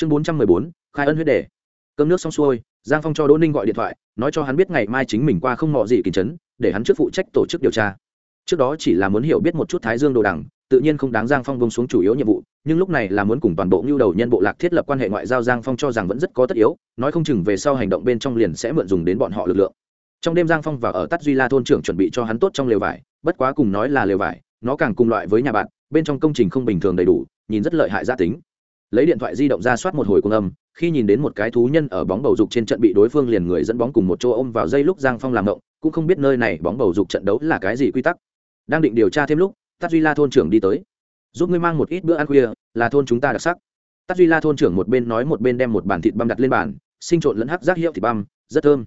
chương bốn trăm mười bốn, khai ân huyết đề. Cơm nước xong xuôi, giang phong cho đỗ ninh gọi điện thoại, nói cho hắn biết ngày mai chính mình qua không mò gì kín chấn, để hắn trước phụ trách tổ chức điều tra. Trước đó chỉ là muốn hiểu biết một chút thái dương đồ đằng, tự nhiên không đáng giang phong bông xuống chủ yếu nhiệm vụ, nhưng lúc này là muốn cùng toàn bộ ngưu đầu nhân bộ lạc thiết lập quan hệ ngoại giao giang phong cho rằng vẫn rất có tất yếu, nói không chừng về sau hành động bên trong liền sẽ mượn dùng đến bọn họ lực lượng. Trong đêm giang phong và ở tắt duy la thôn trưởng chuẩn bị cho hắn tốt trong lều vải, bất quá cùng nói là lều vải, nó càng cùng loại với nhà bạn, bên trong công trình không bình thường đầy đủ, nhìn rất lợi hại gia tính lấy điện thoại di động ra soát một hồi cung âm, khi nhìn đến một cái thú nhân ở bóng bầu dục trên trận bị đối phương liền người dẫn bóng cùng một chỗ ôm vào dây lúc giang phong làm động cũng không biết nơi này bóng bầu dục trận đấu là cái gì quy tắc. Đang định điều tra thêm lúc tắt duy la thôn trưởng đi tới. Giúp ngươi mang một ít bữa ăn khuya, là thôn chúng ta đặc sắc. Tắt duy la thôn trưởng một bên nói một bên đem một bàn thịt băm đặt lên bàn, sinh trộn lẫn hắc rác hiệu thịt băm, rất thơm.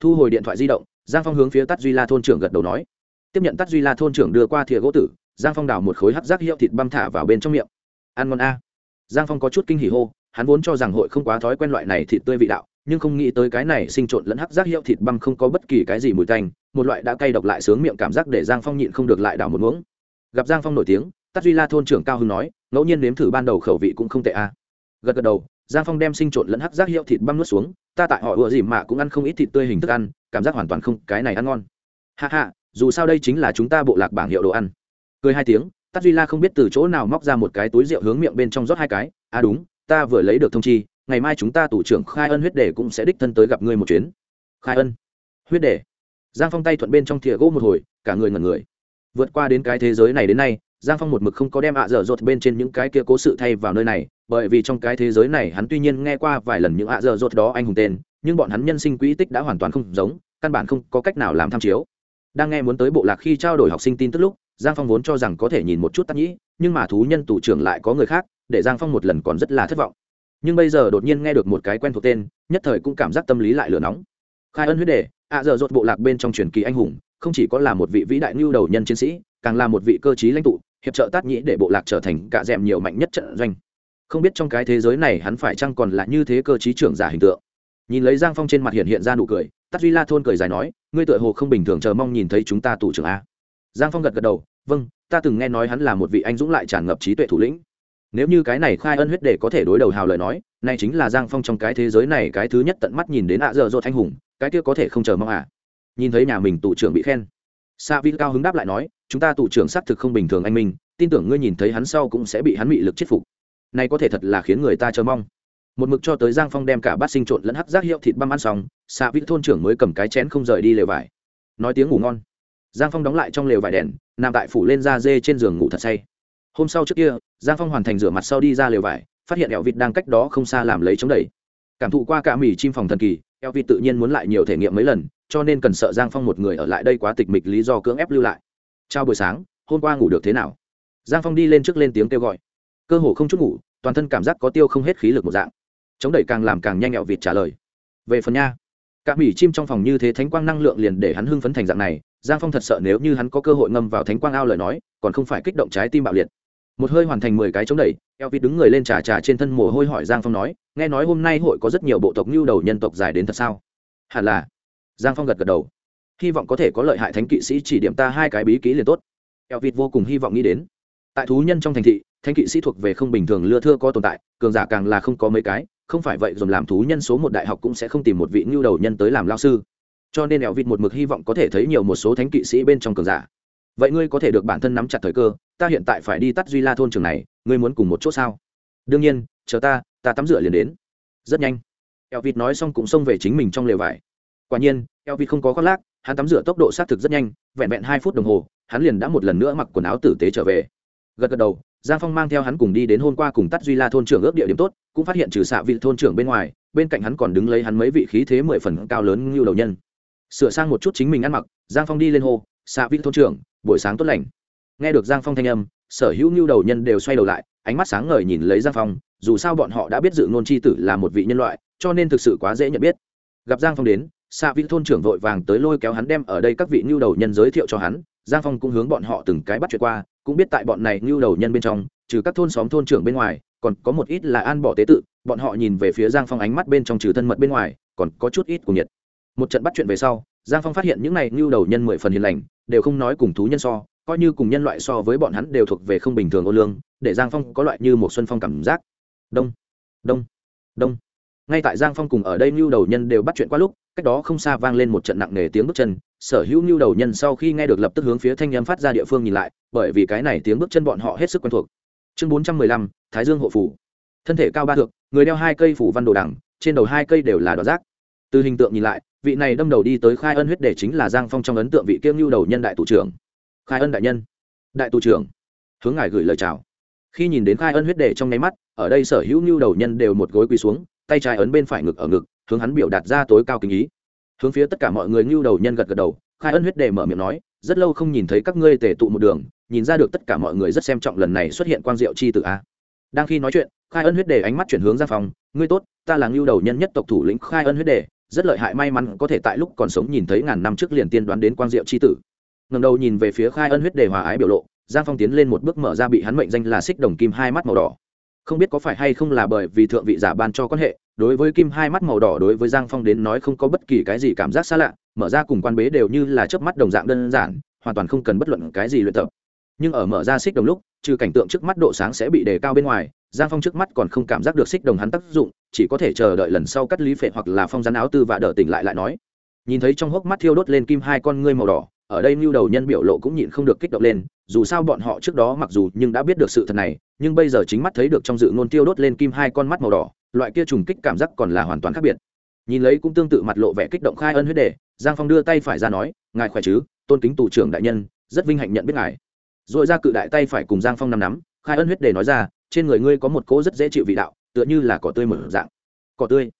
Thu hồi điện thoại di động, giang phong hướng phía tắt duy la thôn trưởng gật đầu nói. Tiếp nhận tắt duy la thôn trưởng đưa qua thìa gỗ tử, giang phong đào một khối hắc rác hiệu thịt băm thả vào bên trong miệng. Ăn ngon a giang phong có chút kinh hỉ hô, hắn vốn cho rằng hội không quá thói quen loại này thịt tươi vị đạo, nhưng không nghĩ tới cái này sinh trộn lẫn hắc rác hiệu thịt băm không có bất kỳ cái gì mùi tanh, một loại đã cay độc lại sướng miệng cảm giác để giang phong nhịn không được lại đảo một muỗng gặp giang phong nổi tiếng tắt duy la thôn trưởng cao hưng nói, ngẫu nhiên nếm thử ban đầu khẩu vị cũng không tệ a. Gật gật đầu, giang phong đem sinh trộn lẫn hắc rác hiệu thịt băm nuốt xuống, ta tại họ ựa gì mà cũng ăn không ít thịt tươi hình thức ăn, cảm giác hoàn toàn không, cái này ăn ngon. Hạ hạ dù sao đây chính là chúng ta bộ lạc bảng hiệu đồ ăn. Cười hai tiếng tắt duy la không biết từ chỗ nào móc ra một cái túi rượu hướng miệng bên trong rót hai cái. À đúng, ta vừa lấy được thông chi, ngày mai chúng ta tủ trưởng khai ân huyết đề cũng sẽ đích thân tới gặp ngươi một chuyến. Khai ân, huyết đề giang phong tay thuận bên trong thìa gỗ một hồi, cả người ngẩn người. Vượt qua đến cái thế giới này đến nay, giang phong một mực không có đem ạ dở dột bên trên những cái kia cố sự thay vào nơi này, bởi vì trong cái thế giới này hắn tuy nhiên nghe qua vài lần những ạ dở dột đó anh hùng tên, nhưng bọn hắn nhân sinh quỹ tích đã hoàn toàn không giống, căn bản không có cách nào làm tham chiếu. Đang nghe muốn tới bộ lạc khi trao đổi học sinh tin tức lúc giang phong vốn cho rằng có thể nhìn một chút tắc nhĩ, nhưng mà thú nhân tù trưởng lại có người khác, để giang phong một lần còn rất là thất vọng. Nhưng bây giờ đột nhiên nghe được một cái quen thuộc tên, nhất thời cũng cảm giác tâm lý lại lửa nóng. Khai ân huyết đề ạ giờ dột bộ lạc bên trong truyền kỳ anh hùng, không chỉ có là một vị vĩ đại ngưu đầu nhân chiến sĩ, càng là một vị cơ chí lãnh tụ, hiệp trợ tát nhĩ để bộ lạc trở thành cạ dẹm nhiều mạnh nhất trận doanh. Không biết trong cái thế giới này hắn phải chăng còn là như thế cơ chí trưởng giả hình tượng. Nhìn lấy giang phong trên mặt hiện hiện ra nụ cười, tát duy la thôn cười dài nói, ngươi tựa hồ không bình thường chờ mong nhìn thấy chúng ta tù trưởng a giang phong gật gật đầu vâng ta từng nghe nói hắn là một vị anh dũng lại tràn ngập trí tuệ thủ lĩnh. Nếu như cái này khai ân huyết để có thể đối đầu hào lời nói này chính là giang phong trong cái thế giới này cái thứ nhất tận mắt nhìn đến ạ dở dột thanh hùng, cái kia có thể không chờ mong à? Nhìn thấy nhà mình tụ trưởng bị khen sa vi cao hứng đáp lại nói, chúng ta tụ trưởng xác thực không bình thường anh minh, tin tưởng ngươi nhìn thấy hắn sau cũng sẽ bị hắn bị lực chết phục. Này có thể thật là khiến người ta chờ mong. Một mực cho tới giang phong đem cả bát sinh trộn lẫn hắc giác hiệu thịt băm ăn xong sa vi thôn trưởng mới cầm cái chén không rời đi lều vải. Nói tiếng ngủ ngon giang phong đóng lại trong lều vải đèn, nằm tại phủ lên da dê trên giường ngủ thật say. Hôm sau trước kia, giang phong hoàn thành rửa mặt sau đi ra lều vải, phát hiện eo vịt đang cách đó không xa làm lấy chống đẩy. Cảm thụ qua cả mì chim phòng thần kỳ eo vịt tự nhiên muốn lại nhiều thể nghiệm mấy lần, cho nên cần sợ giang phong một người ở lại đây quá tịch mịch lý do cưỡng ép lưu lại. Chào buổi sáng, hôm qua ngủ được thế nào? Giang phong đi lên trước lên tiếng kêu gọi. Cơ hồ không chút ngủ, toàn thân cảm giác có tiêu không hết khí lực một dạng. Chống đẩy càng làm càng nhanh eo vịt trả lời. Về phần nha. Cả mỉ chim trong phòng như thế thánh quang năng lượng liền để hắn hưng phấn thành dạng này giang phong thật sợ nếu như hắn có cơ hội ngâm vào thánh quang ao lời nói, còn không phải kích động trái tim bạo liệt. Một hơi hoàn thành mười cái chống đẩy, eo vịt đứng người lên trà trà trên thân mồ hôi hỏi giang phong nói, nghe nói hôm nay hội có rất nhiều bộ tộc nhu đầu nhân tộc dài đến thật sao? Hẳn là. Giang phong gật gật đầu. Hy vọng có thể có lợi hại thánh kỵ sĩ chỉ điểm ta hai cái bí ký liền tốt. Eo vịt vô cùng hy vọng nghĩ đến. Tại thú nhân trong thành thị, thánh kỵ sĩ thuộc về không bình thường lưa thưa có tồn tại, cường giả càng là không có mấy cái, không phải vậy dồn làm thú nhân số một đại học cũng sẽ không tìm một vị nhu đầu nhân tới làm lao sư cho nên eo vịt một mực hy vọng có thể thấy nhiều một số thánh kỵ sĩ bên trong cường giả. Vậy ngươi có thể được bản thân nắm chặt thời cơ, ta hiện tại phải đi tắt duy la thôn trường này, ngươi muốn cùng một chỗ sao? Đương nhiên, chờ ta ta tắm rửa liền đến. Rất nhanh. Eo vịt nói xong cũng xông về chính mình trong lều vải. Quả nhiên eo vịt không có khoác lác, hắn tắm rửa tốc độ xác thực rất nhanh, vẹn vẹn hai phút đồng hồ, hắn liền đã một lần nữa mặc quần áo tử tế trở về. Gật gật đầu, giang phong mang theo hắn cùng đi đến hôm qua cùng tắt duy la thôn trưởng ước địa điểm tốt, cũng phát hiện trừ xạ vị thôn trưởng bên ngoài, bên cạnh hắn còn đứng lấy hắn mấy vị khí thế mười phần cao lớn như đầu nhân sửa sang một chút chính mình ăn mặc, giang phong đi lên hô xạ vị thôn trưởng, buổi sáng tốt lành. Nghe được giang phong thanh âm, sở hữu ngưu đầu nhân đều xoay đầu lại, ánh mắt sáng ngời nhìn lấy giang phong, dù sao bọn họ đã biết dự ngôn c h i tử là một vị nhân loại, cho nên thực sự quá dễ nhận biết. Gặp giang phong đến xạ vị thôn trưởng vội vàng tới lôi kéo hắn đem ở đây các vị ngưu đầu nhân giới thiệu cho hắn, giang phong cũng hướng bọn họ từng cái bắt chuyện qua, cũng biết tại bọn này ngưu đầu nhân bên trong, trừ các thôn xóm thôn trưởng bên ngoài, còn có một ít là an bỏ tế tự, bọn họ nhìn về phía giang phong ánh mắt bên trong trừ thân mật bên ngoài, còn có chút ít của nhiệt một trận bắt chuyện về sau, giang phong phát hiện những này nhu đầu nhân mười phần hiền lành, đều không nói cùng thú nhân so, coi như cùng nhân loại so với bọn hắn đều thuộc về không bình thường ô lương, để giang phong có loại như một xuân phong cảm giác. Đông đông đông. Ngay tại giang phong cùng ở đây ngưu đầu nhân đều bắt chuyện qua lúc, cách đó không xa vang lên một trận nặng nề tiếng bước chân, sở hữu ngưu đầu nhân sau khi nghe được lập tức hướng phía thanh â m phát ra địa phương nhìn lại, bởi vì cái này tiếng bước chân bọn họ hết sức quen thuộc. Chương bốn trăm mười lăm, thái dương hộ phủ. Thân thể cao ba thượng người đeo hai cây phủ văn đồ đẳng trên đầu hai cây đều là đỏ rác từ hình tượng nhìn lại vị này đâm đầu đi tới khai ân huyết để chính là giang phong trong ấn tượng vị kiêm Lưu đầu nhân đại thủ trưởng. Khai ân đại nhân. Đại tù trưởng. Hướng ngài gửi lời chào. Khi nhìn đến khai ân huyết đề trong nháy mắt, ở đây sở hữu Lưu đầu nhân đều một gối quỳ xuống, tay trái ấn bên phải ngực ở ngực, hướng hắn biểu đạt ra tối cao kính ý. Hướng phía tất cả mọi người Lưu đầu nhân gật gật đầu, khai ân huyết đề mở miệng nói, rất lâu không nhìn thấy các ngươi tề tụ một đường, nhìn ra được tất cả mọi người rất xem trọng lần này xuất hiện quang diệu chi tự a. Đang khi nói chuyện, khai ân huyết đề ánh mắt chuyển hướng ra phòng ngươi tốt, ta là ngưu đầu nhân nhất tộc thủ lĩnh khai ân huyết đề rất lợi hại may mắn có thể tại lúc còn sống nhìn thấy ngàn năm trước liền tiên đoán đến quang diệu chi tử. Ngầm đầu nhìn về phía khai ân huyết đề hòa ái biểu lộ, giang phong tiến lên một bước mở ra bị hắn mệnh danh là xích đồng kim hai mắt màu đỏ. Không biết có phải hay không là bởi vì thượng vị giả ban cho quan hệ, đối với kim hai mắt màu đỏ đối với giang phong đến nói không có bất kỳ cái gì cảm giác xa lạ, mở ra cùng quan bế đều như là chớp mắt đồng dạng đơn giản, hoàn toàn không cần bất luận cái gì luyện tập. Nhưng ở mở ra xích đồng lúc, trừ cảnh tượng trước mắt độ sáng sẽ bị đề cao bên ngoài, giang phong trước mắt còn không cảm giác được xích đồng hắn tác dụng chỉ có thể chờ đợi lần sau cắt lý phệ hoặc là phong rắn áo tư và đỡ tỉnh lại lại nói. Nhìn thấy trong hốc mắt thiêu đốt lên kim hai con ngươi màu đỏ, ở đây mưu đầu nhân biểu lộ cũng nhịn không được kích động lên, dù sao bọn họ trước đó mặc dù nhưng đã biết được sự thật này, nhưng bây giờ chính mắt thấy được trong dự ngôn tiêu đốt lên kim hai con mắt màu đỏ, loại kia trùng kích cảm giác còn là hoàn toàn khác biệt. Nhìn lấy cũng tương tự mặt lộ vẻ kích động khai ân huyết đề, giang phong đưa tay phải ra nói, ngài khỏe chứ, tôn kính tù trưởng đại nhân, rất vinh hạnh nhận biết ngài. Rồi ra cự đại tay phải cùng giang phong nằm nắm, khai ân huyết đề nói ra, trên người ngươi có một cỗ rất dễ chịu vị đạo tựa như là cỏ tươi mở dạng. Cỏ tươi.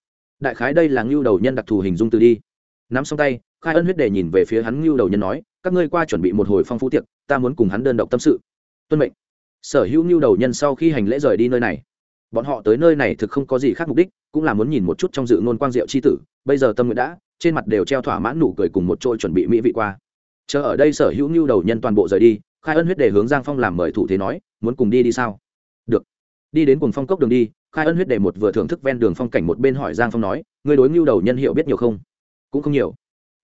Đại khái đây là ngưu đầu nhân đặc thù hình dung từ đi. Nắm xong tay, khai ân huyết đề nhìn về phía hắn ngưu đầu nhân nói, các ngươi qua chuẩn bị một hồi phong phú tiệc, ta muốn cùng hắn đơn độc tâm sự. Tuân mệnh. Sở hữu ngưu đầu nhân sau khi hành lễ rời đi nơi này, bọn họ tới nơi này thực không có gì khác mục đích, cũng là muốn nhìn một chút trong dự ngôn quang diệu c h i tử. Bây giờ tâm nguyện đã, trên mặt đều treo thỏa mãn nụ cười cùng một trôi chuẩn bị mỹ vị qua. Chờ ở đây sở hữu ngưu đầu nhân toàn bộ rời đi, khai ân huyết đề hướng giang phong làm mời thủ thế nói, muốn cùng đi đi sao? Được. Đi đến cùng phong cốc đường đi khai ân huyết đề một vừa thưởng thức ven đường phong cảnh một bên hỏi giang phong nói người đối ngưu đầu nhân hiệu biết nhiều không? Cũng không nhiều.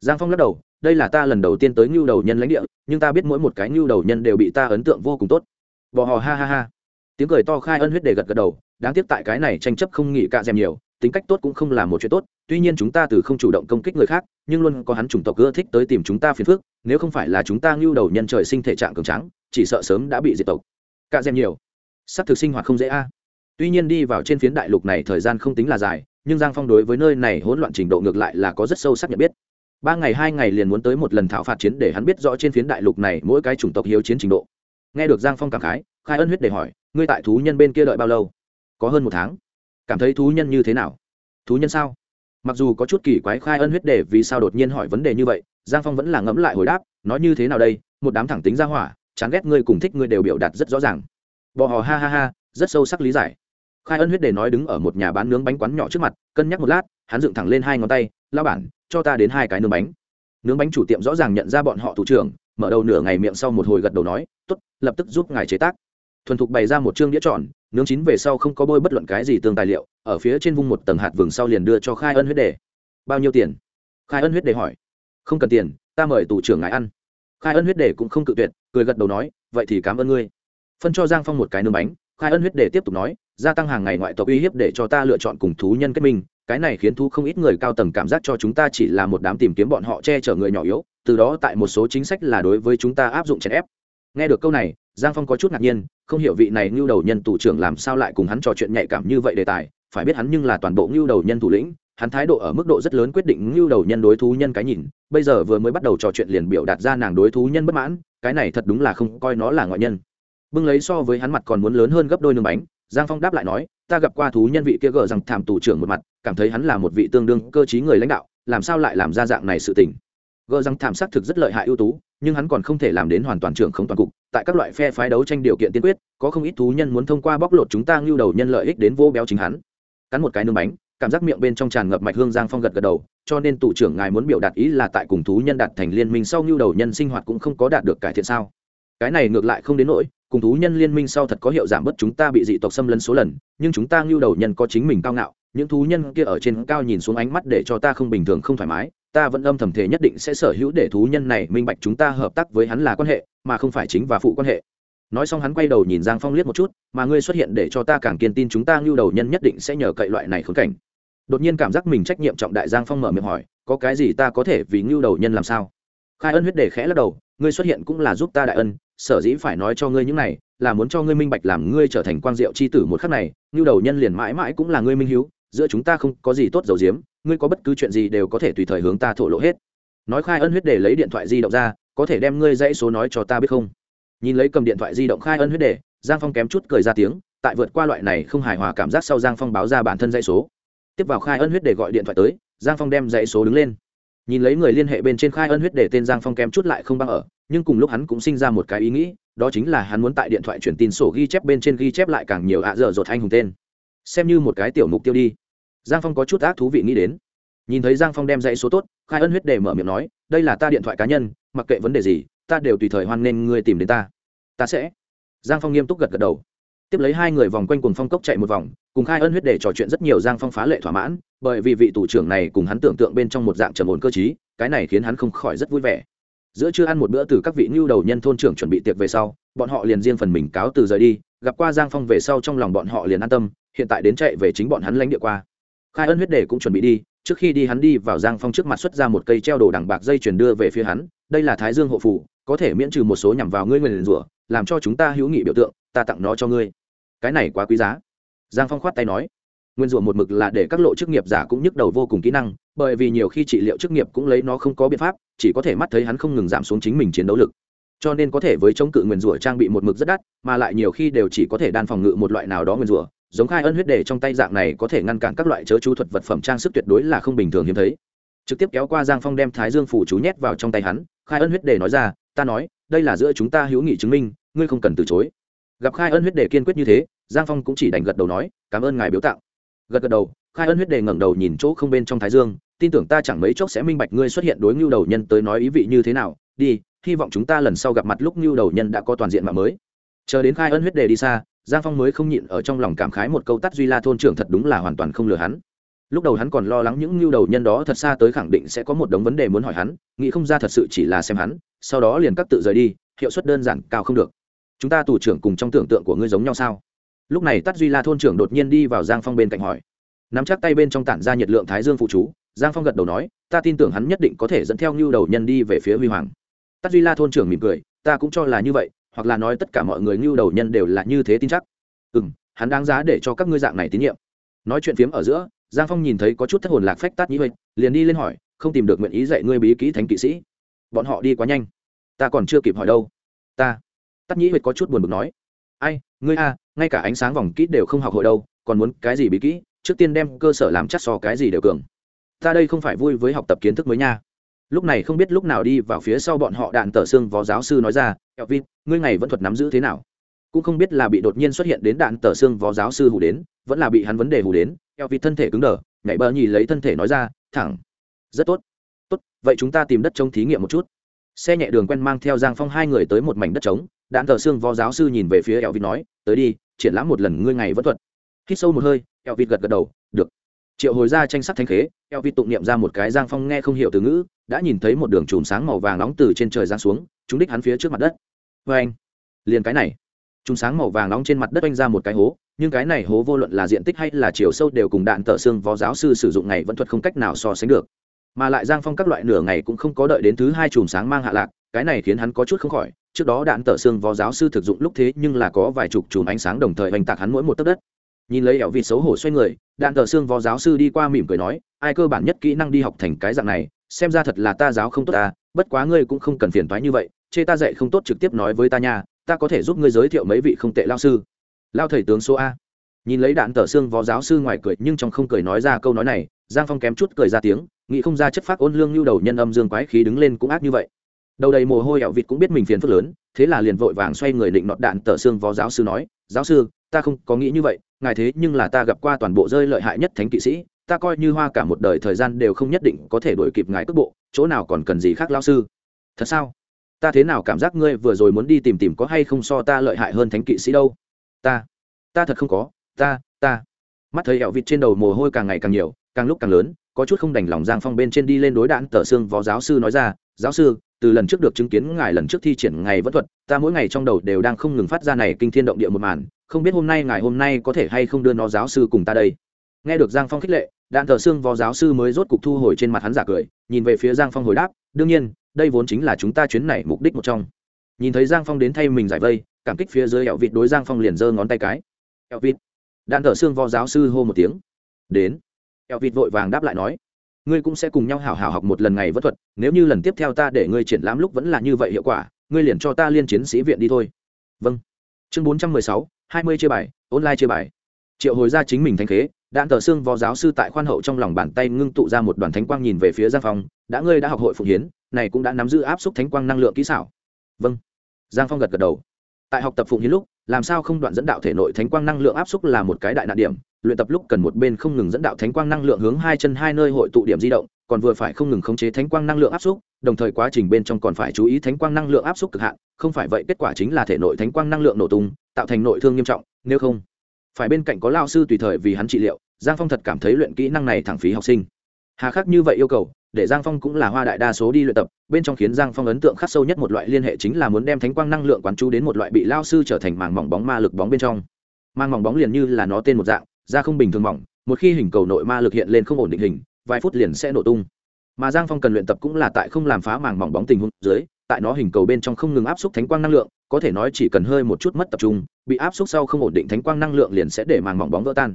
Giang phong lắc đầu, đây là ta lần đầu tiên tới ngưu đầu nhân lãnh địa, nhưng ta biết mỗi một cái ngưu đầu nhân đều bị ta ấn tượng vô cùng tốt. Bò hò ha ha ha. Tiếng cười to khai ân huyết đề gật gật đầu, đáng tiếc tại cái này tranh chấp không nghĩ cạ dèm nhiều, tính cách tốt cũng không là một chuyện tốt, tuy nhiên chúng ta từ không chủ động công kích người khác, nhưng luôn có hắn chủng tộc ưa thích tới tìm chúng ta phiền phức, nếu không phải là chúng ta ngưu đầu nhân trời sinh thể trạng cường trắng chỉ sợ sớm đã bị diệt tộc. Cạ dèm nhiều. Sắp thực sinh hoạt không dễ a tuy nhiên đi vào trên phiến đại lục này thời gian không tính là dài, nhưng giang phong đối với nơi này hỗn loạn trình độ ngược lại là có rất sâu sắc nhận biết. Ba ngày hai ngày liền muốn tới một lần thảo phạt chiến để hắn biết rõ trên phiến đại lục này mỗi cái chủng tộc hiếu chiến trình độ. Nghe được giang phong cảm khái, khai ân huyết để hỏi, ngươi tại thú nhân bên kia đợi bao lâu? Có hơn một tháng. Cảm thấy thú nhân như thế nào? Thú nhân sao? Mặc dù có chút kỳ quái khai ân huyết để vì sao đột nhiên hỏi vấn đề như vậy, giang phong vẫn là ngẫm lại hồi đáp nói như thế nào đây? Một đám thẳng tính ra hỏa, chán ghét ngươi cùng thích ngươi đều biểu đạt rất rõ ràng. Bò hò ha ha ha, rất sâu sắc lý giải khai ân huyết để nói đứng ở một nhà bán nướng bánh quán nhỏ trước mặt, cân nhắc một lát, hắn dựng thẳng lên hai ngón tay lao bản, cho ta đến hai cái nướng bánh. Nướng bánh chủ tiệm rõ ràng nhận ra bọn họ thủ trưởng, mở đầu nửa ngày miệng sau một hồi gật đầu nói t ố t lập tức giúp ngài chế tác. Thuần thục bày ra một chương đĩa tròn, nướng chín về sau không có bôi bất luận cái gì tương tài liệu, ở phía trên vung một tầng hạt vừng sau liền đưa cho khai ân huyết đề bao nhiêu tiền? Khai ân huyết đề hỏi. Không cần tiền, ta mời tù trưởng ngài ăn. Khai ân huyết đề cũng không cự tuyệt, cười gật đầu nói, vậy thì cảm ơn ngươi. Phân cho giang phong một cái nướng bánh, khai ân huyết đề tiếp tục nói gia tăng hàng ngày ngoại tộc uy hiếp để cho ta lựa chọn cùng thú nhân kết minh, cái này khiến thú không ít người cao tầng cảm giác cho chúng ta chỉ là một đám tìm kiếm bọn họ che chở người nhỏ yếu, từ đó tại một số chính sách là đối với chúng ta áp dụng chèn ép. Nghe được câu này, giang phong có chút ngạc nhiên, không hiểu vị này ngưu đầu nhân thủ trưởng làm sao lại cùng hắn trò chuyện nhạy cảm như vậy đề tài, phải biết hắn nhưng là toàn bộ ngưu đầu nhân thủ lĩnh, hắn thái độ ở mức độ rất lớn quyết định ngưu đầu nhân đối thú nhân cái nhìn, bây giờ vừa mới bắt đầu trò chuyện liền biểu đạt ra nàng đối thú nhân bất mãn, cái này thật đúng là không coi nó là ngoại nhân. Bưng lấy so với hắn mặt còn muốn lớn hơn gấp đôi nương bánh giang phong đáp lại nói, ta gặp qua thú nhân vị kia gờ rằng thảm tù trưởng một mặt, cảm thấy hắn là một vị tương đương cơ t người lãnh đạo, làm sao lại làm ra dạng này sự tình? Gờ rằng thảm xác thực rất lợi hại ưu tú, nhưng hắn còn không thể làm đến hoàn toàn trưởng không toàn cục, tại các loại phe phái đấu tranh điều kiện tiên quyết, có không ít thú nhân muốn thông qua bóc lột chúng ta ngưu đầu nhân lợi ích đến vô béo chính hắn. Cắn một cái nương bánh, cảm giác miệng bên trong tràn ngập mạch hương giang phong gật gật đầu, cho nên tù trưởng ngài muốn biểu đạt ý là tại cùng thú nhân đạt thành liên minh sau ngưu đầu nhân sinh hoạt cũng không có đạt được cải thiện sao? Cái này ngược lại không đến nỗi, cùng thú nhân liên minh sau thật có hiệu giảm bớt chúng ta bị dị tộc xâm lấn số lần, nhưng chúng ta ngưu đầu nhân có chính mình cao ngạo, những thú nhân kia ở trên cao nhìn xuống ánh mắt để cho ta không bình thường không thoải mái, ta vẫn âm thầm thể nhất định sẽ sở hữu để thú nhân này minh bạch chúng ta hợp tác với hắn là quan hệ, mà không phải chính và phụ quan hệ. Nói xong hắn quay đầu nhìn giang phong liếc một chút, mà ngươi xuất hiện để cho ta càng kiên tin chúng ta ngưu đầu nhân nhất định sẽ nhờ cậy loại này khốn cảnh. Đột nhiên cảm giác mình trách nhiệm trọng đại, giang phong mở miệng hỏi, có cái gì ta có thể vì ngưu đầu nhân làm sao? Khai ân huyết đề khẽ lắc đầu, ngươi xuất hiện cũng là giúp ta đại ân, sở dĩ phải nói cho ngươi những này, là muốn cho ngươi minh bạch làm ngươi trở thành quang diệu c h i tử một khắc này, như đầu nhân liền mãi mãi cũng là ngươi minh h giữa chúng ta không có gì tốt dầu diếm ngươi có bất cứ chuyện gì đều có thể tùy thời hướng ta thổ lộ hết. Nói khai ân huyết để lấy điện thoại di động ra, có thể đem ngươi dãy số nói cho ta biết không? Nhìn lấy cầm điện thoại di động khai ân huyết để, giang phong kém chút cười ra tiếng, tại vượt qua loại này không hài hòa cảm giác sau giang phong báo ra bản thân dãy số. Tiếp vào khai ân huyết để gọi điện thoại tới, giang phong đem dãy số đứng lên nhìn lấy người liên hệ bên trên khai ân huyết để tên giang phong kém chút lại không băng ở, nhưng cùng lúc hắn cũng sinh ra một cái ý nghĩ, đó chính là hắn muốn tại điện thoại chuyển tin sổ ghi chép bên trên ghi chép lại càng nhiều ạ dở dột anh hùng tên. Xem như một cái tiểu mục tiêu đi. Giang phong có chút ác thú vị nghĩ đến. Nhìn thấy giang phong đem dãy số tốt, khai ân huyết để mở miệng nói, đây là ta điện thoại cá nhân, mặc kệ vấn đề gì, ta đều tùy thời hoan nghênh ngươi tìm đến ta. Ta sẽ. Giang phong nghiêm túc gật gật đầu tiếp lấy hai người vòng quanh cùng phong cốc chạy một vòng, cùng khai ân huyết để trò chuyện rất nhiều giang phong phá lệ thỏa mãn, bởi vì vị thủ trưởng này cùng hắn tưởng tượng bên trong một dạng trầm ổn cơ chí cái này khiến hắn không khỏi rất vui vẻ. Giữa chưa ăn một bữa từ các vị ngưu đầu nhân thôn trưởng chuẩn bị tiệc về sau, bọn họ liền riêng phần mình cáo từ rời đi, gặp qua giang phong về sau trong lòng bọn họ liền an tâm, hiện tại đến chạy về chính bọn hắn lãnh địa qua. Khai ân huyết đề cũng chuẩn bị đi, trước khi đi hắn đi vào giang phong trước mặt xuất ra một cây treo đồ đằng bạc dây chuyển đưa về phía hắn, đây là thái dương hộ phủ, có thể miễn trừ một số nhằm vào ngươi nguyền rủa, làm cho chúng ta hữu nghị biểu tượng, ta tặng nó cho ngươi cái này quá quý giá. Giang phong khoát tay nói, nguyên rủa một mực là để các lộ chức nghiệp giả cũng nhức đầu vô cùng kỹ năng, bởi vì nhiều khi trị liệu chức nghiệp cũng lấy nó không có biện pháp, chỉ có thể mắt thấy hắn không ngừng giảm xuống chính mình chiến đấu lực. Cho nên có thể với chống cự nguyên rủa trang bị một mực rất đắt, mà lại nhiều khi đều chỉ có thể đan phòng ngự một loại nào đó nguyên rủa, giống khai ân huyết đề trong tay dạng này có thể ngăn cản các loại chớ chú thuật vật phẩm trang sức tuyệt đối là không bình thường hiếm thấy. Trực tiếp kéo qua giang phong đem thái dương phủ chú nhét vào trong tay hắn, khai ân huyết đề nói ra, ta nói, đây là giữa chúng ta hữu nghị chứng minh, ngươi không cần từ chối. Gặp khai ân huyết đề kiên quyết như thế giang phong cũng chỉ đành gật đầu nói, cảm ơn ngài biếu tặng gật gật đầu, khai ân huyết đề ngẩng đầu nhìn chỗ không bên trong thái dương, tin tưởng ta chẳng mấy chốc sẽ minh bạch ngươi xuất hiện đối ngưu đầu nhân tới nói ý vị như thế nào. Đi, hy vọng chúng ta lần sau gặp mặt lúc ngưu đầu nhân đã có toàn diện mạng mới. Chờ đến khai ân huyết đề đi xa, giang phong mới không nhịn ở trong lòng cảm khái một câu tắt duy la thôn trưởng thật đúng là hoàn toàn không lừa hắn. Lúc đầu hắn còn lo lắng những ngưu đầu nhân đó thật xa tới khẳng định sẽ có một đống vấn đề muốn hỏi hắn, nghĩ không ra thật sự chỉ là xem hắn, sau đó liền cắt tự rời đi, hiệu suất đơn giản cao không được. Chúng ta tù trưởng cùng trong tưởng tượng của ngươi giống nhau sao? Lúc này tắt duy la thôn trưởng đột nhiên đi vào giang phong bên cạnh hỏi. Nắm chắc tay bên trong tản ra nhiệt lượng thái dương phụ chú, giang phong gật đầu nói, ta tin tưởng hắn nhất định có thể dẫn theo ngưu đầu nhân đi về phía huy hoàng. Tắt duy la thôn trưởng mỉm cười, ta cũng cho là như vậy, hoặc là nói tất cả mọi người ngưu đầu nhân đều là như thế tin chắc. Ừ m hắn đáng giá để cho các ngươi dạng này tín nhiệm. Nói chuyện phiếm ở giữa, giang phong nhìn thấy có chút thất hồn lạc phách tát nhĩ huệ, liền đi lên hỏi, không tìm được nguyện ý dạy ngươi bí kỹ thánh kỵ sĩ? Bọn họ đi quá nhanh. Ta còn chưa kịp hỏi đâu. Ta. Tát nhĩ huệ có chút buồn bực nói ai, ngươi a, ngay cả ánh sáng vòng kỹ đều không học hội đâu, còn muốn cái gì bí kỹ? Trước tiên đem cơ sở làm chắc so cái gì đều cường. Ta đây không phải vui với học tập kiến thức mới nha. Lúc này không biết lúc nào đi vào phía sau bọn họ đạn tờ xương vó giáo sư nói ra elvin ngươi ngày vẫn thuật nắm giữ thế nào? Cũng không biết là bị đột nhiên xuất hiện đến đạn tờ xương vó giáo sư hù đến, vẫn là bị hắn vấn đề hù đến elvin thân thể cứng đờ, nhảy bờ nhì lấy thân thể nói ra, thẳng, rất tốt. Tốt, vậy chúng ta tìm đất trông thí nghiệm một chút xe nhẹ đường quen mang theo giang phong hai người tới một mảnh đất trống đạn thờ xương vó giáo sư nhìn về phía elvin nói, tới đi, triển lãm một lần ngươi ngày vẫn thuật. Hít sâu một hơi, elvin gật gật đầu, được. Triệu hồi ra tranh sắc thanh khế, elvin tụng niệm ra một cái giang phong nghe không hiểu từ ngữ, đã nhìn thấy một đường chùm sáng màu vàng nóng từ trên trời giáng xuống chúng đích hắn phía trước mặt đất. Vê anh, liền cái này. Chùm sáng màu vàng nóng trên mặt đất oanh ra một cái hố, nhưng cái này hố vô luận là diện tích hay là chiều sâu đều cùng đạn tợ xương vó giáo sư sử dụng ngày vẫn thuật không cách nào so sánh được mà lại giang phong các loại nửa ngày cũng không có đợi đến thứ hai chùm sáng mang hạ lạc, cái này khiến hắn có chút không khỏi, trước đó đạn tợ xương vó giáo sư thực dụng lúc thế nhưng là có vài chục chùm ánh sáng đồng thời oanh tạc hắn mỗi một tấc đất. Nhìn lấy ẻo vịt xấu hổ xoay người, đạn tợ xương vó giáo sư đi qua mỉm cười nói, ai cơ bản nhất kỹ năng đi học thành cái dạng này, xem ra thật là ta giáo không tốt ta bất quá ngươi cũng không cần phiền thoái như vậy, chê ta dạy không tốt trực tiếp nói với ta nha, ta có thể giúp ngươi giới thiệu mấy vị không tệ lao sư. Lao thầy tướng số a. Nhìn lấy đạn tờ xương vó giáo sư ngoài cười nhưng trong không cười nói ra câu nói này giang phong kém chút cười ra tiếng, nghĩ không ra chất phác ôn lương nhu đầu nhân âm dương quái khí đứng lên cũng ác như vậy. Đầu đầy mồ hôi ẹo vịt cũng biết mình phiền phức lớn, thế là liền vội vàng xoay người định nọt đạn tờ xương vó giáo sư nói, giáo sư, ta không có nghĩ như vậy, ngài thế nhưng là ta gặp qua toàn bộ rơi lợi hại nhất thánh kỵ sĩ, ta coi như hoa cả một đời thời gian đều không nhất định có thể đuổi kịp ngài cước bộ, chỗ nào còn cần gì khác lao sư? Thật sao? Ta thế nào cảm giác ngươi vừa rồi muốn đi tìm tìm có hay không so ta lợi hại hơn thánh kỵ sĩ đâu? Ta ta thật không có, ta ta. Mắt thấy ẹo vịt trên đầu mồ hôi càng ngày càng nhiều càng lúc càng lớn, có chút không đành lòng giang phong bên trên đi lên đối đạn tờ xương vó giáo sư nói ra, giáo sư, từ lần trước được chứng kiến ngài lần trước thi triển ngày vẫn thuật, ta mỗi ngày trong đầu đều đang không ngừng phát ra này kinh thiên động địa một màn, không biết hôm nay ngài hôm nay có thể hay không đưa nó giáo sư cùng ta đây? Nghe được giang phong khích lệ, đạn thờ xương vò giáo sư mới rốt cục thu hồi trên mặt hắn giả cười, nhìn về phía giang phong hồi đáp, đương nhiên, đây vốn chính là chúng ta chuyến này mục đích một trong. Nhìn thấy giang phong đến thay mình giải vây, cảm kích phía dưới ẹo vịt đối giang phong liền giơ ngón tay cái. Ẹo vịt. Đạn thờ xương vò giáo sư hô một tiếng. Đến. Eo vịt vội vàng đáp lại nói, ngươi cũng sẽ cùng nhau hảo hảo học một lần ngày võ thuật, nếu như lần tiếp theo ta để ngươi triển lãm lúc vẫn là như vậy hiệu quả, ngươi liền cho ta liên chiến sĩ viện đi thôi. Vâng. Chương bốn trăm mười sáu, hai mươi chia bài, online chia bài. Triệu hồi ra chính mình thanh khế, đạn tờ xương võ giáo sư tại khoan hậu trong lòng bàn tay ngưng tụ ra một đoàn thánh quang nhìn về phía giang phong, đã ngươi đã học hội phụ hiến, này cũng đã nắm giữ áp suất thánh quang năng lượng kỹ xảo. Vâng. Giang phong gật gật đầu. Tại học tập phụng hiến lúc làm sao không đoạn dẫn đạo thể nội thánh quang năng lượng áp suất là một cái đại nạn điểm, luyện tập lúc cần một bên không ngừng dẫn đạo thánh quang năng lượng hướng hai chân hai nơi hội tụ điểm di động, còn vừa phải không ngừng khống chế thánh quang năng lượng áp suất đồng thời quá trình bên trong còn phải chú ý thánh quang năng lượng áp suất cực hạn, không phải vậy kết quả chính là thể nội thánh quang năng lượng nổ tung, tạo thành nội thương nghiêm trọng, nếu không, phải bên cạnh có lao sư tùy thời vì hắn trị liệu, giang phong thật cảm thấy luyện kỹ năng này thẳng phí học sinh. Hà khắc như vậy yêu cầu để giang phong cũng là hoa đại đa số đi luyện tập, bên trong khiến giang phong ấn tượng khắc sâu nhất một loại liên hệ chính là muốn đem thánh quang năng lượng quán chú đến một loại bị lao sư trở thành màng mỏng bóng ma lực bóng bên trong. Mang mỏng bóng liền như là nó tên một dạng, da không bình thường mỏng, một khi hình cầu nội ma lực hiện lên không ổn định hình, vài phút liền sẽ nổ tung. Mà giang phong cần luyện tập cũng là tại không làm phá màng mỏng bóng tình huống dưới, tại nó hình cầu bên trong không ngừng áp suất thánh quang năng lượng, có thể nói chỉ cần hơi một chút mất tập trung, bị áp suất sau không ổn định thánh quang năng lượng liền sẽ để màng mỏng bóng vỡ tan.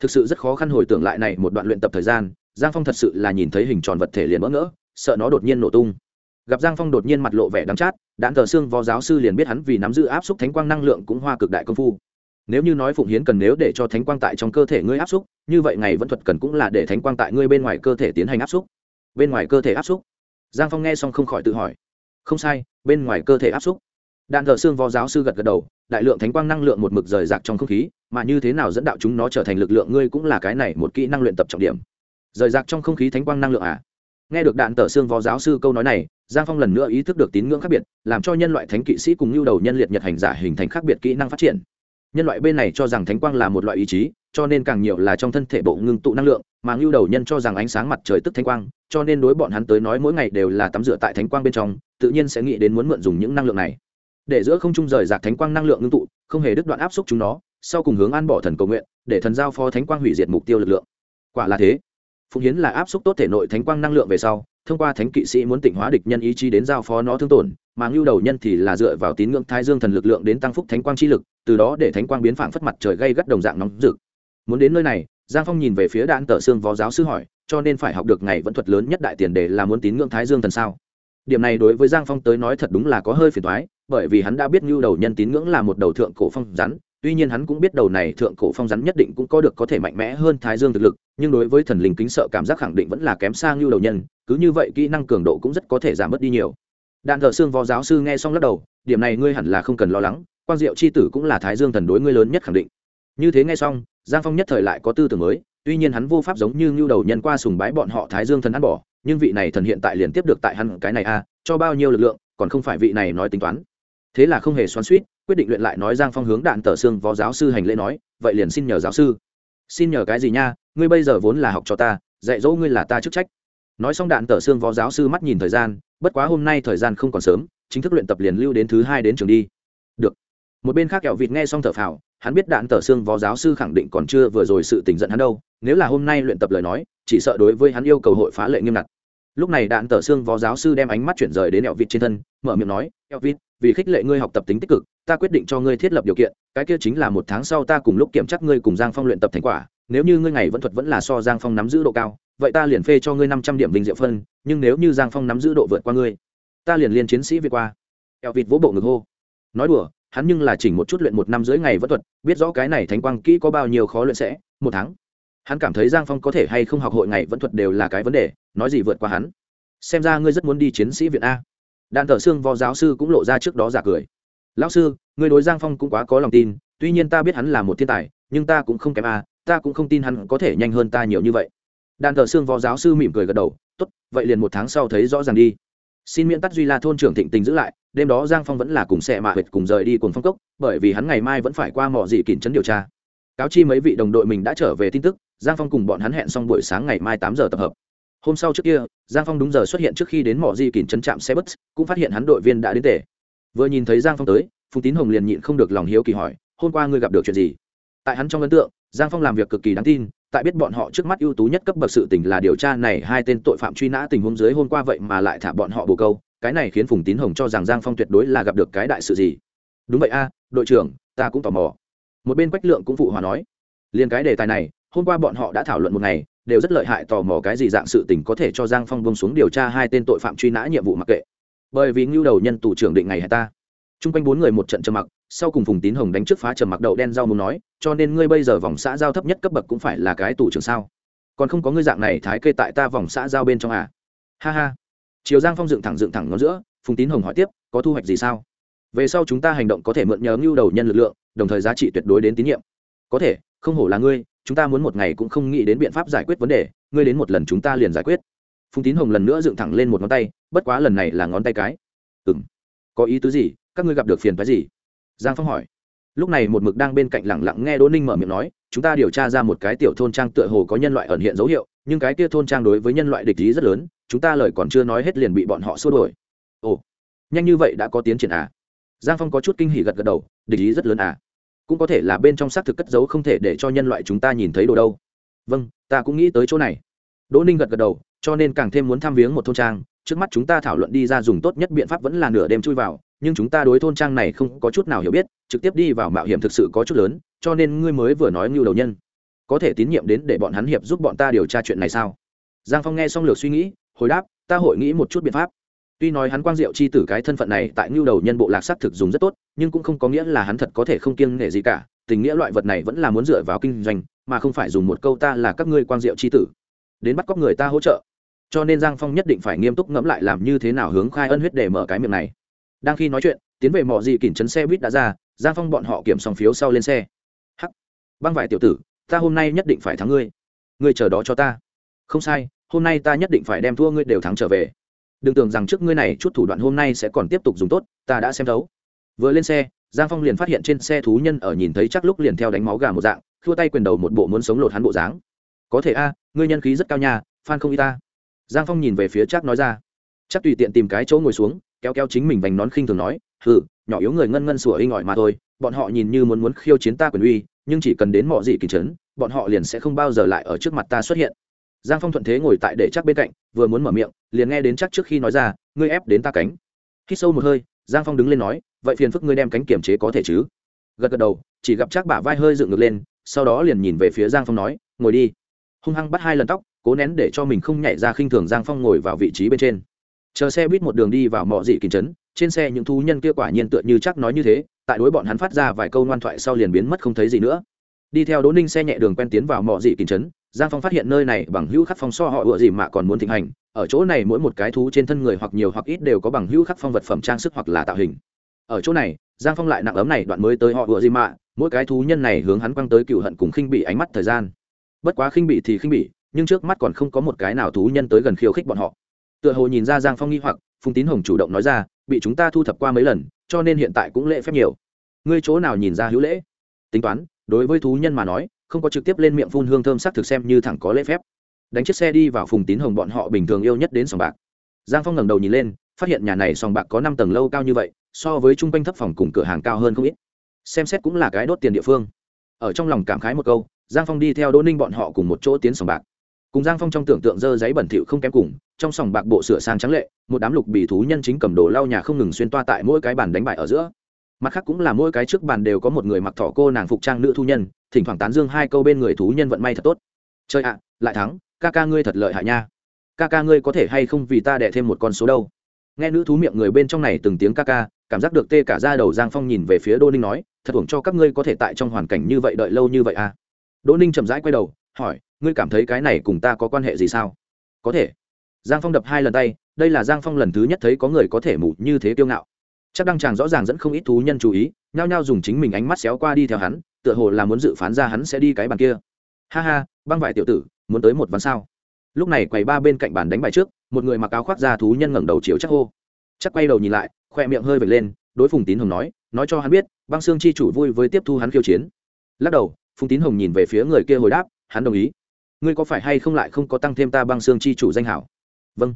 Thực sự rất khó khăn hồi tưởng lại này một đoạn luyện tập thời gian giang phong thật sự là nhìn thấy hình tròn vật thể liền bỡ ngỡ, sợ nó đột nhiên nổ tung. Gặp giang phong đột nhiên mặt lộ vẻ đắng chát đạn thờ xương vò giáo sư liền biết hắn vì nắm giữ áp suất thánh quang năng lượng cũng hoa cực đại công phu. Nếu như nói phụng hiến cần nếu để cho thánh quang tại trong cơ thể ngươi áp xúc, như vậy ngày vẫn thuật cần cũng là để thánh quang tại ngươi bên ngoài cơ thể tiến hành áp xúc. Bên ngoài cơ thể áp xúc. Giang phong nghe xong không khỏi tự hỏi. Không sai, bên ngoài cơ thể áp xúc. Đạn thờ xương vò giáo sư gật gật đầu, đại lượng thánh quang năng lượng một mực rời rạc trong không khí, mà như thế nào dẫn đạo chúng nó trở thành lực lượng ngươi cũng là cái này một kỹ năng luyện tập trọng điểm rời rạc trong không khí thánh quang năng lượng à. Nghe được đạn tờ xương võ giáo sư câu nói này, giang phong lần nữa ý thức được tín ngưỡng khác biệt, làm cho nhân loại thánh kỵ sĩ cùng lưu đầu nhân liệt nhật hành giả hình thành khác biệt kỹ năng phát triển. Nhân loại bên này cho rằng thánh quang là một loại ý chí, cho nên càng nhiều là trong thân thể bộ ngưng tụ năng lượng, mà ngưu đầu nhân cho rằng ánh sáng mặt trời tức thánh quang, cho nên đối bọn hắn tới nói mỗi ngày đều là tắm rửa tại thánh quang bên trong, tự nhiên sẽ nghĩ đến muốn mượn dùng những năng lượng này. Để giữa không trung rời rạc thánh quang năng lượng ngưng tụ, không hề đứt đoạn áp xúc chúng nó, sau cùng hướng an bỏ thần cầu nguyện, để thần giao phó thánh quang hủy diệt mục tiêu lực lượng. Quả là thế phụng hiến là áp xúc tốt thể nội thánh quang năng lượng về sau, thông qua thánh kỵ sĩ muốn tịnh hóa địch nhân ý chí đến giao phó nó thương tổn, mà ngưu đầu nhân thì là dựa vào tín ngưỡng thái dương thần lực lượng đến tăng phúc thánh quang chi lực, từ đó để thánh quang biến phảng phất mặt trời gây gắt đồng dạng nóng rực. Muốn đến nơi này, giang phong nhìn về phía đạn tờ xương vó giáo sư hỏi, cho nên phải học được ngày vẫn thuật lớn nhất đại tiền đề là muốn tín ngưỡng thái dương thần sao? Điểm này đối với giang phong tới nói thật đúng là có hơi phiền thoái bởi vì hắn đã biết ngưu đầu nhân tín ngưỡng là một đầu thượng cổ phong rắn tuy nhiên hắn cũng biết đầu này thượng cổ phong rắn nhất định cũng có được có thể mạnh mẽ hơn thái dương thực lực, nhưng đối với thần linh kính sợ cảm giác khẳng định vẫn là kém xa ngưu đầu nhân, cứ như vậy kỹ năng cường độ cũng rất có thể giảm bớt đi nhiều. Đạn thợ xương võ giáo sư nghe xong lắc đầu, điểm này ngươi hẳn là không cần lo lắng, quang diệu c h i tử cũng là thái dương thần đối ngươi lớn nhất khẳng định. Như thế nghe xong, giang phong nhất thời lại có tư tưởng mới, tuy nhiên hắn vô pháp giống như ngưu đầu nhân qua sùng bái bọn họ thái dương thần ăn bỏ, nhưng vị này thần hiện tại liền tiếp được tại hắn cái này a cho bao nhiêu lực lượng, còn không phải vị này nói tính toán. Thế là không hề xoắn suýt quyết định luyện lại nói giang phong hướng đạn tờ xương võ giáo sư hành lễ nói, vậy liền xin nhờ giáo sư. Xin nhờ cái gì nha? Ngươi bây giờ vốn là học cho ta, dạy dỗ ngươi là ta chức trách. Nói xong đạn tờ xương võ giáo sư mắt nhìn thời gian, bất quá hôm nay thời gian không còn sớm, chính thức luyện tập liền lưu đến thứ hai đến trường đi. Được. Một bên khác kẹo vịt nghe xong thở phào, hắn biết đạn tờ xương võ giáo sư khẳng định còn chưa vừa rồi sự tình giận hắn đâu, nếu là hôm nay luyện tập lời nói, chỉ sợ đối với hắn yêu cầu hội phá lệ nghiêm ngặt lúc này đạn tờ xương võ giáo sư đem ánh mắt chuyển rời đến kẹo vịt trên thân, mở miệng nói kẹo vịt, vì khích lệ ngươi học tập tính tích cực, ta quyết định cho ngươi thiết lập điều kiện, cái kia chính là một tháng sau ta cùng lúc kiểm tra ngươi cùng giang phong luyện tập thành quả, nếu như ngươi ngày vẫn thuật vẫn là so giang phong nắm giữ độ cao, vậy ta liền phê cho ngươi năm trăm điểm vinh diệu phân, nhưng nếu như giang phong nắm giữ độ vượt qua ngươi, ta liền liên chiến sĩ vượt qua. Eo vịt vỗ bộ ngực hô. Nói đùa, hắn nhưng là chỉnh một chút luyện một năm dưới ngày vẫn thuật, biết rõ cái này thánh quang kỹ có bao nhiêu khó luyện sẽ, một tháng hắn cảm thấy giang phong có thể hay không học hội ngày vẫn thuật đều là cái vấn đề, nói gì vượt qua hắn. Xem ra ngươi rất muốn đi chiến sĩ viện a. Đạn thợ xương võ giáo sư cũng lộ ra trước đó giả cười. Lão sư, ngươi đối giang phong cũng quá có lòng tin, tuy nhiên ta biết hắn là một thiên tài, nhưng ta cũng không kém a, ta cũng không tin hắn có thể nhanh hơn ta nhiều như vậy. Đàn thợ xương võ giáo sư mỉm cười gật đầu, tốt, vậy liền một tháng sau thấy rõ ràng đi. Xin miễn tắt duy la thôn trưởng thịnh tình giữ lại, đêm đó giang phong vẫn là cùng xe mạ huyệt cùng rời đi cùng phong cốc, bởi vì hắn ngày mai vẫn phải qua mỏ dị kỉnh trấn điều tra. Cáo chi mấy vị đồng đội mình đã trở về tin tức giang phong cùng bọn hắn hẹn xong buổi sáng ngày mai tám giờ tập hợp. Hôm sau trước kia, giang phong đúng giờ xuất hiện trước khi đến mỏ di kỷ trấn trạm xe bus, cũng phát hiện hắn đội viên đã đến tề. Vừa nhìn thấy giang phong tới, phùng tín hồng liền nhịn không được lòng hiếu kỳ hỏi, hôm qua ngươi gặp được chuyện gì? Tại hắn trong ấn tượng, giang phong làm việc cực kỳ đáng tin, tại biết bọn họ trước mắt ưu tú nhất cấp bậc sự tình là điều tra này hai tên tội phạm truy nã tình huống dưới hôm qua vậy mà lại thả bọn họ bồ câu, cái này khiến phùng tín hồng cho rằng giang phong tuyệt đối là gặp được cái đại sự gì. Đúng vậy a, đội trưởng, ta cũng tò mò. Một bên quách lượng cũng phụ hòa nói liền cái đề tài này hôm qua bọn họ đã thảo luận một ngày, đều rất lợi hại tò mò cái gì dạng sự tình có thể cho giang phong bông xuống điều tra hai tên tội phạm truy nã nhiệm vụ mặc kệ. Bởi vì ngưu đầu nhân tù trưởng định ngày hay ta. T r u n g quanh bốn người một trận trầm mặc, sau cùng phùng tín hồng đánh trước phá trầm mặc đậu đen rau muốn nói, cho nên ngươi bây giờ vòng xã giao thấp nhất cấp bậc cũng phải là cái tù trưởng sao? Còn không có ngươi dạng này thái kê tại ta vòng xã giao bên trong à? Ha ha. Chiều giang phong dựng thẳng dựng thẳng ngón giữa, phùng tín hồng hỏi tiếp, có thu hoạch gì sao? Về sau chúng ta hành động có thể mượn nhờ ngưu đầu nhân lực lượng, đồng thời giá trị tuyệt đối đến tín nhiệm. Có thể, không hổ là ngươi chúng ta muốn một ngày cũng không nghĩ đến biện pháp giải quyết vấn đề, ngươi đến một lần chúng ta liền giải quyết. Phùng tín hồng lần nữa dựng thẳng lên một ngón tay, bất quá lần này là ngón tay cái. Ừ m có ý tứ gì? Các ngươi gặp được phiền phái gì? Giang phong hỏi. Lúc này một mực đang bên cạnh lẳng lặng nghe đỗ ninh mở miệng nói, chúng ta điều tra ra một cái tiểu thôn trang tựa hồ có nhân loại ẩn hiện dấu hiệu, nhưng cái kia thôn trang đối với nhân loại địch ý rất lớn, chúng ta lời còn chưa nói hết liền bị bọn họ xua đổi ồ, nhanh như vậy đã có tiến triển à? Giang phong có chút kinh hỉ gật gật đầu, địch ý rất lớn à? Cũng có thể là bên trong xác thực cất giấu không thể để cho nhân loại chúng ta nhìn thấy đồ đâu. Vâng ta cũng nghĩ tới chỗ này. Đỗ ninh gật gật đầu, cho nên càng thêm muốn tham viếng một thôn trang. Trước mắt chúng ta thảo luận đi ra dùng tốt nhất biện pháp vẫn là nửa đêm chui vào, nhưng chúng ta đối thôn trang này không có chút nào hiểu biết, trực tiếp đi vào mạo hiểm thực sự có chút lớn, cho nên ngươi mới vừa nói ngưu đầu nhân. Có thể tín nhiệm đến để bọn hắn hiệp giúp bọn ta điều tra chuyện này sao? Giang phong nghe xong lược suy nghĩ, hồi đáp, ta hội nghĩ một chút biện pháp tuy nói hắn quang diệu chi tử cái thân phận này tại ngưu đầu nhân bộ lạc sắc thực dùng rất tốt, nhưng cũng không có nghĩa là hắn thật có thể không kiêng nể gì cả. Tình nghĩa loại vật này vẫn là muốn dựa vào kinh doanh, mà không phải dùng một câu ta là các ngươi quang diệu chi tử. Đến bắt cóc người ta hỗ trợ. Cho nên giang phong nhất định phải nghiêm túc ngẫm lại làm như thế nào hướng khai ân huyết để mở cái miệng này. Đang khi nói chuyện, tiến về mỏ gì kỉnh chấn xe buýt đã ra, giang phong bọn họ kiểm xong phiếu sau lên xe. Hắc. Băng vải tiểu tử, ta hôm nay nhất định phải thắng ngươi. Ngươi chờ đó cho ta. Không sai, hôm nay ta nhất định phải đem thua ngươi đều thắng trở về đừng tưởng rằng trước ngươi này chút thủ đoạn hôm nay sẽ còn tiếp tục dùng tốt, ta đã xem thấu. Vừa lên xe, giang phong liền phát hiện trên xe thú nhân ở nhìn thấy chắc lúc liền theo đánh máu gà một dạng thua tay quyền đầu một bộ muốn sống lột hắn bộ dáng. Có thể a, ngươi nhân khí rất cao nha phan không y ta. Giang phong nhìn về phía chắc nói ra. Chắc tùy tiện tìm cái chỗ ngồi xuống, kéo kéo chính mình vành nón khinh thường nói, hừ, nhỏ yếu người ngân ngân sủa inh ỏi mà thôi, bọn họ nhìn như muốn muốn khiêu chiến ta quyền uy, nhưng chỉ cần đến mọi gì kỳ trấn, bọn họ liền sẽ không bao giờ lại ở trước mặt ta xuất hiện giang phong thuận thế ngồi tại để chắc bên cạnh, vừa muốn mở miệng, liền nghe đến chắc trước khi nói ra, ngươi ép đến ta cánh. Khi sâu một hơi, giang phong đứng lên nói, vậy phiền phức ngươi đem cánh kiểm chế có thể chứ? Gật gật đầu, chỉ gặp chắc bả vai hơi dựng ngược lên, sau đó liền nhìn về phía giang phong nói, ngồi đi. Hung hăng bắt hai lần tóc, cố nén để cho mình không nhảy ra khinh thường giang phong ngồi vào vị trí bên trên. Chờ xe buýt một đường đi vào mỏ dị kỳ trấn, trên xe những thú nhân kia quả nhiên tựa như chắc nói như thế, tại đối bọn hắn phát ra vài câu ngoan thoại sau liền biến mất không thấy gì nữa. Đi theo đỗ ninh xe nhẹ đường quen tiến vào mỏ dị kỳ trấn giang phong phát hiện nơi này bằng hữu khắc phong so họ ựa gì mà còn muốn thịnh hành, ở chỗ này mỗi một cái thú trên thân người hoặc nhiều hoặc ít đều có bằng hữu khắc phong vật phẩm trang sức hoặc là tạo hình. Ở chỗ này, giang phong lại nặng ấm này, đoạn mới tới họ ựa gì mà, mỗi cái thú nhân này hướng hắn quăng tới cựu hận cùng khinh bị ánh mắt thời gian. Bất quá khinh bị thì khinh bị nhưng trước mắt còn không có một cái nào thú nhân tới gần khiêu khích bọn họ. Tựa hồ nhìn ra giang phong nghi hoặc, phùng tín hồng chủ động nói ra, bị chúng ta thu thập qua mấy lần, cho nên hiện tại cũng lễ phép nhiều. Ngươi chỗ nào nhìn ra hữu lễ? Tính toán, đối với thú nhân mà nói không có trực tiếp lên miệng phun hương thơm sắc thực xem như thẳng có lễ phép. Đánh chiếc xe đi vào phùng tín hồng bọn họ bình thường yêu nhất đến sòng bạc. Giang phong ngẩng đầu nhìn lên, phát hiện nhà này sòng bạc có năm tầng lâu cao như vậy, so với chung quanh thấp phòng cùng cửa hàng cao hơn không ít. Xem xét cũng là cái đốt tiền địa phương. Ở trong lòng cảm khái một câu, giang phong đi theo đỗ ninh bọn họ cùng một chỗ tiến sòng bạc. Cùng giang phong trong tưởng tượng dơ giấy bẩn thỉu không kém cùng, trong sòng bạc bộ sửa sang trắng lệ, một đám lục bì thú nhân chính cầm đồ lau nhà không ngừng xuyên toa tại mỗi cái bàn đánh bại ở giữa. Mặt khác cũng là mỗi cái trước bàn đều có một người mặc thỏ cô nàng phục trang nữ thu nhân thỉnh thoảng tán dương hai câu bên người thú nhân vận may thật tốt. Chơi ạ, lại thắng, ca ca ngươi thật lợi hại nha. Ca ca ngươi có thể hay không vì ta đẻ thêm một con số đâu? Nghe nữ thú miệng người bên trong này từng tiếng ca ca, cảm giác được tê cả ra đầu giang phong nhìn về phía đô ninh nói, thật ủng cho các ngươi có thể tại trong hoàn cảnh như vậy đợi lâu như vậy à? Đỗ ninh chậm rãi quay đầu, hỏi, ngươi cảm thấy cái này cùng ta có quan hệ gì sao? Có thể. Giang phong đập hai lần tay, đây là giang phong lần thứ nhất thấy có người có thể mù như thế kiêu ngạo. Chắc đăng chàng rõ ràng dẫn không ít thú nhân chú ý, nhao nhao dùng chính mình ánh mắt xéo qua đi theo hắn tựa hồ là muốn dự phán ra hắn sẽ đi cái bàn kia. Ha ha, băng vải tiểu tử, muốn tới một ván sao? Lúc này quầy ba bên cạnh bàn đánh bài trước, một người mặc áo khoác da thú nhân ngẩng đầu chiếu chắc hô. Chắc quay đầu nhìn lại, khoe miệng hơi vệt lên, đối phùng tín hồng nói nói cho hắn biết, băng xương chi chủ vui với tiếp thu hắn khiêu chiến. Lắc đầu, phùng tín hồng nhìn về phía người kia hồi đáp, hắn đồng ý. Ngươi có phải hay không lại không có tăng thêm ta băng xương chi chủ danh hảo? Vâng.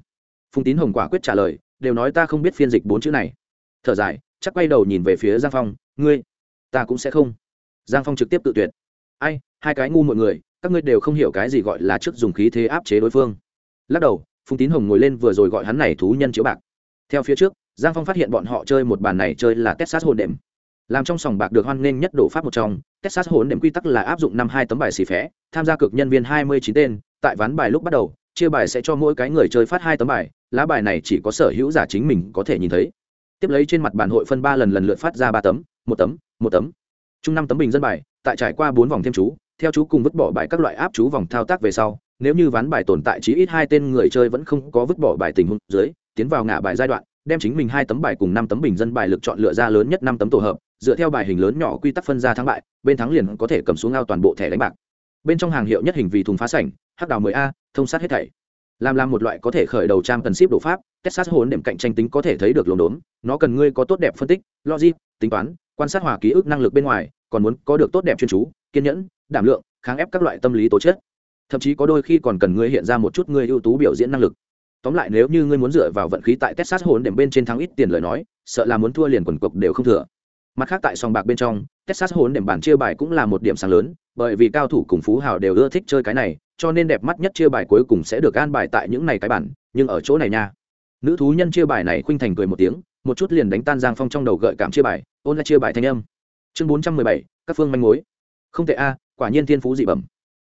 Phùng tín hồng quả quyết trả lời, đều nói ta không biết phiên dịch bốn chữ này. Thở dài, chắc quay đầu nhìn về phía giang phong, ngươi, ta cũng sẽ không giang phong trực tiếp tự tuyệt. Ai, hai cái ngu mọi người, các ngươi đều không hiểu cái gì gọi là trước dùng khí thế áp chế đối phương. Lắc đầu, phùng tín hồng ngồi lên vừa rồi gọi hắn này thú nhân chiếu bạc. Theo phía trước, giang phong phát hiện bọn họ chơi một bàn này chơi là texas hồn đệm. Làm trong sòng bạc được hoan nghênh nhất đổ pháp một trong, texas hồn đệm quy tắc là áp dụng năm hai tấm bài xì phé, tham gia cực nhân viên hai mươi chín tên, tại ván bài lúc bắt đầu, chia bài sẽ cho mỗi cái người chơi phát hai tấm bài, lá bài này chỉ có sở hữu giả chính mình có thể nhìn thấy. Tiếp lấy trên mặt bàn hội phân ba lần lần lượt phát ra ba tấm, một tấm một tấm chung năm tấm bình dân bài, tại trải qua bốn vòng thêm chú, theo chú cùng vứt bỏ bài các loại áp chú vòng thao tác về sau, nếu như ván bài tồn tại chí ít hai tên người chơi vẫn không có vứt bỏ bài tình huống dưới, tiến vào ngã bài giai đoạn, đem chính mình hai tấm bài cùng năm tấm bình dân bài lực chọn lựa ra lớn nhất năm tấm tổ hợp, dựa theo bài hình lớn nhỏ quy tắc phân ra thắng bại, bên thắng liền có thể cầm xuống ao toàn bộ thẻ đánh bạc. Bên trong hàng hiệu nhất hình vì thùng phá sảnh, hắc đào 10 a, thông sát hết thảy. Làm làm một loại có thể khởi đầu trang cần ship đổ pháp, texas hồn điểm cạnh tranh tính có thể thấy được lồn đốn, nó cần ngươi có tốt đẹp phân tích, logic, tính toán quan sát hòa ký ức năng lực bên ngoài, còn muốn có được tốt đẹp chuyên chú, kiên nhẫn, đảm lượng, kháng ép các loại tâm lý tố chất. Thậm chí có đôi khi còn cần ngươi hiện ra một chút ngươi ưu tú biểu diễn năng lực. Tóm lại nếu như ngươi muốn dựa vào vận khí tại texas hồn đệm bên trên thắng ít tiền lời nói, sợ là muốn thua liền quần cục đều không thừa. Mặt khác tại sòng bạc bên trong, texas hồn đệm bản chia bài cũng là một điểm sáng lớn, bởi vì cao thủ cùng phú hào đều ưa thích chơi cái này, cho nên đẹp mắt nhất chia bài cuối cùng sẽ được an bài tại những này cái bản, nhưng ở chỗ này nha. Nữ thú nhân chia bài này khuynh thành cười một tiếng một chút liền đánh tan giang phong trong đầu gợi cảm chia bài, ôn lại chia bài thanh âm. Chương bốn trăm mười bảy, các phương manh mối. Không tệ a, quả nhiên thiên phú dị bẩm.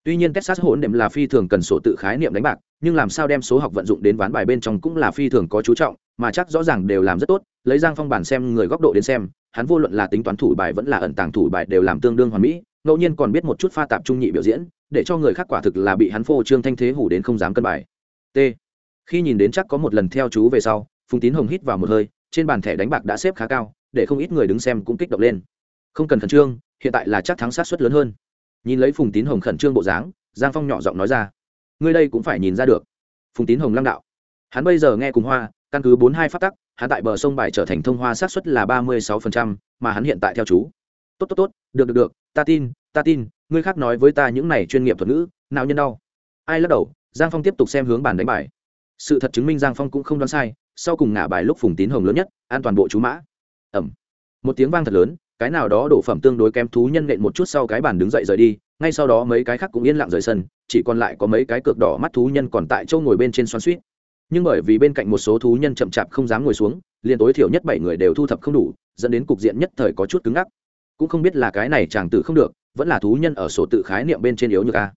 Tuy nhiên texas hỗn đệm là phi thường cần sổ tự khái niệm đánh bạc, nhưng làm sao đem số học vận dụng đến ván bài bên trong cũng là phi thường có chú trọng, mà chắc rõ ràng đều làm rất tốt, lấy giang phong bản xem người góc độ đến xem, hắn vô luận là tính toán thủ bài vẫn là ẩn tàng thủ bài đều làm tương đương hoàn mỹ, ngẫu nhiên còn biết một chút pha tạp trung nhị biểu diễn, để cho người khác quả thực là bị hắn phô trương thanh thế hủ đến không dám cân bài. T. Khi nhìn đến chắc có một lần theo chú về sau, phùng tín hồng hít vào một hơi trên bàn thẻ đánh bạc đã xếp khá cao, để không ít người đứng xem cũng kích động lên. Không cần khẩn trương, hiện tại là chắc thắng sát suất lớn hơn. Nhìn lấy phùng tín hồng khẩn trương bộ dáng, giang phong nhỏ giọng nói ra, ngươi đây cũng phải nhìn ra được. Phùng tín hồng lăng đạo, hắn bây giờ nghe cùng hoa, căn cứ bốn hai phát tắc, hắn tại bờ sông bài trở thành thông hoa sát suất là ba mươi sáu phần trăm, mà hắn hiện tại theo chú. Tốt tốt tốt, được được được, ta tin ta tin, ngươi khác nói với ta những này chuyên nghiệp thuật ngữ, nào nhân đau. Ai lắc đầu, giang phong tiếp tục xem hướng bàn đánh bài. Sự thật chứng minh giang phong cũng không đoán sai sau cùng ngả bài lúc phùng tín hồng lớn nhất, an toàn bộ chú mã. Ẩm một tiếng vang thật lớn, cái nào đó đổ phẩm tương đối kém thú nhân nện một chút sau cái bàn đứng dậy rời đi, ngay sau đó mấy cái khác cũng yên lặng rời sân, chỉ còn lại có mấy cái cược đỏ mắt thú nhân còn tại châu ngồi bên trên xoắn suýt nhưng bởi vì bên cạnh một số thú nhân chậm chạp không dám ngồi xuống, liền tối thiểu nhất bảy người đều thu thập không đủ, dẫn đến cục diện nhất thời có chút cứng ngắc. Cũng không biết là cái này chàng tử không được, vẫn là thú nhân ở sổ tự khái niệm bên trên yếu như ca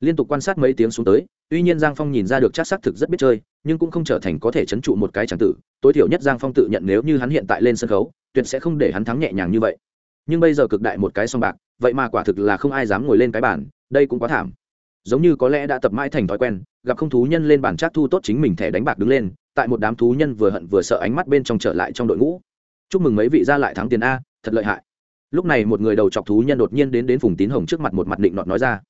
liên tục quan sát mấy tiếng xuống tới, tuy nhiên giang phong nhìn ra được chắc xác thực rất biết chơi nhưng cũng không trở thành có thể chấn trụ một cái tràng tử. Tối thiểu nhất giang phong tự nhận nếu như hắn hiện tại lên sân khấu, tuyệt sẽ không để hắn thắng nhẹ nhàng như vậy. Nhưng bây giờ cực đại một cái song bạc, vậy mà quả thực là không ai dám ngồi lên cái bàn, đây cũng quá thảm. Giống như có lẽ đã tập mãi thành thói quen, gặp không thú nhân lên bàn trác thu tốt chính mình thẻ đánh bạc đứng lên, tại một đám thú nhân vừa hận vừa sợ ánh mắt bên trong trở lại trong đội ngũ. Chúc mừng mấy vị ra lại thắng tiền a, thật lợi hại. Lúc này một người đầu chọc thú nhân đột nhiên đến đến phùng tín hồng trước mặt một mặt định nọt nói ra.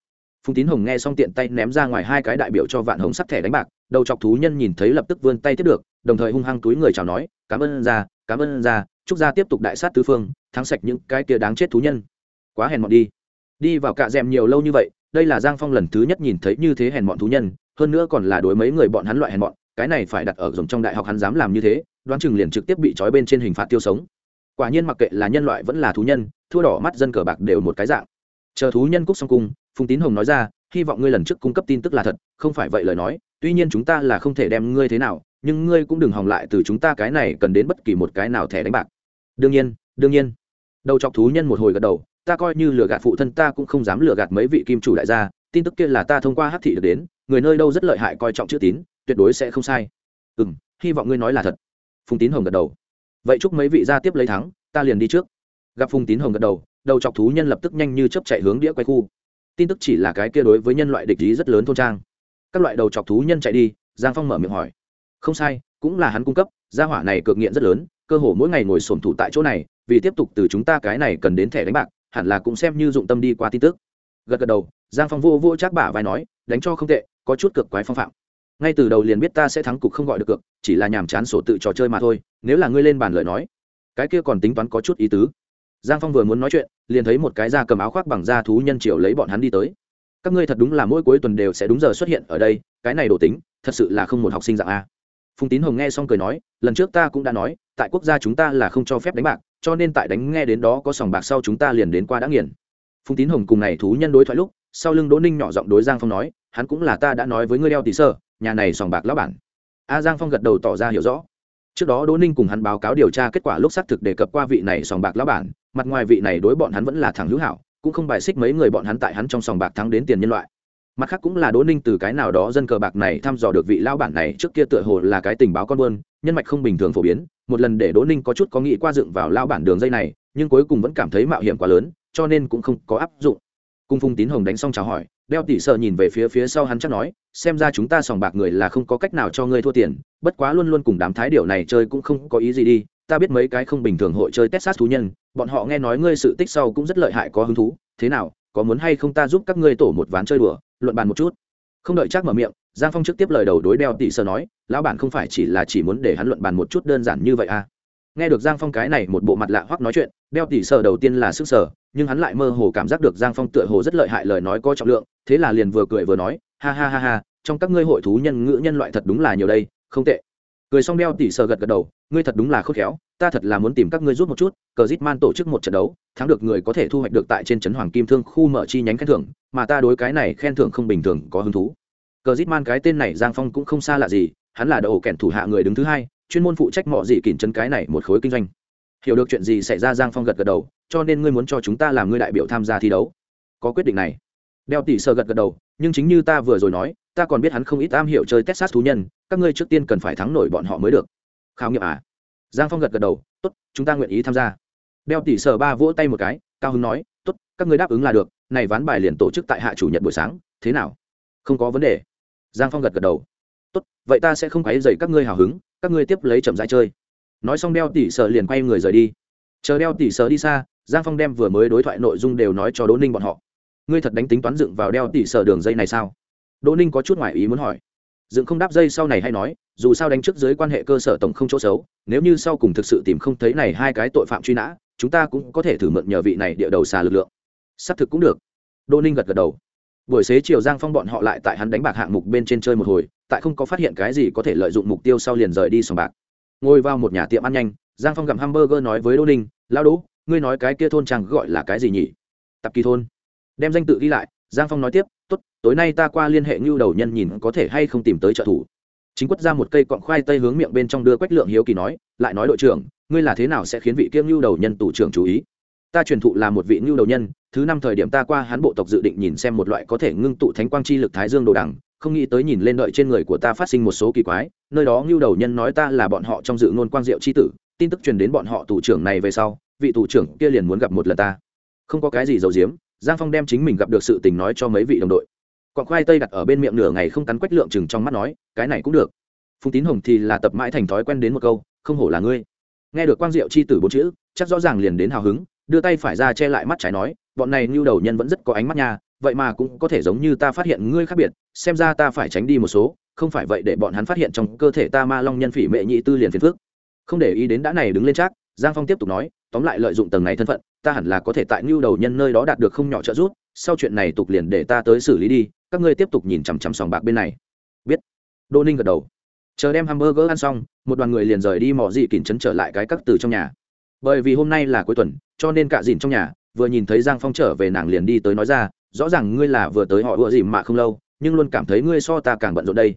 Phùng tín hồng nghe xong tiện tay ném ra ngoài hai cái đại biểu cho vạn hồng sắt thẻ đánh bạc đầu chọc thú nhân nhìn thấy lập tức vươn tay tiếp được, đồng thời hung hăng túi người chào nói, cảm ơn ra cảm ơn ra trúc gia tiếp tục đại sát tứ phương, thắng sạch những cái kia đáng chết thú nhân. Quá hèn mọn đi. Đi vào cạ rèm nhiều lâu như vậy, đây là giang phong lần thứ nhất nhìn thấy như thế hèn mọn thú nhân, hơn nữa còn là đối mấy người bọn hắn loại hèn mọn, cái này phải đặt ở dùng trong đại học hắn dám làm như thế, đoán chừng liền trực tiếp bị trói bên trên hình phạt tiêu sống. Quả nhiên mặc kệ là nhân loại vẫn là thú nhân, thua đỏ mắt dân cờ bạc đều một cái dạng. Chờ thú nhân cúc xong cung, phùng tín hồng nói ra, hy vọng ngươi lần trước cung cấp tin tức là thật, không phải vậy lời nói tuy nhiên chúng ta là không thể đem ngươi thế nào, nhưng ngươi cũng đừng hòng lại từ chúng ta cái này cần đến bất kỳ một cái nào thẻ đánh bạc. Đương nhiên đương nhiên. Đầu chọc thú nhân một hồi gật đầu, ta coi như lừa gạt phụ thân ta cũng không dám lừa gạt mấy vị kim chủ đại gia, tin tức kia là ta thông qua hát thị được đến, người nơi đâu rất lợi hại coi trọng chữ tín, tuyệt đối sẽ không sai. Ừ m hy vọng ngươi nói là thật. Phùng tín hồng gật đầu. Vậy chúc mấy vị gia tiếp lấy thắng, ta liền đi trước. Gặp phùng tín hồng gật đầu đầu chọc thú nhân lập tức nhanh như chấp chạy hướng đĩa quay khu. Tin tức chỉ là cái kia đối với nhân loại địch ý rất lớn thôn trang các loại đầu chọc thú nhân chạy đi, giang phong mở miệng hỏi. Không sai, cũng là hắn cung cấp, gia hỏa này cực nghiện rất lớn, cơ hồ mỗi ngày ngồi sổm thủ tại chỗ này, vì tiếp tục từ chúng ta cái này cần đến thẻ đánh bạc, hẳn là cũng xem như dụng tâm đi qua tin tức. Gật gật đầu, giang phong vô vô chắc bả vai nói, đánh cho không tệ, có chút cực quái phong phạm. Ngay từ đầu liền biết ta sẽ thắng cục không gọi được cược, chỉ là nhàm chán sổ tự trò chơi mà thôi, nếu là ngươi lên bàn lời nói, cái kia còn tính toán có chút ý tứ. Giang phong vừa muốn nói chuyện, liền thấy một cái da cầm áo khoác bằng da thú nhân triệu lấy bọn hắn đi tới các ngươi thật đúng là mỗi cuối tuần đều sẽ đúng giờ xuất hiện ở đây, cái này đổ tính, thật sự là không một học sinh dạng a. Phùng tín hồng nghe xong cười nói, lần trước ta cũng đã nói, tại quốc gia chúng ta là không cho phép đánh bạc, cho nên tại đánh nghe đến đó có sòng bạc sau chúng ta liền đến qua đã nghiền. Phùng tín hồng cùng này thú nhân đối thoại lúc, sau lưng đỗ ninh nhỏ giọng đối giang phong nói, hắn cũng là ta đã nói với ngươi đeo tỷ sơ, nhà này sòng bạc lão bản. A giang phong gật đầu tỏ ra hiểu rõ. Trước đó đỗ ninh cùng hắn báo cáo điều tra kết quả lúc xác thực đề cập qua vị này sòng bạc lão bản, mặt ngoài vị này đối bọn hắn vẫn là thằng hữu hảo cũng không bài xích mấy người bọn hắn tại hắn trong sòng bạc thắng đến tiền nhân loại. Mặt khác cũng là đỗ ninh từ cái nào đó dân cờ bạc này thăm dò được vị lao bản này trước kia tựa hồ là cái tình báo con buôn, nhân mạch không bình thường phổ biến. Một lần để đỗ ninh có chút có nghĩ qua dựng vào lao bản đường dây này, nhưng cuối cùng vẫn cảm thấy mạo hiểm quá lớn, cho nên cũng không có áp dụng. Cung phung tín hồng đánh xong chào hỏi, đeo tỉ sợ nhìn về phía phía sau hắn chắc nói, xem ra chúng ta sòng bạc người là không có cách nào cho ngươi thua tiền, bất quá luôn luôn cùng đám thái điệu này chơi cũng không có ý gì đi ta biết mấy cái không bình thường hội chơi texas thú nhân, bọn họ nghe nói ngươi sự tích sau cũng rất lợi hại, có hứng thú. Thế nào, có muốn hay không ta giúp các ngươi tổ một ván chơi đùa? Luận bàn một chút. Không đợi chắc mở miệng, giang phong trước tiếp lời đầu đối đeo tỷ sơ nói, lão bản không phải chỉ là chỉ muốn để hắn luận bàn một chút đơn giản như vậy à? Nghe được giang phong cái này một bộ mặt lạ hoắc nói chuyện, đeo tỷ sơ đầu tiên là sức sở nhưng hắn lại mơ hồ cảm giác được giang phong tựa hồ rất lợi hại lời nói có trọng lượng, thế là liền vừa cười vừa nói, ha ha ha ha, trong các ngươi hội thú nhân ngữ nhân loại thật đúng là nhiều đây, không tệ cười xong đeo tỉ sơ gật gật đầu, ngươi thật đúng là khôn khéo, ta thật là muốn tìm các ngươi rút một chút, cờ zitman tổ chức một trận đấu, thắng được người có thể thu hoạch được tại trên trấn hoàng kim thương khu mở chi nhánh khen thưởng, mà ta đối cái này khen thưởng không bình thường, có hứng thú. Cờ zitman cái tên này giang phong cũng không xa lạ gì, hắn là đầu kẻn thủ hạ người đứng thứ hai, chuyên môn phụ trách mọi gì kìm chân cái này một khối kinh doanh. Hiểu được chuyện gì xảy ra? Giang phong gật gật đầu, cho nên ngươi muốn cho chúng ta làm ngươi đại biểu tham gia thi đấu. Có quyết định này đeo tỷ sơ gật gật đầu, nhưng chính như ta vừa rồi nói, ta còn biết hắn không ít am hiểu chơi texas thú nhân, các ngươi trước tiên cần phải thắng nổi bọn họ mới được. Khảo nghiệm à? Giang phong gật gật đầu, tốt, chúng ta nguyện ý tham gia. Đeo tỷ sơ ba vỗ tay một cái, cao hứng nói, tốt, các ngươi đáp ứng là được, này ván bài liền tổ chức tại hạ chủ nhật buổi sáng, thế nào? Không có vấn đề. Giang phong gật gật đầu, tốt, vậy ta sẽ không quấy rầy các ngươi hào hứng, các ngươi tiếp lấy chậm rãi chơi. Nói xong đeo tỷ sở liền quay người rời đi. Chờ đeo tỷ sở đi xa, giang phong đem vừa mới đối thoại nội dung đều nói cho đỗ ninh bọn họ ngươi thật đánh tính toán dựng vào đeo tỉ sở đường dây này sao? Đỗ ninh có chút ngoại ý muốn hỏi. Dựng không đáp dây sau này hay nói, dù sao đánh trước dưới quan hệ cơ sở tổng không chỗ xấu, nếu như sau cùng thực sự tìm không thấy này hai cái tội phạm truy nã, chúng ta cũng có thể thử mượn nhờ vị này địa đầu xà lực lượng. Xác thực cũng được. Đỗ ninh gật gật đầu. Buổi xế chiều giang phong bọn họ lại tại hắn đánh bạc hạng mục bên trên chơi một hồi, tại không có phát hiện cái gì có thể lợi dụng mục tiêu sau liền rời đi sòng bạc. Ngồi vào một nhà tiệm ăn nhanh, giang phong gặm hamburger nói với đỗ ninh lao đỗ, ngươi nói cái kia thôn trang gọi là cái gì nhỉ? Tập kỳ thôn đem danh tự ghi lại, giang phong nói tiếp, tốt, tối nay ta qua liên hệ ngưu đầu nhân nhìn có thể hay không tìm tới trợ thủ. Chính quất ra một cây cọn khoai tây hướng miệng bên trong đưa quách lượng hiếu kỳ nói, lại nói đội trưởng, ngươi là thế nào sẽ khiến vị kiêng ngưu đầu nhân tủ trưởng chú ý? Ta truyền thụ là một vị ngưu đầu nhân, thứ năm thời điểm ta qua hắn bộ tộc dự định nhìn xem một loại có thể ngưng tụ thánh quang chi lực thái dương đồ đằng, không nghĩ tới nhìn lên đợi trên người của ta phát sinh một số kỳ quái, nơi đó ngưu đầu nhân nói ta là bọn họ trong dự ngôn quang diệu chi tử, tin tức truyền đến bọn họ tù trưởng này về sau, vị tù trưởng kia liền muốn gặp một lần ta. Không có cái gì giấu giếm giang phong đem chính mình gặp được sự tình nói cho mấy vị đồng đội. Quặng khoai tây đặt ở bên miệng nửa ngày không cắn quách lượng chừng trong mắt nói, cái này cũng được. Phùng tín hồng thì là tập mãi thành thói quen đến một câu, không hổ là ngươi. Nghe được quang diệu chi tử bốn chữ, chắc rõ ràng liền đến hào hứng, đưa tay phải ra che lại mắt trái nói, bọn này như đầu nhân vẫn rất có ánh mắt nha, vậy mà cũng có thể giống như ta phát hiện ngươi khác biệt, xem ra ta phải tránh đi một số, không phải vậy để bọn hắn phát hiện trong cơ thể ta ma long nhân phỉ mệ nhị tư liền phiền phước không để ý đến đã này đứng lên chắc, giang phong tiếp tục nói, tóm lại lợi dụng tầng này thân phận ta hẳn là có thể tại nhu đầu nhân nơi đó đạt được không nhỏ trợ giúp, sau chuyện này tục liền để ta tới xử lý đi, các ngươi tiếp tục nhìn chằm chằm sòng bạc bên này. Biết. Đô ninh gật đầu. Chờ đem hamburger ăn xong, một đoàn người liền rời đi mò dị kỉnh trấn trở lại cái cắt từ trong nhà. Bởi vì hôm nay là cuối tuần, cho nên cả dìn trong nhà, vừa nhìn thấy giang phong trở về nàng liền đi tới nói ra, rõ ràng ngươi là vừa tới họ ùa dìm mà không lâu, nhưng luôn cảm thấy ngươi so ta càng bận rộn đây.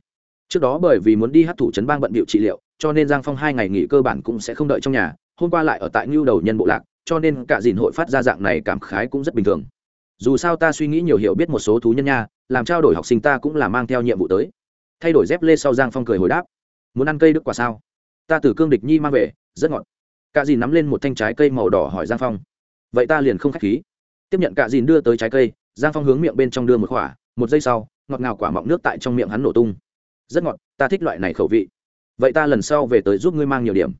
Trước đó bởi vì muốn đi hát thủ trấn bang bận bịu trị liệu, cho nên giang phong hai ngày nghỉ cơ bản cũng sẽ không đợi trong nhà, hôm qua lại ở tại ngưu đầu nhân bộ lạc cho nên cả dìn hội phát ra dạng này cảm khái cũng rất bình thường. Dù sao ta suy nghĩ nhiều hiểu biết một số thú nhân nha, làm trao đổi học sinh ta cũng là mang theo nhiệm vụ tới. Thay đổi dép lê sau giang phong cười hồi đáp, muốn ăn cây đức quả sao? Ta từ cương địch nhi mang về, rất ngọt. Cả dìn nắm lên một thanh trái cây màu đỏ hỏi giang phong, vậy ta liền không k h á c h khí. Tiếp nhận cả dìn đưa tới trái cây, giang phong hướng miệng bên trong đưa một quả, một giây sau, ngọt ngào quả mọng nước tại trong miệng hắn nổ tung. Rất ngọt, ta thích loại này khẩu vị. Vậy ta lần sau về tới giúp ngươi mang nhiều điểm.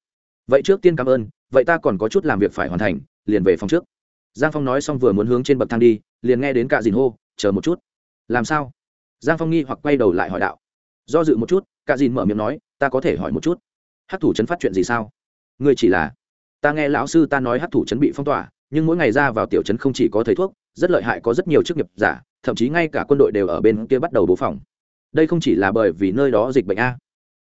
Vậy trước tiên cảm ơn vậy ta còn có chút làm việc phải hoàn thành, liền về phòng trước. Giang phong nói xong vừa muốn hướng trên bậc thang đi, liền nghe đến cả dìn hô, chờ một chút. Làm sao? Giang phong nghi hoặc quay đầu lại hỏi đạo. Do dự một chút cả dìn mở miệng nói, ta có thể hỏi một chút. Hát thủ chấn phát chuyện gì sao? Ngươi chỉ là, ta nghe lão sư ta nói hát thủ chấn bị phong tỏa, nhưng mỗi ngày ra vào tiểu chấn không chỉ có thầy thuốc, rất lợi hại có rất nhiều chức nghiệp giả, thậm chí ngay cả quân đội đều ở bên kia bắt đầu bố phòng. Đây không chỉ là bởi vì nơi đó dịch bệnh a.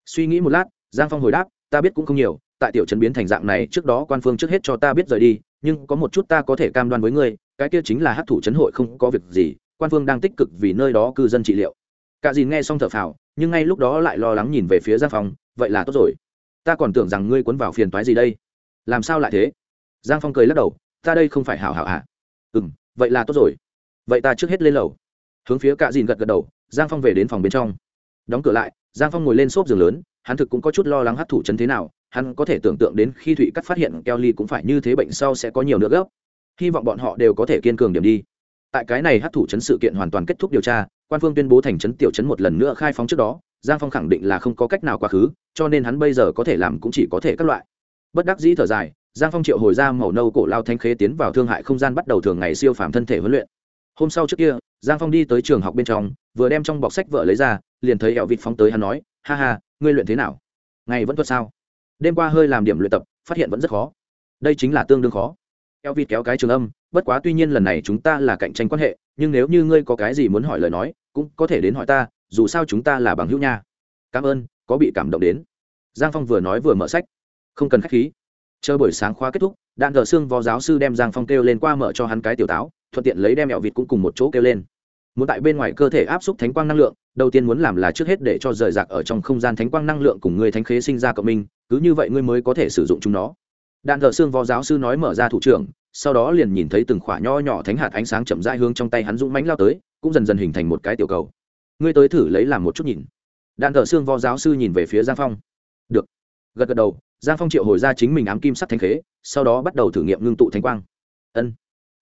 Suy nghĩ một lát, giang phong hồi đáp, ta biết cũng không nhiều tại tiểu trấn biến thành dạng này trước đó quan phương trước hết cho ta biết rời đi, nhưng có một chút ta có thể cam đoan với ngươi, cái kia chính là hát thủ trấn hội không có việc gì, quan phương đang tích cực vì nơi đó cư dân trị liệu. Cả dìn nghe xong thở phào, nhưng ngay lúc đó lại lo lắng nhìn về phía giang phong, vậy là tốt rồi. Ta còn tưởng rằng ngươi cuốn vào phiền toái gì đây. Làm sao lại thế? Giang phong cười lắc đầu, ta đây không phải hảo hảo à? hả ừ m vậy là tốt rồi. Vậy ta trước hết lên lầu. Hướng phía cạ dìn gật gật đầu, giang phong về đến phòng bên trong. Đóng cửa lại, giang phong ngồi lên xốp giường lớn, hắn thực cũng có chút lo lắng hát thủ chấn thế nào hắn có thể tưởng tượng đến khi thụy cắt phát hiện keo ly cũng phải như thế bệnh sau sẽ có nhiều nước gấp. Hy vọng bọn họ đều có thể kiên cường điểm đi. Tại cái này hát thủ chấn sự kiện hoàn toàn kết thúc điều tra, quan phương tuyên bố thành chấn tiểu chấn một lần nữa khai phóng trước đó, giang phong khẳng định là không có cách nào quá khứ, cho nên hắn bây giờ có thể làm cũng chỉ có thể các loại. Bất đắc dĩ thở dài, giang phong triệu hồi ra màu nâu cổ lao thanh khế tiến vào thương hại không gian bắt đầu thường ngày siêu phàm thân thể huấn luyện. Hôm sau trước kia, giang phong đi tới trường học bên trong, vừa đem trong bọc sách vợ lấy ra, liền thấy ẹo vịt phóng tới hắn nói, ha ha, ngươi luyện thế nào? Ngày vẫn thuật sao? Đêm qua hơi làm điểm luyện tập, phát hiện vẫn rất khó. Đây chính là tương đương khó. Eo vịt kéo cái trường âm, bất quá tuy nhiên lần này chúng ta là cạnh tranh quan hệ, nhưng nếu như ngươi có cái gì muốn hỏi lời nói, cũng có thể đến hỏi ta, dù sao chúng ta là bằng hữu nha. Cảm ơn, có bị cảm động đến. Giang phong vừa nói vừa mở sách. Không cần k h á c h khí. Chờ buổi sáng khóa kết thúc, đạn thờ xương vò giáo sư đem giang phong kêu lên qua mở cho hắn cái tiểu táo, thuận tiện lấy đem mẹo vịt cũng cùng một chỗ kêu lên muốn tại bên ngoài cơ thể áp xúc thánh quang năng lượng, đầu tiên muốn làm là trước hết để cho rời rạc ở trong không gian thánh quang năng lượng cùng người thánh khế sinh ra cộng minh, cứ như vậy ngươi mới có thể sử dụng chúng nó. Đạn thợ xương võ giáo sư nói mở ra thủ trưởng, sau đó liền nhìn thấy từng khỏa nho nhỏ thánh hạt ánh sáng chậm rãi hướng trong tay hắn dũng mánh lao tới, cũng dần dần hình thành một cái tiểu cầu. Ngươi tới thử lấy làm một chút nhìn. Đạn thợ xương võ giáo sư nhìn về phía giang phong. Được. Gật gật đầu, giang phong triệu hồi ra chính mình ám kim sắc thánh khế, sau đó bắt đầu thử nghiệm ngưng tụ thánh quang. Ân.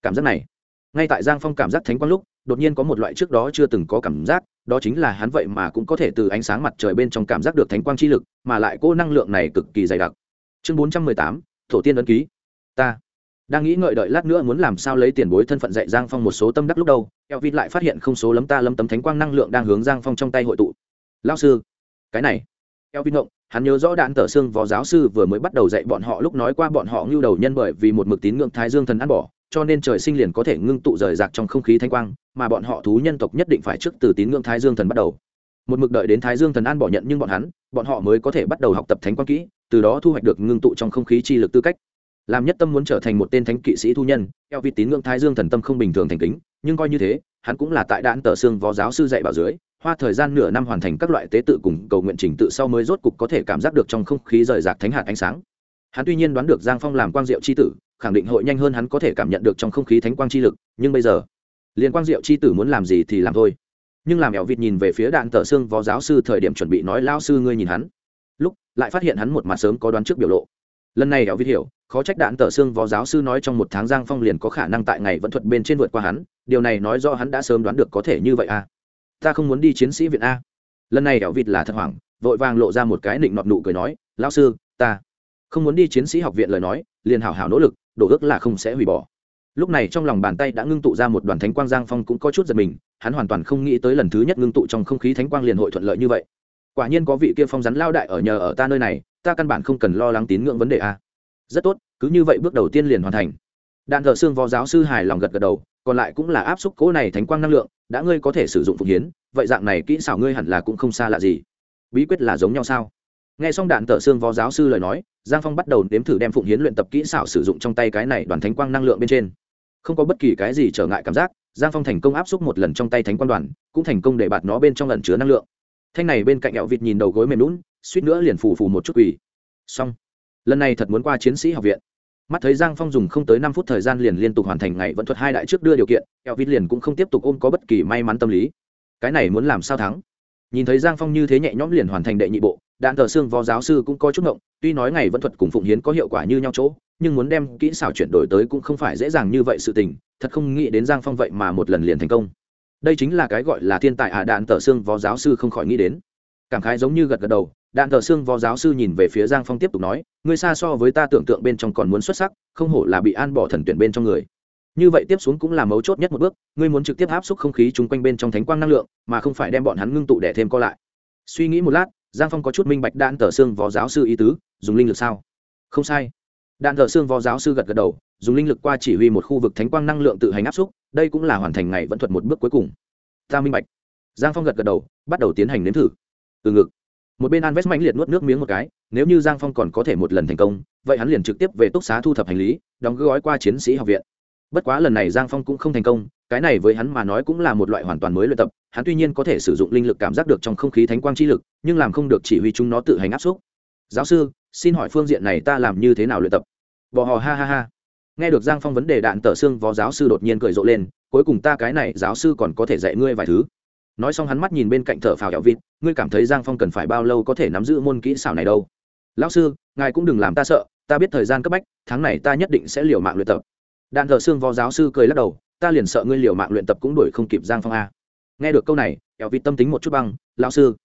Cảm giác này. Ngay tại giang phong cảm giác thánh quang lúc đột nhiên có một loại trước đó chưa từng có cảm giác, đó chính là hắn vậy mà cũng có thể từ ánh sáng mặt trời bên trong cảm giác được thánh quang chi lực, mà lại cô năng lượng này cực kỳ dày đặc. Chương bốn trăm mười tám, thổ tiên ấn ký. Ta đang nghĩ ngợi đợi lát nữa muốn làm sao lấy tiền bối thân phận dạy giang phong một số tâm đắc lúc đầu eo lại phát hiện không số lấm ta lấm tấm thánh quang năng lượng đang hướng giang phong trong tay hội tụ. Lao sư, cái này. Eo vít ngộng, hắn nhớ rõ đạn tờ xương võ giáo sư vừa mới bắt đầu dạy bọn họ lúc nói qua bọn họ ngưu đầu nhân bởi vì một mực tín ngưỡng thái dương thần ăn bỏ cho nên trời sinh liền có thể ngưng tụ rời rạc trong không khí thanh quang, mà bọn họ thú nhân tộc nhất định phải trước từ tín ngưỡng thái dương thần bắt đầu. Một mực đợi đến thái dương thần an bỏ nhận nhưng bọn hắn, bọn họ mới có thể bắt đầu học tập thánh quang kỹ, từ đó thu hoạch được ngưng tụ trong không khí chi lực tư cách. Làm nhất tâm muốn trở thành một tên thánh kỵ sĩ thu nhân, eo vị tín ngưỡng thái dương thần tâm không bình thường thành kính, nhưng coi như thế, hắn cũng là tại đạn tờ xương võ giáo sư dạy bảo dưới, hoa thời gian nửa năm hoàn thành các loại tế tự cùng cầu nguyện trình tự sau mới rốt cục có thể cảm giác được trong không khí rời rạc thánh hạt ánh sáng. Hắn tuy nhiên đoán được giang phong làm quang diệu c h i tử khẳng định hội nhanh hơn hắn có thể cảm nhận được trong không khí thánh quang chi lực, nhưng bây giờ liên quang diệu chi tử muốn làm gì thì làm thôi. Nhưng làm ẻo vịt nhìn về phía đạn tờ xương võ giáo sư thời điểm chuẩn bị nói lao sư ngươi nhìn hắn. Lúc, lại phát hiện hắn một mặt sớm có đoán trước biểu lộ. Lần này ẻo vịt hiểu, khó trách đạn tờ xương võ giáo sư nói trong một tháng giang phong liền có khả năng tại ngày vẫn thuật bên trên vượt qua hắn, điều này nói do hắn đã sớm đoán được có thể như vậy à. Ta không muốn đi chiến sĩ viện a. Lần này ẻo vịt là thật hoảng, vội vàng lộ ra một cái nịnh nọt nụ cười nói lao sư, ta không muốn đi chiến sĩ học viện lời nói, liền hảo hảo nỗ lực đổ ước là không sẽ hủy bỏ. Lúc này trong lòng bàn tay đã ngưng tụ ra một đoàn thánh quang giang phong cũng có chút giật mình, hắn hoàn toàn không nghĩ tới lần thứ nhất ngưng tụ trong không khí thánh quang liền hội thuận lợi như vậy. Quả nhiên có vị kia phong rắn lao đại ở nhờ ở ta nơi này, ta căn bản không cần lo lắng tín ngưỡng vấn đề a. Rất tốt, cứ như vậy bước đầu tiên liền hoàn thành. Đạn thợ xương võ giáo sư hài lòng gật gật đầu, còn lại cũng là áp xúc cố này thánh quang năng lượng, đã ngươi có thể sử dụng phục hiến, vậy dạng này kỹ xảo ngươi hẳn là cũng không xa lạ gì. Bí quyết là giống nhau sao? Nghe xong đạn tờ xương vó giáo sư lời nói, giang phong bắt đầu đếm thử đem phụng hiến luyện tập kỹ xảo sử dụng trong tay cái này đoàn thánh quang năng lượng bên trên. Không có bất kỳ cái gì trở ngại cảm giác, giang phong thành công áp xúc một lần trong tay thánh quang đoàn, cũng thành công để bạt nó bên trong lần chứa năng lượng. Thanh này bên cạnh ẹo vịt nhìn đầu gối mềm lún suýt nữa liền phù phù một chút quỳ. Xong. Lần này thật muốn qua chiến sĩ học viện. Mắt thấy giang phong dùng không tới năm phút thời gian liền liên tục hoàn thành ngày vẫn thuật hai đại trước đưa điều kiện ẹo vịt liền cũng không tiếp tục ôm có bất kỳ may mắn tâm lý. Cái này muốn làm sao thắng? Nhìn thấy giang phong như thế nhẹ nhõm liền hoàn thành đệ nhị bộ đạn thờ xương võ giáo sư cũng có chút ngộng, tuy nói ngày vẫn thuật cùng phụng hiến có hiệu quả như nhau chỗ, nhưng muốn đem kỹ xảo chuyển đổi tới cũng không phải dễ dàng như vậy sự tình, thật không nghĩ đến giang phong vậy mà một lần liền thành công. Đây chính là cái gọi là thiên tài à đạn thờ xương võ giáo sư không khỏi nghĩ đến. Cảm khái giống như gật gật đầu, đạn thờ xương võ giáo sư nhìn về phía giang phong tiếp tục nói, ngươi xa so với ta tưởng tượng bên trong còn muốn xuất sắc, không hổ là bị an bỏ thần tuyển bên trong người. Như vậy tiếp xuống cũng là mấu chốt nhất một bước, ngươi muốn trực tiếp áp xúc không khí chung quanh bên trong thánh quang năng lượng, mà không phải đem bọn hắn ngưng tụ để thêm co lại. Suy nghĩ một lát giang phong có chút minh bạch đạn tờ xương võ giáo sư ý tứ dùng linh lực sao? Không sai. Đạn tờ xương võ giáo sư gật gật đầu dùng linh lực qua chỉ huy một khu vực thánh quang năng lượng tự hành áp xúc đây cũng là hoàn thành ngày vẫn thuật một bước cuối cùng. Ta minh bạch. Giang phong gật gật đầu bắt đầu tiến hành nếm thử. Từ ngực. Một bên Anves mạnh liệt nuốt nước miếng một cái, nếu như Giang Phong còn có thể một lần thành công, vậy hắn liền trực tiếp về túc xá thu thập hành lý, đóng gói qua chiến sĩ học viện. Bất quá lần này Giang Phong cũng không thành công, cái này với hắn mà nói cũng là một loại hoàn toàn mới luyện tập, hắn tuy nhiên có thể sử dụng linh lực cảm giác được trong không khí thánh quang chi lực, nhưng làm không được chỉ huy chúng nó tự hành áp xúc. Giáo sư, xin hỏi phương diện này ta làm như thế nào luyện tập? Bò hò ha ha ha. Nghe được Giang Phong vấn đề đạn tờ xương vó giáo sư đột nhiên cười rộ lên, cuối cùng ta cái này giáo sư còn có thể dạy ngươi vài thứ nói xong hắn mắt nhìn bên cạnh thở phào hẹo vịt ngươi cảm thấy giang phong cần phải bao lâu có thể nắm giữ môn kỹ xảo này đâu lão sư ngài cũng đừng làm ta sợ ta biết thời gian cấp bách tháng này ta nhất định sẽ liều mạng luyện tập đạn thờ xương vó giáo sư cười lắc đầu ta liền sợ ngươi liều mạng luyện tập cũng đuổi không kịp giang phong a. Nghe được câu này Eo vịt tâm tính một chút băng, lão sư,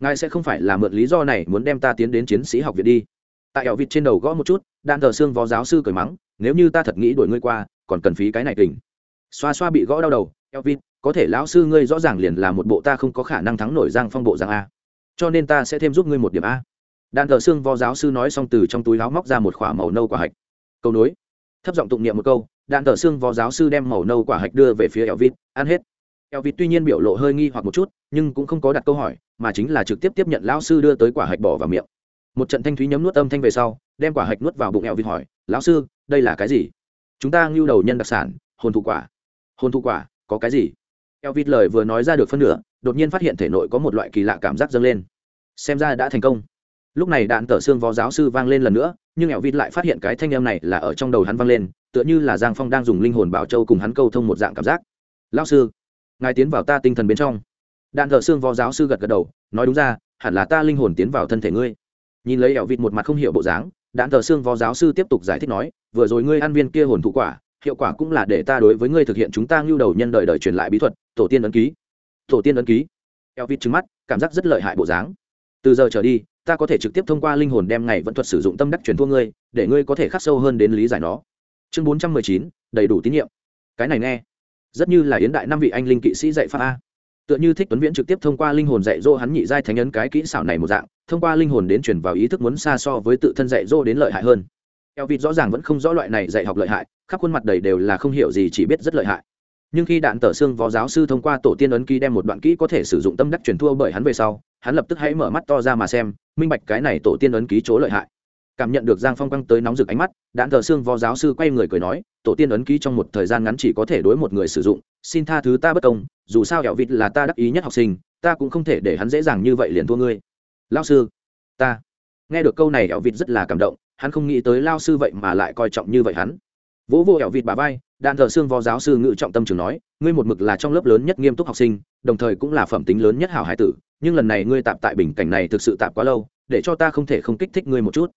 ngài sẽ không phải là mượn lý do này muốn đem ta tiến đến chiến sĩ học viện đi. Tại Eo vịt trên đầu gõ một chút đạn thờ xương vó giáo sư cười mắng, nếu như ta thật nghĩ đuổi ngươi qua, còn cần phí cái này kình. Xoa xoa bị gõ đau đầu elvin có thể lão sư ngươi rõ ràng liền là một bộ ta không có khả năng thắng nổi giang phong bộ giang a. Cho nên ta sẽ thêm giúp ngươi một điểm a. Đạn thờ xương vó giáo sư nói xong từ trong túi láo móc ra một k màu nâu quả hạch. Câu nối. Thấp giọng tụng niệm một câu đạn tờ xương vò giáo sư đem màu nâu quả hạch đưa về phía elvin ăn hết. Elvin tuy nhiên biểu lộ hơi nghi hoặc một chút nhưng cũng không có đặt câu hỏi mà chính là trực tiếp tiếp nhận lão sư đưa tới quả hạch bỏ vào miệng. Một trận thanh thúy nhấm nuốt âm thanh về sau đem quả hạch nuốt vào bụng elvin hỏi lão sư đây là cái gì? Chúng ta ngưu đầu nhân đặc sản hồn thụ quả. Hồn thụ quả có cái gì? Elvis lời vừa nói ra được phân nửa, đột nhiên phát hiện thể nội có một loại kỳ lạ cảm giác dâng lên. Xem ra đã thành công. Lúc này đạn tờ xương vò giáo sư vang lên lần nữa, nhưng Elvis lại phát hiện cái thanh âm này là ở trong đầu hắn vang lên, tựa như là Giang Phong đang dùng linh hồn bảo châu cùng hắn câu thông một dạng cảm giác. "Lão sư, ngài tiến vào ta tinh thần bên trong." Đạn thợ xương vò giáo sư gật gật đầu, nói đúng ra, hẳn là ta linh hồn tiến vào thân thể ngươi. Nhìn lấy Elvis một mặt không hiểu bộ dáng, đạn thợ xương vò giáo sư tiếp tục giải thích nói, "Vừa rồi ngươi ăn viên kia hồn thụ quả, hiệu quả cũng là để ta đối với ngươi thực hiện chúng ta ngưu đầu nhân đời đời truyền lại bí thuật tổ tiên ấn ký tổ tiên ấn ký elvit trứng mắt cảm giác rất lợi hại bộ dáng từ giờ trở đi ta có thể trực tiếp thông qua linh hồn đem ngày vẫn thuật sử dụng tâm đắc truyền thua ngươi để ngươi có thể khắc sâu hơn đến lý giải nó chương bốn trăm mười chín đầy đủ tín nhiệm cái này nghe rất như là yến đại năm vị anh linh kỵ sĩ dạy pháp a tựa như thích tuấn viễn trực tiếp thông qua linh hồn dạy dỗ hắn nhị giai thánh ấn cái kỹ xảo này một dạng thông qua linh hồn đến truyền vào ý thức muốn xa so với tự thân dạy dỗ đến lợi hại hơn Elvit rõ ràng vẫn không rõ loại này dạy học lợi hại, khắp khuôn mặt đầy đều là không hiểu gì chỉ biết rất lợi hại. Nhưng khi đạn tở xương võ giáo sư thông qua tổ tiên ấn ký đem một đoạn kỹ có thể sử dụng tâm đắc truyền thua bởi hắn về sau, hắn lập tức hãy mở mắt to ra mà xem, minh bạch cái này tổ tiên ấn ký chỗ lợi hại. Cảm nhận được Giang Phong quăng tới nóng rực ánh mắt, đạn thờ xương võ giáo sư quay người cười nói, tổ tiên ấn ký trong một thời gian ngắn chỉ có thể đối một người sử dụng, xin tha thứ ta bất công, dù sao hẻo vịt là ta đắc ý nhất học sinh, ta cũng không thể để hắn dễ dàng như vậy liền thua ngươi. Lão sư, ta. Nghe được câu này hẻo vịt rất là cảm động, hắn không nghĩ tới lao sư vậy mà lại coi trọng như vậy hắn vỗ vô hẻo vịt bà vai đạn thờ xương vò giáo sư ngự trọng tâm trường nói ngươi một mực là trong lớp lớn nhất nghiêm túc học sinh đồng thời cũng là phẩm tính lớn nhất hảo hải tử nhưng lần này ngươi tạm tại bình cảnh này thực sự tạm quá lâu để cho ta không thể không kích thích ngươi một chút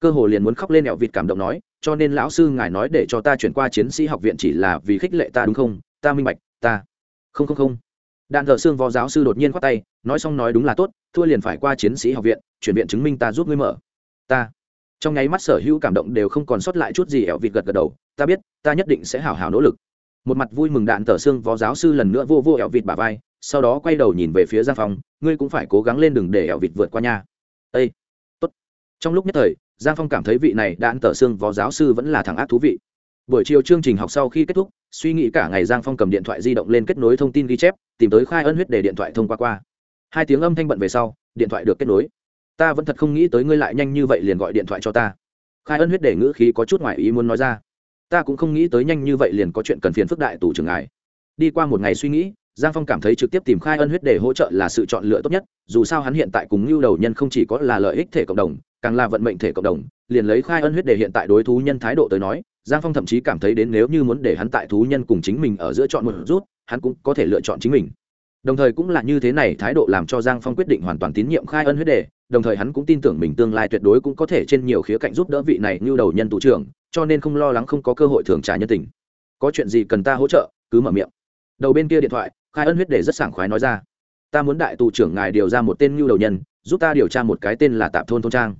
cơ hồ liền muốn khóc lên hẻo vịt cảm động nói, cho nên lão sư ngài nói để cho ta chuyển qua chiến sĩ học viện chỉ là vì khích lệ ta đúng không? Ta minh bạch, ta. Không không không. Đạn thợ xương vò giáo sư đột nhiên khoát tay, nói xong nói đúng là tốt, thua liền phải qua chiến sĩ học viện, chuyển viện chứng minh ta giúp ngươi mở. Ta. Trong nháy mắt sở hữu cảm động đều không còn sót lại chút gì ẹo vịt gật gật đầu, ta biết, ta nhất định sẽ hào hào nỗ lực. Một mặt vui mừng đạn thợ xương vò giáo sư lần nữa vô vô ẹo vịt bà vai, sau đó quay đầu nhìn về phía giang phòng ngươi cũng phải cố gắng lên đừng để ẹo vịt vượt qua nhà ây tốt. Trong lúc nhất thời giang phong cảm thấy vị này đạn tờ xương vó giáo sư vẫn là thằng ác thú vị. Buổi chiều chương trình học sau khi kết thúc, suy nghĩ cả ngày giang phong cầm điện thoại di động lên kết nối thông tin ghi chép, tìm tới khai ân huyết để điện thoại thông qua qua. Hai tiếng âm thanh bận về sau, điện thoại được kết nối. Ta vẫn thật không nghĩ tới ngươi lại nhanh như vậy liền gọi điện thoại cho ta. Khai ân huyết để ngữ khí có chút ngoài ý muốn nói ra. Ta cũng không nghĩ tới nhanh như vậy liền có chuyện cần phiền phức đại tù trưởng ngài. Đi qua một ngày suy nghĩ, giang phong cảm thấy trực tiếp tìm khai ân huyết để hỗ trợ là sự chọn lựa tốt nhất, dù sao hắn hiện tại cùng lưu đầu nhân không chỉ có là lợi ích thể cộng đồng càng là vận mệnh thể cộng đồng, liền lấy khai ân huyết để hiện tại đối thú nhân thái độ tới nói, giang phong thậm chí cảm thấy đến nếu như muốn để hắn tại thú nhân cùng chính mình ở giữa chọn một rút, hắn cũng có thể lựa chọn chính mình. Đồng thời cũng là như thế này, thái độ làm cho giang phong quyết định hoàn toàn tín nhiệm khai ân huyết đề đồng thời hắn cũng tin tưởng mình tương lai tuyệt đối cũng có thể trên nhiều khía cạnh giúp đỡ vị này như đầu nhân tù trưởng, cho nên không lo lắng không có cơ hội thường trả nhân tình. Có chuyện gì cần ta hỗ trợ, cứ mở miệng. Đầu bên kia điện thoại, khai ân huyết đề rất sảng khoái nói ra. Ta muốn đại tù trưởng ngài điều ra một tên như đầu nhân, giúp ta điều tra một cái tên là tạp thôn thôn trang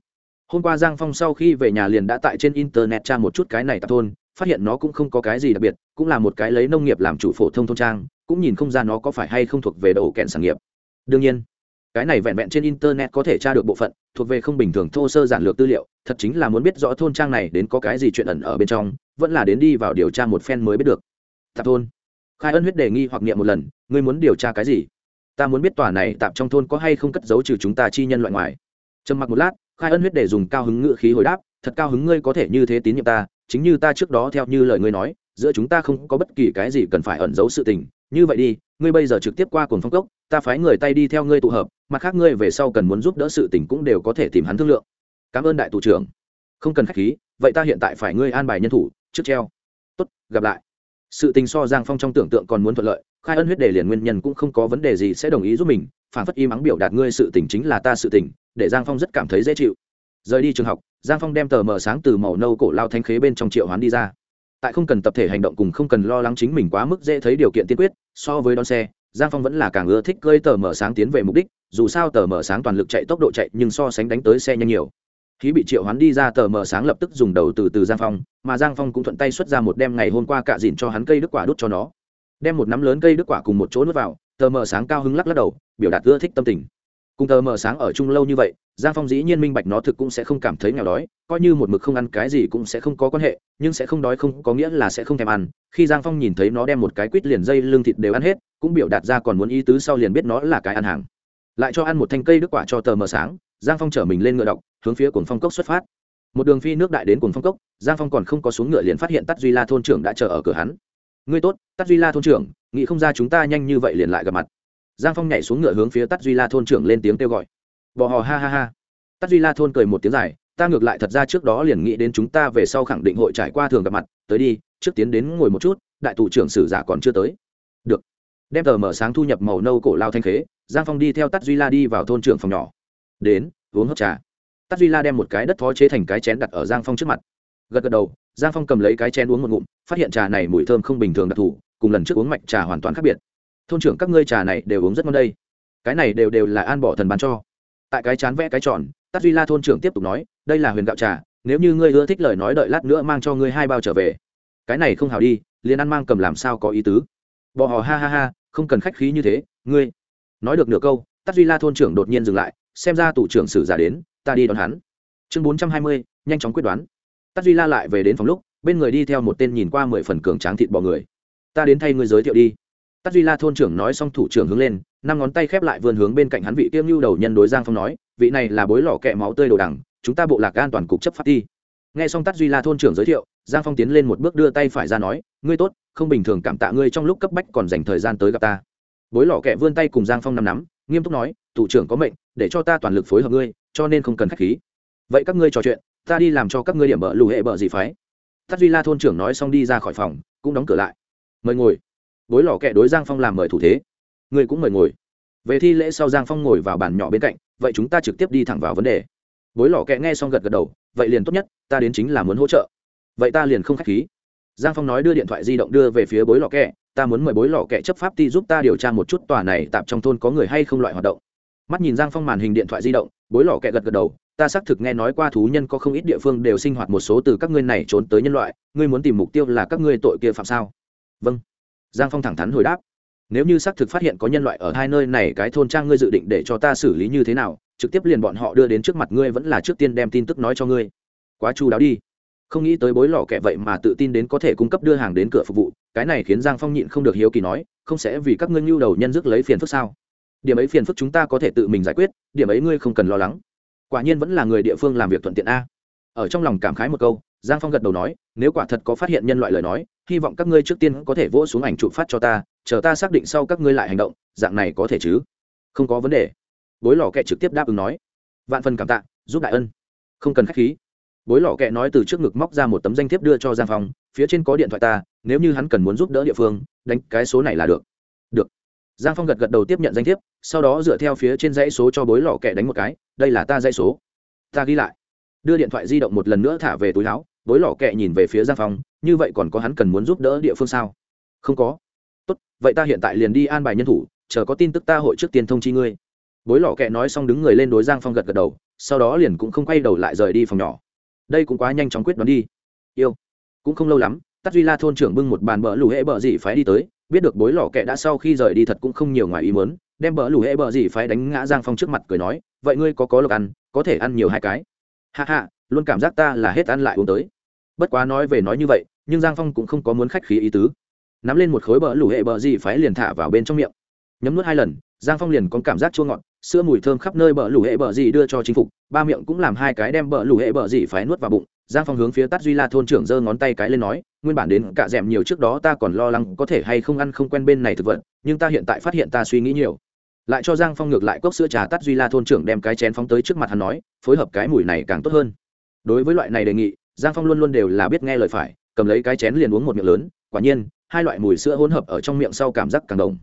hôm qua giang phong sau khi về nhà liền đã tại trên internet tra một chút cái này tạp thôn, phát hiện nó cũng không có cái gì đặc biệt, cũng là một cái lấy nông nghiệp làm chủ phổ thông thôn trang, cũng nhìn không ra nó có phải hay không thuộc về đầu kẹn sản nghiệp. Đương nhiên, cái này vẹn vẹn trên internet có thể tra được bộ phận, thuộc về không bình thường thô sơ giản lược tư liệu, thật chính là muốn biết rõ thôn trang này đến có cái gì chuyện ẩn ở bên trong, vẫn là đến đi vào điều tra một phen mới biết được. Tạp thôn. Khai ân huyết đề nghi hoặc nghiệm một lần, ngươi muốn điều tra cái gì? Ta muốn biết tòa này tạm trong thôn có hay không cất giấu trừ chúng ta chi nhân loại ngoài. Trầm mặc một lát khai ân huyết để dùng cao hứng ngự khí hồi đáp, thật cao hứng ngươi có thể như thế tín nhiệm ta, chính như ta trước đó theo như lời ngươi nói, giữa chúng ta không có bất kỳ cái gì cần phải ẩn giấu sự tình. Như vậy đi, ngươi bây giờ trực tiếp qua cồn phong cốc, ta phái người tay đi theo ngươi tụ hợp, mặt khác ngươi về sau cần muốn giúp đỡ sự tình cũng đều có thể tìm hắn thương lượng. Cảm ơn đại tụ trưởng. Không cần khách khí, vậy ta hiện tại phải ngươi an bài nhân thủ, trước treo. Tốt, gặp lại. Sự tình so giang phong trong tưởng tượng còn muốn thuận lợi, khai ân huyết đề liền nguyên nhân cũng không có vấn đề gì sẽ đồng ý giúp mình, phản phất y mắng biểu đạt ngươi sự tình chính là ta sự tình để giang phong rất cảm thấy dễ chịu. Rời đi trường học, giang phong đem tờ mờ sáng từ màu nâu cổ lao thanh khế bên trong triệu hoán đi ra. Tại không cần tập thể hành động cùng không cần lo lắng chính mình quá mức dễ thấy điều kiện tiên quyết, so với đón xe, giang phong vẫn là càng ưa thích gây tờ mở sáng tiến về mục đích, dù sao tờ mở sáng toàn lực chạy tốc độ chạy nhưng so sánh đánh tới xe nhanh nhiều. Khi bị triệu hoán đi ra, tờ mở sáng lập tức dùng đầu từ từ giang phong, mà giang phong cũng thuận tay xuất ra một đem ngày hôm qua cạ dìn cho hắn cây đức quả đút cho nó. Đem một nắm lớn cây đức quả cùng một chỗ nuốt vào, tờ mở sáng cao hứng lắc lắc đầu, biểu đạt ưa thích tâm tình cùng tờ mờ sáng ở chung lâu như vậy, giang phong dĩ nhiên minh bạch nó thực cũng sẽ không cảm thấy nghèo đói, coi như một mực không ăn cái gì cũng sẽ không có quan hệ, nhưng sẽ không đói không có nghĩa là sẽ không thèm ăn. Khi giang phong nhìn thấy nó đem một cái quýt liền dây lương thịt đều ăn hết, cũng biểu đạt ra còn muốn ý tứ sau liền biết nó là cái ăn hàng. Lại cho ăn một thanh cây đức quả cho tờ mờ sáng, giang phong chở mình lên ngựa đọc, hướng phía cồn phong cốc xuất phát. Một đường phi nước đại đến cồn phong cốc, giang phong còn không có xuống ngựa liền phát hiện tắt duy la thôn trưởng đã chờ ở cửa hắn. Ngươi tốt tắt duy la thôn trưởng, nghĩ không ra chúng ta nhanh như vậy liền lại gặp mặt giang phong nhảy xuống ngựa hướng phía tắt duy la thôn trưởng lên tiếng kêu gọi. Bò hò ha ha ha. Tắt duy la thôn cười một tiếng dài, ta ngược lại thật ra trước đó liền nghĩ đến chúng ta về sau khẳng định hội trải qua thường gặp mặt, tới đi, trước tiến đến ngồi một chút, đại tụ trưởng sử giả còn chưa tới. Được. Đem tờ mở sáng thu nhập màu nâu cổ lao thanh khế, giang phong đi theo tắt duy la đi vào thôn trưởng phòng nhỏ. Đến, uống hấp trà. Tắt duy la đem một cái đất phó chế thành cái chén đặt ở giang phong trước mặt. Gật gật đầu, giang phong cầm lấy cái chén uống một ngụm, phát hiện trà này mùi thơm không bình thường đặc thù, cùng lần trước uống mạch trà hoàn toàn khác biệt thôn trưởng các ngươi trà này đều uống rất ngon đây. Cái này đều đều là an bỏ thần bán cho. Tại cái chán vẽ cái tròn tắt duy la thôn trưởng tiếp tục nói, đây là huyền gạo trà, nếu như ngươi ưa thích lời nói đợi lát nữa mang cho ngươi hai bao trở về. Cái này không hào đi, liền ăn mang cầm làm sao có ý tứ. Bò hò ha ha ha, không cần khách khí như thế, ngươi. Nói được nửa câu tắt duy la thôn trưởng đột nhiên dừng lại, xem ra tủ trưởng sử giả đến, ta đi đón hắn. Chương bốn trăm hai mươi, nhanh chóng quyết đoán. Tắt duy la lại về đến phòng lúc, bên người đi theo một tên nhìn qua mười phần cường tráng thịt bò người. Ta đến thay ngươi giới thiệu đi tắt duy la thôn trưởng nói xong thủ trưởng hướng lên, năm ngón tay khép lại vươn hướng bên cạnh hắn vị kiêm lưu đầu nhân đối giang phong nói, vị này là bối lò kẹ máu tươi đồ đằng, chúng ta bộ lạc an toàn cục chấp pháp đi. nghe xong tắt duy la thôn trưởng giới thiệu, giang phong tiến lên một bước đưa tay phải ra nói, ngươi tốt, không bình thường cảm tạ ngươi trong lúc cấp bách còn dành thời gian tới gặp ta. Bối lò kẹ vươn tay cùng giang phong nắm nắm, nghiêm túc nói, thủ trưởng có mệnh, để cho ta toàn lực phối hợp ngươi, cho nên không cần khách khí. Vậy các ngươi trò chuyện, ta đi làm cho các ngươi điểm bợ lù hệ bợ gì phái. Tắt duy la thôn trưởng nói xong đi ra khỏi phòng, cũng đóng cửa lại. Mời ngồi bối lò kẹ đối giang phong làm mời thủ thế. Ngươi cũng mời ngồi. Về thi lễ sau giang phong ngồi vào bàn nhỏ bên cạnh, vậy chúng ta trực tiếp đi thẳng vào vấn đề. Bối lò kẹ nghe xong gật gật đầu, vậy liền tốt nhất, ta đến chính là muốn hỗ trợ. Vậy ta liền không k h á c h khí. Giang phong nói đưa điện thoại di động đưa về phía bối lò kẹ, ta muốn mời bối lò kẹ chấp pháp ti giúp ta điều tra một chút tòa này tạm trong thôn có người hay không loại hoạt động. Mắt nhìn giang phong màn hình điện thoại di động, bối lò kẹ gật gật đầu, ta xác thực nghe nói qua thú nhân có không ít địa phương đều sinh hoạt một số từ các ngươi này trốn tới nhân loại, ngươi muốn tìm mục tiêu là các ngươi tội kia phạm sao? Vâng giang phong thẳng thắn hồi đáp, nếu như xác thực phát hiện có nhân loại ở hai nơi này, cái thôn trang ngươi dự định để cho ta xử lý như thế nào? Trực tiếp liền bọn họ đưa đến trước mặt ngươi vẫn là trước tiên đem tin tức nói cho ngươi. Quá chu đáo đi. Không nghĩ tới bối lò kẹ vậy mà tự tin đến có thể cung cấp đưa hàng đến cửa phục vụ, cái này khiến giang phong nhịn không được hiếu kỳ nói, không sẽ vì các ngươi nhu đầu nhân dứt lấy phiền phức sao? Điểm ấy phiền phức chúng ta có thể tự mình giải quyết, điểm ấy ngươi không cần lo lắng. Quả nhiên vẫn là người địa phương làm việc thuận tiện a ở trong lòng cảm khái một câu, giang phong gật đầu nói, nếu quả thật có phát hiện nhân loại lời nói, hy vọng các ngươi trước tiên có thể vỗ xuống ảnh chụp phát cho ta, chờ ta xác định sau các ngươi lại hành động, dạng này có thể chứ? Không có vấn đề. Bối lò kẹ trực tiếp đáp ứng nói. Vạn phần cảm tạ, giúp đại ân. Không cần k h á c h khí. Bối lò kẹ nói từ trước ngực móc ra một tấm danh thiếp đưa cho giang phong, phía trên có điện thoại ta, nếu như hắn cần muốn giúp đỡ địa phương, đánh cái số này là được. Được. Giang phong gật gật đầu tiếp nhận danh thiếp, sau đó dựa theo phía trên dãy số cho bối lò kẹ đánh một cái, đây là ta dãy số. Ta ghi lại đưa điện thoại di động một lần nữa thả về túi áo bối lỏ kẹ nhìn về phía giang phong, như vậy còn có hắn cần muốn giúp đỡ địa phương sao? Không có. Tốt, vậy ta hiện tại liền đi an bài nhân thủ, chờ có tin tức ta hội trước tiên thông chi ngươi. Bối lỏ kẹ nói xong đứng người lên đối giang phong gật gật đầu, sau đó liền cũng không quay đầu lại rời đi phòng nhỏ. Đây cũng quá nhanh chóng quyết đoán đi. Yêu. Cũng không lâu lắm tắt duy la thôn trưởng bưng một bàn bờ lù hễ bờ gì phái đi tới, biết được bối lỏ kẹ đã sau khi rời đi thật cũng không nhiều ngoài ý muốn, đem bờ lù hễ bờ gì phái đánh ngã giang phong trước mặt cười nói, vậy ngươi có có lộc ăn, có thể ăn nhiều hai cái hạ hạ, luôn cảm giác ta là hết ăn lại uống tới. Bất quá nói về nói như vậy, nhưng giang phong cũng không có muốn khách khí ý tứ. Nắm lên một khối bờ lủ hệ bờ gì phái liền thả vào bên trong miệng. Nhấm nuốt hai lần, giang phong liền có cảm giác chua ngọt, sữa mùi thơm khắp nơi bờ lủ hệ bờ gì đưa cho chính phục, ba miệng cũng làm hai cái đem bờ lủ hệ bờ gì phải nuốt vào bụng. Giang phong hướng phía tắt duy la thôn trưởng giơ ngón tay cái lên nói, nguyên bản đến cả rèm nhiều trước đó ta còn lo lắng có thể hay không ăn không quen bên này thực vật, nhưng ta hiện tại phát hiện ta suy nghĩ nhiều lại cho giang phong ngược lại cốc sữa trà tắt duy la thôn trưởng đem cái chén phóng tới trước mặt hắn nói, phối hợp cái mùi này càng tốt hơn. Đối với loại này đề nghị, giang phong luôn luôn đều là biết nghe lời phải, cầm lấy cái chén liền uống một miệng lớn, quả nhiên, hai loại mùi sữa hỗn hợp ở trong miệng sau cảm giác càng đồng.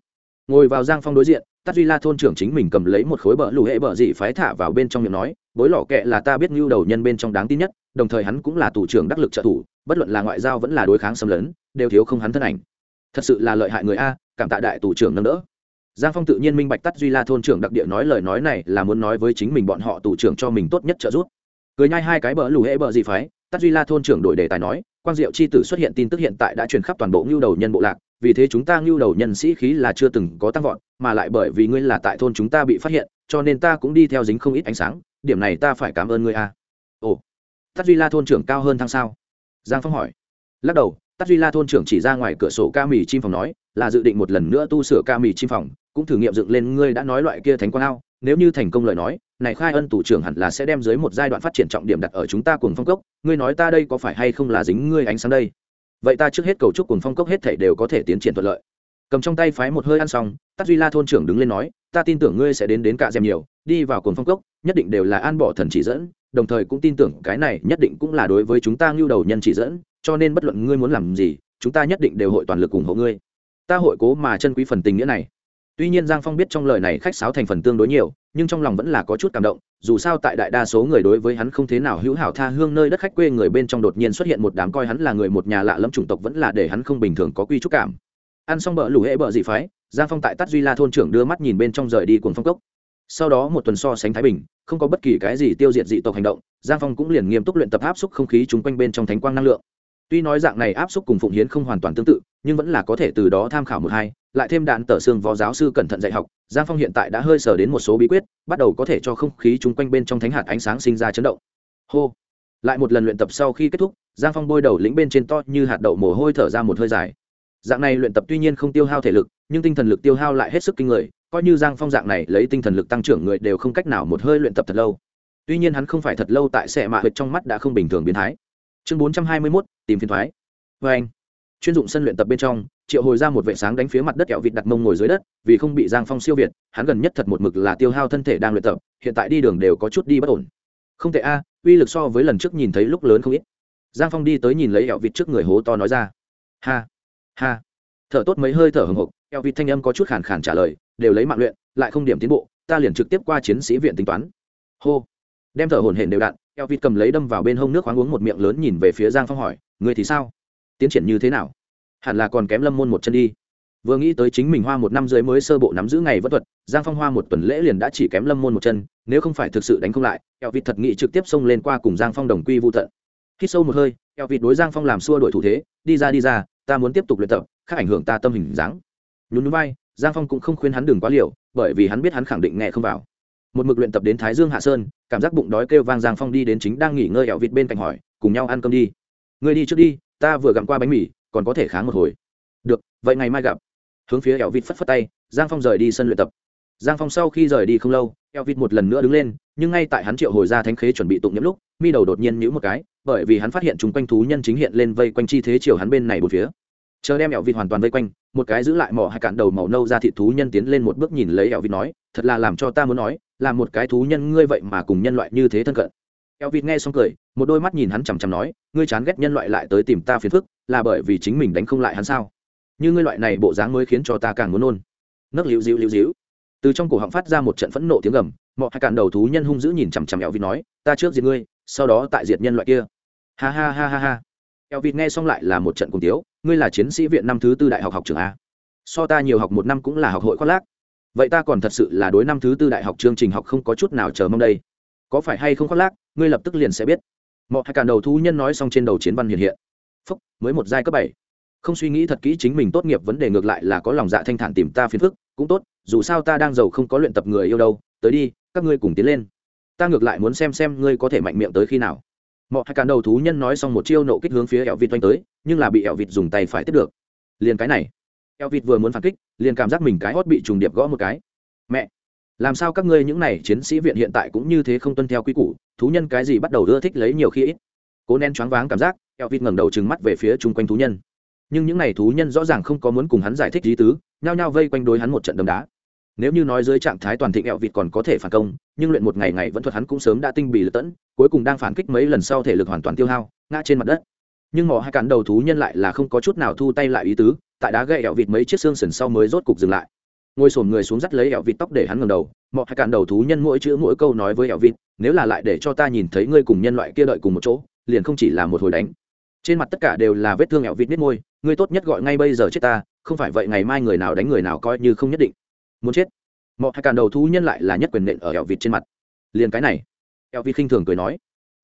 Ngồi vào giang phong đối diện, tắt duy la thôn trưởng chính mình cầm lấy một khối bờ lù hệ bờ dị phái thả vào bên trong miệng nói, bối lỏ kệ là ta biết ngưu đầu nhân bên trong đáng tin nhất, đồng thời hắn cũng là thủ trưởng đắc lực trợ thủ, bất luận là ngoại giao vẫn là đối kháng xâm lấn, đều thiếu không hắn thân ảnh. Thật sự là lợi hại người a, cảm tạ đại thủ trưởng nâng đỡ giang phong tự nhiên minh bạch tắt duy la thôn trưởng đặc địa nói lời nói này là muốn nói với chính mình bọn họ tù trưởng cho mình tốt nhất trợ giúp. Cười nhai hai cái bờ lù hễ bờ gì phái tắt duy la thôn trưởng đổi đề tài nói, quang diệu c h i tử xuất hiện tin tức hiện tại đã truyền khắp toàn bộ ngưu đầu nhân bộ lạc, vì thế chúng ta ngưu đầu nhân sĩ khí là chưa từng có tăng vọt, mà lại bởi vì ngươi là tại thôn chúng ta bị phát hiện, cho nên ta cũng đi theo dính không ít ánh sáng, điểm này ta phải cảm ơn ngươi a. Ồ tắt duy la thôn trưởng cao hơn thăng sao? Giang phong hỏi. Lắc đầu tắt duy la thôn trưởng chỉ ra ngoài cửa sổ ca mì chim phòng nói là dự định một lần nữa tu sửa ca mì chim phòng, cũng thử nghiệm dựng lên, ngươi đã nói loại kia thánh quang ao, nếu như thành công lời nói, này khai ân tủ trưởng hẳn là sẽ đem dưới một giai đoạn phát triển trọng điểm đặt ở chúng ta cùng phong cốc, ngươi nói ta đây có phải hay không là dính ngươi ánh sáng đây? Vậy ta trước hết cầu chúc cùng phong cốc hết thảy đều có thể tiến triển thuận lợi. Cầm trong tay phái một hơi ăn xong tắt duy la thôn trưởng đứng lên nói, ta tin tưởng ngươi sẽ đến đến cả dèm nhiều, đi vào cồn phong cốc, nhất định đều là an bỏ thần chỉ dẫn, đồng thời cũng tin tưởng cái này nhất định cũng là đối với chúng ta ngưu đầu nhân chỉ dẫn, cho nên bất luận ngươi muốn làm gì, chúng ta nhất định đều hội toàn lực ủng hộ ngươi ta hội cố mà chân quý phần tình nghĩa này. Tuy nhiên giang phong biết trong lời này khách sáo thành phần tương đối nhiều, nhưng trong lòng vẫn là có chút cảm động, dù sao tại đại đa số người đối với hắn không thế nào hữu hảo tha hương nơi đất khách quê người bên trong đột nhiên xuất hiện một đám coi hắn là người một nhà lạ lẫm chủng tộc vẫn là để hắn không bình thường có quy trúc cảm. Ăn xong bờ lủ hễ bờ dị phái, giang phong tại tắt duy la thôn trưởng đưa mắt nhìn bên trong rời đi cuồng phong cốc. Sau đó một tuần so sánh thái bình, không có bất kỳ cái gì tiêu diệt dị tộc hành động, giang phong cũng liền nghiêm túc luyện tập áp xúc không khí chung quanh bên trong thánh quang năng lượng tuy nói dạng này áp xúc cùng phụng hiến không hoàn toàn tương tự, nhưng vẫn là có thể từ đó tham khảo một hai, lại thêm đạn tờ xương võ giáo sư cẩn thận dạy học, giang phong hiện tại đã hơi sờ đến một số bí quyết, bắt đầu có thể cho không khí chung quanh bên trong thánh hạt ánh sáng sinh ra chấn động. Hô! Lại một lần luyện tập sau khi kết thúc, giang phong bôi đầu lĩnh bên trên to như hạt đậu mồ hôi thở ra một hơi dài. Dạng này luyện tập tuy nhiên không tiêu hao thể lực, nhưng tinh thần lực tiêu hao lại hết sức kinh người, coi như giang phong dạng này lấy tinh thần lực tăng trưởng người đều không cách nào một hơi luyện tập thật lâu. Tuy nhiên hắn không phải thật lâu tại xe mạ huyệt trong mắt đã không bình thường biến thái chương bốn trăm hai mươi mốt, tìm phiền thoái. Vê anh, chuyên dụng sân luyện tập bên trong, triệu hồi ra một vệ sáng đánh phía mặt đất kẹo vịt đặt mông ngồi dưới đất, vì không bị giang phong siêu việt, hắn gần nhất thật một mực là tiêu hao thân thể đang luyện tập, hiện tại đi đường đều có chút đi bất ổn. Không thể a, uy lực so với lần trước nhìn thấy lúc lớn không ít. Giang phong đi tới nhìn lấy kẹo vịt trước người hố to nói ra. Ha ha. Thở tốt mấy hơi thở hồng hộc kẹo vịt thanh âm có chút khàn khàn trả lời, đều lấy mạng luyện, lại không điểm tiến bộ, ta liền trực tiếp qua chiến sĩ viện tính toán. Hô. Đem thở hổn hển đều đặn eo vịt cầm lấy đâm vào bên hông nước khoáng uống một miệng lớn nhìn về phía giang phong hỏi người thì sao? Tiến triển như thế nào? Hẳn là còn kém lâm môn một chân đi. Vừa nghĩ tới chính mình hoa một năm dưới mới sơ bộ nắm giữ ngày vất thuật, giang phong hoa một tuần lễ liền đã chỉ kém lâm môn một chân, nếu không phải thực sự đánh không lại eo vịt thật nghĩ trực tiếp xông lên qua cùng giang phong đồng quy vô tận. Khi sâu một hơi eo vịt đối giang phong làm xua đổi thủ thế, đi ra đi ra, ta muốn tiếp tục luyện tập, khác ảnh hưởng ta tâm hình dáng. Nhún núi vai, giang phong cũng không khuyên hắn đừng quá liều, bởi vì hắn biết hắn khẳng định nghe không vào một mực luyện tập đến thái dương hạ sơn, cảm giác bụng đói kêu vang giang phong đi đến chính đang nghỉ ngơi ẻo vịt bên cạnh hỏi, cùng nhau ăn cơm đi. Người đi trước đi, ta vừa gặm qua bánh mì, còn có thể kháng một hồi. Được, vậy ngày mai gặp. Hướng phía ẻo vịt phất phất tay, giang phong rời đi sân luyện tập. Giang phong sau khi rời đi không lâu, ẻo vịt một lần nữa đứng lên, nhưng ngay tại hắn triệu hồi ra thánh khế chuẩn bị tụng nhiễm lúc, mi đầu đột nhiên nhữ một cái, bởi vì hắn phát hiện chúng quanh thú nhân chính hiện lên vây quanh chi thế chiều hắn bên này một phía. Chờ đem ẻo vịt hoàn toàn vây quanh, một cái giữ lại mỏ hay cạn đầu màu nâu ra thị thú nhân tiến lên một bước nhìn lấy ẻo vịt nói, thật là làm cho ta muốn nói là một cái thú nhân ngươi vậy mà cùng nhân loại như thế thân cận. Eo vịt nghe xong cười, một đôi mắt nhìn hắn chằm chằm nói, ngươi chán ghét nhân loại lại tới tìm ta phiền phức, là bởi vì chính mình đánh không lại hắn sao? Như ngươi loại này bộ dáng mới khiến cho ta càng muốn nôn. Nấc liễu dịu liễu dịu từ trong cổ họng phát ra một trận phẫn nộ tiếng gầm mọi hai cạn đầu thú nhân hung dữ nhìn chằm chằm eo vịt nói, ta trước diệt ngươi, sau đó tại diệt nhân loại kia. Ha ha ha ha ha. Eo vịt nghe xong lại là một trận cùng tiếu, ngươi là chiến sĩ viện năm thứ tư đại học học trường a. So ta nhiều học một năm cũng là học hội khoác lác vậy ta còn thật sự là đối năm thứ tư đại học chương trình học không có chút nào chờ mong đây. Có phải hay không khoác lác, ngươi lập tức liền sẽ biết. Mọi hai cản đầu thú nhân nói xong trên đầu chiến văn hiện hiện. Phúc, mới một giai cấp bảy. Không suy nghĩ thật kỹ chính mình tốt nghiệp vấn đề ngược lại là có lòng dạ thanh thản tìm ta phiền phức, cũng tốt, dù sao ta đang giàu không có luyện tập người yêu đâu, tới đi, các ngươi cùng tiến lên. Ta ngược lại muốn xem xem ngươi có thể mạnh miệng tới khi nào. Mọi hai cản đầu thú nhân nói xong một chiêu nộ kích hướng phía ẹo vịt oanh tới, nhưng là bị ẹo vịt dùng tay phải tiếp được. Liền cái này. Eo vịt vừa muốn phản kích, liền cảm giác mình cái hót bị trùng điệp gõ một cái. Mẹ, làm sao các ngươi những này chiến sĩ viện hiện tại cũng như thế không tuân theo quy củ, thú nhân cái gì bắt đầu ưa thích lấy nhiều khi ít. Cố nén choáng váng cảm giác eo vịt ngẩng đầu trừng mắt về phía chung quanh thú nhân. Nhưng những này thú nhân rõ ràng không có muốn cùng hắn giải thích lý tứ, nhao nhao vây quanh đối hắn một trận đấm đá. Nếu như nói dưới trạng thái toàn thịnh eo vịt còn có thể phản công, nhưng luyện một ngày ngày vẫn thuật hắn cũng sớm đã tinh bì lật tẫn, cuối cùng đang phản kích mấy lần sau thể lực hoàn toàn tiêu hao, ngã trên mặt đất. Nhưng mỏ hai cắn đầu thú nhân lại là không có chút nào thu tay lại ý tứ tại đá gậy eo vịt mấy chiếc xương sần sau mới rốt cục dừng lại. Ngồi sồn người xuống dắt lấy eo vịt tóc để hắn ngầm đầu mọi hai cạn đầu thú nhân mỗi chữ mỗi câu nói với eo vịt, nếu là lại để cho ta nhìn thấy ngươi cùng nhân loại kia đợi cùng một chỗ, liền không chỉ là một hồi đánh. Trên mặt tất cả đều là vết thương eo vịt nết môi, ngươi tốt nhất gọi ngay bây giờ chết ta, không phải vậy ngày mai người nào đánh người nào coi như không nhất định. Muốn chết? Mọi hai cạn đầu thú nhân lại là nhất quyền nện ở eo vịt trên mặt. Liền cái này. Eo vịt khinh thường cười nói.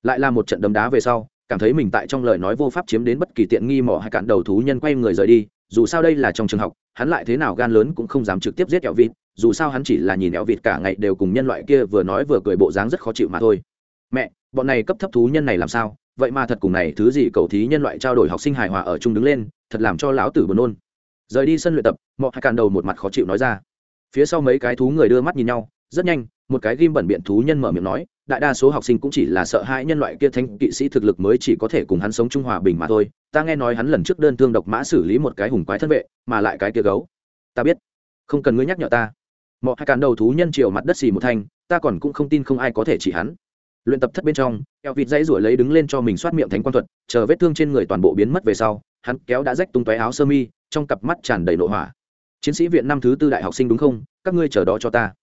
Lại là một trận đấm đá về sau, cảm thấy mình tại trong lời nói vô pháp chiếm đến bất kỳ tiện nghi mỏ hai cản đầu thú nhân quay người rời đi dù sao đây là trong trường học, hắn lại thế nào gan lớn cũng không dám trực tiếp giết eo vịt dù sao hắn chỉ là nhìn eo vịt cả ngày đều cùng nhân loại kia vừa nói vừa cười bộ dáng rất khó chịu mà thôi. Mẹ, bọn này cấp thấp thú nhân này làm sao? Vậy mà thật cùng này thứ gì cầu thí nhân loại trao đổi học sinh hài hòa ở chung đứng lên, thật làm cho lão tử buồn nôn. Rời đi sân luyện tập mọi hai càn đầu một mặt khó chịu nói ra. Phía sau mấy cái thú người đưa mắt nhìn nhau rất nhanh, một cái ghim bẩn biện thú nhân mở miệng nói, đại đa số học sinh cũng chỉ là sợ hãi nhân loại kia thanh kỵ sĩ thực lực mới chỉ có thể cùng hắn sống trung hòa bình mà thôi. Ta nghe nói hắn lần trước đơn thương độc mã xử lý một cái hùng quái thân vệ, mà lại cái kia gấu. Ta biết. Không cần ngươi nhắc nhở ta. Mọi hai càn đầu thú nhân chiều mặt đất xì một thanh, ta còn cũng không tin không ai có thể chỉ hắn. Luyện tập thất bên trong eo vịt dãy ruổi lấy đứng lên cho mình soát miệng thánh quan thuật, chờ vết thương trên người toàn bộ biến mất về sau, hắn kéo đã rách tung tóe áo sơ mi, trong cặp mắt tràn đầy nội hỏa. Chiến sĩ viện năm thứ tư đại học sinh đúng không? Các ngươi chờ đó cho ta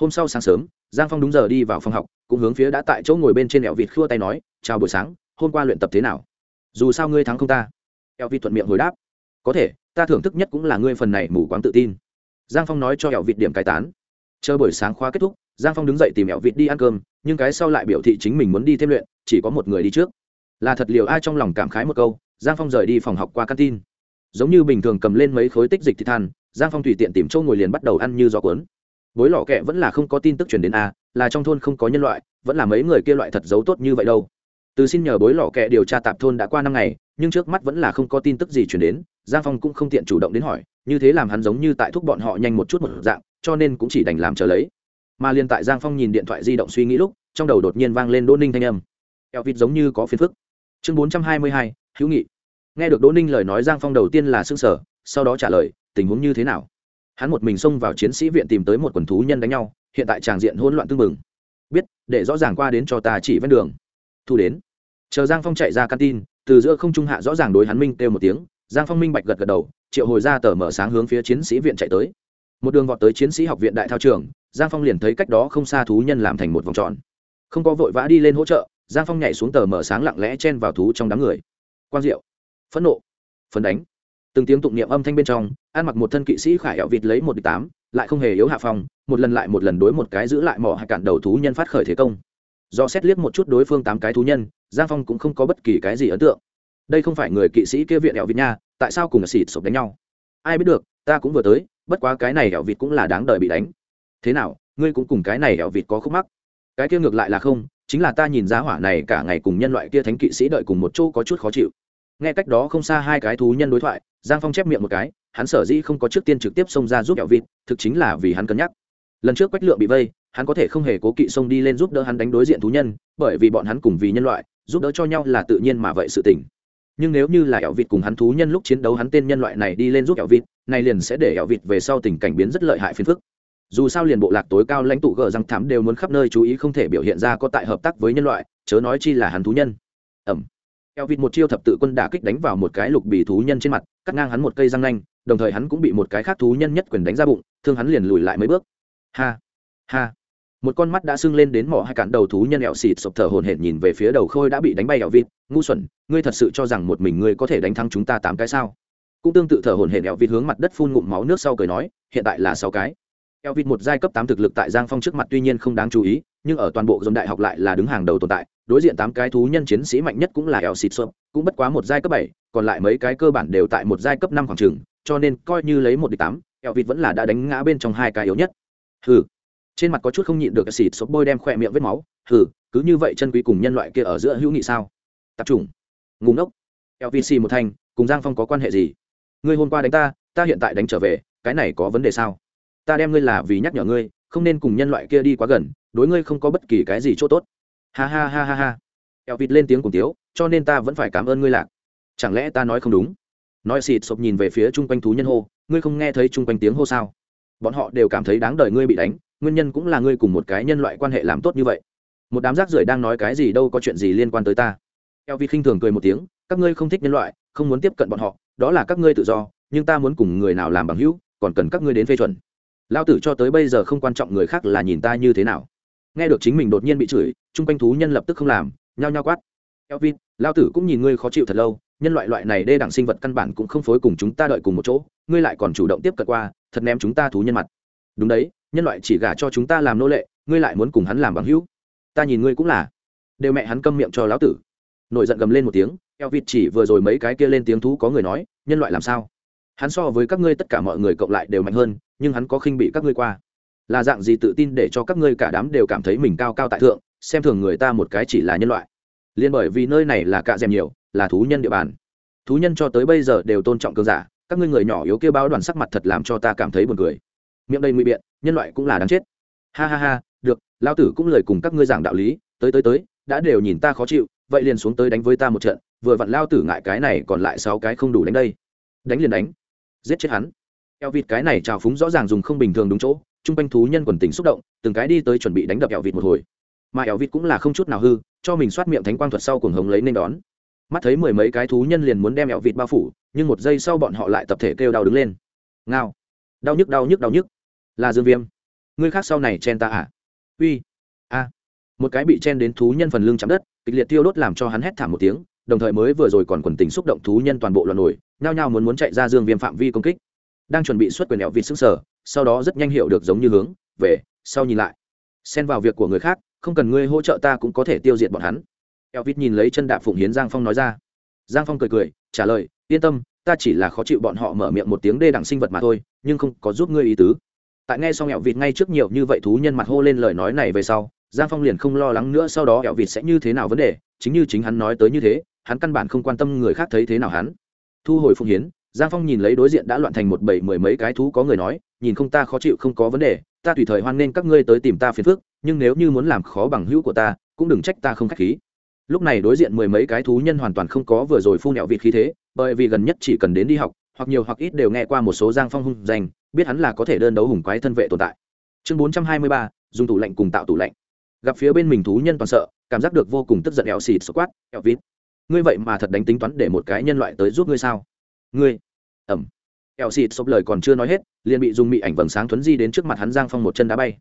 hôm sau sáng sớm, giang phong đúng giờ đi vào phòng học, cũng hướng phía đã tại chỗ ngồi bên trên eo vịt khua tay nói, chào buổi sáng, hôm qua luyện tập thế nào? Dù sao ngươi thắng không ta. Eo vịt thuận miệng hồi đáp, có thể, ta thưởng thức nhất cũng là ngươi phần này mù quáng tự tin. Giang phong nói cho eo vịt điểm cai tán. Chờ buổi sáng khóa kết thúc, giang phong đứng dậy tìm eo vịt đi ăn cơm, nhưng cái sau lại biểu thị chính mình muốn đi thêm luyện, chỉ có một người đi trước. Là thật liều ai trong lòng cảm khái một câu, giang phong rời đi phòng học qua căn tin. Giống như bình thường cầm lên mấy khối tích dịch thịt than, giang phong tùy tiện tìm chỗ ngồi liền bắt đầu ăn như gió cuốn bối lò kẹ vẫn là không có tin tức chuyển đến a, là trong thôn không có nhân loại, vẫn là mấy người kia loại thật giấu tốt như vậy đâu. Từ xin nhờ bối lò kẹ điều tra tạp thôn đã qua năm ngày, nhưng trước mắt vẫn là không có tin tức gì chuyển đến, giang phong cũng không tiện chủ động đến hỏi, như thế làm hắn giống như tại thúc bọn họ nhanh một chút một dạng, cho nên cũng chỉ đành làm chờ lấy. Mà liền tại giang phong nhìn điện thoại di động suy nghĩ lúc, trong đầu đột nhiên vang lên đỗ ninh thanh âm. Eo vịt giống như có phiền phức. Chương bốn trăm hai mươi hai, hữu nghị. Nghe được đỗ ninh lời nói, giang phong đầu tiên là s ư n g sở sau đó trả lời, tình huống như thế nào? Hắn một mình xông vào chiến sĩ viện tìm tới một quần thú nhân đánh nhau, hiện tại tràng diện hỗn loạn tưng bừng. Biết, để rõ ràng qua đến cho ta chỉ ven đường. Thu đến. Chờ giang phong chạy ra căn tin, từ giữa không trung hạ rõ ràng đối hắn minh kêu một tiếng, giang phong minh bạch gật gật đầu, triệu hồi ra tờ mở sáng hướng phía chiến sĩ viện chạy tới. Một đường vọt tới chiến sĩ học viện đại thao trường, giang phong liền thấy cách đó không xa thú nhân làm thành một vòng tròn. Không có vội vã đi lên hỗ trợ, giang phong nhảy xuống tờ mở sáng lặng lẽ chen vào thú trong đám người. Quang diệu. Phẫn nộ. Phấn đánh từng tiếng tụng niệm âm thanh bên trong, ăn mặc một thân kỵ sĩ khải hẹo vịt lấy một tám, lại không hề yếu hạ phong một lần lại một lần đối một cái giữ lại mỏ hạt cản đầu thú nhân phát khởi thế công. Do xét liếc một chút đối phương tám cái thú nhân, giang phong cũng không có bất kỳ cái gì ấn tượng. Đây không phải người kỵ sĩ kia viện hẹo vịt nha, tại sao cùng xịt sụp đánh nhau? Ai biết được, ta cũng vừa tới, bất quá cái này hẹo vịt cũng là đáng đời bị đánh. Thế nào, ngươi cũng cùng cái này hẹo vịt có khúc mắc? Cái kia ngược lại là không, chính là ta nhìn giá hỏa này cả ngày cùng nhân loại kia thánh kỵ sĩ đợi cùng một chỗ có chút khó chịu. Nghe cách đó không xa hai cái thú nhân đối thoại giang phong chép miệng một cái, hắn sở dĩ không có trước tiên trực tiếp xông ra giúp kẹo vịt, thực chính là vì hắn cân nhắc. Lần trước quách lượng bị vây, hắn có thể không hề cố kỵ xông đi lên giúp đỡ hắn đánh đối diện thú nhân, bởi vì bọn hắn cùng vì nhân loại, giúp đỡ cho nhau là tự nhiên mà vậy sự tình. Nhưng nếu như là hẹo vịt cùng hắn thú nhân lúc chiến đấu hắn tên nhân loại này đi lên giúp hẹo vịt, này liền sẽ để hẹo vịt về sau tình cảnh biến rất lợi hại phiền phức. Dù sao liền bộ lạc tối cao lãnh tụ gờ răng thám đều muốn khắp nơi chú ý không thể biểu hiện ra có tại hợp tác với nhân loại, chớ nói chi là hắn thú nhân. Ẩm eo vịt một chiêu thập tự quân đả kích đánh vào một cái lục bì thú nhân trên mặt, cắt ngang hắn một cây răng nanh, đồng thời hắn cũng bị một cái khác thú nhân nhất quyền đánh ra bụng, thương hắn liền lùi lại mấy bước. Ha! Ha! Một con mắt đã sưng lên đến mỏ hai cản đầu thú nhân ẹo xịt sụp thở hồn hển nhìn về phía đầu khôi đã bị đánh bay ẹo vịt. Ngu xuẩn, ngươi thật sự cho rằng một mình ngươi có thể đánh thắng chúng ta tám cái sao? Cũng tương tự thở hồn hển ẹo vịt hướng mặt đất phun ngụm máu nước sau cười nói, hiện tại là sáu cái. Eo vịt một giai cấp tám thực lực tại giang phong trước mặt tuy nhiên không đáng chú ý, nhưng ở toàn bộ dòng đại học lại là đứng hàng đầu tồn tại đối diện tám cái thú nhân chiến sĩ mạnh nhất cũng là eo xịt sộp, cũng bất quá một giai cấp bảy, còn lại mấy cái cơ bản đều tại một giai cấp năm khoảng trường, cho nên coi như lấy một địch tám, eo vịt vẫn là đã đánh ngã bên trong hai cái yếu nhất. Hừ. Trên mặt có chút không nhịn được, xịt sộp bôi đem khỏe miệng vết máu. Hừ, cứ như vậy chân quý cùng nhân loại kia ở giữa hữu nghị sao? Tập trung ngủ ngốc. Eo vị xì một thanh cùng giang phong có quan hệ gì? Ngươi hôm qua đánh ta ta hiện tại đánh trở về, cái này có vấn đề sao? Ta đem ngươi là vì nhắc nhở ngươi, không nên cùng nhân loại kia đi quá gần, đối ngươi không có bất kỳ cái gì chỗ tốt ha ha ha ha ha. Eo vịt lên tiếng cùng tiếu, cho nên ta vẫn phải cảm ơn ngươi lạc. Chẳng lẽ ta nói không đúng? Nói xịt sộp nhìn về phía chung quanh thú nhân hô, ngươi không nghe thấy chung quanh tiếng hô sao? Bọn họ đều cảm thấy đáng đời ngươi bị đánh, nguyên nhân cũng là ngươi cùng một cái nhân loại quan hệ làm tốt như vậy. Một đám rác rưởi đang nói cái gì đâu có chuyện gì liên quan tới ta. Eo vịt khinh thường cười một tiếng, các ngươi không thích nhân loại, không muốn tiếp cận bọn họ, đó là các ngươi tự do, nhưng ta muốn cùng người nào làm bằng hữu, còn cần các ngươi đến phê chuẩn. Lao tử cho tới bây giờ không quan trọng người khác là nhìn ta như thế nào nghe được chính mình đột nhiên bị chửi, chung quanh thú nhân lập tức không làm, nhao nhao quát. Elvin, lao tử cũng nhìn ngươi khó chịu thật lâu, nhân loại loại này đê đẳng sinh vật căn bản cũng không phối cùng chúng ta đợi cùng một chỗ, ngươi lại còn chủ động tiếp cận qua, thật ném chúng ta thú nhân mặt. Đúng đấy, nhân loại chỉ gả cho chúng ta làm nô lệ, ngươi lại muốn cùng hắn làm bằng hữu. Ta nhìn ngươi cũng là. Đều mẹ hắn câm miệng cho lão tử. Nổi giận gầm lên một tiếng, Elvin chỉ vừa rồi mấy cái kia lên tiếng thú có người nói, nhân loại làm sao? Hắn so với các ngươi tất cả mọi người cộng lại đều mạnh hơn, nhưng hắn có khinh bị các ngươi qua là dạng gì tự tin để cho các ngươi cả đám đều cảm thấy mình cao cao tại thượng, xem thường người ta một cái chỉ là nhân loại. Liên bởi vì nơi này là cạ dèm nhiều, là thú nhân địa bàn. Thú nhân cho tới bây giờ đều tôn trọng cường giả, các ngươi người nhỏ yếu kêu báo đoàn sắc mặt thật làm cho ta cảm thấy buồn cười. Miệng đầy nguy biện, nhân loại cũng là đáng chết. Ha ha ha, được, lao tử cũng lời cùng các ngươi giảng đạo lý, tới tới tới, đã đều nhìn ta khó chịu, vậy liền xuống tới đánh với ta một trận, vừa vặn lao tử ngại cái này còn lại sáu cái không đủ đánh đây. Đánh liền đánh. Giết chết hắn. Eo vịt cái này trào phúng rõ ràng dùng không bình thường đúng chỗ chung quanh thú nhân quần tình xúc động, từng cái đi tới chuẩn bị đánh đập eo vịt một hồi. Mà eo vịt cũng là không chút nào hư, cho mình soát miệng thánh quang thuật sau cuồng hống lấy nên đón. Mắt thấy mười mấy cái thú nhân liền muốn đem eo vịt bao phủ, nhưng một giây sau bọn họ lại tập thể kêu đau đứng lên. Ngao. Đau nhức đau nhức đau nhức. Là dương viêm. Ngươi khác sau này chen ta à? Uy. A. Một cái bị chen đến thú nhân phần lưng chạm đất, kịch liệt tiêu đốt làm cho hắn hét thảm một tiếng, đồng thời mới vừa rồi còn quần tình xúc động thú nhân toàn bộ loạn nổi, nhao nhao muốn muốn chạy ra dương viêm phạm vi công kích đang chuẩn bị xuất quyền ẹo vịt xứng sở, sau đó rất nhanh hiểu được giống như hướng, về, sau nhìn lại. Xen vào việc của người khác, không cần ngươi hỗ trợ ta cũng có thể tiêu diệt bọn hắn. Ẹo vịt nhìn lấy chân đạp phụng hiến giang phong nói ra. Giang phong cười cười, trả lời, yên tâm, ta chỉ là khó chịu bọn họ mở miệng một tiếng đê đẳng sinh vật mà thôi, nhưng không có giúp ngươi ý tứ. Tại nghe xong ẹo vịt ngay trước nhiều như vậy thú nhân mặt hô lên lời nói này về sau, giang phong liền không lo lắng nữa, sau đó ẹo vịt sẽ như thế nào vấn đề, chính như chính hắn nói tới như thế, hắn căn bản không quan tâm người khác thấy thế nào hắn. Thu hồi phụng hiến giang phong nhìn lấy đối diện đã loạn thành một bảy mười mấy cái thú có người nói, nhìn không ta khó chịu, không có vấn đề, ta tùy thời hoan nghênh các ngươi tới tìm ta phiền phức, nhưng nếu như muốn làm khó bằng hữu của ta, cũng đừng trách ta không k h á c h khí. Lúc này đối diện mười mấy cái thú nhân hoàn toàn không có vừa rồi phu nẹo vịt khí thế, bởi vì gần nhất chỉ cần đến đi học, hoặc nhiều hoặc ít đều nghe qua một số giang phong hung danh, biết hắn là có thể đơn đấu hùng quái thân vệ tồn tại. Chương bốn trăm hai mươi ba, dùng tủ lạnh cùng tạo tủ lạnh. Gặp phía bên mình thú nhân toàn sợ, cảm giác được vô cùng tức giận ẹo xịt squat quát ẹo vít ngươi vậy mà thật đánh tính toán để một cái nhân loại tới giúp ngươi sao? Ngươi ẩm. Eo xịt xốp lời còn chưa nói hết, liền bị dùng mị ảnh vầng sáng thuấn di đến trước mặt hắn giang phong một chân đá bay.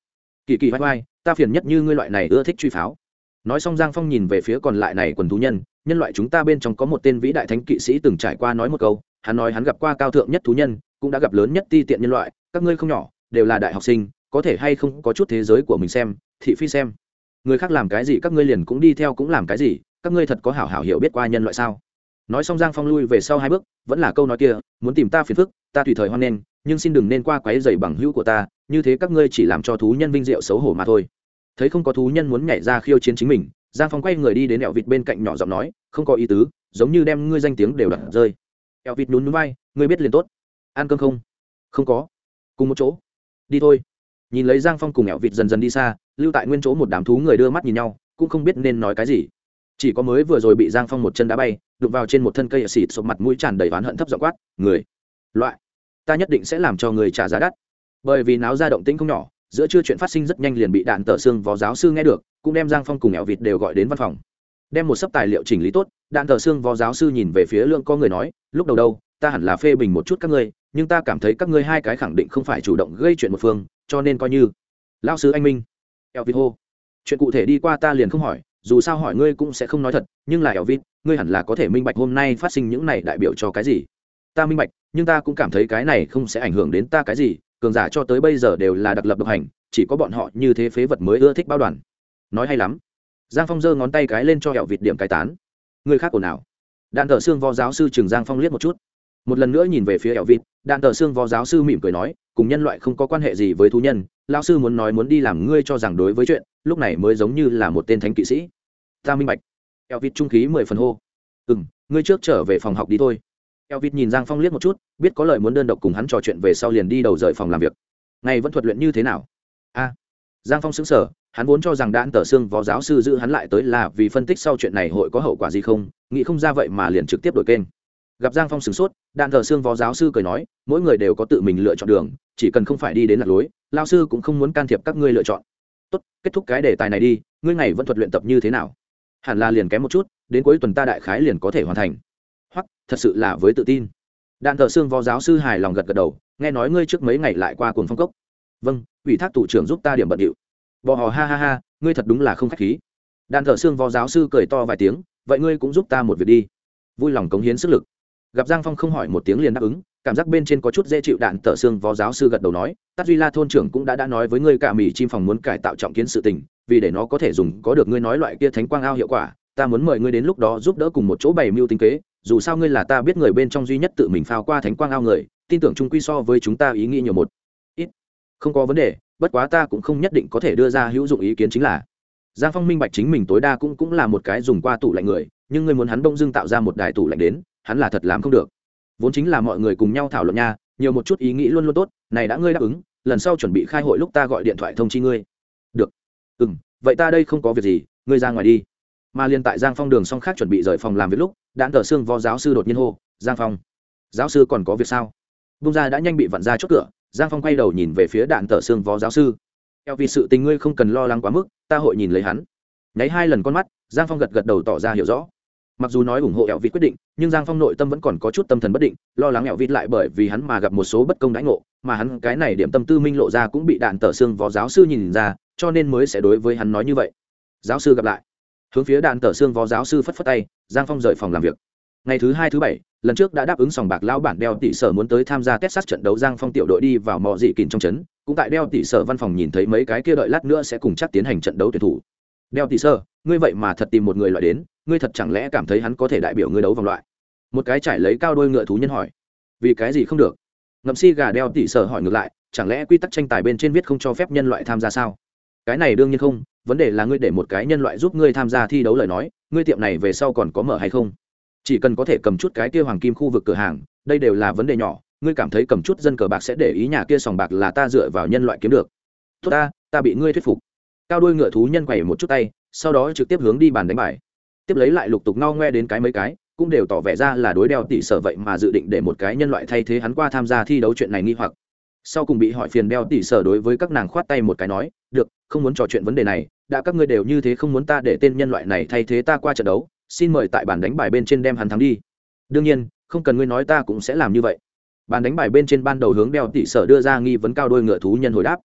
Kỳ kỳ vai vai ta phiền nhất như ngươi loại này ưa thích truy pháo. Nói xong giang phong nhìn về phía còn lại này quần thú nhân nhân loại chúng ta bên trong có một tên vĩ đại thánh kỵ sĩ từng trải qua nói một câu, hắn nói hắn gặp qua cao thượng nhất thú nhân, cũng đã gặp lớn nhất ti tiện nhân loại, các ngươi không nhỏ, đều là đại học sinh, có thể hay không có chút thế giới của mình xem, thị phi xem. Người khác làm cái gì các ngươi liền cũng đi theo cũng làm cái gì, các ngươi thật có hảo hảo hiểu biết qua nhân loại sao? Nói xong giang phong lui về sau hai bước, vẫn là câu nói kia, muốn tìm ta phiền phức, ta tùy thời hoan nghênh, nhưng xin đừng nên qua quáy dày bằng hữu của ta, như thế các ngươi chỉ làm cho thú nhân vinh diệu xấu hổ mà thôi. Thấy không có thú nhân muốn nhảy ra khiêu chiến chính mình, giang phong quay người đi đến ẹo vịt bên cạnh nhỏ giọng nói, không có ý tứ, giống như đem ngươi danh tiếng đều đặt rơi. Ẹo vịt nhún núi bay ngươi biết liền tốt. Ăn cơm không? Không có. Cùng một chỗ. Đi thôi. Nhìn lấy giang phong cùng ẹo vịt dần dần đi xa, lưu tại nguyên chỗ một đám thú người đưa mắt nhìn nhau, cũng không biết nên nói cái gì chỉ có mới vừa rồi bị giang phong một chân đá bay, đụng vào trên một thân cây xịt sụp mặt mũi tràn đầy oán hận thấp dọ quát, người, loại, ta nhất định sẽ làm cho người trả giá đắt. Bởi vì náo ra động tĩnh không nhỏ, giữa chưa chuyện phát sinh rất nhanh liền bị đạn tờ xương vó giáo sư nghe được, cũng đem giang phong cùng mẹo vịt đều gọi đến văn phòng. Đem một sấp tài liệu chỉnh lý tốt, đạn tờ xương vó giáo sư nhìn về phía lượng có người nói, lúc đầu đâu, ta hẳn là phê bình một chút các ngươi, nhưng ta cảm thấy các ngươi hai cái khẳng định không phải chủ động gây chuyện một phương, cho nên coi như. Lao sứ anh minh. Eo vịt hô. Chuyện cụ thể đi qua ta liền không hỏi dù sao hỏi ngươi cũng sẽ không nói thật, nhưng là eo vịt ngươi hẳn là có thể minh bạch hôm nay phát sinh những này đại biểu cho cái gì. Ta minh bạch, nhưng ta cũng cảm thấy cái này không sẽ ảnh hưởng đến ta cái gì, cường giả cho tới bây giờ đều là đặc lập độc hành, chỉ có bọn họ như thế phế vật mới ưa thích bao đoàn. Nói hay lắm. Giang phong giơ ngón tay cái lên cho hẹo vịt điểm cái tán. Người khác ồn ào. Đạn thợ xương võ giáo sư trường giang phong liếc một chút. Một lần nữa nhìn về phía hẹo vịt đạn tờ xương võ giáo sư mỉm cười nói cùng nhân loại không có quan hệ gì với thú nhân lao sư muốn nói muốn đi làm ngươi cho rằng đối với chuyện lúc này mới giống như là một tên thánh kỵ sĩ. Ta minh bạch. Eo vịt trung khí mười phần hô. Ừ m ngươi trước trở về phòng học đi thôi. Elvit nhìn Giang Phong liếc một chút, biết có lời muốn đơn độc cùng hắn trò chuyện về sau liền đi đầu rời phòng làm việc. Ngày vẫn thuật luyện như thế nào? a. Giang phong xứng sở hắn vốn cho rằng đạn tờ xương võ giáo sư giữ hắn lại tới là vì phân tích sau chuyện này hội có hậu quả gì không nghĩ không ra vậy mà liền trực tiếp đổi kênh gặp giang phong sửng sốt đạn thờ xương phó giáo sư cười nói mỗi người đều có tự mình lựa chọn đường chỉ cần không phải đi đến lạc lối lao sư cũng không muốn can thiệp các ngươi lựa chọn tốt kết thúc cái đề tài này đi ngươi ngày vẫn thuật luyện tập như thế nào hẳn là liền kém một chút đến cuối tuần ta đại khái liền có thể hoàn thành hoặc thật sự là với tự tin đạn thờ xương phó giáo sư hài lòng gật gật đầu nghe nói ngươi trước mấy ngày lại qua cuồng phong cốc vâng ủy thác thủ trưởng giúp ta điểm bận điệu bò hò ha ha ha ngươi thật đúng là không k h á c h khí đạn thợ xương võ giáo sư cười to vài tiếng vậy ngươi cũng giúp ta một việc đi vui lòng cống hiến sức lực gặp giang phong không hỏi một tiếng liền đáp ứng, cảm giác bên trên có chút dễ chịu đạn tờ xương vó giáo sư gật đầu nói, tát duy la thôn trưởng cũng đã đã nói với ngươi cả mì chim phòng muốn cải tạo trọng kiến sự tình, vì để nó có thể dùng, có được ngươi nói loại kia thánh quang ao hiệu quả, ta muốn mời ngươi đến lúc đó giúp đỡ cùng một chỗ bày mưu tinh kế, dù sao ngươi là ta biết người bên trong duy nhất tự mình phao qua thánh quang ao người, tin tưởng trung quy so với chúng ta ý nghĩ nhiều một ít. Không có vấn đề, bất quá ta cũng không nhất định có thể đưa ra hữu dụng ý kiến chính là. Giang phong minh bạch chính mình tối đa cũng cũng là một cái dùng qua tủ lạnh người, nhưng ngươi muốn hắn đông dưng tạo ra một đài tủ lạnh đến hắn là thật làm không được. Vốn chính là mọi người cùng nhau thảo luận nha, nhiều một chút ý nghĩ luôn luôn tốt, này đã ngươi đáp ứng, lần sau chuẩn bị khai hội lúc ta gọi điện thoại thông chi ngươi. Được. Ừ m vậy ta đây không có việc gì, ngươi ra ngoài đi. Mà liên tại giang phong đường song khác chuẩn bị rời phòng làm việc lúc đạn tờ xương võ giáo sư đột nhiên hô, giang phong, giáo sư còn có việc sao? Bung ra đã nhanh bị vặn ra chốt cửa, giang phong quay đầu nhìn về phía đạn tờ xương võ giáo sư. Eo, vì sự tình ngươi không cần lo lắng quá mức, ta hội nhìn lấy hắn. Nháy hai lần con mắt, giang phong gật gật đầu tỏ ra hiểu rõ mặc dù nói ủng hộ eo vịt quyết định, nhưng giang phong nội tâm vẫn còn có chút tâm thần bất định, lo lắng eo vịt lại bởi vì hắn mà gặp một số bất công đãi ngộ, mà hắn cái này điểm tâm tư minh lộ ra cũng bị đạn tờ xương võ giáo sư nhìn ra, cho nên mới sẽ đối với hắn nói như vậy. Giáo sư gặp lại. Hướng phía đạn tờ xương võ giáo sư phất phất tay, giang phong rời phòng làm việc. Ngày thứ hai thứ bảy, lần trước đã đáp ứng sòng bạc lão bản đeo tỷ sở muốn tới tham gia texas trận đấu, giang phong tiểu đội đi vào mò dị kìn trong trấn, cũng tại đeo tỷ sở văn phòng nhìn thấy mấy cái kia đợi lát nữa sẽ cùng chắc tiến hành trận đấu tuyển thủ đeo tỷ sơ, ngươi vậy mà thật tìm một người loại đến, ngươi thật chẳng lẽ cảm thấy hắn có thể đại biểu ngươi đấu vòng loại? Một cái trải lấy cao đôi ngựa thú nhân hỏi. Vì cái gì không được? Ngậm si gà đeo tỷ sở hỏi ngược lại, chẳng lẽ quy tắc tranh tài bên trên viết không cho phép nhân loại tham gia sao? Cái này đương nhiên không, vấn đề là ngươi để một cái nhân loại giúp ngươi tham gia thi đấu lời nói, ngươi tiệm này về sau còn có mở hay không? Chỉ cần có thể cầm chút cái kia hoàng kim khu vực cửa hàng, đây đều là vấn đề nhỏ, ngươi cảm thấy cầm chút dân cờ bạc sẽ để ý nhà kia sòng bạc là ta dựa vào nhân loại kiếm được. Tốt ta ta bị ngươi thuyết phục cao đuôi ngựa thú nhân quẩy một chút tay, sau đó trực tiếp hướng đi bàn đánh bài. Tiếp lấy lại lục tục no ngoe đến cái mấy cái, cũng đều tỏ vẻ ra là đối đeo tỷ sở vậy mà dự định để một cái nhân loại thay thế hắn qua tham gia thi đấu chuyện này nghi hoặc. Sau cùng bị hỏi phiền đeo tỷ sở đối với các nàng khoát tay một cái nói, được, không muốn trò chuyện vấn đề này, đã các ngươi đều như thế không muốn ta để tên nhân loại này thay thế ta qua trận đấu, xin mời tại bàn đánh bài bên trên đem hắn thắng đi. Đương nhiên, không cần ngươi nói ta cũng sẽ làm như vậy. Bàn đánh bài bên trên ban đầu hướng đeo tỷ sở đưa ra nghi vấn cao đôi ngựa thú nhân hồi đáp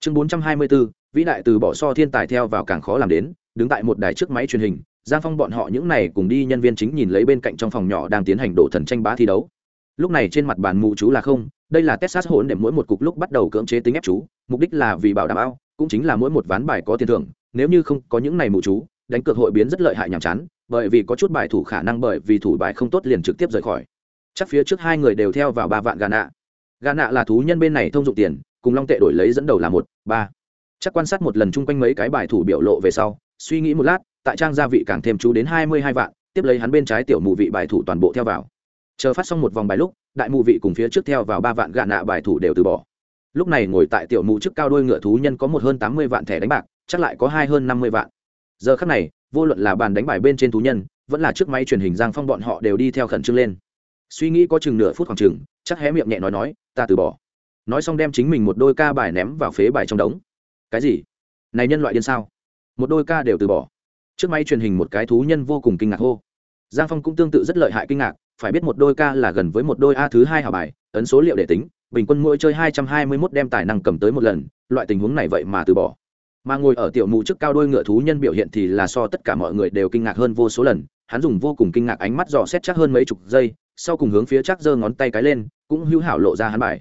chương bốn trăm hai mươi bốn vĩ đại từ bỏ so thiên tài theo vào càng khó làm đến, đứng tại một đài trước máy truyền hình, giang phong bọn họ những này cùng đi nhân viên chính nhìn lấy bên cạnh trong phòng nhỏ đang tiến hành đổ thần tranh bá thi đấu. Lúc này trên mặt bàn mụ chú là không, đây là texas hỗn để mỗi một cục lúc bắt đầu cưỡng chế tính ép chú, mục đích là vì bảo đảm ao, cũng chính là mỗi một ván bài có tiền thưởng, nếu như không có những này mụ chú, đánh cược hội biến rất lợi hại nhàm chán, bởi vì có chút bài thủ khả năng bởi vì thủ bài không tốt liền trực tiếp rời khỏi. Chắc phía trước hai người đều theo vào ba vạn gà nạ. Gà nạ là thú nhân bên này thông dụng tiền cùng long tệ đổi lấy dẫn đầu là một, ba. Chắc quan sát một lần chung quanh mấy cái bài thủ biểu lộ về sau, suy nghĩ một lát, tại trang gia vị càng thêm chú đến hai mươi hai vạn, tiếp lấy hắn bên trái tiểu mù vị bài thủ toàn bộ theo vào. Chờ phát xong một vòng bài lúc, đại mù vị cùng phía trước theo vào ba vạn gạ nạ bài thủ đều từ bỏ. Lúc này ngồi tại tiểu mù trước cao đôi ngựa thú nhân có một hơn tám mươi vạn thẻ đánh bạc, chắc lại có hai hơn năm mươi vạn. Giờ khắc này, vô luận là bàn đánh bài bên trên thú nhân, vẫn là trước máy truyền hình giang phong bọn họ đều đi theo khẩn trương lên. Suy nghĩ có chừng nửa phút khoảng chừng, chắc hé miệng nhẹ nói nói, ta từ bỏ nói xong đem chính mình một đôi ca bài ném vào phế bài trong đống. Cái gì? Này nhân loại điên sao? Một đôi ca đều từ bỏ. Trước máy truyền hình một cái thú nhân vô cùng kinh ngạc hô. Giang phong cũng tương tự rất lợi hại kinh ngạc, phải biết một đôi ca là gần với một đôi a thứ hai hảo bài, ấn số liệu để tính, bình quân mỗi chơi hai trăm hai mươi mốt đem tài năng cầm tới một lần, loại tình huống này vậy mà từ bỏ. Mà ngồi ở tiểu mụ trước cao đôi ngựa thú nhân biểu hiện thì là so tất cả mọi người đều kinh ngạc hơn vô số lần, hắn dùng vô cùng kinh ngạc ánh mắt dò xét chắc hơn mấy chục giây, sau cùng hướng phía chắc giơ ngón tay cái lên, cũng hữu hảo lộ ra hắn bài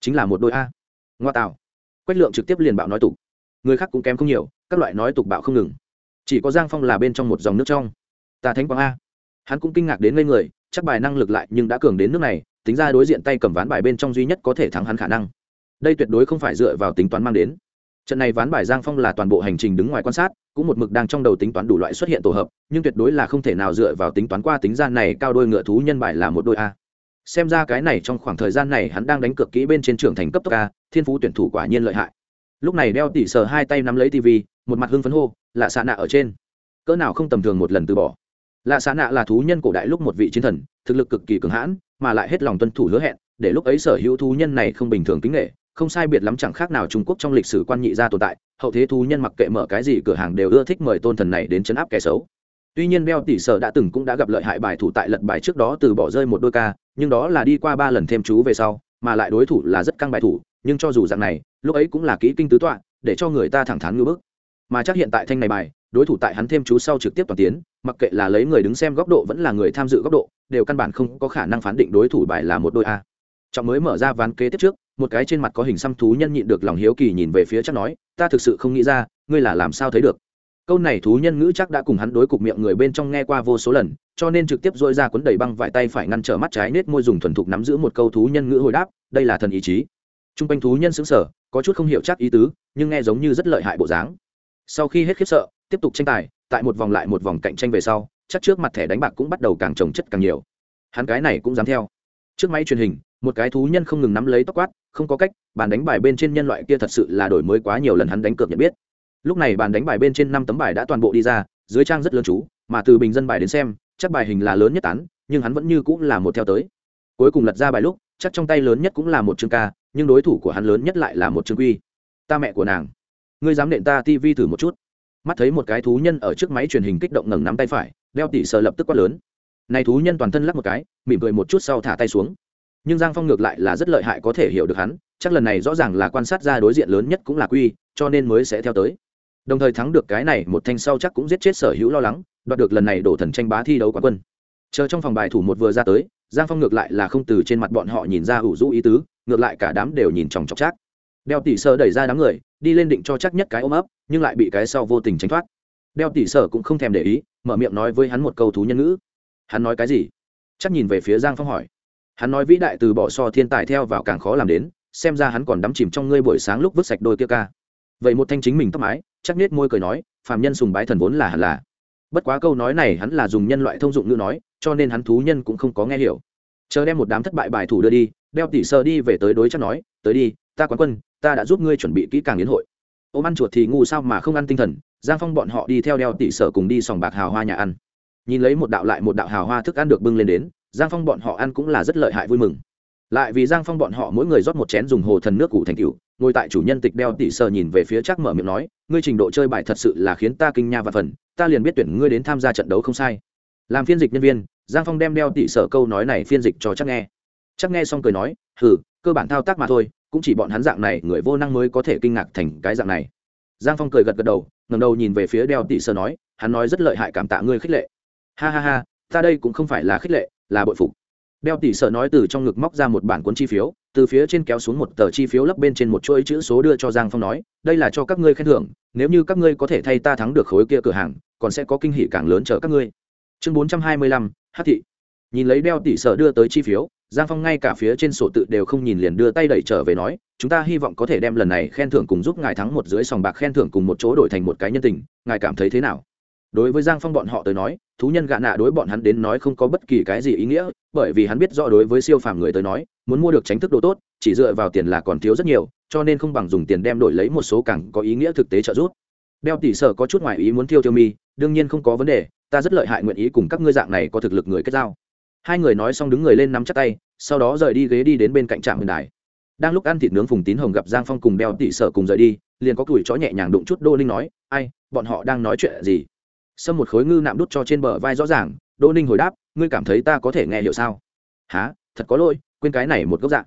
chính là một đôi a. Ngoa tạo quách lượng trực tiếp liền bạo nói tục. Người khác cũng kém không nhiều, các loại nói tục bạo không ngừng. Chỉ có giang phong là bên trong một dòng nước trong. Ta thánh quang a. Hắn cũng kinh ngạc đến ngây người, chắc bài năng lực lại nhưng đã cường đến nước này, tính ra đối diện tay cầm ván bài bên trong duy nhất có thể thắng hắn khả năng. Đây tuyệt đối không phải dựa vào tính toán mang đến. Trận này ván bài giang phong là toàn bộ hành trình đứng ngoài quan sát, cũng một mực đang trong đầu tính toán đủ loại xuất hiện tổ hợp, nhưng tuyệt đối là không thể nào dựa vào tính toán qua tính gian này cao đôi ngựa thú nhân bài là một đôi a xem ra cái này trong khoảng thời gian này hắn đang đánh cược kỹ bên trên trường thành cấp tốc ca thiên phú tuyển thủ quả nhiên lợi hại. Lúc này đeo tỉ sờ hai tay nắm lấy tv một mặt hưng phấn hô, lạ xạ nạ ở trên. Cỡ nào không tầm thường một lần từ bỏ. Lạ xạ nạ là thú nhân cổ đại lúc một vị chiến thần, thực lực cực kỳ cường hãn, mà lại hết lòng tuân thủ hứa hẹn, để lúc ấy sở hữu thú nhân này không bình thường kính nghệ không sai biệt lắm chẳng khác nào trung quốc trong lịch sử quan nhị gia tồn tại, hậu thế thú nhân mặc kệ mở cái gì cửa hàng đều ưa thích mời tôn thần này đến chấn áp kẻ xấu tuy nhiên beo tỷ sở đã từng cũng đã gặp lợi hại bài thủ tại lật bài trước đó từ bỏ rơi một đôi ca, nhưng đó là đi qua ba lần thêm chú về sau, mà lại đối thủ là rất căng bài thủ, nhưng cho dù dạng này, lúc ấy cũng là kỹ kinh tứ tọa, để cho người ta thẳng thắn ngưỡng bức. Mà chắc hiện tại thanh này bài, đối thủ tại hắn thêm chú sau trực tiếp toàn tiến, mặc kệ là lấy người đứng xem góc độ vẫn là người tham dự góc độ, đều căn bản không có khả năng phán định đối thủ bài là một đôi a. Trọng mới mở ra ván kế tiếp trước, một cái trên mặt có hình xăm thú nhân nhịn được lòng hiếu kỳ nhìn về phía chắc nói, ta thực sự không nghĩ ra, ngươi là làm sao thấy được? Câu này thú nhân ngữ chắc đã cùng hắn đối cục miệng người bên trong nghe qua vô số lần, cho nên trực tiếp dội ra cuốn đầy băng vải tay phải ngăn trở mắt trái nết môi dùng thuần thục nắm giữ một câu thú nhân ngữ hồi đáp, đây là thần ý chí. T r u n g quanh thú nhân xứng sở có chút không hiểu chắc ý tứ, nhưng nghe giống như rất lợi hại bộ dáng. Sau khi hết khiếp sợ, tiếp tục tranh tài, tại một vòng lại một vòng cạnh tranh về sau, chắc trước mặt thẻ đánh bạc cũng bắt đầu càng trồng chất càng nhiều. Hắn cái này cũng dám theo. Trước máy truyền hình, một cái thú nhân không ngừng nắm lấy tóc quát, không có cách, bàn đánh bài bên trên nhân loại kia thật sự là đổi mới quá nhiều lần hắn đánh cược nhận biết lúc này bàn đánh bài bên trên năm tấm bài đã toàn bộ đi ra, dưới trang rất lớn chú, mà từ bình dân bài đến xem, chắc bài hình là lớn nhất tán, nhưng hắn vẫn như cũng là một theo tới. Cuối cùng lật ra bài lúc, chắc trong tay lớn nhất cũng là một chương ca, nhưng đối thủ của hắn lớn nhất lại là một chương quy. Ta mẹ của nàng. Ngươi dám nện ta tv thử một chút. Mắt thấy một cái thú nhân ở trước máy truyền hình kích động ngẩng nắm tay phải, đeo tỉ sợ lập tức quát lớn. Này thú nhân toàn thân lắc một cái, mỉm cười một chút sau thả tay xuống. Nhưng giang phong ngược lại là rất lợi hại có thể hiểu được hắn, chắc lần này rõ ràng là quan sát ra đối diện lớn nhất cũng là quy, cho nên mới sẽ theo tới đồng thời thắng được cái này một thanh sau chắc cũng giết chết sở hữu lo lắng, đoạt được lần này đổ thần tranh bá thi đấu quán quân. Chờ trong phòng bài thủ một vừa ra tới, giang phong ngược lại là không từ trên mặt bọn họ nhìn ra ủ rũ ý tứ, ngược lại cả đám đều nhìn chòng chọc chắc. Đeo tỉ sơ đẩy ra đám người, đi lên định cho chắc nhất cái ôm ấp, nhưng lại bị cái sau vô tình tránh thoát. Đeo tỉ sơ cũng không thèm để ý, mở miệng nói với hắn một câu thú nhân ngữ. Hắn nói cái gì? Chắc nhìn về phía giang phong hỏi. Hắn nói vĩ đại từ bỏ so thiên tài theo vào càng khó làm đến, xem ra hắn còn đắm chìm trong ngươi buổi sáng lúc vứt sạch đôi kia ca. Vậy một thanh chính mình tóc mái chắc nết môi cười nói, phàm nhân sùng bái thần vốn là hẳn là. Bất quá câu nói này hắn là dùng nhân loại thông dụng ngữ nói, cho nên hắn thú nhân cũng không có nghe hiểu. Chờ đem một đám thất bại bài thủ đưa đi, đeo tỉ sơ đi về tới đối chắc nói, tới đi, ta quán quân, ta đã giúp ngươi chuẩn bị kỹ càng đến hội. Ôm ăn chuột thì ngu sao mà không ăn tinh thần, giang phong bọn họ đi theo đeo tỉ sở cùng đi sòng bạc hào hoa nhà ăn. Nhìn lấy một đạo lại một đạo hào hoa thức ăn được bưng lên đến, giang phong bọn họ ăn cũng là rất lợi hại vui mừng lại vì giang phong bọn họ mỗi người rót một chén dùng hồ thần nước củ thành cựu ngồi tại chủ nhân tịch đeo tỉ sờ nhìn về phía chắc mở miệng nói, ngươi trình độ chơi bài thật sự là khiến ta kinh nha và phần, ta liền biết tuyển ngươi đến tham gia trận đấu không sai. Làm phiên dịch nhân viên, giang phong đem đeo tỉ sờ câu nói này phiên dịch cho chắc nghe. Chắc nghe xong cười nói, hừ, cơ bản thao tác mà thôi, cũng chỉ bọn hắn dạng này, người vô năng mới có thể kinh ngạc thành cái dạng này. Giang phong cười gật gật đầu ngầm đầu nhìn về phía đeo tỉ sơ nói, hắn nói rất lợi hại cảm tạ ngươi khích lệ. Ha ha ha, ta đây cũng không phải là khích lệ, là bội phục đeo tỷ sợ nói từ trong ngực móc ra một bản cuốn chi phiếu, từ phía trên kéo xuống một tờ chi phiếu lấp bên trên một chuỗi chữ số đưa cho giang phong nói, đây là cho các ngươi khen thưởng, nếu như các ngươi có thể thay ta thắng được khối kia cửa hàng, còn sẽ có kinh hỉ càng lớn chờ các ngươi. Chương bốn trăm hai mươi lăm hát thị. Nhìn lấy đeo tỷ sợ đưa tới chi phiếu, giang phong ngay cả phía trên sổ tự đều không nhìn liền đưa tay đẩy trở về nói, chúng ta hy vọng có thể đem lần này khen thưởng cùng giúp ngài thắng một dưới sòng bạc khen thưởng cùng một chỗ đổi thành một cái nhân tình, ngài cảm thấy thế nào? Đối với giang phong bọn họ tới nói thú nhân gạ nạ đối bọn hắn đến nói không có bất kỳ cái gì ý nghĩa, bởi vì hắn biết rõ đối với siêu phàm người tới nói, muốn mua được tránh thức đồ tốt, chỉ dựa vào tiền là còn thiếu rất nhiều, cho nên không bằng dùng tiền đem đổi lấy một số càng có ý nghĩa thực tế trợ giúp. Đeo tỷ sở có chút ngoại ý muốn thiêu tiêu mi, đương nhiên không có vấn đề, ta rất lợi hại nguyện ý cùng các ngươi dạng này có thực lực người kết giao. Hai người nói xong đứng người lên nắm chắc tay, sau đó rời đi ghế đi đến bên cạnh trạm huyền đài. Đang lúc ăn thịt nướng phùng tín hồng gặp giang phong cùng đeo tỷ sở cùng rời đi, liền có tuổi chó nhẹ nhàng đụng chút đô linh nói, ai, bọn họ đang nói chuyện gì? Xâm một khối ngư nạm đút cho trên bờ vai rõ ràng, đỗ ninh hồi đáp, ngươi cảm thấy ta có thể nghe hiểu sao? Há thật có lỗi, quên cái này một gốc dạng.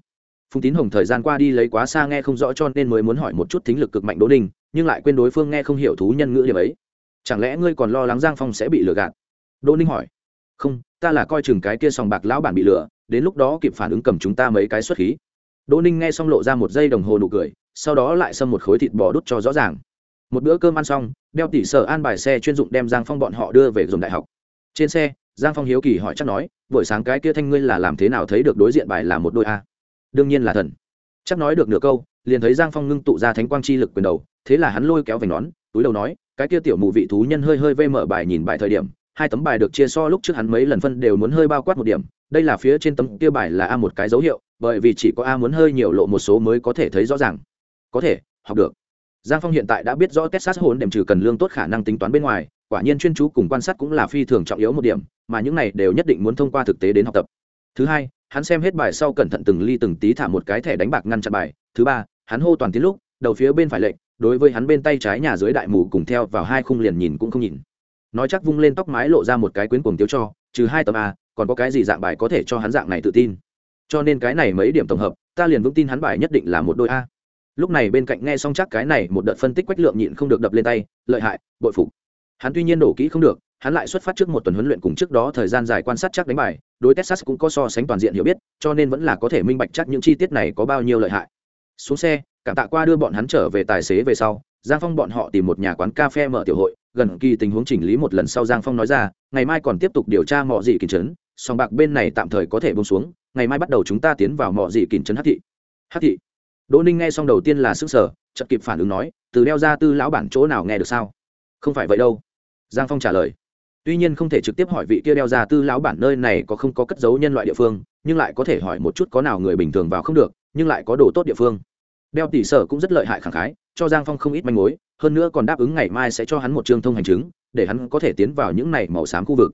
Phùng tín hồng thời gian qua đi lấy quá xa nghe không rõ cho nên mới muốn hỏi một chút thính lực cực mạnh đỗ ninh, nhưng lại quên đối phương nghe không hiểu thú nhân ngữ điểm ấy. Chẳng lẽ ngươi còn lo lắng giang phong sẽ bị lừa gạt? Đỗ ninh hỏi. Không, ta là coi chừng cái kia sòng bạc lão bản bị lừa, đến lúc đó kịp phản ứng cầm chúng ta mấy cái xuất khí. Đỗ ninh nghe xong lộ ra một giây đồng hồ nụ cười, sau đó lại xâm một khối thịt bò đút cho rõ ràng một bữa cơm ăn xong, đeo tỷ sở an bài xe chuyên dụng đem giang phong bọn họ đưa về dùng đại học. Trên xe, giang phong hiếu kỳ hỏi chắc nói, buổi sáng cái kia thanh ngươi là làm thế nào thấy được đối diện bài là một đôi a? Đương nhiên là thần. Chắc nói được nửa câu, liền thấy giang phong ngưng tụ ra thánh quang chi lực quyền đầu, thế là hắn lôi kéo vành nón, túi đầu nói, cái kia tiểu mù vị thú nhân hơi hơi vê mở bài nhìn bài thời điểm, hai tấm bài được chia so lúc trước hắn mấy lần phân đều muốn hơi bao quát một điểm, đây là phía trên tấm kia bài là a một cái dấu hiệu, bởi vì chỉ có a muốn hơi nhiều lộ một số mới có thể thấy rõ ràng. Có thể, học được giang phong hiện tại đã biết rõ texas hồn đệm trừ cần lương tốt khả năng tính toán bên ngoài, quả nhiên chuyên chú cùng quan sát cũng là phi thường trọng yếu một điểm, mà những này đều nhất định muốn thông qua thực tế đến học tập. Thứ hai, hắn xem hết bài sau cẩn thận từng ly từng tí thả một cái thẻ đánh bạc ngăn chặn bài. Thứ ba, hắn hô toàn tiến lúc, đầu phía bên phải lệnh, đối với hắn bên tay trái nhà dưới đại mù cùng theo vào hai khung liền nhìn cũng không nhìn. Nói chắc vung lên tóc mái lộ ra một cái quyến cuồng tiêu cho, trừ hai tấm a, còn có cái gì dạng bài có thể cho hắn dạng này tự tin? Cho nên cái này mấy điểm tổng hợp, ta liền vững tin hắn bài nhất định là một đôi a lúc này bên cạnh nghe xong chắc cái này, một đợt phân tích quách lượng nhịn không được đập lên tay, lợi hại, bội phục. Hắn tuy nhiên đổ kỹ không được, hắn lại xuất phát trước một tuần huấn luyện cùng trước đó thời gian dài quan sát chắc đánh bài, đối texas cũng có so sánh toàn diện hiểu biết, cho nên vẫn là có thể minh bạch chắc những chi tiết này có bao nhiêu lợi hại. Xuống xe, cảm tạ qua đưa bọn hắn trở về tài xế về sau, giang phong bọn họ tìm một nhà quán cà phê mở tiểu hội, gần kỳ tình huống chỉnh lý một lần sau giang phong nói ra, ngày mai còn tiếp tục điều tra mọi gì kìm chấn, song bạc bên này tạm thời có thể bông xuống, ngày mai bắt đầu chúng ta tiến vào mọi gì kìm chấn hát thị. Hát thị đỗ ninh nghe xong đầu tiên là sức sở chợt kịp phản ứng nói, từ đeo ra tư lão bản chỗ nào nghe được sao? Không phải vậy đâu. Giang phong trả lời. Tuy nhiên không thể trực tiếp hỏi vị kia đeo ra tư lão bản nơi này có không có cất giấu nhân loại địa phương, nhưng lại có thể hỏi một chút có nào người bình thường vào không được, nhưng lại có đồ tốt địa phương. Đeo tỷ sở cũng rất lợi hại khẳng khái, cho giang phong không ít manh mối, hơn nữa còn đáp ứng ngày mai sẽ cho hắn một chương thông hành chứng, để hắn có thể tiến vào những này màu xám khu vực.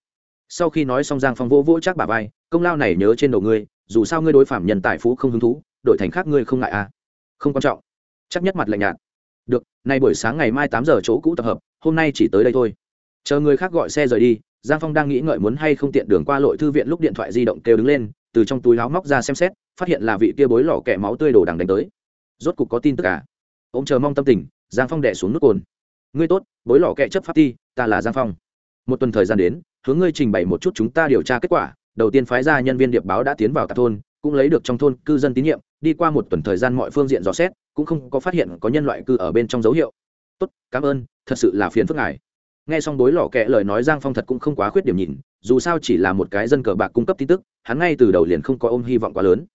Sau khi nói xong giang phong vô vỗ chắc bà vai, công lao này nhớ trên đầu ngươi, dù sao ngươi đối phạm nhân tài phú không hứng thú, đổi thành khác ngươi không ngại à không quan trọng. Chắc nhất mặt lạnh nhạt. Được, nay buổi sáng ngày mai tám giờ chỗ cũ tập hợp, hôm nay chỉ tới đây thôi. Chờ người khác gọi xe rời đi, giang phong đang nghĩ ngợi muốn hay không tiện đường qua lội thư viện lúc điện thoại di động kêu đứng lên, từ trong túi áo móc ra xem xét, phát hiện là vị kia bối lò kẻ máu tươi đổ đằng đánh tới. Rốt cục có tin tức cả ô m chờ mong tâm tình, giang phong đẻ xuống nước cồn. Ngươi tốt, bối lò kẻ chấp pháp ti ta là giang phong. Một tuần thời gian đến, hướng ngươi trình bày một chút chúng ta điều tra kết quả, đầu tiên phái ra nhân viên điệp báo đã tiến vào tạp thôn, cũng lấy được trong thôn cư dân tín nhiệm đi qua một tuần thời gian mọi phương diện dò xét, cũng không có phát hiện có nhân loại cư ở bên trong dấu hiệu. Tốt, cảm ơn, thật sự là phiền phức ngài. Nghe xong bối lò kẹ lời nói, giang phong thật cũng không quá khuyết điểm nhìn, dù sao chỉ là một cái dân cờ bạc cung cấp tin tức, hắn ngay từ đầu liền không có ôm hy vọng quá lớn.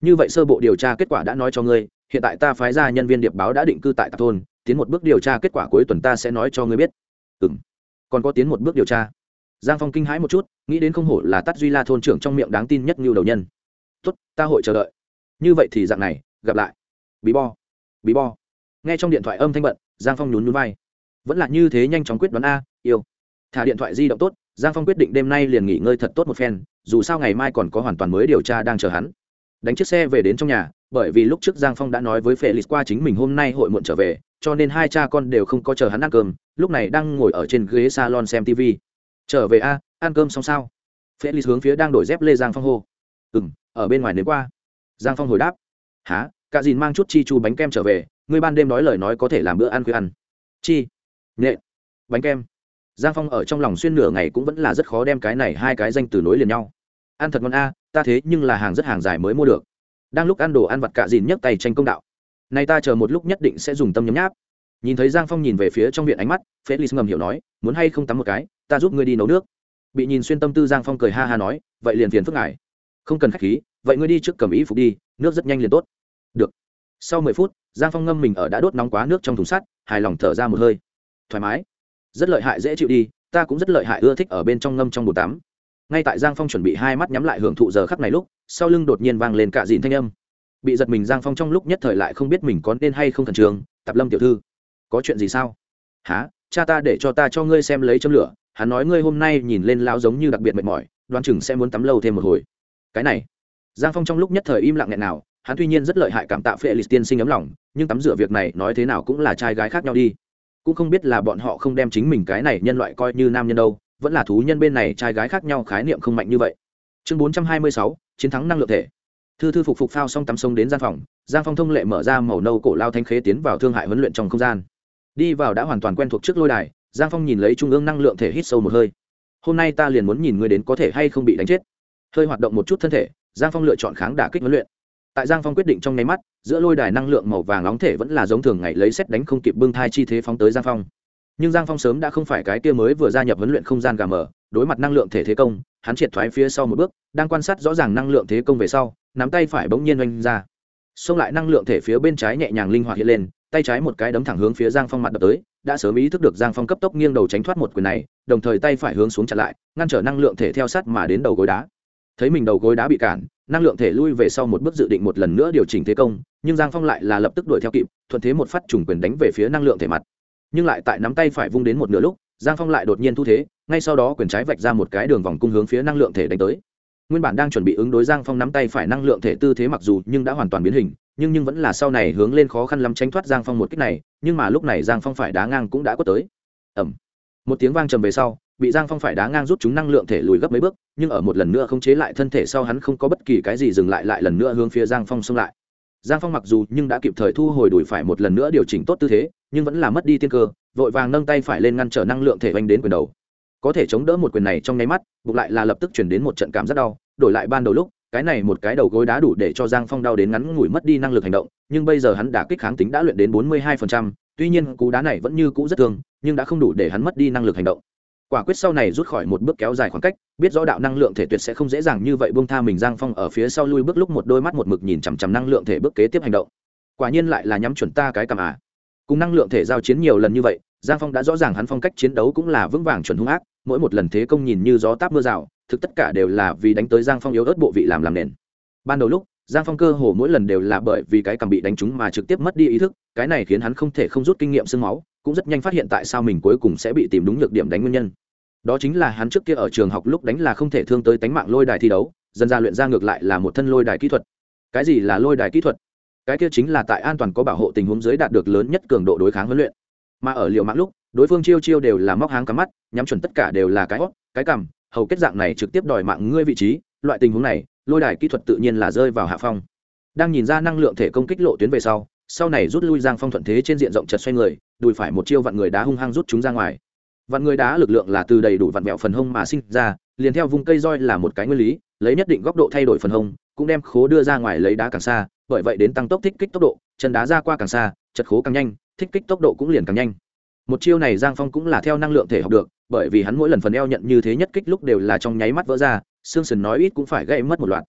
Như vậy sơ bộ điều tra kết quả đã nói cho ngươi, hiện tại ta phái ra nhân viên điệp báo đã định cư tại tạp thôn, tiến một bước điều tra kết quả cuối tuần ta sẽ nói cho ngươi biết. Ừ m còn có tiến một bước điều tra. Giang phong kinh hãi một chút, nghĩ đến không hổ là tắt duy la thôn trưởng trong miệng đáng tin nhất như đầu nhân. Tốt, ta hội chờ đợi như vậy thì dạng này, gặp lại. Bí bo. Bí bo. Nghe trong điện thoại âm thanh bận, giang phong nhún nhún vai. Vẫn là như thế nhanh chóng quyết đoán a, yêu. Thả điện thoại di động tốt, giang phong quyết định đêm nay liền nghỉ ngơi thật tốt một phen, dù sao ngày mai còn có hoàn toàn mới điều tra đang chờ hắn. Đánh chiếc xe về đến trong nhà, bởi vì lúc trước giang phong đã nói với felix qua chính mình hôm nay hội muộn trở về, cho nên hai cha con đều không có chờ hắn ăn cơm, lúc này đang ngồi ở trên ghế salon xem tv trở về a, ăn cơm xong sao? Felix hướng phía đang đổi dép lê giang phong hô. Ừ m ở bên ngoài nếm qua giang phong hồi đáp há cả dìn mang chút chi chu bánh kem trở về, ngươi ban đêm nói lời nói có thể làm bữa ăn khuya ăn. Chi? Nhện bánh kem. Giang phong ở trong lòng xuyên nửa ngày cũng vẫn là rất khó đem cái này hai cái danh từ nối liền nhau. Ăn thật ngon a, ta thế nhưng là hàng rất hàng dài mới mua được. Đang lúc ăn đồ ăn vặt cạ dìn nhấc tay tranh công đạo nay ta chờ một lúc nhất định sẽ dùng tâm nhấm nháp. Nhìn thấy giang phong nhìn về phía trong viện ánh mắt felix ngầm hiểu nói, muốn hay không tắm một cái, ta giúp ngươi đi nấu nước. Bị nhìn xuyên tâm tư giang phong cười ha ha nói, vậy liền phiền phức ngài. Không cần khách khí vậy ngươi đi trước cầm ý phục đi, nước rất nhanh liền tốt. Được. Sau mười phút, giang phong ngâm mình ở đã đốt nóng quá nước trong thùng sắt, hài lòng thở ra một hơi. Thoải mái. Rất lợi hại, dễ chịu đi, ta cũng rất lợi hại, ưa thích ở bên trong ngâm trong bồn tắm. Ngay tại giang phong chuẩn bị hai mắt nhắm lại hưởng thụ giờ khắc này lúc, sau lưng đột nhiên vang lên cả dìn thanh âm. Bị giật mình giang phong trong lúc nhất thời lại không biết mình có nên hay không thần trường tạp lâm tiểu thư, có chuyện gì sao? Há cha ta để cho ta cho ngươi xem lấy châm lửa, hắn nói ngươi hôm nay nhìn lên lao giống như đặc biệt mệt mỏi, đoán chừng sẽ muốn tắm lâu thêm một hồi. Cái này giang phong trong lúc nhất thời im lặng nghẹn nào, hắn tuy nhiên rất lợi hại cảm tạ phệ lịch tiên sinh ấm lòng, nhưng tắm rửa việc này nói thế nào cũng là trai gái khác nhau đi. Cũng không biết là bọn họ không đem chính mình cái này nhân loại coi như nam nhân đâu, vẫn là thú nhân bên này trai gái khác nhau khái niệm không mạnh như vậy. Chương bốn trăm hai mươi sáu, chiến thắng năng lượng thể. Thư thư phục phục phao xong tắm sông đến gian phòng, giang phong thông lệ mở ra màu nâu cổ lao thanh khế tiến vào thương hại huấn luyện trong không gian. Đi vào đã hoàn toàn quen thuộc trước lôi đài, giang phong nhìn lấy trung ương năng lượng thể hít sâu một hơi. Hôm nay ta liền muốn nhìn ngươi đến có thể hay không bị đánh chết. Hơi hoạt động một chút thân thể giang phong lựa chọn kháng đả kích huấn luyện. Tại giang phong quyết định trong nháy mắt, giữa lôi đài năng lượng màu vàng nóng thể vẫn là giống thường ngày lấy xét đánh không kịp bưng thai chi thế phóng tới giang phong. Nhưng giang phong sớm đã không phải cái kia mới vừa gia nhập huấn luyện không gian gà mờ đối mặt năng lượng thể thế công, hắn triệt thoái phía sau một bước, đang quan sát rõ ràng năng lượng thế công về sau, nắm tay phải bỗng nhiên oanh ra. Xông lại năng lượng thể phía bên trái nhẹ nhàng linh hoạt hiện lên, tay trái một cái đấm thẳng hướng phía giang phong mặt đập tới, đã sớm ý thức được giang phong cấp tốc nghiêng đầu tránh thoát một quyền này, đồng thời tay phải hướng xuống chặn lại, ngăn trở năng lượng thể theo sát mà đến đầu gối đá thấy mình đầu gối đã bị cản, năng lượng thể lui về sau một bước dự định một lần nữa điều chỉnh thế công, nhưng giang phong lại là lập tức đuổi theo kịp, thuận thế một phát trùng quyền đánh về phía năng lượng thể mặt. Nhưng lại tại nắm tay phải vung đến một nửa lúc, giang phong lại đột nhiên thu thế, ngay sau đó quyền trái vạch ra một cái đường vòng cung hướng phía năng lượng thể đánh tới. Nguyên bản đang chuẩn bị ứng đối giang phong nắm tay phải năng lượng thể tư thế mặc dù nhưng đã hoàn toàn biến hình, nhưng nhưng vẫn là sau này hướng lên khó khăn lắm tránh thoát giang phong một cách này, nhưng mà lúc này giang phong phải đá ngang cũng đã có tới. Ẩm một tiếng vang trầm về sau bị giang phong phải đá ngang rút chúng năng lượng thể lùi gấp mấy bước nhưng ở một lần nữa không chế lại thân thể sau hắn không có bất kỳ cái gì dừng lại lại lần nữa hướng phía giang phong xông lại. Giang phong mặc dù nhưng đã kịp thời thu hồi đuổi phải một lần nữa điều chỉnh tốt tư thế nhưng vẫn là mất đi tiên cơ vội vàng nâng tay phải lên ngăn trở năng lượng thể oanh đến quyền đầu. Có thể chống đỡ một quyền này trong nháy mắt bụng lại là lập tức chuyển đến một trận cảm rất đau đổi lại ban đầu lúc cái này một cái đầu gối đá đủ để cho giang phong đau đến ngắn ngủi mất đi năng lực hành động nhưng bây giờ hắn đã kích kháng tính đã luyện đến bốn mươi hai phần trăm, tuy nhiên cú đá này vẫn như cũ rất thương nhưng đã không đủ để hắn mất đi năng lực hành động quả quyết sau này rút khỏi một bước kéo dài khoảng cách, biết rõ đạo năng lượng thể tuyệt sẽ không dễ dàng như vậy buông tha mình giang phong ở phía sau lui bước lúc một đôi mắt một mực nhìn chằm chằm năng lượng thể bước kế tiếp hành động. Quả nhiên lại là nhắm chuẩn ta cái cảm à. Cùng năng lượng thể giao chiến nhiều lần như vậy, giang phong đã rõ ràng hắn phong cách chiến đấu cũng là vững vàng chuẩn hung ác, mỗi một lần thế công nhìn như gió táp mưa rào, thực tất cả đều là vì đánh tới giang phong yếu ớt bộ vị làm làm nền. Ban đầu lúc, giang phong cơ hồ mỗi lần đều là bởi vì cái cầm bị đánh trúng mà trực tiếp mất đi ý thức, cái này khiến hắn không thể không rút kinh nghiệm sương máu cũng rất nhanh phát hiện tại sao mình cuối cùng sẽ bị tìm đúng nhược điểm đánh nguyên nhân. Đó chính là hắn trước kia ở trường học lúc đánh là không thể thương tới tánh mạng lôi đài thi đấu, dần ra luyện ra ngược lại là một thân lôi đài kỹ thuật. Cái gì là lôi đài kỹ thuật? Cái kia chính là tại an toàn có bảo hộ tình huống dưới đạt được lớn nhất cường độ đối kháng huấn luyện. Mà ở liệu mạng lúc, đối phương chiêu chiêu đều là móc háng cắm mắt, nhắm chuẩn tất cả đều là cái hót cái cằm, hầu kết dạng này trực tiếp đòi mạng ngươi vị trí, loại tình huống này, lôi đài kỹ thuật tự nhiên là rơi vào hạ phong. Đang nhìn ra năng lượng thể công kích lộ tuyến về sau sau này rút lui giang phong thuận thế trên diện rộng chật xoay người, đùi phải một chiêu vặn người đá hung hăng rút chúng ra ngoài. Vặn người đá lực lượng là từ đầy đủ vặn vẹo phần hông mà sinh ra, liền theo vùng cây roi là một cái nguyên lý, lấy nhất định góc độ thay đổi phần hông, cũng đem khố đưa ra ngoài lấy đá càng xa, bởi vậy đến tăng tốc thích kích tốc độ, chân đá ra qua càng xa, chật khố càng nhanh, thích kích tốc độ cũng liền càng nhanh. Một chiêu này giang phong cũng là theo năng lượng thể học được, bởi vì hắn mỗi lần phần eo nhận như thế nhất kích lúc đều là trong nháy mắt vỡ ra, xương sườn nói ít cũng phải gây mất một loạt.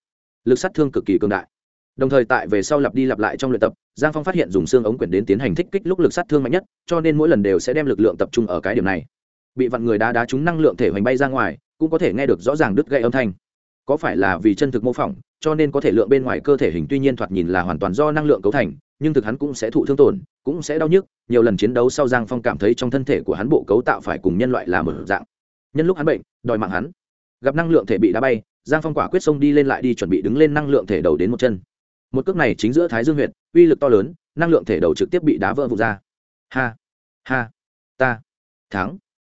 Lực sát thương cực kỳ cường đại đồng thời tại về sau lặp đi lặp lại trong luyện tập, giang phong phát hiện dùng xương ống quyển đến tiến hành thích kích lúc lực sát thương mạnh nhất, cho nên mỗi lần đều sẽ đem lực lượng tập trung ở cái điểm này. Bị vặn người đá đá trúng năng lượng thể hoành bay ra ngoài, cũng có thể nghe được rõ ràng đứt gây âm thanh. Có phải là vì chân thực mô phỏng, cho nên có thể lượng bên ngoài cơ thể hình tuy nhiên thoạt nhìn là hoàn toàn do năng lượng cấu thành, nhưng thực hắn cũng sẽ thụ thương tổn, cũng sẽ đau nhức, nhiều lần chiến đấu sau giang phong cảm thấy trong thân thể của hắn bộ cấu tạo phải cùng nhân loại là một dạng. Nhân lúc hắn bệnh, đòi mạng hắn. Gặp năng lượng thể bị đá bay, giang phong quả quyết xông đi lên lại đi chuẩn bị đứng lên năng lượng thể đầu đến một chân một cước này chính giữa thái dương Huyệt, uy lực to lớn năng lượng thể đầu trực tiếp bị đá vỡ vụt ra. Ha ha ta thắng.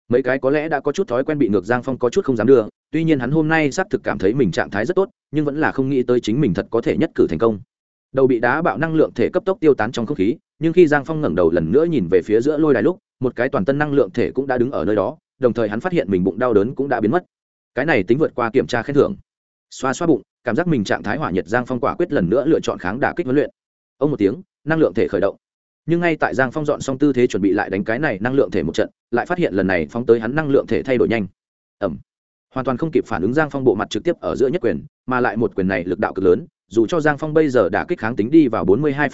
Mấy cái có lẽ đã có chút thói quen bị ngược giang phong có chút không dám đưa tuy nhiên hắn hôm nay xác thực cảm thấy mình trạng thái rất tốt nhưng vẫn là không nghĩ tới chính mình thật có thể nhất cử thành công. Đầu bị đá bạo năng lượng thể cấp tốc tiêu tán trong không khí nhưng khi giang phong ngẩng đầu lần nữa nhìn về phía giữa lôi đài lúc một cái toàn tân năng lượng thể cũng đã đứng ở nơi đó đồng thời hắn phát hiện mình bụng đau đớn cũng đã biến mất. Cái này tính vượt qua kiểm tra khen thưởng. Xoa xoa bụng cảm giác mình trạng thái hỏa nhiệt giang phong quả quyết lần nữa lựa chọn kháng đả kích huấn luyện. Ông một tiếng, năng lượng thể khởi động. Nhưng ngay tại giang phong dọn xong tư thế chuẩn bị lại đánh cái này năng lượng thể một trận, lại phát hiện lần này phóng tới hắn năng lượng thể thay đổi nhanh. Ẩm. Hoàn toàn không kịp phản ứng giang phong bộ mặt trực tiếp ở giữa nhất quyền, mà lại một quyền này lực đạo cực lớn, dù cho giang phong bây giờ đã kích kháng tính đi vào bốn mươi hai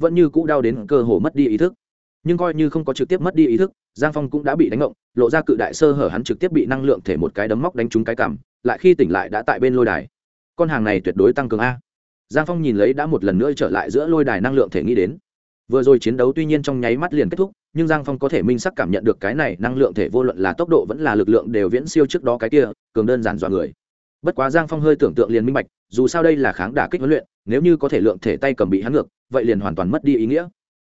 vẫn như cũ đau đến cơ hồ mất đi ý thức. Nhưng coi như không có trực tiếp mất đi ý thức, giang phong cũng đã bị đánh ngộng, lộ ra cự đại sơ hở hắn trực tiếp bị năng lượng thể một cái đấm móc đánh trúng cái cảm lại khi tỉnh lại đã tại bên lôi đài con hàng này tuyệt đối tăng cường a. Giang phong nhìn lấy đã một lần nữa trở lại giữa lôi đài năng lượng thể nghĩ đến. Vừa rồi chiến đấu tuy nhiên trong nháy mắt liền kết thúc, nhưng giang phong có thể minh sắc cảm nhận được cái này năng lượng thể vô luận là tốc độ vẫn là lực lượng đều viễn siêu trước đó cái kia, cường đơn giản dọa người. Bất quá giang phong hơi tưởng tượng liền minh bạch, dù sao đây là kháng đả kích huấn luyện, nếu như có thể lượng thể tay cầm bị hắn ngược, vậy liền hoàn toàn mất đi ý nghĩa.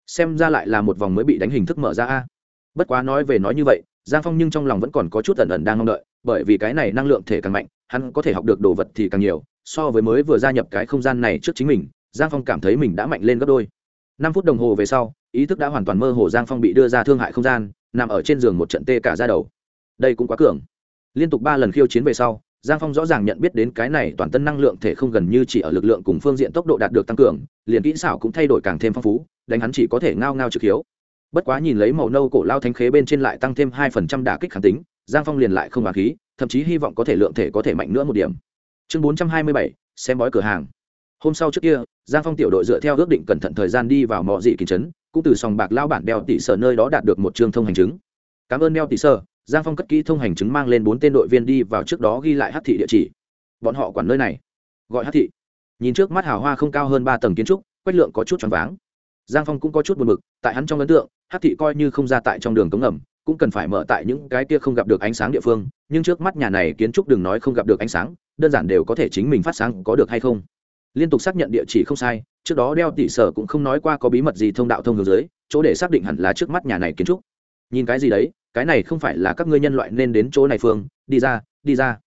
Xem ra lại là một vòng mới bị đánh hình thức mở ra a. Bất quá nói về nói như vậy, giang phong nhưng trong lòng vẫn còn có chút ẩn ẩn đang mong đợi bởi vì cái này năng lượng thể càng mạnh, hắn có thể học được đồ vật thì càng nhiều, so với mới vừa gia nhập cái không gian này trước chính mình, giang phong cảm thấy mình đã mạnh lên gấp đôi. Năm phút đồng hồ về sau, ý thức đã hoàn toàn mơ hồ giang phong bị đưa ra thương hại không gian, nằm ở trên giường một trận tê cả ra đầu. Đây cũng quá cường. Liên tục ba lần khiêu chiến về sau, giang phong rõ ràng nhận biết đến cái này toàn tân năng lượng thể không gần như chỉ ở lực lượng cùng phương diện tốc độ đạt được tăng cường, liền kỹ xảo cũng thay đổi càng thêm phong phú, đánh hắn chỉ có thể ngao ngao trực hiếu. Bất quá nhìn lấy màu nâu cổ lao thanh khế bên trên lại tăng thêm hai phần trăm đả kích kháng tính giang phong liền lại không hòa khí, thậm chí hy vọng có thể lượng thể có thể mạnh nữa một điểm. Chương bốn trăm hai mươi bảy, xem bói cửa hàng. Hôm sau trước kia, giang phong tiểu đội dựa theo ước định cẩn thận thời gian đi vào mọi dị kín trấn, cũng từ sòng bạc lao bản đeo tỷ sở nơi đó đạt được một chương thông hành chứng. Cảm ơn đeo tỷ sở, giang phong cất kỹ thông hành chứng mang lên bốn tên đội viên đi vào trước đó ghi lại hát thị địa chỉ. Bọn họ quản nơi này. Gọi hát thị. Nhìn trước mắt hào hoa không cao hơn ba tầng kiến trúc, quách lượng có chút choáng váng. Giang phong cũng có chút buồn b ự c tại hắn trong ấn tượng, hát thị coi như không ra tại trong đường cống ngầm cũng cần phải mở tại những cái kia không gặp được ánh sáng địa phương, nhưng trước mắt nhà này kiến trúc đừng nói không gặp được ánh sáng, đơn giản đều có thể chính mình phát sáng có được hay không. Liên tục xác nhận địa chỉ không sai, trước đó đeo tỷ sở cũng không nói qua có bí mật gì thông đạo thông hướng dưới, chỗ để xác định hẳn là trước mắt nhà này kiến trúc. Nhìn cái gì đấy, cái này không phải là các ngươi nhân loại nên đến chỗ này phương, đi ra đi ra.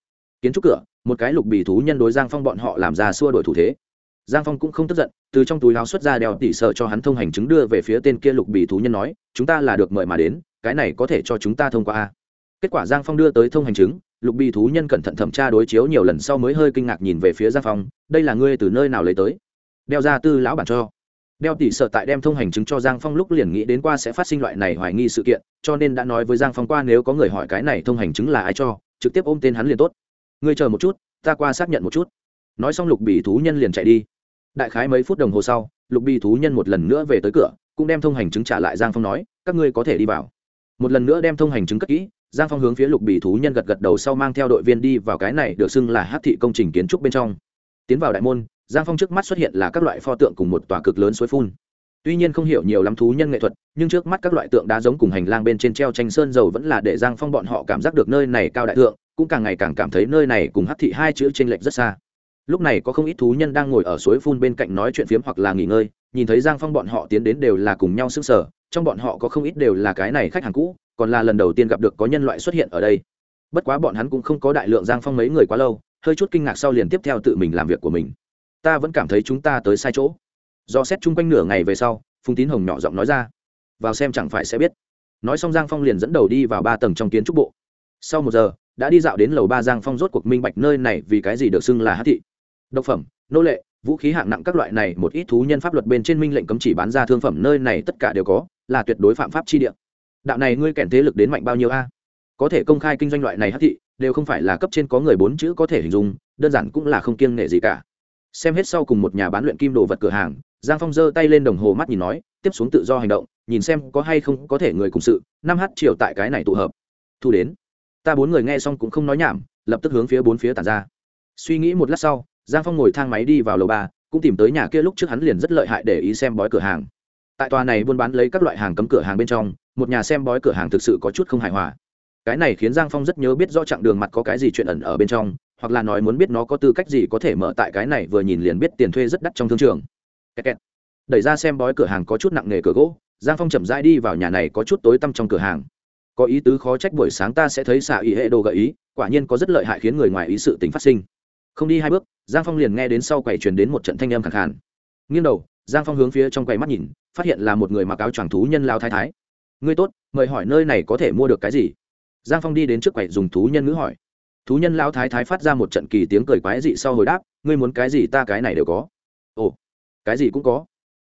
Kiến trúc cửa, một cái lục bì thú nhân đối giang phong bọn họ làm ra xua đổi thủ thế. Giang phong cũng không tức giận, từ trong túi láo xuất ra đeo tỉ sợ cho hắn thông hành chứng đưa về phía tên kia lục bì thú nhân nói, chúng ta là được mời mà đến cái này có thể cho chúng ta thông qua a. Kết quả giang phong đưa tới thông hành chứng, lục bì thú nhân cẩn thận thẩm tra đối chiếu nhiều lần sau mới hơi kinh ngạc nhìn về phía giang phong, đây là ngươi từ nơi nào lấy tới? Đeo ra tư lão bản cho. Đeo tỷ sợ tại đem thông hành chứng cho giang phong lúc liền nghĩ đến qua sẽ phát sinh loại này hoài nghi sự kiện, cho nên đã nói với giang phong qua nếu có người hỏi cái này thông hành chứng là ai cho, trực tiếp ôm tên hắn liền tốt. Ngươi chờ một chút, ta qua xác nhận một chút. Nói xong lục bì thú nhân liền chạy đi. Đại khái mấy phút đồng hồ sau, lục bì thú nhân một lần nữa về tới cửa, cũng đem thông hành chứng trả lại giang phong nói, các ngươi có thể đi vào một lần nữa đem thông hành chứng cất kỹ, giang phong hướng phía lục bì thú nhân gật gật đầu sau mang theo đội viên đi vào cái này được xưng là hát thị công trình kiến trúc bên trong. Tiến vào đại môn, giang phong trước mắt xuất hiện là các loại pho tượng cùng một tòa cực lớn suối phun. Tuy nhiên không hiểu nhiều lắm thú nhân nghệ thuật, nhưng trước mắt các loại tượng đá giống cùng hành lang bên trên treo tranh sơn dầu vẫn là để giang phong bọn họ cảm giác được nơi này cao đại thượng, cũng càng ngày càng cảm thấy nơi này cùng hát thị hai chữ t r ê n lệch rất xa. Lúc này có không ít thú nhân đang ngồi ở suối phun bên cạnh nói chuyện phiếm hoặc là nghỉ ngơi, nhìn thấy giang phong bọn họ tiến đến đều là cùng nhau s ư n g sở trong bọn họ có không ít đều là cái này khách hàng cũ, còn là lần đầu tiên gặp được có nhân loại xuất hiện ở đây. Bất quá bọn hắn cũng không có đại lượng giang phong mấy người quá lâu, hơi chút kinh ngạc sau liền tiếp theo tự mình làm việc của mình. Ta vẫn cảm thấy chúng ta tới sai chỗ. Do xét chung quanh nửa ngày về sau, phùng tín hồng nhỏ giọng nói ra. Vào xem chẳng phải sẽ biết. Nói xong giang phong liền dẫn đầu đi vào ba tầng trong kiến trúc bộ. Sau một giờ, đã đi dạo đến lầu ba giang phong rốt cuộc minh bạch nơi này vì cái gì được xưng là hát thị. Độc phẩm, nô lệ vũ khí hạng nặng các loại này, một ít thú nhân pháp luật bên trên minh lệnh cấm chỉ bán ra thương phẩm nơi này tất cả đều có, là tuyệt đối phạm pháp chi địa. Đạo này ngươi kèn thế lực đến mạnh bao nhiêu a? Có thể công khai kinh doanh loại này hát thị, đều không phải là cấp trên có người bốn chữ có thể hình dung, đơn giản cũng là không kiêng nể gì cả. Xem hết sau cùng một nhà bán luyện kim đồ vật cửa hàng, giang phong giơ tay lên đồng hồ mắt nhìn nói, tiếp xuống tự do hành động, nhìn xem có hay không có thể người cùng sự, năm h chiều tại cái này tụ hợp. Thu đến. Ta bốn người nghe xong cũng không nói nhảm, lập tức hướng phía bốn phía tàn ra. Suy nghĩ một lát sau giang phong ngồi thang máy đi vào lầu ba, cũng tìm tới nhà kia lúc trước hắn liền rất lợi hại để ý xem bói cửa hàng. Tại tòa này buôn bán lấy các loại hàng cấm cửa hàng bên trong, một nhà xem bói cửa hàng thực sự có chút không hài hòa. Cái này khiến giang phong rất nhớ biết rõ chặng đường mặt có cái gì chuyện ẩn ở bên trong, hoặc là nói muốn biết nó có tư cách gì có thể mở tại cái này vừa nhìn liền biết tiền thuê rất đắt trong thương trường. Kẹt kẹt. đẩy ra xem bói cửa hàng có chút nặng nề cửa gỗ, giang phong chậm rãi đi vào nhà này có chút tối tăm trong cửa hàng. Có ý tứ khó trách buổi sáng ta sẽ thấy xạ ý hệ đồ gợi ý, quả nhiên có rất lợi hại khiến người ngoài ý sự tính phát sinh. Không đi hai bước giang phong liền nghe đến sau quầy truyền đến một trận thanh âm khẳng khàn. Nghiêng đầu, giang phong hướng phía trong quầy mắt nhìn, phát hiện là một người mặc áo choàng thú nhân lao thái thái. Ngươi tốt, mời hỏi nơi này có thể mua được cái gì? Giang phong đi đến trước quầy dùng thú nhân ngữ hỏi. Thú nhân lao thái thái phát ra một trận kỳ tiếng cười quái dị sau hồi đáp, ngươi muốn cái gì ta cái này đều có. Ồ, cái gì cũng có.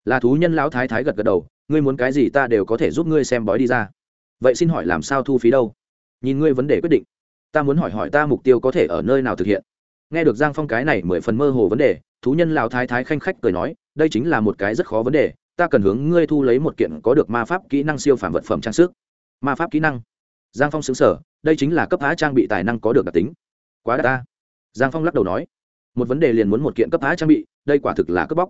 Là thú nhân lão thái thái gật gật đầu, ngươi muốn cái gì ta đều có thể giúp ngươi xem bói đi ra. Vậy xin hỏi làm sao thu phí đâu? Nhìn ngươi vấn đề quyết định. Ta muốn hỏi hỏi ta mục tiêu có thể ở nơi nào thực hiện nghe được giang phong cái này mười phần mơ hồ vấn đề, thú nhân lão thái thái khanh khách cười nói, đây chính là một cái rất khó vấn đề, ta cần hướng ngươi thu lấy một kiện có được ma pháp kỹ năng siêu phàm vật phẩm trang sức. Ma pháp kỹ năng? Giang phong xứng sở đây chính là cấp á trang bị tài năng có được đặc tính. Quá đắt ta. Giang phong lắc đầu nói, một vấn đề liền muốn một kiện cấp á trang bị, đây quả thực là cướp bóc.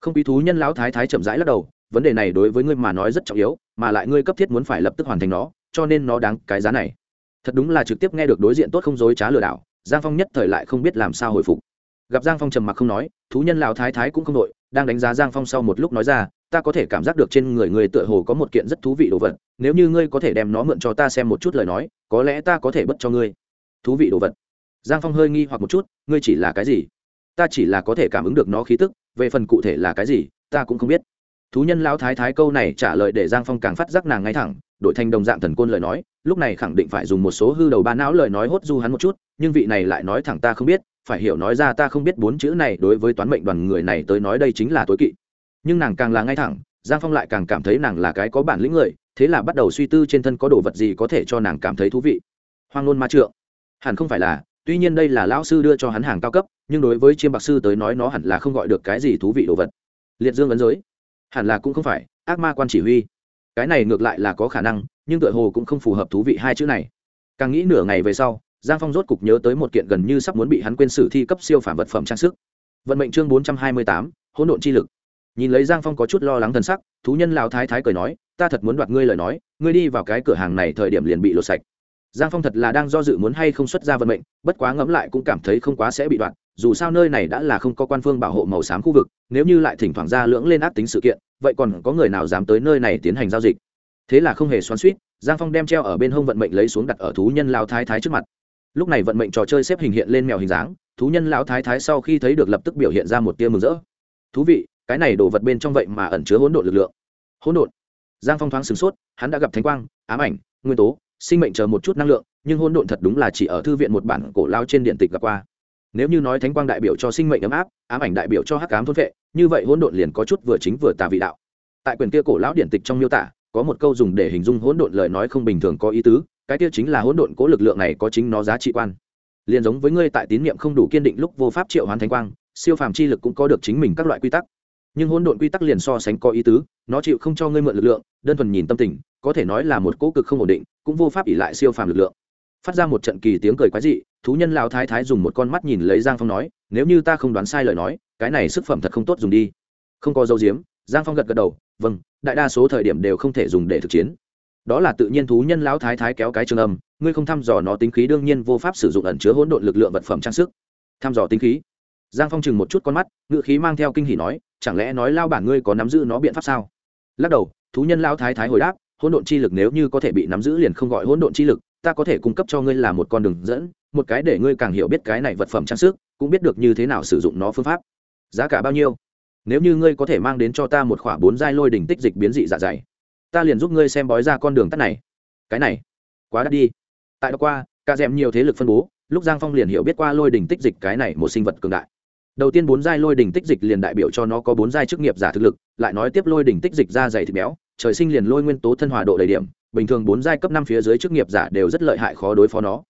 Không quý thú nhân lão thái thái chậm rãi lắc đầu, vấn đề này đối với ngươi mà nói rất trọng yếu, mà lại ngươi cấp thiết muốn phải lập tức hoàn thành nó, cho nên nó đáng cái giá này. Thật đúng là trực tiếp nghe được đối diện tốt không dối trá lừa đảo giang phong nhất thời lại không biết làm sao hồi phục. Gặp giang phong trầm mặc không nói, thú nhân lào thái thái cũng không đội, đang đánh giá giang phong sau một lúc nói ra, ta có thể cảm giác được trên người người tựa hồ có một kiện rất thú vị đồ vật, nếu như ngươi có thể đem nó mượn cho ta xem một chút lời nói, có lẽ ta có thể bất cho ngươi. Thú vị đồ vật? Giang phong hơi nghi hoặc một chút, ngươi chỉ là cái gì? Ta chỉ là có thể cảm ứng được nó khí tức, về phần cụ thể là cái gì, ta cũng không biết. Thú nhân lão thái thái câu này trả lời để giang phong càng phát giác nàng ngay thẳng, đổi thành đồng dạng thần côn lời nói lúc này khẳng định phải dùng một số hư đầu ba não lời nói hốt du hắn một chút, nhưng vị này lại nói thẳng ta không biết, phải hiểu nói ra ta không biết bốn chữ này đối với toán mệnh đoàn người này tới nói đây chính là tối kỵ. Nhưng nàng càng là ngay thẳng, giang phong lại càng cảm thấy nàng là cái có bản lĩnh người, thế là bắt đầu suy tư trên thân có đồ vật gì có thể cho nàng cảm thấy thú vị. Hoang nôn ma trượng. Hẳn không phải là, tuy nhiên đây là lão sư đưa cho hắn hàng cao cấp, nhưng đối với chiêm bạc sư tới nói nó hẳn là không gọi được cái gì thú vị đồ vật. Liệt dương ấn giới. Hẳn là cũng không phải, ác ma quan chỉ huy. Cái này ngược lại là có khả năng nhưng tựa hồ cũng không phù hợp thú vị hai chữ này. Càng nghĩ nửa ngày về sau, giang phong rốt cục nhớ tới một kiện gần như sắp muốn bị hắn quên sử thi cấp siêu phản vật phẩm trang sức. Vận mệnh chương bốn trăm hai mươi tám, hỗn độn chi lực. Nhìn lấy giang phong có chút lo lắng thần sắc, thú nhân lão thái thái cười nói, ta thật muốn đoạt ngươi lời nói, ngươi đi vào cái cửa hàng này thời điểm liền bị lột sạch. Giang phong thật là đang do dự muốn hay không xuất ra vận mệnh, bất quá ngẫm lại cũng cảm thấy không quá sẽ bị đoạt, dù sao nơi này đã là không có quan phương bảo hộ màu xám khu vực, nếu như lại thỉnh thoảng ra lưỡng lên áp tính sự kiện, vậy còn có người nào dám tới nơi này tiến hành giao dịch? Thế là không hề xoắn suýt, giang phong đem treo ở bên hông vận mệnh lấy xuống đặt ở thú nhân lao thái thái trước mặt. Lúc này vận mệnh trò chơi xếp hình hiện lên mèo hình dáng, thú nhân lão thái thái sau khi thấy được lập tức biểu hiện ra một tia mừng rỡ. Thú vị, cái này đồ vật bên trong vậy mà ẩn chứa hỗn độn lực lượng. Hỗn độn? Giang phong thoáng sửng sốt, hắn đã gặp thánh quang, ám ảnh, nguyên tố, sinh mệnh chờ một chút năng lượng, nhưng hỗn độn thật đúng là chỉ ở thư viện một bản cổ lao trên điện tịch gặp qua. Nếu như nói thánh quang đại biểu cho sinh mệnh ấm áp, ám ảnh đại biểu cho hắc ám thôn vệ, như vậy hỗn độn liền có chút vừa chính vừa tà vị đạo. Tại quyển kia cổ lão điện tịch trong miêu tả có một câu dùng để hình dung hỗn độn lời nói không bình thường có ý tứ, cái kia chính là hỗn độn cố lực lượng này có chính nó giá trị quan. Liền giống với ngươi tại tín niệm không đủ kiên định lúc vô pháp triệu hoán thánh quang, siêu phàm chi lực cũng có được chính mình các loại quy tắc. Nhưng hỗn độn quy tắc liền so sánh có ý tứ, nó chịu không cho ngươi mượn lực lượng, đơn thuần nhìn tâm tình, có thể nói là một cố cực không ổn định, cũng vô pháp ỉ lại siêu phàm lực lượng. Phát ra một trận kỳ tiếng cười quái dị, thú nhân lão thái thái dùng một con mắt nhìn lấy giang phong nói, nếu như ta không đoán sai lời nói, cái này sức phẩm thật không tốt dùng đi. Không có dấu diếm, giang phong gật gật đầu vâng đại đa số thời điểm đều không thể dùng để thực chiến. Đó là tự nhiên thú nhân lão thái thái kéo cái trường âm, ngươi không thăm dò nó tính khí đương nhiên vô pháp sử dụng ẩn chứa hỗn độn lực lượng vật phẩm trang sức. Thăm dò tính khí. Giang phong chừng một chút con mắt ngự khí mang theo kinh hỉ nói, chẳng lẽ nói lao bản ngươi có nắm giữ nó biện pháp sao? Lắc đầu, thú nhân lao thái thái hồi đáp, hỗn độn chi lực nếu như có thể bị nắm giữ liền không gọi hỗn độn chi lực, ta có thể cung cấp cho ngươi là một con đường dẫn, một cái để ngươi càng hiểu biết cái này vật phẩm trang sức, cũng biết được như thế nào sử dụng nó phương pháp. Giá cả bao nhiêu? Nếu như ngươi có thể mang đến cho ta một khỏa bốn giai lôi đỉnh tích dịch biến dị dạ dày, ta liền giúp ngươi xem bói ra con đường tắt này. Cái này, quá đắt đi. Tại đó qua, ca d nhiều thế lực phân bố, lúc giang phong liền hiểu biết qua lôi đỉnh tích dịch cái này một sinh vật cường đại. Đầu tiên bốn giai lôi đỉnh tích dịch liền đại biểu cho nó có bốn giai chức nghiệp giả thực lực, lại nói tiếp lôi đỉnh tích dịch ra dày thịt béo, trời sinh liền lôi nguyên tố thân hòa độ đầy điểm, bình thường bốn giai cấp năm phía dưới chức nghiệp giả đều rất lợi hại khó đối phó nó.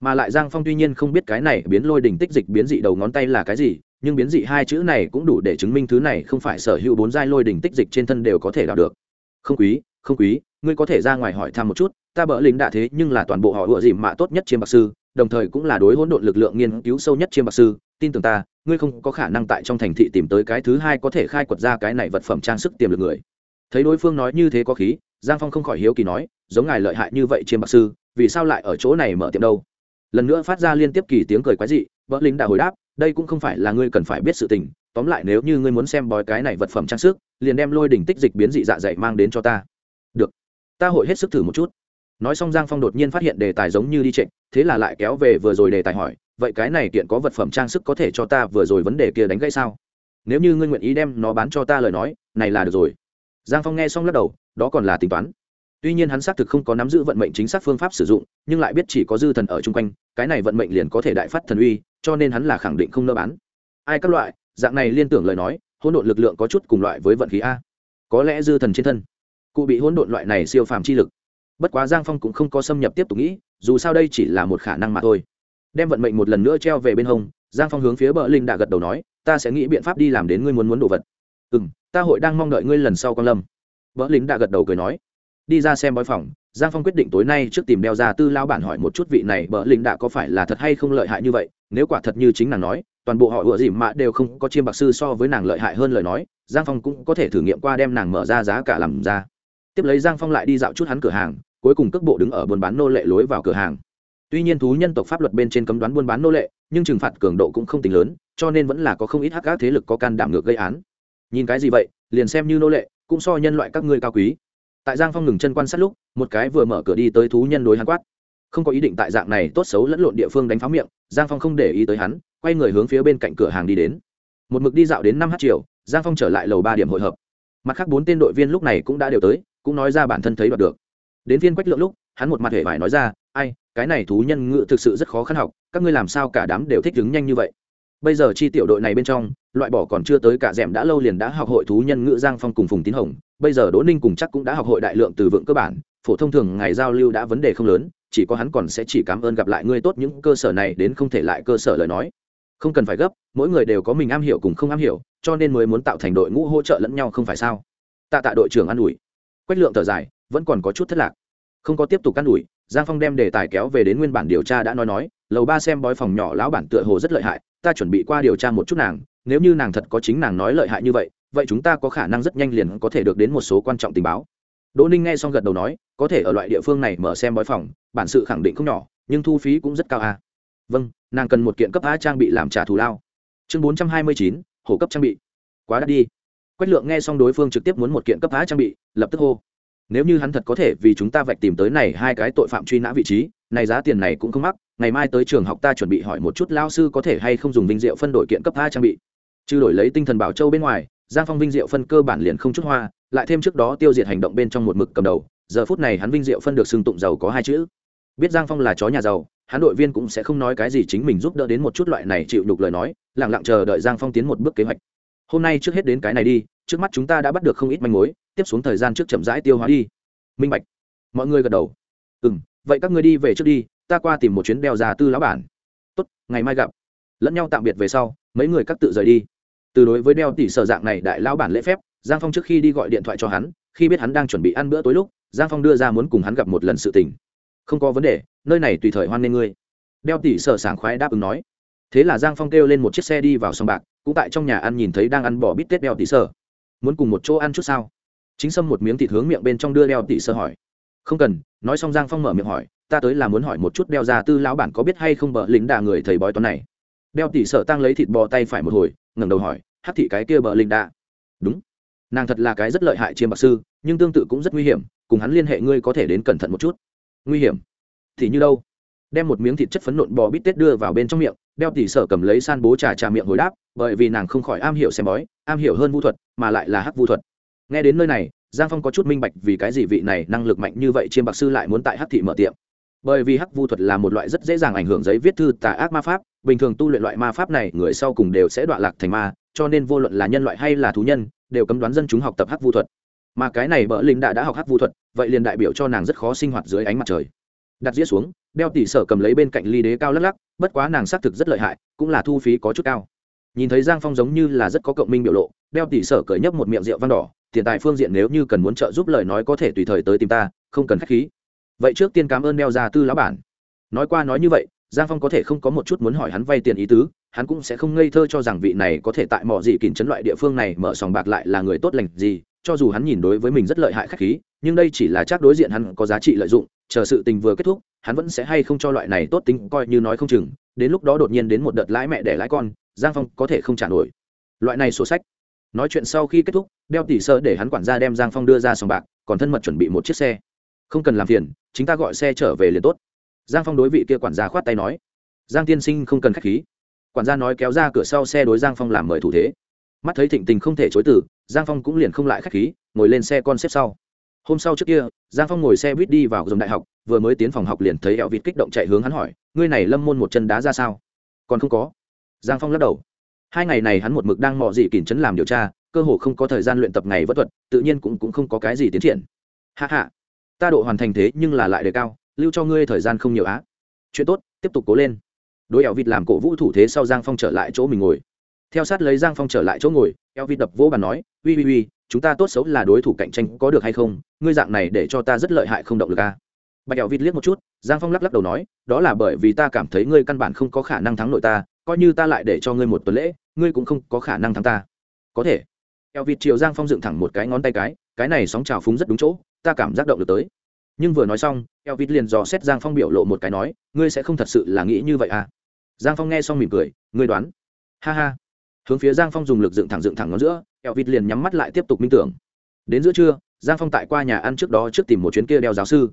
Mà lại giang phong tuy nhiên không biết cái này biến lôi đỉnh tích dịch biến dị đầu ngón tay là cái gì nhưng biến dị hai chữ này cũng đủ để chứng minh thứ này không phải sở hữu bốn giai lôi đỉnh tích dịch trên thân đều có thể đào được. Không quý không quý, ngươi có thể ra ngoài hỏi thăm một chút, ta bỡ lính đã thế nhưng là toàn bộ họ ựa dìm mạ tốt nhất chiêm bạc sư, đồng thời cũng là đối hỗn độn lực lượng nghiên cứu sâu nhất chiêm bạc sư, tin tưởng ta, ngươi không có khả năng tại trong thành thị tìm tới cái thứ hai có thể khai quật ra cái này vật phẩm trang sức tiềm lực người. Thấy đối phương nói như thế có khí, giang phong không khỏi hiếu kỳ nói, giống ngài lợi hại như vậy chiêm bạc sư, vì sao lại ở chỗ này mở tiệm đâu? Lần nữa phát ra liên tiếp kỳ tiếng cười quái dị vợ lính đã hồi đáp đây cũng không phải là ngươi cần phải biết sự tình, tóm lại nếu như ngươi muốn xem bói cái này vật phẩm trang sức, liền đem lôi đỉnh tích dịch biến dị dạ dày mang đến cho ta. Được, ta hội hết sức thử một chút. Nói xong giang phong đột nhiên phát hiện đề tài giống như đi trịnh thế là lại kéo về vừa rồi đề tài hỏi, vậy cái này kiện có vật phẩm trang sức có thể cho ta vừa rồi vấn đề kia đánh gãy sao? Nếu như ngươi nguyện ý đem nó bán cho ta lời nói, này là được rồi. Giang phong nghe xong lắc đầu, đó còn là tính toán tuy nhiên hắn xác thực không có nắm giữ vận mệnh chính xác phương pháp sử dụng, nhưng lại biết chỉ có dư thần ở chung quanh, cái này vận mệnh liền có thể đại phát thần uy, cho nên hắn là khẳng định không nơ bán. Ai các loại, dạng này liên tưởng lời nói, hỗn độn lực lượng có chút cùng loại với vận khí a. Có lẽ dư thần trên thân, cụ bị hỗn độn loại này siêu phàm chi lực. Bất quá giang phong cũng không có xâm nhập tiếp tục nghĩ, dù sao đây chỉ là một khả năng mà thôi. Đem vận mệnh một lần nữa treo về bên hông, giang phong hướng phía bờ linh đã gật đầu nói, ta sẽ nghĩ biện pháp đi làm đến ngươi muốn muốn đồ vật. Ừ m ta hội đang mong đợi ngươi lần sau con lâm. Bờ lính đã gật đầu cười nói đi ra xem bói phòng, giang phong quyết định tối nay trước tìm đeo ra tư lao bản hỏi một chút vị này bờ linh đã có phải là thật hay không lợi hại như vậy, nếu quả thật như chính nàng nói, toàn bộ họ ủa dìm mạ đều không có chiêm bạc sư so với nàng lợi hại hơn lời nói, giang phong cũng có thể thử nghiệm qua đem nàng mở ra giá cả làm ra. Tiếp lấy giang phong lại đi dạo chút hắn cửa hàng, cuối cùng cước bộ đứng ở buôn bán nô lệ lối vào cửa hàng. Tuy nhiên thú nhân tộc pháp luật bên trên cấm đoán buôn bán nô lệ, nhưng trừng phạt cường độ cũng không tính lớn, cho nên vẫn là có không ít hắc các thế lực có can đảm ngược gây án. Nhìn cái gì vậy, liền xem như nô lệ, cũng so nhân loại các ngươi cao quý tại giang phong ngừng chân quan sát lúc, một cái vừa mở cửa đi tới thú nhân đối hắn quát. Không có ý định tại dạng này tốt xấu lẫn lộn địa phương đánh phá miệng, giang phong không để ý tới hắn, quay người hướng phía bên cạnh cửa hàng đi đến. Một mực đi dạo đến năm h chiều giang phong trở lại lầu ba điểm hội hợp. Mặt khác bốn tên đội viên lúc này cũng đã đều tới, cũng nói ra bản thân thấy đoạt được. Đến viên quách lượng lúc, hắn một mặt hề vải nói ra, ai, cái này thú nhân ngự thực sự rất khó khăn học, các ngươi làm sao cả đám đều thích đứng nhanh như vậy? Bây giờ chi tiểu đội này bên trong loại bỏ còn chưa tới cả d đã lâu liền đã học hội thú nhân ngữ giang phong cùng phùng tín hồng. Bây giờ đỗ ninh cùng chắc cũng đã học hội đại lượng từ vựng cơ bản, phổ thông thường ngày giao lưu đã vấn đề không lớn, chỉ có hắn còn sẽ chỉ cảm ơn gặp lại ngươi tốt những cơ sở này đến không thể lại cơ sở lời nói. Không cần phải gấp, mỗi người đều có mình am hiểu cùng không am hiểu, cho nên mới muốn tạo thành đội ngũ hỗ trợ lẫn nhau không phải sao? Tạ tạ đội trưởng an ủi. Quách lượng thở dài, vẫn còn có chút thất lạc. Không có tiếp tục can ủi, giang phong đem đề tài kéo về đến nguyên bản điều tra đã nói nói, lầu ba xem bói phòng nhỏ lão bản tựa hồ rất lợi hại, ta chuẩn bị qua điều tra một chút nàng nếu như nàng thật có chính nàng nói lợi hại như vậy vậy chúng ta có khả năng rất nhanh liền có thể được đến một số quan trọng tình báo. Đỗ ninh nghe xong gật đầu nói, có thể ở loại địa phương này mở xem bói phòng, bản sự khẳng định không nhỏ, nhưng thu phí cũng rất cao à. vâng nàng cần một kiện cấp a trang bị làm trả thù lao. Chương bốn trăm hai mươi chín, hổ cấp trang bị. Quá đắt đi. Quách lượng nghe xong đối phương trực tiếp muốn một kiện cấp a trang bị, lập tức hô. Nếu như hắn thật có thể vì chúng ta vạch tìm tới này hai cái tội phạm truy nã vị trí, này giá tiền này cũng không mắc, ngày mai tới trường học ta chuẩn bị hỏi một chút lao sư có thể hay không dùng vinh diệu phân đổi kiện cấp a trang bị trừ đổi lấy tinh thần bảo châu bên ngoài, giang phong vinh diệu phân cơ bản liền không chút hoa, lại thêm trước đó tiêu diệt hành động bên trong một mực cầm đầu, giờ phút này hắn vinh diệu phân được xưng tụng giàu có hai chữ. Biết giang phong là chó nhà giàu, hắn đội viên cũng sẽ không nói cái gì chính mình giúp đỡ đến một chút loại này chịu đục lời nói lẳng lặng chờ đợi giang phong tiến một bước kế hoạch. Hôm nay trước hết đến cái này đi, trước mắt chúng ta đã bắt được không ít manh mối, tiếp xuống thời gian trước chậm rãi tiêu hóa đi. Minh bạch. Mọi người gật đầu. Ừ m vậy các ngươi đi về trước đi, ta qua tìm một chuyến đeo già tư lão bản. Tốt, ngày mai gặp. Lẫn nhau tạm biệt về sau, mấy người các tự rời đi từ đối với đeo tỷ sở dạng này đại lão bản lễ phép, giang phong trước khi đi gọi điện thoại cho hắn, khi biết hắn đang chuẩn bị ăn bữa tối lúc, giang phong đưa ra muốn cùng hắn gặp một lần sự tình. Không có vấn đề, nơi này tùy thời hoan nghê ngươi. Đeo tỷ sở sảng khoái đáp ứng nói. Thế là giang phong kêu lên một chiếc xe đi vào sòng bạc, cũng tại trong nhà ăn nhìn thấy đang ăn bỏ bít tết đeo tỷ sở. Muốn cùng một chỗ ăn chút sao? Chính sâm một miếng thịt hướng miệng bên trong đưa đeo tỷ sở hỏi. Không cần, nói xong giang phong mở miệng hỏi, ta tới là muốn hỏi một chút đeo ra tư lão bản có biết hay không bợ lính đà người thầy bói toán này. Đeo tỷ sở tăng lấy thịt bò tay phải một hồi, ngẩng đầu hỏi Hắc thị cái kia bợ linh đạ, đúng. Nàng thật là cái rất lợi hại chiêm bạc sư nhưng tương tự cũng rất nguy hiểm cùng hắn liên hệ ngươi có thể đến cẩn thận một chút. Nguy hiểm? Thì như đâu? Đem một miếng thịt chất phấn nộn bò bít tết đưa vào bên trong miệng đeo tỉ sở cầm lấy san bố trà trà miệng hồi đáp bởi vì nàng không khỏi am hiểu xem bói am hiểu hơn vũ thuật mà lại là hắc vũ thuật. Nghe đến nơi này giang phong có chút minh bạch vì cái gì vị này năng lực mạnh như vậy chiêm bạc sư lại muốn tại hắc thị mở tiệm. Bởi vì hắc vu thuật là một loại rất dễ dàng ảnh hưởng giấy viết thư tà ác ma pháp bình thường tu luyện loại ma pháp này người sau cùng đều sẽ đoạn lạc thành ma cho nên vô luận là nhân loại hay là thú nhân, đều cấm đoán dân chúng học tập hắc vu thuật. Mà cái này bỡ linh đã đã học hắc vu thuật, vậy liền đại biểu cho nàng rất khó sinh hoạt dưới ánh mặt trời. Đặt dĩa xuống, đeo tỉ sở cầm lấy bên cạnh ly đế cao lắc lắc, bất quá nàng xác thực rất lợi hại, cũng là thu phí có chút cao. Nhìn thấy giang phong giống như là rất có cộng minh biểu lộ, đeo tỉ sở cởi nhấp một miệng rượu văn đỏ, tiền tài phương diện nếu như cần muốn trợ giúp lời nói có thể tùy thời tới tìm ta, không cần k h á c h khí. Vậy trước tiên cảm ơn đeo ra tư lão bản. Nói qua nói như vậy giang phong có thể không có một chút muốn hỏi hắn vay tiền ý tứ, hắn cũng sẽ không ngây thơ cho rằng vị này có thể tại mọi gì kìm chấn loại địa phương này mở sòng bạc lại là người tốt lành gì, cho dù hắn nhìn đối với mình rất lợi hại khách khí, nhưng đây chỉ là chắc đối diện hắn có giá trị lợi dụng, chờ sự tình vừa kết thúc, hắn vẫn sẽ hay không cho loại này tốt tính coi như nói không chừng, đến lúc đó đột nhiên đến một đợt lãi mẹ để lãi con, giang phong có thể không trả nổi. Loại này sổ sách. Nói chuyện sau khi kết thúc, đeo tỉ sơ để hắn quản gia đem giang phong đưa ra sòng bạc, còn thân mật chuẩn bị một chiếc xe. Không cần làm phiền chính ta gọi xe trở về liền tốt giang phong đối vị kia quản gia khoát tay nói giang tiên sinh không cần k h á c h khí. Quản gia nói kéo ra cửa sau xe đối giang phong làm mời thủ thế. Mắt thấy thịnh tình không thể chối từ giang phong cũng liền không lại k h á c h khí ngồi lên xe con xếp sau. Hôm sau trước kia giang phong ngồi xe buýt đi vào dòng đại học vừa mới tiến phòng học liền thấy ẹo vịt kích động chạy hướng hắn hỏi ngươi này lâm môn một chân đá ra sao? Còn không có. Giang phong lắc đầu. Hai ngày này hắn một mực đang mò dị kỉnh chấn làm điều tra cơ hồ không có thời gian luyện tập ngày võ thuật tự nhiên cũng, cũng không có cái gì tiến triển. Hạ hạ ta độ hoàn thành thế nhưng là lại đề cao lưu cho ngươi thời gian không nhiều á. Chuyện tốt tiếp tục cố lên. Đối eo vịt làm cổ vũ thủ thế sau giang phong trở lại chỗ mình ngồi. Theo sát lấy giang phong trở lại chỗ ngồi eo vịt đập vỗ bàn nói ui ui ui, chúng ta tốt xấu là đối thủ cạnh tranh có được hay không? Ngươi dạng này để cho ta rất lợi hại không động lực a bạch eo vịt liếc một chút giang phong lắc lắc đầu nói đó là bởi vì ta cảm thấy ngươi căn bản không có khả năng thắng nội ta coi như ta lại để cho ngươi một tuần lễ ngươi cũng không có khả năng thắng ta. Có thể. Eo vịt chiều giang phong dựng thẳng một cái ngón tay cái cái này sóng trào phúng rất đúng chỗ ta cảm giác động được tới nhưng vừa nói xong, eo vít liền dò xét giang phong biểu lộ một cái nói, ngươi sẽ không thật sự là nghĩ như vậy à? Giang phong nghe xong mỉm cười, ngươi đoán. Ha ha. Hướng phía giang phong dùng lực dựng thẳng dựng thẳng ngón giữa, eo vít liền nhắm mắt lại tiếp tục minh tưởng. Đến giữa trưa, giang phong tại qua nhà ăn trước đó trước tìm một chuyến kia đeo giáo sư.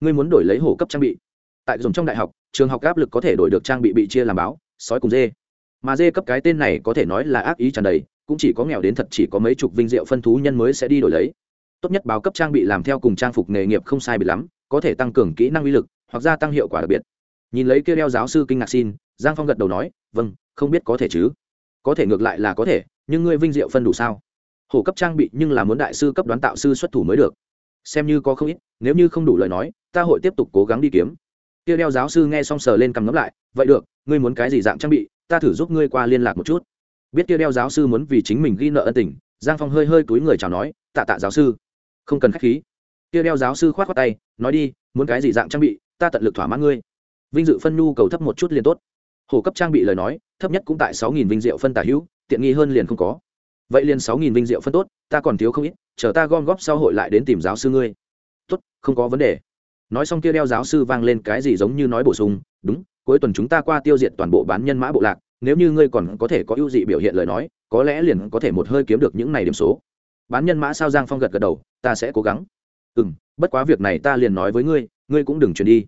Ngươi muốn đổi lấy hổ cấp trang bị? Tại dùng trong đại học, trường học áp lực có thể đổi được trang bị bị chia làm báo, sói cùng dê. Mà dê cấp cái tên này có thể nói là ác ý tràn đầy, cũng chỉ có nghèo đến thật chỉ có mấy chục vinh diệu phân thú nhân mới sẽ đi đổi lấy tốt nhất báo cấp trang bị làm theo cùng trang phục nghề nghiệp không sai bị lắm, có thể tăng cường kỹ năng uy lực, hoặc gia tăng hiệu quả đặc biệt. Nhìn lấy kia đeo giáo sư kinh ngạc xin, giang phong gật đầu nói vâng không biết có thể chứ. Có thể ngược lại là có thể, nhưng ngươi vinh diệu phân đủ sao? Hổ cấp trang bị nhưng là muốn đại sư cấp đoán tạo sư xuất thủ mới được. Xem như có không ít, nếu như không đủ lời nói, ta hội tiếp tục cố gắng đi kiếm. Kia đeo giáo sư nghe xong sờ lên cầm ngấm lại, vậy được, ngươi muốn cái gì dạng trang bị, ta thử giúp ngươi qua liên lạc một chút. Biết kia đeo giáo sư muốn vì chính mình ghi nợ ân tình, giang phong hơi hơi túi người chào nói, tạ tạ giáo sư không cần khách khí. Kia đeo giáo sư khoát khoát tay, nói đi, muốn cái gì dạng trang bị, ta tận lực thỏa mãn ngươi. Vinh dự phân nhu cầu thấp một chút liền tốt. Hồ cấp trang bị lời nói, thấp nhất cũng tại sáu nghìn vinh diệu phân tả hữu, tiện nghi hơn liền không có. Vậy liền sáu nghìn vinh diệu phân tốt, ta còn thiếu không ít, chờ ta gom góp sau hội lại đến tìm giáo sư ngươi. Tốt, không có vấn đề. Nói xong kia đeo giáo sư vang lên cái gì giống như nói bổ sung, đúng, cuối tuần chúng ta qua tiêu diệt toàn bộ bán nhân mã bộ lạc, nếu như ngươi còn có thể có ưu dị biểu hiện lời nói, có lẽ liền có thể một hơi kiếm được những này điểm số bán nhân mã sao giang phong gật gật đầu, ta sẽ cố gắng. Ừ m bất quá việc này ta liền nói với ngươi ngươi cũng đừng chuyển đi.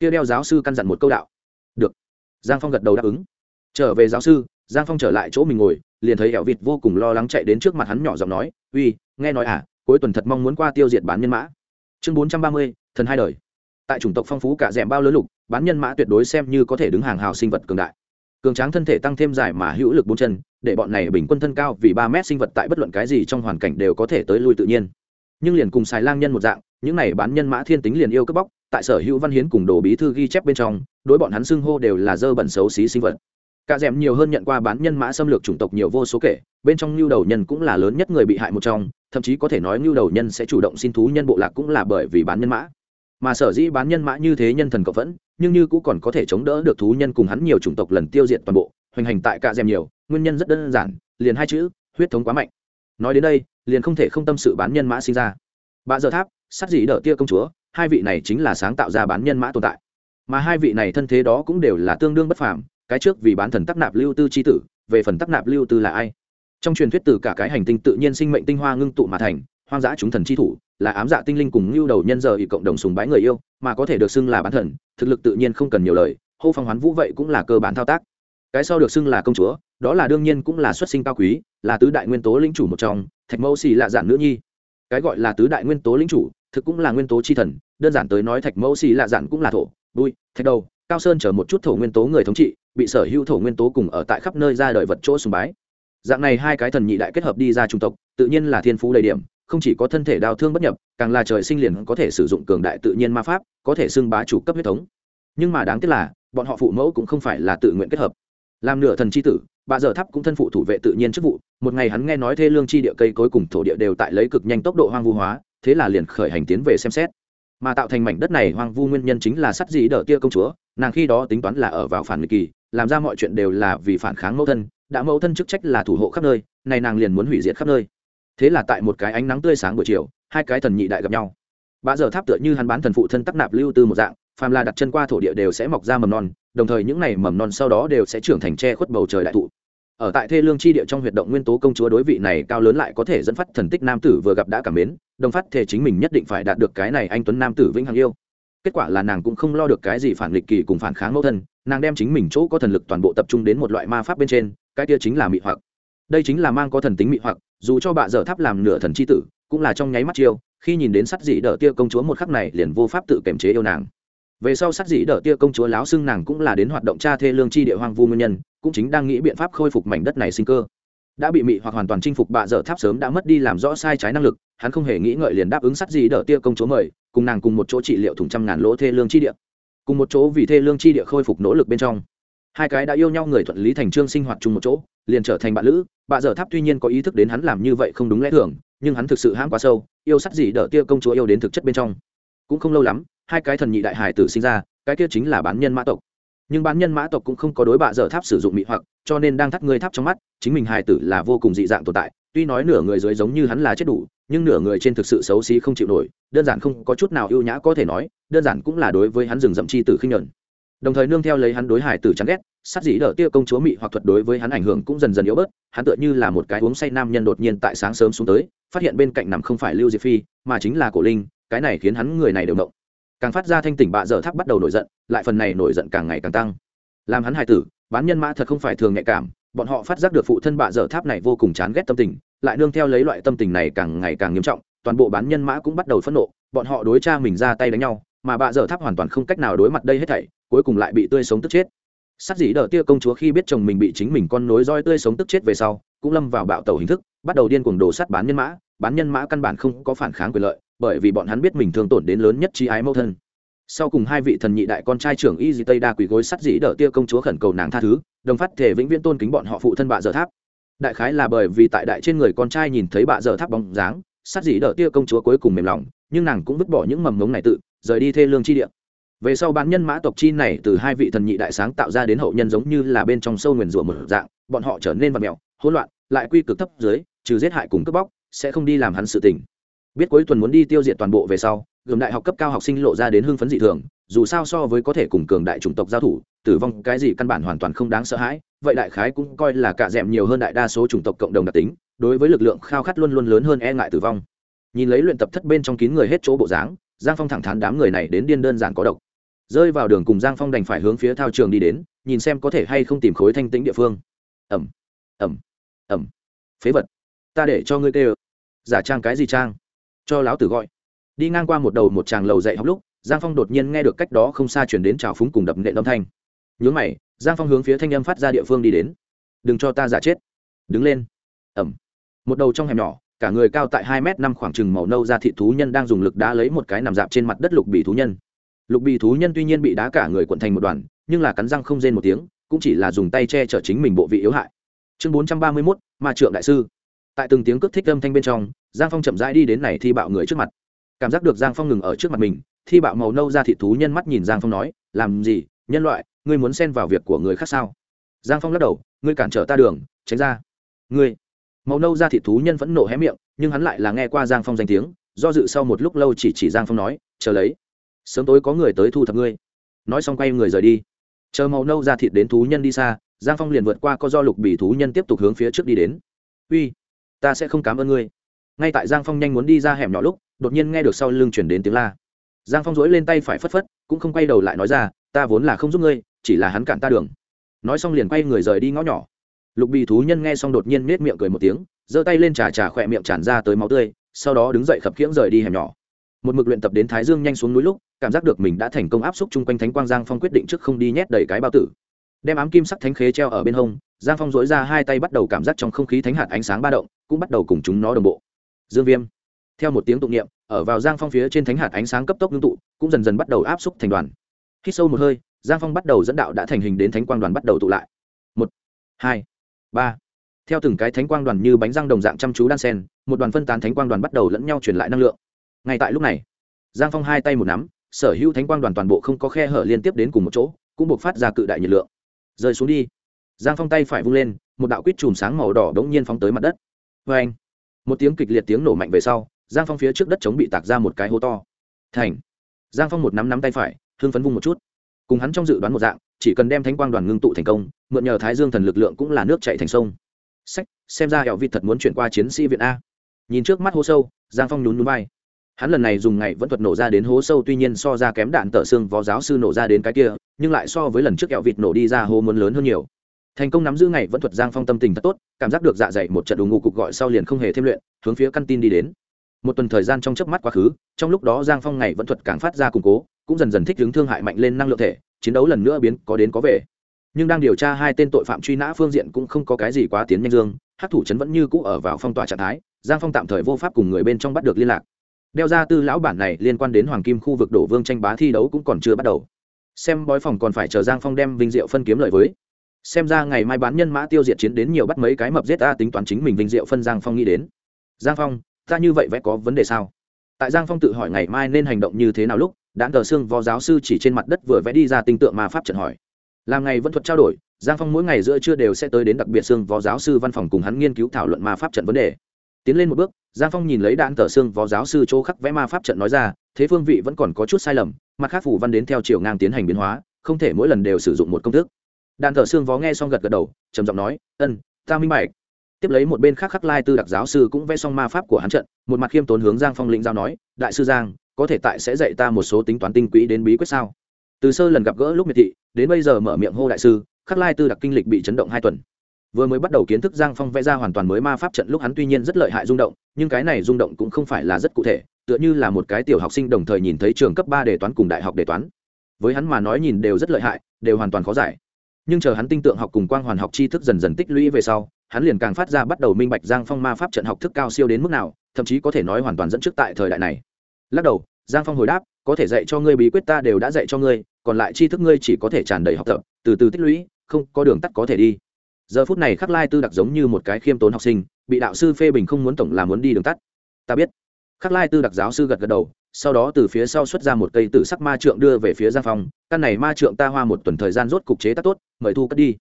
Kia đeo giáo sư căn dặn một câu đạo. Được. Giang phong gật đầu đáp ứng. Trở về giáo sư, giang phong trở lại chỗ mình ngồi, liền thấy ẻo vịt vô cùng lo lắng chạy đến trước mặt hắn nhỏ giọng nói, uy, nghe nói à cuối tuần thật mong muốn qua tiêu diệt bán nhân mã. Chương bốn trăm ba mươi, thần hai đời. Tại chủng tộc phong phú cả rèm bao lớn lục, bán nhân mã tuyệt đối xem như có thể đứng hàng hào sinh vật cường đại. Cường tráng thân thể tăng thêm dài mà hữu lực bốn chân để bọn này bình quân thân cao vì ba mét sinh vật tại bất luận cái gì trong hoàn cảnh đều có thể tới lui tự nhiên. Nhưng liền cùng xài lang nhân một dạng, những này bán nhân mã thiên tính liền yêu cướp bóc, tại sở hữu văn hiến cùng đồ bí thư ghi chép bên trong, đối bọn hắn xưng hô đều là dơ bẩn xấu xí sinh vật. Cả d nhiều hơn nhận qua bán nhân mã xâm lược chủng tộc nhiều vô số kể, bên trong lưu đầu nhân cũng là lớn nhất người bị hại một trong, thậm chí có thể nói lưu đầu nhân sẽ chủ động xin thú nhân bộ lạc cũng là bởi vì bán nhân mã. Mà sở dĩ bán nhân mã như thế nhân thần cộng vẫn, nhưng như cũng còn có thể chống đỡ được thú nhân cùng hắn nhiều chủng tộc lần tiêu diệt toàn bộ hoành hành tại cả rèm nhiều, nguyên nhân rất đơn giản, liền hai chữ, huyết thống quá mạnh. Nói đến đây, liền không thể không tâm sự bán nhân mã sinh ra. Bà giờ tháp, sát dĩ đỡ tia công chúa, hai vị này chính là sáng tạo ra bán nhân mã tồn tại. Mà hai vị này thân thế đó cũng đều là tương đương bất phàm, cái trước vì bán thần tắc nạp lưu tư c h i tử, về phần tắc nạp lưu tư là ai? Trong truyền thuyết từ cả cái hành tinh tự nhiên sinh mệnh tinh hoa ngưng tụ mà thành, hoang dã chúng thần c h i thủ, là ám dạ tinh linh cùng ngưu đầu nhân giờ ỉ cộng đồng sùng bái người yêu, mà có thể được xưng là bán thần, thực lực tự nhiên không cần nhiều lời, hô phong hoán vũ vậy cũng là cơ bản thao tác cái sau được xưng là công chúa, đó là đương nhiên cũng là xuất sinh cao quý, là tứ đại nguyên tố linh chủ một trong, thạch mẫu xì lạ giản nữ nhi. Cái gọi là tứ đại nguyên tố linh chủ, thực cũng là nguyên tố chi thần, đơn giản tới nói thạch mẫu xì lạ giản cũng là thổ bui thạch đầu, cao sơn chở một chút thổ nguyên tố người thống trị, bị sở hữu thổ nguyên tố cùng ở tại khắp nơi ra đời vật chỗ sùng bái. Dạng này hai cái thần nhị đại kết hợp đi ra trung tộc, tự nhiên là thiên phú đầy điểm, không chỉ có thân thể đau thương bất nhập, càng là trời sinh liền có thể sử dụng cường đại tự nhiên ma pháp, có thể xưng bá chủ cấp huyết thống. Nhưng mà đáng tiếc là, bọn họ phụ mẫu cũng không phải là tự nguyện kết hợp làm nửa thần c h i tử, bà giờ thắp cũng thân phụ thủ vệ tự nhiên chức vụ. Một ngày hắn nghe nói thê lương chi địa cây cối cùng thổ địa đều tại lấy cực nhanh tốc độ hoang vu hóa, thế là liền khởi hành tiến về xem xét. Mà tạo thành mảnh đất này hoang vu nguyên nhân chính là sắt dĩ đỡ tia công chúa, nàng khi đó tính toán là ở vào phản nghịch kỳ, làm ra mọi chuyện đều là vì phản kháng mẫu thân, đã mẫu thân chức trách là thủ hộ khắp nơi, này nàng liền muốn hủy diệt khắp nơi. Thế là tại một cái ánh nắng tươi sáng buổi chiều, hai cái thần nhị đại gặp nhau. Bà giờ tháp tựa như hắn bán thần phụ thân tắc nạp lưu tư một dạng phàm là đặt chân qua thổ địa đều sẽ mọc ra mầm non, đồng thời những này mầm non sau đó đều sẽ trưởng thành tre khuất bầu trời đại thụ. Ở tại thê lương chi địa trong huyệt động nguyên tố công chúa đối vị này cao lớn lại có thể dẫn phát thần tích nam tử vừa gặp đã cảm mến, đồng phát thể chính mình nhất định phải đạt được cái này anh tuấn nam tử vĩnh hằng yêu. Kết quả là nàng cũng không lo được cái gì phản lịch kỳ cùng phản kháng mẫu thân, nàng đem chính mình chỗ có thần lực toàn bộ tập trung đến một loại ma pháp bên trên, cái kia chính là mị hoặc. Đây chính là mang có thần tính mị hoặc, dù cho bà dở tháp làm nửa thần c h i tử, cũng là trong nháy mắt chiêu, khi nhìn đến sắt dị đỡ tia công chúa một khắc này liền vô pháp tự kiềm chế yêu nàng về sau sát dĩ đỡ tia công chúa láo xưng nàng cũng là đến hoạt động cha thê lương chi địa hoang vu nguyên nhân, cũng chính đang nghĩ biện pháp khôi phục mảnh đất này sinh cơ. Đã bị mị hoặc hoàn toàn chinh phục bạ dở tháp sớm đã mất đi làm rõ sai trái năng lực, hắn không hề nghĩ ngợi liền đáp ứng sát dĩ đỡ tia công chúa mời, cùng nàng cùng một chỗ trị liệu thủng trăm ngàn lỗ thê lương chi địa. Cùng một chỗ vì thê lương chi địa khôi phục nỗ lực bên trong. Hai cái đã yêu nhau người thuận lý thành trương sinh hoạt chung một chỗ, liền trở thành bạn lữ. Bạ dở tháp tuy nhiên có ý thức đến hắn làm như vậy không đúng lẽ thường, nhưng hắn thực sự hãm quá sâu, yêu sắt gì đỡ tia công chúa yêu đến thực chất bên trong. Cũng không lâu lắm hai cái thần nhị đại hải tử sinh ra, cái kia chính là bán nhân mã tộc. Nhưng bán nhân mã tộc cũng không có đối bạ dở tháp sử dụng mị hoặc, cho nên đang thắt người tháp trong mắt, chính mình hải tử là vô cùng dị dạng tồn tại. Tuy nói nửa người dưới giống như hắn là chết đủ, nhưng nửa người trên thực sự xấu xí không chịu nổi, đơn giản không có chút nào ưu nhã có thể nói, đơn giản cũng là đối với hắn rừng rậm chi tử khinh nhuận. Đồng thời nương theo lấy hắn đối hải tử chán ghét, sát dĩ đỡ tia công chúa mị hoặc thuật đối với hắn ảnh hưởng cũng dần dần yếu bớt, hắn tựa như là một cái uống say nam nhân đột nhiên tại sáng sớm xuống tới, phát hiện bên cạnh nằm không phải lưu diệp phi, mà chính là cổ linh, cái này khiến hắn người này đều động càng phát ra thanh tỉnh bạ dở tháp bắt đầu nổi giận, lại phần này nổi giận càng ngày càng tăng. Làm hắn hài tử, bán nhân mã thật không phải thường nhạy cảm, bọn họ phát giác được phụ thân bạ dở tháp này vô cùng chán ghét tâm tình, lại nương theo lấy loại tâm tình này càng ngày càng nghiêm trọng, toàn bộ bán nhân mã cũng bắt đầu phẫn nộ, bọn họ đối cha mình ra tay đánh nhau, mà bạ dở tháp hoàn toàn không cách nào đối mặt đây hết thảy, cuối cùng lại bị tươi sống tức chết. Sắc dĩ đỡ tia công chúa khi biết chồng mình bị chính mình con nối roi tươi sống tức chết về sau, cũng lâm vào bạo tẩu hình thức, bắt đầu điên cuồng đồ sắt bán nhân mã, bán nhân mã căn bản không có phản kháng quyền lợi bởi vì bọn hắn biết mình thương tổn đến lớn nhất trí ái mẫu thân. Sau cùng hai vị thần nhị đại con trai trưởng y dì tây đa quỳ gối sắt dĩ đỡ tia công chúa khẩn cầu nàng tha thứ, đồng phát thể vĩnh viễn tôn kính bọn họ phụ thân bạ dở tháp. Đại khái là bởi vì tại đại trên người con trai nhìn thấy bạ dở tháp bóng dáng, sắt dĩ đỡ tia công chúa cuối cùng mềm lòng, nhưng nàng cũng vứt bỏ những mầm ngống này tự, rời đi thê lương chi địa. Về sau bán nhân mã tộc chi này từ hai vị thần nhị đại sáng tạo ra đến hậu nhân giống như là bên trong sâu nguyền rủa một dạng, bọn họ trở nên vật mèo, hỗn loạn, lại quy cực thấp dưới, trừ giết hại cùng cướp bóc, sẽ không đi làm hắn sự tình biết cuối tuần muốn đi tiêu diệt toàn bộ về sau gồm đại học cấp cao học sinh lộ ra đến hưng phấn dị thường, dù sao so với có thể cùng cường đại chủng tộc giao thủ, tử vong cái gì căn bản hoàn toàn không đáng sợ hãi, vậy đại khái cũng coi là cả m nhiều hơn đại đa số chủng tộc cộng đồng đặc tính, đối với lực lượng khao khát luôn luôn lớn hơn e ngại tử vong. Nhìn lấy luyện tập thất bên trong kín người hết chỗ bộ dáng, giang phong thẳng thắn đám người này đến điên đơn giản có độc. Rơi vào đường cùng giang phong đành phải hướng phía thao trường đi đến, nhìn xem có thể hay không tìm khối thanh tĩnh địa phương. Ẩm ẩm ẩm. Phế vật. Ta để cho ngươi kêu. Giả trang cái gì trang? Cho lão tử gọi. Đi ngang qua một đầu một tràng lầu dạy học lúc, giang phong đột nhiên nghe được cách đó không xa chuyển đến trào phúng cùng đập nện âm thanh. Nhướng mày, giang phong hướng phía thanh âm phát ra địa phương đi đến. Đừng cho ta giả chết. Đứng lên. Ẩm một đầu trong hẻm nhỏ, cả người cao tại hai m năm khoảng chừng màu nâu ra thị thú nhân đang dùng lực đá lấy một cái nằm dạp trên mặt đất lục bì thú nhân. Lục bì thú nhân tuy nhiên bị đá cả người quận thành một đoàn, nhưng là cắn răng không rên một tiếng, cũng chỉ là dùng tay che chở chính mình bộ vị yếu hại. Chương bốn trăm ba mươi mốt, ma trượng đại sư tại từng tiếng cước thích âm thanh bên trong, giang phong chậm rãi đi đến này thi bạo người trước mặt. Cảm giác được giang phong ngừng ở trước mặt mình, thi bạo màu nâu ra thị thú nhân mắt nhìn giang phong nói, làm gì, nhân loại, ngươi muốn xen vào việc của người khác sao? Giang phong lắc đầu, ngươi cản trở ta đường, tránh ra. Ngươi? Màu nâu ra thị thú nhân vẫn nổ hé miệng, nhưng hắn lại là nghe qua giang phong danh tiếng, do dự sau một lúc lâu chỉ chỉ giang phong nói, chờ lấy, sớm tối có người tới thu thập ngươi. Nói xong quay người rời đi. Chờ màu nâu ra thịt đến thú nhân đi xa, giang phong liền vượt qua có do lục bị thú nhân tiếp tục hướng phía trước đi đến. Uy ta sẽ không cảm ơn ngươi. Ngay tại giang phong nhanh muốn đi ra hẻm nhỏ lúc, đột nhiên nghe được sau lưng chuyển đến tiếng la. Giang phong dỗi lên tay phải phất phất, cũng không quay đầu lại nói ra, ta vốn là không giúp ngươi, chỉ là hắn cản ta đường. Nói xong liền quay người rời đi ngõ nhỏ. Lục bì thú nhân nghe xong đột nhiên nết miệng cười một tiếng, giơ tay lên trà trà khỏe miệng tràn ra tới máu tươi, sau đó đứng dậy khập khiễng rời đi hẻm nhỏ. Một mực luyện tập đến thái dương nhanh xuống núi lúc, cảm giác được mình đã thành công áp xúc chung quanh thánh quang giang phong quyết định trước không đi nhét đầy cái bao tử đem ám kim sắc thánh khế treo ở bên hông, giang phong dối ra hai tay bắt đầu cảm giác trong không khí thánh hạt ánh sáng ba động, cũng bắt đầu cùng chúng nó đồng bộ. Dương viêm. Theo một tiếng tụng niệm, ở vào giang phong phía trên thánh hạt ánh sáng cấp tốc ngưng tụ, cũng dần dần bắt đầu áp xúc thành đoàn. Khi sâu một hơi, giang phong bắt đầu dẫn đạo đã thành hình đến thánh quang đoàn bắt đầu tụ lại. Một, hai, ba. Theo từng cái thánh quang đoàn như bánh răng đồng dạng chăm chú đan sen một đoàn phân tán thánh quang đoàn bắt đầu lẫn nhau truyền lại năng lượng. Ngay tại lúc này, giang phong hai tay một nắm, sở hữu thánh quang đoàn toàn bộ không có khe hở liên tiếp đến cùng một chỗ, cũng buộc phát ra cự đại nhiệt lượng rơi xuống đi. Giang phong tay phải vung lên, một đạo quýt chùm sáng màu đỏ đ ố n g nhiên phóng tới mặt đất. Vê anh, một tiếng kịch liệt tiếng nổ mạnh về sau, giang phong phía trước đất chống bị tạc ra một cái hố to. Thành. Giang phong một nắm nắm tay phải, hưng phấn vung một chút. Cùng hắn trong dự đoán một dạng, chỉ cần đem thánh quang đoàn ngưng tụ thành công, mượn nhờ thái dương thần lực lượng cũng là nước chạy thành sông. Sách, xem ra hẹo vịt thật muốn chuyển qua chiến sĩ viện a. Nhìn trước mắt hố sâu, giang phong nhún núi bay hắn lần này dùng ngày vẫn thuật nổ ra đến hố sâu, tuy nhiên so ra kém đạn tở xương vó giáo sư nổ ra đến cái kia nhưng lại so với lần trước kẹo vịt nổ đi ra hô muốn lớn hơn nhiều. Thành công nắm giữ ngày vẫn thuật giang phong tâm tình thật tốt, cảm giác được dạ dày một trận đủ ngủ cục gọi sau liền không hề thêm luyện, hướng phía căn tin đi đến. Một tuần thời gian trong chớp mắt quá khứ, trong lúc đó giang phong ngày vẫn thuật càng phát ra củng cố, cũng dần dần thích ứng thương hại mạnh lên năng lượng thể, chiến đấu lần nữa biến có đến có về. Nhưng đang điều tra hai tên tội phạm truy nã phương diện cũng không có cái gì quá tiến nhanh dương hát thủ trấn vẫn như cũ ở vào phong tỏa trạng thái, giang phong tạm thời vô pháp cùng người bên trong bắt được liên lạc. Đeo ra tư lão bản này liên quan đến hoàng kim khu vực đổ vương tranh bá thi đấu cũng còn chưa bắt đầu xem bói phòng còn phải chờ giang phong đem vinh diệu phân kiếm lợi với. Xem ra ngày mai bán nhân mã tiêu diệt chiến đến nhiều bắt mấy cái mập giết ta tính toán chính mình vinh diệu phân giang phong nghĩ đến. Giang phong, ta như vậy vẽ có vấn đề sao? Tại giang phong tự hỏi ngày mai nên hành động như thế nào lúc đạn tờ xương vò giáo sư chỉ trên mặt đất vừa vẽ đi ra tinh tượng mà pháp trận hỏi. Làm ngày vẫn thuật trao đổi, giang phong mỗi ngày giữa trưa đều sẽ tới đến đặc biệt xương vò giáo sư văn phòng cùng hắn nghiên cứu thảo luận ma pháp trận vấn đề. Tiến lên một bước, giang phong nhìn lấy đạn tờ xương vò giáo sư chỗ khắc vẽ ma pháp trận nói ra, thế phương vị vẫn còn có chút sai lầm mặt khác phủ văn đến theo chiều ngang tiến hành biến hóa, không thể mỗi lần đều sử dụng một công thức. Đàn thợ xương vó nghe xong gật gật đầu, trầm giọng nói, ân, ta minh bạch. Tiếp lấy một bên khác khắc lai tư đặc giáo sư cũng vẽ xong ma pháp của hắn trận, một mặt khiêm tốn hướng giang phong lĩnh giao nói, đại sư giang, có thể tại sẽ dạy ta một số tính toán tinh quỹ đến bí quyết sao? Từ sơ lần gặp gỡ lúc miệt thị, đến bây giờ mở miệng hô đại sư, khắc lai tư đặc kinh lịch bị chấn động hai tuần vừa mới bắt đầu kiến thức giang phong vẽ ra hoàn toàn mới ma pháp trận lúc hắn tuy nhiên rất lợi hại rung động, nhưng cái này rung động cũng không phải là rất cụ thể, tựa như là một cái tiểu học sinh đồng thời nhìn thấy trường cấp ba đề toán cùng đại học đề toán. Với hắn mà nói nhìn đều rất lợi hại, đều hoàn toàn khó giải. Nhưng chờ hắn tinh tượng học cùng quang hoàn học tri thức dần dần tích lũy về sau, hắn liền càng phát ra bắt đầu minh bạch giang phong ma pháp trận học thức cao siêu đến mức nào, thậm chí có thể nói hoàn toàn dẫn trước tại thời đại này. Lắc đầu, giang phong hồi đáp, có thể dạy cho ngươi bí quyết ta đều đã dạy cho ngươi, còn lại tri thức ngươi chỉ có thể tràn đầy học tập, từ từ tích lũy, không có đường tắt có thể đi giờ phút này khắc lai tư đặc giống như một cái khiêm tốn học sinh, bị đạo sư phê bình không muốn tổng là muốn đi đường tắt. Ta biết. Khắc lai tư đặc giáo sư gật gật đầu, sau đó từ phía sau xuất ra một cây tử sắc ma trượng đưa về phía giang phong. Căn này ma trượng ta hoa một tuần thời gian rốt cục chế tác tốt, mời thu cất đi.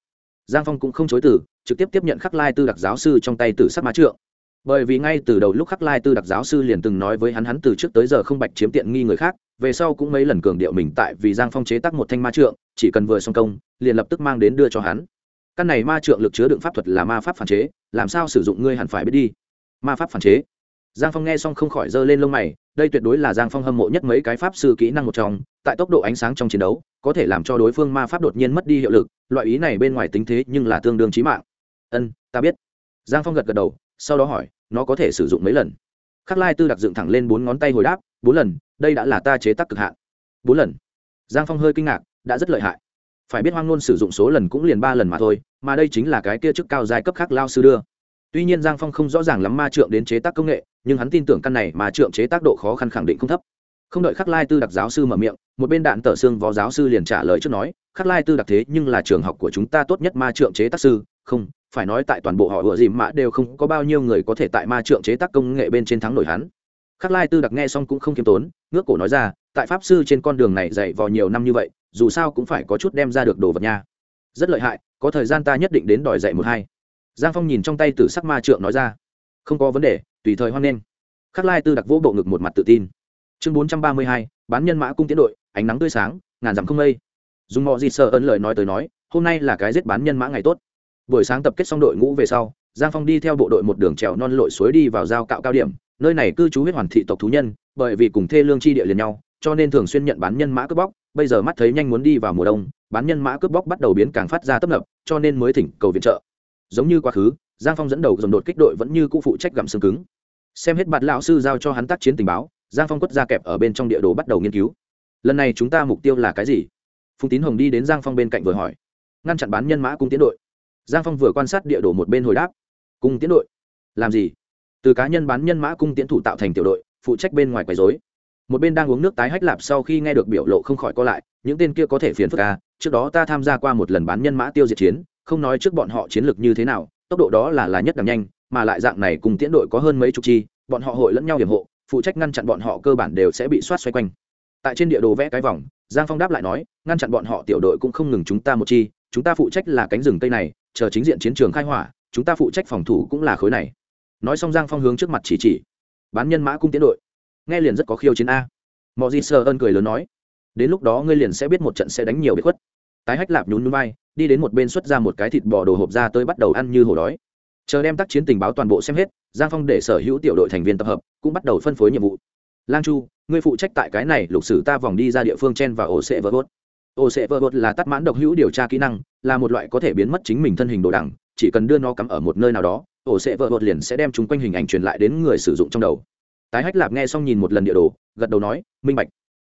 Giang phong cũng không chối từ, trực tiếp tiếp nhận khắc lai tư đặc giáo sư trong tay tử sắc ma trượng. Bởi vì ngay từ đầu lúc khắc lai tư đặc giáo sư liền từng nói với hắn hắn từ trước tới giờ không bạch chiếm tiện nghi người khác, về sau cũng mấy lần cường điệu mình tại vì giang phong chế tác một thanh ma trượng, chỉ cần vừa xong công, liền lập tức mang đến đưa cho hắn căn này ma trượng lực chứa đựng pháp thuật là ma pháp phản chế, làm sao sử dụng ngươi hẳn phải biết đi. Ma pháp phản chế. Giang phong nghe xong không khỏi giơ lên lông mày, đây tuyệt đối là giang phong hâm mộ nhất mấy cái pháp sư kỹ năng một trong, tại tốc độ ánh sáng trong chiến đấu, có thể làm cho đối phương ma pháp đột nhiên mất đi hiệu lực, loại ý này bên ngoài tính thế nhưng là tương đương trí mạng. Ân, ta biết. Giang phong gật gật đầu, sau đó hỏi, nó có thể sử dụng mấy lần? Khắc lai tư đặc dựng thẳng lên bốn ngón tay hồi đáp, bốn lần, đây đã là ta chế tác cực hạn. Bốn lần. Giang phong hơi kinh ngạc, đã rất lợi hại. Phải biết hoang nôn sử dụng số lần cũng liền ba lần mà thôi mà đây chính là cái kia chức cao giai cấp khác lao sư đưa. Tuy nhiên giang phong không rõ ràng lắm ma trượng đến chế tác công nghệ, nhưng hắn tin tưởng căn này mà trượng chế tác độ khó khăn khẳng định không thấp. Không đợi khắc lai tư đặc giáo sư mở miệng, một bên đạn tờ xương vó giáo sư liền trả lời trước nói, khắc lai tư đặc thế nhưng là trường học của chúng ta tốt nhất ma trượng chế tác sư, không, phải nói tại toàn bộ họ ủa dìm mã đều không có bao nhiêu người có thể tại ma trượng chế tác công nghệ bên trên thắng nổi hắn. Khắc lai tư đặc nghe xong cũng không kiêm tốn, ngước cổ nói ra, tại pháp sư trên con đường này dạy vào nhiều năm như vậy, dù sao cũng phải có chút đem ra được đồ vật nha. Rất lợi hại có thời gian ta nhất định đến đòi dạy một hai. Giang phong nhìn trong tay từ sắc ma trượng nói ra. Không có vấn đề, tùy thời hoan nghênh. Khắc lai tư đặc vỗ bộ ngực một mặt tự tin. Chương bốn trăm ba mươi hai, bán nhân mã cung tiến đội, ánh nắng tươi sáng, ngàn dặm không mây. Dùng mọi gì sợ ấn lời nói tới nói, hôm nay là cái giết bán nhân mã ngày tốt. Buổi sáng tập kết xong đội ngũ về sau, giang phong đi theo bộ đội một đường trèo non lội suối đi vào giao cạo cao điểm, nơi này cư trú huyết hoàn thị tộc thú nhân, bởi vì cùng thê lương chi địa liền nhau, cho nên thường xuyên nhận bán nhân mã cướp bóc bây giờ mắt thấy nhanh muốn đi vào mùa đông, bán nhân mã cướp bóc bắt đầu biến càng phát ra tấp nập, cho nên mới thỉnh cầu viện trợ. Giống như quá khứ, giang phong dẫn đầu dồn đột kích đội vẫn như cũ phụ trách gặm xương cứng. Xem hết bạt lão sư giao cho hắn tác chiến tình báo, giang phong quất ra kẹp ở bên trong địa đồ bắt đầu nghiên cứu. Lần này chúng ta mục tiêu là cái gì? Phùng tín hồng đi đến giang phong bên cạnh vừa hỏi. Ngăn chặn bán nhân mã cung tiến đội. Giang phong vừa quan sát địa đồ một bên hồi đáp. Cung tiến đội? Làm gì? Từ cá nhân bán nhân mã cung tiến thủ tạo thành tiểu đội, phụ trách bên ngoài quấy dối một bên đang uống nước tái hách lạp sau khi nghe được biểu lộ không khỏi co lại, những tên kia có thể phiền phức à trước đó ta tham gia qua một lần bán nhân mã tiêu diệt chiến, không nói trước bọn họ chiến lược như thế nào, tốc độ đó là là nhất đẳng nhanh, mà lại dạng này cùng tiễn đội có hơn mấy chục chi, bọn họ hội lẫn nhau hiểm hộ, phụ trách ngăn chặn bọn họ cơ bản đều sẽ bị soát xoay quanh. Tại trên địa đồ vẽ cái vòng, giang phong đáp lại nói, ngăn chặn bọn họ tiểu đội cũng không ngừng chúng ta một chi, chúng ta phụ trách là cánh rừng tây này, chờ chính diện chiến trường khai hỏa, chúng ta phụ trách phòng thủ cũng là khối này. Nói xong giang phong hướng trước mặt chỉ chỉ, bán nhân mã cung tiến đội nghe liền rất có khiêu chiến a. Mọi gì sơ ơn cười lớn nói, đến lúc đó ngươi liền sẽ biết một trận sẽ đánh nhiều bị khuất. Tái hách lạp nhún núi vai, đi đến một bên xuất ra một cái thịt bò đồ hộp ra tới bắt đầu ăn như hổ đói. Chờ đem tác chiến tình báo toàn bộ xem hết, giang phong để sở hữu tiểu đội thành viên tập hợp, cũng bắt đầu phân phối nhiệm vụ. Lang chu, ngươi phụ trách tại cái này lục sử ta vòng đi ra địa phương chen và ổ sệ vơ bốt ổ sệ vơ bốt là tắt mãn độc hữu điều tra kỹ năng, là một loại có thể biến mất chính mình thân hình đồ đẳng chỉ cần đưa nó cắm ở một nơi nào đó, ổ sệ vơ bốt liền sẽ đem chúng quanh hình ảnh truyền lại đến người sử dụng trong đầu tái hách lạp nghe xong nhìn một lần địa đồ, gật đầu nói, minh bạch,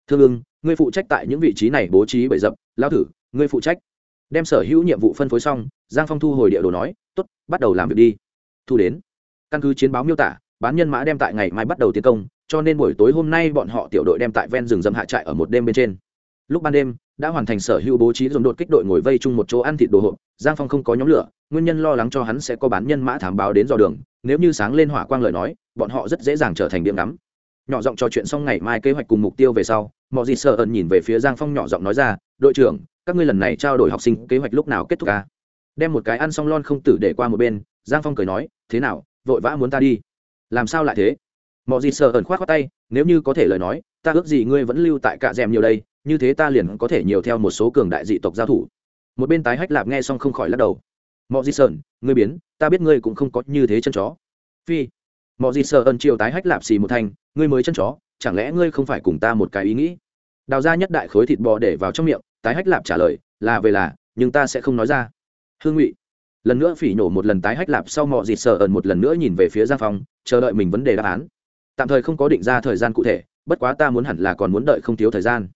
thương ưng, ngươi phụ trách tại những vị trí này bố trí bậy dập lao thử, ngươi phụ trách. Đem sở hữu nhiệm vụ phân phối xong, giang phong thu hồi địa đồ nói t ố t bắt đầu làm việc đi. Thu đến. Căn cứ chiến báo miêu tả, bán nhân mã đem tại ngày mai bắt đầu tiến công, cho nên buổi tối hôm nay bọn họ tiểu đội đem tại ven rừng dâm hạ trại ở một đêm bên trên. Lúc ban đêm, đã hoàn thành sở hữu bố trí dùng đột kích đội ngồi vây chung một chỗ ăn thịt đồ hộp, giang phong không có nhóm lửa, nguyên nhân lo lắng cho hắn sẽ có bán nhân mã thảm báo đến dò đường, nếu như sáng lên hỏa quang lời nói bọn họ rất dễ dàng trở thành điểm ngắm. Nhỏ giọng trò chuyện xong ngày mai kế hoạch cùng mục tiêu về sau, mọi gì sợ ẩn nhìn về phía giang phong nhỏ giọng nói ra, đội trưởng, các ngươi lần này trao đổi học sinh, kế hoạch lúc nào kết thúc à? đem một cái ăn xong lon không tử để qua một bên, giang phong cười nói, thế nào, vội vã muốn ta đi? Làm sao lại thế? Mọi gì sợ ẩn khoát khoát tay, nếu như có thể lời nói, ta ước gì ngươi vẫn lưu tại cạ rèm nhiều đây, như thế ta liền có thể nhiều theo một số cường đại dị tộc giao thủ. Một bên tái hách lạp nghe xong không khỏi lắc đầu. Mọi gì sợ ngươi biến, ta biết ngươi cũng không có như thế chân chó. Phi mọi gì sợ ẩn chiều tái hách lạp xì một thành ngươi mới chân chó, chẳng lẽ ngươi không phải cùng ta một cái ý nghĩ? Đào ra nhất đại khối thịt bò để vào trong miệng, tái hách lạp trả lời, là về là, nhưng ta sẽ không nói ra. Hương ngụy lần nữa phỉ nổ một lần tái hách lạp sau mọi gì sợ ẩn một lần nữa nhìn về phía giang phong, chờ đợi mình vấn đề đáp án. Tạm thời không có định ra thời gian cụ thể, bất quá ta muốn hẳn là còn muốn đợi không thiếu thời gian.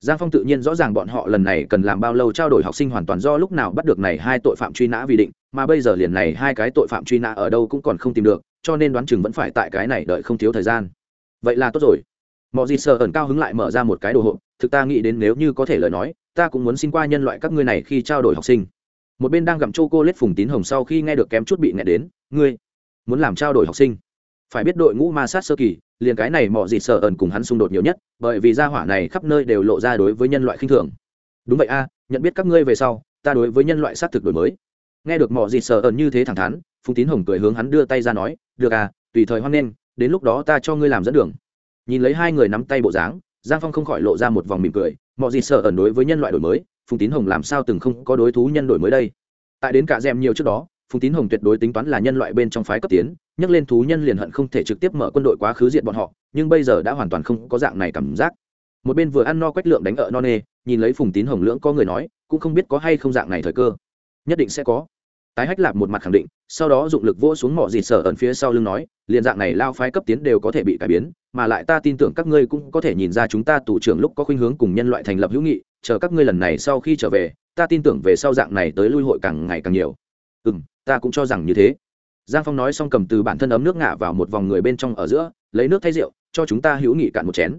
Giang phong tự nhiên rõ ràng bọn họ lần này cần làm bao lâu trao đổi học sinh hoàn toàn do lúc nào bắt được này hai tội phạm truy nã vì định, mà bây giờ liền này hai cái tội phạm truy nã ở đâu cũng còn không tìm được cho nên đoán chừng vẫn phải tại cái này đợi không thiếu thời gian. Vậy là tốt rồi. Mọi gì sợ ẩn cao hứng lại mở ra một cái đồ hộp, thực ta nghĩ đến nếu như có thể lời nói, ta cũng muốn xin qua nhân loại các ngươi này khi trao đổi học sinh. Một bên đang gặm chô cô lết phùng tín hồng sau khi nghe được kém chút bị nghe đến, ngươi muốn làm trao đổi học sinh? Phải biết đội ngũ ma sát sơ kỳ, liền cái này mọi gì sợ ẩn cùng hắn xung đột nhiều nhất, bởi vì gia hỏa này khắp nơi đều lộ ra đối với nhân loại khinh thường. Đúng vậy a, nhận biết các ngươi về sau, ta đối với nhân loại xác thực đổi mới. Nghe được mọi gì sợ ẩn như thế thẳng thắn phùng tín hồng cười hướng hắn đưa tay ra nói, được à tùy thời hoan nghênh, đến lúc đó ta cho ngươi làm dẫn đường. Nhìn lấy hai người nắm tay bộ dáng, giang phong không khỏi lộ ra một vòng mỉm cười, mọi gì sợ ẩn đối với nhân loại đổi mới, phùng tín hồng làm sao từng không có đối thú nhân đổi mới đây? Tại đến cả rèm nhiều trước đó, phùng tín hồng tuyệt đối tính toán là nhân loại bên trong phái cấp tiến, nhắc lên thú nhân liền hận không thể trực tiếp mở quân đội quá khứ diện bọn họ, nhưng bây giờ đã hoàn toàn không có dạng này cảm giác. Một bên vừa ăn no quách lượng đánh ở no nê, nhìn lấy phùng tín hồng lưỡng có người nói, cũng không biết có hay không dạng này thời cơ. Nhất định sẽ có tái hách lạp một mặt khẳng định, sau đó dụng lực vỗ xuống mỏ dịt sở ẩn phía sau lưng nói, liền dạng này lao phái cấp tiến đều có thể bị cải biến, mà lại ta tin tưởng các ngươi cũng có thể nhìn ra chúng ta tù trưởng lúc có khuynh hướng cùng nhân loại thành lập hữu nghị, chờ các ngươi lần này sau khi trở về, ta tin tưởng về sau dạng này tới lui hội càng ngày càng nhiều. Ừ m ta cũng cho rằng như thế. Giang phong nói xong cầm từ bản thân ấm nước ngả vào một vòng người bên trong ở giữa, lấy nước thay rượu, cho chúng ta hữu nghị cạn một chén.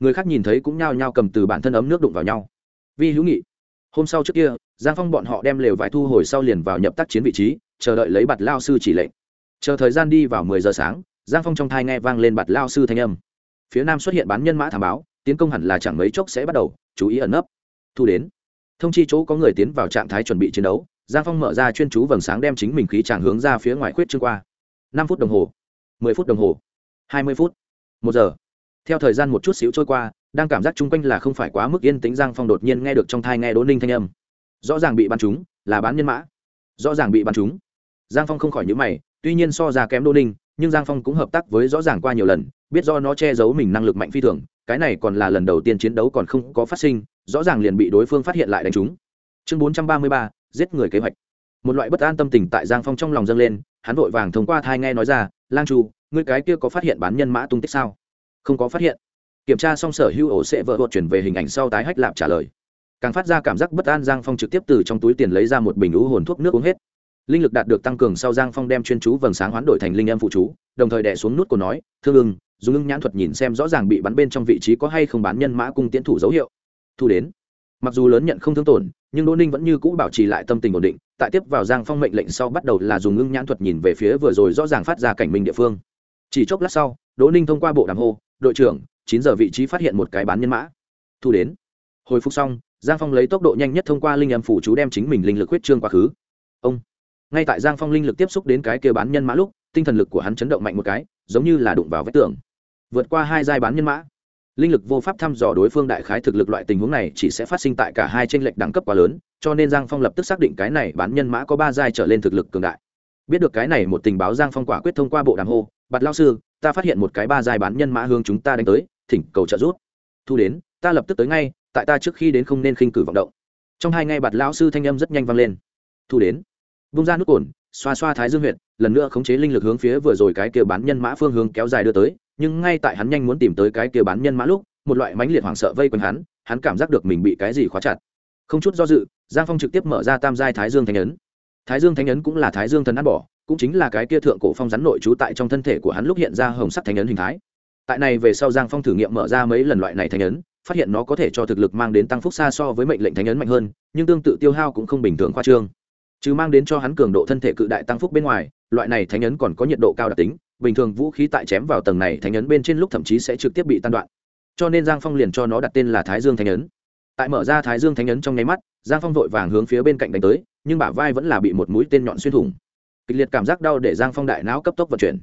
Người khác nhìn thấy cũng nhao nhao cầm từ bản thân ấm nước đụng vào nhau. Vì hữu nghị hôm sau trước kia, giang phong bọn họ đem lều vải thu hồi sau liền vào nhập tác chiến vị trí, chờ đợi lấy bạt lao sư chỉ lệnh. Chờ thời gian đi vào mười giờ sáng, giang phong trong thai nghe vang lên bạt lao sư thanh âm. Phía nam xuất hiện bán nhân mã thảm báo, tiến công hẳn là chẳng mấy chốc sẽ bắt đầu, chú ý ẩn nấp. Thu đến. Thông chi chỗ có người tiến vào trạng thái chuẩn bị chiến đấu, giang phong mở ra chuyên chú vầng sáng đem chính mình khí tràng hướng ra phía ngoài khuyết trương qua. Năm phút đồng hồ. Mười phút đồng hồ. Hai mươi phút. Một giờ. Theo thời gian một chút xíu trôi qua đang cảm giác chung quanh là không phải quá mức yên tĩnh, giang phong đột nhiên nghe được trong thai nghe đỗ ninh thanh âm. Rõ ràng bị bắn chúng là bán nhân mã. Rõ ràng bị bắn chúng giang phong không khỏi nhữ mày, tuy nhiên so ra kém đỗ ninh, nhưng giang phong cũng hợp tác với rõ ràng qua nhiều lần, biết do nó che giấu mình năng lực mạnh phi thường, cái này còn là lần đầu tiên chiến đấu còn không có phát sinh, rõ ràng liền bị đối phương phát hiện lại đánh chúng chương bốn trăm ba mươi ba, giết người kế hoạch. Một loại bất an tâm tình tại giang phong trong lòng dâng lên, hắn vội vàng thông qua thai nghe nói ra, lang chu, ngươi cái kia có phát hiện bán nhân mã tung tích sao? Không có phát hiện kiểm tra xong sở hữu ổ sẽ vợ vợt chuyển về hình ảnh sau tái hách lạp trả lời. Càng phát ra cảm giác bất an, giang phong trực tiếp từ trong túi tiền lấy ra một bình ú hồn thuốc nước uống hết. Linh lực đạt được tăng cường sau giang phong đem chuyên chú vầng sáng hoán đổi thành linh em phụ chú, đồng thời đẻ xuống nút của nói, thương ưng, dùng ưng nhãn thuật nhìn xem rõ ràng bị bắn bên trong vị trí có hay không bán nhân mã cung tiến thủ dấu hiệu. Thu đến. Mặc dù lớn nhận không thương tổn, nhưng đỗ ninh vẫn như cũ bảo trì lại tâm tình ổn định, tại tiếp vào giang phong mệnh lệnh sau bắt đầu là dùng ưng nhãn thuật nhìn về phía vừa rồi rõ ràng phát ra cảnh minh địa phương. Chỉ chốc lát sau, đỗ ninh thông qua bộ đàm hô, đội trưởng chín giờ vị trí phát hiện một cái bán nhân mã. Thu đến. Hồi phục xong, giang phong lấy tốc độ nhanh nhất thông qua linh âm phủ chú đem chính mình linh lực huyết trương quá khứ. Ông. Ngay tại giang phong linh lực tiếp xúc đến cái kia bán nhân mã lúc, tinh thần lực của hắn chấn động mạnh một cái, giống như là đụng vào vách tường. Vượt qua hai giai bán nhân mã. Linh lực vô pháp thăm dò đối phương đại khái thực lực loại tình huống này chỉ sẽ phát sinh tại cả hai tranh lệch đẳng cấp quá lớn, cho nên giang phong lập tức xác định cái này bán nhân mã có ba giai trở lên thực lực cường đại. Biết được cái này một tình báo, giang phong quả quyết thông qua bộ đàm hô, bạt lao sư, ta phát hiện một cái ba giai bán nhân mã hướng chúng ta đánh tới thỉnh cầu trợ giúp. Thu đến, ta lập tức tới ngay, tại ta trước khi đến không nên khinh cử vọng động. Trong hai ngày bạt lão sư thanh âm rất nhanh vang lên. Thu đến vung ra nút cồn, xoa xoa thái dương huyện lần nữa khống chế linh lực hướng phía vừa rồi cái kia bán nhân mã phương hướng kéo dài đưa tới, nhưng ngay tại hắn nhanh muốn tìm tới cái kia bán nhân mã lúc, một loại mãnh liệt hoảng sợ vây quanh hắn hắn cảm giác được mình bị cái gì khóa chặt. Không chút do dự, giang phong trực tiếp mở ra tam giai thái dương thánh ấn. Thái dương thánh ấn cũng là thái dương thần ăn bỏ, cũng chính là cái kia thượng cổ phong rắn nội trú tại trong thân thể của hắn lúc hiện ra hồng sắc thánh ấn hình thái tại này về sau giang phong thử nghiệm mở ra mấy lần loại này thánh ấn, phát hiện nó có thể cho thực lực mang đến tăng phúc xa so với mệnh lệnh thánh ấn mạnh hơn, nhưng tương tự tiêu hao cũng không bình thường khoa trương. Chứ mang đến cho hắn cường độ thân thể cự đại tăng phúc bên ngoài, loại này thánh ấn còn có nhiệt độ cao đặc tính, bình thường vũ khí tại chém vào tầng này thánh ấn bên trên lúc thậm chí sẽ trực tiếp bị tan đoạn. Cho nên giang phong liền cho nó đặt tên là thái dương thánh ấn. Tại mở ra thái dương thánh ấn trong nháy mắt, giang phong vội vàng hướng phía bên cạnh đánh tới, nhưng bả vai vẫn là bị một mũi tên nhọn xuyên thủng. Kịch liệt cảm giác đau để giang phong đại não cấp tốc vận chuyển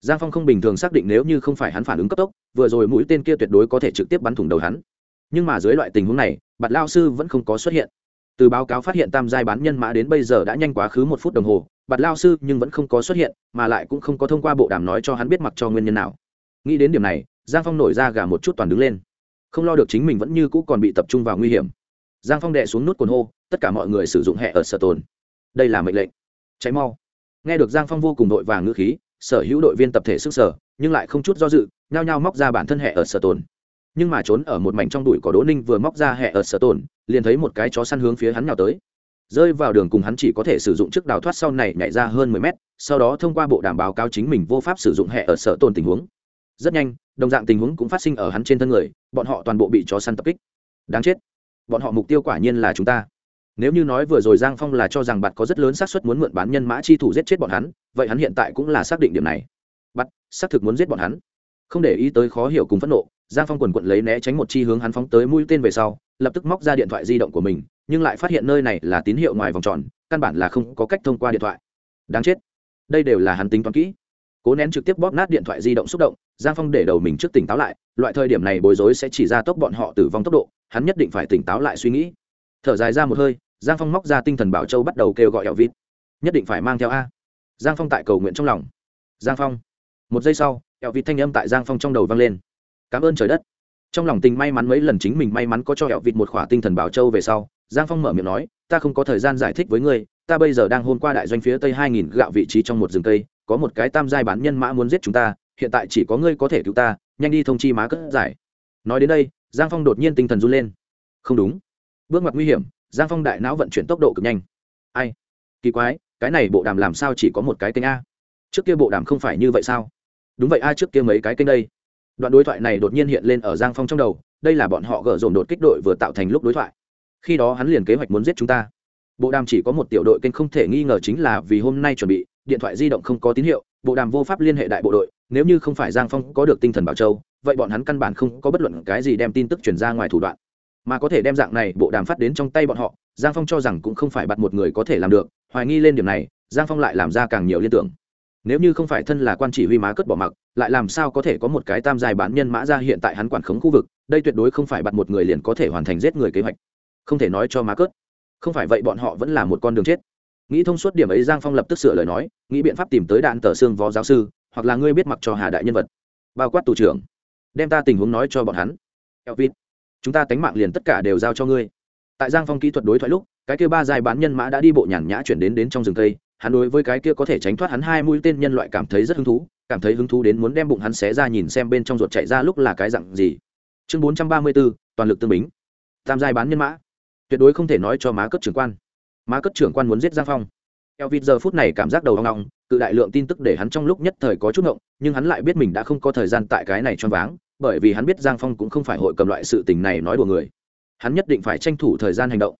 giang phong không bình thường xác định nếu như không phải hắn phản ứng cấp tốc, vừa rồi mũi tên kia tuyệt đối có thể trực tiếp bắn thủng đầu hắn. Nhưng mà dưới loại tình huống này, bạt lao sư vẫn không có xuất hiện. Từ báo cáo phát hiện tam giai bán nhân mã đến bây giờ đã nhanh quá khứ một phút đồng hồ, bạt lao sư nhưng vẫn không có xuất hiện, mà lại cũng không có thông qua bộ đàm nói cho hắn biết mặc cho nguyên nhân nào. Nghĩ đến điểm này, giang phong nổi ra gà một chút toàn đứng lên. Không lo được chính mình vẫn như cũ còn bị tập trung vào nguy hiểm. Giang phong đệ xuống nút cồn hô, tất cả mọi người sử dụng hệ ở sở tồn. Đây là mệnh lệnh. Cháy mau. Nghe được giang phong vô cùng đội vàng ngữ khí sở hữu đội viên tập thể sức sở, nhưng lại không chút do dự, nhao nhao móc ra bản thân hệ ở sở tồn. Nhưng mà trốn ở một mảnh trong đùi có đỗ ninh vừa móc ra hệ ở sở tồn, liền thấy một cái chó săn hướng phía hắn nhào tới. Rơi vào đường cùng hắn chỉ có thể sử dụng chiếc đào thoát sau này nhảy ra hơn mười mét, sau đó thông qua bộ đảm báo cáo chính mình vô pháp sử dụng hệ ở sở tồn tình huống. Rất nhanh, đồng dạng tình huống cũng phát sinh ở hắn trên thân người, bọn họ toàn bộ bị chó săn tập kích. Đáng chết. Bọn họ mục tiêu quả nhiên là chúng ta nếu như nói vừa rồi giang phong là cho rằng bạn có rất lớn xác suất muốn mượn bán nhân mã chi thủ giết chết bọn hắn, vậy hắn hiện tại cũng là xác định điểm này. Bắt xác thực muốn giết bọn hắn. Không để ý tới khó hiểu cùng phẫn nộ, giang phong quần quận lấy né tránh một chi hướng hắn phóng tới mũi tên về sau, lập tức móc ra điện thoại di động của mình, nhưng lại phát hiện nơi này là tín hiệu ngoài vòng tròn, căn bản là không có cách thông qua điện thoại. Đáng chết. Đây đều là hắn tính toán kỹ. Cố nén trực tiếp bóp nát điện thoại di động xúc động, giang phong để đầu mình trước tỉnh táo lại, loại thời điểm này bối rối sẽ chỉ ra tốc bọn họ tử vong tốc độ, hắn nhất định phải tỉnh táo lại suy nghĩ. Thở dài ra một hơi giang phong móc ra tinh thần bảo châu bắt đầu kêu gọi hẹo vịt. Nhất định phải mang theo a. Giang phong tại cầu nguyện trong lòng. Giang phong. Một giây sau hẹo vịt thanh âm tại giang phong trong đầu vang lên. Cảm ơn trời đất. Trong lòng tình may mắn mấy lần chính mình may mắn có cho hẹo vịt một khỏa tinh thần bảo châu về sau, giang phong mở miệng nói, ta không có thời gian giải thích với ngươi, ta bây giờ đang hôn qua đại doanh phía tây hai nghìn gạo vị trí trong một rừng cây, có một cái tam giai bán nhân mã muốn giết chúng ta, hiện tại chỉ có ngươi có thể cứu ta, nhanh đi thông chi má cất giải. Nói đến đây, giang phong đột nhiên tinh thần run lên. Không đúng. Bước ngoặt nguy hiểm giang phong đại não vận chuyển tốc độ cực nhanh. Ai? Kỳ quái, cái này bộ đàm làm sao chỉ có một cái kênh a? Trước kia bộ đàm không phải như vậy sao? Đúng vậy a, trước kia mấy cái kênh đây. Đoạn đối thoại này đột nhiên hiện lên ở giang phong trong đầu, đây là bọn họ gỡ dồn đột kích đội vừa tạo thành lúc đối thoại. Khi đó hắn liền kế hoạch muốn giết chúng ta. Bộ đàm chỉ có một tiểu đội kênh không thể nghi ngờ chính là vì hôm nay chuẩn bị, điện thoại di động không có tín hiệu, bộ đàm vô pháp liên hệ đại bộ đội, nếu như không phải giang phong có được tinh thần bảo châu, vậy bọn hắn căn bản không có bất luận cái gì đem tin tức chuyển ra ngoài thủ đoạn mà có thể đem dạng này bộ đàm phát đến trong tay bọn họ, giang phong cho rằng cũng không phải bắt một người có thể làm được, hoài nghi lên điểm này, giang phong lại làm ra càng nhiều liên tưởng. Nếu như không phải thân là quan chỉ huy má cất bỏ mặc, lại làm sao có thể có một cái tam dài bán nhân mã ra hiện tại hắn quản khống khu vực, đây tuyệt đối không phải bắt một người liền có thể hoàn thành giết người kế hoạch. Không thể nói cho má cất. Không phải vậy bọn họ vẫn là một con đường chết. Nghĩ thông suốt điểm ấy giang phong lập tức sửa lời nói, nghĩ biện pháp tìm tới đạn tờ xương vó giáo sư, hoặc là ngươi biết mặc cho hà đại nhân vật. Bao quát tù trưởng. Đem ta tình huống nói cho bọn hắn. Elvin chúng ta tánh mạng liền tất cả đều giao cho ngươi. Tại giang phong kỹ thuật đối thoại lúc cái kia ba dài bán nhân mã đã đi bộ nhàn nhã chuyển đến đến trong rừng cây. Hắn đối với cái kia có thể tránh thoát hắn hai mũi tên nhân loại cảm thấy rất hứng thú cảm thấy hứng thú đến muốn đem bụng hắn xé ra nhìn xem bên trong ruột chạy ra lúc là cái dặn gì. Chương bốn trăm ba mươi bốn toàn lực tương bính. Tam giai bán nhân mã. Tuyệt đối không thể nói cho má cất trưởng quan. Má cất trưởng quan muốn giết giang phong. Elvin giờ phút này cảm giác đầu hoang ngọng, cự đại lượng tin tức để hắn trong lúc nhất thời có chút ngộng, nhưng hắn lại biết mình đã không có thời gian tại cái này choáng váng, bởi vì hắn biết Giang Phong cũng không phải hội cầm loại sự tình này nói đùa người. Hắn nhất định phải tranh thủ thời gian hành động.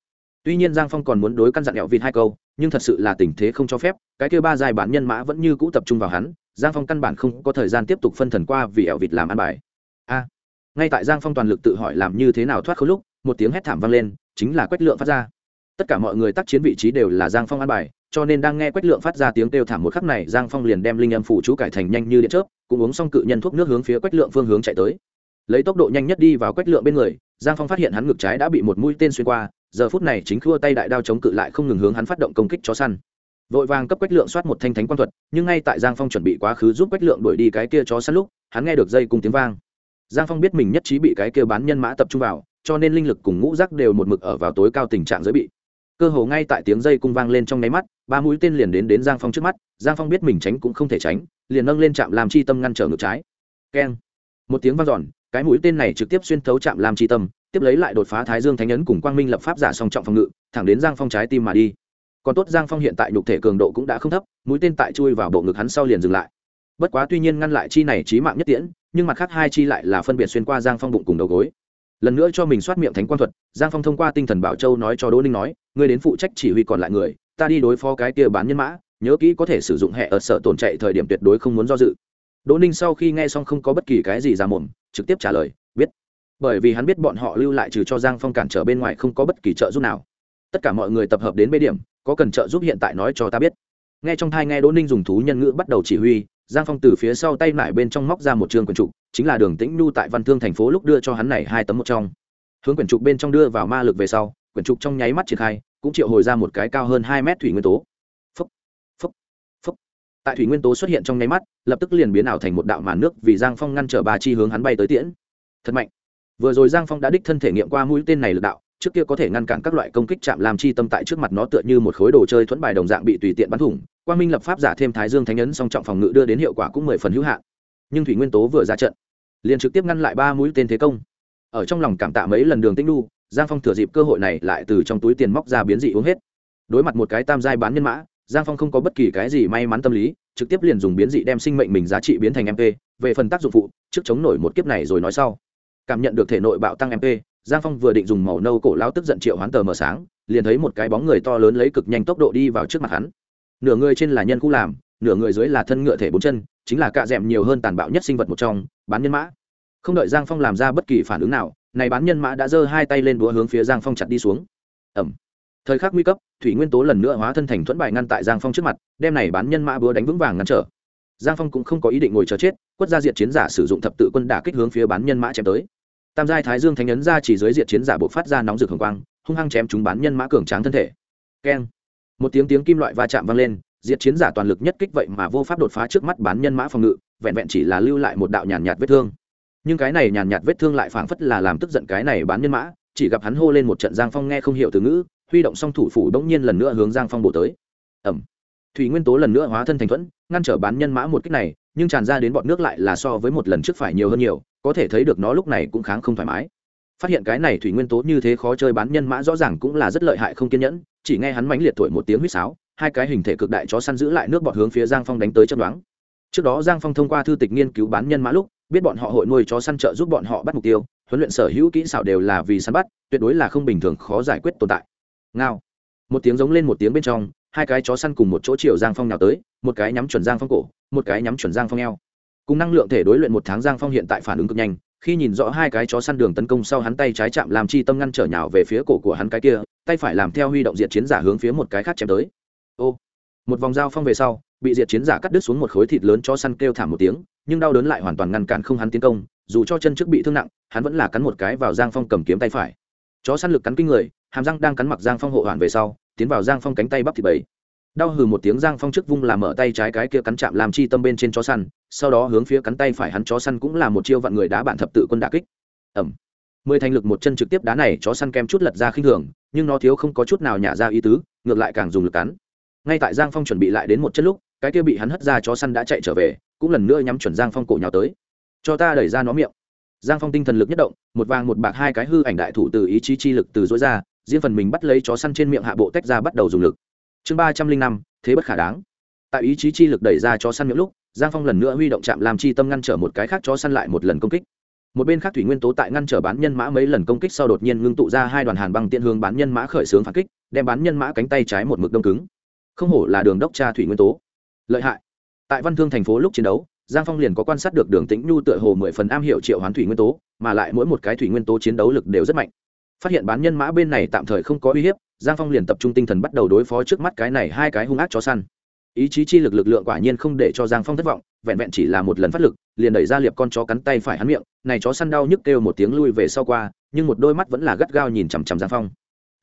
Tuy nhiên Giang Phong còn muốn đối căn dặn Elvin hai câu, nhưng thật sự là tình thế không cho phép, cái kêu ba giai bản nhân mã vẫn như cũ tập trung vào hắn, Giang Phong căn bản không có thời gian tiếp tục phân thần qua vì Elvin làm ăn bài. A. ngay tại Giang Phong toàn lực tự hỏi làm như thế nào thoát khốn lúc, một tiếng hét thảm vang lên, chính là quách lượng phát ra. Tất cả mọi người tác chiến vị trí đều là Giang Phong ăn bài, cho nên đang nghe quách lượng phát ra tiếng kêu thảm một khắc này, giang phong liền đem linh âm phủ chú cải thành nhanh như điện chớp, cũng uống xong cự nhân thuốc nước hướng phía quách lượng phương hướng chạy tới. Lấy tốc độ nhanh nhất đi vào quách lượng bên người, giang phong phát hiện hắn ngực trái đã bị một mũi tên xuyên qua, giờ phút này chính khua tay đại đao chống cự lại không ngừng hướng hắn phát động công kích chó săn. Vội vàng cấp quách lượng soát một thanh thánh quan thuật, nhưng ngay tại giang phong chuẩn bị quá khứ giúp quách lượng đuổi đi cái kia chó săn lúc, hắn nghe được dây cùng tiếng vang. Giang phong biết mình nhất trí bị cái kia bán nhân mã tập trung vào, cho nên linh lực cùng ngũ rắc đều một mực ở vào tối cao tình trạng giới bị cơ hồ ngay tại tiếng dây cung vang lên trong nháy mắt, ba mũi tên liền đến đến giang phong trước mắt, giang phong biết mình tránh cũng không thể tránh, liền nâng lên trạm làm chi tâm ngăn trở ngược trái. Keng. Một tiếng vang dọn, cái mũi tên này trực tiếp xuyên thấu trạm làm chi tâm, tiếp lấy lại đột phá thái dương thánh ấn cùng quang minh lập pháp giả song trọng phòng ngự, thẳng đến giang phong trái tim mà đi. Còn tốt giang phong hiện tại nhục thể cường độ cũng đã không thấp, mũi tên tại chui vào bộ ngực hắn sau liền dừng lại. Bất quá tuy nhiên ngăn lại chi này trí mạng nhất tiễn, nhưng mặt khác hai chi lại là phân biệt xuyên qua giang phong bụng cùng đầu gối. Lần nữa cho mình soát miệng thánh quan thuật, giang phong thông qua tinh thần bảo châu nói cho đỗ ninh nói ngươi đến phụ trách chỉ huy còn lại người, ta đi đối phó cái kia bán nhân mã, nhớ kỹ có thể sử dụng hệ ở sở tồn chạy thời điểm tuyệt đối không muốn do dự. Đỗ ninh sau khi nghe xong không có bất kỳ cái gì ra mồm, trực tiếp trả lời, biết. Bởi vì hắn biết bọn họ lưu lại trừ cho giang phong cản trở bên ngoài không có bất kỳ trợ giúp nào. Tất cả mọi người tập hợp đến bê điểm, có cần trợ giúp hiện tại nói cho ta biết. Nghe trong thai nghe đỗ ninh dùng thú nhân ngữ bắt đầu chỉ huy, giang phong từ phía sau tay lại bên trong móc ra một trường quyển trục, chính là đường tĩnh nhu tại văn thương thành phố lúc đưa cho hắn này hai tấm một trong. Hướng quyển trục bên trong đưa vào ma lực về sau quyển trục trong nháy mắt triển khai, cũng triệu hồi ra một cái cao hơn hai mét thủy nguyên tố. Phấp phấp phấp tại thủy nguyên tố xuất hiện trong nháy mắt, lập tức liền biến ảo thành một đạo màn nước vì giang phong ngăn trở bà chi hướng hắn bay tới tiễn. Thật mạnh. Vừa rồi giang phong đã đích thân thể nghiệm qua mũi tên này lực đạo, trước kia có thể ngăn cản các loại công kích chạm làm chi tâm tại trước mặt nó tựa như một khối đồ chơi thuẫn bài đồng dạng bị tùy tiện bắn thủng. Quang minh lập pháp giả thêm thái dương thánh ấn song trọng phòng ngự đưa đến hiệu quả cũng mười phần hữu hạn. Nhưng thủy nguyên tố vừa ra trận, liền trực tiếp ngăn lại ba mũi tên thế công. Ở trong lòng cảm tạ mấy lần đường tĩnh đu giang phong thừa dịp cơ hội này lại từ trong túi tiền móc ra biến dị uống hết. Đối mặt một cái tam giai bán nhân mã, giang phong không có bất kỳ cái gì may mắn tâm lý, trực tiếp liền dùng biến dị đem sinh mệnh mình giá trị biến thành mp về phần tác dụng phụ, trước chống nổi một kiếp này rồi nói sau. Cảm nhận được thể nội bạo tăng mp giang phong vừa định dùng màu nâu cổ lao tức giận triệu hoán tờ mờ sáng, liền thấy một cái bóng người to lớn lấy cực nhanh tốc độ đi vào trước mặt hắn. Nửa người trên là nhân khu làm, nửa người dưới là thân ngựa thể bốn chân, chính là cạ d nhiều hơn tàn bạo nhất sinh vật một trong, bán nhân mã. Không đợi giang phong làm ra bất kỳ phản ứng nào này bán nhân mã đã giơ hai tay lên đũa hướng phía giang phong chặt đi xuống. Ẩm. Thời khắc nguy cấp, thủy nguyên tố lần nữa hóa thân thành thuẫn bài ngăn tại giang phong trước mặt, đem này bán nhân mã búa đánh vững vàng ngăn trở. Giang phong cũng không có ý định ngồi chờ chết, quất ra diện chiến giả sử dụng thập tự quân đả kích hướng phía bán nhân mã chém tới. Tam giai thái dương thánh ấn ra chỉ dưới diện chiến giả buộc phát ra nóng rực hồng quang, hung hăng chém chúng bán nhân mã cường tráng thân thể. Keng. Một tiếng tiếng kim loại va chạm vang lên, diệt chiến giả toàn lực nhất kích vậy mà vô pháp đột phá trước mắt bán nhân mã phòng ngự, vẹn vẹn chỉ là lưu lại một đạo nhàn nhạt vết thương nhưng cái này nhàn nhạt vết thương lại phảng phất là làm tức giận cái này bán nhân mã, chỉ gặp hắn hô lên một trận giang phong nghe không hiểu từ ngữ, huy động song thủ phủ bỗng nhiên lần nữa hướng giang phong bổ tới. Ẩm thủy nguyên tố lần nữa hóa thân thành thuẫn, ngăn trở bán nhân mã một kích này, nhưng tràn ra đến bọn nước lại là so với một lần trước phải nhiều hơn nhiều, có thể thấy được nó lúc này cũng kháng không thoải mái. Phát hiện cái này thủy nguyên tố như thế khó chơi bán nhân mã rõ ràng cũng là rất lợi hại không kiên nhẫn, chỉ nghe hắn mãnh liệt thổi một tiếng huýt sáo, hai cái hình thể cực đại chó săn giữ lại nước bọt hướng phía giang phong đánh tới chân đoán trước đó giang phong thông qua thư tịch nghiên cứu bán nhân mã lúc biết bọn họ hội nuôi chó săn trợ giúp bọn họ bắt mục tiêu, huấn luyện sở hữu kỹ xảo đều là vì săn bắt, tuyệt đối là không bình thường khó giải quyết tồn tại. Ngao. Một tiếng giống lên một tiếng bên trong, hai cái chó săn cùng một chỗ chiều giang phong nào tới, một cái nhắm chuẩn giang phong cổ, một cái nhắm chuẩn giang phong eo. Cùng năng lượng thể đối luyện một tháng giang phong hiện tại phản ứng cực nhanh, khi nhìn rõ hai cái chó săn đường tấn công sau hắn tay trái chạm làm chi tâm ngăn trở nhào về phía cổ của hắn cái kia, tay phải làm theo huy động diệt chiến giả hướng phía một cái khác chém tới. Ô. Một vòng dao phong về sau, bị diệt chiến giả cắt đứt xuống một khối thịt lớn cho săn kêu thảm một tiếng nhưng đau đớn lại hoàn toàn ngăn cản không hắn tiến công, dù cho chân trước bị thương nặng, hắn vẫn là cắn một cái vào giang phong cầm kiếm tay phải. Chó săn lực cắn kinh người, hàm răng đang cắn mặc giang phong hộ hoàn về sau, tiến vào giang phong cánh tay bắp thịt bầy. Đau hừ một tiếng giang phong trước vung làm mở tay trái cái kia cắn chạm làm chi tâm bên trên chó săn, sau đó hướng phía cắn tay phải hắn chó săn cũng là một chiêu vạn người đá bạn thập tự quân đà kích. Ẩm. Mười thành lực một chân trực tiếp đá này, chó săn kem chút lật ra khinh thường, nhưng nó thiếu không có chút nào nhả ra ý tứ, ngược lại càng dùng lực cắn. Ngay tại giang phong chuẩn bị lại đến một chân lúc cái kia bị hắn hất ra chó săn đã chạy trở về, cũng lần nữa nhắm chuẩn giang phong cổ nhào tới. Cho ta đẩy ra nó miệng. Giang phong tinh thần lực nhất động, một vàng một bạc hai cái hư ảnh đại thủ từ ý chí chi lực từ dối ra, riêng phần mình bắt lấy chó săn trên miệng hạ bộ tách ra bắt đầu dùng lực. Chương ba trăm linh năm, thế bất khả đáng. Tại ý chí chi lực đẩy ra chó săn miệng lúc, giang phong lần nữa huy động chạm làm chi tâm ngăn trở một cái khác chó săn lại một lần công kích. Một bên khác thủy nguyên tố tại ngăn trở bán nhân mã mấy lần công kích sau đột nhiên ngưng tụ ra hai đoàn hàn băng tiện hướng bán nhân mã khởi xướng phản kích, đem bán nhân mã cánh tay trái một mực đông cứng. Không hổ là đường đốc tra thủy nguyên tố lợi hại. Tại văn thương thành phố lúc chiến đấu, giang phong liền có quan sát được đường tĩnh nhu tựa hồ mười phần am hiểu triệu hoán thủy nguyên tố, mà lại mỗi một cái thủy nguyên tố chiến đấu lực đều rất mạnh. Phát hiện bán nhân mã bên này tạm thời không có uy hiếp, giang phong liền tập trung tinh thần bắt đầu đối phó trước mắt cái này hai cái hung ác chó săn. Ý chí chi lực lực lượng quả nhiên không để cho giang phong thất vọng, vẹn vẹn chỉ là một lần phát lực, liền đẩy ra liệp con chó cắn tay phải hắn miệng, này chó săn đau nhức kêu một tiếng lui về sau qua, nhưng một đôi mắt vẫn là gắt gao nhìn chằm chằm giang phong.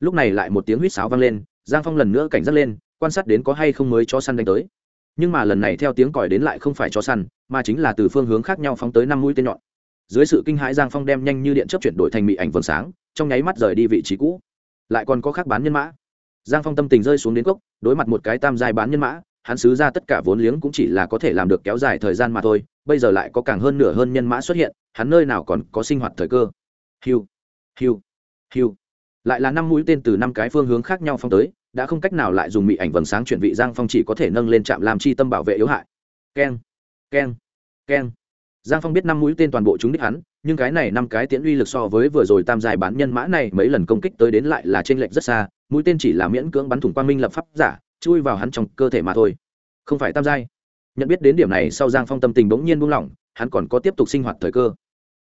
Lúc này lại một tiếng huýt sáo vang lên, giang phong lần nữa cảnh giác lên, quan sát đến có hay không mới chó săn đánh tới nhưng mà lần này theo tiếng còi đến lại không phải chó săn, mà chính là từ phương hướng khác nhau phóng tới năm mũi tên nhọn. Dưới sự kinh hãi, giang phong đem nhanh như điện chấp chuyển đổi thành mị ảnh vầng sáng, trong nháy mắt rời đi vị trí cũ. Lại còn có khác bán nhân mã. Giang phong tâm tình rơi xuống đến cốc, đối mặt một cái tam giai bán nhân mã, hắn xứ ra tất cả vốn liếng cũng chỉ là có thể làm được kéo dài thời gian mà thôi, bây giờ lại có càng hơn nửa hơn nhân mã xuất hiện, hắn nơi nào còn có sinh hoạt thời cơ. Hiu hiu hiu. Lại là năm mũi tên từ năm cái phương hướng khác nhau phong tới đã không cách nào lại dùng mị ảnh vầng sáng chuyển vị giang phong chỉ có thể nâng lên trạm làm chi tâm bảo vệ yếu hại. Keng keng keng. Giang phong biết năm mũi tên toàn bộ chúng đích hắn, nhưng cái này năm cái tiễn uy lực so với vừa rồi tam dài bán nhân mã này mấy lần công kích tới đến lại là t r ê n lệch rất xa, mũi tên chỉ là miễn cưỡng bắn thủng quang minh lập pháp giả, chui vào hắn trong cơ thể mà thôi. Không phải tam giai. Nhận biết đến điểm này sau giang phong tâm tình bỗng nhiên buông lỏng, hắn còn có tiếp tục sinh hoạt thời cơ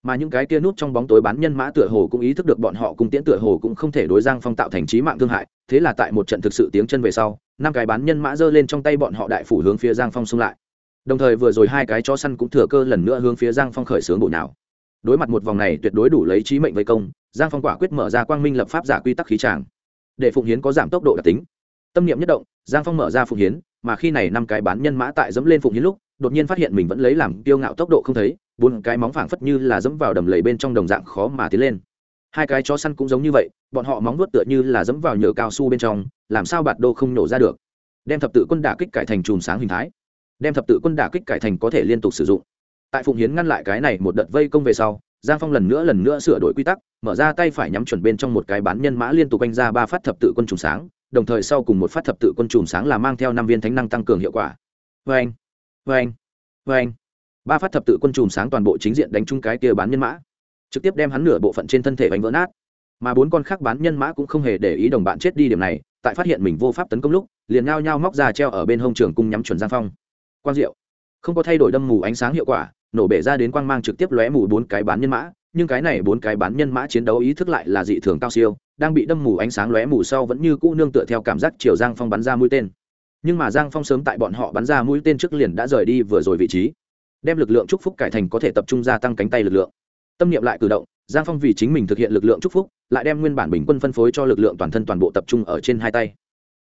mà những cái kia nút trong bóng tối bán nhân mã tựa hồ cũng ý thức được bọn họ cùng tiễn tựa hồ cũng không thể đối giang phong tạo thành trí mạng thương hại. Thế là tại một trận thực sự tiếng chân về sau, năm cái bán nhân mã giơ lên trong tay bọn họ đại phủ hướng phía giang phong xung lại. Đồng thời vừa rồi hai cái cho săn cũng thừa cơ lần nữa hướng phía giang phong khởi xướng bộ nào. Đối mặt một vòng này tuyệt đối đủ lấy trí mệnh vây công, giang phong quả quyết mở ra quang minh lập pháp giả quy tắc khí tràng. Để phụng hiến có giảm tốc độ đặc tính. Tâm niệm nhất động, giang phong mở ra phụng hiến, mà khi này năm cái bán nhân mã tại dẫm lên phụng hiến lúc đột nhiên phát hiện mình vẫn lấy làm kiêu ngạo tốc độ không thấy, bốn cái móng phảng phất như là dẫm vào đầm lầy bên trong đồng dạng khó mà tiến lên. Hai cái chó săn cũng giống như vậy, bọn họ móng vuốt tựa như là dẫm vào nhựa cao su bên trong, làm sao bạt đô không nổ ra được. Đem thập tự quân đả kích cải thành chùm sáng hình thái. Đem thập tự quân đả kích cải thành có thể liên tục sử dụng. Tại phụng hiến ngăn lại cái này một đợt vây công về sau, giang phong lần nữa lần nữa sửa đổi quy tắc, mở ra tay phải nhắm chuẩn bên trong một cái bán nhân mã liên tục quanh ra ba phát thập tự quân chùm sáng, đồng thời sau cùng một phát thập tự quân chùm sáng là mang theo năm viên thánh năng tăng cường hiệu quả. Vê anh vê anh. Vê anh. Ba phát thập tự quân chùm sáng toàn bộ chính diện đánh chung cái kia bán nhân mã. Trực tiếp đem hắn nửa bộ phận trên thân thể bánh vỡ nát. Mà bốn con khác bán nhân mã cũng không hề để ý đồng bạn chết đi điểm này, tại phát hiện mình vô pháp tấn công lúc, liền ngao nhao móc ra treo ở bên hông trường cung nhắm chuẩn giang phong. Quang diệu. Không có thay đổi đâm mù ánh sáng hiệu quả, nổ bể ra đến quang mang trực tiếp lóe mù bốn cái bán nhân mã, nhưng cái này bốn cái bán nhân mã chiến đấu ý thức lại là dị thường cao siêu, đang bị đâm mù ánh sáng lóe mù sau vẫn như cũ nương tựa theo cảm giác chiều giang phong bắn ra mũi tên nhưng mà giang phong sớm tại bọn họ bắn ra mũi tên trước liền đã rời đi vừa rồi vị trí. Đem lực lượng chúc phúc cải thành có thể tập trung gia tăng cánh tay lực lượng. Tâm niệm lại cử động, giang phong vì chính mình thực hiện lực lượng chúc phúc, lại đem nguyên bản bình quân phân phối cho lực lượng toàn thân toàn bộ tập trung ở trên hai tay.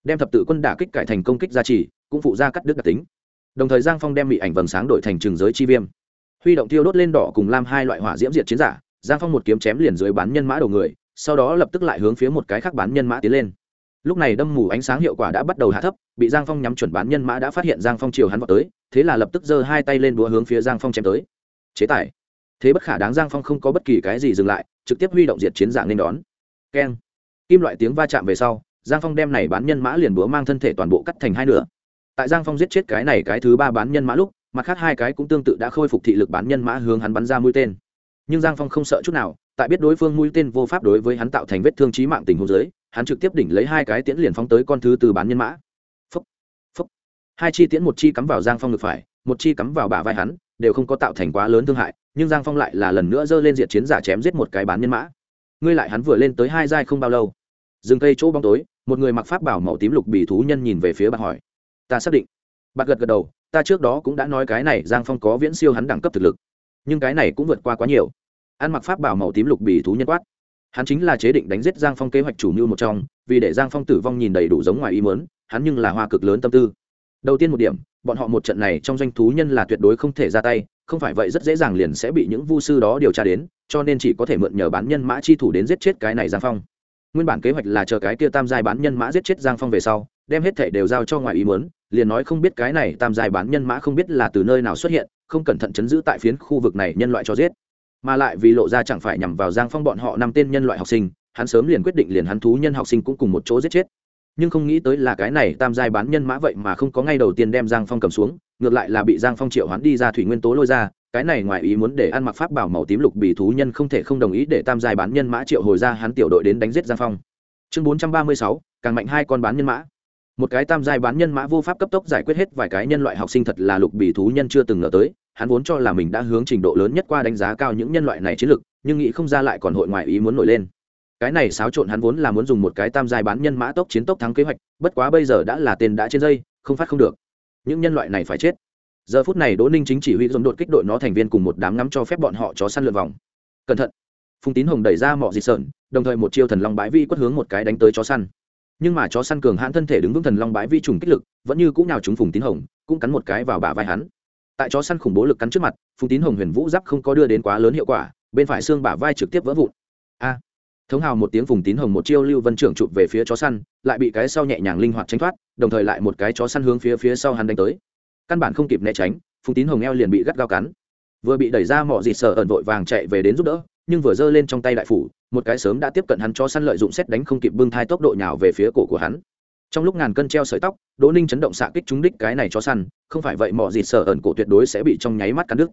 Đem thập tự quân đả kích cải thành công kích gia trì, cũng phụ ra cắt đứt đặc tính. Đồng thời giang phong đem bị ảnh vầng sáng đổi thành trường giới chi viêm. Huy động tiêu đốt lên đỏ cùng lam hai loại hỏa diễm diệt chiến giả, giang phong một kiếm chém liền dưới bán nhân mã đầu người, sau đó lập tức lại hướng phía một cái khác bán nhân mã tiến lên lúc này đâm mù ánh sáng hiệu quả đã bắt đầu hạ thấp, bị giang phong nhắm chuẩn bán nhân mã đã phát hiện giang phong chiều hắn vào tới, thế là lập tức giơ hai tay lên đũa hướng phía giang phong chém tới. Chế tài. Thế bất khả đáng giang phong không có bất kỳ cái gì dừng lại, trực tiếp huy động diệt chiến dạng nên đón. Keng. Kim loại tiếng va chạm về sau, giang phong đem này bán nhân mã liền búa mang thân thể toàn bộ cắt thành hai nửa. Tại giang phong giết chết cái này cái thứ ba bán nhân mã lúc, mặt khác hai cái cũng tương tự đã khôi phục thị lực bán nhân mã hướng hắn bắn ra mũi tên. Nhưng giang phong không sợ chút nào, tại biết đối phương mũi tên vô pháp đối với hắn tạo thành vết thương trí mạng tình hồ dưới hắn trực tiếp đỉnh lấy hai cái tiễn liền phóng tới con thứ từ bán nhân mã. Phúc, phúc. hai chi tiễn một chi cắm vào giang phong ngực phải một chi cắm vào bả vai hắn đều không có tạo thành quá lớn thương hại nhưng giang phong lại là lần nữa giơ lên diện chiến giả chém giết một cái bán nhân mã. Ngươi lại hắn vừa lên tới hai giai không bao lâu. Dừng cây chỗ bóng tối một người mặc pháp bảo màu tím lục bì thú nhân nhìn về phía bạn hỏi. Ta xác định. Bạn gật gật đầu ta trước đó cũng đã nói cái này giang phong có viễn siêu hắn đẳng cấp thực lực. Nhưng cái này cũng vượt qua quá nhiều. Ăn mặc pháp bảo màu tím lục bì thú nhân quát hắn chính là chế định đánh giết giang phong kế hoạch chủ mưu một trong, vì để giang phong tử vong nhìn đầy đủ giống ngoài ý mớn hắn nhưng là hoa cực lớn tâm tư. Đầu tiên một điểm, bọn họ một trận này trong doanh thú nhân là tuyệt đối không thể ra tay, không phải vậy rất dễ dàng liền sẽ bị những vu sư đó điều tra đến, cho nên chỉ có thể mượn nhờ bán nhân mã chi thủ đến giết chết cái này giang phong. Nguyên bản kế hoạch là chờ cái kia tam giai bán nhân mã giết chết giang phong về sau, đem hết thể đều giao cho ngoài ý muốn, liền nói không biết cái này tam giai bán nhân mã không biết là từ nơi nào xuất hiện, không cẩn thận chấn giữ tại phiến khu vực này nhân loại cho giết mà lại vì lộ ra chẳng phải nhằm vào giang phong bọn họ năm tên nhân loại học sinh, hắn sớm liền quyết định liền hắn thú nhân học sinh cũng cùng một chỗ giết chết. Nhưng không nghĩ tới là cái này tam giai bán nhân mã vậy mà không có ngay đầu tiên đem giang phong cầm xuống, ngược lại là bị giang phong triệu hắn đi ra thủy nguyên tố lôi ra, cái này ngoài ý muốn để ăn mặc pháp bảo màu tím lục bị thú nhân không thể không đồng ý để tam giai bán nhân mã triệu hồi ra hắn tiểu đội đến đánh giết giang phong. Chương bốn trăm ba mươi sáu, càng mạnh hai con bán nhân mã. Một cái tam giai bán nhân mã vô pháp cấp tốc giải quyết hết vài cái nhân loại học sinh thật là lục bị thú nhân chưa từng ngờ tới hắn vốn cho là mình đã hướng trình độ lớn nhất qua đánh giá cao những nhân loại này chiến lực nhưng nghĩ không ra lại còn hội ngoại ý muốn nổi lên. Cái này xáo trộn hắn vốn là muốn dùng một cái tam giai bán nhân mã tốc chiến tốc thắng kế hoạch, bất quá bây giờ đã là tên đã trên dây, không phát không được. Những nhân loại này phải chết. Giờ phút này đỗ ninh chính chỉ huy dồn đột kích đội nó thành viên cùng một đám ngắm cho phép bọn họ chó săn lượn vòng. Cẩn thận. Phùng tín hồng đẩy ra mỏ dị sợn, đồng thời một chiêu thần long bãi vi quất hướng một cái đánh tới chó săn. Nhưng mà chó săn cường hãn thân thể đứng vững thần long bãi vi trùng kích lực, vẫn như cũng nào chúng phùng tín hồng, cũng cắn một cái vào bả vai hắn tại chó săn khủng bố lực cắn trước mặt, phùng tín hồng huyền vũ giáp không có đưa đến quá lớn hiệu quả, bên phải xương bả vai trực tiếp vỡ vụn. A! Thống hào một tiếng phùng tín hồng một chiêu lưu vân trưởng chụp về phía chó săn, lại bị cái sau nhẹ nhàng linh hoạt tránh thoát, đồng thời lại một cái chó săn hướng phía phía sau hắn đánh tới. Căn bản không kịp né tránh, phùng tín hồng eo liền bị gắt gao cắn. Vừa bị đẩy ra mỏ dịt sợ ẩn vội vàng chạy về đến giúp đỡ, nhưng vừa giơ lên trong tay đại phủ, một cái sớm đã tiếp cận hắn cho săn lợi dụng xét đánh không kịp bưng thai tốc độ nhào về phía cổ của hắn trong lúc ngàn cân treo sợi tóc, đỗ ninh chấn động xạ kích trúng đích cái này cho săn, không phải vậy mọi dịt sợ ẩn cổ tuyệt đối sẽ bị trong nháy mắt cắn đứt.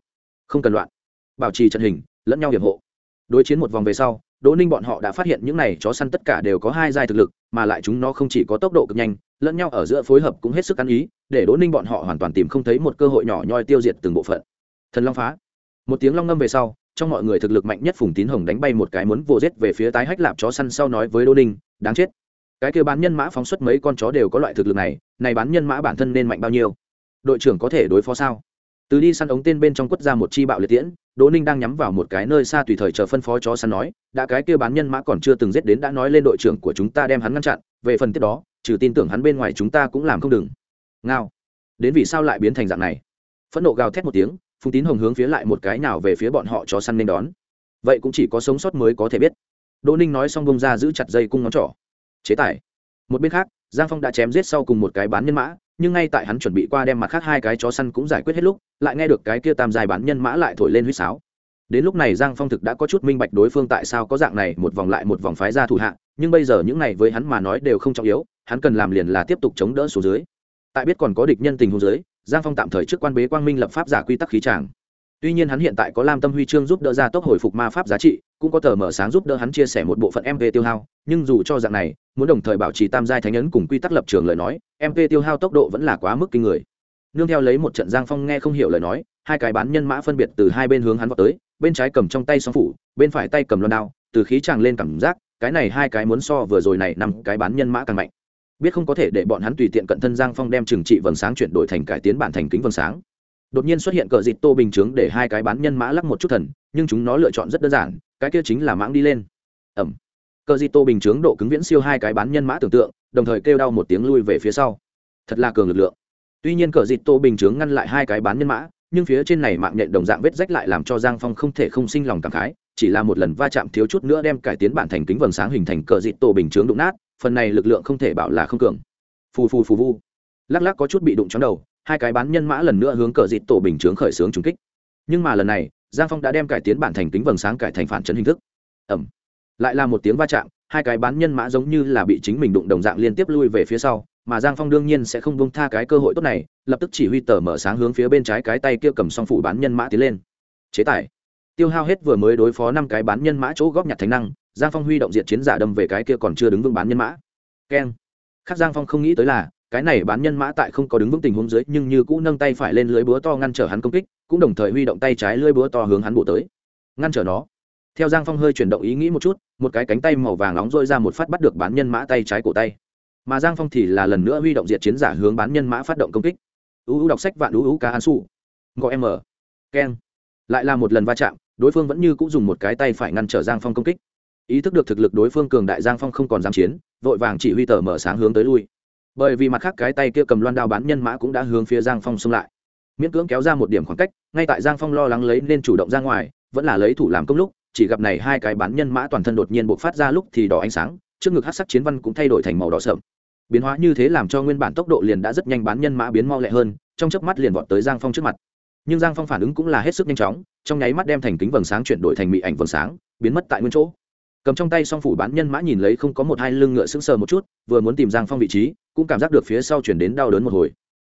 Không cần loạn. Bảo trì trận hình, lẫn nhau hiểm hộ. Đối chiến một vòng về sau, đỗ ninh bọn họ đã phát hiện những này chó săn tất cả đều có hai giai thực lực, mà lại chúng nó không chỉ có tốc độ cực nhanh, lẫn nhau ở giữa phối hợp cũng hết sức ăn ý, để đỗ ninh bọn họ hoàn toàn tìm không thấy một cơ hội nhỏ nhoi tiêu diệt từng bộ phận. Thần long phá. Một tiếng long ngâm về sau, trong mọi người thực lực mạnh nhất phùng tín hồng đánh bay một cái muốn vồ giết về phía tái hách lạp chó săn sau nói với đỗ ninh, đáng chết cái kia bán nhân mã phóng xuất mấy con chó đều có loại thực lực này này bán nhân mã bản thân nên mạnh bao nhiêu? Đội trưởng có thể đối phó sao? Từ đi săn ống tên bên trong quất ra một chi bạo liệt tiễn, đỗ ninh đang nhắm vào một cái nơi xa tùy thời chờ phân phó chó săn nói, đã cái kia bán nhân mã còn chưa từng giết đến đã nói lên đội trưởng của chúng ta đem hắn ngăn chặn, về phần tiếp đó, trừ tin tưởng hắn bên ngoài chúng ta cũng làm không đừng ngao. Đến vì sao lại biến thành dạng này? Phẫn nộ gào thét một tiếng, phùng tín hồng hướng phía lại một cái nào về phía bọn họ chó săn nên đón. Vậy cũng chỉ có sống sót mới có thể biết. Đỗ ninh nói xong bông ra giữ chặt dây cung ngón trỏ chế tài. Một bên khác, giang phong đã chém giết sau cùng một cái bán nhân mã, nhưng ngay tại hắn chuẩn bị qua đem mặt khác hai cái chó săn cũng giải quyết hết lúc, lại nghe được cái kia tam dài bán nhân mã lại thổi lên huýt sáo. Đến lúc này giang phong thực đã có chút minh bạch đối phương tại sao có dạng này một vòng lại một vòng phái ra thủ hạ, nhưng bây giờ những này với hắn mà nói đều không trọng yếu, hắn cần làm liền là tiếp tục chống đỡ số dưới. Tại biết còn có địch nhân tình huống dưới, giang phong tạm thời trước quan bế quang minh lập pháp giả quy tắc khí tràng tuy nhiên hắn hiện tại có lam tâm huy chương giúp đỡ ra tốc hồi phục ma pháp giá trị, cũng có tờ mở sáng giúp đỡ hắn chia sẻ một bộ phận mp tiêu hao, nhưng dù cho dạng này, muốn đồng thời bảo trì tam giai thánh ấn cùng quy tắc lập trường lời nói mp tiêu hao tốc độ vẫn là quá mức kinh người. Nương theo lấy một trận giang phong nghe không hiểu lời nói, hai cái bán nhân mã phân biệt từ hai bên hướng hắn vào tới, bên trái cầm trong tay song phủ, bên phải tay cầm loan đao, từ khí tràng lên cảm giác, cái này hai cái muốn so vừa rồi này năm cái bán nhân mã càng mạnh. Biết không có thể để bọn hắn tùy tiện cận thân giang phong đem trừng trị vầng sáng chuyển đổi thành cải tiến bản thành kính vầng sáng đột nhiên xuất hiện cờ dịt tô bình chướng để hai cái bán nhân mã lắc một chút thần, nhưng chúng nó lựa chọn rất đơn giản, cái kia chính là mãng đi lên. Ẩm. Cờ dịt tô bình chướng độ cứng viễn siêu hai cái bán nhân mã tưởng tượng, đồng thời kêu đau một tiếng lui về phía sau. Thật là cường lực lượng. Tuy nhiên cờ dịt tô bình chướng ngăn lại hai cái bán nhân mã, nhưng phía trên này mạng nhện đồng dạng vết rách lại làm cho giang phong không thể không sinh lòng cảm khái, chỉ là một lần va chạm thiếu chút nữa đem cải tiến bản thành kính vầng sáng hình thành cờ dịt tô bình chướng đụng nát, phần này lực lượng không thể bảo là không cường. Phù phù phù vu. Lắc lắc có chút bị đụng trong đầu hai cái bán nhân mã lần nữa hướng cờ dịt tổ bình chướng khởi xướng trúng kích. Nhưng mà lần này, giang phong đã đem cải tiến bản thành kính vầng sáng cải thành phản chấn hình thức. Ẩm. Lại là một tiếng va chạm, hai cái bán nhân mã giống như là bị chính mình đụng đồng dạng liên tiếp lui về phía sau, mà giang phong đương nhiên sẽ không bông tha cái cơ hội tốt này, lập tức chỉ huy tờ mở sáng hướng phía bên trái cái tay kia cầm song phủ bán nhân mã tiến lên. Chế tài. Tiêu hao hết vừa mới đối phó năm cái bán nhân mã chỗ góp nhặt thánh năng, giang phong huy động diện chiến giả đâm về cái kia còn chưa đứng vững bán nhân mã. Keng. Khác giang phong không nghĩ tới là cái này bán nhân mã tại không có đứng vững tình huống dưới, nhưng như cũ nâng tay phải lên lưới búa to ngăn trở hắn công kích, cũng đồng thời huy động tay trái lưới búa to hướng hắn bổ tới. Ngăn trở nó. Theo giang phong hơi chuyển động ý nghĩ một chút, một cái cánh tay màu vàng nóng dôi ra một phát bắt được bán nhân mã tay trái cổ tay. Mà giang phong thì là lần nữa huy động diệt chiến giả hướng bán nhân mã phát động công kích. Uu đọc sách vạn uu cá an su ngọ m keng. Lại là một lần va chạm, đối phương vẫn như cũng dùng một cái tay phải ngăn trở giang phong công kích. Ý thức được thực lực đối phương cường đại, giang phong không còn dám chiến, vội vàng chỉ huy tờ mở sáng hướng tới lui bởi vì mặt khác cái tay kia cầm loan đao bán nhân mã cũng đã hướng phía giang phong xông lại. Miễn cưỡng kéo ra một điểm khoảng cách, ngay tại giang phong lo lắng lấy nên chủ động ra ngoài, vẫn là lấy thủ làm công lúc, chỉ gặp này hai cái bán nhân mã toàn thân đột nhiên bộc phát ra lúc thì đỏ ánh sáng, trước ngực hát sắc chiến văn cũng thay đổi thành màu đỏ sợm biến hóa như thế làm cho nguyên bản tốc độ liền đã rất nhanh bán nhân mã biến mau lẹ hơn, trong chớp mắt liền vọt tới giang phong trước mặt. Nhưng giang phong phản ứng cũng là hết sức nhanh chóng, trong nháy mắt đem thành kính vầng sáng chuyển đổi thành mị ảnh vầng sáng, biến mất tại nguyên chỗ. Cầm trong tay song phủ bán nhân mã nhìn lấy không có một hai lưng ngựa sững sờ một chút, vừa muốn tìm giang phong vị trí cũng cảm giác được phía sau chuyển đến đau đớn một hồi.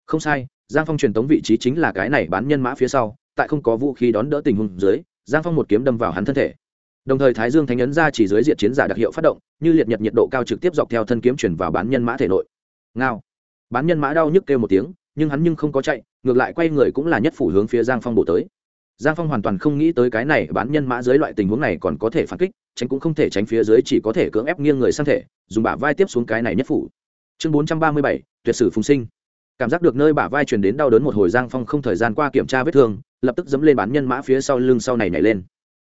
Không sai, giang phong truyền tống vị trí chính là cái này bán nhân mã phía sau, tại không có vũ khí đón đỡ tình huống dưới, giang phong một kiếm đâm vào hắn thân thể. Đồng thời thái dương thánh ấn ra chỉ dưới diện chiến giả đặc hiệu phát động, như liệt nhật nhiệt độ cao trực tiếp dọc theo thân kiếm chuyển vào bán nhân mã thể nội. Ngao. Bán nhân mã đau nhức kêu một tiếng, nhưng hắn nhưng không có chạy, ngược lại quay người cũng là nhất phủ hướng phía giang phong bổ tới. Giang phong hoàn toàn không nghĩ tới cái này bán nhân mã dưới loại tình huống này còn có thể phản kích, tránh cũng không thể tránh phía dưới chỉ có thể cưỡng ép nghiêng người sang thể, dùng bả vai tiếp xuống cái này nhất phủ chương bốn trăm ba mươi bảy, tuyệt sử phùng sinh. Cảm giác được nơi bả vai truyền đến đau đớn một hồi giang phong không thời gian qua kiểm tra vết thương, lập tức dẫm lên bán nhân mã phía sau lưng sau này nhảy lên.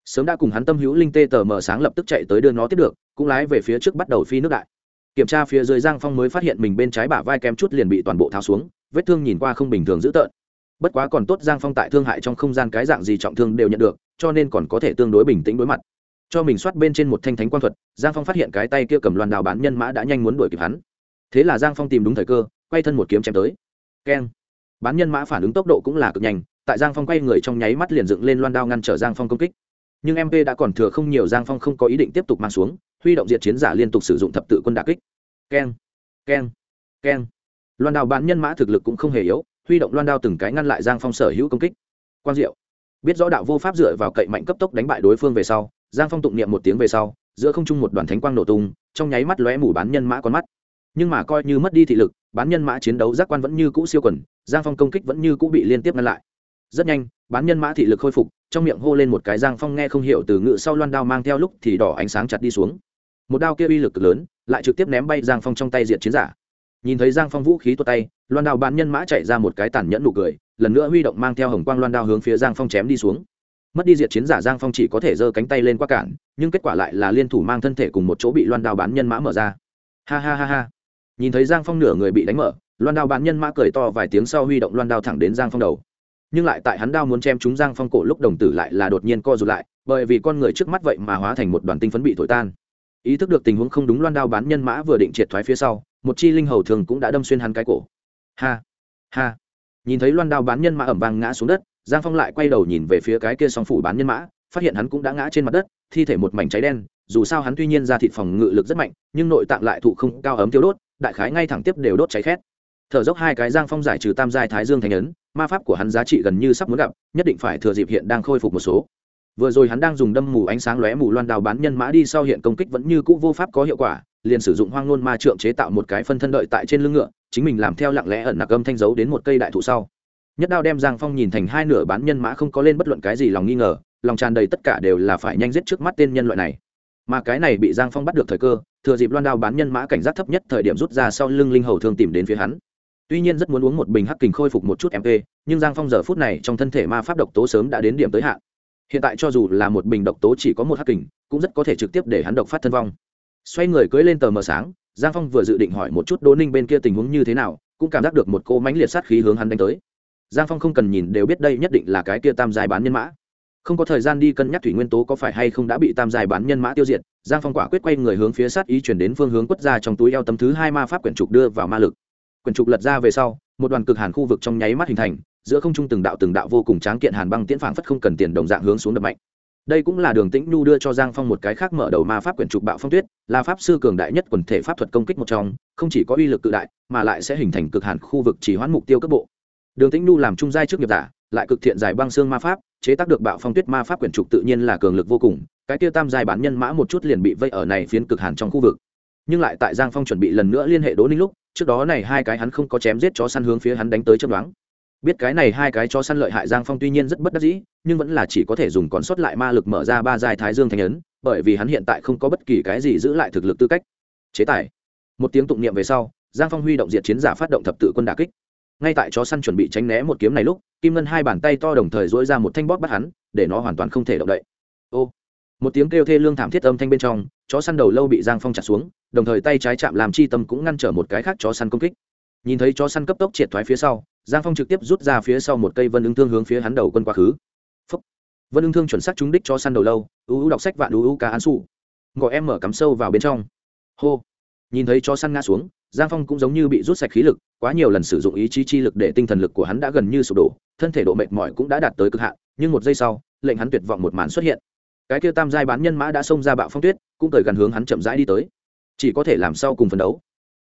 Sớm đã cùng hắn tâm hữu linh tê tờ mở sáng lập tức chạy tới đưa nó tiếp được, cũng lái về phía trước bắt đầu phi nước đại. Kiểm tra phía dưới giang phong mới phát hiện mình bên trái bả vai kém chút liền bị toàn bộ tháo xuống, vết thương nhìn qua không bình thường dữ tợn. Bất quá còn tốt giang phong tại thương hại trong không gian cái dạng gì trọng thương đều nhận được, cho nên còn có thể tương đối bình tĩnh đối mặt. Cho mình soát bên trên một thanh thánh quan thuật, giang phong phát hiện cái tay kia cầm loàn đào bán nhân mã đã nhanh muốn đuổi kịp hắn thế là giang phong tìm đúng thời cơ, quay thân một kiếm chém tới. Keng. Bán nhân mã phản ứng tốc độ cũng là cực nhanh, tại giang phong quay người trong nháy mắt liền dựng lên loan đao ngăn trở giang phong công kích. Nhưng mp đã còn thừa không nhiều, giang phong không có ý định tiếp tục mang xuống, huy động diện chiến giả liên tục sử dụng thập tự quân đà kích. Keng. Keng. Keng. Loan đao bán nhân mã thực lực cũng không hề yếu, huy động loan đao từng cái ngăn lại giang phong sở hữu công kích. Quang diệu. Biết rõ đạo vô pháp dựa vào cậy mạnh cấp tốc đánh bại đối phương về sau, giang phong tụng niệm một tiếng về sau, giữa không trung một đoàn thánh quang nổ tung, trong nháy mắt lóe mù bán nhân mã con mắt nhưng mà coi như mất đi thị lực, bán nhân mã chiến đấu giác quan vẫn như cũ siêu quần, giang phong công kích vẫn như cũ bị liên tiếp ngăn lại. Rất nhanh, bán nhân mã thị lực khôi phục, trong miệng hô lên một cái giang phong nghe không hiểu từ ngự sau loan đao mang theo lúc thì đỏ ánh sáng chặt đi xuống. Một đao kia uy lực lớn, lại trực tiếp ném bay giang phong trong tay diện chiến giả. Nhìn thấy giang phong vũ khí tuột tay, loan đao bán nhân mã chạy ra một cái tàn nhẫn nụ cười, lần nữa huy động mang theo hồng quang loan đao hướng phía giang phong chém đi xuống. Mất đi diệt chiến giả giang phong chỉ có thể giơ cánh tay lên qua cản, nhưng kết quả lại là liên thủ mang thân thể cùng một chỗ bị loan đao bán nhân mã mở ra. Ha ha ha ha nhìn thấy giang phong nửa người bị đánh mở, loan đao bán nhân mã cười to vài tiếng sau huy động loan đao thẳng đến giang phong đầu. Nhưng lại tại hắn đao muốn chém chúng giang phong cổ lúc đồng tử lại là đột nhiên co rụt lại, bởi vì con người trước mắt vậy mà hóa thành một đoàn tinh phấn bị thổi tan. Ý thức được tình huống không đúng, loan đao bán nhân mã vừa định triệt thoái phía sau, một chi linh hầu thường cũng đã đâm xuyên hắn cái cổ. Ha ha. Nhìn thấy loan đao bán nhân mã ẩm vang ngã xuống đất, giang phong lại quay đầu nhìn về phía cái kia song phủ bán nhân mã, phát hiện hắn cũng đã ngã trên mặt đất, thi thể một mảnh cháy đen, dù sao hắn tuy nhiên ra thịt phòng ngự lực rất mạnh, nhưng nội tạng lại thụ không cao ấm tiêu đốt đại khái ngay thẳng tiếp đều đốt cháy khét. Thở dốc hai cái giang phong giải trừ tam giai thái dương thành ấn, ma pháp của hắn giá trị gần như sắp muốn gặp, nhất định phải thừa dịp hiện đang khôi phục một số. Vừa rồi hắn đang dùng đâm mù ánh sáng lóe mù loan đào bán nhân mã đi sau hiện công kích vẫn như cũ vô pháp có hiệu quả, liền sử dụng hoang nôn ma trượng chế tạo một cái phân thân đợi tại trên lưng ngựa, chính mình làm theo lặng lẽ ẩn nặc âm thanh dấu đến một cây đại thụ sau. Nhất đao đem giang phong nhìn thành hai nửa bán nhân mã không có lên bất luận cái gì lòng nghi ngờ, lòng tràn đầy tất cả đều là phải nhanh giết trước mắt tên nhân loại này. Mà cái này bị giang phong bắt được thời cơ thừa dịp loan đao bán nhân mã cảnh giác thấp nhất thời điểm rút ra sau lưng linh hầu thương tìm đến phía hắn. Tuy nhiên rất muốn uống một bình hắc kình khôi phục một chút mp nhưng giang phong giờ phút này trong thân thể ma pháp độc tố sớm đã đến điểm tới hạn. Hiện tại cho dù là một bình độc tố chỉ có một hắc kình, cũng rất có thể trực tiếp để hắn độc phát thân vong. Xoay người cưỡi lên tờ mờ sáng, giang phong vừa dự định hỏi một chút đỗ ninh bên kia tình huống như thế nào, cũng cảm giác được một cô mánh liệt sát khí hướng hắn đánh tới. Giang phong không cần nhìn đều biết đây nhất định là cái kia tam dài bán nhân mã. Không có thời gian đi cân nhắc thủy nguyên tố có phải hay không đã bị tam dài bán nhân mã tiêu diệt giang phong quả quyết quay người hướng phía sát ý chuyển đến phương hướng quất ra trong túi eo tấm thứ hai ma pháp quyển trục đưa vào ma lực. Quyển trục lật ra về sau, một đoàn cực hàn khu vực trong nháy mắt hình thành, giữa không trung từng đạo từng đạo vô cùng tráng kiện hàn băng tiễn phảng phất không cần tiền đồng dạng hướng xuống đập mạnh. Đây cũng là đường tĩnh nhu đưa cho giang phong một cái khác mở đầu ma pháp quyển trục bạo phong tuyết, là pháp sư cường đại nhất quần thể pháp thuật công kích một trong, không chỉ có uy lực cự đại, mà lại sẽ hình thành cực hàn khu vực chỉ hoãn mục tiêu cấp bộ. Đường tĩnh nhu làm trung giai trước nghiệp giả lại cực thiện giải băng xương ma pháp, chế tác được bạo phong tuyết ma pháp quyển trục tự nhiên là cường lực vô cùng, cái kia tam giai bán nhân mã một chút liền bị vây ở này phiến cực hàn trong khu vực. Nhưng lại tại giang phong chuẩn bị lần nữa liên hệ đỗ ninh lúc, trước đó này hai cái hắn không có chém giết chó săn hướng phía hắn đánh tới chấp đoán biết cái này hai cái chó săn lợi hại giang phong tuy nhiên rất bất đắc dĩ, nhưng vẫn là chỉ có thể dùng còn sót lại ma lực mở ra ba giai thái dương thánh ấn, bởi vì hắn hiện tại không có bất kỳ cái gì giữ lại thực lực tư cách. Chế tài. Một tiếng tụng niệm về sau, giang phong huy động diệt chiến giả phát động thập tự quân đà kích ngay tại chó săn chuẩn bị tránh né một kiếm này lúc, kim ngân hai bàn tay to đồng thời dỗi ra một thanh bóp bắt hắn, để nó hoàn toàn không thể động đậy. Ô! Một tiếng kêu thê lương thảm thiết âm thanh bên trong, chó săn đầu lâu bị giang phong chặt xuống, đồng thời tay trái chạm làm chi tâm cũng ngăn trở một cái khác chó săn công kích. Nhìn thấy chó săn cấp tốc triệt thoái phía sau, giang phong trực tiếp rút ra phía sau một cây vân ứng thương hướng phía hắn đầu quân quá khứ. Phúc. vân ứng thương chuẩn xác trúng đích cho săn đầu lâu ưu ưu đọc sách vạn ưu ưu cá án xù gọi em mở cắm sâu vào bên trong. Hô! Nhìn thấy cho săn ngã xuống, giang phong cũng giống như bị rút sạch khí lực, quá nhiều lần sử dụng ý chí chi lực để tinh thần lực của hắn đã gần như sụp đổ, thân thể độ mệt mỏi cũng đã đạt tới cực hạn, nhưng một giây sau, lệnh hắn tuyệt vọng một màn xuất hiện. Cái kia tam giai bán nhân mã đã xông ra bạo phong tuyết, cũng tới gần hướng hắn chậm rãi đi tới. Chỉ có thể làm sau cùng phấn đấu.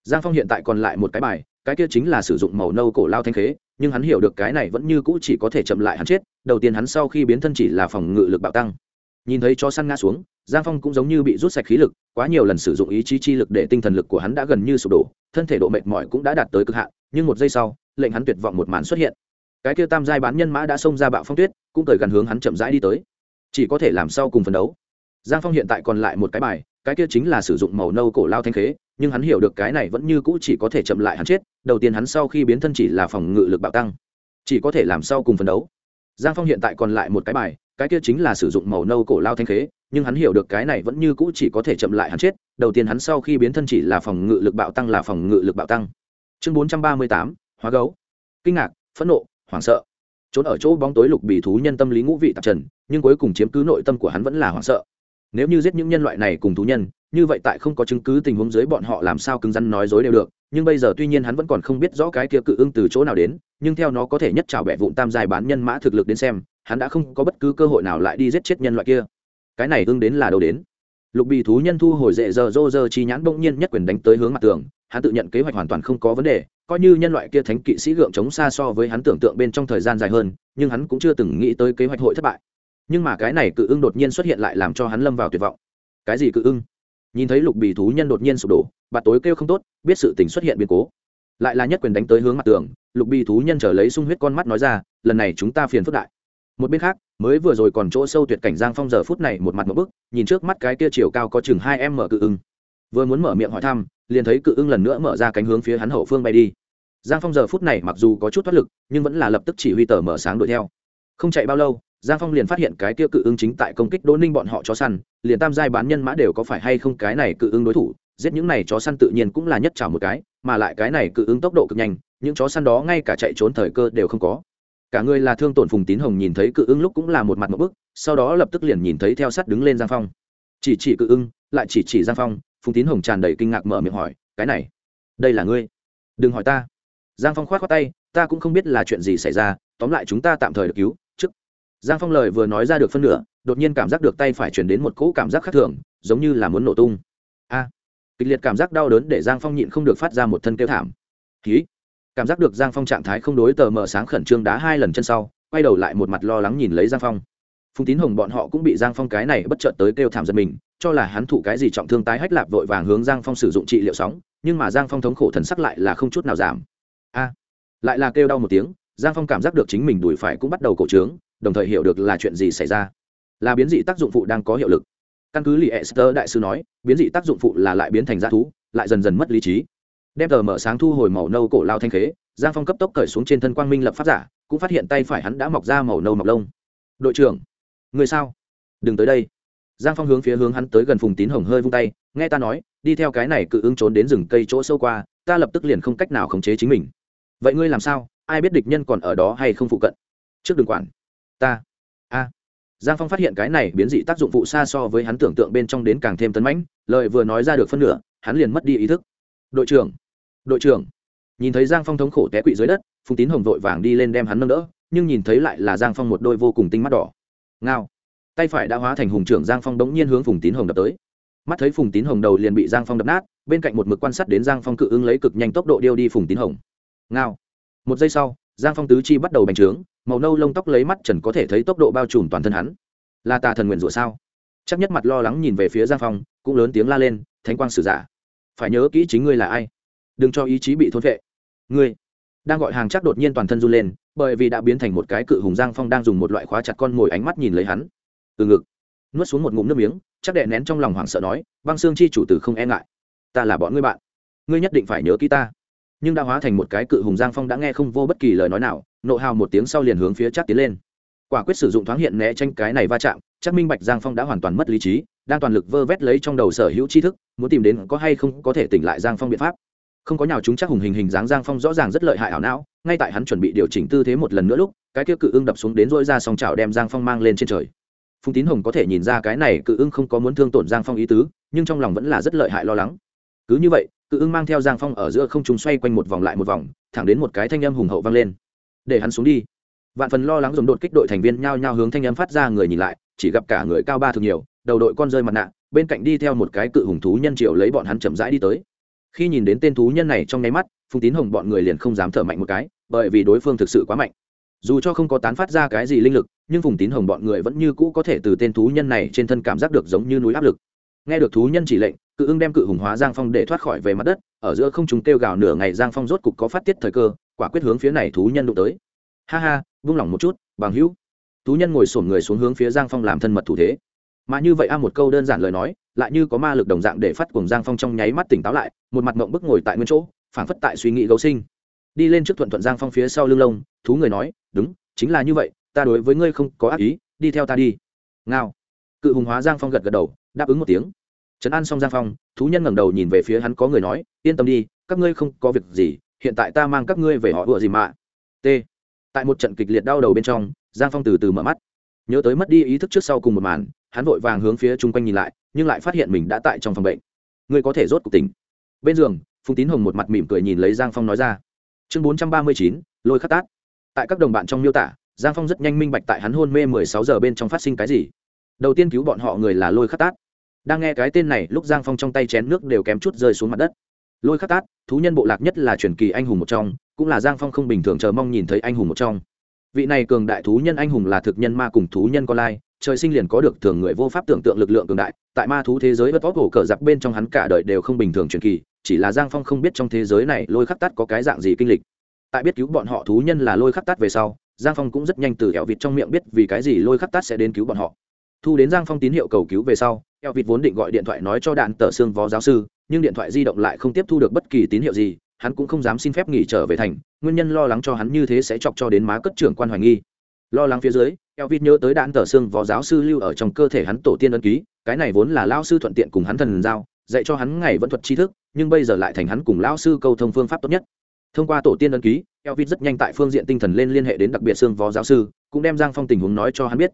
Giang phong hiện tại còn lại một cái bài, cái kia chính là sử dụng màu nâu cổ lao thanh khế, nhưng hắn hiểu được cái này vẫn như cũ chỉ có thể chậm lại hắn chết, đầu tiên hắn sau khi biến thân chỉ là phòng ngự lực bạo tăng nhìn thấy cho săn ngã xuống, giang phong cũng giống như bị rút sạch khí lực, quá nhiều lần sử dụng ý chí chi lực để tinh thần lực của hắn đã gần như sụp đổ, thân thể độ mệt mỏi cũng đã đạt tới cực hạn, nhưng một giây sau, lệnh hắn tuyệt vọng một màn xuất hiện. Cái kia tam giai bán nhân mã đã xông ra bạo phong tuyết, cũng cởi gần hướng hắn chậm rãi đi tới. Chỉ có thể làm sau cùng phấn đấu. Giang phong hiện tại còn lại một cái bài, cái kia chính là sử dụng màu nâu cổ lao thanh khế, nhưng hắn hiểu được cái này vẫn như cũ chỉ có thể chậm lại hắn chết, đầu tiên hắn sau khi biến thân chỉ là phòng ngự lực bạo tăng. Chỉ có thể làm sau cùng phấn đấu giang phong hiện tại còn lại một cái bài, cái kia chính là sử dụng màu nâu cổ lao thanh khế, nhưng hắn hiểu được cái này vẫn như cũ chỉ có thể chậm lại hắn chết, đầu tiên hắn sau khi biến thân chỉ là phòng ngự lực bạo tăng là phòng ngự lực bạo tăng. Chương bốn trăm ba mươi tám, hóa gấu. Kinh ngạc, phẫn nộ, hoảng sợ. Trốn ở chỗ bóng tối lục bị thú nhân tâm lý ngũ vị tạp trần, nhưng cuối cùng chiếm cứ nội tâm của hắn vẫn là hoảng sợ. Nếu như giết những nhân loại này cùng thú nhân như vậy tại không có chứng cứ tình huống dưới bọn họ làm sao cứng rắn nói dối đều được, nhưng bây giờ tuy nhiên hắn vẫn còn không biết rõ cái kia cự ưng từ chỗ nào đến, nhưng theo nó có thể nhất trào bẻ vụn tam dài bán nhân mã thực lực đến xem, hắn đã không có bất cứ cơ hội nào lại đi giết chết nhân loại kia. Cái này ưng đến là đâu đến? Lục bị thú nhân thu hồi dễ giờ rô dơ chi nhãn bỗng nhiên nhất quyền đánh tới hướng mặt tường, hắn tự nhận kế hoạch hoàn toàn không có vấn đề, coi như nhân loại kia thánh kỵ sĩ gượng chống xa so với hắn tưởng tượng bên trong thời gian dài hơn, nhưng hắn cũng chưa từng nghĩ tới kế hoạch hội thất bại. Nhưng mà cái này cự ưng đột nhiên xuất hiện lại làm cho hắn lâm vào tuyệt vọng. Cái gì cự ưng? Nhìn thấy lục bì thú nhân đột nhiên sụp đổ bạt tối kêu không tốt, biết sự tình xuất hiện biến cố. Lại là nhất quyền đánh tới hướng mặt tường, lục bì thú nhân trở lấy sung huyết con mắt nói ra, lần này chúng ta phiền phức đại. Một bên khác, mới vừa rồi còn chỗ sâu tuyệt cảnh giang phong giờ phút này một mặt một bức, nhìn trước mắt cái kia chiều cao có chừng hai em mở cự ưng. Vừa muốn mở miệng hỏi thăm, liền thấy cự ưng lần nữa mở ra cánh hướng phía hắn hậu phương bay đi. Giang phong giờ phút này mặc dù có chút thoát lực, nhưng vẫn là lập tức chỉ huy tờ mở sáng đuổi theo. Không chạy bao lâu giang phong liền phát hiện cái kia cự ưng chính tại công kích đỗ ninh bọn họ chó săn, liền tam giai bán nhân mã đều có phải hay không cái này cự ưng đối thủ, giết những này chó săn tự nhiên cũng là nhất trào một cái, mà lại cái này cự ưng tốc độ cực nhanh, những chó săn đó ngay cả chạy trốn thời cơ đều không có. Cả người là thương tổn phùng tín hồng nhìn thấy cự ưng lúc cũng là một mặt một bức, sau đó lập tức liền nhìn thấy theo sắt đứng lên giang phong. Chỉ chỉ cự ưng lại chỉ chỉ giang phong, phùng tín hồng tràn đầy kinh ngạc mở miệng hỏi, cái này, đây là ngươi? Đừng hỏi ta. Giang phong k h o á t khoác tay, ta cũng không biết là chuyện gì xảy ra, tóm lại chúng ta tạm thời được cứu giang phong lời vừa nói ra được phân nửa, đột nhiên cảm giác được tay phải chuyển đến một cỗ cảm giác khác thường, giống như là muốn nổ tung. A! Kịch liệt cảm giác đau đớn để giang phong nhịn không được phát ra một thân kêu thảm. Ký cảm giác được giang phong trạng thái không đối tờ mờ sáng khẩn trương đá hai lần chân sau, quay đầu lại một mặt lo lắng nhìn lấy giang phong. Phùng tín hồng bọn họ cũng bị giang phong cái này bất chợt tới kêu thảm giật mình, cho là hắn thụ cái gì trọng thương tái hách lạp vội vàng hướng giang phong sử dụng trị liệu sóng, nhưng mà giang phong thống khổ thần sắc lại là không chút nào giảm. A! Lại là kêu đau một tiếng, giang phong cảm giác được chính mình đùi phải cũng bắt đầu cổ trướng đồng thời hiểu được là chuyện gì xảy ra. Là biến dị tác dụng phụ đang có hiệu lực. Căn cứ lì esther đại sư nói, biến dị tác dụng phụ là lại biến thành g thú, lại dần dần mất lý trí. Đem tờ mở sáng thu hồi màu nâu cổ lao thanh khế, giang phong cấp tốc cởi xuống trên thân quang minh lập pháp giả, cũng phát hiện tay phải hắn đã mọc ra màu nâu mọc lông. Đội trưởng, người sao? Đừng tới đây. Giang phong hướng phía hướng hắn tới gần phùng tín hồng hơi vung tay, nghe ta nói, đi theo cái này cự ứng trốn đến rừng cây chỗ sâu qua, ta lập tức liền không cách nào khống chế chính mình. Vậy ngươi làm sao? Ai biết địch nhân còn ở đó hay không phụ cận? Trước đừng quản ta, a. Giang phong phát hiện cái này biến dị tác dụng phụ xa so với hắn tưởng tượng bên trong đến càng thêm tấn mãnh lợi vừa nói ra được phân nửa, hắn liền mất đi ý thức. Đội trưởng đội trưởng. Nhìn thấy giang phong thống khổ té quỵ dưới đất, phùng tín hồng vội vàng đi lên đem hắn nâng đỡ, nhưng nhìn thấy lại là giang phong một đôi vô cùng tinh mắt đỏ. Ngao. Tay phải đã hóa thành hùng trưởng giang phong đống nhiên hướng phùng tín hồng đập tới. Mắt thấy phùng tín hồng đầu liền bị giang phong đập nát, bên cạnh một mực quan sát đến giang phong cự ứng lấy cực nhanh tốc độ điêu đi phùng tín hồng. Ngao. Một giây sau, giang phong tứ chi bắt đầu bành trướng màu nâu lông tóc lấy mắt trần có thể thấy tốc độ bao trùm toàn thân hắn. Là tà thần nguyền rủa sao? Chắc nhất mặt lo lắng nhìn về phía giang phong, cũng lớn tiếng la lên, thánh quang sử giả, phải nhớ kỹ chính ngươi là ai. Đừng cho ý chí bị thôn vệ ngươi. Đang gọi hàng chắc đột nhiên toàn thân run lên, bởi vì đã biến thành một cái cự hùng giang phong đang dùng một loại khóa chặt con mồi ánh mắt nhìn lấy hắn. Từ ngực. Nuốt xuống một ngụm nước miếng, chắc đệ nén trong lòng hoảng sợ nói, băng xương chi chủ tử không e ngại. Ta là bọn ngươi bạn. Ngươi nhất định phải nhớ kỹ ta. Nhưng đã hóa thành một cái cự hùng giang phong đã nghe không vô bất kỳ lời nói nào nộ hào một tiếng sau liền hướng phía chắc tiến lên. Quả quyết sử dụng thoáng hiện né tranh cái này va chạm chắc minh bạch, giang phong đã hoàn toàn mất lý trí, đang toàn lực vơ vét lấy trong đầu sở hữu tri thức, muốn tìm đến có hay không có thể tỉnh lại giang phong biện pháp. Không có nào chúng chắc hùng hình hình dáng giang phong rõ ràng rất lợi hại ảo não, ngay tại hắn chuẩn bị điều chỉnh tư thế một lần nữa lúc, cái kia cự ưng đập xuống đến dỗi ra song chảo đem giang phong mang lên trên trời. Phùng tín hồng có thể nhìn ra cái này cự ưng không có muốn thương tổn giang phong ý tứ, nhưng trong lòng vẫn là rất lợi hại lo lắng. Cứ như vậy, cự ưng mang theo giang phong ở giữa không trung xoay quanh một vòng lại một vòng, thẳng đến một cái thanh âm hùng hậu vang lên để hắn xuống đi. Vạn phần lo lắng dồn đột kích đội thành viên nhao nhao hướng thanh âm phát ra người nhìn lại, chỉ gặp cả người cao ba thường nhiều, đầu đội con rơi mặt nạ, bên cạnh đi theo một cái cự hùng thú nhân triệu lấy bọn hắn chậm rãi đi tới. Khi nhìn đến tên thú nhân này trong nháy mắt, phùng tín hồng bọn người liền không dám thở mạnh một cái, bởi vì đối phương thực sự quá mạnh. Dù cho không có tán phát ra cái gì linh lực, nhưng phùng tín hồng bọn người vẫn như cũ có thể từ tên thú nhân này trên thân cảm giác được giống như núi áp lực. Nghe được thú nhân chỉ lệnh, cự ưng đem cự hùng hóa giang phong để thoát khỏi về mặt đất, ở giữa không chúng kêu gào nửa ngày giang phong rốt cục có phát tiết thời cơ quả quyết hướng phía này thú nhân đụng tới. Ha ha, vung lòng một chút, bằng hữu. Thú nhân ngồi sổm người xuống hướng phía giang phong làm thân mật thủ thế. Mà như vậy a, một câu đơn giản lời nói, lại như có ma lực đồng dạng để phát cùng giang phong trong nháy mắt tỉnh táo lại, một mặt mộng bức ngồi tại nguyên chỗ, phảng phất tại suy nghĩ gấu sinh. Đi lên trước thuận thuận giang phong phía sau lưng lông, thú người nói, đúng, chính là như vậy, ta đối với ngươi không có ác ý, đi theo ta đi. Ngao. Cự hùng hóa giang phong gật gật đầu, đáp ứng một tiếng. Trấn an xong giang phong, thú nhân ngẩng đầu nhìn về phía hắn có người nói, yên tâm đi, các ngươi không có việc gì hiện tại ta mang các ngươi về họ vừa gì mà. T. Tại một trận kịch liệt đau đầu bên trong, giang phong từ từ mở mắt. Nhớ tới mất đi ý thức trước sau cùng một màn, hắn vội vàng hướng phía chung quanh nhìn lại, nhưng lại phát hiện mình đã tại trong phòng bệnh. Ngươi có thể rốt cuộc tỉnh. Bên giường, phùng tín hồng một mặt mỉm cười nhìn lấy giang phong nói ra. Chương bốn trăm ba mươi chín, lôi khắc tát tại các đồng bạn trong miêu tả, giang phong rất nhanh minh bạch tại hắn hôn mê mười sáu giờ bên trong phát sinh cái gì. Đầu tiên cứu bọn họ người là lôi khắc tát đang nghe cái tên này, lúc giang phong trong tay chén nước đều kém chút rơi xuống mặt đất lôi khắc tát, thú nhân bộ lạc nhất là truyền kỳ anh hùng một trong, cũng là giang phong không bình thường chờ mong nhìn thấy anh hùng một trong. Vị này cường đại thú nhân anh hùng là thực nhân ma cùng thú nhân con lai, trời sinh liền có được thường người vô pháp tưởng tượng lực lượng cường đại, tại ma thú thế giới vất vóc cổ cờ giặc bên trong hắn cả đời đều không bình thường truyền kỳ, chỉ là giang phong không biết trong thế giới này lôi khắc tát có cái dạng gì kinh lịch. Tại biết cứu bọn họ thú nhân là lôi khắc tát về sau, giang phong cũng rất nhanh từ eo vịt trong miệng biết vì cái gì lôi khắc tát sẽ đến cứu bọn họ. Thu đến giang phong tín hiệu cầu cứu về sau, eo vịt vốn định gọi điện thoại nói cho đạn tờ xương vó giáo sư nhưng điện thoại di động lại không tiếp thu được bất kỳ tín hiệu gì, hắn cũng không dám xin phép nghỉ trở về thành, nguyên nhân lo lắng cho hắn như thế sẽ chọc cho đến má cất trưởng quan hoài nghi. Lo lắng phía dưới eo nhớ tới đạn tờ xương võ giáo sư lưu ở trong cơ thể hắn tổ tiên ân ký, cái này vốn là lao sư thuận tiện cùng hắn thần giao, dạy cho hắn ngày vẫn thuật tri thức, nhưng bây giờ lại thành hắn cùng lao sư câu thông phương pháp tốt nhất. Thông qua tổ tiên ân ký Elvin rất nhanh tại phương diện tinh thần lên liên hệ đến đặc biệt xương võ giáo sư, cũng đem giang phong tình huống nói cho hắn biết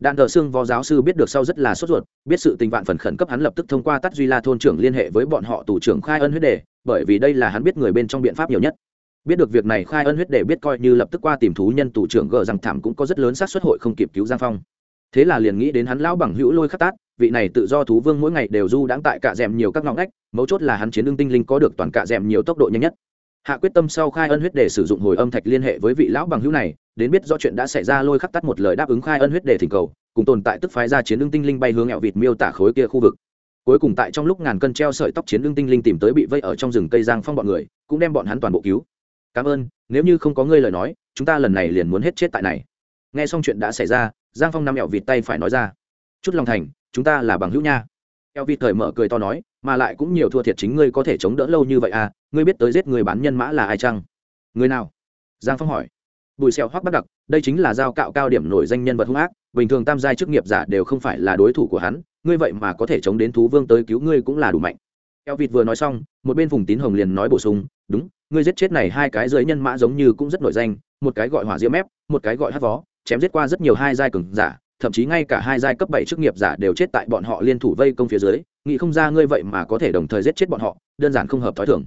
đạn thờ xương võ giáo sư biết được sau rất là sốt ruột, biết sự tình vạn phần khẩn cấp hắn lập tức thông qua tắt duy la thôn trưởng liên hệ với bọn họ tù trưởng khai ân huyết đề bởi vì đây là hắn biết người bên trong biện pháp nhiều nhất. Biết được việc này, khai ân huyết đề biết coi như lập tức qua tìm thú nhân tù trưởng gờ rằng thảm cũng có rất lớn xác suất hội không kịp cứu giang phong. Thế là liền nghĩ đến hắn lão bằng hữu lôi khắc tát, vị này tự do thú vương mỗi ngày đều du đãng tại cạ dẻm nhiều các ngõ ngách, mấu chốt là hắn chiến đương tinh linh có được toàn cạ dẻm nhiều tốc độ nhanh nhất hạ quyết tâm sau khai ân huyết để sử dụng hồi âm thạch liên hệ với vị lão bằng hữu này, đến biết do chuyện đã xảy ra lôi khắc tắt một lời đáp ứng khai ân huyết để thỉnh cầu, cùng tồn tại tức phái ra chiến đương tinh linh bay hướng ẹo vịt miêu tả khối kia khu vực. Cuối cùng tại trong lúc ngàn cân treo sợi tóc chiến ưng tinh linh tìm tới bị vây ở trong rừng cây giang phong bọn người, cũng đem bọn hắn toàn bộ cứu. Cảm ơn, nếu như không có ngươi lời nói, chúng ta lần này liền muốn hết chết tại này. Nghe xong chuyện đã xảy ra, giang phong nằm ẹo vịt tay phải nói ra. Chút lòng thành, chúng ta là bằng hữu nha. Eo vịt thời mở cười to nói, mà lại cũng nhiều thua thiệt chính ngươi có thể chống đỡ lâu như vậy à ngươi biết tới giết người bán nhân mã là ai chăng? Người nào? Giang phong hỏi. Bùi xẹo hoắc bắt đặc, đây chính là giao cạo cao điểm nổi danh nhân vật hung ác, bình thường tam giai chức nghiệp giả đều không phải là đối thủ của hắn, ngươi vậy mà có thể chống đến thú vương tới cứu ngươi cũng là đủ mạnh. Eo vịt vừa nói xong, một bên vùng tín hồng liền nói bổ sung, đúng, ngươi giết chết này hai cái dưới nhân mã giống như cũng rất nổi danh, một cái gọi hỏa diễm mép một cái gọi hát vó, chém giết qua rất nhiều hai giai cường giả, thậm chí ngay cả hai giai cấp bảy chức nghiệp giả đều chết tại bọn họ liên thủ vây công phía dưới, nghĩ không ra ngươi vậy mà có thể đồng thời giết chết bọn họ, đơn giản không hợp t h ó i thưởng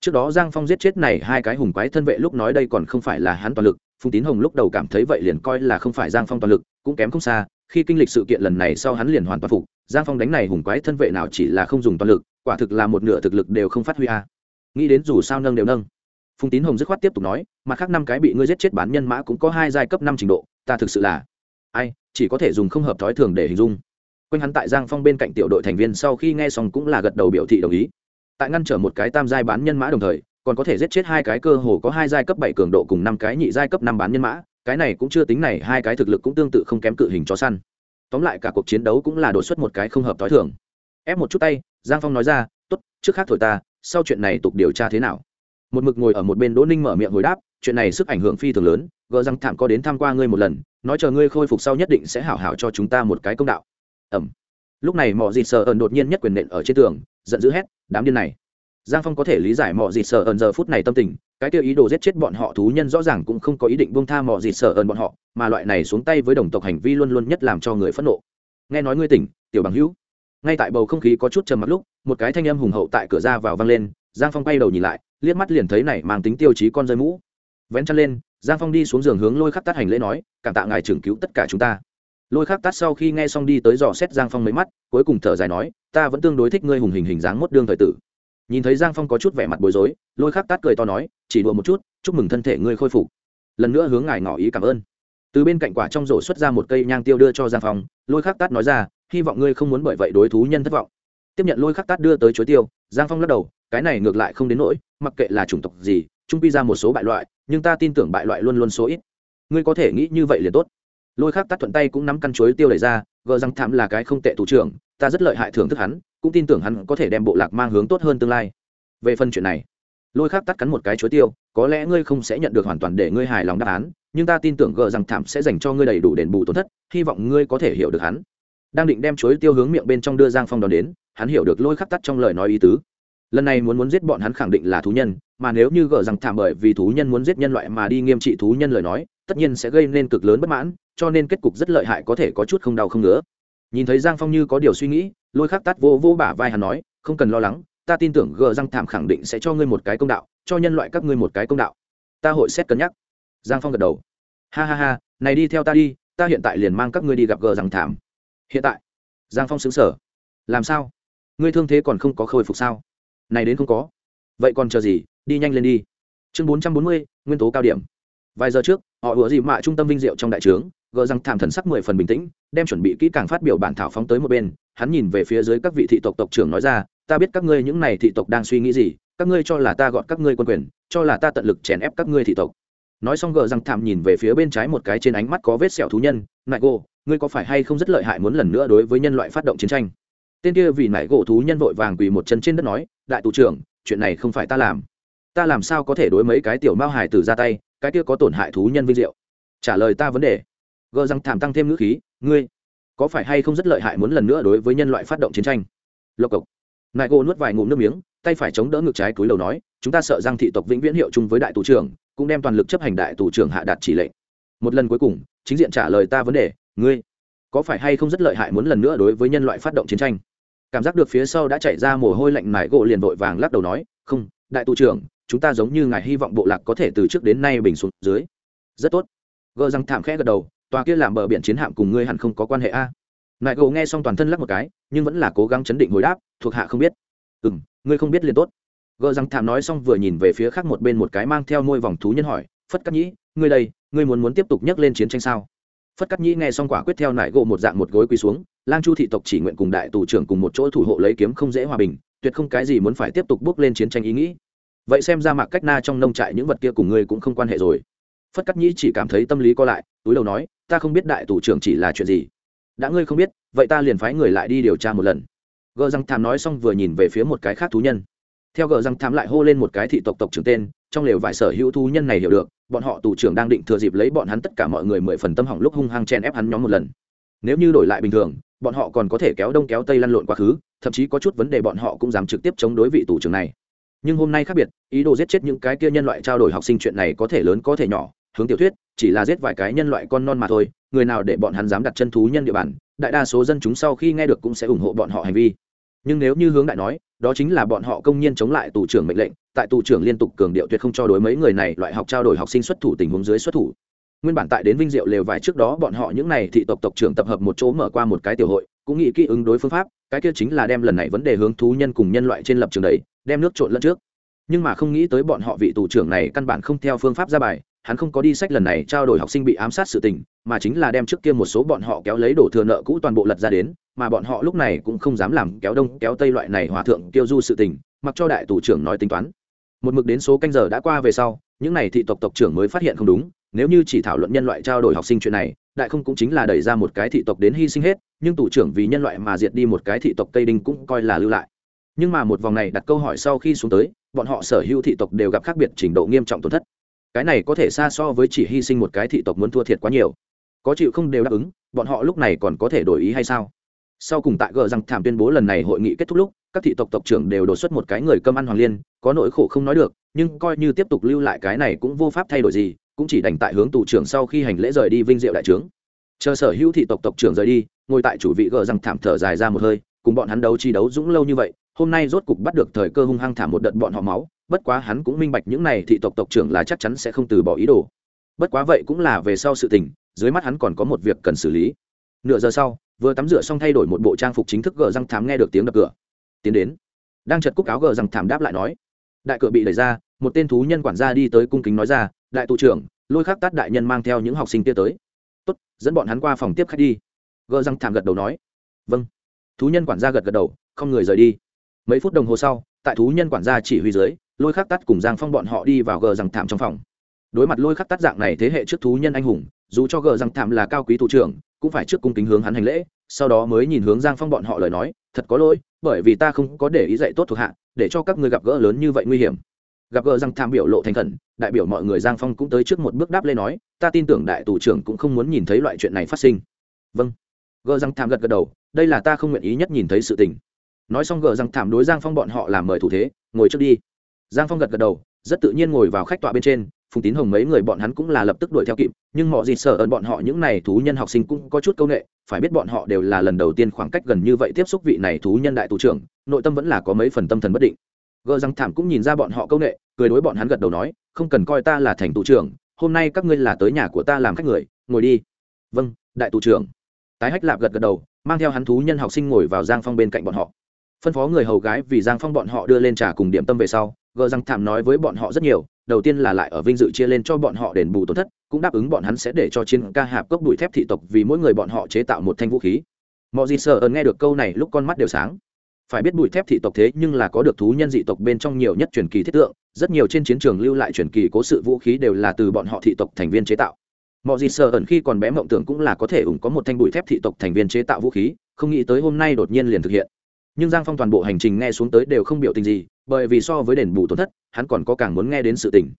trước đó giang phong giết chết này hai cái hùng quái thân vệ lúc nói đây còn không phải là hắn toàn lực, phùng tín hồng lúc đầu cảm thấy vậy liền coi là không phải giang phong toàn lực, cũng kém không xa, khi kinh lịch sự kiện lần này sau hắn liền hoàn toàn phục, giang phong đánh này hùng quái thân vệ nào chỉ là không dùng toàn lực, quả thực là một nửa thực lực đều không phát huy a. Nghĩ đến dù sao nâng đều nâng. Phùng tín hồng dứt khoát tiếp tục nói, mặt khác năm cái bị ngươi giết chết bán nhân mã cũng có hai giai cấp năm trình độ, ta thực sự là ai, chỉ có thể dùng không hợp thói thường để hình dung. Quanh hắn tại giang phong bên cạnh tiểu đội thành viên sau khi nghe xong cũng là gật đầu biểu thị đồng ý tại ngăn trở một cái tam giai bán nhân mã đồng thời, còn có thể giết chết hai cái cơ hồ có hai giai cấp bảy cường độ cùng năm cái nhị giai cấp năm bán nhân mã. Cái này cũng chưa tính này, hai cái thực lực cũng tương tự không kém cự hình chó săn. Tóm lại cả cuộc chiến đấu cũng là đột xuất một cái không hợp thói thường. Ép một chút tay, giang phong nói ra t ố t trước khác thổi ta, sau chuyện này tục điều tra thế nào? Một mực ngồi ở một bên đỗ ninh mở miệng hồi đáp, chuyện này sức ảnh hưởng phi thường lớn, gờ răng thảm có đến tham q u a ngươi một lần, nói chờ ngươi khôi phục sau nhất định sẽ hảo hảo cho chúng ta một cái công đạo. Ẩm lúc này mọi dịt sợ ẩn đột nhiên nhất quyền nện ở trên tường, giận dữ hét, đám điên này! Giang phong có thể lý giải mọi dịt sợ ẩn giờ phút này tâm tình, cái tiêu ý đồ giết chết bọn họ thú nhân rõ ràng cũng không có ý định buông tha mọi dịt sợ ẩn bọn họ, mà loại này xuống tay với đồng tộc hành vi luôn luôn nhất làm cho người phẫn nộ. Nghe nói ngươi tỉnh, tiểu bằng hữu. Ngay tại bầu không khí có chút trầm mặc lúc, một cái thanh âm hùng hậu tại cửa ra vào vang lên, giang phong quay đầu nhìn lại, liếc mắt liền thấy này mang tính tiêu chí con rơi mũ. Vén chân lên, giang phong đi xuống giường hướng lôi khắc tát hành lễ nói, cảm tạ ngài trưởng cứu tất cả chúng ta lôi khắc tát sau khi nghe xong đi tới dò xét giang phong mấy mắt, cuối cùng thở dài nói, ta vẫn tương đối thích ngươi hùng hình hình dáng mốt đương thời tử. Nhìn thấy giang phong có chút vẻ mặt bối rối, lôi khắc tát cười to nói, chỉ đùa một chút, chúc mừng thân thể ngươi khôi phục. Lần nữa hướng ngài ngỏ ý cảm ơn. Từ bên cạnh quả trong rổ xuất ra một cây nhang tiêu đưa cho giang phong, lôi khắc tát nói ra, hy vọng ngươi không muốn bởi vậy đối thú nhân thất vọng. Tiếp nhận lôi khắc tát đưa tới chuối tiêu, giang phong lắc đầu, cái này ngược lại không đến nỗi, mặc kệ là chủng tộc gì, trung pi ra một số bại loại, nhưng ta tin tưởng bại loại luôn luôn số ít. Ngươi có thể nghĩ như vậy liền tốt lôi khác tắt thuận tay cũng nắm căn chuối tiêu đẩy ra, gờ rằng thảm là cái không tệ thủ trưởng, ta rất lợi hại thưởng thức hắn, cũng tin tưởng hắn có thể đem bộ lạc mang hướng tốt hơn tương lai. Về phần chuyện này, lôi khác tắt cắn một cái chuối tiêu, có lẽ ngươi không sẽ nhận được hoàn toàn để ngươi hài lòng đáp án, nhưng ta tin tưởng gờ rằng thảm sẽ dành cho ngươi đầy đủ đền bù tổn thất, hy vọng ngươi có thể hiểu được hắn. Đang định đem chuối tiêu hướng miệng bên trong đưa giang phong đón đến, hắn hiểu được lôi khắc tắt trong lời nói ý tứ lần này muốn muốn giết bọn hắn khẳng định là thú nhân, mà nếu như gờ rằng thảm bởi vì thú nhân muốn giết nhân loại mà đi nghiêm trị thú nhân lời nói, tất nhiên sẽ gây nên cực lớn bất mãn, cho nên kết cục rất lợi hại có thể có chút không đau không ngứa. Nhìn thấy giang phong như có điều suy nghĩ, lôi khắc tát vô vô bả vai hắn nói, không cần lo lắng, ta tin tưởng gờ răng thảm khẳng định sẽ cho ngươi một cái công đạo, cho nhân loại các ngươi một cái công đạo. Ta hội xét cân nhắc. Giang phong gật đầu. Ha ha ha, này đi theo ta đi, ta hiện tại liền mang các ngươi đi gặp gờ răng thảm. Hiện tại? Giang phong xứng sở làm sao? Ngươi thương thế còn không có khôi phục sao? Này đến không có. Vậy còn chờ gì? Đi nhanh lên đi. Chương bốn trăm bốn mươi, nguyên tố cao điểm. Vài giờ trước, họ ủa gì mạ trung tâm vinh diệu trong đại trướng gờ rằng thảm thần sắc mười phần bình tĩnh, đem chuẩn bị kỹ càng phát biểu bản thảo phóng tới một bên. Hắn nhìn về phía dưới các vị thị tộc tộc trưởng nói ra, ta biết các ngươi những này thị tộc đang suy nghĩ gì, các ngươi cho là ta gọn các ngươi quân quyền, cho là ta tận lực chèn ép các ngươi thị tộc. Nói xong gờ rằng thảm nhìn về phía bên trái một cái trên ánh mắt có vết sẹo thú nhân, nại gỗ, ngươi có phải hay không rất lợi hại muốn lần nữa đối với nhân loại phát động chiến tranh? Tên kia vì nại gỗ thú nhân vội vàng quỳ một chân trên đất nói đại tù trưởng, chuyện này không phải ta làm. Ta làm sao có thể đối mấy cái tiểu mao hải tử ra tay, cái kia có tổn hại thú nhân vinh diệu? Trả lời ta vấn đề. Gờ rằng thảm tăng thêm ngữ khí, ngươi, có phải hay không rất lợi hại muốn lần nữa đối với nhân loại phát động chiến tranh? Lộc cộc. Nại gỗ nuốt vài ngụm nước miếng, tay phải chống đỡ ngực trái túi đầu nói, chúng ta sợ rằng thị tộc vĩnh viễn hiệu chung với đại tù trưởng, cũng đem toàn lực chấp hành đại tù trưởng hạ đạt chỉ lệnh. Một lần cuối cùng, chính diện trả lời ta vấn đề, ngươi, có phải hay không rất lợi hại muốn lần nữa đối với nhân loại phát động chiến tranh? Cảm giác được phía sau đã chạy ra mồ hôi lạnh mải gỗ liền vội vàng lắc đầu nói, không, đại tù trưởng, chúng ta giống như ngài hy vọng bộ lạc có thể từ trước đến nay bình xuống dưới. Rất tốt. Gờ răng thảm khẽ gật đầu, tòa kia làm bờ biển chiến hạm cùng ngươi hẳn không có quan hệ a. Mải gỗ nghe xong toàn thân lắc một cái, nhưng vẫn là cố gắng chấn định hồi đáp, thuộc hạ không biết. Ừ m ngươi không biết liền tốt. Gờ răng thảm nói xong vừa nhìn về phía khác một bên một cái mang theo môi vòng thú nhân hỏi, phất cắt nhĩ, ngươi đây, ngươi muốn muốn tiếp tục nhắc lên chiến tranh sao? Phất cắt nhĩ nghe xong quả quyết theo nải gỗ một dạng một gối quỳ xuống, lang chu thị tộc chỉ nguyện cùng đại tù trưởng cùng một chỗ thủ hộ lấy kiếm không dễ hòa bình, tuyệt không cái gì muốn phải tiếp tục bước lên chiến tranh ý nghĩ. Vậy xem ra mạc cách na trong nông trại những vật kia cùng ngươi cũng không quan hệ rồi. Phất cắt nhĩ chỉ cảm thấy tâm lý co lại, túi đầu nói, ta không biết đại tù trưởng chỉ là chuyện gì. Đã ngươi không biết, vậy ta liền phái người lại đi điều tra một lần. Gờ răng thảm nói xong vừa nhìn về phía một cái khác thú nhân. Theo gờ răng thảm lại hô lên một cái thị tộc tộc trưởng tên, trong lều vải sở hữu thú nhân này hiểu được bọn họ tù trưởng đang định thừa dịp lấy bọn hắn tất cả mọi người mười phần tâm hỏng lúc hung hăng chen ép hắn nhóm một lần. Nếu như đổi lại bình thường, bọn họ còn có thể kéo đông kéo tây lăn lộn quá khứ, thậm chí có chút vấn đề bọn họ cũng dám trực tiếp chống đối vị tù trưởng này. Nhưng hôm nay khác biệt, ý đồ giết chết những cái kia nhân loại trao đổi học sinh chuyện này có thể lớn có thể nhỏ, hướng tiểu thuyết, chỉ là giết vài cái nhân loại con non mà thôi, người nào để bọn hắn dám đặt chân thú nhân địa bàn, đại đa số dân chúng sau khi nghe được cũng sẽ ủng hộ bọn họ hành vi. Nhưng nếu như hướng đại nói đó chính là bọn họ công nhiên chống lại tù trưởng mệnh lệnh, tại tù trưởng liên tục cường điệu tuyệt không cho đối mấy người này loại học trao đổi học sinh xuất thủ tình huống dưới xuất thủ. Nguyên bản tại đến vinh diệu lều vài trước đó bọn họ những này thị tộc tộc trưởng tập hợp một chỗ mở qua một cái tiểu hội, cũng nghĩ kỹ ứng đối phương pháp, cái kia chính là đem lần này vấn đề hướng thú nhân cùng nhân loại trên lập trường đấy đem nước trộn lẫn trước. Nhưng mà không nghĩ tới bọn họ vị tù trưởng này căn bản không theo phương pháp ra bài, hắn không có đi sách lần này trao đổi học sinh bị ám sát sự tình, mà chính là đem trước kia một số bọn họ kéo lấy đổ thừa nợ cũ toàn bộ lật ra đến mà bọn họ lúc này cũng không dám làm kéo đông kéo tây loại này hòa thượng tiêu du sự tình, mặc cho đại tù trưởng nói tính toán. Một mực đến số canh giờ đã qua về sau, những n à y thị tộc tộc trưởng mới phát hiện không đúng, nếu như chỉ thảo luận nhân loại trao đổi học sinh chuyện này, đại không cũng chính là đẩy ra một cái thị tộc đến hy sinh hết, nhưng tù trưởng vì nhân loại mà diệt đi một cái thị tộc tây đinh cũng coi là lưu lại. Nhưng mà một vòng này đặt câu hỏi sau khi xuống tới, bọn họ sở hữu thị tộc đều gặp khác biệt trình độ nghiêm trọng tổn thất. Cái này có thể xa so với chỉ hy sinh một cái thị tộc muốn thua thiệt quá nhiều. Có chịu không đều đáp ứng, bọn họ lúc này còn có thể đổi ý hay sao? Sau cùng tại gờ rằng thảm tuyên bố lần này hội nghị kết thúc lúc, các thị tộc tộc trưởng đều đột xuất một cái người cơm ăn hoàng liên, có nỗi khổ không nói được, nhưng coi như tiếp tục lưu lại cái này cũng vô pháp thay đổi gì, cũng chỉ đành tại hướng tù trưởng sau khi hành lễ rời đi vinh diệu đại trướng. Chờ sở hữu thị tộc tộc trưởng rời đi, ngồi tại chủ vị gờ rằng thảm thở dài ra một hơi, cùng bọn hắn đấu chi đấu dũng lâu như vậy, hôm nay rốt cục bắt được thời cơ hung hăng thảm một đợt bọn họ máu, bất quá hắn cũng minh bạch những này thị tộc tộc trưởng là chắc chắn sẽ không từ bỏ ý đồ. Bất quá vậy cũng là về sau sự tình, dưới mắt hắn còn có một việc cần xử lý. Nửa giờ sau vừa tắm rửa xong thay đổi một bộ trang phục chính thức gờ răng thám nghe được tiếng đập cửa. Tiến đến, đang chật cúc áo gờ răng thảm đáp lại nói, đại cửa bị đẩy ra, một tên thú nhân quản gia đi tới cung kính nói ra, đại tụ trưởng, lôi khắc tát đại nhân mang theo những học sinh kia tới. Tốt, dẫn bọn hắn qua phòng tiếp khách đi. Gờ răng thảm gật đầu nói. Vâng. Thú nhân quản gia gật gật đầu, không người rời đi. Mấy phút đồng hồ sau, tại thú nhân quản gia chỉ huy dưới, lôi khắc tắt cùng giang phong bọn họ đi vào gờ răng thảm trong phòng. Đối mặt lôi khắc tắt dạng này thế hệ trước thú nhân anh hùng, dù cho gờ răng thảm là cao quý thủ trưởng cũng phải trước cung kính hướng hắn hành lễ, sau đó mới nhìn hướng giang phong bọn họ lời nói, thật có lỗi, bởi vì ta không có để ý dạy tốt thuộc hạ, để cho các người gặp gỡ lớn như vậy nguy hiểm. Gặp gỡ răng tham biểu lộ thành khẩn, đại biểu mọi người giang phong cũng tới trước một bước đáp lên nói, ta tin tưởng đại tù trưởng cũng không muốn nhìn thấy loại chuyện này phát sinh. Vâng. Gờ răng tham gật gật đầu, đây là ta không nguyện ý nhất nhìn thấy sự tình. Nói xong gờ răng thảm đối giang phong bọn họ làm mời thủ thế, ngồi trước đi. Giang phong gật gật đầu, rất tự nhiên ngồi vào khách tọa bên trên phùng tín hồng mấy người bọn hắn cũng là lập tức đuổi theo kịp, nhưng mọi gì sợ ơn bọn họ những này thú nhân học sinh cũng có chút c â u n ệ phải biết bọn họ đều là lần đầu tiên khoảng cách gần như vậy tiếp xúc vị này thú nhân đại tù trưởng, nội tâm vẫn là có mấy phần tâm thần bất định. Gờ răng thảm cũng nhìn ra bọn họ c â u n ệ cười đối bọn hắn gật đầu nói, không cần coi ta là thành tù trưởng, hôm nay các ngươi là tới nhà của ta làm khách người, ngồi đi. Vâng đại tù trưởng. Tái hách lạp gật gật đầu, mang theo hắn thú nhân học sinh ngồi vào giang phong bên cạnh bọn họ. Phân phó người hầu gái vì giang phong bọn họ đưa lên trà cùng điểm tâm về sau gờ răng thảm nói với bọn họ rất nhiều đầu tiên là lại ở vinh dự chia lên cho bọn họ đền bù tổn thất, cũng đáp ứng bọn hắn sẽ để cho chiến ca hạp cốc bụi thép thị tộc vì mỗi người bọn họ chế tạo một thanh vũ khí. Mọi gì sợ ơn nghe được câu này, lúc con mắt đều sáng. Phải biết bụi thép thị tộc thế nhưng là có được thú nhân dị tộc bên trong nhiều nhất truyền kỳ thiết tượng, rất nhiều trên chiến trường lưu lại truyền kỳ cố sự vũ khí đều là từ bọn họ thị tộc thành viên chế tạo. Mọi gì sợ ẩn khi còn bé mộng tưởng cũng là có thể ủng có một thanh bụi thép thị tộc thành viên chế tạo vũ khí, không nghĩ tới hôm nay đột nhiên liền thực hiện nhưng giang phong toàn bộ hành trình nghe xuống tới đều không biểu tình gì, bởi vì so với đền bù tổn thất, hắn còn có càng muốn nghe đến sự tình.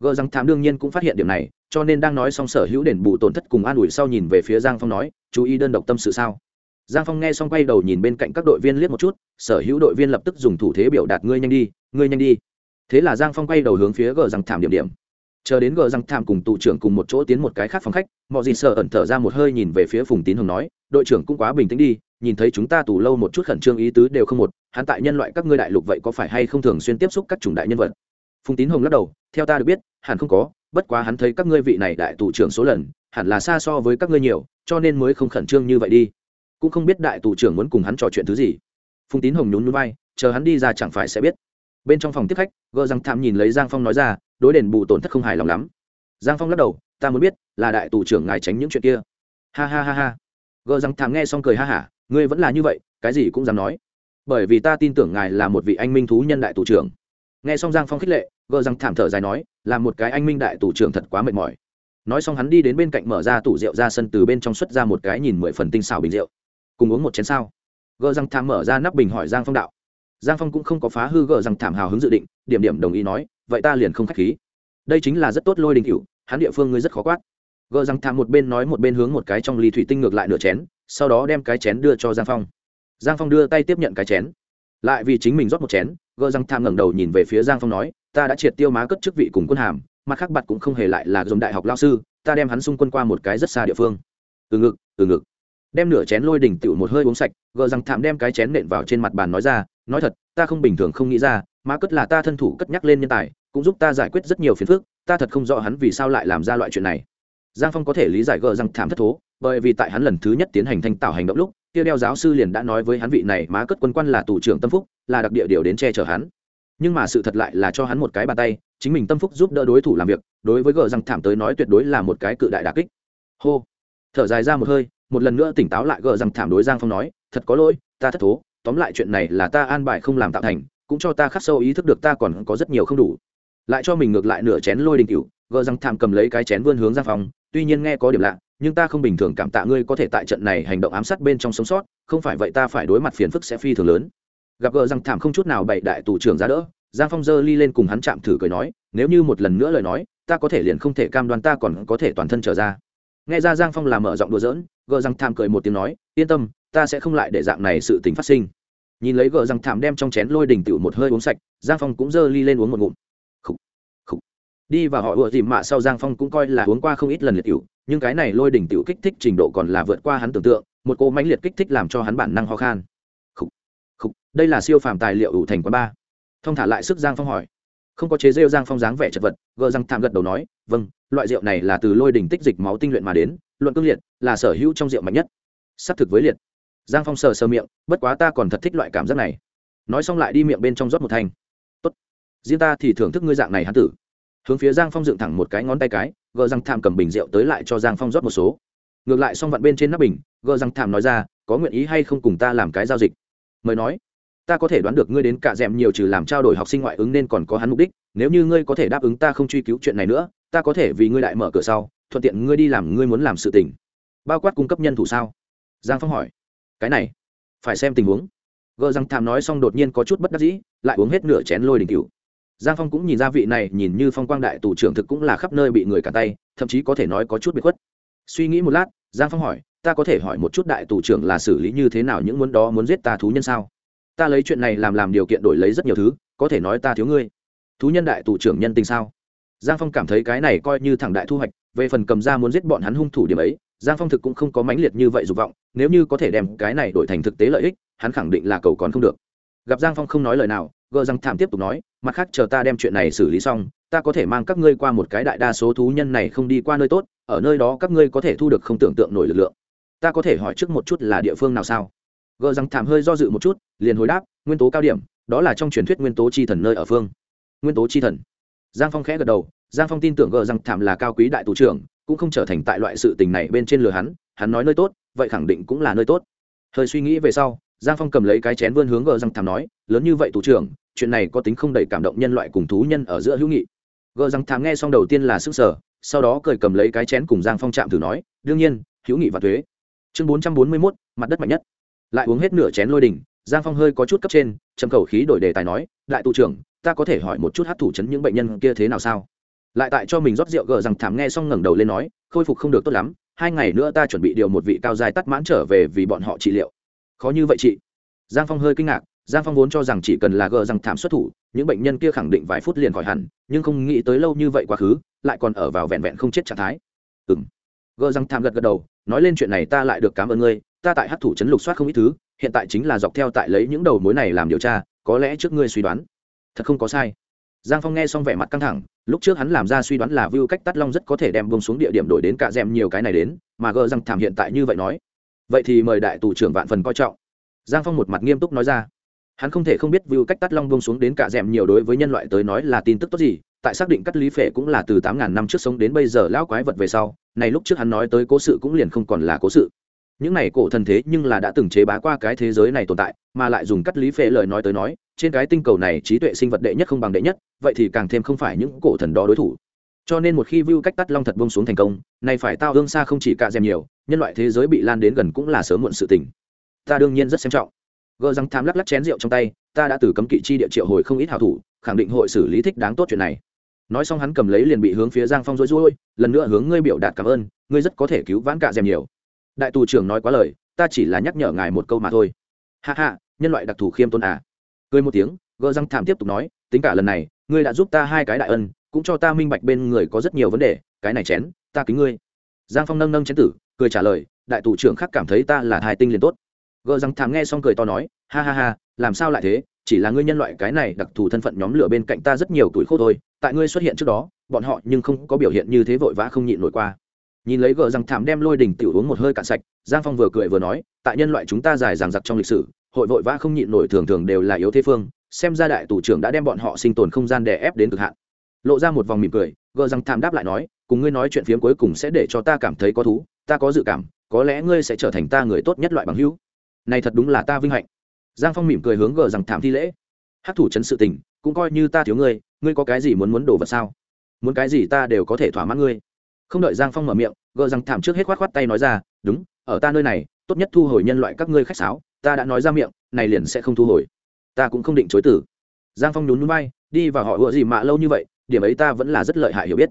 Gờ răng thám đương nhiên cũng phát hiện điểm này, cho nên đang nói xong sở hữu đền bù tổn thất cùng an ủi sau nhìn về phía giang phong nói, chú ý đơn độc tâm sự sao? Giang phong nghe xong quay đầu nhìn bên cạnh các đội viên liếc một chút, sở hữu đội viên lập tức dùng thủ thế biểu đạt, ngươi nhanh đi, ngươi nhanh đi. Thế là giang phong quay đầu hướng phía gờ răng thảm điểm điểm. Chờ đến gờ răng thảm cùng tụ trưởng cùng một chỗ tiến một cái khác phòng khách, mọi gì sợ ẩn thở ra một hơi nhìn về phía phùng tín hồng nói, đội trưởng cũng quá bình tĩnh đi nhìn thấy chúng ta tù lâu một chút khẩn trương ý tứ đều không một, hắn tại nhân loại các ngươi đại lục vậy có phải hay không thường xuyên tiếp xúc các chủng đại nhân vật? Phùng tín hồng lắc đầu, theo ta được biết, hẳn không có, bất quá hắn thấy các ngươi vị này đại tù trưởng số lần, hẳn là xa so với các ngươi nhiều, cho nên mới không khẩn trương như vậy đi. Cũng không biết đại tù trưởng muốn cùng hắn trò chuyện thứ gì. Phùng tín hồng nhún núi bay chờ hắn đi ra chẳng phải sẽ biết. Bên trong phòng tiếp khách gờ răng tham nhìn lấy giang phong nói ra, đối đền bù tổn thất không hài lòng lắm. Giang phong lắc đầu, ta muốn biết, là đại tù trưởng ngài tránh những chuyện kia. Ha ha ha ha. Gờ rằng tham nghe xong cười ha hả ngươi vẫn là như vậy, cái gì cũng dám nói. Bởi vì ta tin tưởng ngài là một vị anh minh thú nhân đại tù trưởng. Nghe xong giang phong khích lệ gờ rằng thảm thở dài nói, là một cái anh minh đại tù trưởng thật quá mệt mỏi. Nói xong hắn đi đến bên cạnh mở ra tủ rượu ra sân, từ bên trong xuất ra một cái nhìn mười phần tinh xào bình rượu. Cùng uống một chén sao? Gờ rằng thảm mở ra nắp bình hỏi giang phong đạo. Giang phong cũng không có phá hư gờ rằng thảm hào hứng dự định, điểm điểm đồng ý nói, vậy ta liền không k h á c h khí. Đây chính là rất tốt lôi đình cựu hắn địa phương ngươi rất khó quát. Gờ rằng thảm một bên nói một bên hướng một cái trong ly thủy tinh ngược lại nửa chén sau đó đem cái chén đưa cho giang phong. Giang phong đưa tay tiếp nhận cái chén. Lại vì chính mình rót một chén gờ Răng Tham ngẩng đầu nhìn về phía giang phong nói, ta đã triệt tiêu má cất chức vị cùng quân hàm, mặt khác bặt cũng không hề lại là dùng đại học lao sư, ta đem hắn xung quân qua một cái rất xa địa phương. Từ ngực từ ngực. Đem nửa chén lôi đỉnh tựu một hơi uống sạch gờ rằng thảm đem cái chén nện vào trên mặt bàn nói ra, nói thật, ta không bình thường không nghĩ ra, má cất là ta thân thủ cất nhắc lên nhân tài, cũng giúp ta giải quyết rất nhiều phiền phức, ta thật không rõ hắn vì sao lại làm ra loại chuyện này. Giang phong có thể lý giải gờ rằng thảm thất thố bởi vì tại hắn lần thứ nhất tiến hành thanh tạo hành động lúc, kia đeo giáo sư liền đã nói với hắn vị này má cất quân quan là tù trưởng tâm phúc, là đặc địa điều đến che chở hắn. Nhưng mà sự thật lại là cho hắn một cái bàn tay, chính mình tâm phúc giúp đỡ đối thủ làm việc, đối với gờ răng thảm tới nói tuyệt đối là một cái cự đại đà kích. Hô. Thở dài ra một hơi, một lần nữa tỉnh táo lại gờ răng thảm đối giang phong nói, thật có lỗi, ta thất thố, tóm lại chuyện này là ta an bài không làm tạo thành, cũng cho ta khắc sâu ý thức được ta còn có rất nhiều không đủ. Lại cho mình ngược lại nửa chén lôi đình cựu gờ răng thảm cầm lấy cái chén vươn hướng giang phong, tuy nhiên nghe có điểm lạ nhưng ta không bình thường cảm tạ ngươi có thể tại trận này hành động ám sát bên trong sống sót không phải vậy ta phải đối mặt phiền phức sẽ phi thường lớn. Gặp gỡ rằng thảm không chút nào bậy đại tù trưởng ra đỡ giang phong dơ ly lên cùng hắn chạm thử cười nói nếu như một lần nữa lời nói ta có thể liền không thể cam đoan ta còn có thể toàn thân trở ra. Nghe ra giang phong làm mở giọng đùa giỡn gờ răng thảm cười một tiếng nói yên tâm ta sẽ không lại để dạng này sự tình phát sinh. Nhìn lấy gờ răng thảm đem trong chén lôi đình tựu một hơi uống sạch giang phong cũng dơ ly lên uống một ngụm. Khủ, khủ. đi và họ ùa dìm mạ sau giang phong cũng coi là uống qua không ít lần liệt cựu nhưng cái này lôi đỉnh tiểu kích thích trình độ còn là vượt qua hắn tưởng tượng một cô mãnh liệt kích thích làm cho hắn bản năng ho khan. Khục, khục, đây là siêu phàm tài liệu ủ thành quán ba. Thông thả lại sức giang phong hỏi. Không có chế rêu giang phong dáng vẻ chật vật gờ răng thảm gật đầu nói vâng loại rượu này là từ lôi đỉnh tích dịch máu tinh luyện mà đến luận cương liệt là sở hữu trong rượu mạnh nhất. Sắp thực với liệt. Giang phong sờ sờ miệng bất quá ta còn thật thích loại cảm giác này. Nói xong lại đi miệng bên trong rót một thành. tốt riêng ta thì thưởng thức ngươi dạng này hắn tử hướng phía giang phong dựng thẳng một cái ngón tay cái gờ răng thảm cầm bình rượu tới lại cho giang phong rót một số ngược lại xong vặn bên trên nắp bình gờ răng thảm nói ra có nguyện ý hay không cùng ta làm cái giao dịch mời nói ta có thể đoán được ngươi đến cả m nhiều trừ làm trao đổi học sinh ngoại ứng nên còn có hắn mục đích nếu như ngươi có thể đáp ứng ta không truy cứu chuyện này nữa ta có thể vì ngươi lại mở cửa sau thuận tiện ngươi đi làm ngươi muốn làm sự tình bao quát cung cấp nhân thủ sao giang phong hỏi cái này phải xem tình huống gờ răng thảm nói xong đột nhiên có chút bất đắc dĩ lại uống hết nửa chén lôi đình cựu giang phong cũng nhìn ra vị này, nhìn như phong quang đại tù trưởng thực cũng là khắp nơi bị người cả tay, thậm chí có thể nói có chút bị khuất. Suy nghĩ một lát, giang phong hỏi, ta có thể hỏi một chút đại tù trưởng là xử lý như thế nào những muốn đó muốn giết ta thú nhân sao? Ta lấy chuyện này làm làm điều kiện đổi lấy rất nhiều thứ, có thể nói ta thiếu ngươi. Thú nhân đại tù trưởng nhân tình sao? Giang phong cảm thấy cái này coi như thẳng đại thu hoạch, về phần cầm ra muốn giết bọn hắn hung thủ điểm ấy, giang phong thực cũng không có mãnh liệt như vậy dục vọng, nếu như có thể đem cái này đổi thành thực tế lợi ích, hắn khẳng định là cầu còn không được. Gặp giang phong không nói lời nào gờ răng thảm tiếp tục nói, mặt khác, chờ ta đem chuyện này xử lý xong, ta có thể mang các ngươi qua một cái đại đa số thú nhân này không đi qua nơi tốt, ở nơi đó các ngươi có thể thu được không tưởng tượng nổi lực lượng. Ta có thể hỏi trước một chút là địa phương nào sao? Gờ răng thảm hơi do dự một chút, liền hồi đáp, nguyên tố cao điểm, đó là trong truyền thuyết nguyên tố chi thần nơi ở phương. Nguyên tố chi thần? Giang phong khẽ gật đầu, giang phong tin tưởng gờ răng thảm là cao quý đại tù trưởng, cũng không trở thành tại loại sự tình này bên trên lừa hắn hắn nói nơi tốt, vậy khẳng định cũng là nơi tốt. Hơi suy nghĩ về sau, giang phong cầm lấy cái chén vươn hướng gờ răng thảm nói, lớn như vậy tù trưởng chuyện này có tính không đầy cảm động nhân loại cùng thú nhân ở giữa hữu nghị. Gờ răng thám nghe xong đầu tiên là sức sở sau đó cười cầm lấy cái chén cùng giang phong chạm thử nói, đương nhiên, hữu nghị và thuế. Chương bốn trăm bốn mươi mốt, mặt đất mạnh nhất. Lại uống hết nửa chén lôi đỉnh giang phong hơi có chút cấp trên chấm khẩu khí đổi đề tài nói, đại tụ trưởng, ta có thể hỏi một chút hát thủ chấn những bệnh nhân kia thế nào sao? Lại tại cho mình rót rượu gờ rằng thảm nghe xong ngẩng đầu lên nói, khôi phục không được tốt lắm, hai ngày nữa ta chuẩn bị điều một vị cao dài tắt mãn trở về vì bọn họ trị liệu. Khó như vậy chị. Giang phong hơi kinh ngạc giang phong vốn cho rằng chỉ cần là gờ rằng thảm xuất thủ, những bệnh nhân kia khẳng định vài phút liền khỏi hẳn, nhưng không nghĩ tới lâu như vậy quá khứ, lại còn ở vào vẹn vẹn không chết trạng thái. Ừ m gờ rằng thảm gật gật đầu, nói lên chuyện này ta lại được cảm ơn ngươi, ta tại hát thủ chấn lục soát không ít thứ, hiện tại chính là dọc theo tại lấy những đầu mối này làm điều tra, có lẽ trước ngươi suy đoán. Thật không có sai. Giang phong nghe xong vẻ mặt căng thẳng, lúc trước hắn làm ra suy đoán là view cách tắt long rất có thể đem bông xuống địa điểm đổi đến cả rèm nhiều cái này đến, mà gờ rằng thảm hiện tại như vậy nói. Vậy thì mời đại tù trưởng vạn phần coi trọng. Giang phong một mặt nghiêm túc nói ra hắn không thể không biết view cách tắt long bông xuống đến cả rèm nhiều đối với nhân loại tới nói là tin tức tốt gì, tại xác định cắt lý phệ cũng là từ tám ngàn năm trước sống đến bây giờ lão quái vật về sau, này lúc trước hắn nói tới cố sự cũng liền không còn là cố sự. Những này cổ thần thế nhưng là đã từng chế bá qua cái thế giới này tồn tại, mà lại dùng cắt lý phệ lời nói tới nói, trên cái tinh cầu này trí tuệ sinh vật đệ nhất không bằng đệ nhất, vậy thì càng thêm không phải những cổ thần đó đối thủ. Cho nên một khi view cách tắt long thật bông xuống thành công, này phải tao hương xa không chỉ cạ dèm nhiều, nhân loại thế giới bị lan đến gần cũng là sớm muộn sự tình. Ta đương nhiên rất xem trọng gờ răng tham lắc lắc chén rượu trong tay, ta đã từ cấm kỵ chi địa triệu hồi không ít hảo thủ, khẳng định hội xử lý thích đáng tốt chuyện này. Nói xong hắn cầm lấy liền bị hướng phía giang phong rối rối, lần nữa hướng ngươi biểu đạt cảm ơn, ngươi rất có thể cứu vãn cạ dèm nhiều. Đại tù trưởng nói quá lời, ta chỉ là nhắc nhở ngài một câu mà thôi. Hạ hạ nhân loại đặc thù khiêm tôn à. Cười một tiếng gờ răng thảm tiếp tục nói, tính cả lần này, ngươi đã giúp ta hai cái đại ân, cũng cho ta minh bạch bên người có rất nhiều vấn đề, cái này chén, ta kính ngươi. Giang phong nâng nâng chén tử, cười trả lời, đại tù trưởng khác cảm thấy ta là hai tinh liền tốt gờ răng thảm nghe xong cười to nói, ha ha ha, làm sao lại thế? Chỉ là ngươi nhân loại cái này đặc thù thân phận nhóm lửa bên cạnh ta rất nhiều tuổi khô thôi, tại ngươi xuất hiện trước đó, bọn họ nhưng không có biểu hiện như thế vội vã không nhịn nổi qua. Nhìn lấy gờ răng thảm đem lôi đỉnh tiểu uống một hơi cạn sạch, giang phong vừa cười vừa nói, tại nhân loại chúng ta dài dằng dặc trong lịch sử, hội vội vã không nhịn nổi thường thường đều là yếu thế phương, xem ra đại tù trưởng đã đem bọn họ sinh tồn không gian đè ép đến cực hạn. Lộ ra một vòng mỉm cười, gờ răng thảm đáp lại nói, cùng ngươi nói chuyện phiếm cuối cùng sẽ để cho ta cảm thấy có thú, ta có dự cảm, có lẽ ngươi sẽ trở thành ta người tốt nhất loại bằng hữu này thật đúng là ta vinh hạnh. Giang phong mỉm cười hướng gờ rằng thảm thi lễ. Hát thủ chấn sự tình, cũng coi như ta thiếu ngươi ngươi có cái gì muốn muốn đổ vật sao? Muốn cái gì ta đều có thể thỏa mãn ngươi. Không đợi giang phong mở miệng, gờ rằng thảm trước hết khoát khoát tay nói ra, đúng, ở ta nơi này, tốt nhất thu hồi nhân loại các ngươi khách sáo, ta đã nói ra miệng, này liền sẽ không thu hồi. Ta cũng không định chối tử giang phong nhún núi bay đi và họ ựa gì mạ lâu như vậy, điểm ấy ta vẫn là rất lợi hại hiểu biết.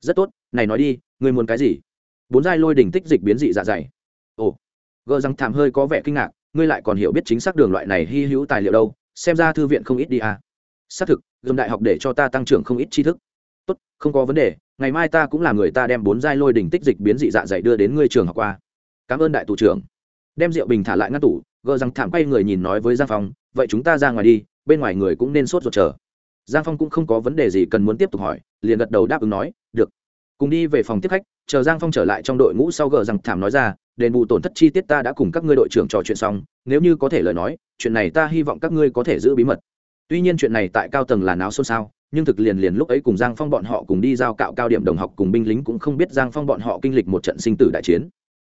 Rất tốt, này nói đi, ngươi muốn cái gì? Bốn giai lôi đỉnh tích dịch biến dị dạ dày gờ răng thảm hơi có vẻ kinh ngạc, ngươi lại còn hiểu biết chính xác đường loại này hy hữu tài liệu đâu, xem ra thư viện không ít đi à. xác thực gồm đại học để cho ta tăng trưởng không ít tri thức. Tốt, không có vấn đề, ngày mai ta cũng là người ta đem bốn giai lôi đỉnh tích dịch biến dị dạ dày đưa đến ngươi trường học qua. Cảm ơn đại tù trưởng. Đem rượu bình thả lại ngăn tủ, gờ rằng thảm quay người nhìn nói với giang phong, vậy chúng ta ra ngoài đi, bên ngoài người cũng nên sốt ruột chờ. Giang phong cũng không có vấn đề gì cần muốn tiếp tục hỏi, liền gật đầu đáp ứng nói, được. Cùng đi về phòng tiếp khách, chờ giang phong trở lại trong đội ngũ sau gờ rằng thảm nói ra đền bù tổn thất chi tiết ta đã cùng các ngươi đội trưởng trò chuyện xong, nếu như có thể lời nói, chuyện này ta hy vọng các ngươi có thể giữ bí mật. Tuy nhiên chuyện này tại cao tầng là náo xôn xao, nhưng thực liền liền lúc ấy cùng giang phong bọn họ cùng đi giao cạo cao điểm đồng học cùng binh lính cũng không biết giang phong bọn họ kinh lịch một trận sinh tử đại chiến.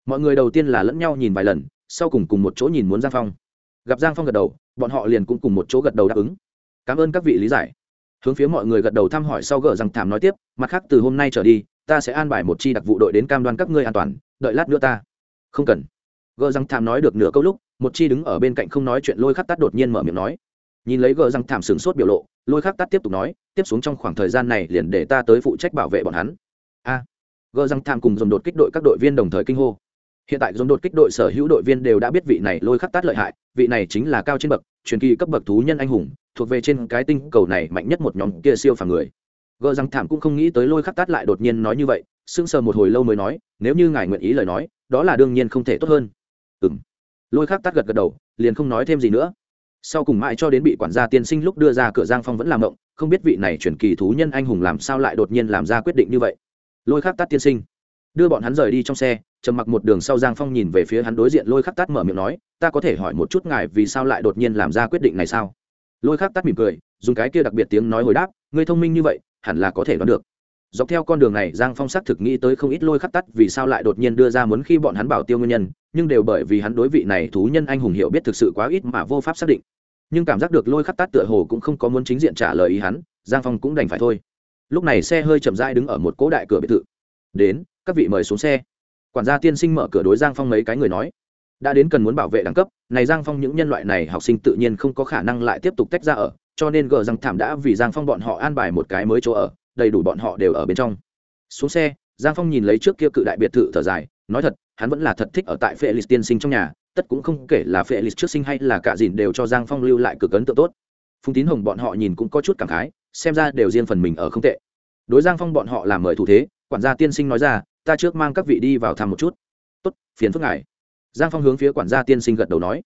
Mọi người đầu tiên là lẫn nhau nhìn vài lần, sau cùng cùng một chỗ nhìn muốn giang phong. Gặp giang phong gật đầu, bọn họ liền cũng cùng một chỗ gật đầu đáp ứng. Cảm ơn các vị lý giải. Hướng phía mọi người gật đầu thăm hỏi sau gỡ rằng thảm nói tiếp, mặt khác, từ hôm nay trở đi, ta sẽ an bài một chi đặc vụ đội đến cam đoan các ngươi an toàn, đợi lát nữa ta không cần. Gờ răng thảm nói được nửa câu lúc một chi đứng ở bên cạnh không nói chuyện lôi khắc tắt đột nhiên mở miệng nói. Nhìn lấy gờ răng thảm sửng sốt biểu lộ lôi khắc tắt tiếp tục nói tiếp xuống trong khoảng thời gian này liền để ta tới phụ trách bảo vệ bọn hắn. A. À, gờ răng thảm cùng dồn đột kích đội các đội viên đồng thời kinh hô. Hiện tại dồn đột kích đội sở hữu đội viên đều đã biết vị này lôi khắc tắt lợi hại vị này chính là cao trên bậc truyền kỳ cấp bậc thú nhân anh hùng thuộc về trên cái tinh cầu này mạnh nhất một nhóm kia siêu phàm người. Gờ răng thảm cũng không nghĩ tới lôi khắc tắt lại đột nhiên nói như vậy sững sờ một hồi lâu mới nói, nếu như ngài nguyện ý lời nói, đó là đương nhiên không thể tốt hơn. Ừ m lôi khác tắt gật gật đầu, liền không nói thêm gì nữa. Sau cùng mãi cho đến bị quản gia tiên sinh lúc đưa ra cửa giang phong vẫn làm động không biết vị này chuyển kỳ thú nhân anh hùng làm sao lại đột nhiên làm ra quyết định như vậy. Lôi khắc tắt tiên sinh. Đưa bọn hắn rời đi trong xe, trầm mặc một đường sau giang phong nhìn về phía hắn đối diện lôi khắc tắt mở miệng nói, ta có thể hỏi một chút ngài vì sao lại đột nhiên làm ra quyết định này sao? Lôi khắc tắt mỉm cười, dùng cái kia đặc biệt tiếng nói hồi đáp, ngươi thông minh như vậy, hẳn là có thể đoán được dọc theo con đường này, giang phong xác thực nghĩ tới không ít lôi khắc tắt vì sao lại đột nhiên đưa ra muốn khi bọn hắn bảo tiêu nguyên nhân, nhưng đều bởi vì hắn đối vị này thú nhân anh hùng hiểu biết thực sự quá ít mà vô pháp xác định. Nhưng cảm giác được lôi khắc tắt tựa hồ cũng không có muốn chính diện trả lời ý hắn, giang phong cũng đành phải thôi. Lúc này xe hơi chậm rãi đứng ở một cỗ đại cửa biệt thự. Đến, các vị mời xuống xe. Quản gia tiên sinh mở cửa đối giang phong mấy cái người nói. Đã đến cần muốn bảo vệ đẳng cấp, này giang phong những nhân loại này học sinh tự nhiên không có khả năng lại tiếp tục tách ra ở, cho nên gờ rằng thảm đã vì giang phong bọn họ an bài một cái mới chỗ ở đầy đủ bọn họ đều ở bên trong. Xuống xe, giang phong nhìn lấy trước kia cự đại biệt thự thở dài, nói thật, hắn vẫn là thật thích ở tại felix tiên sinh trong nhà, tất cũng không kể là phệ lịch trước sinh hay là cả dìn đều cho giang phong lưu lại cực ấn tượng tốt. Phùng tín hồng bọn họ nhìn cũng có chút cảm khái, xem ra đều riêng phần mình ở không tệ. Đối giang phong bọn họ làm mời thủ thế, quản gia tiên sinh nói ra, ta trước mang các vị đi vào thăm một chút. Tốt, phiền phức ngài. Giang phong hướng phía quản gia tiên sinh gật đầu nói,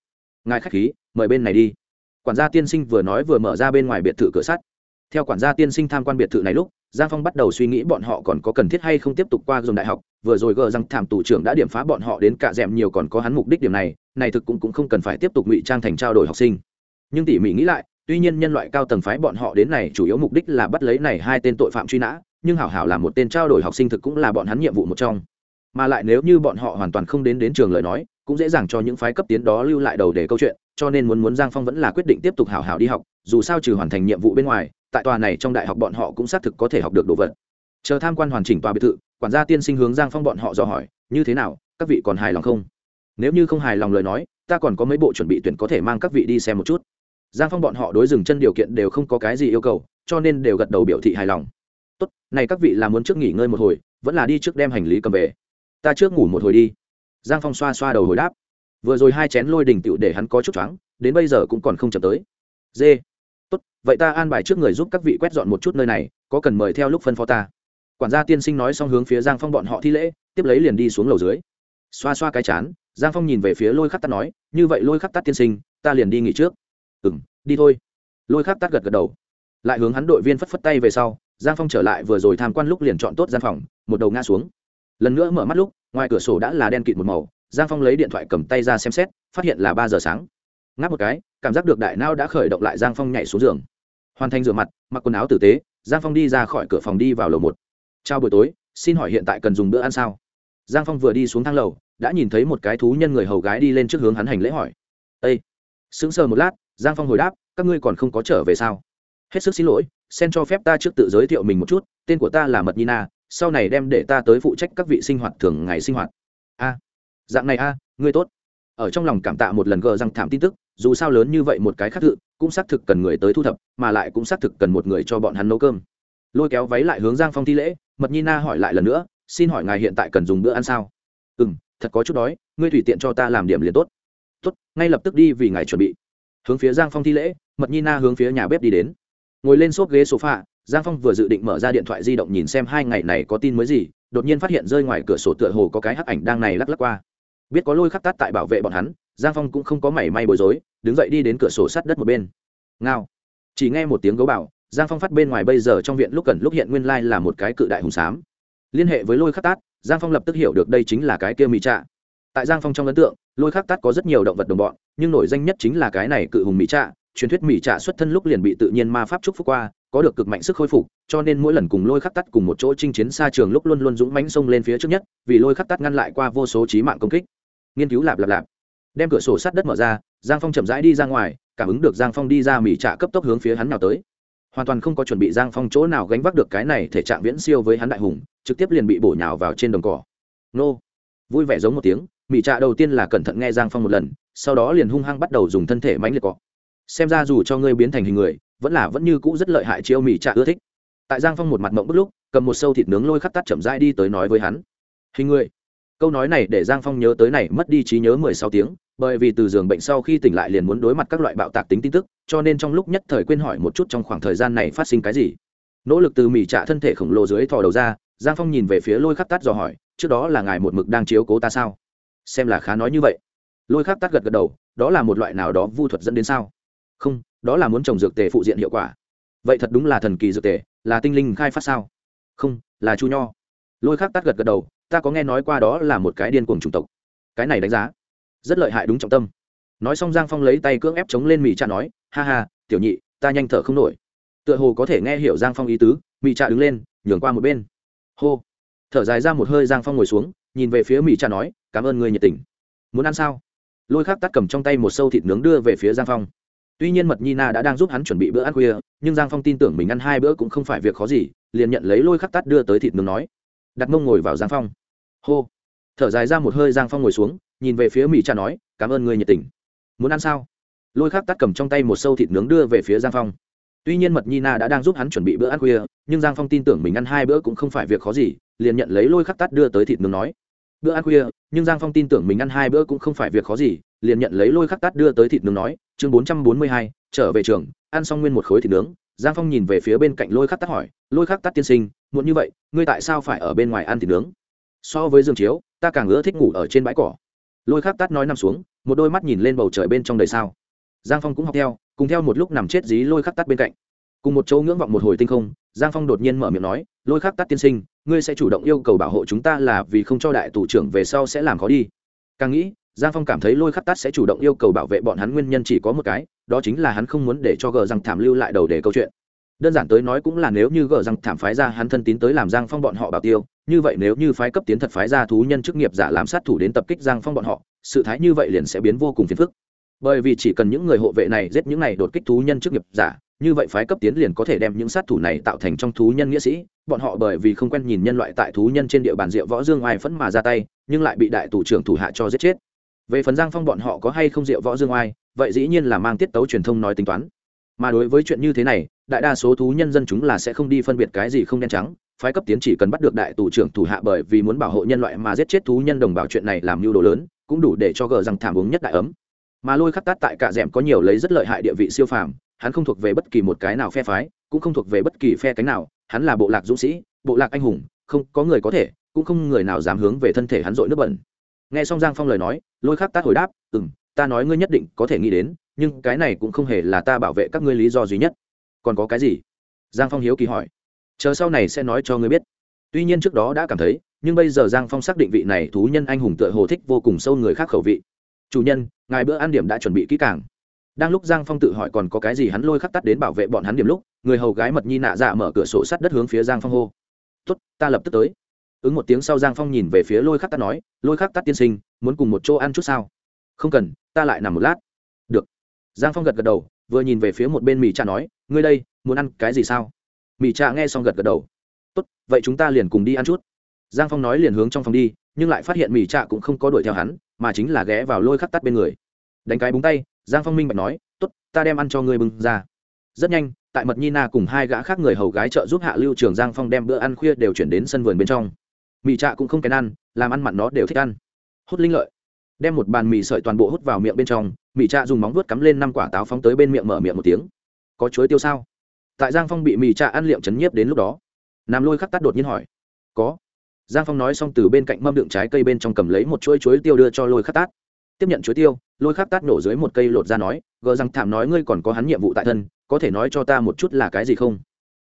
ngài khách khí, mời bên này đi. Quản gia tiên sinh vừa nói vừa mở ra bên ngoài biệt thự cửa sắt theo quản gia tiên sinh tham quan biệt thự này lúc giang phong bắt đầu suy nghĩ bọn họ còn có cần thiết hay không tiếp tục qua dùng đại học. Vừa rồi gờ rằng thảm tù trưởng đã điểm phá bọn họ đến cả d nhiều còn có hắn mục đích điểm này này thực cũng, cũng không cần phải tiếp tục ngụy trang thành trao đổi học sinh. Nhưng tỉ mỉ nghĩ lại tuy nhiên nhân loại cao tầng phái bọn họ đến này chủ yếu mục đích là bắt lấy này hai tên tội phạm truy nã nhưng hảo hảo là một tên trao đổi học sinh thực cũng là bọn hắn nhiệm vụ một trong. Mà lại nếu như bọn họ hoàn toàn không đến đến trường lời nói cũng dễ dàng cho những phái cấp tiến đó lưu lại đầu để câu chuyện cho nên muốn muốn giang phong vẫn là quyết định tiếp tục hảo hảo đi học dù sao trừ hoàn thành nhiệm vụ bên ngoài tại tòa này trong đại học bọn họ cũng xác thực có thể học được đồ vật. Chờ tham quan hoàn chỉnh tòa biệt thự, quản gia tiên sinh hướng giang phong bọn họ dò hỏi, như thế nào, các vị còn hài lòng không? Nếu như không hài lòng lời nói, ta còn có mấy bộ chuẩn bị tuyển có thể mang các vị đi xem một chút. Giang phong bọn họ đối dừng chân điều kiện đều không có cái gì yêu cầu, cho nên đều gật đầu biểu thị hài lòng. Tốt, này các vị là muốn trước nghỉ ngơi một hồi, vẫn là đi trước đem hành lý cầm về. Ta trước ngủ một hồi đi. Giang phong xoa xoa đầu hồi đáp. Vừa rồi hai chén lôi đình tựu để hắn có chút choáng, đến bây giờ cũng còn không chậm tới. Dê vậy ta an bài trước người giúp các vị quét dọn một chút nơi này, có cần mời theo lúc phân phó ta? Quản gia tiên sinh nói xong hướng phía giang phong bọn họ thi lễ, tiếp lấy liền đi xuống lầu dưới. Xoa xoa cái chán, giang phong nhìn về phía lôi khắc tắt nói, như vậy lôi khắc tắt tiên sinh, ta liền đi nghỉ trước. Ừ m đi thôi. Lôi khắc tắt gật gật đầu. Lại hướng hắn đội viên phất phất tay về sau, giang phong trở lại vừa rồi tham quan lúc liền chọn tốt gian phòng, một đầu ngã xuống. Lần nữa mở mắt lúc, ngoài cửa sổ đã là đen kịt một màu, giang phong lấy điện thoại cầm tay ra xem xét, phát hiện là ba giờ sáng. Ngáp một cái, cảm giác được đại nao đã khởi động lại giang phong nhảy xuống giường hoàn thành rửa mặt, mặc quần áo tử tế, giang phong đi ra khỏi cửa phòng đi vào lầu một. Chào buổi tối, xin hỏi hiện tại cần dùng bữa ăn sao? Giang phong vừa đi xuống thang lầu, đã nhìn thấy một cái thú nhân người hầu gái đi lên trước hướng hắn hành lễ hỏi. Â sững sờ một lát, giang phong hồi đáp, các ngươi còn không có trở về sao? Hết sức xin lỗi sen cho phép ta trước tự giới thiệu mình một chút, tên của ta là mật nina sau này đem để ta tới phụ trách các vị sinh hoạt thường ngày sinh hoạt. A, dạng này a, ngươi tốt. Ở trong lòng cảm tạ một lần gờ răng thảm tin tức, dù sao lớn như vậy một cái khác thự cũng xác thực cần người tới thu thập, mà lại cũng xác thực cần một người cho bọn hắn nấu cơm. Lôi kéo váy lại hướng giang phong thi lễ, mật nhi na hỏi lại lần nữa, xin hỏi ngài hiện tại cần dùng bữa ăn sao? Ừ m thật có chút đói, ngươi tùy tiện cho ta làm điểm liền tốt. Tốt, ngay lập tức đi vì ngài chuẩn bị. Hướng phía giang phong thi lễ, mật nhi na hướng phía nhà bếp đi đến. Ngồi lên xốp ghế sofa, giang phong vừa dự định mở ra điện thoại di động nhìn xem hai ngày này có tin mới gì, đột nhiên phát hiện rơi ngoài cửa sổ tựa hồ có cái hắc ảnh đang này lắc lắc qua. Biết có lôi khắc tát tại bảo vệ bọn hắn giang phong cũng không có mảy may bối rối, đứng dậy đi đến cửa sổ sát đất một bên. Ngao. Chỉ nghe một tiếng gấu bảo, giang phong phát bên ngoài bây giờ trong viện lúc cần lúc hiện nguyên lai là một cái cự đại hùng xám liên hệ với lôi khắc tát, giang phong lập tức hiểu được đây chính là cái kia mỹ trạ. Tại giang phong trong ấn tượng, lôi khắc tát có rất nhiều động vật đồng bọn, nhưng nổi danh nhất chính là cái này cự hùng mỹ trạ. Truyền thuyết mỹ trạ xuất thân lúc liền bị tự nhiên ma pháp trúc phúc qua, có được cực mạnh sức khôi phục, cho nên mỗi lần cùng lôi khắc tắt cùng một chỗ chinh chiến xa trường lúc luôn luôn dũng mãnh xông lên phía trước nhất, vì lôi khắc tắt ngăn lại qua vô số trí mạng công kích. Nghiên cứu lạp lạp lạp đem cửa sổ sát đất mở ra, giang phong chậm rãi đi ra ngoài, cảm ứng được giang phong đi ra mỉ trạ cấp tốc hướng phía hắn nào tới. Hoàn toàn không có chuẩn bị giang phong chỗ nào gánh vác được cái này thể trạng viễn siêu với hắn đại hùng, trực tiếp liền bị bổ nhào vào trên đồng cỏ. Nô. Vui vẻ giống một tiếng mỉ trạ đầu tiên là cẩn thận nghe giang phong một lần, sau đó liền hung hăng bắt đầu dùng thân thể mánh liệt cọ. Xem ra dù cho ngươi biến thành hình người, vẫn là vẫn như cũ rất lợi hại chiêu mỉ trạ ưa thích. Tại giang phong một mặt mộng bức lúc, cầm một sâu thịt nướng lôi khắc tắt chậm rãi đi tới nói với hắn. Hình người câu nói này để giang phong nhớ tới này, mất đi trí nhớ mười sáu tiếng, bởi vì từ giường bệnh sau khi tỉnh lại liền muốn đối mặt các loại bạo tạc tính tin tức, cho nên trong lúc nhất thời quên hỏi một chút trong khoảng thời gian này phát sinh cái gì. Nỗ lực từ mỉ trả thân thể khổng lồ dưới thò đầu ra, giang phong nhìn về phía lôi khắc tắt dò hỏi, trước đó là ngài một mực đang chiếu cố ta sao? Xem là khá nói như vậy. Lôi khắc tắt gật gật đầu, đó là một loại nào đó vu thuật dẫn đến sao? Không, đó là muốn trồng dược tề phụ diện hiệu quả. Vậy thật đúng là thần kỳ dược tề, là tinh linh khai phát sao? Không, là chu nho. Lôi khắc tắt gật gật đầu ta có nghe nói qua đó là một cái điên cuồng chủng tộc. Cái này đánh giá, rất lợi hại đúng trọng tâm. Nói xong giang phong lấy tay cưỡng ép chống lên mỹ trà nói, ha ha, tiểu nhị, ta nhanh thở không nổi. Tựa hồ có thể nghe hiểu giang phong ý tứ mỹ trà đứng lên, nhường qua một bên. Hô. Thở dài ra một hơi giang phong ngồi xuống, nhìn về phía mỹ trà nói, cảm ơn người nhiệt tình. Muốn ăn sao? Lôi khắc tắt cầm trong tay một sâu thịt nướng đưa về phía giang phong. Tuy nhiên mật nhi na đã đang giúp hắn chuẩn bị bữa ăn khuya, nhưng giang phong tin tưởng mình ăn hai bữa cũng không phải việc khó gì, liền nhận lấy lôi khắc tắt đưa tới thịt nướng nói đặt mông ngồi vào giang phong. Hô. Thở dài ra một hơi, giang phong ngồi xuống, nhìn về phía mỹ cha nói, cảm ơn người nhiệt tình. Muốn ăn sao? Lôi khắc tắt cầm trong tay một sâu thịt nướng đưa về phía giang phong. Tuy nhiên mật nhi na đã đang giúp hắn chuẩn bị bữa ăn khuya, nhưng giang phong tin tưởng mình ăn hai bữa cũng không phải việc khó gì, liền nhận lấy lôi khắc tắt đưa tới thịt nướng nói, bữa ăn khuya, nhưng giang phong tin tưởng mình ăn hai bữa cũng không phải việc khó gì, liền nhận lấy lôi khắc tắt đưa tới thịt nướng nói, chương bốn trăm bốn mươi hai, trở về trường, ăn xong nguyên một khối thịt nướng giang phong nhìn về phía bên cạnh lôi khắc tắt hỏi, lôi khắc tắt tiên sinh muốn như vậy, ngươi tại sao phải ở bên ngoài ăn thịt nướng? So với giường chiếu, ta càng ưa thích ngủ ở trên bãi cỏ. Lôi khắc tắt nói nằm xuống, một đôi mắt nhìn lên bầu trời bên trong đời sao. Giang phong cũng học theo, cùng theo một lúc nằm chết dí lôi khắc tắt bên cạnh. Cùng một chỗ ngưỡng vọng một hồi tinh không, giang phong đột nhiên mở miệng nói, lôi khắc tắt tiên sinh, ngươi sẽ chủ động yêu cầu bảo hộ chúng ta là vì không cho đại tù trưởng về sau sẽ làm khó đi. Càng nghĩ, giang phong cảm thấy lôi khắc tắt sẽ chủ động yêu cầu bảo vệ bọn hắn nguyên nhân chỉ có một cái đó chính là hắn không muốn để cho gờ rằng thảm lưu lại đầu để câu chuyện. Đơn giản tới nói cũng là nếu như gờ rằng thảm phái ra hắn thân tín tới làm giang phong bọn họ bảo tiêu, như vậy nếu như phái cấp tiến thật phái ra thú nhân chức nghiệp giả làm sát thủ đến tập kích giang phong bọn họ, sự thái như vậy liền sẽ biến vô cùng phiền phức. Bởi vì chỉ cần những người hộ vệ này giết những này đột kích thú nhân chức nghiệp giả, như vậy phái cấp tiến liền có thể đem những sát thủ này tạo thành trong thú nhân nghĩa sĩ. Bọn họ bởi vì không quen nhìn nhân loại tại thú nhân trên địa bàn rượu võ dương oai phẫn mà ra tay, nhưng lại bị đại thủ trưởng thủ hạ cho giết chết. Về phần giang phong bọn họ có hay không rượu võ dương oai vậy dĩ nhiên là mang tiết tấu truyền thông nói tính toán. Mà đối với chuyện như thế này, đại đa số thú nhân dân chúng là sẽ không đi phân biệt cái gì không đen trắng, phái cấp tiến chỉ cần bắt được đại tù trưởng thủ hạ bởi vì muốn bảo hộ nhân loại mà giết chết thú nhân đồng bào chuyện này làm mưu đồ lớn, cũng đủ để cho gờ rằng thảm uống nhất đại ấm. Mà lôi khắc tát tại cả rẽm có nhiều lấy rất lợi hại địa vị siêu phàm, hắn không thuộc về bất kỳ một cái nào phe phái, cũng không thuộc về bất kỳ phe cánh nào, hắn là bộ lạc dũng sĩ, bộ lạc anh hùng, không có người có thể, cũng không người nào dám hướng về thân thể hắn dội nước bẩn. Nghe xong giang phong lời nói, lôi khắc tát hồi đáp ừ m ta nói ngươi nhất định có thể nghĩ đến, nhưng cái này cũng không hề là ta bảo vệ các ngươi lý do duy nhất. Còn có cái gì? Giang phong hiếu kỳ hỏi. Chờ sau này sẽ nói cho ngươi biết. Tuy nhiên trước đó đã cảm thấy, nhưng bây giờ giang phong xác định vị này thú nhân anh hùng tựa hồ thích vô cùng sâu người khác khẩu vị. Chủ nhân, ngài bữa ăn điểm đã chuẩn bị kỹ càng. Đang lúc giang phong tự hỏi còn có cái gì hắn lôi khắc tắt đến bảo vệ bọn hắn điểm lúc, người hầu gái mật nhi nạ dạ mở cửa sổ sắt đất hướng phía giang phong hô. Tuất ta lập tức tới. Ứng một tiếng sau giang phong nhìn về phía lôi khắc tắt nói, lôi khắc tắt tiên sinh, muốn cùng một chỗ ăn chút sao? Không cần, ta lại nằm một lát. Được. Giang phong gật gật đầu, vừa nhìn về phía một bên mì cha nói, ngươi đây, muốn ăn cái gì sao? Mì cha nghe xong gật gật đầu. Tốt, vậy chúng ta liền cùng đi ăn chút. Giang phong nói liền hướng trong phòng đi, nhưng lại phát hiện mì cha cũng không có đuổi theo hắn, mà chính là ghé vào lôi khắc tắt bên người. Đánh cái búng tay, giang phong minh bạch nói, tốt, ta đem ăn cho ngươi bưng ra. Rất nhanh, tại mật nhi na cùng hai gã khác người hầu gái trợ giúp hạ lưu trường giang phong đem bữa ăn khuya đều chuyển đến sân vườn bên trong. Mì trạ cũng không kén ăn, làm ăn mặn nó đều thích ăn. Hốt linh lợi đem một bàn mì sợi toàn bộ hút vào miệng bên trong, mì trạ dùng móng vuốt cắm lên năm quả táo phóng tới bên miệng mở miệng một tiếng. Có chuối tiêu sao? Tại giang phong bị mì trạ ăn liệm chấn nhiếp đến lúc đó, nam lôi khắc tắt đột nhiên hỏi. Có. Giang phong nói xong từ bên cạnh mâm đựng trái cây bên trong cầm lấy một chuỗi chuối tiêu đưa cho lôi khắc tát tiếp nhận chuối tiêu, lôi khắc tát nổ dưới một cây lột ra nói, gờ rằng thảm nói ngươi còn có hắn nhiệm vụ tại thân, có thể nói cho ta một chút là cái gì không?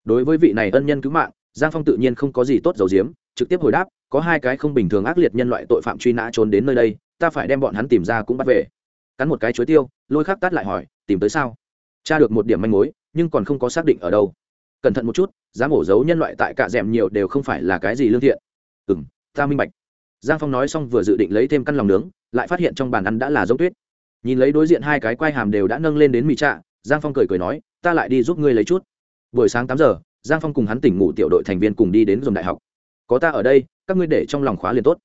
Đối với vị này ân nhân cứu mạng, giang phong tự nhiên không có gì tốt dầu diếm trực tiếp hồi đáp, có hai cái không bình thường ác liệt nhân loại tội phạm truy nã trốn đến nơi đây, ta phải đem bọn hắn tìm ra cũng bắt về. Cắn một cái chuối tiêu, lôi khắc tát lại hỏi, tìm tới sao? Cha được một điểm manh mối, nhưng còn không có xác định ở đâu. Cẩn thận một chút dám ổ giấu nhân loại tại cạ d nhiều đều không phải là cái gì lương thiện. Ừ m ta minh bạch. Giang phong nói xong vừa dự định lấy thêm căn lòng nướng, lại phát hiện trong bàn ăn đã là giống tuyết. Nhìn lấy đối diện hai cái quai hàm đều đã nâng lên đến mì trạ, giang phong cười cười nói, ta lại đi giúp ngươi lấy chút. Buổi sáng tám giờ, giang phong cùng hắn tỉnh ngủ tiểu đội thành viên cùng đi đến dòng đại học có ta ở đây, các ngươi để trong lòng khóa liền tốt.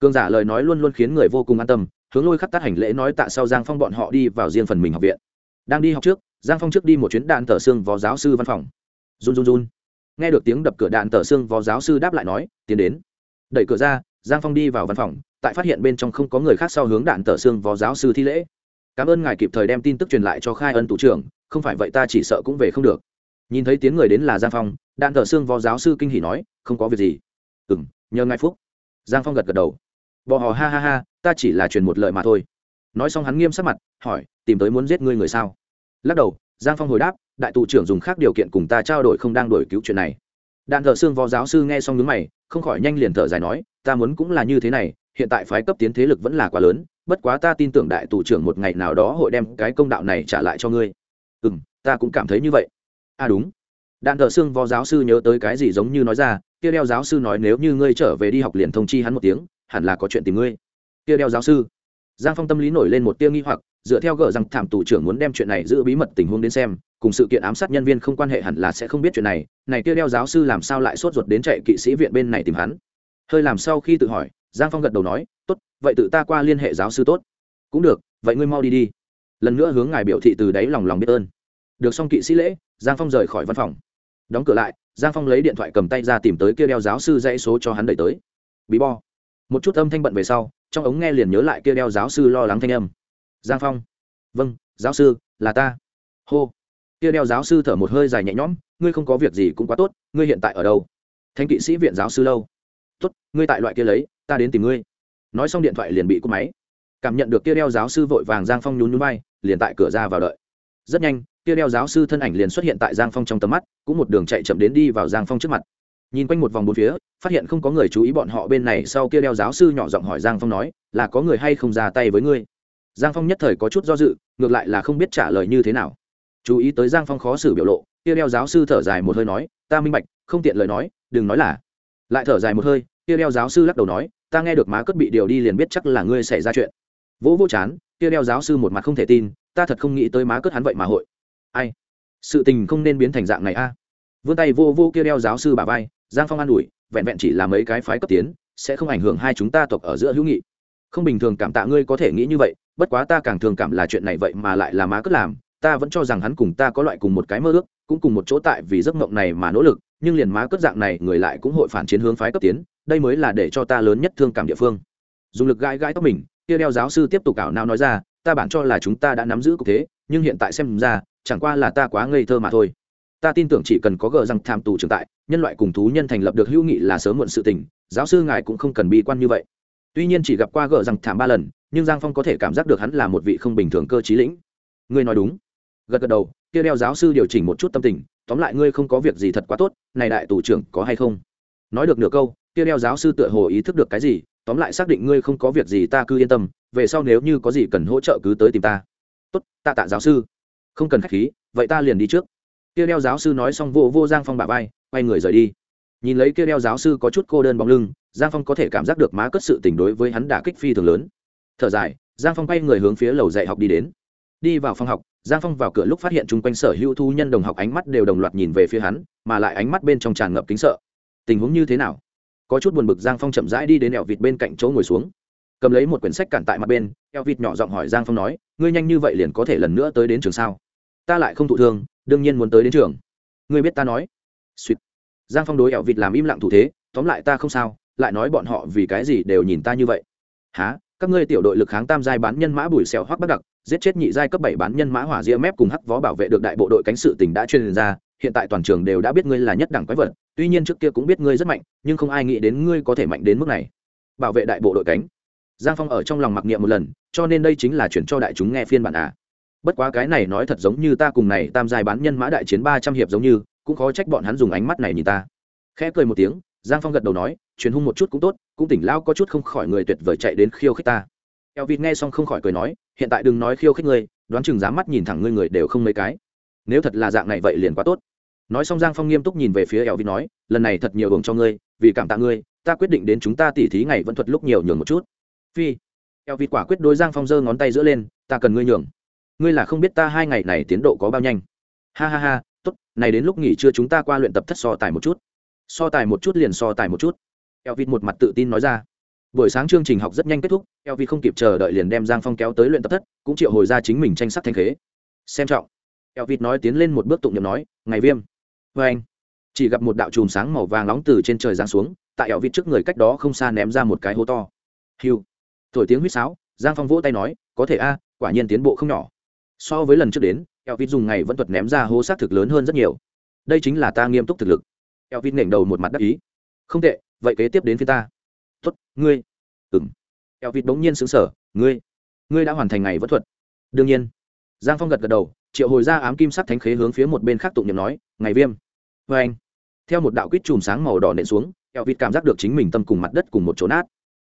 Cương giả lời nói luôn luôn khiến người vô cùng an tâm, hướng lôi khắc tắt hành lễ nói tạ sau giang phong bọn họ đi vào riêng phần mình học viện. Đang đi học trước, giang phong trước đi một chuyến đạn tờ xương vó giáo sư văn phòng. Run run run. Nghe được tiếng đập cửa đạn tờ xương vó giáo sư đáp lại nói, tiến đến. Đẩy cửa ra, giang phong đi vào văn phòng, tại phát hiện bên trong không có người khác sau hướng đạn tờ xương vó giáo sư thi lễ. Cảm ơn ngài kịp thời đem tin tức truyền lại cho khai ân thủ trưởng, không phải vậy ta chỉ sợ cũng về không được. Nhìn thấy tiếng người đến là giang phong, đạn tờ xương vó giáo sư kinh hỉ nói, không có việc gì ừ m nhờ ngài phúc. Giang phong gật gật đầu. Bò hò ha ha ha, ta chỉ là truyền một lời mà thôi. Nói xong hắn nghiêm sắc mặt, hỏi, tìm tới muốn giết ngươi người sao? Lắc đầu, giang phong hồi đáp, đại tụ trưởng dùng khác điều kiện cùng ta trao đổi không đang đổi cứu chuyện này. Đạn thợ xương võ giáo sư nghe xong nhướng mày, không khỏi nhanh liền thở dài nói, ta muốn cũng là như thế này, hiện tại phái cấp tiến thế lực vẫn là quá lớn, bất quá ta tin tưởng đại tù trưởng một ngày nào đó hội đem cái công đạo này trả lại cho ngươi. Ừ m ta cũng cảm thấy như vậy. À đúng. Đạn thợ xương võ giáo sư nhớ tới cái gì giống như nói ra kia đeo giáo sư nói nếu như ngươi trở về đi học liền thông chi hắn một tiếng, hẳn là có chuyện tìm ngươi. Kia đeo giáo sư. Giang phong tâm lý nổi lên một tia nghi hoặc, dựa theo gờ rằng thảm tù trưởng muốn đem chuyện này giữ bí mật tình huống đến xem, cùng sự kiện ám sát nhân viên không quan hệ hẳn là sẽ không biết chuyện này. Này kia đeo giáo sư làm sao lại sốt ruột đến chạy kỵ sĩ viện bên này tìm hắn? Hơi làm sau khi tự hỏi, giang phong gật đầu nói, tốt, vậy tự ta qua liên hệ giáo sư tốt. Cũng được, vậy ngươi mau đi đi. Lần nữa hướng ngài biểu thị từ đáy lòng lòng biết ơn. Được xong kỵ sĩ lễ, giang phong rời khỏi văn phòng đóng cửa lại, giang phong lấy điện thoại cầm tay ra tìm tới kia đeo giáo sư dãy số cho hắn đẩy tới. Bí bo. Một chút âm thanh bận về sau, trong ống nghe liền nhớ lại kia đeo giáo sư lo lắng thanh âm. Giang phong. Vâng giáo sư, là ta. Hô. Kia đeo giáo sư thở một hơi dài nhẹ nhõm, ngươi không có việc gì cũng quá tốt, ngươi hiện tại ở đâu? Thanh kỵ sĩ viện giáo sư lâu. Tốt, ngươi tại loại kia lấy, ta đến tìm ngươi. Nói xong điện thoại liền bị cúp máy. Cảm nhận được kia đeo giáo sư vội vàng giang phong nhún nhún bay liền tại cửa ra vào đợi rất nhanh, kia đeo giáo sư thân ảnh liền xuất hiện tại giang phong trong tầm mắt, cũng một đường chạy chậm đến đi vào giang phong trước mặt. Nhìn quanh một vòng bốn phía, phát hiện không có người chú ý bọn họ bên này, sau kia đeo giáo sư nhỏ giọng hỏi giang phong nói, là có người hay không ra tay với ngươi? Giang phong nhất thời có chút do dự, ngược lại là không biết trả lời như thế nào. Chú ý tới giang phong khó xử biểu lộ, kia đeo giáo sư thở dài một hơi nói, ta minh bạch, không tiện lời nói, đừng nói là. Lại thở dài một hơi, kia đeo giáo sư lắc đầu nói, ta nghe được má cất bị điều đi liền biết chắc là ngươi xảy ra chuyện. Vỗ vỗ chán, kia đeo giáo sư một mặt không thể tin ta thật không nghĩ tới má cất hắn vậy mà hội. Ai? Sự tình không nên biến thành dạng này a. À. vươn tay vô vô kia đeo giáo sư bà vai, giang phong an ủi, vẹn vẹn chỉ là mấy cái phái cấp tiến, sẽ không ảnh hưởng hai chúng ta tộc ở giữa hữu nghị. Không bình thường cảm tạ ngươi có thể nghĩ như vậy, bất quá ta càng thường cảm là chuyện này vậy mà lại là má cất làm, ta vẫn cho rằng hắn cùng ta có loại cùng một cái mơ ước, cũng cùng một chỗ tại vì giấc mộng này mà nỗ lực, nhưng liền má cất dạng này, người lại cũng hội phản chiến hướng phái cấp tiến, đây mới là để cho ta lớn nhất thương cảm địa phương. Dùng lực gãi gãi tóc mình, kia đeo giáo sư tiếp tục cảo nào nói ra ta bản cho là chúng ta đã nắm giữ cục thế, nhưng hiện tại xem ra, chẳng qua là ta quá ngây thơ mà thôi. Ta tin tưởng chỉ cần có gờ rằng tham tù trưởng tại, nhân loại cùng thú nhân thành lập được hữu nghị là sớm muộn sự tình, giáo sư ngài cũng không cần bi quan như vậy. Tuy nhiên chỉ gặp qua gờ rằng thảm ba lần, nhưng giang phong có thể cảm giác được hắn là một vị không bình thường cơ t lĩnh. Ngươi nói đúng. Gật gật đầu, kia đeo giáo sư điều chỉnh một chút tâm tình, tóm lại ngươi không có việc gì thật quá tốt, này đại tù trưởng có hay không? Nói được nửa câu, kia đeo giáo sư tựa hồ ý thức được cái gì, tóm lại xác định ngươi không có việc gì ta cứ yên tâm về sau nếu như có gì cần hỗ trợ cứ tới tìm ta. Tốt, tạ tạ giáo sư. Không cần khách khí, vậy ta liền đi trước. Kia đeo giáo sư nói xong vô vô giang phong bà vai, quay người rời đi. Nhìn lấy kia đeo giáo sư có chút cô đơn bóng lưng, giang phong có thể cảm giác được má cất sự tình đối với hắn đả kích phi thường lớn. Thở dài, giang phong quay người hướng phía lầu dạy học đi đến. Đi vào phòng học, giang phong vào cửa lúc phát hiện chung quanh sở hữu thu nhân đồng học ánh mắt đều đồng loạt nhìn về phía hắn, mà lại ánh mắt bên trong tràn ngập kính sợ. Tình huống như thế nào? Có chút buồn bực, giang phong chậm rãi đi đến eo vịt bên cạnh chỗ ngồi xuống cầm lấy một quyển sách cản tại mặt bên, eo vịt nhỏ giọng hỏi giang phong nói, ngươi nhanh như vậy liền có thể lần nữa tới đến trường sao? Ta lại không thụ thương, đương nhiên muốn tới đến trường. Ngươi biết ta nói. Suýt giang phong đối eo vịt làm im lặng thủ thế, tóm lại ta không sao, lại nói bọn họ vì cái gì đều nhìn ta như vậy. Há các ngươi tiểu đội lực kháng tam giai bán nhân mã bùi xèo hoắc bắt đặc, giết chết nhị giai cấp bảy bán nhân mã hỏa diễm mép cùng hắc vó bảo vệ được đại bộ đội cánh sự tình đã truyền ra, hiện tại toàn trường đều đã biết ngươi là nhất đẳng quái vật, tuy nhiên trước kia cũng biết ngươi rất mạnh, nhưng không ai nghĩ đến ngươi có thể mạnh đến mức này. Bảo vệ đại bộ đội cánh giang phong ở trong lòng mặc niệm một lần, cho nên đây chính là chuyển cho đại chúng nghe phiên bản à. Bất quá cái này nói thật giống như ta cùng này tam giai bán nhân mã đại chiến ba trăm hiệp giống như, cũng khó trách bọn hắn dùng ánh mắt này nhìn ta. Khẽ cười một tiếng, giang phong gật đầu nói, truyền hung một chút cũng tốt, cũng tỉnh lao có chút không khỏi người tuyệt vời chạy đến khiêu khích ta. Eo vịt nghe xong không khỏi cười nói, hiện tại đừng nói khiêu khích ngươi, đoán chừng dám mắt nhìn thẳng ngươi người đều không mấy cái. Nếu thật là dạng này vậy liền quá tốt. Nói xong giang phong nghiêm túc nhìn về phía eo vịt nói, lần này thật nhiều hưởng cho ngươi, vì cảm tạ ngươi, ta quyết định đến chúng ta tỉ thí ngày vẫn thuật lúc nhiều nhường một chút phi. Eo vịt quả quyết đối giang phong giơ ngón tay giữa lên, ta cần ngươi nhường. Ngươi là không biết ta hai ngày này tiến độ có bao nhanh. Ha ha ha, tốt, này đến lúc nghỉ trưa chúng ta qua luyện tập thất so tài một chút. So tài một chút liền so tài một chút. Eo vịt một mặt tự tin nói ra. Buổi sáng chương trình học rất nhanh kết thúc, eo vịt không kịp chờ đợi liền đem giang phong kéo tới luyện tập thất, cũng triệu hồi ra chính mình tranh sắc thanh khế. Xem trọng. Eo vịt nói tiến lên một bước tụng nhậm nói, ngày viêm. Vê anh. Chỉ gặp một đạo chùm sáng màu vàng nóng từ trên trời giáng xuống, tại eo vịt trước người cách đó không xa ném ra một cái hố to. Hiu thổi tiếng huýt sáo, giang phong vỗ tay nói, có thể a, quả nhiên tiến bộ không nhỏ. So với lần trước đến, eo vịt dùng ngày vẫn thuật ném ra hố xác thực lớn hơn rất nhiều. Đây chính là ta nghiêm túc thực lực. Eo vịt nểnh đầu một mặt đắc ý. Không tệ, vậy kế tiếp đến phía ta. Tuất ngươi. Ừng eo vịt bỗng nhiên xứng sở ngươi ngươi đã hoàn thành ngày vẫn thuật. Đương nhiên. Giang phong gật gật đầu, triệu hồi ra ám kim sắt thánh khế hướng phía một bên khác tụng nhầm nói, ngày viêm. Vê anh. Theo một đạo quýt chùm sáng màu đỏ nện xuống, eo vịt cảm giác được chính mình tâm cùng mặt đất cùng một chỗ nát.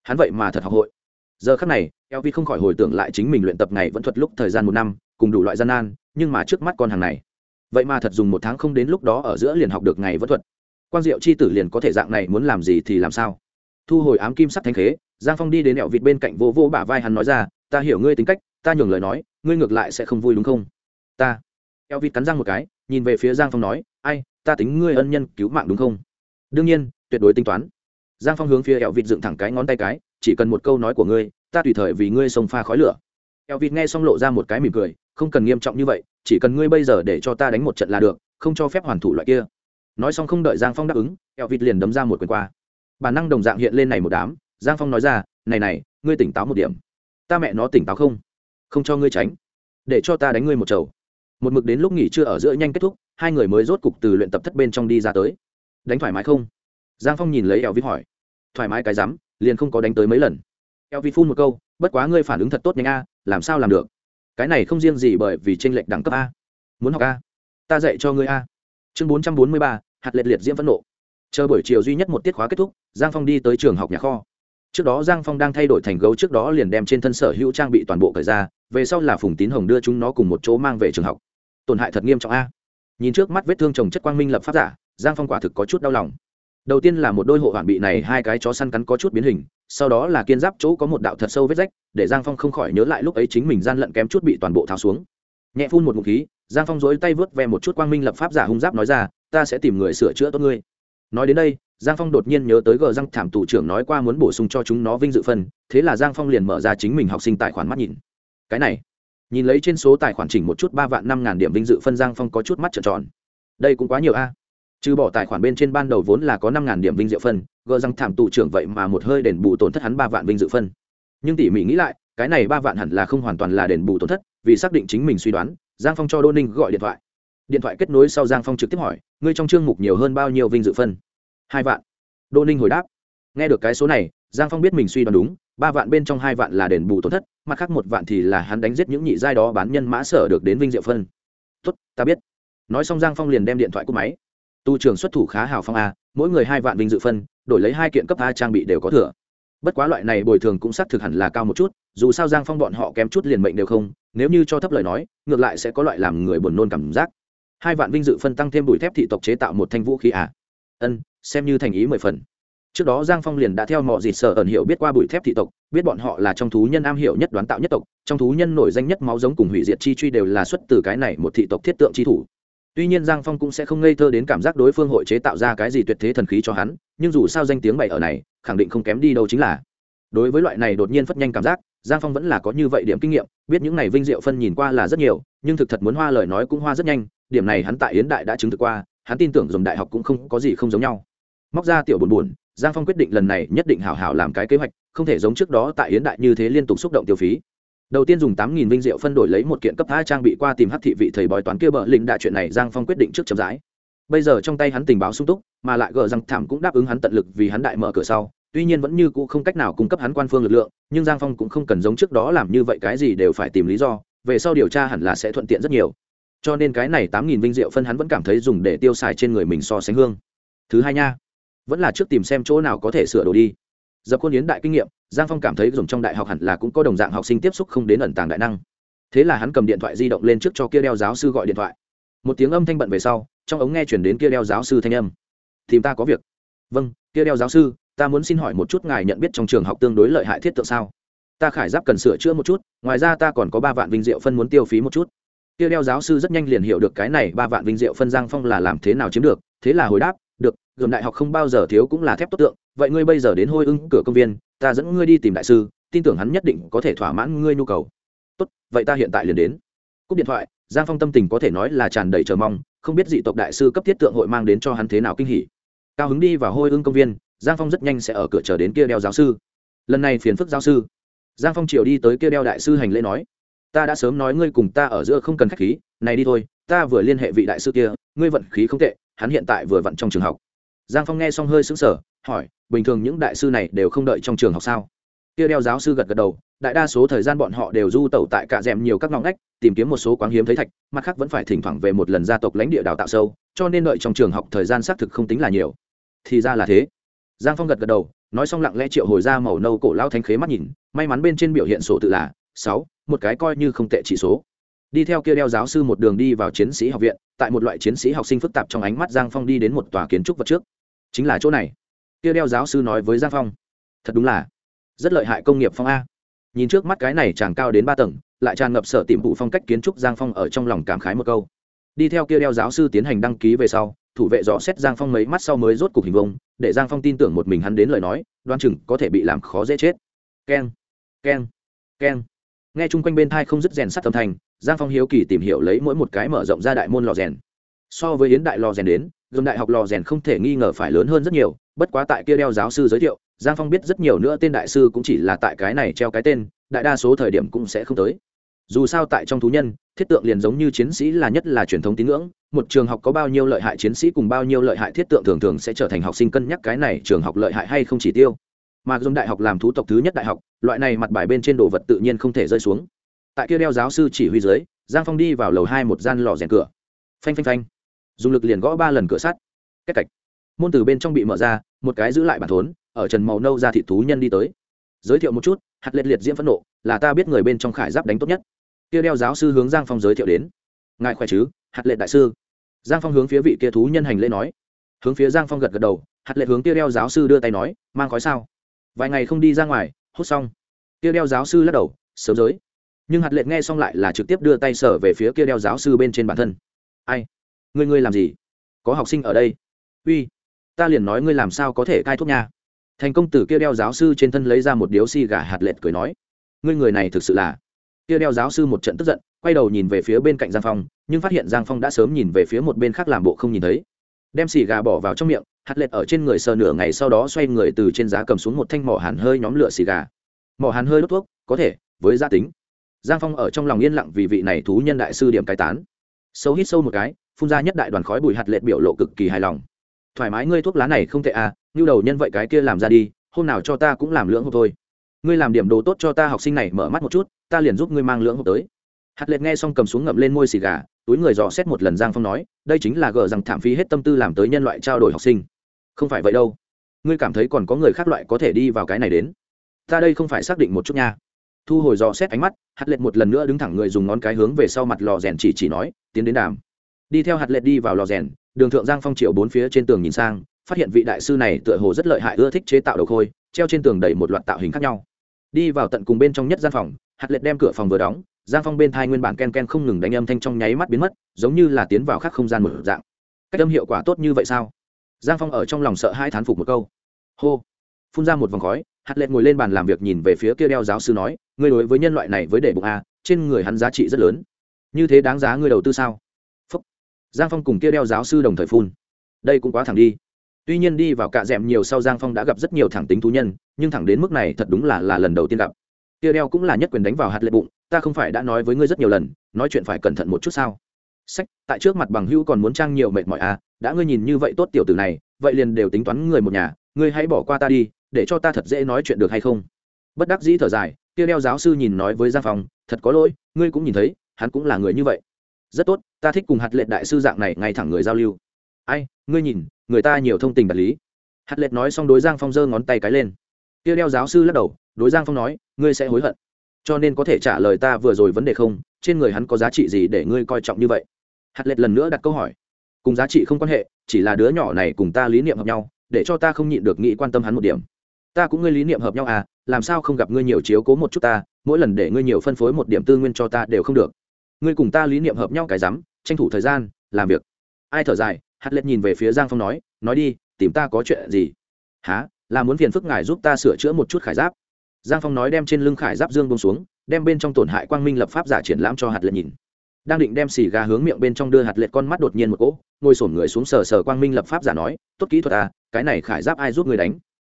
Hắn vậy mà thật học hội giờ khắc này eo vi không khỏi hồi tưởng lại chính mình luyện tập ngày vẫn thuật lúc thời gian một năm, cùng đủ loại gian nan, nhưng mà trước mắt con hàng này. Vậy mà thật dùng một tháng không đến lúc đó ở giữa liền học được ngày vẫn thuật. Quang diệu chi tử liền có thể dạng này muốn làm gì thì làm sao? Thu hồi ám kim sắc thanh khế, giang phong đi đến ẹo vịt bên cạnh vô vô bả vai hắn nói ra, ta hiểu ngươi tính cách, ta nhường lời nói, ngươi ngược lại sẽ không vui đúng không? Ta. Ẹo vịt cắn răng một cái, nhìn về phía giang phong nói, ai, ta tính ngươi ân nhân cứu mạng đúng không? Đương nhiên, tuyệt đối tính toán. Giang phong hướng phía ẹo vịt dựng thẳng cái ngón tay cái chỉ cần một câu nói của ngươi, ta tùy thời vì ngươi sông pha khói lửa. Eo vịt nghe xong lộ ra một cái mỉm cười, không cần nghiêm trọng như vậy, chỉ cần ngươi bây giờ để cho ta đánh một trận là được, không cho phép hoàn thủ loại kia. Nói xong không đợi giang phong đáp ứng Eo vịt liền đấm ra một quyền qua. Bản năng đồng dạng hiện lên này một đám, giang phong nói ra, này này, ngươi tỉnh táo một điểm. Ta mẹ nó tỉnh táo không? Không cho ngươi tránh. Để cho ta đánh ngươi một chầu. Một mực đến lúc nghỉ trưa ở giữa nhanh kết thúc, hai người mới rốt cục từ luyện tập thất bên trong đi ra tới. Đánh thoải mái không? Giang phong nhìn lấy eo vịt hỏi thoải mái cái rắm, liền không có đánh tới mấy lần. Eo vi phun một câu, bất quá ngươi phản ứng thật tốt nhanh a, làm sao làm được? Cái này không riêng gì bởi vì tranh lệch đẳng cấp a. Muốn học a? Ta dạy cho ngươi a. Chương bốn trăm bốn mươi ba, hạt liệt liệt diễm phẫn nộ. Chờ buổi chiều duy nhất một tiết khóa kết thúc, giang phong đi tới trường học nhà kho. Trước đó giang phong đang thay đổi thành gấu trước đó liền đem trên thân sở hữu trang bị toàn bộ cởi ra, về sau là phùng tín hồng đưa chúng nó cùng một chỗ mang về trường học. Tổn hại thật nghiêm trọng a. Nhìn trước mắt vết thương chồng chất quang minh lập pháp giả, giang phong quả thực có chút đau lòng đầu tiên là một đôi hộ hoàn bị này hai cái chó săn cắn có chút biến hình, sau đó là kiên giáp chỗ có một đạo thật sâu vết rách, để giang phong không khỏi nhớ lại lúc ấy chính mình gian lận kém chút bị toàn bộ tháo xuống. Nhẹ phun một ngụm khí, giang phong dối tay vớt ve một chút quang minh lập pháp giả hung giáp nói ra, ta sẽ tìm người sửa chữa tốt ngươi. Nói đến đây, giang phong đột nhiên nhớ tới gờ răng thảm tù trưởng nói qua muốn bổ sung cho chúng nó vinh dự phân, thế là giang phong liền mở ra chính mình học sinh tài khoản mắt nhìn. Cái này, nhìn lấy trên số tài khoản chỉnh một chút ba vạn năm ngàn điểm vinh dự phân, giang phong có chút mắt trợn tròn. Đây cũng quá nhiều a trừ bỏ tài khoản bên trên ban đầu vốn là có năm ngàn điểm vinh dự phân, gờ răng thảm tù trưởng vậy mà một hơi đền bù tổn thất hắn ba vạn vinh dự phân. Nhưng tỉ mỉ nghĩ lại, cái này ba vạn hẳn là không hoàn toàn là đền bù tổn thất, vì xác định chính mình suy đoán, giang phong cho đô ninh gọi điện thoại. Điện thoại kết nối sau giang phong trực tiếp hỏi, ngươi trong chương mục nhiều hơn bao nhiêu vinh dự phân? Hai vạn. Đô ninh hồi đáp, nghe được cái số này, giang phong biết mình suy đoán đúng, ba vạn bên trong hai vạn là đền bù tổn thất, mặt khác một vạn thì là hắn đánh giết những nhị giai đó bán nhân mã sở được đến vinh diệu phân. Tuất ta biết. Nói xong giang phong liền đem điện thoại cúp máy tu trường xuất thủ khá hào phong a, mỗi người hai vạn vinh dự phân, đổi lấy hai kiện cấp a trang bị đều có thừa. Bất quá loại này bồi thường cũng xác thực hẳn là cao một chút, dù sao giang phong bọn họ kém chút liền mệnh đều không, nếu như cho thấp lời nói, ngược lại sẽ có loại làm người buồn nôn cảm giác. Hai vạn vinh dự phân tăng thêm bụi thép thị tộc chế tạo một thanh vũ khí à? Ân, xem như thành ý mười phần. Trước đó giang phong liền đã theo mọi dịt sở ẩn hiểu biết qua bụi thép thị tộc, biết bọn họ là trong thú nhân am hiểu nhất đoán tạo nhất tộc, trong thú nhân nổi danh nhất máu giống cùng hủy diệt chi truy đều là xuất từ cái này một thị tộc thiết tượng chi thủ tuy nhiên giang phong cũng sẽ không ngây thơ đến cảm giác đối phương hội chế tạo ra cái gì tuyệt thế thần khí cho hắn, nhưng dù sao danh tiếng bày ở này, khẳng định không kém đi đâu chính là. Đối với loại này đột nhiên phất nhanh cảm giác, giang phong vẫn là có như vậy điểm kinh nghiệm, biết những này vinh diệu phân nhìn qua là rất nhiều, nhưng thực thật muốn hoa lời nói cũng hoa rất nhanh, điểm này hắn tại yến đại đã chứng thực qua, hắn tin tưởng dùng đại học cũng không có gì không giống nhau. Móc ra tiểu buồn buồn, giang phong quyết định lần này nhất định hảo hảo làm cái kế hoạch, không thể giống trước đó tại yến đại như thế liên tục xúc động tiêu phí đầu tiên dùng tám nghìn vinh diệu phân đổi lấy một kiện cấp hai trang bị qua tìm hắc thị vị thầy bói toán kia bờ linh đại chuyện này giang phong quyết định trước chậm rãi. Bây giờ trong tay hắn tình báo sung túc, mà lại gờ rằng thảm cũng đáp ứng hắn tận lực vì hắn đại mở cửa sau. Tuy nhiên vẫn như cũ không cách nào cung cấp hắn quan phương lực lượng, nhưng giang phong cũng không cần giống trước đó làm như vậy cái gì đều phải tìm lý do, về sau điều tra hẳn là sẽ thuận tiện rất nhiều. Cho nên cái này tám nghìn vinh diệu phân hắn vẫn cảm thấy dùng để tiêu xài trên người mình so sánh hương. Thứ hai nha, vẫn là trước tìm xem chỗ nào có thể sửa đồ đi dập khuôn yến đại kinh nghiệm, giang phong cảm thấy dùng trong đại học hẳn là cũng có đồng dạng học sinh tiếp xúc không đến ẩn tàng đại năng. Thế là hắn cầm điện thoại di động lên trước cho kia đeo giáo sư gọi điện thoại. Một tiếng âm thanh bận về sau, trong ống nghe chuyển đến kia đeo giáo sư thanh âm. Tìm ta có việc. Vâng kia đeo giáo sư, ta muốn xin hỏi một chút ngài nhận biết trong trường học tương đối lợi hại thiết tượng sao? Ta khải giáp cần sửa chữa một chút, ngoài ra ta còn có ba vạn vinh diệu phân muốn tiêu phí một chút. Kia đeo giáo sư rất nhanh liền hiểu được cái này ba vạn vinh diệu phân giang phong là làm thế nào chiếm được, thế là hồi đáp gồm đại học không bao giờ thiếu cũng là thép tốt tượng, vậy ngươi bây giờ đến hôi ưng cửa công viên, ta dẫn ngươi đi tìm đại sư, tin tưởng hắn nhất định có thể thỏa mãn ngươi nhu cầu. Tốt, vậy ta hiện tại liền đến. Cúp điện thoại, giang phong tâm tình có thể nói là tràn đầy chờ mong, không biết dị tộc đại sư cấp thiết tượng hội mang đến cho hắn thế nào kinh hỉ. Cao hứng đi vào hôi ưng công viên, giang phong rất nhanh sẽ ở cửa chờ đến kia đeo giáo sư. Lần này phiền phức giáo sư. Giang phong triều đi tới kia đeo đại sư hành lễ nói, ta đã sớm nói ngươi cùng ta ở giữa không cần khách khí, này đi thôi, ta vừa liên hệ vị đại sư kia, ngươi vận khí không tệ, hắn hiện tại vừa vận trong trường học giang phong nghe xong hơi sững sờ, hỏi, bình thường những đại sư này đều không đợi trong trường học sao? Kia đeo giáo sư gật gật đầu, đại đa số thời gian bọn họ đều du tẩu tại cả rèm nhiều các ngõ ngách, tìm kiếm một số quán hiếm thấy thạch, mặt khác vẫn phải thỉnh thoảng về một lần gia tộc lãnh địa đào tạo sâu, cho nên đợi trong trường học thời gian xác thực không tính là nhiều. Thì ra là thế. Giang phong gật gật đầu, nói xong lặng lẽ triệu hồi ra màu nâu cổ lao thanh khế mắt nhìn, may mắn bên trên biểu hiện sổ tự là sáu, một cái coi như không tệ chỉ số. Đi theo kia đeo giáo sư một đường đi vào chiến sĩ học viện, tại một loại chiến sĩ học sinh phức tạp trong ánh mắt giang phong đi đến một tòa kiến trúc vật trước chính là chỗ này. Kia đeo giáo sư nói với giang phong, thật đúng là rất lợi hại công nghiệp phong a. Nhìn trước mắt cái này tràn cao đến ba tầng, lại tràn ngập sở tìm vụ phong cách kiến trúc giang phong ở trong lòng cảm khái một câu. Đi theo kia đeo giáo sư tiến hành đăng ký về sau, thủ vệ dò xét giang phong mấy mắt sau mới rốt cục hình vông, để giang phong tin tưởng một mình hắn đến lời nói đoan chừng có thể bị làm khó dễ chết. Keng keng keng. Nghe chung quanh bên thai không dứt rèn sắt âm thanh, giang phong hiếu kỳ tìm hiểu lấy mỗi một cái mở rộng ra đại môn lò rèn. So với yến đại lò rèn đến dùng đại học lò rèn không thể nghi ngờ phải lớn hơn rất nhiều, bất quá tại kia đeo giáo sư giới thiệu, giang phong biết rất nhiều nữa tên đại sư cũng chỉ là tại cái này treo cái tên, đại đa số thời điểm cũng sẽ không tới. Dù sao tại trong thú nhân, thiết tượng liền giống như chiến sĩ là nhất là truyền thống tín ngưỡng, một trường học có bao nhiêu lợi hại chiến sĩ cùng bao nhiêu lợi hại thiết tượng thường thường sẽ trở thành học sinh cân nhắc cái này trường học lợi hại hay không chỉ tiêu. Mà dùng đại học làm thú tộc thứ nhất đại học, loại này mặt bài bên trên đồ vật tự nhiên không thể rơi xuống. Tại kia đeo giáo sư chỉ huy dưới, giang phong đi vào lầu hai một gian lò rèn cửa. Phanh phanh phanh dùng lực liền gõ ba lần cửa sắt. Cách cạch. Môn từ bên trong bị mở ra, một cái giữ lại bản thốn, ở trần màu nâu ra thị thú nhân đi tới. Giới thiệu một chút, hạt liệt liệt diễm phẫn nộ, là ta biết người bên trong khải giáp đánh tốt nhất. Kia đeo giáo sư hướng giang phong giới thiệu đến. Ngài khỏe chứ, hạt lệ đại sư? Giang phong hướng phía vị kia thú nhân hành lễ nói. Hướng phía giang phong gật gật đầu, hạt lệ hướng kia đeo giáo sư đưa tay nói, mang khói sao? Vài ngày không đi ra ngoài hút xong. Kia đeo giáo sư lắc đầu, sớm giới. Nhưng hạt lệ nghe xong lại là trực tiếp đưa tay sở về phía kia đeo giáo sư bên trên bản thân. Ai? Ngươi ngươi làm gì? Có học sinh ở đây. Uy, ta liền nói ngươi làm sao có thể cai thuốc nha. Thành công tử kia đeo giáo sư trên thân lấy ra một điếu xì gà hạt lệch cười nói, ngươi người này thực sự là. Kia đeo giáo sư một trận tức giận, quay đầu nhìn về phía bên cạnh giang phong, nhưng phát hiện giang phong đã sớm nhìn về phía một bên khác làm bộ không nhìn thấy. Đem xì gà bỏ vào trong miệng, hạt lệch ở trên người sờ nửa ngày sau đó xoay người từ trên giá cầm xuống một thanh mỏ hàn hơi nhóm lửa xì gà. Mỏ hàn hơi đốt thuốc, có thể, với gia tính. Giang phong ở trong lòng yên lặng vì vị này thú nhân đại sư điểm cai tán. Sâu hít sâu một cái phun ra nhất đại đoàn khói bụi hạt lệ biểu lộ cực kỳ hài lòng. Thoải mái ngươi thuốc lá này không tệ à như đầu nhân vậy cái kia làm ra đi, hôm nào cho ta cũng làm lưỡng hộp thôi. Ngươi làm điểm đồ tốt cho ta học sinh này mở mắt một chút, ta liền giúp ngươi mang lưỡng hộp tới. Hạt lệ nghe xong cầm xuống ngậm lên môi xì gà, túi người dò xét một lần giang phong nói, đây chính là gờ rằng thảm phí hết tâm tư làm tới nhân loại trao đổi học sinh. Không phải vậy đâu. Ngươi cảm thấy còn có người khác loại có thể đi vào cái này đến. Ta đây không phải xác định một chút nha. Thu hồi dò xét ánh mắt, hạt lệch một lần nữa đứng thẳng người dùng ngón cái hướng về sau mặt lò rèn chỉ chỉ nói, tiến đến đàm đi theo hạt lệ đi vào lò rèn, đường thượng giang phong triệu bốn phía trên tường nhìn sang, phát hiện vị đại sư này tựa hồ rất lợi hại, ưa thích chế tạo đầu khôi, treo trên tường đầy một loạt tạo hình khác nhau. Đi vào tận cùng bên trong nhất gian phòng, hạt lệ đem cửa phòng vừa đóng, giang phong bên thai nguyên bản ken ken không ngừng đánh âm thanh trong nháy mắt biến mất, giống như là tiến vào khác không gian một dạng. Cách âm hiệu quả tốt như vậy sao? Giang phong ở trong lòng sợ hai thán phục một câu. Hô. Phun ra một vòng khói, hạt lệ ngồi lên bàn làm việc nhìn về phía kia đeo giáo sư nói, ngươi đối với nhân loại này với để bụng a, trên người hắn giá trị rất lớn. Như thế đáng giá ngươi đầu tư sao? Giang phong cùng kia đeo giáo sư đồng thời phun. Đây cũng quá thẳng đi. Tuy nhiên đi vào cạ d nhiều sau giang phong đã gặp rất nhiều thẳng tính thú nhân, nhưng thẳng đến mức này thật đúng là là lần đầu tiên gặp. Kia đeo cũng là nhất quyền đánh vào hạt lệ bụng, ta không phải đã nói với ngươi rất nhiều lần, nói chuyện phải cẩn thận một chút sao? Sách, tại trước mặt bằng hữu còn muốn trang nhiều mệt mỏi à đã ngươi nhìn như vậy tốt tiểu tử này, vậy liền đều tính toán người một nhà, ngươi hãy bỏ qua ta đi, để cho ta thật dễ nói chuyện được hay không? Bất đắc dĩ thở dài, kia đeo giáo sư nhìn nói với giang phong, thật có lỗi, ngươi cũng nhìn thấy, hắn cũng là người như vậy rất tốt, ta thích cùng hạt lệ đại sư dạng này ngay thẳng người giao lưu. Ai, ngươi nhìn, người ta nhiều thông tình đạt lý. Hạt lệ nói xong đối giang phong giơ ngón tay cái lên. Kia đeo giáo sư lắc đầu, đối giang phong nói, ngươi sẽ hối hận. Cho nên có thể trả lời ta vừa rồi vấn đề không? Trên người hắn có giá trị gì để ngươi coi trọng như vậy? Hạt lệ lần nữa đặt câu hỏi. Cùng giá trị không quan hệ, chỉ là đứa nhỏ này cùng ta lý niệm hợp nhau, để cho ta không nhịn được nghĩ quan tâm hắn một điểm. Ta cũng ngươi lý niệm hợp nhau à làm sao không gặp ngươi nhiều chiếu cố một chút ta, mỗi lần để ngươi nhiều phân phối một điểm tư nguyên cho ta đều không được ngươi cùng ta lý niệm hợp nhau cái rắm, tranh thủ thời gian, làm việc. Ai thở dài hạt lệch nhìn về phía giang phong nói nói đi, tìm ta có chuyện gì? Há là muốn phiền phức ngài giúp ta sửa chữa một chút khải giáp. Giang phong nói đem trên lưng khải giáp dương bông xuống, đem bên trong tổn hại quang minh lập pháp giả triển lãm cho hạt lệ nhìn. Đang định đem xì gà hướng miệng bên trong đưa hạt lệ con mắt đột nhiên một cỗ, ngồi sổm người xuống sờ sờ quang minh lập pháp giả nói, tốt kỹ thuật à cái này khải giáp ai giúp người đánh?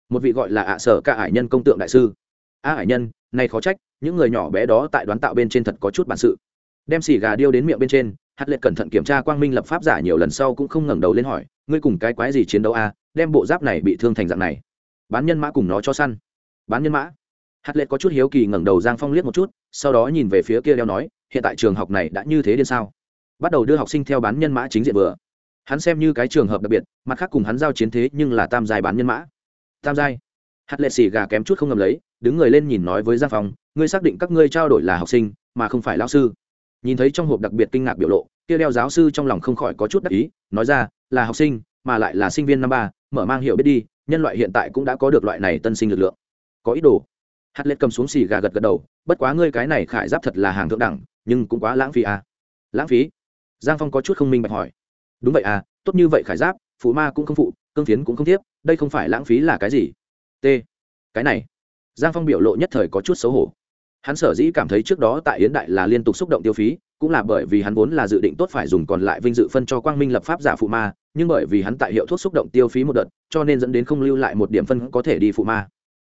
Một vị gọi là ạ sở ca ải nhân công tượng đại sư. A ải nhân, này khó trách, những người nhỏ bé đó tại đoán tạo bên trên thật có chút bản sự đem xì gà điêu đến miệng bên trên hạt lệ cẩn thận kiểm tra quang minh lập pháp giả nhiều lần sau cũng không ngẩng đầu lên hỏi ngươi cùng cái quái gì chiến đấu a à, đem bộ giáp này bị thương thành dạng này? Bán nhân mã cùng nó cho săn. Bán nhân mã? Hạt lệ có chút hiếu kỳ ngẩng đầu giang phong liếc một chút sau đó nhìn về phía kia đeo nói hiện tại trường học này đã như thế điên sao? Bắt đầu đưa học sinh theo bán nhân mã chính diện vừa. Hắn xem như cái trường hợp đặc biệt mặt khác cùng hắn giao chiến thế nhưng là tam giai bán nhân mã. Tam giai? Hạt lệ xì gà kém chút không ngầm lấy đứng người lên nhìn nói với giang phong ngươi xác định các ngươi trao đổi là học sinh mà không phải lão sư nhìn thấy trong hộp đặc biệt kinh ngạc biểu lộ, kia đeo giáo sư trong lòng không khỏi có chút đắc ý, nói ra, là học sinh, mà lại là sinh viên năm ba, mở mang hiểu biết đi, nhân loại hiện tại cũng đã có được loại này tân sinh lực lượng. Có ý đồ. Hạt lết cầm xuống xì gà gật gật đầu, bất quá ngươi cái này khải giáp thật là hàng thượng đẳng, nhưng cũng quá lãng phí à. lãng phí? Giang phong có chút không minh bạch hỏi. Đúng vậy à tốt như vậy khải giáp, phụ ma cũng không phụ, cương phiến cũng không tiếp, đây không phải lãng phí là cái gì? T. Cái này. Giang phong biểu lộ nhất thời có chút xấu hổ hắn sở dĩ cảm thấy trước đó tại yến đại là liên tục xúc động tiêu phí, cũng là bởi vì hắn vốn là dự định tốt phải dùng còn lại vinh dự phân cho quang minh lập pháp giả phụ ma, nhưng bởi vì hắn tại hiệu thuốc xúc động tiêu phí một đợt, cho nên dẫn đến không lưu lại một điểm phân có thể đi phụ ma.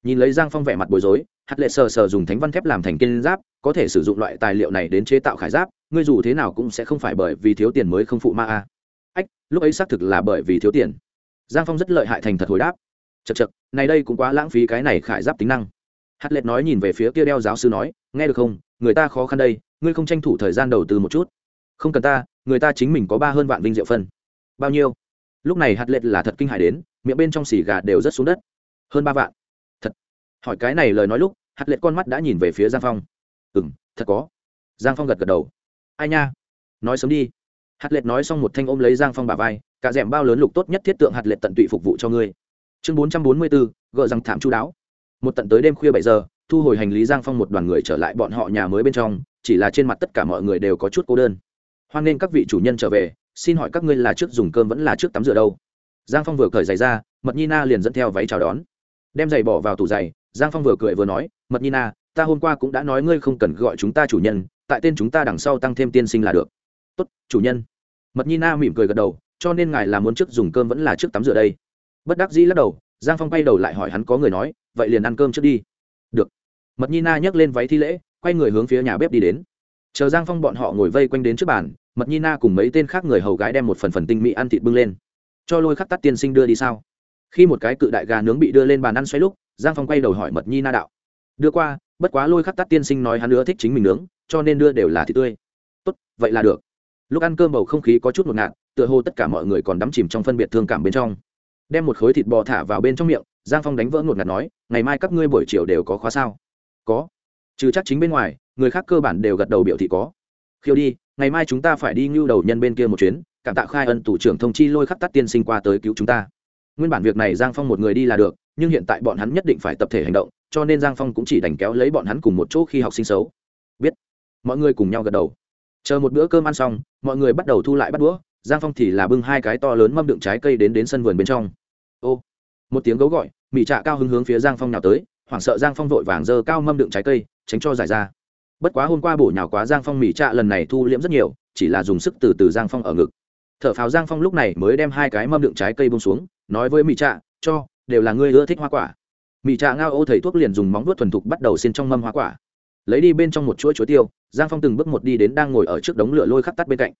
Nhìn lấy giang phong vẻ mặt bối rối, hạt lệ sờ sờ dùng thánh văn thép làm thành kiên giáp, có thể sử dụng loại tài liệu này đến chế tạo khải giáp, ngươi dù thế nào cũng sẽ không phải bởi vì thiếu tiền mới không phụ ma a. Ách, lúc ấy xác thực là bởi vì thiếu tiền. Giang phong rất lợi hại thành thật hồi đáp. Chật chật này đây cũng quá lãng phí cái này khải giáp tính năng hạt lệ nói nhìn về phía kia đeo giáo sư nói, nghe được không? Người ta khó khăn đây, ngươi không tranh thủ thời gian đầu tư một chút. Không cần ta, người ta chính mình có ba hơn vạn vinh diệu phân. Bao nhiêu? Lúc này hạt lệ là thật kinh hại đến, miệng bên trong xì gà đều rất xuống đất. Hơn ba vạn. Thật. hỏi cái này lời nói lúc hạt lệ con mắt đã nhìn về phía giang phong. Ừ m thật có. Giang phong gật gật đầu. Ai nha? Nói sớm đi. Hạt lệ nói xong một thanh ôm lấy giang phong bà vai, cả d bao lớn lục tốt nhất thiết tượng hạt lệ tận tụy phục vụ cho ngươi. Chương bốn trăm bốn mươi bốn gợ rằng thảm chú đáo một tận tới đêm khuya bảy giờ, thu hồi hành lý giang phong một đoàn người trở lại bọn họ nhà mới bên trong, chỉ là trên mặt tất cả mọi người đều có chút cô đơn. Hoan nghênh các vị chủ nhân trở về, xin hỏi các ngươi là trước dùng cơm vẫn là trước tắm rửa đâu? Giang phong vừa cởi giày ra, mật nhi na liền dẫn theo váy chào đón. Đem giày bỏ vào tủ giày, giang phong vừa cười vừa nói, mật nhi na, ta hôm qua cũng đã nói ngươi không cần gọi chúng ta chủ nhân, tại tên chúng ta đằng sau tăng thêm tiên sinh là được. Tốt, chủ nhân. Mật nhi na mỉm cười gật đầu, cho nên ngài là muốn trước dùng cơm vẫn là trước tắm rửa đây. Bất đắc dĩ lắc đầu, giang phong bay đầu lại hỏi hắn có người nói vậy liền ăn cơm trước đi. Được. Mật nhi na nhấc lên váy thi lễ, quay người hướng phía nhà bếp đi đến. Chờ giang phong bọn họ ngồi vây quanh đến trước bàn, mật nhi na cùng mấy tên khác người hầu gái đem một phần phần tinh mỹ ăn thịt bưng lên. Cho lôi khắc tắt tiên sinh đưa đi sao? Khi một cái cự đại gà nướng bị đưa lên bàn ăn xoay lúc, giang phong quay đầu hỏi mật nhi na đạo. Đưa qua, bất quá lôi khắc tắt tiên sinh nói hắn nữa thích chính mình nướng, cho nên đưa đều là thịt tươi. Tốt, vậy là được. Lúc ăn cơm bầu không khí có chút ngột ngạt, tựa hồ tất cả mọi người còn đắm chìm trong phân biệt thương cảm bên trong. Đem một khối thịt bò thả vào bên trong miệng giang phong đánh vỡ ngột ngạt nói, ngày mai các ngươi buổi chiều đều có khóa sao? Có. Trừ chắc chính bên ngoài, người khác cơ bản đều gật đầu biểu thị có. Khiêu đi, ngày mai chúng ta phải đi ngưu đầu nhân bên kia một chuyến, cảm tạ khai ân thủ trưởng thông chi lôi khắc tắt tiên sinh qua tới cứu chúng ta. Nguyên bản việc này giang phong một người đi là được, nhưng hiện tại bọn hắn nhất định phải tập thể hành động, cho nên giang phong cũng chỉ đành kéo lấy bọn hắn cùng một chỗ khi học sinh xấu. Biết. Mọi người cùng nhau gật đầu. Chờ một bữa cơm ăn xong, mọi người bắt đầu thu lại bắt đũa, giang phong thì là bưng hai cái to lớn mâm đựng trái cây đến đến sân vườn bên trong. Ô một tiếng gấu gọi mỹ trạ cao hứng hướng phía giang phong nào tới, hoảng sợ giang phong vội vàng dơ cao mâm đựng trái cây, tránh cho giải ra. Bất quá hôm qua bổ nhào quá giang phong mỹ trạ lần này thu liễm rất nhiều, chỉ là dùng sức từ từ giang phong ở ngực. Thở phào giang phong lúc này mới đem hai cái mâm đựng trái cây bông xuống, nói với mỹ trạ, cho, đều là ngươi ưa thích hoa quả. Mỹ trạ ngao ô thầy thuốc liền dùng móng vuốt thuần thục bắt đầu xin trong mâm hoa quả. Lấy đi bên trong một chuỗi chuối tiêu, giang phong từng bước một đi đến đang ngồi ở trước đống lửa lôi khắc tắt bên cạnh.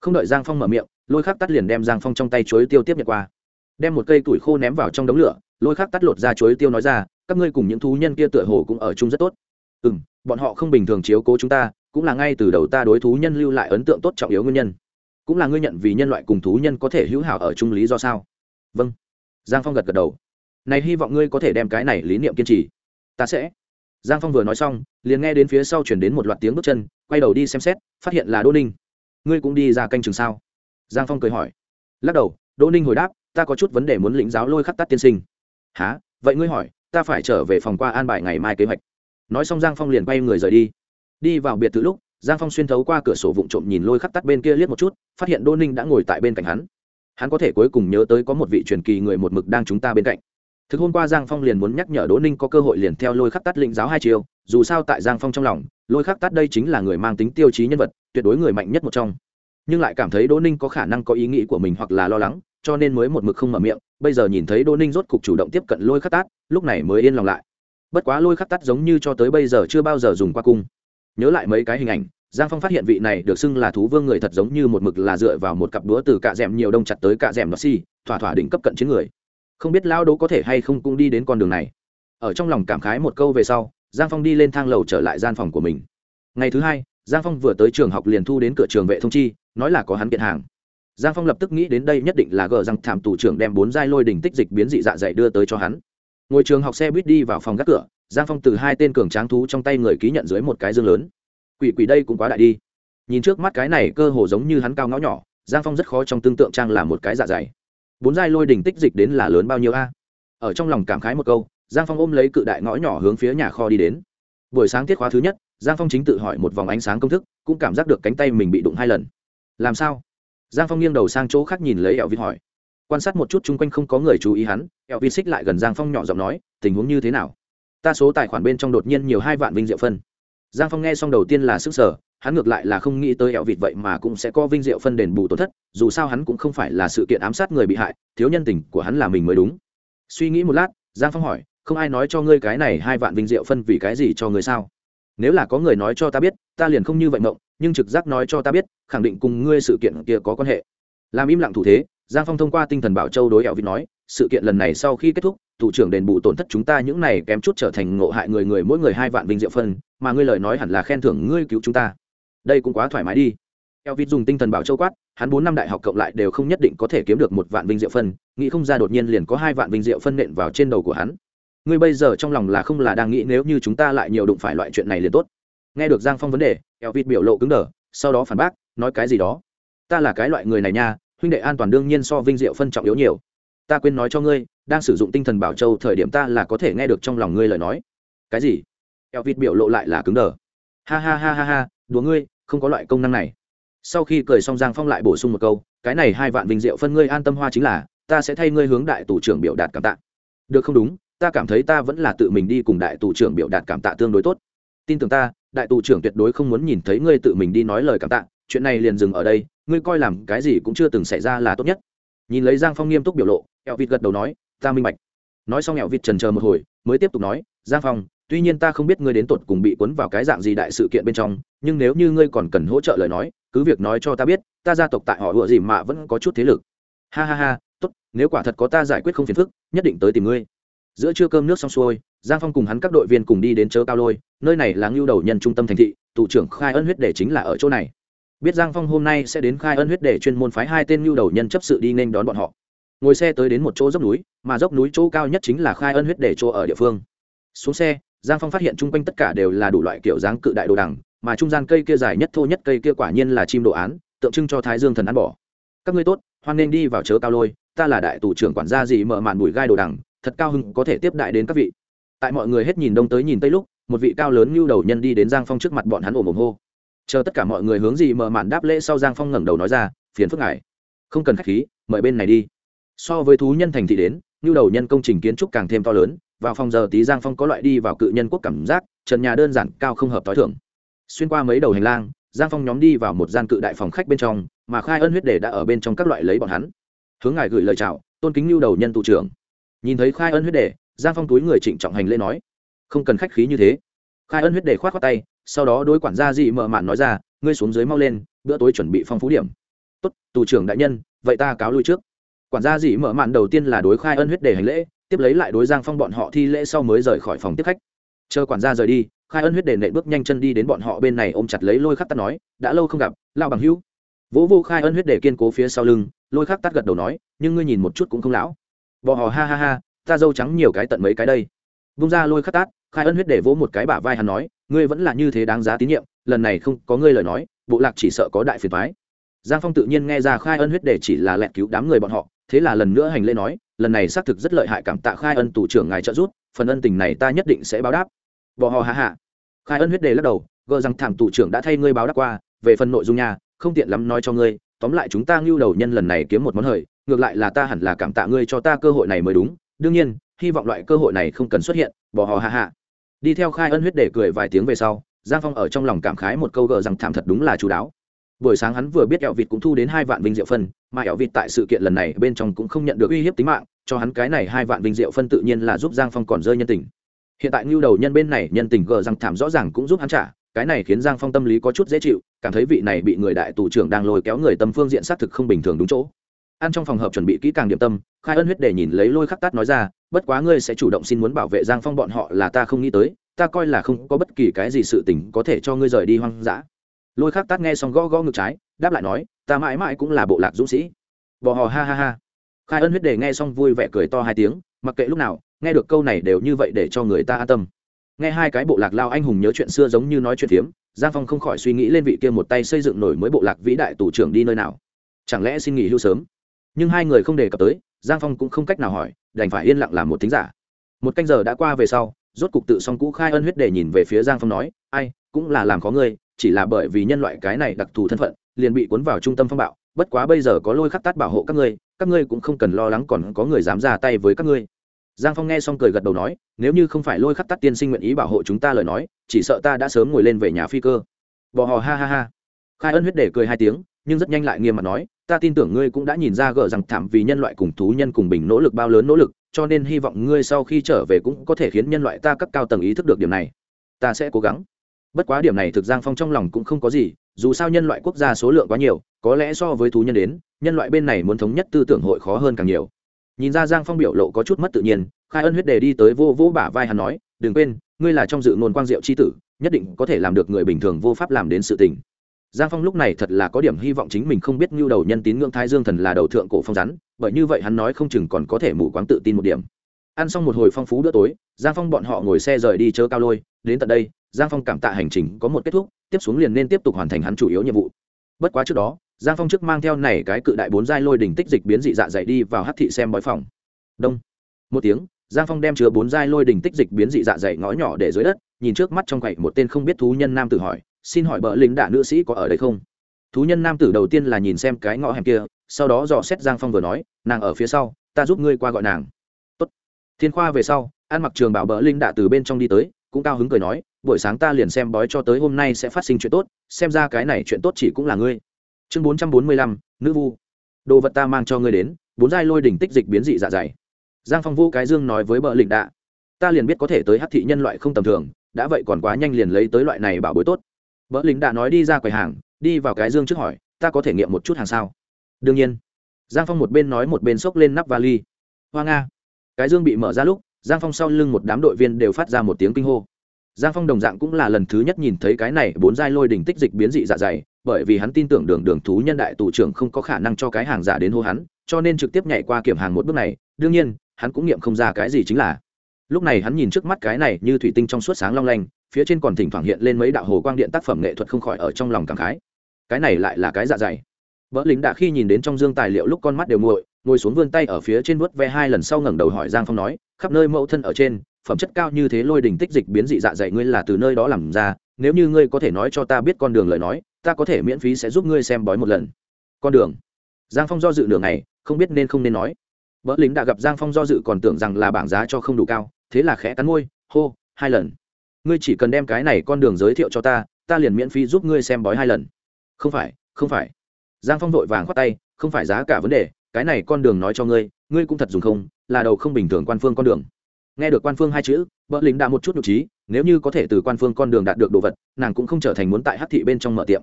Không đợi giang phong mở miệng, lôi khắc tắt liền đem giang phong trong tay chuối tiêu tiếp nhận qua đem một cây tuổi khô ném vào trong đống lửa, lôi khắc tắt lột ra chuối tiêu nói ra, các ngươi cùng những thú nhân kia tựa hồ cũng ở chung rất tốt. Ừ m bọn họ không bình thường chiếu cố chúng ta, cũng là ngay từ đầu ta đối thú nhân lưu lại ấn tượng tốt trọng yếu nguyên nhân. Cũng là ngươi nhận vì nhân loại cùng thú nhân có thể hữu hảo ở chung lý do sao? Vâng. Giang phong gật gật đầu. Này hy vọng ngươi có thể đem cái này lý niệm kiên trì. Ta sẽ. Giang phong vừa nói xong, liền nghe đến phía sau chuyển đến một loạt tiếng bước chân, quay đầu đi xem xét, phát hiện là đỗ ninh. Ngươi cũng đi ra canh trường sao? Giang phong cười hỏi. Lắc đầu, đỗ ninh hồi đáp ta có chút vấn đề muốn lĩnh giáo lôi khắc tắt tiên sinh. Há vậy ngươi hỏi, ta phải trở về phòng qua an bài ngày mai kế hoạch. Nói xong giang phong liền quay người rời đi. Đi vào biệt thự lúc, giang phong xuyên thấu qua cửa sổ vụng trộm nhìn lôi khắc tắt bên kia liếc một chút, phát hiện đỗ ninh đã ngồi tại bên cạnh hắn. Hắn có thể cuối cùng nhớ tới có một vị truyền kỳ người một mực đang chúng ta bên cạnh. Thực hôm qua giang phong liền muốn nhắc nhở đỗ ninh có cơ hội liền theo lôi khắc tắt lĩnh giáo hai chiều, dù sao tại giang phong trong lòng, lôi khắc tắt đây chính là người mang tính tiêu chí nhân vật, tuyệt đối người mạnh nhất một trong. Nhưng lại cảm thấy đỗ ninh có khả năng có ý nghĩ của mình hoặc là lo lắng cho nên mới một mực không mở miệng, bây giờ nhìn thấy đỗ ninh rốt cục chủ động tiếp cận lôi khắc tát, lúc này mới yên lòng lại. Bất quá lôi khắc tát giống như cho tới bây giờ chưa bao giờ dùng qua cung. Nhớ lại mấy cái hình ảnh, giang phong phát hiện vị này được xưng là thú vương người thật giống như một mực là dựa vào một cặp đũa từ cạ d nhiều đông chặt tới cạ d ẻ m nó xi thỏa thỏa đỉnh cấp cận chiến người. Không biết lao đố có thể hay không cũng đi đến con đường này. Ở trong lòng cảm khái một câu về sau, giang phong đi lên thang lầu trở lại gian phòng của mình. Ngày thứ hai, giang phong vừa tới trường học liền thu đến cửa trường vệ thông chi, nói là có hắn kiện hàng giang phong lập tức nghĩ đến đây nhất định là gờ rằng thảm tù trưởng đem bốn giai lôi đỉnh tích dịch biến dị dạ dày đưa tới cho hắn. Ngồi trường học xe buýt đi vào phòng gác cửa, giang phong từ hai tên cường tráng thú trong tay người ký nhận dưới một cái dương lớn. Quỷ quỷ đây cũng quá đại đi. Nhìn trước mắt cái này cơ hồ giống như hắn cao ngõ nhỏ, giang phong rất khó trong tương tượng trang là một cái dạ dày. Bốn giai lôi đỉnh tích dịch đến là lớn bao nhiêu a? Ở trong lòng cảm khái một câu, giang phong ôm lấy cự đại ngõ nhỏ hướng phía nhà kho đi đến. Buổi sáng tiết khóa thứ nhất, giang phong chính tự hỏi một vòng ánh sáng công thức, cũng cảm giác được cánh tay mình bị đụng hai lần. Làm sao? Giang phong nghiêng đầu sang chỗ khác nhìn lấy eo vịt hỏi. Quan sát một chút chung quanh không có người chú ý hắn eo vịt xích lại gần giang phong nhỏ giọng nói, tình huống như thế nào? Ta số tài khoản bên trong đột nhiên nhiều hai vạn vinh diệu phân. Giang phong nghe xong đầu tiên là sức sở hắn ngược lại là không nghĩ tới eo vịt vậy mà cũng sẽ có vinh diệu phân đền bù tổn thất, dù sao hắn cũng không phải là sự kiện ám sát người bị hại, thiếu nhân tình của hắn là mình mới đúng. Suy nghĩ một lát, giang phong hỏi, không ai nói cho ngươi cái này hai vạn vinh diệu phân vì cái gì cho ngươi sao? Nếu là có người nói cho ta biết, ta liền không như vậy mộng nhưng trực giác nói cho ta biết, khẳng định cùng ngươi sự kiện kia có quan hệ. Làm im lặng thủ thế, giang phong thông qua tinh thần bảo châu đối ẻo vịt nói, sự kiện lần này sau khi kết thúc, thủ trưởng đền bù tổn thất chúng ta những này kém chút trở thành ngộ hại người người mỗi người hai vạn vinh diệu phân, mà ngươi lời nói hẳn là khen thưởng ngươi cứu chúng ta. Đây cũng quá thoải mái đi. Eo vịt dùng tinh thần bảo châu quát, hắn bốn năm đại học cộng lại đều không nhất định có thể kiếm được một vạn vinh diệu phân, nghĩ không ra đột nhiên liền có hai vạn vinh diệu phân nện vào trên đầu của hắn. Ngươi bây giờ trong lòng là không là đang nghĩ nếu như chúng ta lại nhiều đụng phải loại chuyện này liền tốt nghe được giang phong vấn đề, eo vịt biểu lộ cứng đờ, sau đó phản bác, nói cái gì đó? Ta là cái loại người này nha, huynh đệ an toàn đương nhiên so vinh diệu phân trọng yếu nhiều. Ta quên nói cho ngươi, đang sử dụng tinh thần bảo châu thời điểm ta là có thể nghe được trong lòng ngươi lời nói. Cái gì? Eo vịt biểu lộ lại là cứng đờ. Ha ha ha ha ha, đùa ngươi, không có loại công năng này. Sau khi cười xong giang phong lại bổ sung một câu, cái này hai vạn vinh diệu phân ngươi an tâm hoa chính là, ta sẽ thay ngươi hướng đại tù trưởng biểu đạt cảm tạ. Được không đúng, ta cảm thấy ta vẫn là tự mình đi cùng đại tù trưởng biểu đạt cảm tạ tương đối tốt tin tưởng ta, đại tù trưởng tuyệt đối không muốn nhìn thấy ngươi tự mình đi nói lời cảm tạ, chuyện này liền dừng ở đây, ngươi coi làm cái gì cũng chưa từng xảy ra là tốt nhất. Nhìn lấy giang phong nghiêm túc biểu lộ ẹo vịt gật đầu nói, ta minh bạch. Nói xong ẹo vịt trần chờ một hồi, mới tiếp tục nói, giang phong, tuy nhiên ta không biết ngươi đến tột cùng bị cuốn vào cái dạng gì đại sự kiện bên trong, nhưng nếu như ngươi còn cần hỗ trợ lời nói, cứ việc nói cho ta biết, ta gia tộc tại họ ựa gì mà vẫn có chút thế lực. Ha ha ha, tốt, nếu quả thật có ta giải quyết không phiền phức, nhất định tới tìm ngươi. Giữa trưa cơm nước xong xuôi giang phong cùng hắn các đội viên cùng đi đến chớ cao lôi, nơi này là ngưu đầu nhân trung tâm thành thị, tụ trưởng khai ân huyết để chính là ở chỗ này. Biết giang phong hôm nay sẽ đến khai ân huyết để chuyên môn phái hai tên ngưu đầu nhân chấp sự đi nên đón bọn họ. Ngồi xe tới đến một chỗ dốc núi, mà dốc núi chỗ cao nhất chính là khai ân huyết để chỗ ở địa phương. Xuống xe, giang phong phát hiện chung quanh tất cả đều là đủ loại kiểu dáng cự đại đồ đằng, mà trung gian cây kia dài nhất thô nhất cây kia quả nhiên là chim đồ án, tượng trưng cho thái dương thần ăn bỏ các ngươi tốt, hoan nên đi vào chớ cao lôi, ta là đại tù trưởng quản gia gì mở màn bùi gai đồ đằng, thật cao hưng có thể tiếp đại đến các vị tại mọi người hết nhìn đông tới nhìn tây lúc, một vị cao lớn như đầu nhân đi đến giang phong trước mặt bọn hắn ồm ồm hô. Chờ tất cả mọi người hướng gì mở màn đáp lễ sau giang phong ngẩng đầu nói ra, phiền phức ngài. Không cần khách khí, mời bên này đi. So với thú nhân thành thị đến như đầu nhân công trình kiến trúc càng thêm to lớn, vào phòng giờ tí giang phong có loại đi vào cự nhân quốc cảm giác, trần nhà đơn giản, cao không hợp t h i thưởng xuyên qua mấy đầu hành lang, giang phong nhóm đi vào một gian cự đại phòng khách bên trong, mà khai ân huyết để đã ở bên trong các loại lấy bọn hắn. Hướng ngài gửi lời chào, tôn kính lưu đầu nhân tụ trưởng. Nhìn thấy khai ân huyết đề giang phong túi người trịnh trọng hành lễ nói, không cần khách khí như thế. Khai ân huyết để k h o á t khoác tay, sau đó đối quản gia dị mợ mạn nói ra, ngươi xuống dưới mau lên, bữa tối chuẩn bị phong phú điểm. Tốt, tù trưởng đại nhân, vậy ta cáo lui trước. Quản gia dị mợ mạn đầu tiên là đối khai ân huyết để hành lễ, tiếp lấy lại đối giang phong bọn họ thi lễ sau mới rời khỏi phòng tiếp khách. Chờ quản gia rời đi, khai ân huyết để nệ bước nhanh chân đi đến bọn họ bên này ôm chặt lấy lôi khắc tắt nói, đã lâu không gặp lao bằng hữu. Vỗ vô khai ân huyết để kiên cố phía sau lưng, lôi khắc tắt gật đầu nói, nhưng ngươi nhìn một chút cũng không lão. Bò hò ha ha ha ta dâu trắng nhiều cái tận mấy cái đây. Vung ra lôi khắc tát, khai ân huyết để vỗ một cái bả vai hắn nói, ngươi vẫn là như thế đáng giá tín nhiệm, lần này không có ngươi lời nói, bộ lạc chỉ sợ có đại phiền thoái giang phong tự nhiên nghe ra khai ân huyết để chỉ là lẹn cứu đám người bọn họ, thế là lần nữa hành lễ nói, lần này xác thực rất lợi hại cảm tạ khai ân tù trưởng ngài trợ giúp, phần ân tình này ta nhất định sẽ báo đáp. Bỏ họ hạ hạ khai ân huyết đề lắc đầu, gờ rằng thảm tù trưởng đã thay ngươi báo đáp qua, về phần nội dung nhà không tiện lắm nói cho ngươi, tóm lại chúng ta ngưu đầu nhân lần này kiếm một món hời, ngược lại là ta hẳn là cảm tạ ngươi cho ta cơ hội này mới đúng đương nhiên, hy vọng loại cơ hội này không cần xuất hiện bỏ họ hạ hạ đi theo khai ân huyết để cười vài tiếng về sau, giang phong ở trong lòng cảm khái một câu gờ rằng thảm thật đúng là chú đáo. Buổi sáng hắn vừa biết ẹo vịt cũng thu đến hai vạn vinh diệu phân, mà ẹo vịt tại sự kiện lần này bên trong cũng không nhận được uy hiếp tính mạng, cho hắn cái này hai vạn vinh diệu phân tự nhiên là giúp giang phong còn rơi nhân tình. Hiện tại ngưu đầu nhân bên này nhân tình gờ rằng thảm rõ ràng cũng giúp hắn trả, cái này khiến giang phong tâm lý có chút dễ chịu, cảm thấy vị này bị người đại tù trưởng đang lôi kéo người tâm phương diện xác thực không bình thường đúng chỗ ăn trong phòng hợp chuẩn bị kỹ càng điểm tâm, khai ân huyết để nhìn lấy lôi khắc tát nói ra, bất quá ngươi sẽ chủ động xin muốn bảo vệ giang phong bọn họ là ta không nghĩ tới, ta coi là không có bất kỳ cái gì sự tình có thể cho ngươi rời đi hoang dã. Lôi khắc tát nghe xong gõ gõ ngực trái, đáp lại nói, ta mãi mãi cũng là bộ lạc dũng sĩ. Bò hò ha ha ha. Khai ân huyết để nghe xong vui vẻ cười to hai tiếng, mặc kệ lúc nào, nghe được câu này đều như vậy để cho người ta an tâm. Nghe hai cái bộ lạc lao anh hùng nhớ chuyện xưa giống như nói chuyện phiếm, giang phong không khỏi suy nghĩ lên vị kia một tay xây dựng nổi mới bộ lạc vĩ đại tù trưởng đi nơi nào. Chẳng lẽ xin nghỉ hưu sớm? Nhưng hai người không đề cập tới, giang phong cũng không cách nào hỏi, đành phải yên lặng làm một tính giả. Một canh giờ đã qua về sau, rốt cục tự xong cũ khai ân huyết để nhìn về phía giang phong nói, ai, cũng là làm khó ngươi, chỉ là bởi vì nhân loại cái này đặc thù thân phận, liền bị cuốn vào trung tâm phong bạo, bất quá bây giờ có lôi khắc tát bảo hộ các ngươi các ngươi cũng không cần lo lắng còn có người dám ra tay với các ngươi. Giang phong nghe xong cười gật đầu nói, nếu như không phải lôi khắc tát tiên sinh nguyện ý bảo hộ chúng ta lời nói, chỉ sợ ta đã sớm ngồi lên về nhà phi cơ. Bỏ hò ha ha ha. Khai ân huyết để cười hai tiếng nhưng rất nhanh lại nghiêm mặt nói, ta tin tưởng ngươi cũng đã nhìn ra gờ rằng thảm vì nhân loại cùng thú nhân cùng bình nỗ lực bao lớn nỗ lực, cho nên hy vọng ngươi sau khi trở về cũng có thể khiến nhân loại ta cấp cao tầng ý thức được điểm này. Ta sẽ cố gắng. Bất quá điểm này thực giang phong trong lòng cũng không có gì, dù sao nhân loại quốc gia số lượng quá nhiều, có lẽ so với thú nhân đến, nhân loại bên này muốn thống nhất tư tưởng hội khó hơn càng nhiều. Nhìn ra giang phong biểu lộ có chút mất tự nhiên, khai ân huyết đề đi tới vô vô bả vai hắn nói, đừng quên, ngươi là trong dự nôn quang diệu c h i tử, nhất định có thể làm được người bình thường vô pháp làm đến sự tình giang phong lúc này thật là có điểm hy vọng chính mình không biết ngưu đầu nhân tín ngưỡng thái dương thần là đầu thượng cổ phong rắn, bởi như vậy hắn nói không chừng còn có thể mù quáng tự tin một điểm. Ăn xong một hồi phong phú bữa tối, giang phong bọn họ ngồi xe rời đi chớ cao lôi, đến tận đây, giang phong cảm tạ hành trình có một kết thúc, tiếp xuống liền nên tiếp tục hoàn thành hắn chủ yếu nhiệm vụ. Bất quá trước đó, giang phong trước mang theo này cái cự đại bốn giai lôi đỉnh tích dịch biến dị dạ dày đi vào hát thị xem bói phòng. Đông. Một tiếng, giang phong đem chứa bốn giai lôi đỉnh tích dịch biến dị dạ dày ngõ nhỏ để dưới đất, nhìn trước mắt trong quậy một tên không biết thú nhân nam tử hỏi xin hỏi bờ lính đạ nữ sĩ có ở đây không? Thú nhân nam tử đầu tiên là nhìn xem cái ngõ hẻm kia, sau đó dò xét giang phong vừa nói, nàng ở phía sau, ta giúp ngươi qua gọi nàng. Tốt. thiên khoa về sau an mặc trường bảo bờ linh đạ từ bên trong đi tới, cũng cao hứng cười nói, buổi sáng ta liền xem bói cho tới hôm nay sẽ phát sinh chuyện tốt, xem ra cái này chuyện tốt chỉ cũng là ngươi. Chương bốn trăm bốn mươi lăm, nữ vu. Đồ vật ta mang cho ngươi đến, bốn giai lôi đỉnh tích dịch biến dị dạ dày. Giang phong vũ cái dương nói với bờ linh đạ ta liền biết có thể tới hát thị nhân loại không tầm thường, đã vậy còn quá nhanh liền lấy tới loại này bảo bối tốt bỡ lính đã nói đi ra quầy hàng, đi vào cái dương trước hỏi, ta có thể nghiệm một chút hàng sao? Đương nhiên. Giang phong một bên nói một bên xốc lên nắp vali. Hoa nga. Cái dương bị mở ra lúc, giang phong sau lưng một đám đội viên đều phát ra một tiếng kinh hô. Giang phong đồng dạng cũng là lần thứ nhất nhìn thấy cái này bốn giai lôi đỉnh tích dịch biến dị dạ dày, bởi vì hắn tin tưởng đường đường thú nhân đại tù trưởng không có khả năng cho cái hàng giả đến hô hắn, cho nên trực tiếp nhảy qua kiểm hàng một bước này. Đương nhiên, hắn cũng nghiệm không ra cái gì chính là. Lúc này hắn nhìn trước mắt cái này như thủy tinh trong suốt sáng long lanh phía trên còn thỉnh thoảng hiện lên mấy đạo hồ quang điện tác phẩm nghệ thuật không khỏi ở trong lòng cảm khái. Cái này lại là cái dạ dày. Vỡ lính đã khi nhìn đến trong dương tài liệu lúc con mắt đều nguội, ngồi xuống vươn tay ở phía trên vớt ve hai lần sau ngẩng đầu hỏi giang phong nói, khắp nơi mẫu thân ở trên, phẩm chất cao như thế lôi đình tích dịch biến dị dạ dày ngươi là từ nơi đó làm ra, nếu như ngươi có thể nói cho ta biết con đường lời nói, ta có thể miễn phí sẽ giúp ngươi xem bói một lần. Con đường? Giang phong do dự đường này không biết nên không nên nói. Vỡ lính đã gặp giang phong do dự còn tưởng rằng là bảng giá cho không đủ cao, thế là khẽ cắn môi, hô, hai lần ngươi chỉ cần đem cái này con đường giới thiệu cho ta ta liền miễn phí giúp ngươi xem bói hai lần. Không phải không phải. Giang phong vội vàng khoát tay, không phải giá cả vấn đề, cái này con đường nói cho ngươi ngươi cũng thật dùng không, là đầu không bình thường quan phương con đường. Nghe được quan phương hai chữ vợ lính đã một chút nhục trí, nếu như có thể từ quan phương con đường đạt được đồ vật, nàng cũng không trở thành muốn tại hát thị bên trong mở tiệm.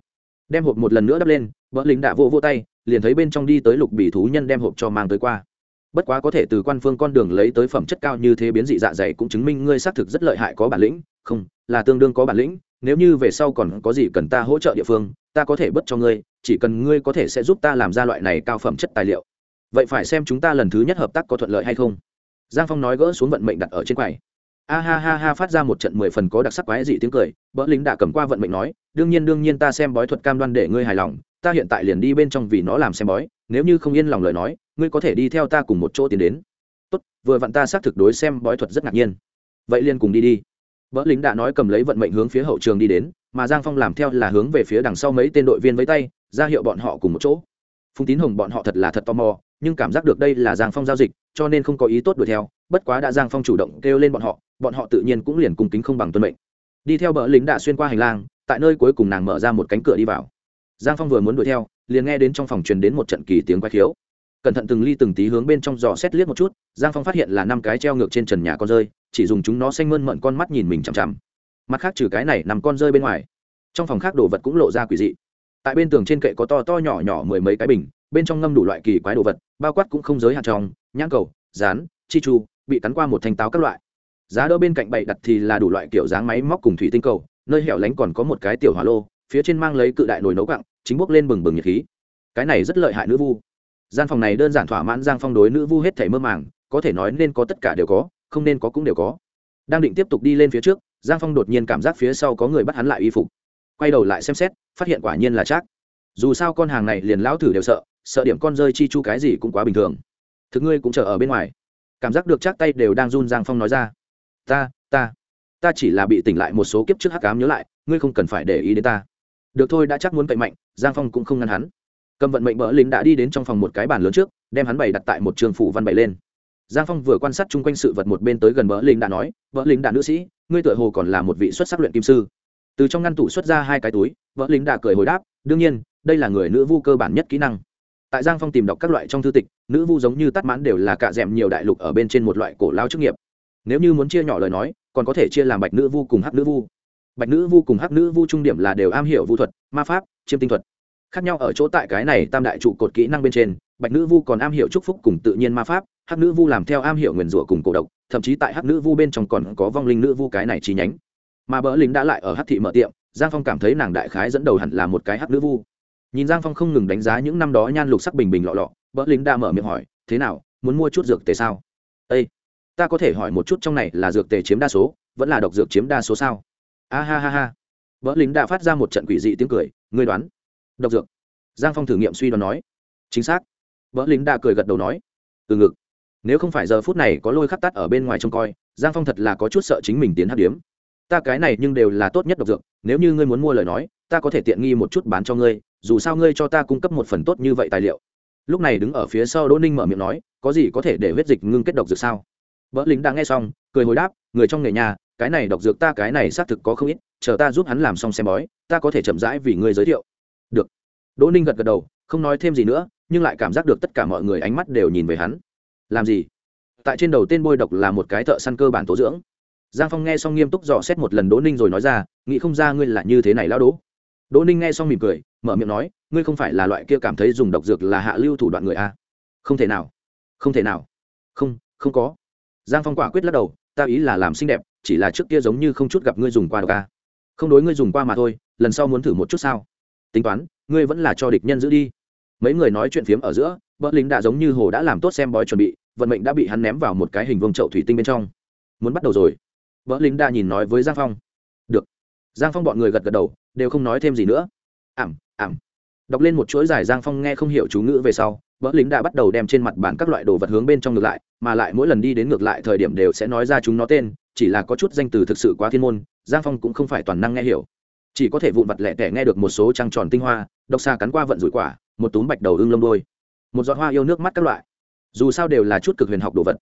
Đem hộp một lần nữa đắp lên vợ lính đã vô vô tay, liền thấy bên trong đi tới lục bỉ thú nhân đem hộp cho mang tới qua bất quá có thể từ quan phương con đường lấy tới phẩm chất cao như thế biến dị dạ dày cũng chứng minh ngươi xác thực rất lợi hại có bản lĩnh. Không, là tương đương có bản lĩnh, nếu như về sau còn có gì cần ta hỗ trợ địa phương, ta có thể bớt cho ngươi, chỉ cần ngươi có thể sẽ giúp ta làm ra loại này cao phẩm chất tài liệu. Vậy phải xem chúng ta lần thứ nhất hợp tác có thuận lợi hay không. Giang phong nói gỡ xuống vận mệnh đặt ở trên quầy. A ha ha ha, phát ra một trận mười phần có đặc sắc quái dị tiếng cười, bỡ lính đã cầm qua vận mệnh nói, đương nhiên đương nhiên ta xem bói thuật cam đoan để ngươi hài lòng ta hiện tại liền đi bên trong vì nó làm xem bói, nếu như không yên lòng lời nói, ngươi có thể đi theo ta cùng một chỗ tiến đến. Tốt, vừa vặn ta xác thực đối xem bói thuật rất ngạc nhiên. Vậy liền cùng đi đi. Vỡ lính đã nói cầm lấy vận mệnh hướng phía hậu trường đi đến, mà giang phong làm theo là hướng về phía đằng sau mấy tên đội viên với tay, ra hiệu bọn họ cùng một chỗ. Phùng tín hồng bọn họ thật là thật tò mò, nhưng cảm giác được đây là giang phong giao dịch, cho nên không có ý tốt đuổi theo, bất quá đã giang phong chủ động kêu lên bọn họ bọn họ tự nhiên cũng liền cùng kính không bằng tuân mệnh. Đi theo bờ lính đã xuyên qua hành lang, tại nơi cuối cùng nàng mở ra một cánh cửa đi vào giang phong vừa muốn đuổi theo, liền nghe đến trong phòng truyền đến một trận kỳ tiếng quay khiếu. Cẩn thận từng ly từng tí hướng bên trong giò xét liếc một chút, giang phong phát hiện là năm cái treo ngược trên trần nhà con rơi, chỉ dùng chúng nó xanh mơn mận con mắt nhìn mình chằm chằm. Mặt khác trừ cái này nằm con rơi bên ngoài, trong phòng khác đồ vật cũng lộ ra quỷ dị. Tại bên tường trên kệ có to to nhỏ nhỏ mười mấy cái bình, bên trong ngâm đủ loại kỳ quái đồ vật, bao quát cũng không giới hạn trong, nhãn cầu rán chi chu, bị cắn qua một thanh táo các loại. Giá đỡ bên cạnh bậy đặt thì là đủ loại kiểu dáng máy móc cùng thủy tinh cầu, nơi hẻo lánh còn có một cái tiểu hỏa lô, phía trên mang lấy cự đại nồi nấu cặng chính bốc lên bừng bừng nhiệt khí. Cái này rất lợi hại nữ vu. Gian phòng này đơn giản thỏa mãn giang phong đối nữ vu hết thể mơ màng, có thể nói nên có tất cả đều có, không nên có cũng đều có. Đang định tiếp tục đi lên phía trước, giang phong đột nhiên cảm giác phía sau có người bắt hắn lại y phục. Quay đầu lại xem xét, phát hiện quả nhiên là chắc dù sao con hàng này liền lão thử đều sợ sợ điểm con rơi chi chu cái gì cũng quá bình thường. Thực ngươi cũng chờ ở bên ngoài. Cảm giác được chắc tay đều đang run giang phong nói ra. Ta ta ta chỉ là bị tỉnh lại một số kiếp trước hắc cám nhớ lại, ngươi không cần phải để ý đến ta. Được thôi, đã chắc muốn cậy mạnh giang phong cũng không ngăn hắn. Cầm vận mệnh bỡ lính đã đi đến trong phòng một cái bàn lớn trước, đem hắn bày đặt tại một trường phủ văn bày lên. Giang phong vừa quan sát chung quanh sự vật một bên tới gần bỡ lính đã nói, Bỡ lính đã nữ sĩ, ngươi tựa hồ còn là một vị xuất sắc luyện kim sư. Từ trong ngăn tủ xuất ra hai cái túi, Bỡ lính đã cười hồi đáp, đương nhiên, đây là người nữ vu cơ bản nhất kỹ năng. Tại giang phong tìm đọc các loại trong thư tịch, nữ vu giống như tắt mãn đều là cạ d nhiều đại lục ở bên trên một loại cổ lao chức nghiệp. Nếu như muốn chia nhỏ lời nói, còn có thể chia làm bạch nữ vu cùng hắc nữ vu bạch nữ vu cùng hắc nữ vu trung điểm là đều am hiểu vu thuật, ma pháp, chiêm tinh thuật. Khác nhau ở chỗ tại cái này tam đại trụ cột kỹ năng bên trên, bạch nữ vu còn am hiểu chúc phúc cùng tự nhiên ma pháp, hắc nữ vu làm theo am hiểu nguyền rủa cùng cổ độc, thậm chí tại hắc nữ vu bên trong còn có vong linh nữ vu cái này chi nhánh. Mà bỡ lính đã lại ở hắc thị mở tiệm, giang phong cảm thấy nàng đại khái dẫn đầu hẳn là một cái hắc nữ vu. Nhìn giang phong không ngừng đánh giá những năm đó nhan lục sắc bình bình lọ lọ, bỡ lính đã mở miệng hỏi, thế nào, muốn mua chút dược tề sao? Ây ta có thể hỏi một chút trong này là dược tề chiếm đa số, vẫn là độc dược chiếm đa số sao? A ha ha ha. Vợ lính đã phát ra một trận quỷ dị tiếng cười, ngươi đoán. Độc dược. Giang phong thử nghiệm suy đoán nói. Chính xác. Vợ lính đã cười gật đầu nói. Từ ngực. Nếu không phải giờ phút này có lôi khắc tắt ở bên ngoài trông coi, giang phong thật là có chút sợ chính mình tiến hát điếm. Ta cái này nhưng đều là tốt nhất độc dược, nếu như ngươi muốn mua lời nói, ta có thể tiện nghi một chút bán cho ngươi, dù sao ngươi cho ta cung cấp một phần tốt như vậy tài liệu. Lúc này đứng ở phía sau đỗ ninh mở miệng nói, có gì có thể để huyết dịch ngưng kết độc dược sao? Vợ lính đã nghe xong, cười hồi đáp, người trong nghề nhà cái này độc dược ta, cái này xác thực có không ít, chờ ta giúp hắn làm xong xem bói, ta có thể chậm rãi vì ngươi giới thiệu. Được. Đỗ ninh gật gật đầu, không nói thêm gì nữa, nhưng lại cảm giác được tất cả mọi người ánh mắt đều nhìn về hắn. Làm gì? Tại trên đầu tên bôi độc là một cái thợ săn cơ bản tố dưỡng. Giang phong nghe xong nghiêm túc dò xét một lần đỗ ninh rồi nói ra, nghĩ không ra ngươi là như thế này lao đỗ. Đỗ ninh nghe xong mỉm cười, mở miệng nói, ngươi không phải là loại kia cảm thấy dùng độc dược là hạ lưu thủ đoạn người a không thể nào. Không thể nào. Không không có. Giang phong quả quyết lắc đầu, ta ý là làm xinh đẹp chỉ là trước kia giống như không chút gặp ngươi dùng qua độc a. Không đối ngươi dùng qua mà thôi, lần sau muốn thử một chút sao? Tính toán, ngươi vẫn là cho địch nhân giữ đi. Mấy người nói chuyện phiếm ở giữa bỡ lính đã giống như hồ đã làm tốt xem bói chuẩn bị, vận mệnh đã bị hắn ném vào một cái hình vông chậu thủy tinh bên trong. Muốn bắt đầu rồi. Bỡ lính đã nhìn nói với giang phong. Được. Giang phong bọn người gật gật đầu, đều không nói thêm gì nữa. Ảm ảm. Đọc lên một chuỗi dài giang phong nghe không hiểu chú ngữ về sau bỡ lính đã bắt đầu đem trên mặt bản các loại đồ vật hướng bên trong ngược lại, mà lại mỗi lần đi đến ngược lại thời điểm đều sẽ nói ra chúng nó tên chỉ là có chút danh từ thực sự quá thiên môn, giang phong cũng không phải toàn năng nghe hiểu. Chỉ có thể vụn vặt lẻ tẻ nghe được một số trăng tròn tinh hoa, độc xa cắn qua vận rủi quả, một túm bạch đầu ưng lông đôi, một giọt hoa yêu nước mắt các loại. Dù sao đều là chút cực huyền học đồ vật.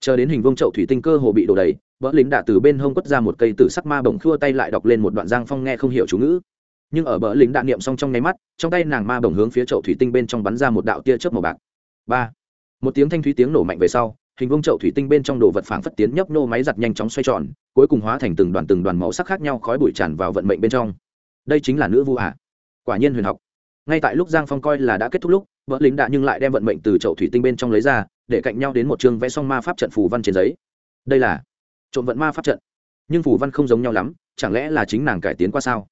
Chờ đến hình vông chậu thủy tinh cơ hồ bị đổ đầy, vỡ lính đã từ bên hông quất ra một cây tử sắc ma bổng khua tay lại đọc lên một đoạn giang phong nghe không hiểu chú ngữ. Nhưng ở bờ lính đạn niệm xong trong nháy mắt, trong tay nàng ma bổng hướng phía chậu thủy tinh bên trong bắn ra một đạo tia chớp màu bạc. Ba. Một tiếng thanh thúy tiếng nổ mạnh về sau hình vông chậu thủy tinh bên trong đồ vật phảng phất tiến nhấp nô máy giặt nhanh chóng xoay tròn, cuối cùng hóa thành từng đoàn từng đoàn màu sắc khác nhau khói bụi tràn vào vận mệnh bên trong. Đây chính là nữ vu à quả nhiên huyền học. Ngay tại lúc giang phong coi là đã kết thúc lúc vợ lính đã nhưng lại đem vận mệnh từ chậu thủy tinh bên trong lấy ra, để cạnh nhau đến một chương vẽ song ma pháp trận phù văn trên giấy. Đây là trộm vận ma pháp trận. Nhưng phù văn không giống nhau lắm, chẳng lẽ là chính nàng cải tiến qua sao?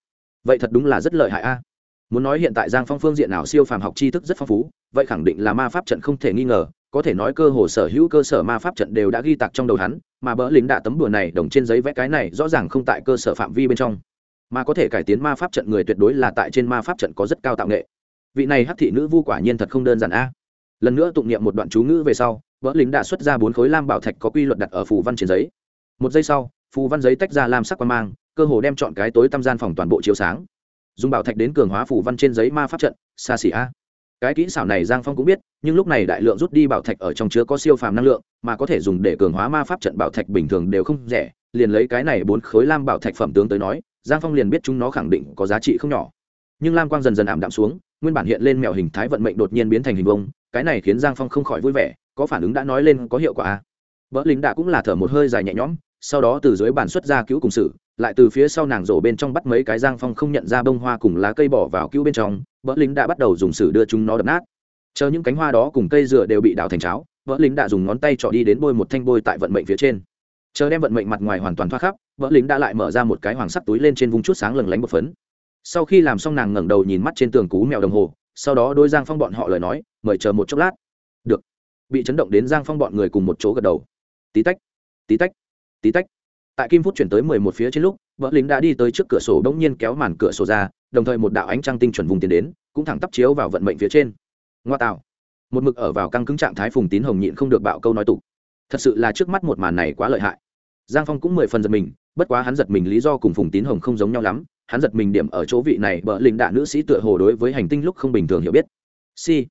Vậy thật đúng là rất lợi hại a. Muốn nói hiện tại giang phong phương diện nào siêu phàm học tri thức rất phong phú, vậy khẳng định là ma pháp trận không thể nghi ngờ có thể nói cơ hồ sở hữu cơ sở ma pháp trận đều đã ghi tạc trong đầu hắn, mà bỡ lính đạ tấm đùa này đồng trên giấy vẽ cái này rõ ràng không tại cơ sở phạm vi bên trong. Mà có thể cải tiến ma pháp trận người tuyệt đối là tại trên ma pháp trận có rất cao tạo nghệ. Vị này hắc thị nữ vu quả nhiên thật không đơn giản a. Lần nữa tụng niệm một đoạn chú ngữ về sau, bỡ lính đã xuất ra bốn khối lam bảo thạch có quy luật đặt ở phù văn trên giấy. Một giây sau, phù văn giấy tách ra lam sắc quan mang, cơ hồ đem chọn cái tối tăm gian phòng toàn bộ chiếu sáng. Dùng bảo thạch đến cường hóa phù văn trên giấy ma pháp trận, xa xỉ a cái kỹ xảo này giang phong cũng biết, nhưng lúc này đại lượng rút đi bảo thạch ở trong chứa có siêu phàm năng lượng, mà có thể dùng để cường hóa ma pháp trận bảo thạch bình thường đều không rẻ. Liền lấy cái này bốn khối lam bảo thạch phẩm tướng tới nói, giang phong liền biết chúng nó khẳng định có giá trị không nhỏ. Nhưng lam quang dần dần ảm đạm xuống, nguyên bản hiện lên mèo hình thái vận mệnh đột nhiên biến thành hình vông cái này khiến giang phong không khỏi vui vẻ, có phản ứng đã nói lên có hiệu quả à? a vợ lính đã cũng là thở một hơi dài nhẹ nhõm, sau đó từ dưới bàn xuất ra cứu cùng sự lại từ phía sau nàng rổ bên trong bắt mấy cái giang phong không nhận ra bông hoa cùng lá cây bỏ vào cứu bên trong vỡ lính đã bắt đầu dùng sử đưa chúng nó đập nát. Chờ những cánh hoa đó cùng cây dựa đều bị đào thành cháo vỡ lính đã dùng ngón tay trọ đi đến bôi một thanh bôi tại vận mệnh phía trên. Chờ đem vận mệnh mặt ngoài hoàn toàn thoát khắp vỡ lính đã lại mở ra một cái hoàng sắt túi lên trên vùng chút sáng lừng lánh một phấn. Sau khi làm xong nàng ngẩng đầu nhìn mắt trên tường cú mèo đồng hồ, sau đó đôi giang phong bọn họ lời nói, mời chờ một chốc lát. Được. Bị chấn động đến giang phong bọn người cùng một chỗ gật đầu. Tí tách tí tách tí tách tại kim phút chuyển tới mười một phía trên lúc, vợ lính đã đi tới trước cửa sổ bỗng nhiên kéo màn cửa sổ ra, đồng thời một đạo ánh trăng tinh chuẩn vùng tiến đến, cũng thẳng tắp chiếu vào vận mệnh phía trên. Ngoa tạo. Một mực ở vào căng cứng trạng thái phùng tín hồng nhịn không được bạo câu nói tục. Thật sự là trước mắt một màn này quá lợi hại. Giang phong cũng mười phần giật mình, bất quá hắn giật mình lý do cùng phùng tín hồng không giống nhau lắm, hắn giật mình điểm ở chỗ vị này bỡ Linh đạ nữ sĩ tựa hồ đối với hành tinh lúc không bình thường hiểu biết. Si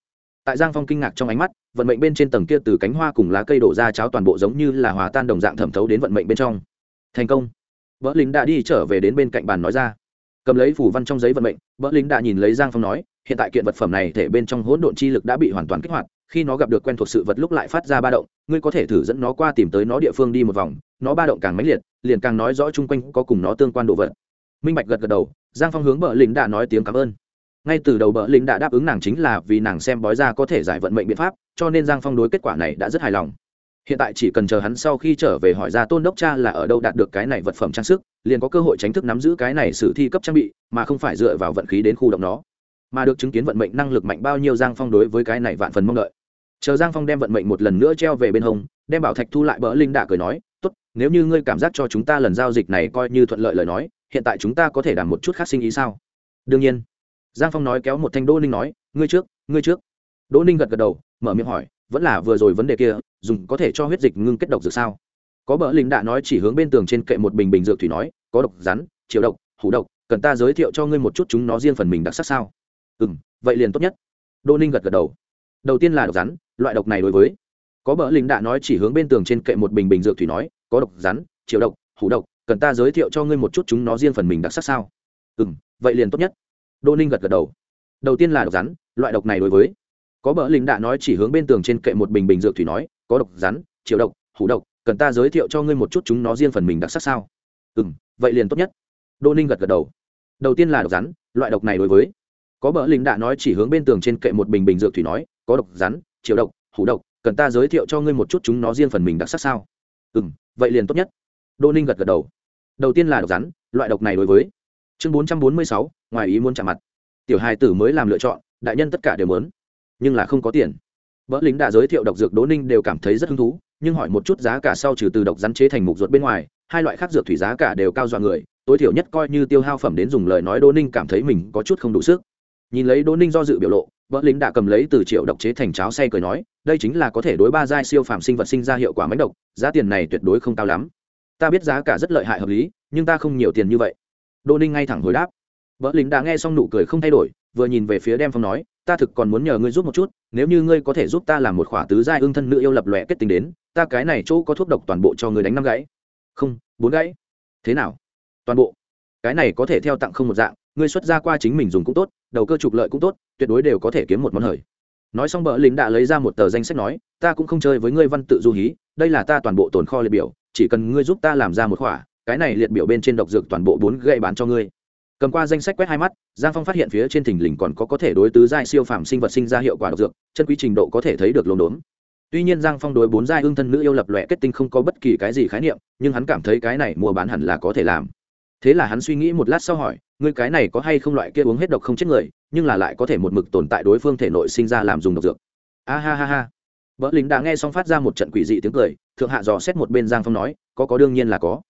tại giang phong kinh ngạc trong ánh mắt, vận mệnh bên trên tầng kia từ cánh hoa cùng lá cây đổ ra cháo toàn bộ giống như là hòa tan đồng dạng thẩm thấu đến vận mệnh bên trong thành công. Vợ lính đã đi trở về đến bên cạnh bàn nói ra. Cầm lấy phủ văn trong giấy vận mệnh vợ lính đã nhìn lấy giang phong nói, hiện tại kiện vật phẩm này thể bên trong hỗn độn chi lực đã bị hoàn toàn kích hoạt, khi nó gặp được quen thuộc sự vật lúc lại phát ra ba động, ngươi có thể thử dẫn nó qua tìm tới nó địa phương đi một vòng, nó ba động càng mãnh liệt, liền càng nói rõ chung quanh có cùng nó tương quan đồ vật. Minh bạch gật gật đầu, giang phong hướng bờ lính đã nói tiếng cảm ơn. Ngay từ đầu bờ lính đã đáp ứng nàng chính là vì nàng xem bói ra có thể giải vận mệnh biện pháp, cho nên giang phong đối kết quả này đã rất hài lòng hiện tại chỉ cần chờ hắn sau khi trở về hỏi ra tôn đốc cha là ở đâu đạt được cái này vật phẩm trang sức, liền có cơ hội tránh thức nắm giữ cái này sử thi cấp trang bị, mà không phải dựa vào vận khí đến khu động nó. Mà được chứng kiến vận mệnh năng lực mạnh bao nhiêu giang phong đối với cái này vạn phần mong đợi. Chờ giang phong đem vận mệnh một lần nữa treo về bên hông, đem bảo thạch thu lại bỡ linh đạ cười nói, tốt, nếu như ngươi cảm giác cho chúng ta lần giao dịch này coi như thuận lợi lời nói, hiện tại chúng ta có thể đảm một chút khác sinh ý sao? Đương nhiên. Giang phong nói kéo một thanh đô ninh nói, ngươi trước ngươi trước. Đỗ ninh gật gật đầu, mở miệng hỏi, vẫn là vừa rồi vấn đề kia dùng có thể cho huyết dịch ngưng kết độc dược sao? Có bờ lính đã nói chỉ hướng bên tường trên kệ một bình bình dược thủy nói, có độc rắn chiều độc, hủ độc, cần ta giới thiệu cho ngươi một chút chúng nó riêng phần mình đặc sắc sao? Ừ m vậy liền tốt nhất. Đô ninh gật gật đầu. Đầu tiên là độc rắn, loại độc này đối với. Có bờ lính đã nói chỉ hướng bên tường trên kệ một bình bình dược thủy nói, có độc rắn chiều độc, hủ độc, cần ta giới thiệu cho ngươi một chút chúng nó riêng phần mình đặc sắc sao? Ừ m vậy liền tốt nhất. Đô ninh gật gật đầu. Đầu tiên là độc rắn, loại độc này đối với. Có bờ lính đã nói chỉ hướng bên tường trên kệ một bình bình dược thủy nói có độc rắn, chiều độc, hủ độc, cần ta giới thiệu cho ngươi một chút chúng nó riêng phần mình đặc sắc sao? Ừ m vậy liền tốt nhất. Đô ninh gật gật đầu. Đầu tiên là độc rắn, loại độc này đối với. Có bờ lính đã nói chỉ hướng bên tường trên kệ một bình bình dược thủy nói, có độc rắn, chiều độc, hủ độc, cần ta giới thiệu cho ngươi một chút chúng nó riêng phần mình đặc sắc sao? Ừ m vậy liền tốt nhất. Đô ninh gật gật đầu. Đầu tiên là độc rắn, loại độc này đối với. Chương bốn trăm bốn mươi sáu, ngoài ý muốn chạm mặt. Tiểu hai tử mới làm lựa chọn, đại nhân tất cả đều muốn, nhưng là không có tiền vợ lính đã giới thiệu độc dược đỗ ninh đều cảm thấy rất hứng thú, nhưng hỏi một chút giá cả sau trừ từ độc rắn chế thành mục ruột bên ngoài, hai loại khác dược thủy giá cả đều cao dọa người, tối thiểu nhất coi như tiêu hao phẩm đến dùng lời nói đỗ ninh cảm thấy mình có chút không đủ sức. Nhìn lấy đỗ ninh do dự biểu lộ vợ lính đã cầm lấy từ triệu độc chế thành cháo say cười nói, đây chính là có thể đối ba giai siêu phẩm sinh vật sinh ra hiệu quả mánh độc, giá tiền này tuyệt đối không cao lắm. Ta biết giá cả rất lợi hại hợp lý, nhưng ta không nhiều tiền như vậy. Đỗ ninh ngay thẳng hồi đáp. Vợ lính đã nghe xong nụ cười không thay đổi, vừa nhìn về phía đem phong nói ta thực còn muốn nhờ ngươi giúp một chút, nếu như ngươi có thể giúp ta làm một khỏa tứ giai ương thân nữ yêu lập lòe kết tính đến, ta cái này chỗ có thuốc độc toàn bộ cho ngươi đánh năm gãy. Không, bốn gãy. Thế nào? Toàn bộ. Cái này có thể theo tặng không một dạng, ngươi xuất ra qua chính mình dùng cũng tốt, đầu cơ trục lợi cũng tốt, tuyệt đối đều có thể kiếm một món hời. Nói xong bờ lính đã lấy ra một tờ danh sách nói, ta cũng không chơi với ngươi văn tự du hí, đây là ta toàn bộ tồn kho liệt biểu, chỉ cần ngươi giúp ta làm ra một khỏa, cái này liệt biểu bên trên độc dược toàn bộ bốn gậy bán cho ngươi cầm qua danh sách quét hai mắt, giang phong phát hiện phía trên thình lình còn có có thể đối tứ giai siêu phàm sinh vật sinh ra hiệu quả độc dược, chân quý trình độ có thể thấy được lồn đốn. Tuy nhiên giang phong đối bốn giai hương thân nữ yêu lập lòe kết tinh không có bất kỳ cái gì khái niệm, nhưng hắn cảm thấy cái này mua bán hẳn là có thể làm. Thế là hắn suy nghĩ một lát sau hỏi người cái này có hay không loại kia uống hết độc không chết người, nhưng là lại có thể một mực tồn tại đối phương thể nội sinh ra làm dùng độc dược? A ha ha ha. Vợ lính đã nghe xong phát ra một trận quỷ dị tiếng cười, thượng hạ dò xét một bên giang phong nói, có có đương nhiên là có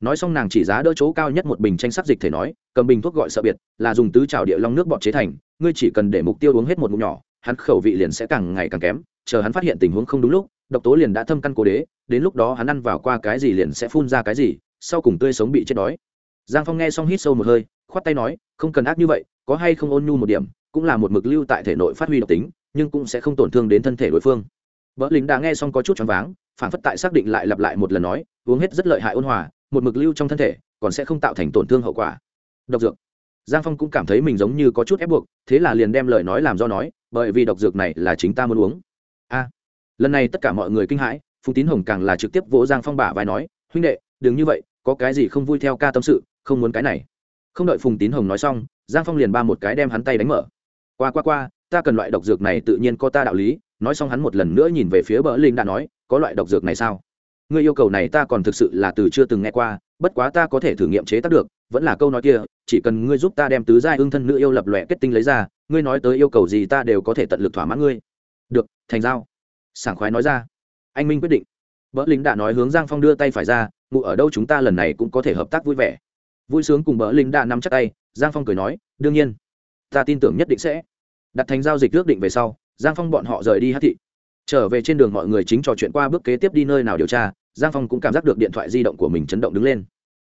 nói xong nàng chỉ giá đỡ chỗ cao nhất một bình tranh sắc dịch thể nói, cầm bình thuốc gọi sợ biệt, là dùng tứ trào địa long nước bọt chế thành, ngươi chỉ cần để mục tiêu uống hết một mục nhỏ, hắn khẩu vị liền sẽ càng ngày càng kém, chờ hắn phát hiện tình huống không đúng lúc, độc tố liền đã thâm căn cố đế, đến lúc đó hắn ăn vào qua cái gì liền sẽ phun ra cái gì, sau cùng tươi sống bị chết đói. Giang phong nghe xong hít sâu một hơi, khoát tay nói, không cần ác như vậy, có hay không ôn nhu một điểm, cũng là một mực lưu tại thể nội phát huy độc tính, nhưng cũng sẽ không tổn thương đến thân thể đối phương. Vợ lính đã nghe xong có chút choáng váng, phản phất tại xác định lại lặp lại một lần nói, uống hết rất lợi hại ôn hòa một mực lưu trong thân thể, còn sẽ không tạo thành tổn thương hậu quả. Độc dược. Giang phong cũng cảm thấy mình giống như có chút ép buộc, thế là liền đem lời nói làm do nói, bởi vì độc dược này là chính ta muốn uống. A. Lần này tất cả mọi người kinh hãi, phùng tín hồng càng là trực tiếp vỗ giang phong bả vai nói, huynh đệ, đừng như vậy, có cái gì không vui theo ca tâm sự, không muốn cái này. Không đợi phùng tín hồng nói xong, giang phong liền ba một cái đem hắn tay đánh mở. Qua qua qua, ta cần loại độc dược này tự nhiên có ta đạo lý. Nói xong hắn một lần nữa nhìn về phía bờ linh đã nói, có loại độc dược này sao? Ngươi yêu cầu này ta còn thực sự là từ chưa từng nghe qua, bất quá ta có thể thử nghiệm chế tác được, vẫn là câu nói kia, chỉ cần ngươi giúp ta đem tứ giai ương thân nữ yêu lập lòe kết tinh lấy ra, ngươi nói tới yêu cầu gì ta đều có thể tận lực thỏa mãn ngươi. Được, thành giao. Sảng khoái nói ra. Anh minh quyết định. Vợ lính đã nói hướng giang phong đưa tay phải ra, ngụ ở đâu chúng ta lần này cũng có thể hợp tác vui vẻ. Vui sướng cùng vợ lính đã nắm chắc tay, giang phong cười nói, đương nhiên, ta tin tưởng nhất định sẽ. Đặt thành giao dịch ước định về sau, giang phong bọn họ rời đi hát thị trở về trên đường mọi người chính trò chuyện qua bước kế tiếp đi nơi nào điều tra, giang phong cũng cảm giác được điện thoại di động của mình chấn động đứng lên.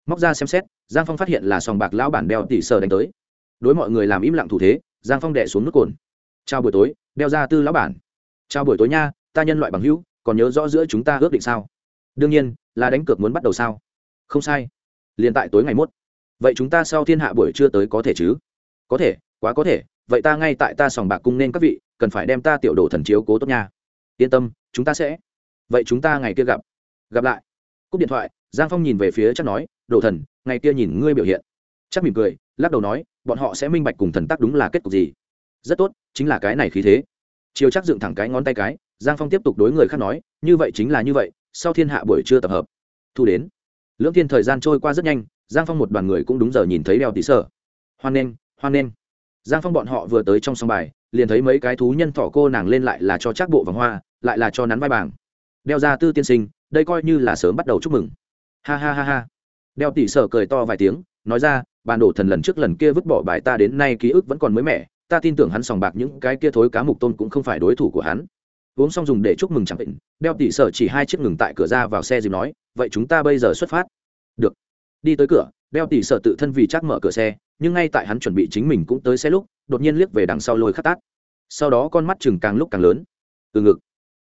Móc ra xem xét, giang phong phát hiện là sòng bạc lão bản đeo tỉ sờ đánh tới. Đối mọi người làm im lặng thủ thế, giang phong đẻ xuống nước cồn. Chào buổi tối, đeo ra tư lão bản. Chào buổi tối nha, ta nhân loại bằng hữu, còn nhớ rõ giữa chúng ta ước định sao? Đương nhiên, là đánh cược muốn bắt đầu sao? Không sai. Liền tại tối ngày mốt. Vậy chúng ta sau thiên hạ buổi trưa tới có thể chứ? Có thể, quá có thể. Vậy ta ngay tại ta sòng bạc cung nên các vị, cần phải đem ta tiểu đồ thần chiếu cố tốt nha yên tâm, chúng ta sẽ. Vậy chúng ta ngày kia gặp. Gặp lại. Cúp điện thoại, giang phong nhìn về phía chắc nói, đồ thần, ngày kia nhìn ngươi biểu hiện. Chắc mỉm cười, lắc đầu nói, bọn họ sẽ minh bạch cùng thần tắc đúng là kết cục gì. Rất tốt, chính là cái này khí thế. Chiều chắc dựng thẳng cái ngón tay cái, giang phong tiếp tục đối người khác nói, như vậy chính là như vậy, sau thiên hạ buổi trưa tập hợp. Thu đến. Lưỡng thiên thời gian trôi qua rất nhanh, giang phong một đoàn người cũng đúng giờ nhìn thấy đeo tí sở. Hoan nghênh hoan nghênh. Giang phong bọn họ vừa tới trong sông bài, liền thấy mấy cái thú nhân thỏ cô nàng lên lại là cho chắc bộ vòng hoa lại là cho nắn vai bảng đeo ra tư tiên sinh, đây coi như là sớm bắt đầu chúc mừng. Ha ha ha ha. Đeo tỉ sở cười to vài tiếng, nói ra bàn đổ thần lần trước lần kia vứt bỏ bài ta đến nay ký ức vẫn còn mới mẻ, ta tin tưởng hắn sòng bạc những cái kia thối cá mục tôn cũng không phải đối thủ của hắn. Uống xong dùng để chúc mừng chẳng định, đeo tỷ sở chỉ hai chiếc ngừng tại cửa ra vào xe dìm nói, vậy chúng ta bây giờ xuất phát. Được. Đi tới cửa, đeo tỷ sở tự thân vì chắc mở cửa xe, nhưng ngay tại hắn chuẩn bị chính mình cũng tới xe lúc, đột nhiên liếc về đằng sau lôi khắc tát. Sau đó con mắt chừng càng lúc càng lớn. Từ ngực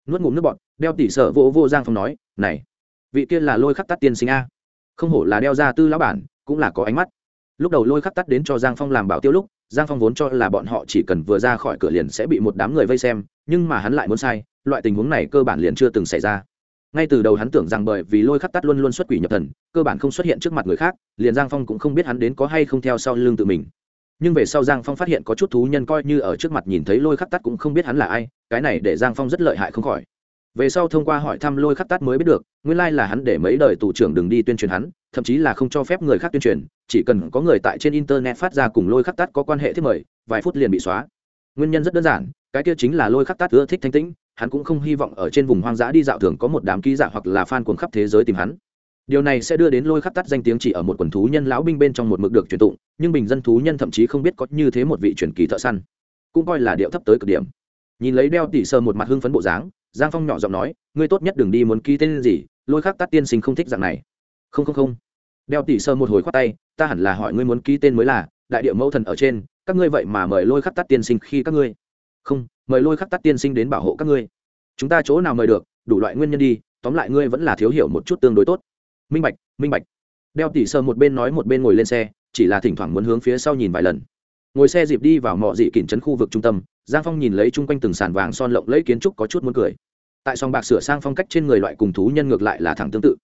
nuốt ngụm nước bọt, đeo tỉ sợ vô vô giang phong nói, này, vị kia là lôi khắc tát tiên sinh a. Không hổ là đeo ra tư lão bản, cũng là có ánh mắt. Lúc đầu lôi khắc tát đến cho giang phong làm bảo tiêu lúc, giang phong vốn cho là bọn họ chỉ cần vừa ra khỏi cửa liền sẽ bị một đám người vây xem, nhưng mà hắn lại muốn sai, loại tình huống này cơ bản liền chưa từng xảy ra. Ngay từ đầu hắn tưởng rằng bởi vì lôi khắc tắt luôn luôn xuất quỷ nhập thần, cơ bản không xuất hiện trước mặt người khác, liền giang phong cũng không biết hắn đến có hay không theo sau lưng tự mình nhưng về sau giang phong phát hiện có chút thú nhân coi như ở trước mặt nhìn thấy lôi khắc tắt cũng không biết hắn là ai, cái này để giang phong rất lợi hại không khỏi. Về sau thông qua hỏi thăm lôi khắc tắt mới biết được, nguyên lai là hắn để mấy đời tù trưởng đừng đi tuyên truyền hắn, thậm chí là không cho phép người khác tuyên truyền, chỉ cần có người tại trên internet phát ra cùng lôi khắc tắt có quan hệ thiết mời, vài phút liền bị xóa. Nguyên nhân rất đơn giản, cái kia chính là lôi khắc tắt ưa thích thanh tĩnh, hắn cũng không hy vọng ở trên vùng hoang dã đi dạo thường có một đám ký giả hoặc là fan cuồng khắp thế giới tìm hắn điều này sẽ đưa đến lôi khắc tắt danh tiếng chỉ ở một quần thú nhân lão binh bên trong một mực được truyền tụng, nhưng bình dân thú nhân thậm chí không biết có như thế một vị truyền kỳ thợ săn. Cũng coi là điệu thấp tới cực điểm. Nhìn lấy đeo tỉ sơ một mặt hưng phấn bộ dáng, giang phong nhỏ giọng nói, ngươi tốt nhất đừng đi muốn ký tên gì, lôi khắc tắt tiên sinh không thích dạng này. Không không không. Đeo tỉ sơ một hồi khoát tay, ta hẳn là hỏi ngươi muốn ký tên mới là, đại điệu mẫu thần ở trên, các ngươi vậy mà mời lôi khắc tắt tiên sinh khi các ngươi. Không, mời lôi khắc tắt tiên sinh đến bảo hộ các ngươi. Chúng ta chỗ nào mời được, đủ loại nguyên nhân đi, tóm lại ngươi vẫn là thiếu hiểu một chút tương đối tốt minh bạch minh bạch. Đeo tỉ sơ một bên nói một bên ngồi lên xe, chỉ là thỉnh thoảng muốn hướng phía sau nhìn vài lần. Ngồi xe dịp đi vào mọi dị kỉnh trấn khu vực trung tâm, giang phong nhìn lấy chung quanh từng sàn vàng son lộng lấy kiến trúc có chút muốn cười. Tại sòng bạc sửa sang phong cách trên người loại cùng thú nhân ngược lại là thẳng tương tự.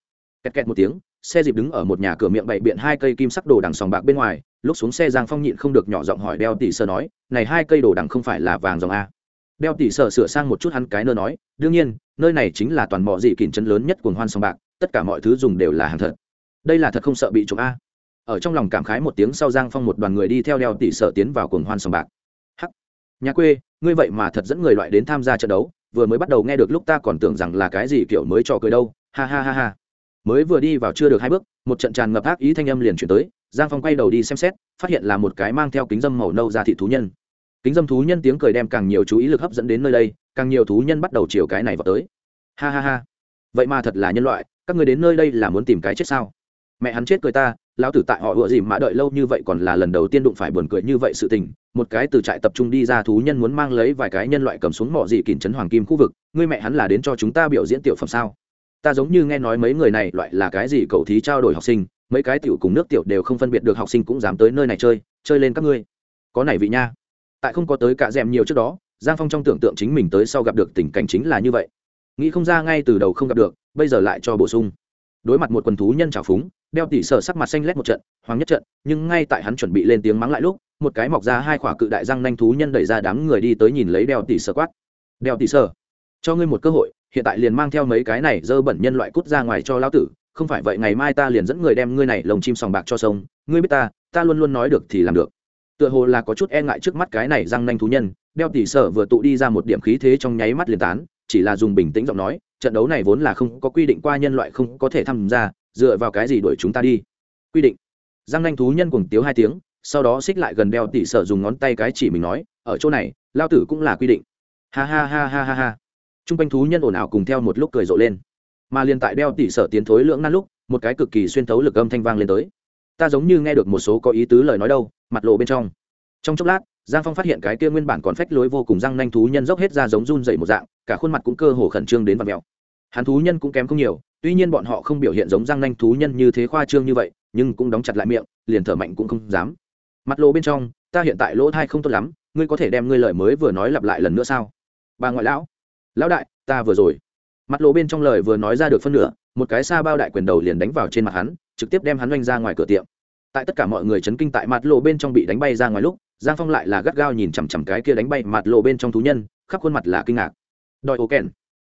Kẹt kẹt một tiếng, xe dịp đứng ở một nhà cửa miệng bậy biện hai cây kim sắc đồ đằng sòng bạc bên ngoài, lúc xuống xe giang phong nhịn không được nhỏ giọng hỏi đeo tỉ sơ nói, này hai cây đồ đằng không phải là vàng dòng a? Đeo tỉ sơ sửa sang một chút hắn cái nơ nói, đương nhiên, nơi này chính là toàn bộ dị kỉnh trấn lớn nhất cuồng hoan sòng bạc tất cả mọi thứ dùng đều là hàng thật. Đây là thật không sợ bị trộm a. Ở trong lòng cảm khái một tiếng sau giang phong một đoàn người đi theo đeo tỷ sở tiến vào cuồng hoan sòng bạc. Hắc. Nhà quê, ngươi vậy mà thật dẫn người loại đến tham gia trận đấu, vừa mới bắt đầu nghe được lúc ta còn tưởng rằng là cái gì kiểu mới trò cười đâu. Ha ha ha ha. Mới vừa đi vào chưa được hai bước, một trận tràn ngập ác ý thanh âm liền chuyển tới, giang phong quay đầu đi xem xét, phát hiện là một cái mang theo kính dâm màu nâu ra thị thú nhân. Kính dâm thú nhân tiếng cười đem càng nhiều chú ý lực hấp dẫn đến nơi đây, càng nhiều thú nhân bắt đầu chiều cái này vào tới. Ha ha ha vậy mà thật là nhân loại, các người đến nơi đây là muốn tìm cái chết sao? Mẹ hắn chết cười ta, lão tử tại họ ựa gì mà đợi lâu như vậy còn là lần đầu tiên đụng phải buồn cười như vậy sự tình, một cái từ trại tập trung đi ra thú nhân muốn mang lấy vài cái nhân loại cầm xuống mỏ dị kìm trấn hoàng kim khu vực, ngươi mẹ hắn là đến cho chúng ta biểu diễn tiểu phẩm sao? Ta giống như nghe nói mấy người này loại là cái gì cậu thí trao đổi học sinh, mấy cái tiểu cùng nước tiểu đều không phân biệt được học sinh cũng dám tới nơi này chơi chơi lên các ngươi. Có này vị nha. Tại không có tới cả rèm nhiều trước đó, giang phong trong tưởng tượng chính mình tới sau gặp được tình cảnh chính là như vậy nghĩ không ra ngay từ đầu không gặp được, bây giờ lại cho bổ sung. Đối mặt một quần thú nhân trào phúng, đeo tỉ sở sắc mặt xanh lét một trận hoàng nhất trận, nhưng ngay tại hắn chuẩn bị lên tiếng mắng lại lúc, một cái mọc ra hai khỏa cự đại răng nanh thú nhân đẩy ra đám người đi tới nhìn lấy đeo tỉ sở quát. Đeo tỉ sở, cho ngươi một cơ hội, hiện tại liền mang theo mấy cái này dơ bẩn nhân loại cút ra ngoài cho lão tử, không phải vậy ngày mai ta liền dẫn người đem ngươi này lồng chim sòng bạc cho sông, ngươi biết ta ta luôn luôn nói được thì làm được. Tựa hồ là có chút e ngại trước mắt cái này răng nanh thú nhân, đeo tỉ sở vừa tụ đi ra một điểm khí thế trong nháy mắt liền tán chỉ là dùng bình tĩnh giọng nói, trận đấu này vốn là không có quy định qua nhân loại không có thể tham gia, dựa vào cái gì đuổi chúng ta đi? Quy định. Giang nanh thú nhân cùng tiếu hai tiếng, sau đó xích lại gần đeo tỉ sở dùng ngón tay cái chỉ mình nói, ở chỗ này, lao tử cũng là quy định. Ha ha ha ha ha ha. T r u n g quanh thú nhân ồn ào cùng theo một lúc cười rộ lên. Mà liền tại đeo tỉ sở tiến thối lưỡng nan lúc, một cái cực kỳ xuyên thấu lực âm thanh vang lên tới. Ta giống như nghe được một số có ý tứ lời nói đâu, mặt lộ bên trong. Trong chốc lát, giang phong phát hiện cái kia nguyên bản còn phách lối vô cùng răng nanh thú nhân dốc hết ra giống run dậy một dạng cả khuôn mặt cũng cơ hồ khẩn trương đến vạt mèo hắn thú nhân cũng kém không nhiều, tuy nhiên bọn họ không biểu hiện giống răng nanh thú nhân như thế khoa trương như vậy, nhưng cũng đóng chặt lại miệng, liền thở mạnh cũng không dám. Mặt lỗ bên trong, ta hiện tại lỗ thai không tốt lắm, ngươi có thể đem ngươi lời mới vừa nói lặp lại lần nữa sao? Bà ngoại lão. Lão đại, ta vừa rồi. Mặt lỗ bên trong lời vừa nói ra được phân nửa, một cái xa bao đại quyền đầu liền đánh vào trên mặt hắn, trực tiếp đem hắn oanh ra ngoài cửa tiệm. Tại tất cả mọi người chấn kinh tại mặt lộ bên trong bị đánh bay ra ngoài lúc, giang phong lại là gắt gao nhìn chằm chằm cái kia đánh bay mặt lộ bên trong thú nhân, khắp khuôn mặt là kinh ngạc đòi ổ kèn.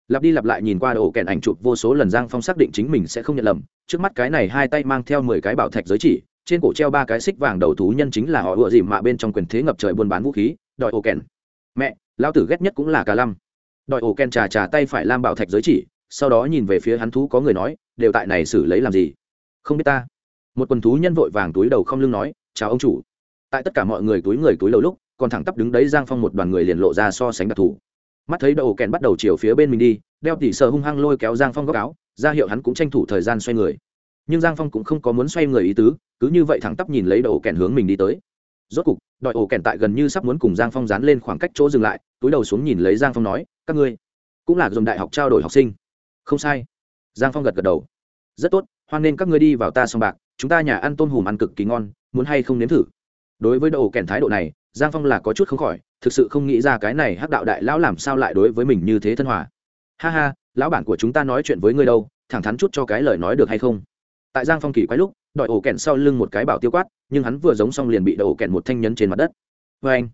Lặp đi lặp lại nhìn qua ổ kèn ảnh chụp vô số lần giang phong xác định chính mình sẽ không nhận lầm. Trước mắt cái này hai tay mang theo mười cái bảo thạch giới chỉ, trên cổ treo ba cái xích vàng đầu thú nhân chính là họ ựa dìm mạ bên trong quyền thế ngập trời buôn bán vũ khí, đòi ổ kèn. Mẹ lao tử ghét nhất cũng là cả lăm. Đòi ổ kèn trà trà tay phải lam bảo thạch giới chỉ, sau đó nhìn về phía hắn thú có người nói, đều tại này xử lấy làm gì? Không biết ta. Một quần thú nhân vội vàng túi đầu không lưng nói, chào ông chủ. Tại tất cả mọi người túi người túi đầu lúc, còn thẳng tắp đứng đấy giang phong một đoàn người liền lộ ra so sánh đặc thù mắt thấy đậu kèn bắt đầu chiều phía bên mình đi, đeo tỉ sờ hung hăng lôi kéo giang phong góc áo, ra hiệu hắn cũng tranh thủ thời gian xoay người. Nhưng giang phong cũng không có muốn xoay người ý tứ, cứ như vậy thẳng tắp nhìn lấy đậu kèn hướng mình đi tới. Rốt cục đòi ổ kèn tại gần như sắp muốn cùng giang phong dán lên khoảng cách chỗ dừng lại, túi đầu xuống nhìn lấy giang phong nói, các ngươi cũng là dùng đại học trao đổi học sinh. Không sai. Giang phong gật gật đầu. Rất tốt, hoan nên các ngươi đi vào ta sòng bạc, chúng ta nhà ăn tôm hùm ăn cực kỳ ngon, muốn hay không nếm thử? Đối với độ kèn thái độ này, giang phong là có chút không khỏi, thực sự không nghĩ ra cái này hắc đạo đại lão làm sao lại đối với mình như thế thân hòa. Ha ha, lão bản của chúng ta nói chuyện với ngươi đâu, thẳng thắn chút cho cái lời nói được hay không? Tại giang phong kỳ quái lúc đòi ổ kèn sau lưng một cái bảo tiêu quát, nhưng hắn vừa giống xong liền bị đậu kèn một thanh nhấn trên mặt đất. Vê anh,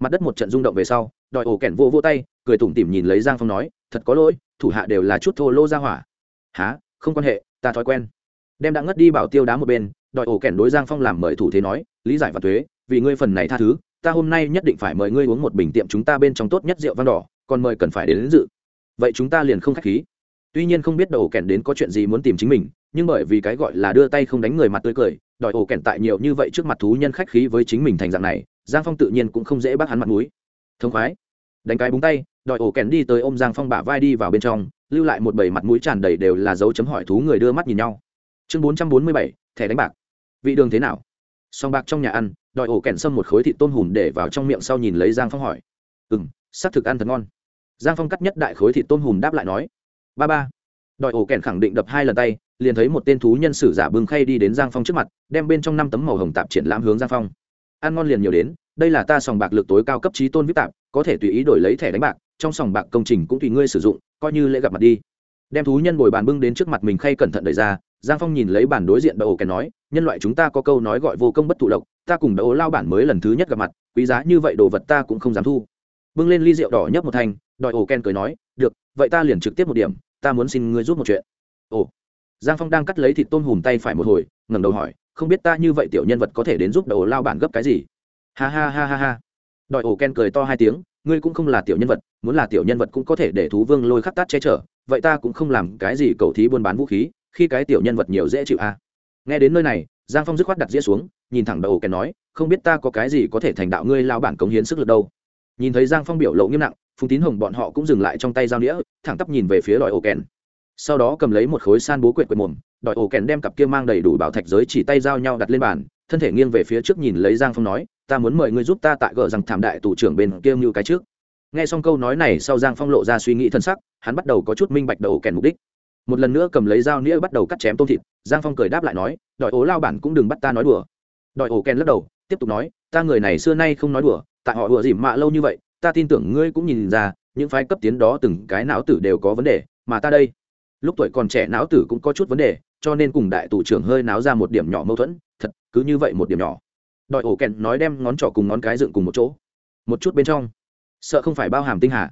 mặt đất một trận rung động về sau đòi ổ kèn vô vô tay, cười tủm tỉm nhìn lấy giang phong nói, thật có lỗi, thủ hạ đều là chút thô lô ra hỏa. Há không quan hệ, ta thói quen. Đem đã ngất đi bảo tiêu đá một bên đòi ổ kèn đối giang phong làm mời thủ thế nói lý giải và thuế vì ngươi phần này tha thứ ta hôm nay nhất định phải mời ngươi uống một bình tiệm chúng ta bên trong tốt nhất rượu vang đỏ còn mời cần phải đến, đến dự. Vậy chúng ta liền không khách khí. Tuy nhiên không biết đầu kèn đến có chuyện gì muốn tìm chính mình nhưng bởi vì cái gọi là đưa tay không đánh người mặt tươi cười đòi ổ kèn tại nhiều như vậy trước mặt thú nhân khách khí với chính mình thành dạng này giang phong tự nhiên cũng không dễ bắt hắn mặt mũi. Thông khoái. Đánh cái búng tay đòi ổ kèn đi tới ôm giang phong bả vai đi vào bên trong lưu lại một bầy mặt mũi tràn đầy đều là dấu chấm hỏi thú người đưa mắt nhìn nhau. Chương bốn trăm bốn mươi bảy thẻ đánh bạc. Vị đường thế nào? Song bạc trong nhà ăn, đòi ổ kèn xâm một khối thịt tôm hùm để vào trong miệng sau nhìn lấy giang phong hỏi. Ừ m s ắ c thực ăn thật ngon. Giang phong cắt nhất đại khối thịt tôm hùm đáp lại nói. Ba ba. Đòi ổ kèn khẳng định đập hai lần tay, liền thấy một tên thú nhân sử giả bưng khay đi đến giang phong trước mặt, đem bên trong năm tấm màu hồng tạp triển lãm hướng giang phong. Ăn ngon liền nhiều đến, đây là ta sòng bạc lực tối cao cấp trí tôn viết tạp, có thể tùy ý đổi lấy thẻ đánh bạc, trong sòng bạc công trình cũng tùy ngươi sử dụng, coi như lễ gặp mặt đi. Đem thú nhân bồi bàn bưng đến trước mặt mình khay cẩn thận đẩy ra giang phong nhìn lấy bản đối diện đậu kèn nói, nhân loại chúng ta có câu nói gọi vô công bất thụ lộc ta cùng đậu lao bản mới lần thứ nhất gặp mặt, quý giá như vậy đồ vật ta cũng không dám thu. Bưng lên ly rượu đỏ nhấp một thành đòi ổ ken cười nói, được, vậy ta liền trực tiếp một điểm, ta muốn xin ngươi giúp một chuyện. Ồ. Giang phong đang cắt lấy thịt tôm hùm tay phải một hồi, ngẩng đầu hỏi, không biết ta như vậy tiểu nhân vật có thể đến giúp đầu lao bản gấp cái gì? Ha ha ha ha ha. Đòi ổ ken cười to hai tiếng, ngươi cũng không là tiểu nhân vật, muốn là tiểu nhân vật cũng có thể để thú vương lôi khắc tát che chở, vậy ta cũng không làm cái gì cầu thí buôn bán vũ khí khi cái tiểu nhân vật nhiều dễ chịu a. À. nghe đến nơi này, giang phong dứt khoát đặt dĩa xuống, nhìn thẳng đầu ổ nói, không biết ta có cái gì có thể thành đạo ngươi lao bản cống hiến sức lực đâu. Nhìn thấy giang phong biểu lộ nghiêm nặng, phùng tín hồng bọn họ cũng dừng lại trong tay dao đĩa thẳng tắp nhìn về phía đòi ổ kèn. Sau đó cầm lấy một khối san bố quệt quệt mồm, đòi ổ kèn đem cặp kia mang đầy đủ bảo thạch giới chỉ tay giao nhau đặt lên bàn, thân thể nghiêng về phía trước nhìn lấy giang phong nói, ta muốn mời ngươi giúp ta tại gờ rằng thảm đại tù trưởng bên kia như cái trước. Nghe xong câu nói này, sau giang phong lộ ra suy nghĩ thân sắc, hắn bắt đầu có chút minh bạch đầu kèn mục đích một lần nữa cầm lấy dao nĩa bắt đầu cắt chém tôm thịt, giang phong cười đáp lại nói, đòi ố lao bản cũng đừng bắt ta nói đùa. Đòi ổ kèn lắc đầu, tiếp tục nói, ta người này xưa nay không nói đùa, tại họ đùa dìm mạ lâu như vậy, ta tin tưởng ngươi cũng nhìn ra, những phái cấp tiến đó từng cái não tử đều có vấn đề, mà ta đây. Lúc tuổi còn trẻ não tử cũng có chút vấn đề, cho nên cùng đại tù trưởng hơi náo ra một điểm nhỏ mâu thuẫn, thật, cứ như vậy một điểm nhỏ. Đòi ổ kèn nói đem ngón trỏ cùng ngón cái dựng cùng một chỗ. Một chút bên trong. Sợ không phải bao hàm tinh hà.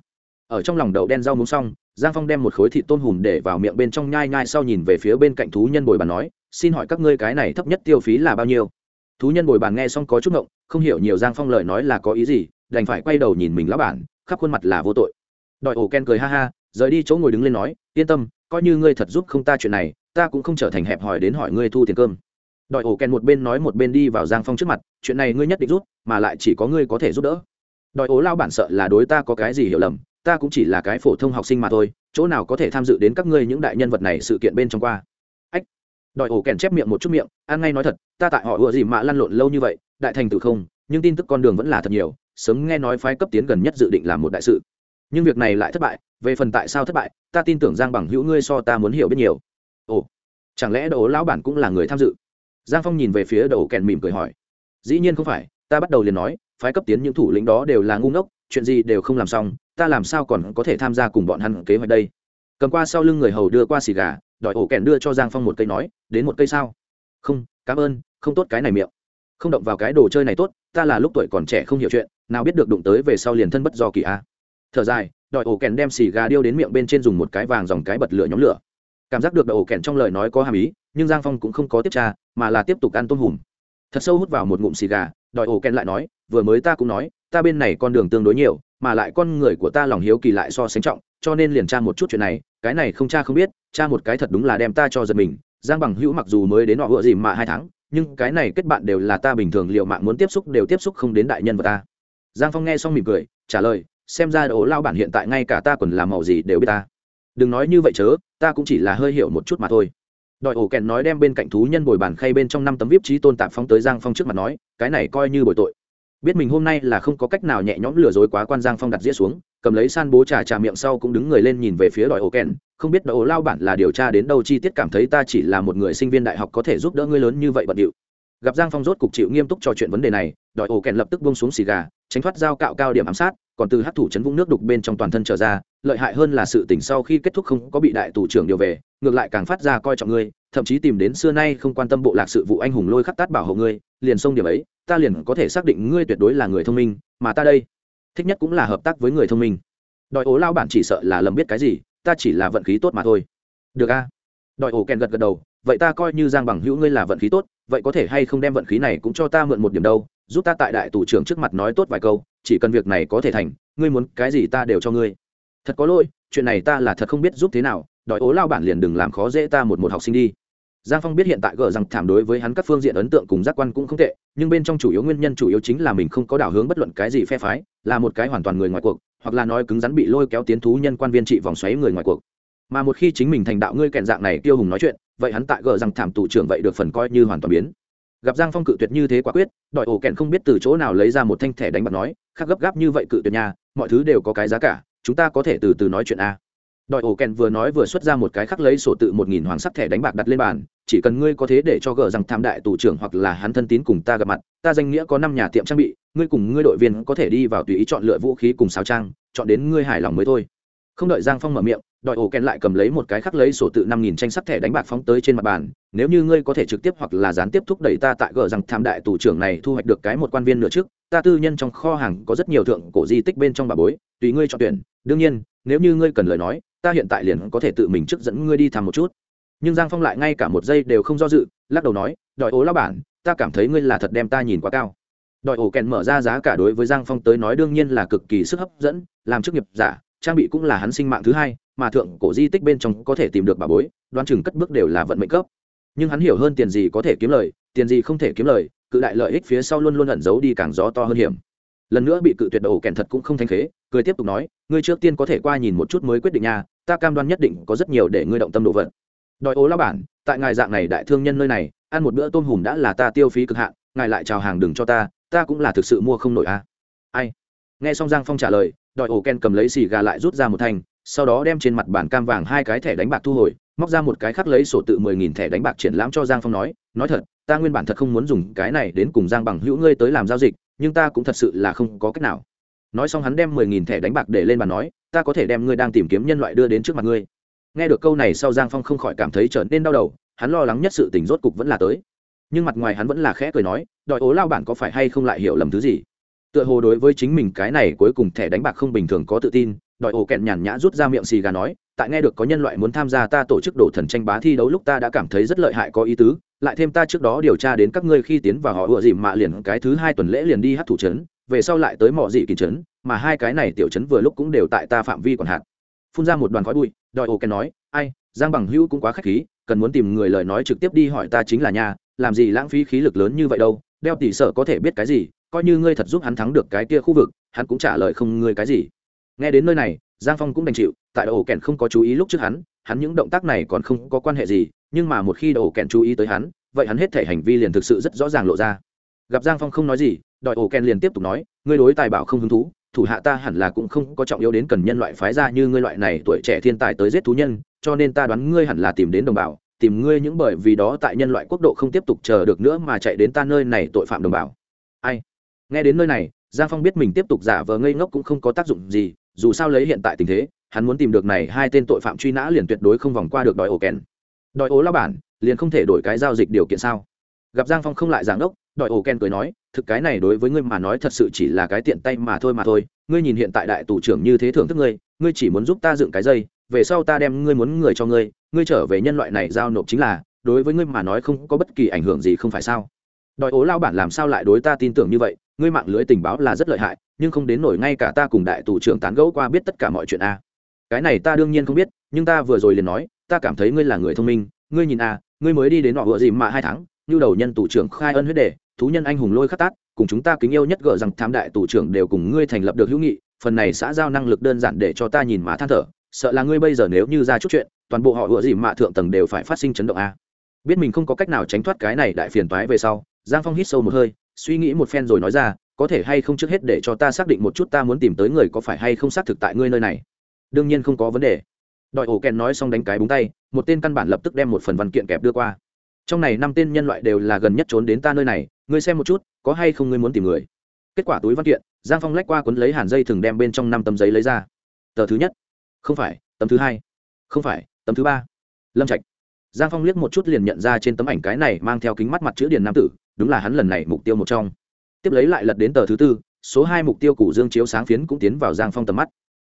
Ở trong lòng đậu đen rau muống xong giang phong đem một khối thịt tôm hùm để vào miệng bên trong nhai nhai sau nhìn về phía bên cạnh thú nhân bồi bàn nói, xin hỏi các ngươi cái này thấp nhất tiêu phí là bao nhiêu? Thú nhân bồi bàn nghe xong có chút ngộng, không hiểu nhiều giang phong lời nói là có ý gì, đành phải quay đầu nhìn mình lão bản, khắp khuôn mặt là vô tội. Đòi ổ ken cười ha ha, rời đi chỗ ngồi đứng lên nói, yên tâm, coi như ngươi thật giúp không ta chuyện này, ta cũng không trở thành hẹp hòi đến hỏi ngươi thu tiền cơm. Đòi ổ ken một bên nói một bên đi vào giang phong trước mặt, chuyện này ngươi nhất định rút mà lại chỉ có ngươi có thể giúp đỡ. Đòi ố lao bản sợ là đối ta có cái gì hiểu lầm ta cũng chỉ là cái phổ thông học sinh mà thôi, chỗ nào có thể tham dự đến các ngươi những đại nhân vật này sự kiện bên trong qua. Ách, đòi ổ kèn chép miệng một chút miệng an ngay nói thật, ta tại họ ùa gì mà lăn lộn lâu như vậy, đại thành tự không, nhưng tin tức con đường vẫn là thật nhiều, sớm nghe nói phái cấp tiến gần nhất dự định làm một đại sự. Nhưng việc này lại thất bại, về phần tại sao thất bại, ta tin tưởng giang bằng hữu ngươi so ta muốn hiểu biết nhiều. Ồ, chẳng lẽ đồ lão bản cũng là người tham dự? Giang phong nhìn về phía đầu kèn mỉm cười hỏi. Dĩ nhiên không phải, ta bắt đầu liền nói phái cấp tiến những thủ lĩnh đó đều là ngu ngốc, chuyện gì đều không làm xong, ta làm sao còn có thể tham gia cùng bọn hắn kế hoạch đây? Cầm qua sau lưng người hầu đưa qua xì gà, đòi ổ kèn đưa cho giang phong một cây nói, đến một cây sao? Không, cảm ơn, không tốt cái này miệng. Không động vào cái đồ chơi này tốt, ta là lúc tuổi còn trẻ không hiểu chuyện, nào biết được đụng tới về sau liền thân bất do kỳ a. Thở dài, đòi ổ kèn đem xì gà điêu đến miệng bên trên dùng một cái vàng dòng cái bật lửa nhóm lửa. Cảm giác được đòi ổ kèn trong lời nói có hàm ý, nhưng giang phong cũng không có tiếp tra, mà là tiếp tục ăn tôm hùm. Thật sâu hút vào một ngụm xì gà, đòi ổ kèn lại nói vừa mới ta cũng nói, ta bên này con đường tương đối nhiều, mà lại con người của ta lòng hiếu kỳ lại so sánh trọng, cho nên liền tra một chút chuyện này, cái này không cha không biết cha một cái thật đúng là đem ta cho giật mình. Giang bằng hữu mặc dù mới đến họ vựa gì mà hai tháng, nhưng cái này kết bạn đều là ta bình thường liệu mạng muốn tiếp xúc đều tiếp xúc không đến đại nhân vật ta. Giang phong nghe xong mỉm cười, trả lời, xem ra đỗ lao bản hiện tại ngay cả ta quần làm màu gì đều biết ta. Đừng nói như vậy chớ, ta cũng chỉ là hơi hiểu một chút mà thôi. Đòi ổ kèn nói đem bên cạnh thú nhân bồi bàn khay bên trong năm tấm vip trí tôn tạp phóng tới giang phong trước mặt nói, cái này coi như bồi tội biết mình hôm nay là không có cách nào nhẹ nhõm lừa dối quá quan giang phong đặt dĩa xuống, cầm lấy san bố trà trà miệng sau cũng đứng người lên nhìn về phía đòi ổ kèn, không biết đòi ổ lao bản là điều tra đến đâu chi tiết cảm thấy ta chỉ là một người sinh viên đại học có thể giúp đỡ ngươi lớn như vậy bận điệu. Gặp giang phong rốt cục chịu nghiêm túc trò chuyện vấn đề này, đòi ổ kèn lập tức buông xuống xì gà, tránh thoát dao cạo cao điểm ám sát, còn từ hát thủ chấn vũng nước đục bên trong toàn thân trở ra, lợi hại hơn là sự tỉnh sau khi kết thúc không có bị đại tù trưởng điều về, ngược lại càng phát ra coi trọng ngươi thậm chí tìm đến xưa nay không quan tâm bộ lạc sự vụ anh hùng lôi khắc tát bảo hộ ngươi, liền xông điểm ấy, ta liền có thể xác định ngươi tuyệt đối là người thông minh, mà ta đây, thích nhất cũng là hợp tác với người thông minh. Đòi ố lao bản chỉ sợ là lầm biết cái gì, ta chỉ là vận khí tốt mà thôi. Được a. Đòi ổ kèn gật gật đầu, vậy ta coi như giang bằng hữu ngươi là vận khí tốt, vậy có thể hay không đem vận khí này cũng cho ta mượn một điểm đâu, giúp ta tại đại tù trưởng trước mặt nói tốt vài câu, chỉ cần việc này có thể thành, ngươi muốn cái gì ta đều cho ngươi. Thật có lỗi, chuyện này ta là thật không biết giúp thế nào, đòi ố lao bản liền đừng làm khó dễ ta một một học sinh đi giang phong biết hiện tại gờ rằng thảm đối với hắn các phương diện ấn tượng cùng giác quan cũng không tệ, nhưng bên trong chủ yếu nguyên nhân chủ yếu chính là mình không có đảo hướng bất luận cái gì phe phái, là một cái hoàn toàn người ngoài cuộc, hoặc là nói cứng rắn bị lôi kéo tiến thú nhân quan viên trị vòng xoáy người ngoài cuộc. Mà một khi chính mình thành đạo ngươi kèn dạng này tiêu hùng nói chuyện, vậy hắn tại gờ rằng thảm tù trưởng vậy được phần coi như hoàn toàn biến. Gặp giang phong cự tuyệt như thế quả quyết, đòi ổ kèn không biết từ chỗ nào lấy ra một thanh thẻ đánh bạc nói khác gấp gáp như vậy cự tuyệt nhà, mọi thứ đều có cái giá cả, chúng ta có thể từ từ nói chuyện a đòi ổ kèn vừa nói vừa xuất ra một cái khắc lấy sổ tự một nghìn hoàng sắc thẻ đánh bạc đặt lên bàn, chỉ cần ngươi có thế để cho gờ rằng tham đại tù trưởng hoặc là hắn thân tín cùng ta gặp mặt, ta danh nghĩa có năm nhà tiệm trang bị, ngươi cùng ngươi đội viên có thể đi vào tùy ý chọn lựa vũ khí cùng sáo trang, chọn đến ngươi hài lòng mới thôi. Không đợi giang phong mở miệng, đòi ổ kèn lại cầm lấy một cái khắc lấy sổ tự năm nghìn tranh sắc thẻ đánh bạc phóng tới trên mặt bàn, nếu như ngươi có thể trực tiếp hoặc là gián tiếp thúc đẩy ta tại gờ rằng tham đại tù trưởng này thu hoạch được cái một quan viên nữa trước, ta tư nhân trong kho hàng có rất nhiều thượng cổ di tích bên trong bà bối, tùy ngươi chọn tuyển. Đương nhiên, nếu như ngươi cần lời nói ta hiện tại liền có thể tự mình trước dẫn ngươi đi thăm một chút. Nhưng giang phong lại ngay cả một giây đều không do dự, lắc đầu nói, đòi ố lao bản, ta cảm thấy ngươi là thật đem ta nhìn quá cao. Đòi ổ kèn mở ra giá cả đối với giang phong tới nói đương nhiên là cực kỳ sức hấp dẫn, làm chức nghiệp giả, trang bị cũng là hắn sinh mạng thứ hai, mà thượng cổ di tích bên trong có thể tìm được bà bối, đoán chừng cất bước đều là vận mệnh cấp. Nhưng hắn hiểu hơn tiền gì có thể kiếm lời, tiền gì không thể kiếm lời, cự đại lợi ích phía sau luôn luôn ẩn giấu đi càng gió to hơn hiểm lần nữa bị cự tuyệt đầu kèn thật cũng không thanh khế, cười tiếp tục nói, ngươi trước tiên có thể qua nhìn một chút mới quyết định nha, ta cam đoan nhất định có rất nhiều để ngươi động tâm đồ vật đòi ố lao bản, tại ngài dạng này đại thương nhân nơi này, ăn một bữa tôm hùm đã là ta tiêu phí cực hạn, ngài lại chào hàng đừng cho ta ta cũng là thực sự mua không nổi a à. ai nghe xong giang phong trả lời, đòi ổ ken cầm lấy xì gà lại rút ra một thành sau đó đem trên mặt bản cam vàng hai cái thẻ đánh bạc thu hồi, móc ra một cái khác lấy sổ tự mười nghìn thẻ đánh bạc triển lãm cho giang phong nói nói thật, ta nguyên bản thật không muốn dùng cái này đến cùng giang bằng hữu ngươi tới làm giao dịch nhưng ta cũng thật sự là không có cách nào. Nói xong hắn đem mười nghìn thẻ đánh bạc để lên bàn nói, ta có thể đem ngươi đang tìm kiếm nhân loại đưa đến trước mặt ngươi. Nghe được câu này sau giang phong không khỏi cảm thấy trở nên đau đầu, hắn lo lắng nhất sự tình rốt cục vẫn là tới. Nhưng mặt ngoài hắn vẫn là khẽ cười nói, đòi ố lao bản có phải hay không lại hiểu lầm thứ gì? Tựa hồ đối với chính mình cái này cuối cùng thẻ đánh bạc không bình thường có tự tin, đòi ổ kẹn nhàn nhã rút ra miệng xì gà nói, tại nghe được có nhân loại muốn tham gia ta tổ chức đổ thần tranh bá thi đấu lúc ta đã cảm thấy rất lợi hại có ý tứ lại thêm ta trước đó điều tra đến các ngươi khi tiến vào họ ựa dìm mạ liền cái thứ hai tuần lễ liền đi hát thủ trấn, về sau lại tới mọi dị kỳ trấn, mà hai cái này tiểu trấn vừa lúc cũng đều tại ta phạm vi còn hạn. Phun ra một đoàn khói bụi, đòi ổ kẹn nói, ai, giang bằng hữu cũng quá k h á c h khí, cần muốn tìm người lời nói trực tiếp đi hỏi ta chính là nhà, làm gì lãng phí khí lực lớn như vậy đâu, đeo tỷ sợ có thể biết cái gì, coi như ngươi thật giúp hắn thắng được cái kia khu vực, hắn cũng trả lời không ngươi cái gì. Nghe đến nơi này, giang phong cũng đành chịu, tại ổ kèn không có chú ý lúc trước hắn hắn những động tác này còn không có quan hệ gì nhưng mà một khi ổ kèn chú ý tới hắn, vậy hắn hết thể hành vi liền thực sự rất rõ ràng lộ ra. Gặp giang phong không nói gì, đòi ổ kèn liền tiếp tục nói, ngươi đối tài bảo không hứng thú, thủ hạ ta hẳn là cũng không có trọng yếu đến cần nhân loại phái ra như ngươi loại này tuổi trẻ thiên tài tới giết thú nhân, cho nên ta đoán ngươi hẳn là tìm đến đồng bào, tìm ngươi những bởi vì đó tại nhân loại quốc độ không tiếp tục chờ được nữa mà chạy đến ta nơi này tội phạm đồng bào. Ai? Nghe đến nơi này, giang phong biết mình tiếp tục giả vờ ngây ngốc cũng không có tác dụng gì, dù sao lấy hiện tại tình thế, hắn muốn tìm được này hai tên tội phạm truy nã liền tuyệt đối không vòng qua được đòi ổ kèn đòi ố lao bản, liền không thể đổi cái giao dịch điều kiện sao? Gặp giang phong không lại giảng đốc đòi ổ ken cười nói, thực cái này đối với ngươi mà nói thật sự chỉ là cái tiện tay mà thôi mà thôi. Ngươi nhìn hiện tại đại tù trưởng như thế thưởng thức ngươi ngươi chỉ muốn giúp ta dựng cái dây, về sau ta đem ngươi muốn người cho ngươi ngươi trở về nhân loại này giao nộp chính là, đối với ngươi mà nói không có bất kỳ ảnh hưởng gì không phải sao? Đòi ố lao bản làm sao lại đối ta tin tưởng như vậy? Ngươi mạng lưới tình báo là rất lợi hại, nhưng không đến nổi ngay cả ta cùng đại tù trưởng tán gẫu qua biết tất cả mọi chuyện a cái này ta đương nhiên không biết, nhưng ta vừa rồi liền nói ta cảm thấy ngươi là người thông minh ngươi nhìn à, ngươi mới đi đến họ vựa dìm mà hai tháng như đầu nhân tủ trưởng khai ân huyết đề thú nhân anh hùng lôi khắc tát cùng chúng ta kính yêu nhất gỡ rằng thám đại tủ trưởng đều cùng ngươi thành lập được hữu nghị phần này xã giao năng lực đơn giản để cho ta nhìn mà than thở sợ là ngươi bây giờ nếu như ra chút chuyện toàn bộ họ vựa dìm mạ thượng tầng đều phải phát sinh chấn động a biết mình không có cách nào tránh thoát cái này đại phiền toái về sau giang phong hít sâu một hơi suy nghĩ một phen rồi nói ra có thể hay không trước hết để cho ta xác định một chút ta muốn tìm tới người có phải hay không xác thực tại ngươi nơi này. Đương nhiên không có vấn đề đội ổ kèn nói xong đánh cái búng tay, một tên căn bản lập tức đem một phần văn kiện kẹp đưa qua. Trong này năm tên nhân loại đều là gần nhất trốn đến ta nơi này, ngươi xem một chút, có hay không ngươi muốn tìm người? Kết quả túi văn kiện, giang phong lách qua cuốn lấy hàn dây thường đem bên trong năm tấm giấy lấy ra. Tờ thứ nhất. Không phải, tấm thứ hai. Không phải, tấm thứ ba. Lâm trạch. Giang phong liếc một chút liền nhận ra trên tấm ảnh cái này mang theo kính mắt mặt chữ điền nam tử, đúng là hắn lần này mục tiêu một trong. Tiếp lấy lại lật đến tờ thứ tư, số hai mục tiêu củ dương chiếu sáng phiến cũng tiến vào giang phong tầm mắt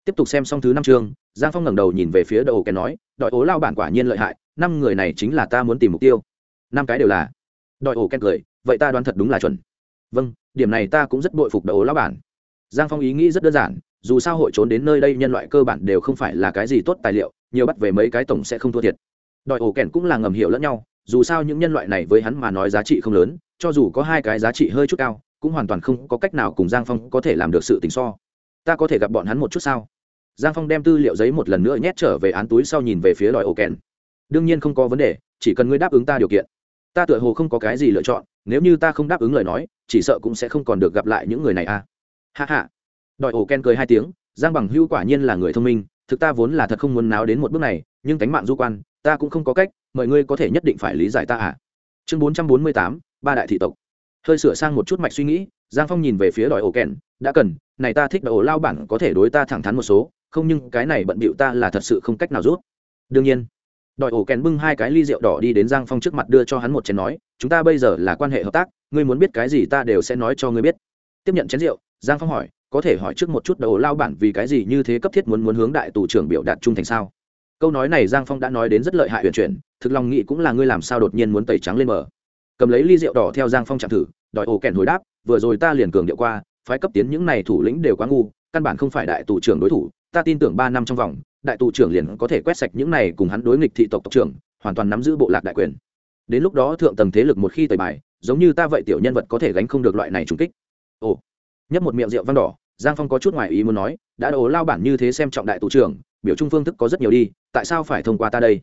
tiếp tục xem xong thứ năm chương, giang phong ngẩng đầu nhìn về phía đầu kèn nói, đội ố lao bản quả nhiên lợi hại, năm người này chính là ta muốn tìm mục tiêu. Năm cái đều là. Đội ổ kèn cười, vậy ta đoán thật đúng là chuẩn. Vâng điểm này ta cũng rất bội phục đội ố lao bản. Giang phong ý nghĩ rất đơn giản, dù sao hội trốn đến nơi đây nhân loại cơ bản đều không phải là cái gì tốt tài liệu, nhiều bắt về mấy cái tổng sẽ không thua thiệt. Đội ổ kèn cũng là ngầm hiểu lẫn nhau, dù sao những nhân loại này với hắn mà nói giá trị không lớn, cho dù có hai cái giá trị hơi chút cao, cũng hoàn toàn không có cách nào cùng giang phong có thể làm được sự tình so. Ta có thể gặp bọn hắn một chút sao? Giang phong đem tư liệu giấy một lần nữa nhét trở về án túi sau nhìn về phía đòi ổ kèn. Đương nhiên không có vấn đề, chỉ cần ngươi đáp ứng ta điều kiện. Ta tựa hồ không có cái gì lựa chọn, nếu như ta không đáp ứng lời nói, chỉ sợ cũng sẽ không còn được gặp lại những người này à. Hạ hạ đòi ổ ken cười hai tiếng, giang bằng hưu quả nhiên là người thông minh, thực ta vốn là thật không muốn náo đến một bước này, nhưng tánh mạng du quan, ta cũng không có cách, mọi ngươi có thể nhất định phải lý giải ta à. Chương bốn trăm bốn mươi tám, ba đại thị tộc. Hơi sửa sang một chút mạch suy nghĩ, giang phong nhìn về phía đòi ổ kèn, đã cần, này ta thích đòi ổ lao bản có thể đối ta thẳng thắn một số không nhưng cái này bận bịu ta là thật sự không cách nào rút. Đương nhiên đòi ổ kèn bưng hai cái ly rượu đỏ đi đến giang phong trước mặt đưa cho hắn một chén nói, chúng ta bây giờ là quan hệ hợp tác, ngươi muốn biết cái gì ta đều sẽ nói cho ngươi biết. Tiếp nhận chén rượu, giang phong hỏi, có thể hỏi trước một chút đầu lao bản vì cái gì như thế cấp thiết muốn muốn hướng đại tù trưởng biểu đạt trung thành sao? Câu nói này giang phong đã nói đến rất lợi hại huyền chuyển, thực lòng nghĩ cũng là ngươi làm sao đột nhiên muốn tẩy trắng lên mở cầm lấy ly rượu đỏ theo giang phong chạm thử đòi ổ kèn hồi đáp, vừa rồi ta liền cường điệu qua, phái cấp tiến những này thủ lĩnh đều quá ngu, căn bản không phải đại tù trưởng đối thủ ta tin tưởng ba năm trong vòng, đại tù trưởng liền có thể quét sạch những này cùng hắn đối nghịch thị tộc tộc trưởng, hoàn toàn nắm giữ bộ lạc đại quyền. Đến lúc đó thượng tầng thế lực một khi tẩy bài, giống như ta vậy tiểu nhân vật có thể gánh không được loại này trùng kích. Ồ, nhấp một miệng rượu văn đỏ, giang phong có chút ngoài ý muốn nói, đã đồ lao bản như thế xem trọng đại tù trưởng, biểu trung phương thức có rất nhiều đi, tại sao phải thông qua ta đây?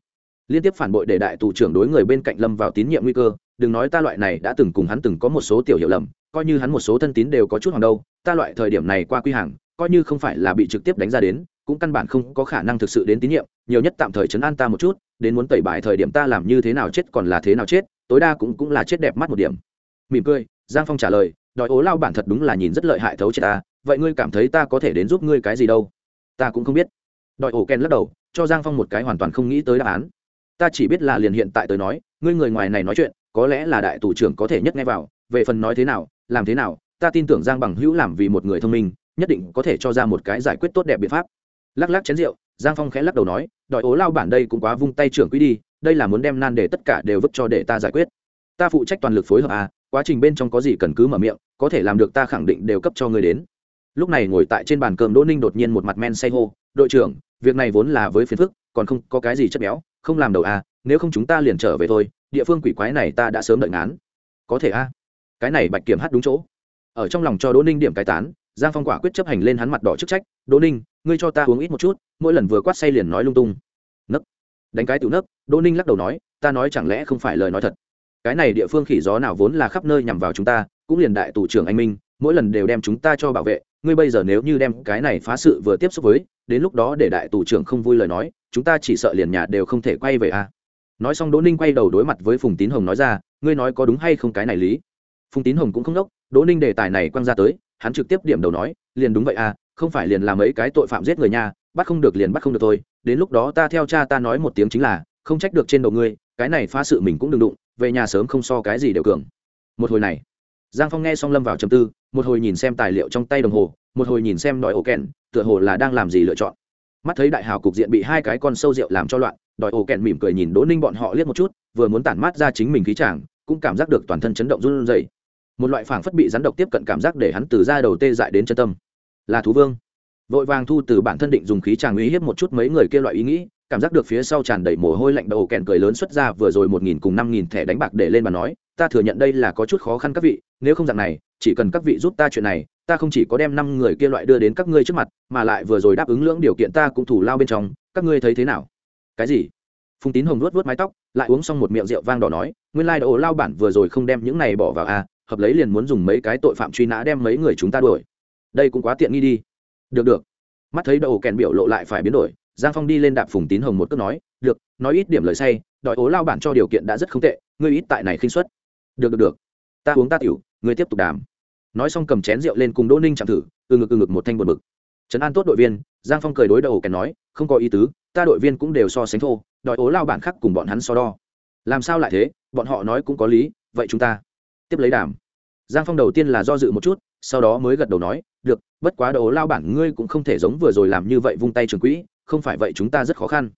Liên tiếp phản bội để đại tù trưởng đối người bên cạnh lâm vào tín nhiệm nguy cơ, đừng nói ta loại này đã từng cùng hắn từng có một số tiểu hiểu lầm, coi như hắn một số thân tín đều có chút hoàng đâu, ta loại thời điểm này qua quy hàng coi như không phải là bị trực tiếp đánh ra đến, cũng căn bản không có khả năng thực sự đến tín nhiệm, nhiều nhất tạm thời chấn an ta một chút, đến muốn tẩy bài thời điểm ta làm như thế nào chết còn là thế nào chết, tối đa cũng cũng là chết đẹp mắt một điểm. Mỉm cười, giang phong trả lời, đòi ố lao bản thật đúng là nhìn rất lợi hại thấu chết ta, vậy ngươi cảm thấy ta có thể đến giúp ngươi cái gì đâu? Ta cũng không biết. Đòi ổ ken lắc đầu, cho giang phong một cái hoàn toàn không nghĩ tới đáp án. Ta chỉ biết là liền hiện tại tới nói, ngươi người ngoài này nói chuyện, có lẽ là đại tù trưởng có thể nhất nghe vào, về phần nói thế nào, làm thế nào, ta tin tưởng giang bằng hữu làm vì một người thông minh nhất định có thể cho ra một cái giải quyết tốt đẹp biện pháp. Lắc lắc chén rượu, giang phong khẽ lắc đầu nói, đòi ố lao bản đây cũng quá vung tay trưởng quý đi, đây là muốn đem nan để tất cả đều vứt cho để ta giải quyết. Ta phụ trách toàn lực phối hợp à quá trình bên trong có gì cần cứ mở miệng, có thể làm được ta khẳng định đều cấp cho người đến. Lúc này ngồi tại trên bàn cơm đỗ ninh đột nhiên một mặt men say hô, đội trưởng, việc này vốn là với phiền phức, còn không có cái gì chất béo, không làm đầu à nếu không chúng ta liền trở về thôi, địa phương quỷ quái này ta đã sớm đợi ngán. Có thể à. Cái này bạch kiểm hát đúng chỗ. Ở trong lòng cho đỗ ninh điểm cái tán giang phong quả quyết chấp hành lên hắn mặt đỏ chức trách, đỗ ninh, ngươi cho ta uống ít một chút, mỗi lần vừa quát say liền nói lung tung. Nấc. Đánh cái tiểu nấc, đỗ ninh lắc đầu nói, ta nói chẳng lẽ không phải lời nói thật? Cái này địa phương khỉ gió nào vốn là khắp nơi nhằm vào chúng ta, cũng liền đại tù trưởng anh minh, mỗi lần đều đem chúng ta cho bảo vệ, ngươi bây giờ nếu như đem cái này phá sự vừa tiếp xúc với, đến lúc đó để đại tù trưởng không vui lời nói, chúng ta chỉ sợ liền nhà đều không thể quay về a à. nói xong đỗ ninh quay đầu đối mặt với phùng tín hồng nói ra, ngươi nói có đúng hay không cái này lý? Phùng tín hồng cũng không đốc, đỗ ninh đề tài này quăng ra tới hắn trực tiếp điểm đầu nói, liền đúng vậy à không phải liền làm ấy cái tội phạm giết người nha, bắt không được liền bắt không được thôi, đến lúc đó ta theo cha ta nói một tiếng chính là, không trách được trên đầu ngươi, cái này phá sự mình cũng đừng đụng, về nhà sớm không so cái gì đều cường. Một hồi này, giang phong nghe xong lâm vào chầm tư, một hồi nhìn xem tài liệu trong tay đồng hồ, một hồi nhìn xem đòi ổ kèn tựa hồ là đang làm gì lựa chọn. Mắt thấy đại hào cục diện bị hai cái con sâu rượu làm cho loạn, đòi ổ kèn mỉm cười nhìn đỗ ninh bọn họ liếc một chút, vừa muốn tản mát ra chính mình khí chàng, cũng cảm giác được toàn thân chấn động run rẩy một loại phảng phất bị rắn độc tiếp cận cảm giác để hắn từ ra đầu tê dại đến chân tâm. Là thú vương. Vội vàng thu từ bản thân định dùng khí tràng uy hiếp một chút mấy người kia loại ý nghĩ, cảm giác được phía sau tràn đầy mồ hôi lạnh đầu kèn cười lớn xuất ra vừa rồi một nghìn cùng năm nghìn thẻ đánh bạc để lên bàn nói, ta thừa nhận đây là có chút khó khăn các vị, nếu không dạng này, chỉ cần các vị giúp ta chuyện này, ta không chỉ có đem năm người kia loại đưa đến các ngươi trước mặt, mà lại vừa rồi đáp ứng lưỡng điều kiện ta cũng thủ lao bên trong, các ngươi thấy thế nào? Cái gì? Phùng tín hồng nuốt vớt mái tóc, lại uống xong một miệng rượu vang đỏ nói, nguyên lai like lao bản vừa rồi không đem những này bỏ vào a hợp lấy liền muốn dùng mấy cái tội phạm truy nã đem mấy người chúng ta đuổi. Đây cũng quá tiện nghi đi. Được được. Mắt thấy đầu kèn biểu lộ lại phải biến đổi, giang phong đi lên đạp phùng tín hồng một cước nói, được, nói ít điểm lời say, đòi ố lao bản cho điều kiện đã rất không tệ, ngươi ít tại này khinh xuất được được được. Ta uống ta tiểu, ngươi tiếp tục đàm. Nói xong cầm chén rượu lên cùng đỗ ninh chạm thử, từ ngực từ ngực một thanh buồn bực. Trấn an tốt đội viên, giang phong cười đối đầu kèn nói, không có ý tứ, ta đội viên cũng đều so sánh thô, đòi ố lao bản khác cùng bọn hắn so đo. Làm sao lại thế? Bọn họ nói cũng có lý, vậy chúng ta tiếp lấy đàm. Giang phong đầu tiên là do dự một chút, sau đó mới gật đầu nói, được, bất quá đồ lao bản ngươi cũng không thể giống vừa rồi làm như vậy vung tay trường quỹ, không phải vậy chúng ta rất khó khăn.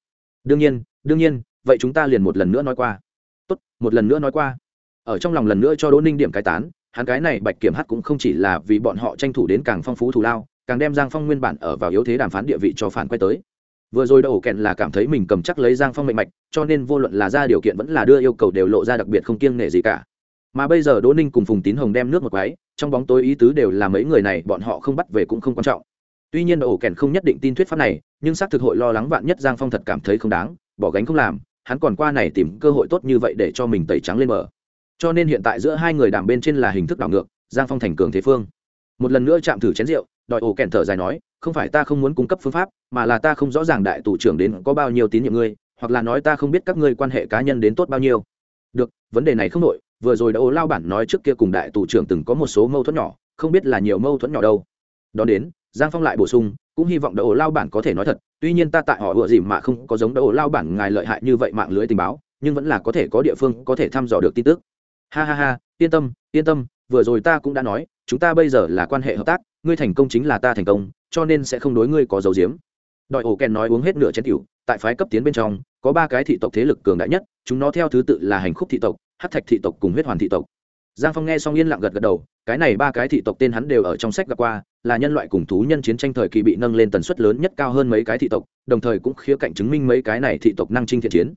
Đương nhiên đương nhiên, vậy chúng ta liền một lần nữa nói qua. Tốt, một lần nữa nói qua. Ở trong lòng lần nữa cho đỗ ninh điểm cái tán, hắn cái này bạch kiểm hát cũng không chỉ là vì bọn họ tranh thủ đến càng phong phú thù lao, càng đem giang phong nguyên bản ở vào yếu thế đàm phán địa vị cho phản quay tới. Vừa rồi đậu kẹn là cảm thấy mình cầm chắc lấy giang phong mệnh mạch, cho nên vô luận là ra điều kiện vẫn là đưa yêu cầu đều lộ ra đặc biệt không kiêng nể gì cả mà bây giờ đỗ ninh cùng phùng tín hồng đem nước một quái, trong bóng tối ý tứ đều là mấy người này bọn họ không bắt về cũng không quan trọng. Tuy nhiên ổ kèn không nhất định tin thuyết pháp này, nhưng xác thực hội lo lắng vạn nhất giang phong thật cảm thấy không đáng, bỏ gánh không làm, hắn còn qua này tìm cơ hội tốt như vậy để cho mình tẩy trắng lên mở cho nên hiện tại giữa hai người đàm bên trên là hình thức đảo ngược, giang phong thành cường thế phương. Một lần nữa chạm thử chén rượu, đòi ổ kèn thở dài nói, không phải ta không muốn cung cấp phương pháp, mà là ta không rõ ràng đại tù trưởng đến có bao nhiêu tín nhiệm ngươi, hoặc là nói ta không biết các ngươi quan hệ cá nhân đến tốt bao nhiêu. Được, vấn đề này không nội vừa rồi đã ô lao bản nói trước kia cùng đại tù trưởng từng có một số mâu thuẫn nhỏ, không biết là nhiều mâu thuẫn nhỏ đâu. Đó đến, giang phong lại bổ sung, cũng hy vọng đỗ ổ lao bản có thể nói thật, tuy nhiên ta tại họ ựa dìm mà không có giống đỗ ổ lao bản ngài lợi hại như vậy mạng lưới tình báo, nhưng vẫn là có thể có địa phương có thể thăm dò được tin tức. Ha ha ha, yên tâm yên tâm, vừa rồi ta cũng đã nói, chúng ta bây giờ là quan hệ hợp tác, ngươi thành công chính là ta thành công, cho nên sẽ không đối ngươi có dấu diếm đội ổ kèn nói uống hết nửa chén cựu tại phái cấp tiến bên trong, có ba cái thị tộc thế lực cường đại nhất, chúng nó theo thứ tự là hành khúc thị tộc hát thạch thị tộc cùng huyết hoàn thị tộc. Giang phong nghe xong yên lặng gật gật đầu, cái này ba cái thị tộc tên hắn đều ở trong sách gặp qua, là nhân loại cùng thú nhân chiến tranh thời kỳ bị nâng lên tần suất lớn nhất cao hơn mấy cái thị tộc, đồng thời cũng khía cạnh chứng minh mấy cái này thị tộc năng trinh thiện chiến.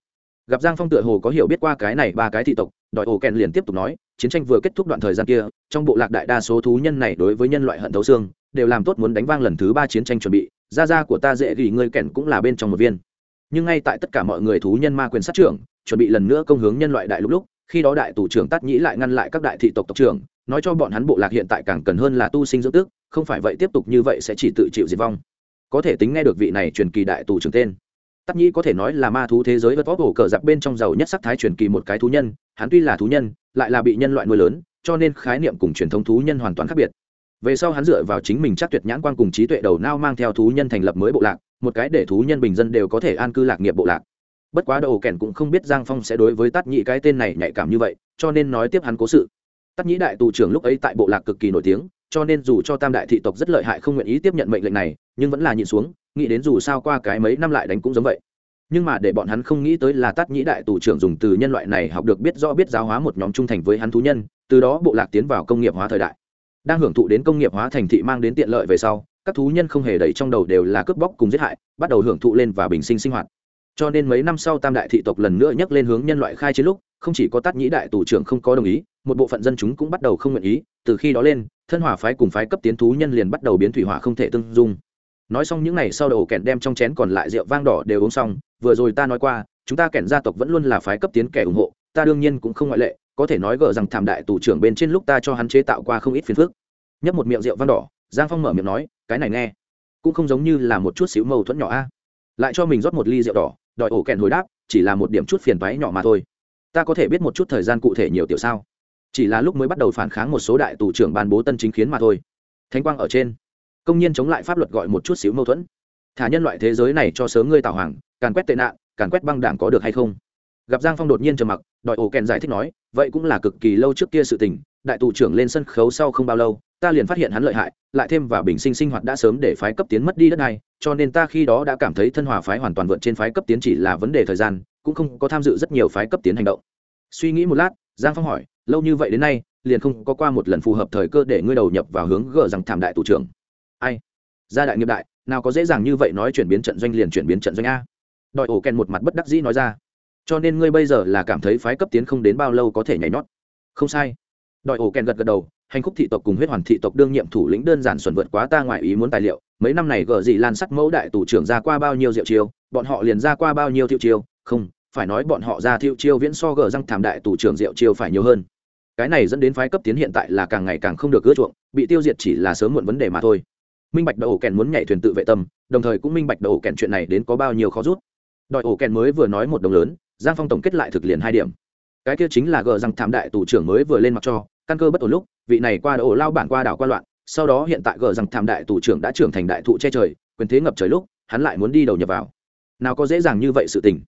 Gặp giang phong tựa hồ có hiểu biết qua cái này ba cái thị tộc, đội ổ kèn liền tiếp tục nói, chiến tranh vừa kết thúc đoạn thời gian kia, trong bộ lạc đại đa số thú nhân này đối với nhân loại hận thấu xương, đều làm tốt muốn đánh vang lần thứ ba chiến tranh chuẩn bị, gia gia của ta dễ gỉ ngươi kèn cũng là bên trong một viên. Nhưng ngay tại tất cả mọi người thú nhân ma quyền sát trưởng, chuẩn bị lần nữa công hướng nhân loại đại lúc lúc khi đó đại tù trưởng tắt nhĩ lại ngăn lại các đại thị tộc tộc trưởng, nói cho bọn hắn bộ lạc hiện tại càng cần hơn là tu sinh dưỡng tước không phải vậy tiếp tục như vậy sẽ chỉ tự chịu diệt vong. Có thể tính nghe được vị này truyền kỳ đại tù trưởng tên. Tắt nhĩ có thể nói là ma thú thế giới vật vóc hổ cờ giặc bên trong giàu nhất sắc thái truyền kỳ một cái thú nhân, hắn tuy là thú nhân, lại là bị nhân loại nuôi lớn, cho nên khái niệm cùng truyền thống thú nhân hoàn toàn khác biệt. Về sau hắn dựa vào chính mình chắc tuyệt nhãn quan cùng trí tuệ đầu nao mang theo thú nhân thành lập mới bộ lạc, một cái để thú nhân bình dân đều có thể an cư lạc nghiệp bộ lạc bất quá đầu kèn cũng không biết giang phong sẽ đối với tắt nhĩ cái tên này nhạy cảm như vậy, cho nên nói tiếp hắn cố sự. Tắt nhĩ đại tù trưởng lúc ấy tại bộ lạc cực kỳ nổi tiếng, cho nên dù cho tam đại thị tộc rất lợi hại không nguyện ý tiếp nhận mệnh lệnh này, nhưng vẫn là nhịn xuống, nghĩ đến dù sao qua cái mấy năm lại đánh cũng giống vậy. Nhưng mà để bọn hắn không nghĩ tới là tắt nhĩ đại tù trưởng dùng từ nhân loại này học được biết rõ biết giáo hóa một nhóm trung thành với hắn thú nhân, từ đó bộ lạc tiến vào công nghiệp hóa thời đại. Đang hưởng thụ đến công nghiệp hóa thành thị mang đến tiện lợi về sau, các thú nhân không hề đẩy trong đầu đều là cướp bóc cùng giết hại, bắt đầu hưởng thụ lên và bình sinh sinh hoạt cho nên mấy năm sau tam đại thị tộc lần nữa nhắc lên hướng nhân loại khai chiến lúc, không chỉ có tát nhĩ đại tù trưởng không có đồng ý, một bộ phận dân chúng cũng bắt đầu không nguyện ý, từ khi đó lên, thân hỏa phái cùng phái cấp tiến thú nhân liền bắt đầu biến thủy hỏa không thể tương dung. Nói xong những n à y sau đầu kẻn đem trong chén còn lại rượu vang đỏ đều uống xong, vừa rồi ta nói qua, chúng ta kẻn gia tộc vẫn luôn là phái cấp tiến kẻ ủng hộ, ta đương nhiên cũng không ngoại lệ, có thể nói gỡ rằng thảm đại tù trưởng bên trên lúc ta cho hắn chế tạo qua không ít phiền phức. Nhấp một miệng rượu vang đỏ, giang phong mở miệng nói, cái này nghe, cũng không giống như là một chút xíu mâu thuẫn nhỏ a. Lại cho mình rót một ly rượu đỏ đòi ổ kèn hồi đáp, chỉ là một điểm chút phiền toái nhỏ mà thôi. Ta có thể biết một chút thời gian cụ thể nhiều tiểu sao? Chỉ là lúc mới bắt đầu phản kháng một số đại tù trưởng ban bố tân chính khiến mà thôi. Thánh quang ở trên. Công nhân chống lại pháp luật gọi một chút xíu mâu thuẫn. Thả nhân loại thế giới này cho sớm ngươi tào hoàng, càn quét tệ nạn, càn quét băng đảng có được hay không? Gặp giang phong đột nhiên trầm mặc, đòi ổ kèn giải thích nói, vậy cũng là cực kỳ lâu trước kia sự tình đại tù trưởng lên sân khấu sau không bao lâu, ta liền phát hiện hắn lợi hại, lại thêm và bình sinh sinh hoạt đã sớm để phái cấp tiến mất đi đất này, cho nên ta khi đó đã cảm thấy thân hòa phái hoàn toàn vượt trên phái cấp tiến chỉ là vấn đề thời gian, cũng không có tham dự rất nhiều phái cấp tiến hành động. Suy nghĩ một lát, giang phong hỏi, lâu như vậy đến nay, liền không có qua một lần phù hợp thời cơ để ngươi đầu nhập vào hướng gờ rằng thảm đại tù trưởng. Ai? Gia đại nghiệp đại, nào có dễ dàng như vậy nói chuyển biến trận doanh liền chuyển biến trận doanh a. Đòi ổ kèn một mặt bất đắc dĩ nói ra. Cho nên ngươi bây giờ là cảm thấy phái cấp tiến không đến bao lâu có thể nhảy nhót. Không sai đòi ổ kèn gật gật đầu, hành khúc thị tộc cùng huyết hoàn thị tộc đương nhiệm thủ lĩnh đơn giản xuẩn vượt quá ta ngoài ý muốn tài liệu. Mấy năm này gờ gì lan sắc mẫu đại tù trưởng ra qua bao nhiêu rượu chiêu, bọn họ liền ra qua bao nhiêu thiệu chiêu. Không, phải nói bọn họ ra thiệu chiêu viễn so gờ răng thảm đại tù trưởng rượu chiêu phải nhiều hơn. Cái này dẫn đến phái cấp tiến hiện tại là càng ngày càng không được ưa chuộng, bị tiêu diệt chỉ là sớm muộn vấn đề mà thôi. Minh bạch đầu kèn muốn nhảy thuyền tự vệ tâm, đồng thời cũng minh bạch đầu kèn chuyện này đến có bao nhiêu khó rút. Đòi ổ kèn mới vừa nói một đồng lớn, giang phong tổng kết lại thực liền hai điểm. Cái kia chính là gờ rằng thảm đại tù trưởng mới vừa lên mặt cho căn cơ bất ổn lúc, vị này qua ổ lao bản qua đảo qua loạn, sau đó hiện tại gờ rằng thảm đại tù trưởng đã trưởng thành đại thụ che trời, quyền thế ngập trời lúc, hắn lại muốn đi đầu nhập vào. Nào có dễ dàng như vậy sự tình.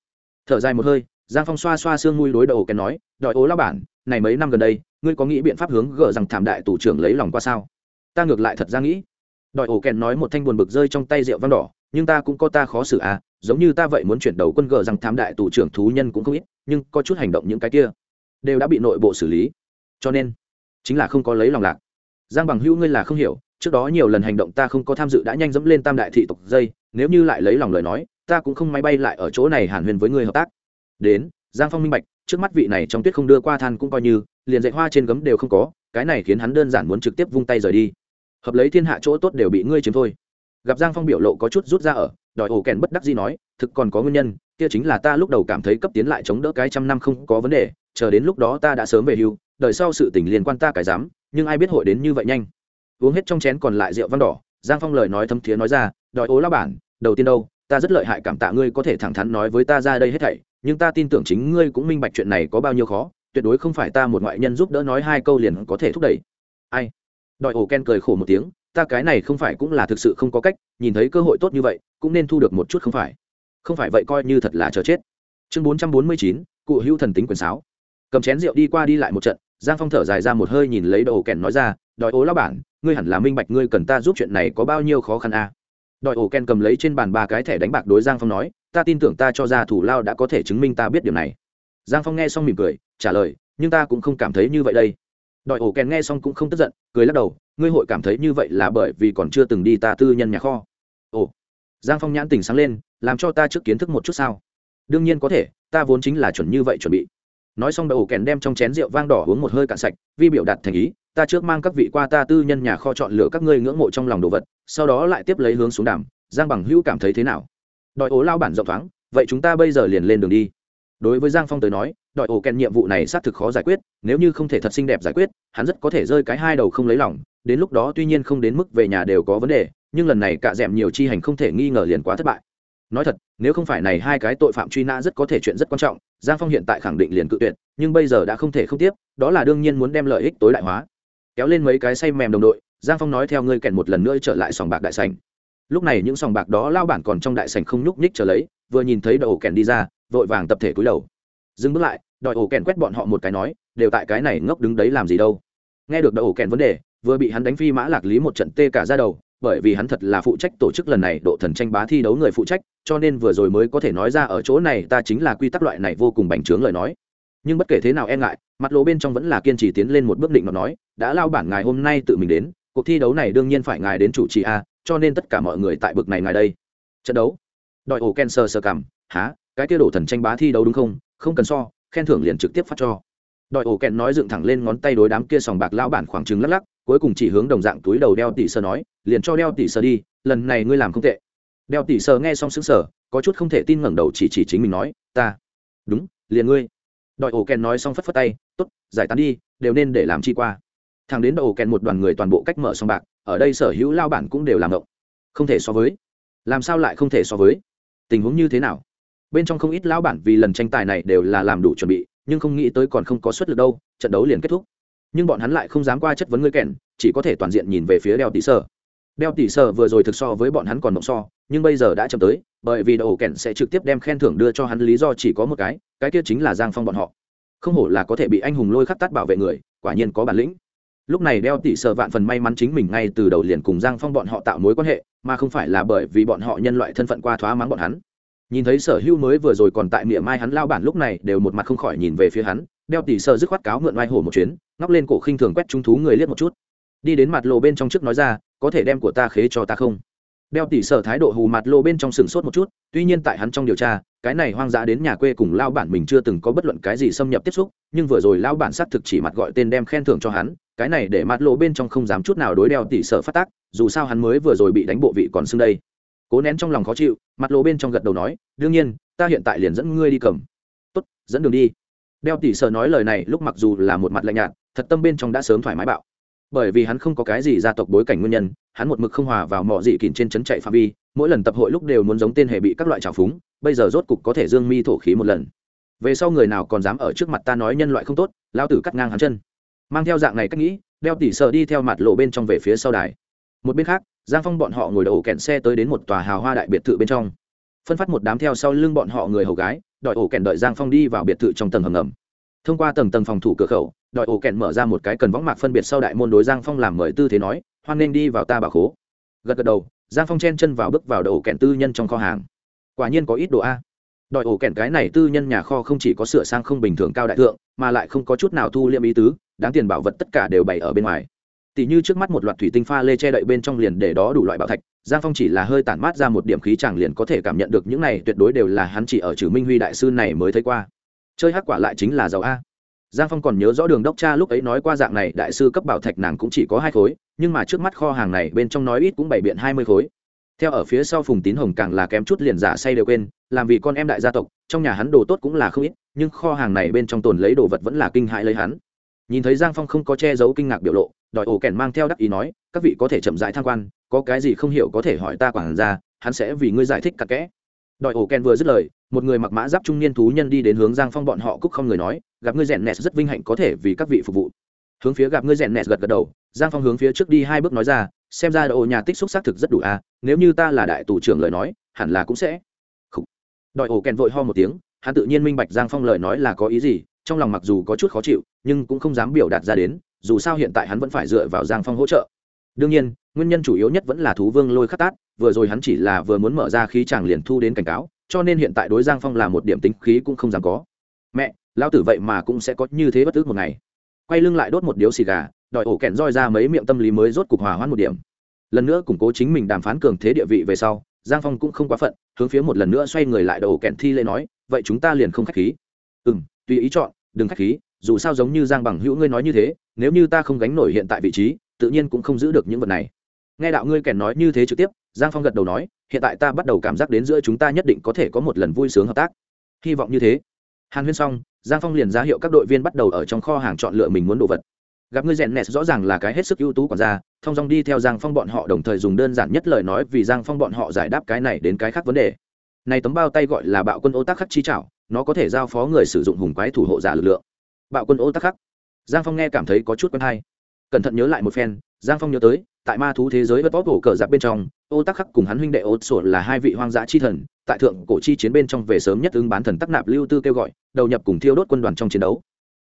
Thở dài một hơi, giang phong xoa xoa xương mùi đối đầu kèn nói, đòi ố lao bản, này mấy năm gần đây, ngươi có nghĩ biện pháp hướng gờ rằng thảm đại tù trưởng lấy lòng qua sao? Ta ngược lại thật ra nghĩ. Đòi ổ kèn nói một thanh buồn bực rơi trong tay rượu vang đỏ, nhưng ta cũng có ta khó xử à giống như ta vậy muốn chuyển đầu quân gờ rằng thám đại tù trưởng thú nhân cũng không ít, nhưng có chút hành động những cái kia đều đã bị nội bộ xử lý. Cho nên chính là không có lấy lòng lạc. Giang bằng hữu ngươi là không hiểu, trước đó nhiều lần hành động ta không có tham dự đã nhanh dẫm lên tam đại thị tộc dây, nếu như lại lấy lòng lời nói, ta cũng không máy bay lại ở chỗ này hàn huyền với ngươi hợp tác. Đến, giang phong minh bạch, trước mắt vị này trong tuyết không đưa qua than cũng coi như, liền dạy hoa trên gấm đều không có, cái này khiến hắn đơn giản muốn trực tiếp vung tay rời đi. Hợp lấy thiên hạ chỗ tốt đều bị ngươi chiếm thôi. Gặp giang phong biểu lộ có chút rút ra ở, đòi ổ kèn bất đắc gì nói, thực còn có nguyên nhân, kia chính là ta lúc đầu cảm thấy cấp tiến lại chống đỡ cái trăm năm không có vấn đề, chờ đến lúc đó ta đã sớm về hưu đợi sau sự tình liên quan ta cái dám, nhưng ai biết hội đến như vậy nhanh. Uống hết trong chén còn lại rượu văn đỏ, giang phong lời nói thâm thiế nói ra đòi ố la bản, đầu tiên đâu, ta rất lợi hại cảm tạ ngươi có thể thẳng thắn nói với ta ra đây hết thảy, nhưng ta tin tưởng chính ngươi cũng minh bạch chuyện này có bao nhiêu khó, tuyệt đối không phải ta một ngoại nhân giúp đỡ nói hai câu liền có thể thúc đẩy. Ai? Đòi ổ ken cười khổ một tiếng, ta cái này không phải cũng là thực sự không có cách, nhìn thấy cơ hội tốt như vậy, cũng nên thu được một chút không phải. Không phải vậy coi như thật là chờ chết. Chương bốn trăm bốn mươi chín, cụ hữu thần tính quyền sáo. Cầm chén rượu đi qua đi lại một trận giang phong thở dài ra một hơi nhìn lấy đồ kèn nói ra, đòi ố lao bản, ngươi hẳn là minh bạch ngươi cần ta giúp chuyện này có bao nhiêu khó khăn à. đòi ổ ken cầm lấy trên bàn ba cái thẻ đánh bạc đối giang phong nói, ta tin tưởng ta cho ra thủ lao đã có thể chứng minh ta biết điều này. Giang phong nghe xong mỉm cười, trả lời, nhưng ta cũng không cảm thấy như vậy đây. Đòi ổ kèn nghe xong cũng không tức giận, cười lắc đầu, ngươi hội cảm thấy như vậy là bởi vì còn chưa từng đi ta tư nhân nhà kho. Ồ. Giang phong nhãn tình sáng lên, làm cho ta trước kiến thức một chút sao? Đương nhiên có thể, ta vốn chính là chuẩn như vậy chuẩn bị nói xong đậu kèn đem trong chén rượu vang đỏ uống một hơi cạn sạch, vi biểu đạt thành ý, ta trước mang các vị qua ta tư nhân nhà kho chọn lựa các ngươi ngưỡng mộ trong lòng đồ vật, sau đó lại tiếp lấy hướng xuống đàm, giang bằng hữu cảm thấy thế nào? Đòi ố lao bản rộng thoáng, vậy chúng ta bây giờ liền lên đường đi. Đối với giang phong tới nói đòi ổ kèn nhiệm vụ này xác thực khó giải quyết, nếu như không thể thật xinh đẹp giải quyết, hắn rất có thể rơi cái hai đầu không lấy lòng, đến lúc đó tuy nhiên không đến mức về nhà đều có vấn đề, nhưng lần này cả d nhiều chi hành không thể nghi ngờ liền quá thất bại nói thật, nếu không phải này hai cái tội phạm truy nã rất có thể chuyện rất quan trọng, giang phong hiện tại khẳng định liền cự tuyệt, nhưng bây giờ đã không thể không tiếp, đó là đương nhiên muốn đem lợi ích tối đại hóa. Kéo lên mấy cái say mềm đồng đội, giang phong nói theo ngươi kèn một lần nữa trở lại sòng bạc đại sành lúc này những sòng bạc đó lao bản còn trong đại sành không nhúc nhích trở lấy, vừa nhìn thấy đội ổ kèn đi ra, vội vàng tập thể cúi đầu. Dừng bước lại đòi ổ kèn quét bọn họ một cái nói, đều tại cái này ngốc đứng đấy làm gì đâu? Nghe được đội ổ kèn vấn đề, vừa bị hắn đánh phi mã lạc lý một trận tê cả ra đầu, bởi vì hắn thật là phụ trách tổ chức lần này, độ thần tranh bá thi đấu người phụ trách cho nên vừa rồi mới có thể nói ra ở chỗ này ta chính là quy tắc loại này vô cùng bành trướng lời nói. Nhưng bất kể thế nào e ngại, mặt lỗ bên trong vẫn là kiên trì tiến lên một bước định mà nói, đã lao bản ngài hôm nay tự mình đến, cuộc thi đấu này đương nhiên phải ngài đến chủ trì a, cho nên tất cả mọi người tại bực này ngài đây. Trận đấu. Đòi ổ ken sơ sơ cảm há cái kia đổ thần tranh bá thi đấu đúng không? Không cần so, khen thưởng liền trực tiếp phát cho. Đòi ổ kẹn nói dựng thẳng lên ngón tay đối đám kia sòng bạc lao bản khoảng trừng lắc lắc, cuối cùng chỉ hướng đồng dạng túi đầu đeo tỷ sơ nói, liền cho đeo tỷ sơ đi, lần này ngươi làm không tệ đeo tỷ sơ nghe xong xứng sở có chút không thể tin ngẩng đầu chỉ chỉ chính mình nói, ta. Đúng, liền ngươi. Đòi ổ kẹn nói xong phất phất tay t ố t giải tán đi, đều nên để làm chi qua. Thằng đến đòi ổ kẹn một đoàn người toàn bộ cách mở xong bạc, ở đây sở hữu lao bản cũng đều làm động không thể so với. Làm sao lại không thể so với? Tình huống như thế nào? Bên trong không ít lão bản vì lần tranh tài này đều là làm đủ chuẩn bị, nhưng không nghĩ tới còn không có suất lực đâu, trận đấu liền kết thúc. Nhưng bọn hắn lại không dám qua chất vấn ngươi kèn, chỉ có thể toàn diện nhìn về phía đeo tỷ sơ đeo tỷ Sở vừa rồi thực so với bọn hắn còn mộng so, nhưng bây giờ đã chậm tới, bởi vì đầu kèn sẽ trực tiếp đem khen thưởng đưa cho hắn, lý do chỉ có một cái cái kia chính là giang phong bọn họ. Không hổ là có thể bị anh hùng lôi khắc tắt bảo vệ người, quả nhiên có bản lĩnh. Lúc này đeo tỷ Sở vạn phần may mắn chính mình ngay từ đầu liền cùng giang phong bọn họ tạo mối quan hệ, mà không phải là bởi vì bọn họ nhân loại thân phận qua thoá mắng bọn hắn. Nhìn thấy sở Hưu mới vừa rồi còn tại miệng mai hắn lao bản lúc này đều một mặt không khỏi nhìn về phía hắn đeo Tỷ Sở dứt khoát cáo mượn oai hổ một chuyến, ngóc lên cổ khinh thường quét trung thú người liếc một chút. Đi đến mặt lộ bên trong trước nói ra có thể đem của ta khế cho ta không? Đeo tỉ sở thái độ hù mặt lộ bên trong sừng sốt một chút, tuy nhiên tại hắn trong điều tra, cái này hoang dã đến nhà quê cùng lao bản mình chưa từng có bất luận cái gì xâm nhập tiếp xúc, nhưng vừa rồi lao bản xác thực chỉ mặt gọi tên đem khen thưởng cho hắn, cái này để mặt lộ bên trong không dám chút nào đối đeo tỉ sở phát tác, dù sao hắn mới vừa rồi bị đánh bộ vị còn xưng đây. Cố nén trong lòng khó chịu, mặt lộ bên trong gật đầu nói, đương nhiên, ta hiện tại liền dẫn ngươi đi cầm. Tốt, dẫn đường đi. Đeo tỉ sở nói lời này lúc mặc dù là một mặt lạnh nhạt, thật tâm bên trong đã sớm thoải mái bạo bởi vì hắn không có cái gì gia tộc bối cảnh nguyên nhân, hắn một mực không hòa vào mọi dị kìm trên trấn chạy phạm vi, mỗi lần tập hội lúc đều muốn giống tên hệ bị các loại trào phúng, bây giờ rốt cục có thể dương mi thổ khí một lần. Về sau người nào còn dám ở trước mặt ta nói nhân loại không tốt lao tử cắt ngang hắn chân. Mang theo dạng này cách nghĩ, đeo tỉ sợ đi theo mặt lộ bên trong về phía sau đài. Một bên khác, giang phong bọn họ ngồi đầu kẹn xe tới đến một tòa hào hoa đại biệt thự bên trong. Phân phát một đám theo sau lưng bọn họ người hầu gái, đòi ổ kẹn đợi giang phong đi vào biệt thự trong tầng hầm ngầm. Thông qua tầng tầng phòng thủ cửa khẩu đòi ổ kẹn mở ra một cái cần võng mạc phân biệt sau đại môn đối giang phong làm mời tư thế nói, hoan nên đi vào ta bà khố. Gật gật đầu, giang phong chen chân vào bước vào đầu kẹn tư nhân trong kho hàng. Quả nhiên có ít đồ a. Đòi ổ kẹn cái này tư nhân nhà kho không chỉ có sửa sang không bình thường cao đại thượng, mà lại không có chút nào thu liệm ý tứ, đáng tiền bảo vật tất cả đều bày ở bên ngoài. Tỷ như trước mắt một loạt thủy tinh pha lê che đậy bên trong liền để đó đủ loại bảo thạch, giang phong chỉ là hơi tản mát ra một điểm khí chàng liền có thể cảm nhận được những này tuyệt đối đều là hắn chỉ ở trừ minh huy đại sư này mới thấy qua. Chơi hắc quả lại chính là giàu a giang phong còn nhớ rõ đường đốc cha lúc ấy nói qua dạng này, đại sư cấp bảo thạch nàng cũng chỉ có hai khối, nhưng mà trước mắt kho hàng này bên trong nói ít cũng bày biện hai mươi khối. Theo ở phía sau phùng tín hồng càng là kém chút liền giả say đều quên, làm vì con em đại gia tộc, trong nhà hắn đồ tốt cũng là không ít, nhưng kho hàng này bên trong tồn lấy đồ vật vẫn là kinh hãi lấy hắn. Nhìn thấy giang phong không có che giấu kinh ngạc biểu lộ, đòi ổ kèn mang theo đắc ý nói, các vị có thể chậm rãi tham quan, có cái gì không hiểu có thể hỏi ta quản ra hắn sẽ vì ngươi giải thích cặp kẽ. Đòi ổ kèn vừa dứt lời một người mặc mã giáp trung niên thú nhân đi đến hướng giang phong bọn họ cúc không người nói, gặp ngươi rèn nẹt rất vinh hạnh có thể vì các vị phục vụ. Hướng phía gặp ngươi rèn nẹt gật gật đầu, giang phong hướng phía trước đi hai bước nói ra, xem ra đội nhà tích xúc xác thực rất đủ à nếu như ta là đại tù trưởng lời nói, hẳn là cũng sẽ đội ổ kèn vội ho một tiếng, hắn tự nhiên minh bạch giang phong lời nói là có ý gì, trong lòng mặc dù có chút khó chịu, nhưng cũng không dám biểu đạt ra đến, dù sao hiện tại hắn vẫn phải dựa vào giang phong hỗ trợ. Đương nhiên, nguyên nhân chủ yếu nhất vẫn là thú vương lôi khắc tát, vừa rồi hắn chỉ là vừa muốn mở ra khí chàng liền thu đến cảnh cáo cho nên hiện tại đối giang phong là một điểm tính khí cũng không dám có. Mẹ lao tử vậy mà cũng sẽ có như thế bất ước một ngày. Quay lưng lại đốt một điếu xì gà, đòi ổ kẹn roi ra mấy miệng tâm lý mới rốt cục hòa hoãn một điểm. Lần nữa củng cố chính mình đàm phán cường thế địa vị về sau, giang phong cũng không quá phận, hướng phía một lần nữa xoay người lại đầu kẹn thi lễ nói, vậy chúng ta liền không k h á c h khí. Ừ m tùy ý chọn, đừng k h á c h khí, dù sao giống như giang bằng hữu ngươi nói như thế, nếu như ta không gánh nổi hiện tại vị trí, tự nhiên cũng không giữ được những vật này. Nghe đạo ngươi kèn nói như thế trực tiếp giang phong gật đầu nói, hiện tại ta bắt đầu cảm giác đến giữa chúng ta nhất định có thể có một lần vui sướng hợp tác. Hy vọng như thế. Hàn huyên xong, giang phong liền ra hiệu các đội viên bắt đầu ở trong kho hàng chọn lựa mình muốn đồ vật. Gặp ngươi rèn nẹt rõ ràng là cái hết sức ưu tú còn ra thông dong đi theo giang phong bọn họ đồng thời dùng đơn giản nhất lời nói vì giang phong bọn họ giải đáp cái này đến cái khác vấn đề. Này tấm bao tay gọi là bạo quân ô tác khắc chi trảo nó có thể giao phó người sử dụng hùng quái thủ hộ giả lực lượng. Bạo quân ô tác khắc. Giang phong nghe cảm thấy có chút quen hay. Cẩn thận nhớ lại một phen, giang phong nhớ tới, tại ma thú thế giới vật bóp cổ cờ giặc bên trong ô Tắc khắc cùng hắn huynh đệ ô sổ là hai vị hoang dã chi thần, tại thượng cổ chi chiến bên trong về sớm nhất ứng bán thần tắc nạp lưu tư kêu gọi, đầu nhập cùng thiêu đốt quân đoàn trong chiến đấu.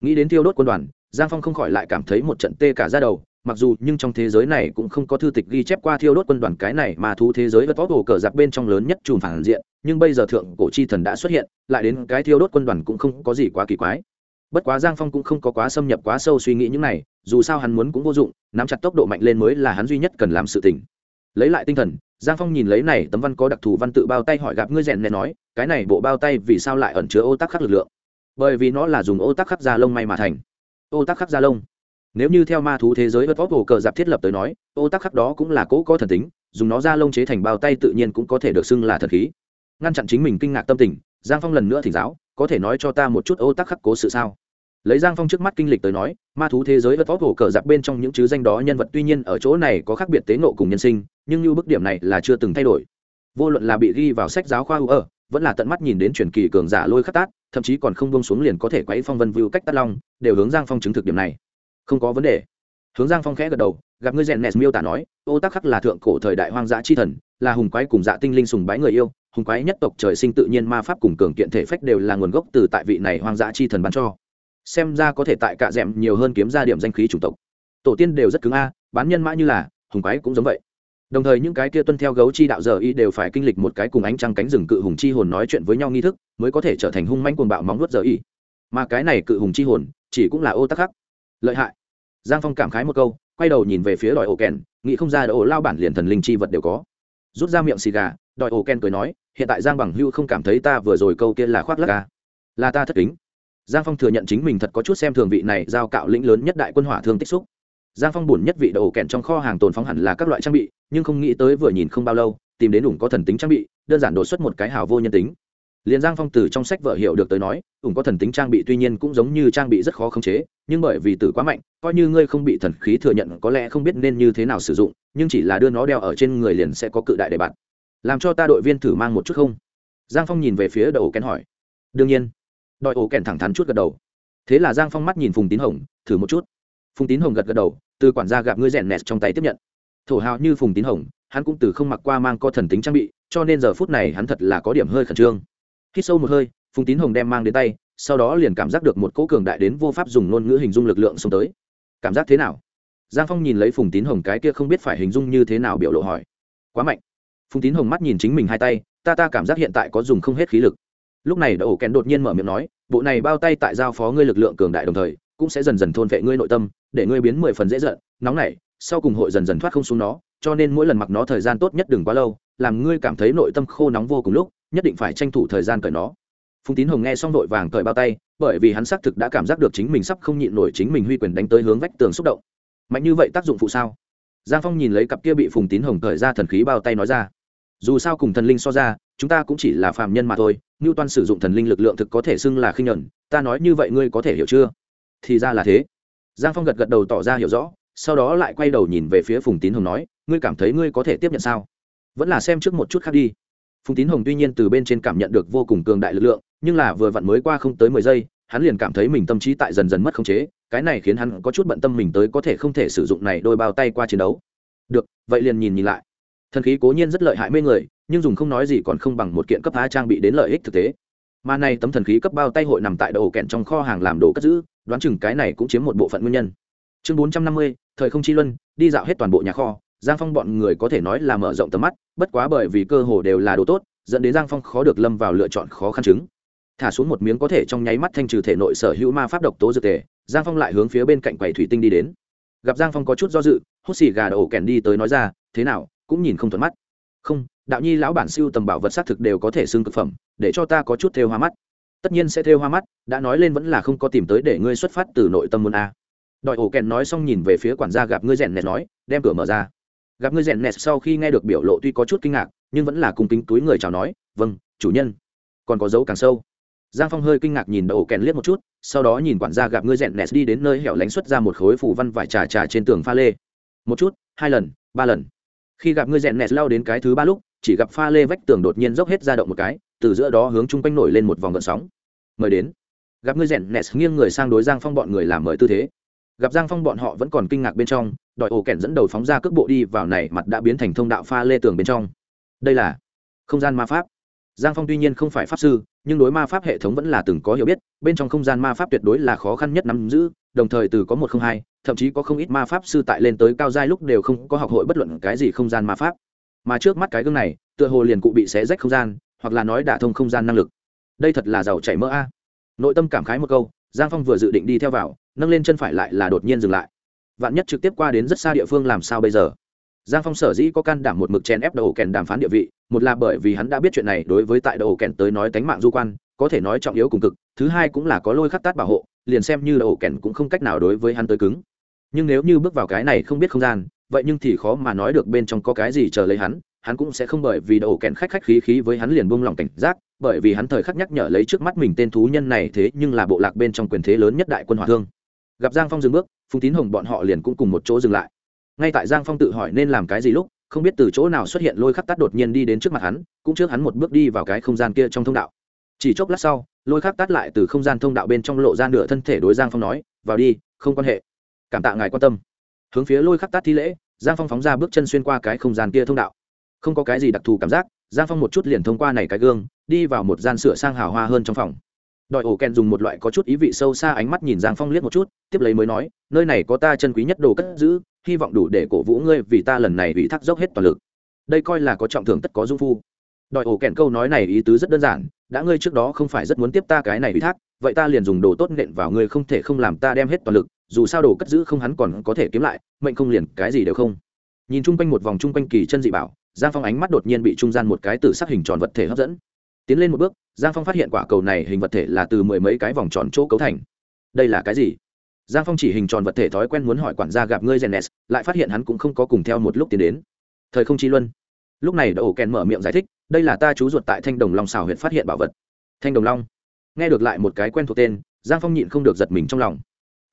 Nghĩ đến thiêu đốt quân đoàn, giang phong không khỏi lại cảm thấy một trận tê cả ra đầu, mặc dù nhưng trong thế giới này cũng không có thư tịch ghi chép qua thiêu đốt quân đoàn cái này mà thú thế giới vật vóc hồ cờ giặc bên trong lớn nhất chùm phản diện, nhưng bây giờ thượng cổ chi thần đã xuất hiện, lại đến cái thiêu đốt quân đoàn cũng không có gì quá kỳ quái. Bất quá giang phong cũng không có quá xâm nhập quá sâu suy nghĩ những này, dù sao hắn muốn cũng vô dụng, nắm chặt tốc độ mạnh lên mới là hắn duy nhất cần làm sự tỉnh lấy lại tinh thần, giang phong nhìn lấy này tấm văn có đặc thù văn tự bao tay hỏi gặp ngươi rèn nè nói, cái này bộ bao tay vì sao lại ẩn chứa ô tắc khắc lực lượng? Bởi vì nó là dùng ô tắc khắc da lông may mà thành. Ô tắc khắc da lông. Nếu như theo ma thú thế giới vớt vóc hồ cờ giáp thiết lập tới nói, ô tắc khắc đó cũng là cỗ có thần tính, dùng nó da lông chế thành bao tay tự nhiên cũng có thể được xưng là thần khí. Ngăn chặn chính mình kinh ngạc tâm tình, giang phong lần nữa thỉnh giáo, có thể nói cho ta một chút ô tắc khắc cố sự sao? Lấy giang phong trước mắt kinh lịch tới nói, ma thú thế giới vật vóc hổ cờ giặc bên trong những chứ danh đó nhân vật tuy nhiên ở chỗ này có khác biệt tế nộ cùng nhân sinh, nhưng như bức điểm này là chưa từng thay đổi. Vô luận là bị ghi vào sách giáo khoa hữu ở, vẫn là tận mắt nhìn đến truyền kỳ cường giả lôi khắc tát, thậm chí còn không bông xuống liền có thể quấy phong vân vưu cách tắt long, đều hướng giang phong chứng thực điểm này. Không có vấn đề. Hướng giang phong khẽ gật đầu, gặp ngươi rèn nes miêu tả nói, ô tắc khắc là thượng cổ thời đại hoang dã chi thần, là hùng quái cùng dạ tinh linh sùng bái người yêu, hùng quái nhất tộc trời sinh tự nhiên ma pháp cùng cường kiện thể phách đều là nguồn gốc từ tại vị này hoang dã chi thần ban cho xem ra có thể tại cạ d nhiều hơn kiếm ra điểm danh khí chủng tộc. Tổ tiên đều rất cứng a, bán nhân mã như là, hùng quái cũng giống vậy. Đồng thời những cái kia tuân theo gấu chi đạo giờ y đều phải kinh lịch một cái cùng ánh trăng cánh rừng cự hùng chi hồn nói chuyện với nhau nghi thức, mới có thể trở thành hung manh cuồng bạo móng nuốt giờ y. Mà cái này cự hùng chi hồn, chỉ cũng là ô tắc khắc. Lợi hại. Giang phong cảm khái một câu, quay đầu nhìn về phía đòi ổ kèn, nghĩ không ra ổ lao bản liền thần linh chi vật đều có. Rút ra miệng xì gà, đòi ổ ken cười nói, hiện tại giang bằng hưu không cảm thấy ta vừa rồi câu kia là khoác lắc ca à. là ta thất kính giang phong thừa nhận chính mình thật có chút xem thường vị này giao cạo lĩnh lớn nhất đại quân hỏa thương tích xúc. Giang phong buồn nhất vị đầu kẹn trong kho hàng tồn phóng hẳn là các loại trang bị, nhưng không nghĩ tới vừa nhìn không bao lâu, tìm đến ủng có thần tính trang bị, đơn giản đột xuất một cái hào vô nhân tính. Liền giang phong từ trong sách vợ hiểu được tới nói, ủng có thần tính trang bị tuy nhiên cũng giống như trang bị rất khó khống chế, nhưng bởi vì tử quá mạnh, coi như ngươi không bị thần khí thừa nhận, có lẽ không biết nên như thế nào sử dụng, nhưng chỉ là đưa nó đeo ở trên người liền sẽ có cự đại để bạn. Làm cho ta đội viên thử mang một chút không? Giang phong nhìn về phía đầu kén hỏi. Đương nhiên đội ổ kèn thẳng thắn chút gật đầu. Thế là giang phong mắt nhìn phùng tín hồng, thử một chút. Phùng tín hồng gật gật đầu, từ quản gia gặp ngươi rèn nẹt trong tay tiếp nhận. Thổ hào như phùng tín hồng, hắn cũng từ không mặc qua mang co thần tính trang bị, cho nên giờ phút này hắn thật là có điểm hơi khẩn trương. Khi sâu một hơi, phùng tín hồng đem mang đến tay, sau đó liền cảm giác được một cỗ cường đại đến vô pháp dùng ngôn ngữ hình dung lực lượng xông tới. Cảm giác thế nào? Giang phong nhìn lấy phùng tín hồng cái kia không biết phải hình dung như thế nào biểu lộ hỏi. Quá mạnh. Phùng tín hồng mắt nhìn chính mình hai tay, ta ta cảm giác hiện tại có dùng không hết khí lực lúc này đậu kèn đột nhiên mở miệng nói, bộ này bao tay tại giao phó ngươi lực lượng cường đại đồng thời, cũng sẽ dần dần thôn vệ ngươi nội tâm, để ngươi biến mười phần dễ giận, nóng nảy, sau cùng hội dần dần thoát không xuống nó, cho nên mỗi lần mặc nó thời gian tốt nhất đừng quá lâu, làm ngươi cảm thấy nội tâm khô nóng vô cùng lúc, nhất định phải tranh thủ thời gian cởi nó. Phùng tín hồng nghe xong vội vàng cởi bao tay, bởi vì hắn xác thực đã cảm giác được chính mình sắp không nhịn nổi chính mình huy quyền đánh tới hướng vách tường xúc động. Mạnh như vậy tác dụng phụ sao? Giang phong nhìn lấy cặp kia bị phùng tín hồng cởi ra thần khí bao tay nói ra. Dù sao cùng thần linh so ra, chúng ta cũng chỉ là phạm nhân mà thôi như toan sử dụng thần linh lực lượng thực có thể xưng là khinh nhuận, ta nói như vậy ngươi có thể hiểu chưa? Thì ra là thế. Giang phong gật gật đầu tỏ ra hiểu rõ, sau đó lại quay đầu nhìn về phía phùng tín hồng nói, ngươi cảm thấy ngươi có thể tiếp nhận sao? Vẫn là xem trước một chút khác đi. Phùng tín hồng tuy nhiên từ bên trên cảm nhận được vô cùng cường đại lực lượng, nhưng là vừa vặn mới qua không tới mười giây, hắn liền cảm thấy mình tâm trí tại dần dần mất khống chế, cái này khiến hắn có chút bận tâm mình tới có thể không thể sử dụng này đôi bao tay qua chiến đấu. Được, vậy liền nhìn nhìn lại. Thần khí cố nhiên rất lợi hại mê người nhưng dùng không nói gì còn không bằng một kiện cấp a trang bị đến lợi ích thực tế. Mà này tấm thần khí cấp bao tay hội nằm tại đầu kẹn trong kho hàng làm đồ cất giữ, đoán chừng cái này cũng chiếm một bộ phận nguyên nhân. Chương bốn trăm năm mươi, thời không chi luân, đi dạo hết toàn bộ nhà kho, giang phong bọn người có thể nói là mở rộng tầm mắt, bất quá bởi vì cơ hồ đều là đồ tốt, dẫn đến giang phong khó được lâm vào lựa chọn khó khăn chứng. Thả xuống một miếng có thể trong nháy mắt thanh trừ thể nội sở hữu ma pháp độc tố dược tề, giang phong lại hướng phía bên cạnh quầy thủy tinh đi đến. Gặp giang phong có chút do dự, hút xì gà đầu kèn đi tới nói ra, thế nào, cũng nhìn không thuận mắt. Không đạo nhi lão bản siêu tầm bảo vật xác thực đều có thể xưng cực phẩm, để cho ta có chút thêu hoa mắt. Tất nhiên sẽ thêu hoa mắt, đã nói lên vẫn là không có tìm tới để ngươi xuất phát từ nội tâm môn a. Đòi ổ kèn nói xong nhìn về phía quản gia gặp ngươi rèn nẹt nói, đem cửa mở ra. Gặp ngươi rèn nẹt sau khi nghe được biểu lộ tuy có chút kinh ngạc, nhưng vẫn là cùng kính túi người chào nói vâng chủ nhân. Còn có dấu càng sâu. Giang phong hơi kinh ngạc nhìn đầu kèn liếc một chút, sau đó nhìn quản gia gặp ngươi rèn nẹt đi đến nơi hẻo lánh xuất ra một khối phủ văn vải trà trà trên tường pha lê. Một chút, hai lần, ba lần. Khi gặp ngươi rèn nẹt lao đến cái thứ ba lúc chỉ gặp pha lê vách tường đột nhiên dốc hết ra động một cái, từ giữa đó hướng chung quanh nổi lên một vòng gợn sóng. Mời đến. Gặp ngươi rèn nes nghiêng người sang đối giang phong bọn người làm mời tư thế. Gặp giang phong bọn họ vẫn còn kinh ngạc bên trong đòi ổ kẹn dẫn đầu phóng ra cước bộ đi vào này mặt đã biến thành thông đạo pha lê tường bên trong. Đây là không gian ma pháp. Giang phong tuy nhiên không phải pháp sư, nhưng đối ma pháp hệ thống vẫn là từng có hiểu biết, bên trong không gian ma pháp tuyệt đối là khó khăn nhất nắm giữ, đồng thời từ có một không hai, thậm chí có không ít ma pháp sư tại lên tới cao giai lúc đều không có học hội bất luận cái gì không gian ma pháp mà trước mắt cái gương này, tựa hồ liền cụ bị xé rách không gian, hoặc là nói đả thông không gian năng lực. Đây thật là giàu chảy mỡ a. Nội tâm cảm khái một câu, giang phong vừa dự định đi theo vào, nâng lên chân phải lại là đột nhiên dừng lại. Vạn nhất trực tiếp qua đến rất xa địa phương làm sao bây giờ? Giang phong sở dĩ có can đảm một mực chen ép đầu kèn đàm phán địa vị, một là bởi vì hắn đã biết chuyện này đối với tại đầu kèn tới nói tánh mạng du quan, có thể nói trọng yếu cùng cực, thứ hai cũng là có lôi khắc tát bảo hộ, liền xem như đầu kèn cũng không cách nào đối với hắn tới cứng. Nhưng nếu như bước vào cái này không biết không gian vậy nhưng thì khó mà nói được bên trong có cái gì chờ lấy hắn hắn cũng sẽ không bởi vì đầu kèn khách khách khí khí với hắn liền buông lòng cảnh giác, bởi vì hắn thời khắc nhắc nhở lấy trước mắt mình tên thú nhân này thế nhưng là bộ lạc bên trong quyền thế lớn nhất đại quân hỏa thương. Gặp giang phong dừng bước, phùng tín hồng bọn họ liền cũng cùng một chỗ dừng lại. Ngay tại giang phong tự hỏi nên làm cái gì lúc, không biết từ chỗ nào xuất hiện lôi khắc tắt đột nhiên đi đến trước mặt hắn, cũng trước hắn một bước đi vào cái không gian kia trong thông đạo. Chỉ chốc lát sau, lôi khắc tắt lại từ không gian thông đạo bên trong lộ ra nửa thân thể đối giang phong nói, vào đi, không quan hệ. Cảm tạ ngài quan tâm hướng phía lôi khắc tát thi lễ, giang phong phóng ra bước chân xuyên qua cái không gian kia thông đạo. Không có cái gì đặc thù cảm giác, giang phong một chút liền thông qua này cái gương, đi vào một gian sửa sang hào hoa hơn trong phòng. Đòi ổ kèn dùng một loại có chút ý vị sâu xa ánh mắt nhìn giang phong liếc một chút, tiếp lấy mới nói, nơi này có ta chân quý nhất đồ cất giữ, hy vọng đủ để cổ vũ ngươi vì ta lần này bị thác dốc hết toàn lực. Đây coi là có trọng thưởng tất có dung phu. Đòi ổ kèn câu nói này ý tứ rất đơn giản, đã ngươi trước đó không phải rất muốn tiếp ta cái này ủy thác, vậy ta liền dùng đồ tốt nện vào ngươi không thể không làm ta đem hết toàn lực dù sao đồ cất giữ không hắn còn có thể kiếm lại, mệnh không liền cái gì đều không. Nhìn chung quanh một vòng chung quanh kỳ chân dị bảo, giang phong ánh mắt đột nhiên bị trung gian một cái từ sắc hình tròn vật thể hấp dẫn. Tiến lên một bước, giang phong phát hiện quả cầu này hình vật thể là từ mười mấy cái vòng tròn chỗ cấu thành. Đây là cái gì? Giang phong chỉ hình tròn vật thể thói quen muốn hỏi quản gia gặp ngươi genes lại phát hiện hắn cũng không có cùng theo một lúc tiến đến. Thời không chi luân. Lúc này đậu kèn mở miệng giải thích, đây là ta chú ruột tại thanh đồng long xào huyện phát hiện bảo vật. Thanh đồng long. Nghe được lại một cái quen thuộc tên, giang phong nhịn không được giật mình trong lòng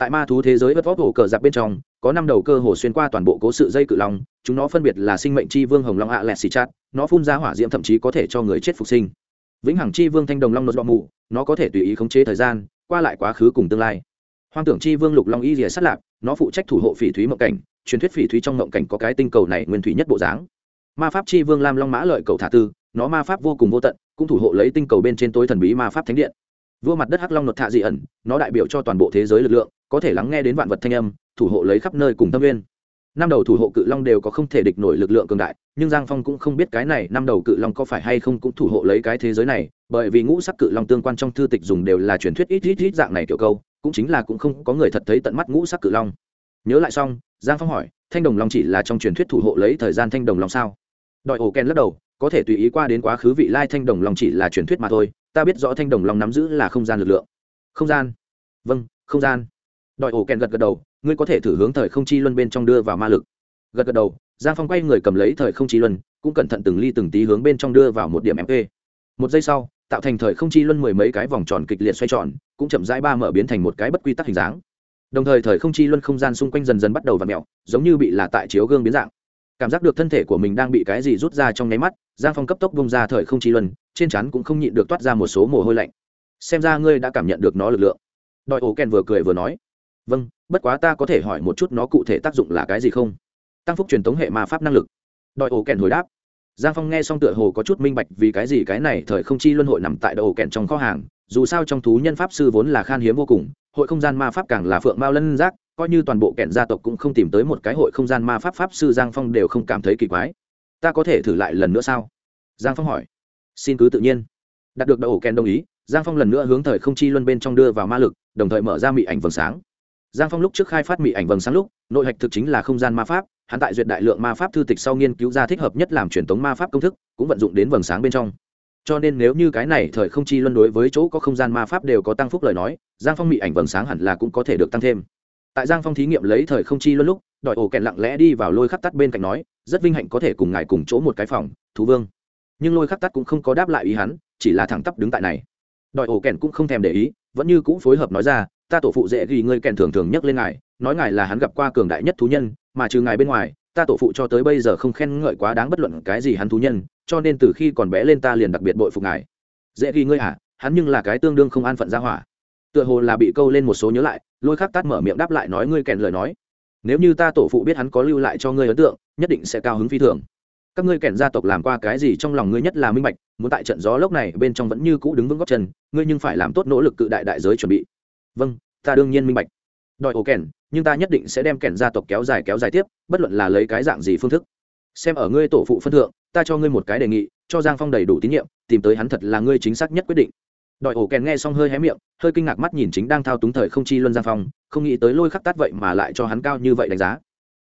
tại ma thú thế giới vất vóc hồ cờ giặc bên trong, có năm đầu cơ hồ xuyên qua toàn bộ cố sự dây cự long, chúng nó phân biệt là sinh mệnh chi vương hồng long ạ lẹt xì chát, nó phun ra hỏa diễm thậm chí có thể cho người chết phục sinh. Vĩnh hằng chi vương thanh đồng long nốt bọ mụ nó có thể tùy ý khống chế thời gian, qua lại quá khứ cùng tương lai. Hoang tưởng chi vương lục long y rìa sát lạc nó phụ trách thủ hộ phỉ thúy mộng cảnh, truyền thuyết phỉ thúy trong mộng cảnh có cái tinh cầu này nguyên thủy nhất bộ dáng. Ma pháp chi vương lam long mã lợi cầu thả tư, nó ma pháp vô cùng vô tận, cũng thủ hộ lấy tinh cầu bên trên tối thần bí ma pháp thánh điện vua mặt đất hắc long nột thạ dị ẩn, nó đại biểu cho toàn bộ thế giới lực lượng, có thể lắng nghe đến vạn vật thanh âm, thủ hộ lấy khắp nơi cùng tâm nguyên. Năm đầu thủ hộ cự long đều có không thể địch nổi lực lượng cường đại, nhưng giang phong cũng không biết cái này năm đầu cự long có phải hay không cũng thủ hộ lấy cái thế giới này, bởi vì ngũ sắc cự long tương quan trong thư tịch dùng đều là truyền thuyết ít ít ít dạng này kiểu câu, cũng chính là cũng không có người thật thấy tận mắt ngũ sắc cự long. Nhớ lại xong, giang phong hỏi, thanh đồng long chỉ là trong truyền thuyết thủ hộ lấy thời gian thanh đồng long sao? Đòi ổ ken lắc đầu, có thể tùy ý qua đến quá khứ vị lai thanh đồng long chỉ là truyền thuyết mà thôi ta biết rõ thanh đồng long nắm giữ là không gian lực lượng. Không gian? Vâng không gian. Đòi ổ kèn gật gật đầu, ngươi có thể thử hướng thời không chi luân bên trong đưa vào ma lực. Gật gật đầu, giang phong quay người cầm lấy thời không chi luân, cũng cẩn thận từng ly từng tí hướng bên trong đưa vào một điểm mp một giây sau, tạo thành thời không chi luân mười mấy cái vòng tròn kịch liệt xoay tròn, cũng chậm rãi ba mở biến thành một cái bất quy tắc hình dáng. Đồng thời thời không chi luân không gian xung quanh dần dần bắt đầu và mẹo giống như bị là tại chiếu gương biến dạng cảm giác được thân thể của mình đang bị cái gì rút ra trong nháy mắt, giang phong cấp tốc bông ra thời không chi luân, trên chắn cũng không nhịn được toát ra một số mồ hôi lạnh. Xem ra ngươi đã cảm nhận được nó lực lượng. Đòi ổ ken vừa cười vừa nói vâng bất quá ta có thể hỏi một chút nó cụ thể tác dụng là cái gì không? Tăng phúc truyền thống hệ ma pháp năng lực. Đòi ổ kèn hồi đáp. Giang phong nghe xong tựa hồ có chút minh bạch vì cái gì cái này thời không chi luân hội nằm tại đầu kèn trong kho hàng, dù sao trong thú nhân pháp sư vốn là khan hiếm vô cùng, hội không gian ma pháp càng là phượng mao lân giác coi như toàn bộ kẹn gia tộc cũng không tìm tới một cái hội không gian ma pháp pháp sư giang phong đều không cảm thấy kỳ quái. Ta có thể thử lại lần nữa sao? Giang phong hỏi. Xin cứ tự nhiên. Đạt được đầu kèn đồng ý, giang phong lần nữa hướng thời không chi luân bên trong đưa vào ma lực, đồng thời mở ra mị ảnh vầng sáng. Giang phong lúc trước khai phát mị ảnh vầng sáng lúc, nội hạch thực chính là không gian ma pháp, hắn tại duyệt đại lượng ma pháp thư tịch sau nghiên cứu ra thích hợp nhất làm truyền thống ma pháp công thức, cũng vận dụng đến vầng sáng bên trong. Cho nên nếu như cái này thời không chi luân đối với chỗ có không gian ma pháp đều có tăng phúc lời nói, giang phong mị ảnh vầng sáng hẳn là cũng có thể được tăng thêm tại giang phong thí nghiệm lấy thời không chi luôn lúc đòi ổ kẹn lặng lẽ đi vào lôi khắc tắt bên cạnh nói, rất vinh hạnh có thể cùng ngài cùng chỗ một cái phòng, thú vương. Nhưng lôi khắc tắt cũng không có đáp lại ý hắn, chỉ là thẳng tắp đứng tại này. Đòi ổ kẹn cũng không thèm để ý, vẫn như cũ phối hợp nói ra, ta tổ phụ dễ ghi ngươi kèn thường thường nhắc lên ngài, nói ngài là hắn gặp qua cường đại nhất thú nhân, mà trừ ngài bên ngoài, ta tổ phụ cho tới bây giờ không khen ngợi quá đáng bất luận cái gì hắn thú nhân, cho nên từ khi còn bé lên ta liền đặc biệt bội phục ngài. Dễ ghi ngươi à hắn nhưng là cái tương đương không an phận ra hỏa. Tựa hồ là bị câu lên một số nhớ lại lôi khắc tát mở miệng đáp lại nói ngươi kèn lời nói. Nếu như ta tổ phụ biết hắn có lưu lại cho ngươi ấn tượng, nhất định sẽ cao hứng phi thường. Các ngươi kèn gia tộc làm qua cái gì trong lòng ngươi nhất là minh bạch, muốn tại trận gió lốc này bên trong vẫn như cũ đứng vững góc chân, ngươi nhưng phải làm tốt nỗ lực cự đại đại giới chuẩn bị. Vâng ta đương nhiên minh bạch. Đòi ổ kèn, nhưng ta nhất định sẽ đem kèn gia tộc kéo dài kéo dài tiếp, bất luận là lấy cái dạng gì phương thức. Xem ở ngươi tổ phụ phân thượng, ta cho ngươi một cái đề nghị, cho giang phong đầy đủ tín nhiệm, tìm tới hắn thật là ngươi chính xác nhất quyết định. Đòi ổ kèn nghe xong hơi hé miệng hơi kinh ngạc mắt nhìn chính đang thao túng thời không chi luân giang phong, không nghĩ tới lôi khắc tát vậy mà lại cho hắn cao như vậy đánh giá.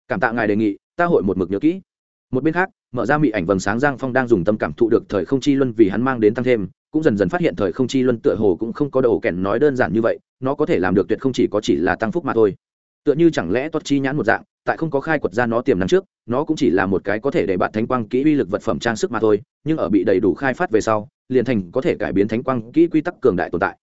Cảm tạ ngài đề nghị, ta hội một mực nhớ kỹ. Một bên khác, mở ra mị ảnh vầng sáng giang phong đang dùng tâm cảm thụ được thời không chi luân vì hắn mang đến tăng thêm, cũng dần dần phát hiện thời không chi luân tựa hồ cũng không có đầu kèn nói đơn giản như vậy, nó có thể làm được tuyệt không chỉ có chỉ là tăng phúc mà thôi. Tựa như chẳng lẽ tuất chi nhãn một dạng, tại không có khai quật ra nó tiềm năng trước, nó cũng chỉ là một cái có thể để bạn thánh quang kỹ uy lực vật phẩm trang sức mà thôi, nhưng ở bị đầy đủ khai phát về sau, liền thành có thể cải biến thánh quang kỹ quy tắc cường đại tồn tại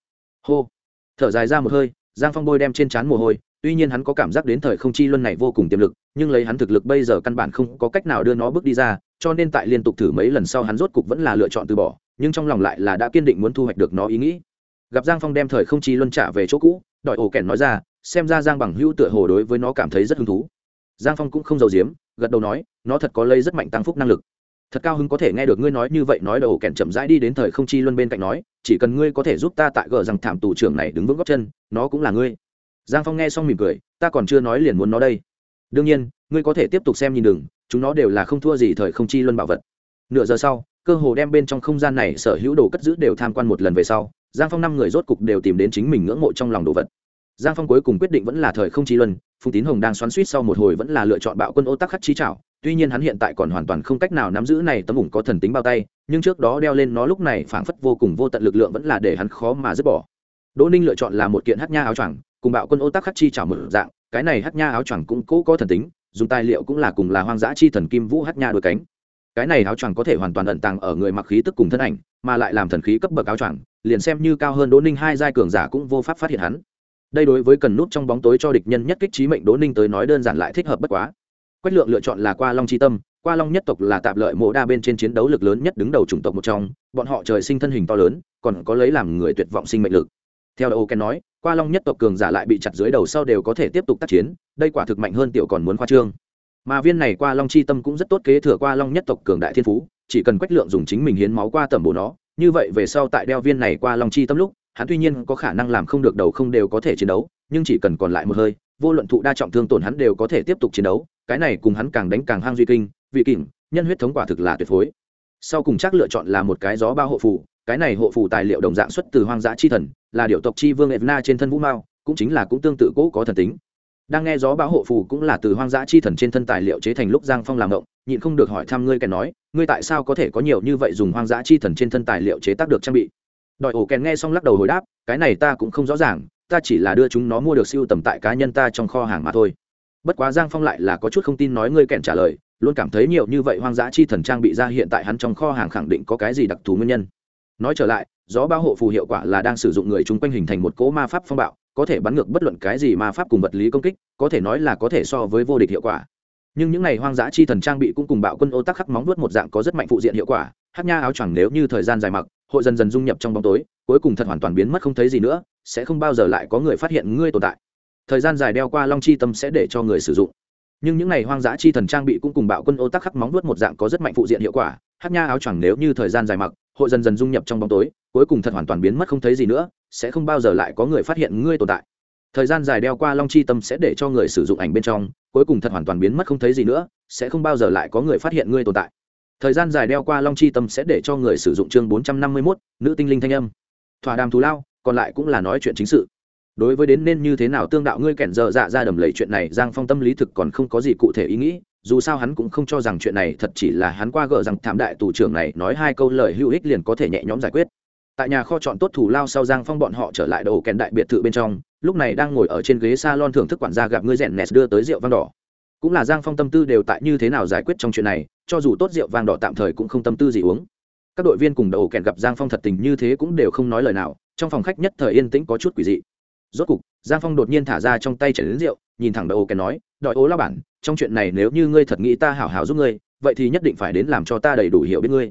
hô. Thở dài ra một hơi, giang phong bôi đem trên trán mồ hôi, tuy nhiên hắn có cảm giác đến thời không chi luân này vô cùng tiềm lực, nhưng lấy hắn thực lực bây giờ căn bản không có cách nào đưa nó bước đi ra, cho nên tại liên tục thử mấy lần sau hắn rốt cục vẫn là lựa chọn từ bỏ, nhưng trong lòng lại là đã kiên định muốn thu hoạch được nó ý nghĩ. Gặp giang phong đem thời không chi luân trả về chỗ cũ, đòi ổ kèn nói ra, xem ra giang bằng hữu tựa hồ đối với nó cảm thấy rất hứng thú. Giang phong cũng không giàu giếm, gật đầu nói, nó thật có lây rất mạnh tăng phúc năng lực thật cao hứng có thể nghe được ngươi nói như vậy nói đầu kèn chậm rãi đi đến thời không chi luân bên cạnh nói, chỉ cần ngươi có thể giúp ta tại gờ rằng thảm tù trưởng này đứng vững góc chân, nó cũng là ngươi. Giang phong nghe xong mỉm cười, ta còn chưa nói liền muốn nó đây. Đương nhiên, ngươi có thể tiếp tục xem nhìn đừng chúng nó đều là không thua gì thời không chi luân bảo vật. Nửa giờ sau, cơ hồ đem bên trong không gian này sở hữu đồ cất giữ đều tham quan một lần về sau, giang phong năm người rốt cục đều tìm đến chính mình ngưỡng mộ trong lòng đồ vật giang phong cuối cùng quyết định vẫn là thời không chi luân, phùng tín hồng đang xoắn suýt sau một hồi vẫn là lựa chọn bạo quân ô tắc khắc chi trảo. Tuy nhiên hắn hiện tại còn hoàn toàn không cách nào nắm giữ này tấm ủng có thần tính bao tay, nhưng trước đó đeo lên nó lúc này phảng phất vô cùng vô tận lực lượng vẫn là để hắn khó mà dứt bỏ. Đỗ ninh lựa chọn là một kiện hát nha áo choàng, cùng bạo quân ô tắc khắc chi trảo một dạng, cái này hát nha áo choàng cũng cố có thần tính, dùng tài liệu cũng là cùng là hoang dã chi thần kim vũ hát nha đôi cánh. Cái này áo choàng có thể hoàn toàn ẩn tàng ở người mặc khí tức cùng thân ảnh, mà lại làm thần khí cấp bậc áo choàng, liền xem như cao hơn đỗ ninh hai giai cường giả cũng vô pháp phát hiện hắn đây đối với cần nút trong bóng tối cho địch nhân nhất kích trí mệnh đỗ ninh tới nói đơn giản lại thích hợp bất quá. Quách lượng lựa chọn là qua long c h i tâm, qua long nhất tộc là tạp lợi mộ đa bên trên chiến đấu lực lớn nhất đứng đầu chủng tộc một trong, bọn họ trời sinh thân hình to lớn, còn có lấy làm người tuyệt vọng sinh mệnh lực. Theo âu ken nói, qua long nhất tộc cường giả lại bị chặt dưới đầu sau đều có thể tiếp tục tác chiến, đây quả thực mạnh hơn tiểu còn muốn khoa trương. Mà viên này qua long chi tâm cũng rất tốt kế thừa qua long nhất tộc cường đại thiên phú, chỉ cần quách lượng dùng chính mình hiến máu qua tẩm bổ nó, như vậy về sau tại đeo viên này qua long chi tâm lúc hắn tuy nhiên có khả năng làm không được đầu không đều có thể chiến đấu, nhưng chỉ cần còn lại một hơi, vô luận thụ đa trọng thương tổn hắn đều có thể tiếp tục chiến đấu, cái này cùng hắn càng đánh càng hang duy kinh, vị kỉnh, nhân huyết thống quả thực là tuyệt phối. Sau cùng chắc lựa chọn là một cái gió bao hộ phù, cái này hộ phù tài liệu đồng dạng xuất từ hoang dã chi thần, là điều tộc chi vương evna trên thân vũ mao, cũng chính là cũng tương tự cũ có thần tính. Đang nghe gió báo hộ phù cũng là từ hoang dã chi thần trên thân tài liệu chế thành lúc giang phong làm động nhịn không được hỏi thăm ngươi kèn nói, ngươi tại sao có thể có nhiều như vậy dùng hoang dã chi thần trên thân tài liệu chế tác được trang bị? Đòi ổ kèn nghe xong lắc đầu hồi đáp, cái này ta cũng không rõ ràng, ta chỉ là đưa chúng nó mua được siêu tầm tại cá nhân ta trong kho hàng mà thôi. Bất quá giang phong lại là có chút không tin nói ngươi kèn trả lời, luôn cảm thấy nhiều như vậy hoang dã chi thần trang bị ra hiện tại hắn trong kho hàng khẳng định có cái gì đặc thù nguyên nhân. Nói trở lại, gió bao hộ phù hiệu quả là đang sử dụng người chung quanh hình thành một cỗ ma pháp phong bạo, có thể bắn ngược bất luận cái gì ma pháp cùng vật lý công kích, có thể nói là có thể so với vô địch hiệu quả. Nhưng những n à y hoang dã chi thần trang bị cũng cùng bạo quân ô tắc khắc móng nuốt một dạng có rất mạnh phụ diện hiệu quả, hát nha áo choàng nếu như thời gian dài mặc hội dần dần dung nhập trong bóng tối, cuối cùng thật hoàn toàn biến mất không thấy gì nữa, sẽ không bao giờ lại có người phát hiện ngươi tồn tại. Thời gian dài đeo qua long chi tâm sẽ để cho người sử dụng. Nhưng những ngày hoang dã chi thần trang bị cũng cùng bạo quân ô tắc khắc móng vuốt một dạng có rất mạnh phụ diện hiệu quả, hát nha áo choàng nếu như thời gian dài mặc, hội dần dần dung nhập trong bóng tối, cuối cùng thật hoàn toàn biến mất không thấy gì nữa, sẽ không bao giờ lại có người phát hiện ngươi tồn tại. Thời gian dài đeo qua long chi tâm sẽ để cho người sử dụng ảnh bên trong, cuối cùng thật hoàn toàn biến mất không thấy gì nữa, sẽ không bao giờ lại có người phát hiện ngươi tồn tại thời gian dài đeo qua long chi tâm sẽ để cho người sử dụng chương bốn trăm năm mươi mốt, nữ tinh linh thanh âm. Thỏa đàm thù lao, còn lại cũng là nói chuyện chính sự. Đối với đến nên như thế nào tương đạo ngươi kẻn dơ dạ ra đầm lầy chuyện này, giang phong tâm lý thực còn không có gì cụ thể ý nghĩ, dù sao hắn cũng không cho rằng chuyện này thật chỉ là hắn qua gỡ rằng thảm đại tù trưởng này nói hai câu lời hữu ích liền có thể nhẹ nhõm giải quyết. Tại nhà kho chọn tốt thủ lao sau giang phong bọn họ trở lại đầu kèn đại biệt thự bên trong, lúc này đang ngồi ở trên ghế s a lon thưởng thức quản gia gặp ngươi rèn nes đưa tới rượu vang đỏ cũng là giang phong tâm tư đều tại như thế nào giải quyết trong chuyện này, cho dù tốt rượu vàng đỏ tạm thời cũng không tâm tư gì uống. Các đội viên cùng đầu kèn gặp giang phong thật tình như thế cũng đều không nói lời nào, trong phòng khách nhất thời yên tĩnh có chút quỷ dị. Rốt cục, giang phong đột nhiên thả ra trong tay chảy đến rượu, nhìn thẳng đầu kèn nói, đòi ố lao bản, trong chuyện này nếu như ngươi thật nghĩ ta hảo hảo giúp ngươi, vậy thì nhất định phải đến làm cho ta đầy đủ hiểu biết ngươi.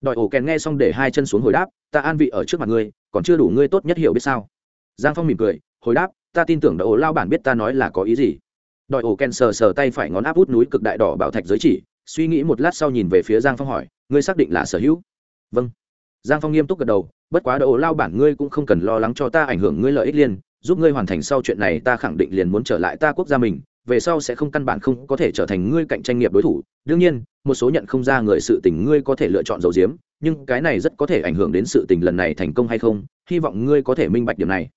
Đòi ổ kèn nghe xong để hai chân xuống hồi đáp, ta an vị ở trước mặt ngươi, còn chưa đủ ngươi tốt nhất hiểu biết sao? Giang phong mỉm cười, hồi đáp, ta tin tưởng đòi ổ lao bản biết ta nói là có ý gì đòi ổ ken sờ sờ tay phải ngón áp út núi cực đại đỏ bảo thạch giới chỉ, suy nghĩ một lát sau nhìn về phía giang phong hỏi, ngươi xác định là sở hữu? Vâng. Giang phong nghiêm túc gật đầu, bất quá đòi lao bản ngươi cũng không cần lo lắng cho ta ảnh hưởng ngươi lợi ích liên, giúp ngươi hoàn thành sau chuyện này ta khẳng định liền muốn trở lại ta quốc gia mình, về sau sẽ không căn bản không có thể trở thành ngươi cạnh tranh nghiệp đối thủ. Đương nhiên, một số nhận không ra người sự tình ngươi có thể lựa chọn dầu diếm nhưng cái này rất có thể ảnh hưởng đến sự tình lần này thành công hay không, hy vọng ngươi có thể minh bạch điểm này.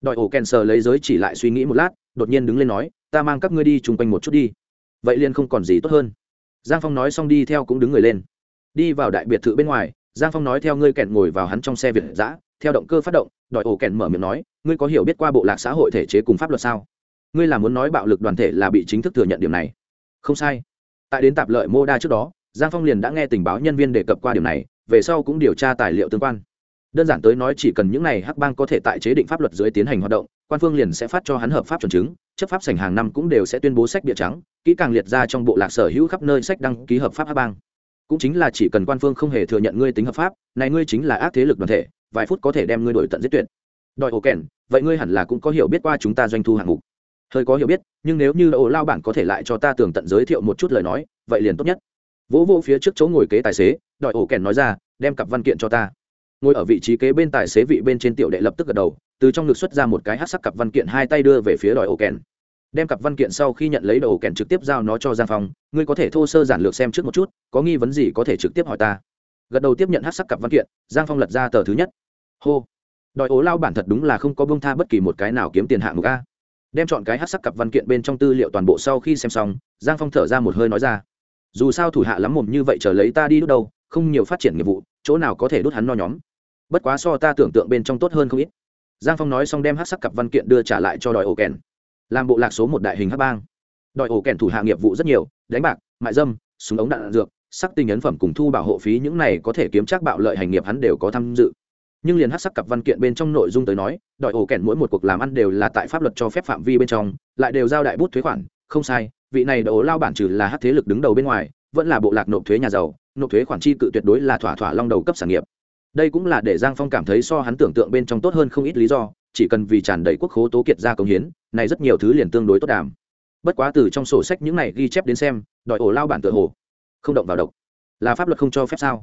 Đòi ổ kèn sờ lấy giới chỉ lại suy nghĩ một lát, đột nhiên đứng lên nói ta mang các ngươi đi chung quanh một chút đi. Vậy liền không còn gì tốt hơn. Giang phong nói xong đi theo cũng đứng người lên. Đi vào đại biệt thự bên ngoài, giang phong nói theo ngươi kẹn ngồi vào hắn trong xe việt giã theo động cơ phát động, đòi ổ kẹn mở miệng nói, ngươi có hiểu biết qua bộ lạc xã hội thể chế cùng pháp luật sao? Ngươi là muốn nói bạo lực đoàn thể là bị chính thức thừa nhận điểm này. Không sai. Tại đến tạp lợi mô đa trước đó, giang phong liền đã nghe tình báo nhân viên đề cập qua điểm này, về sau cũng điều tra tài liệu tương quan. Đơn giản tới nói chỉ cần những n à y hắc bang có thể tại chế định pháp luật dưới tiến hành hoạt động quan phương liền sẽ phát cho hắn hợp pháp chuẩn chứng, chấp pháp sành hàng năm cũng đều sẽ tuyên bố sách địa trắng, kỹ càng liệt ra trong bộ lạc sở hữu khắp nơi sách đăng ký hợp pháp hát bang. Cũng chính là chỉ cần quan phương không hề thừa nhận ngươi tính hợp pháp, này ngươi chính là ác thế lực đoàn thể, vài phút có thể đem ngươi đổi tận giết tuyệt. Đòi ổ kèn, vậy ngươi hẳn là cũng có hiểu biết qua chúng ta doanh thu hạng mục. Hơi có hiểu biết, nhưng nếu như ổ lao bản có thể lại cho ta tường tận giới thiệu một chút lời nói, vậy liền tốt nhất. Vỗ vỗ phía trước chỗ ngồi kế tài xế, đòi ổ kèn nói ra, đem cặp văn kiện cho ta. Ngồi ở vị trí kế bên tài xế vị bên trên tiểu đệ lập tức gật đầu từ trong ngực xuất ra một cái hát sắc cặp văn kiện hai tay đưa về phía đòi ổ kèn. Đem cặp văn kiện sau khi nhận lấy đầu kèn trực tiếp giao nó cho giang phong, ngươi có thể thô sơ giản lược xem trước một chút, có nghi vấn gì có thể trực tiếp hỏi ta. Gật đầu tiếp nhận hát sắc cặp văn kiện, giang phong lật ra tờ thứ nhất. Hô, đòi ố lao bản thật đúng là không có bông tha bất kỳ một cái nào kiếm tiền hạng mục a. Đem chọn cái hát sắc cặp văn kiện bên trong tư liệu toàn bộ sau khi xem xong, giang phong thở ra một hơi nói ra, dù sao thủ hạ lắm mồm như vậy chờ lấy ta đi đút đâu, không nhiều phát triển nghiệp vụ, chỗ nào có thể đốt hắn no nhóm. Bất quá so ta tưởng tượng bên trong tốt hơn không ít giang phong nói xong đem hát sắc cặp văn kiện đưa trả lại cho đòi ổ kèn. Làm bộ lạc số một đại hình hát bang. Đòi ổ kèn thủ hạ nghiệp vụ rất nhiều đánh bạc mại dâm súng ống đạn, đạn dược sắc tinh ấn phẩm cùng thu bảo hộ phí những này có thể kiếm trác bạo lợi hành nghiệp hắn đều có tham dự. Nhưng liền hát sắc cặp văn kiện bên trong nội dung tới nói đòi ổ kèn mỗi một cuộc làm ăn đều là tại pháp luật cho phép phạm vi bên trong lại đều giao đại bút thuế khoản không sai vị này đổ lao bản trừ là hát thế lực đứng đầu bên ngoài vẫn là bộ lạc nộp thuế nhà giàu nộp thuế khoản chi cự tuyệt đối là thỏa thỏa long đầu cấp sản nghiệp đây cũng là để giang phong cảm thấy so hắn tưởng tượng bên trong tốt hơn không ít lý do, chỉ cần vì tràn đầy quốc khố tố kiệt ra công hiến, này rất nhiều thứ liền tương đối tốt đàm. Bất quá từ trong sổ sách những này ghi chép đến xem, đòi ổ lao bản tựa hồ không động vào độc. Là pháp luật không cho phép sao?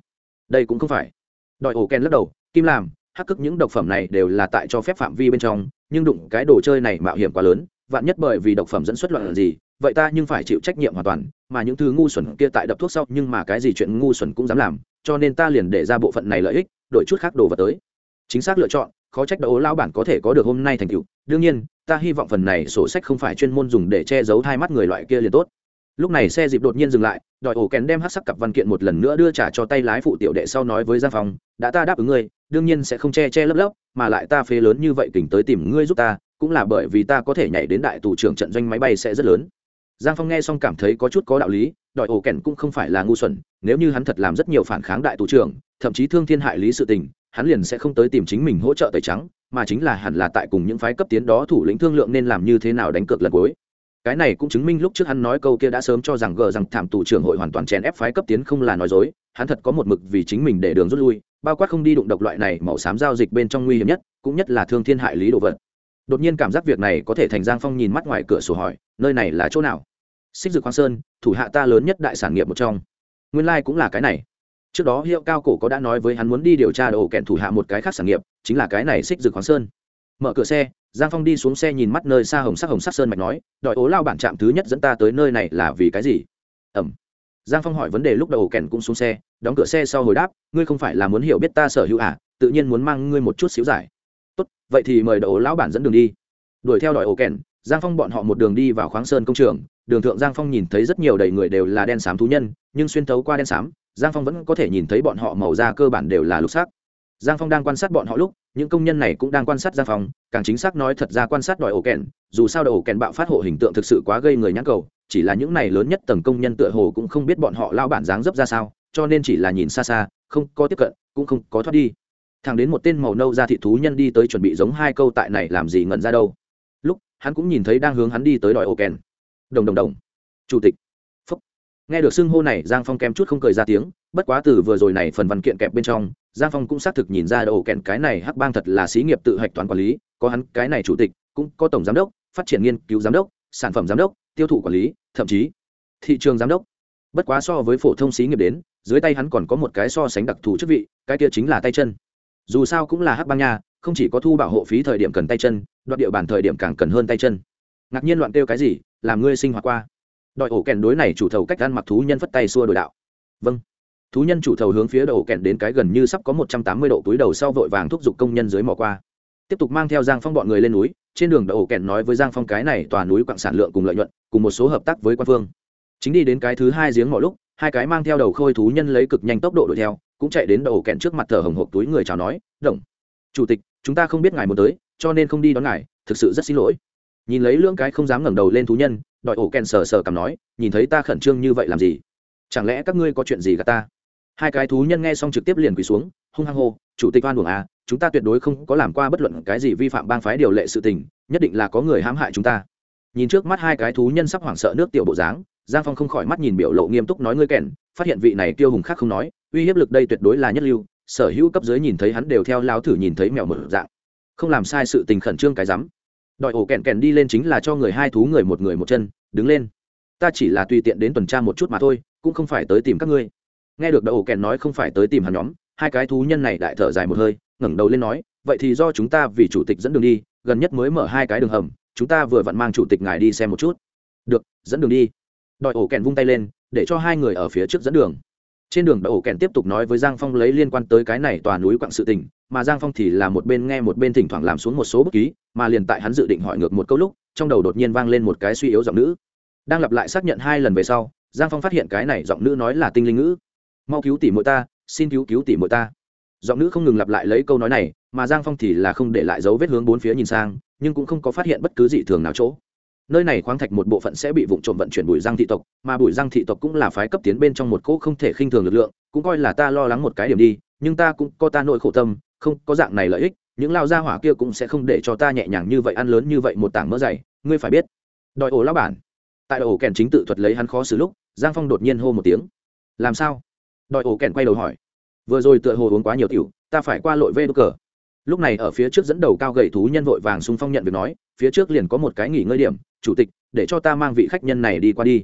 Đây cũng không phải. Đòi ổ ken lắc đầu, kim làm hắc cức những độc phẩm này đều là tại cho phép phạm vi bên trong, nhưng đụng cái đồ chơi này mạo hiểm quá lớn, vạn nhất bởi vì độc phẩm dẫn xuất loạn gì, vậy ta nhưng phải chịu trách nhiệm hoàn toàn, mà những thứ ngu xuẩn kia tại đập thuốc sau, nhưng mà cái gì chuyện ngu xuẩn cũng dám làm, cho nên ta liền để ra bộ phận này lợi ích đổi chút khác đồ vật tới. Chính xác lựa chọn, khó trách đấu lao bản có thể có được hôm nay thành tựu. Đương nhiên, ta hy vọng phần này sổ sách không phải chuyên môn dùng để che giấu hai mắt người loại kia liền tốt. Lúc này xe dịp đột nhiên dừng lại, đòi ổ kèn đem hát sắc cặp văn kiện một lần nữa đưa trả cho tay lái phụ tiểu đệ sau nói với giang phong, đã ta đáp ứng ngươi, đương nhiên sẽ không che che lấp lấp, mà lại ta phế lớn như vậy kỉnh tới tìm ngươi giúp ta, cũng là bởi vì ta có thể nhảy đến đại tù trưởng trận doanh máy bay sẽ rất lớn. Giang phong nghe xong cảm thấy có chút có đạo lý đòi ổ kèn cũng không phải là ngu xuẩn, nếu như hắn thật làm rất nhiều phản kháng đại tù trưởng, thậm chí thương thiên hại lý sự tình, hắn liền sẽ không tới tìm chính mình hỗ trợ tẩy trắng, mà chính là hẳn là tại cùng những phái cấp tiến đó thủ lĩnh thương lượng nên làm như thế nào đánh cược lần cuối. Cái này cũng chứng minh lúc trước hắn nói câu kia đã sớm cho rằng gờ rằng thảm tù trưởng hội hoàn toàn chèn ép phái cấp tiến không là nói dối, hắn thật có một mực vì chính mình để đường rút lui, bao quát không đi đụng độc loại này màu xám giao dịch bên trong nguy hiểm nhất, cũng nhất là thương thiên hại lý đồ vật. Đột nhiên cảm giác việc này có thể thành giang phong nhìn mắt ngoài cửa sổ hỏi, nơi này là chỗ nào? Xích dược khoáng sơn, thủ hạ ta lớn nhất đại sản nghiệp một trong. Nguyên lai、like、cũng là cái này. Trước đó hiệu cao cổ có đã nói với hắn muốn đi điều tra đồ kẹn thủ hạ một cái khác sản nghiệp, chính là cái này xích dược khoáng sơn. Mở cửa xe, giang phong đi xuống xe nhìn mắt nơi xa hồng sắc hồng sắc sơn mạch nói, đòi ố lao bản trạm thứ nhất dẫn ta tới nơi này là vì cái gì? Ẩm. Giang phong hỏi vấn đề lúc đầu kèn cũng xuống xe, đóng cửa xe sau hồi đáp, ngươi không phải là muốn hiểu biết ta sở hữu à tự nhiên muốn mang ngươi một chút xíu giải. Tốt, vậy thì mời đậu lão bản dẫn đường đi. Đuổi theo đòi ổ kèn giang phong bọn họ một đường đi vào khoáng sơn công trường, đường thượng giang phong nhìn thấy rất nhiều đầy người đều là đen xám thú nhân, nhưng xuyên thấu qua đen xám, giang phong vẫn có thể nhìn thấy bọn họ màu da cơ bản đều là lục sắc. Giang phong đang quan sát bọn họ lúc, những công nhân này cũng đang quan sát giang phong, càng chính xác nói thật ra quan sát đòi ổ kèn, dù sao đòi ổ kèn bạo phát hộ hình tượng thực sự quá gây người nhãn cầu, chỉ là những này lớn nhất tầng công nhân tựa hồ cũng không biết bọn họ lao bản dáng dấp ra sao, cho nên chỉ là nhìn xa xa, không có tiếp cận, cũng không có thoát đi. Thằng đến một tên màu nâu ra thị thú nhân đi tới chuẩn bị giống hai câu tại này làm gì ngẩn ra đâu hắn cũng nhìn thấy đang hướng hắn đi tới đòi ổ kèn đồng đồng đồng. Chủ tịch. Phúc. Nghe được xưng hô này, giang phong kém chút không cười ra tiếng, bất quá từ vừa rồi này phần văn kiện kẹp bên trong, giang phong cũng xác thực nhìn ra ổ kèn cái này hắc bang thật là xí nghiệp tự hạch toán quản lý, có hắn cái này chủ tịch, cũng có tổng giám đốc, phát triển nghiên cứu giám đốc, sản phẩm giám đốc, tiêu thụ quản lý, thậm chí thị trường giám đốc. Bất quá so với phổ thông xí nghiệp đến, dưới tay hắn còn có một cái so sánh đặc thù chức vị, cái kia chính là tay chân dù sao cũng là hắc bang nha, không chỉ có thu bảo hộ phí thời điểm cần tay chân, đoạt địa bàn thời điểm càng cần hơn tay chân. Ngạc nhiên loạn kêu cái gì, làm ngươi sinh hoạt qua. Đòi ổ kèn đối này chủ thầu cách ăn mặc thú nhân phất tay xua đổi đạo. Vâng. Thú nhân chủ thầu hướng phía đầu kèn đến cái gần như sắp có một trăm tám mươi độ túi đầu sau vội vàng thúc giục công nhân dưới mò qua. Tiếp tục mang theo giang phong bọn người lên núi, trên đường đầu kèn nói với giang phong cái này tòa núi quặng sản lượng cùng lợi nhuận, cùng một số hợp tác với quan phương. Chính đi đến cái thứ hai giếng mọi lúc, hai cái mang theo đầu khôi thú nhân lấy cực nhanh tốc độ đuổi theo cũng chạy đến đầu kẹn trước mặt thở hồng hộc túi người chào nói, đồng, chủ tịch, chúng ta không biết ngài muốn tới, cho nên không đi đón ngài, thực sự rất xin lỗi. Nhìn lấy lưỡng cái không dám ngẩng đầu lên thú nhân đòi ổ kèn sờ sờ cầm nói, nhìn thấy ta khẩn trương như vậy làm gì? Chẳng lẽ các ngươi có chuyện gì gạt ta? Hai cái thú nhân nghe xong trực tiếp liền quỳ xuống, hung hăng hô, chủ tịch oan buồng à chúng ta tuyệt đối không có làm qua bất luận cái gì vi phạm bang phái điều lệ sự tình, nhất định là có người hãm hại chúng ta. Nhìn trước mắt hai cái thú nhân sắp hoảng sợ nước tiểu bộ dáng, giang phong không khỏi mắt nhìn biểu lộ nghiêm túc nói ngươi kèn phát hiện vị này tiêu hùng khác không nói uy hiếp lực đây tuyệt đối là nhất lưu, sở hữu cấp dưới nhìn thấy hắn đều theo lao thử nhìn thấy mèo mở dạng. Không làm sai sự tình khẩn trương cái rắm. Đòi ổ kèn kèn đi lên chính là cho người hai thú người một người một chân, đứng lên. Ta chỉ là tùy tiện đến tuần tra một chút mà thôi, cũng không phải tới tìm các ngươi. Nghe được đậu kèn nói không phải tới tìm hắn nhóm, hai cái thú nhân này đại thở dài một hơi, ngẩng đầu lên nói, vậy thì do chúng ta vì chủ tịch dẫn đường đi, gần nhất mới mở hai cái đường hầm, chúng ta vừa vặn mang chủ tịch ngài đi xem một chút. Được, dẫn đường đi. Đòi ổ kèn vung tay lên, để cho hai người ở phía trước dẫn đường trên đường đậu ổ kèn tiếp tục nói với giang phong lấy liên quan tới cái này tòa núi quặng sự tình, mà giang phong thì là một bên nghe một bên thỉnh thoảng làm xuống một số bút ký, mà liền tại hắn dự định hỏi ngược một câu lúc, trong đầu đột nhiên vang lên một cái suy yếu giọng nữ. Đang lặp lại xác nhận hai lần về sau, giang phong phát hiện cái này giọng nữ nói là tinh linh ngữ. Mau cứu tỉ mỗi ta, xin cứu cứu tỉ mỗi ta. Giọng nữ không ngừng lặp lại lấy câu nói này, mà giang phong thì là không để lại dấu vết hướng bốn phía nhìn sang, nhưng cũng không có phát hiện bất cứ gì thường nào chỗ nơi này khoáng thạch một bộ phận sẽ bị vụ trộm vận chuyển bùi răng thị tộc, mà bùi răng thị tộc cũng là phái cấp tiến bên trong một cỗ không thể khinh thường lực lượng, cũng coi là ta lo lắng một cái điểm đi, nhưng ta cũng có ta nội khổ tâm, không có dạng này lợi ích, những lao gia hỏa kia cũng sẽ không để cho ta nhẹ nhàng như vậy ăn lớn như vậy một tảng mỡ dày, ngươi phải biết. Đòi ổ lao bản. Tại ổ kèn chính tự thuật lấy hắn khó xử lúc, giang phong đột nhiên hô một tiếng. Làm sao? Đòi ổ kèn quay đầu hỏi. Vừa rồi tựa hồ uống quá nhiều tiểu, ta phải qua lội vê đ cờ. Lúc này ở phía trước dẫn đầu cao gậy thú nhân vội vàng xung phong nhận việc nói phía trước liền có một cái nghỉ ngơi điểm, chủ tịch, để cho ta mang vị khách nhân này đi qua đi.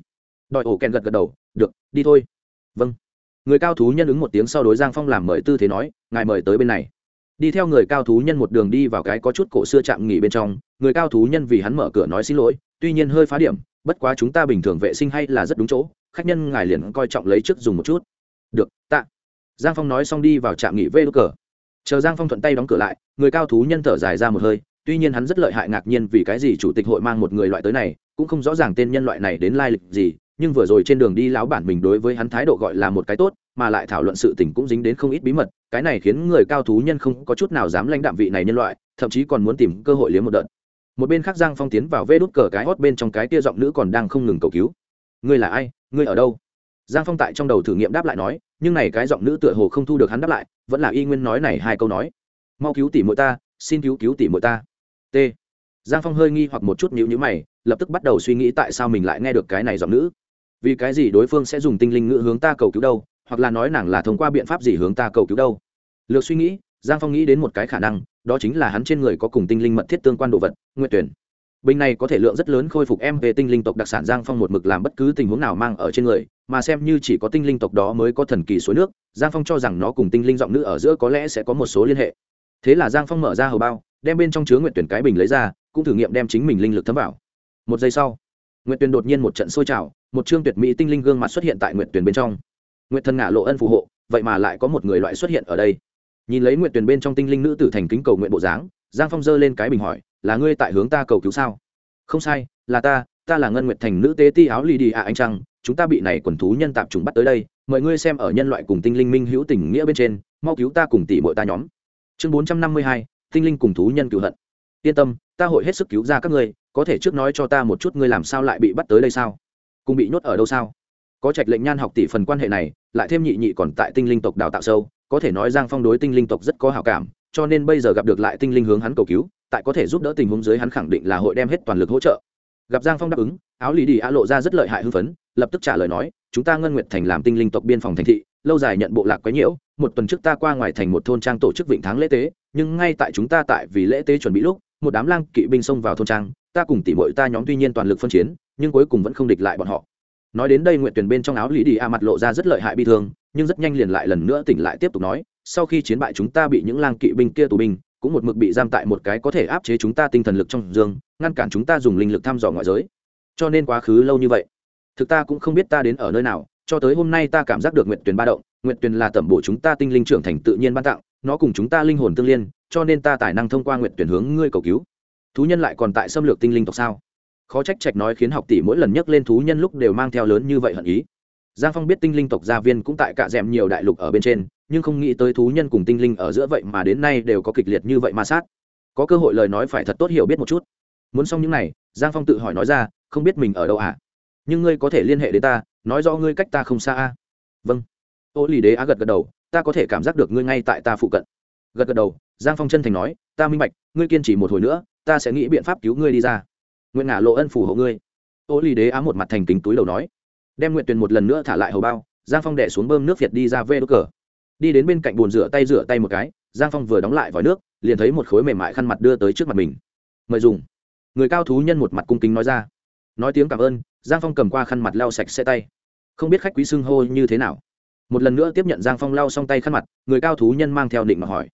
Đòi ổ kèn gật gật đầu, được, đi thôi. Vâng. Người cao thú nhân ứng một tiếng sau đối giang phong làm mời tư thế nói, ngài mời tới bên này. Đi theo người cao thú nhân một đường đi vào cái có chút cổ xưa chạm nghỉ bên trong, người cao thú nhân vì hắn mở cửa nói xin lỗi, tuy nhiên hơi phá điểm, bất quá chúng ta bình thường vệ sinh hay là rất đúng chỗ, khách nhân ngài liền coi trọng lấy trước dùng một chút. Được, tạ. Giang phong nói xong đi vào trạm nghỉ vê đốt cờ. Chờ giang phong thuận tay đóng cửa lại, người cao thú nhân thở dài ra một hơi tuy nhiên hắn rất lợi hại ngạc nhiên vì cái gì chủ tịch hội mang một người loại tới này, cũng không rõ ràng tên nhân loại này đến lai lịch gì, nhưng vừa rồi trên đường đi láo bản mình đối với hắn thái độ gọi là một cái tốt, mà lại thảo luận sự tình cũng dính đến không ít bí mật, cái này khiến người cao thú nhân không có chút nào dám lãnh đạm vị này nhân loại, thậm chí còn muốn tìm cơ hội liếm một đợt. Một bên khác giang phong tiến vào vê đút cờ cái hót bên trong cái kia giọng nữ còn đang không ngừng cầu cứu. Ngươi là ai? Ngươi ở đâu? Giang phong tại trong đầu thử nghiệm đáp lại nói, nhưng này cái giọng nữ tựa hồ không thu được hắn đáp lại, vẫn là y nguyên nói này hai câu nói. Mau cứu tỉ mỗi ta, xin cứu cứu tỉ mỗi ta t. Giang phong hơi nghi hoặc một chút nhữ nhữ mày, lập tức bắt đầu suy nghĩ tại sao mình lại nghe được cái này giọng nữ. Vì cái gì đối phương sẽ dùng tinh linh ngữ hướng ta cầu cứu đâu, hoặc là nói nàng là thông qua biện pháp gì hướng ta cầu cứu đâu? Lược suy nghĩ, giang phong nghĩ đến một cái khả năng, đó chính là hắn trên người có cùng tinh linh mật thiết tương quan đồ vật nguyện tuyển. Bình này có thể lượng rất lớn khôi phục em về tinh linh tộc đặc sản giang phong một mực làm bất cứ tình huống nào mang ở trên người, mà xem như chỉ có tinh linh tộc đó mới có thần kỳ suối nước, giang phong cho rằng nó cùng tinh linh giọng nữ ở giữa có lẽ sẽ có một số liên hệ. Thế là giang phong mở ra hầu bao đem bên trong chứa nguyện tuyển cái bình lấy ra, cũng thử nghiệm đem chính mình linh lực thấm vào. Một giây sau, nguyện tuyển đột nhiên một trận sôi trào, một chương tuyệt mỹ tinh linh gương mặt xuất hiện tại nguyện tuyển bên trong. Nguyện thần ngã lộ ân phù hộ, vậy mà lại có một người loại xuất hiện ở đây. Nhìn lấy nguyện tuyển bên trong tinh linh nữ tử thành kính cầu nguyện bộ dáng, giang phong giơ lên cái bình hỏi, là ngươi tại hướng ta cầu cứu sao? Không sai, là ta ta là ngân nguyệt thành nữ tế ti áo lì đi à anh trăng, chúng ta bị này quần thú nhân tạp trùng bắt tới đây, mời ngươi xem ở nhân loại cùng tinh linh minh hữu tình nghĩa bên trên, mau cứu ta cùng tỷ muội ta nhóm. Chương bốn trăm năm mươi hai tinh linh cùng thú nhân cựu hận. Yên tâm, ta hội hết sức cứu ra các ngươi, có thể trước nói cho ta một chút ngươi làm sao lại bị bắt tới đây sao? Cùng bị nhốt ở đâu sao? Có trạch lệnh nhan học tỷ phần quan hệ này, lại thêm nhị nhị còn tại tinh linh tộc đào tạo sâu, có thể nói giang phong đối tinh linh tộc rất có hảo cảm, cho nên bây giờ gặp được lại tinh linh hướng hắn cầu cứu, tại có thể giúp đỡ tình huống dưới hắn khẳng định là hội đem hết toàn lực hỗ trợ. Gặp giang phong đáp ứng, áo lì đi a lộ ra rất lợi hại hưng phấn, lập tức trả lời nói, chúng ta ngân nguyệt thành làm tinh linh tộc biên phòng thành thị, lâu dài nhận bộ lạc quấy nhiễu, một tuần trước ta qua ngoài thành một thôn trang tổ chức vịnh tháng lễ tế nhưng ngay tại chúng ta tại vì lễ tế chuẩn bị lúc, một đám lang kỵ binh xông vào thôn trang, ta cùng tỉ mội ta nhóm tuy nhiên toàn lực phân chiến, nhưng cuối cùng vẫn không địch lại bọn họ. Nói đến đây nguyện tuyển bên trong áo lý đi a mặt lộ ra rất lợi hại bi thương, nhưng rất nhanh liền lại lần nữa tỉnh lại tiếp tục nói, sau khi chiến bại chúng ta bị những lang kỵ binh kia tù binh, cũng một mực bị giam tại một cái có thể áp chế chúng ta tinh thần lực trong dương, ngăn cản chúng ta dùng linh lực thăm dò ngoại giới. Cho nên quá khứ lâu như vậy, thực ta cũng không biết ta đến ở nơi nào, cho tới hôm nay ta cảm giác được nguyện tuyển ba động nguyện tuyển là tẩm bổ chúng ta tinh linh trưởng thành tự nhiên ban tặng nó cùng chúng ta linh hồn tương liên, cho nên ta tài năng thông qua nguyện tuyển hướng ngươi cầu cứu. Thú nhân lại còn tại xâm lược tinh linh tộc sao? Khó trách trạch nói khiến học tỷ mỗi lần nhắc lên thú nhân lúc đều mang theo lớn như vậy hận ý. Giang phong biết tinh linh tộc gia viên cũng tại cạ d nhiều đại lục ở bên trên, nhưng không nghĩ tới thú nhân cùng tinh linh ở giữa vậy mà đến nay đều có kịch liệt như vậy ma sát. Có cơ hội lời nói phải thật tốt hiểu biết một chút. Muốn xong những n à y giang phong tự hỏi nói ra, không biết mình ở đâu à? Nhưng ngươi có thể liên hệ đến ta, nói rõ ngươi cách ta không xa à? Vâng. Ô lì đế á gật gật đầu ta có thể cảm giác được ngươi ngay tại ta phụ cận. Gật gật đầu, giang phong chân thành nói, ta minh bạch, ngươi kiên trì một hồi nữa, ta sẽ nghĩ biện pháp cứu ngươi đi ra. Nguyện ngả lộ ân phù hộ ngươi. Ô Ly đế á một mặt thành kính túi đầu nói. Đem nguyện tuyền một lần nữa thả lại hầu bao, giang phong đẻ xuống bơm nước việt đi ra vê đốt cờ. Đi đến bên cạnh bồn rửa tay rửa tay một cái, giang phong vừa đóng lại vòi nước, liền thấy một khối mềm mại khăn mặt đưa tới trước mặt mình. Mời dùng. Người cao thú nhân một mặt cung kính nói ra. Nói tiếng cảm ơn, giang phong cầm qua khăn mặt lau sạch xe tay. Không biết khách quý xưng hô như thế nào một lần nữa tiếp nhận giang phong lau xong tay khăn mặt, người cao thú nhân mang theo định mà hỏi.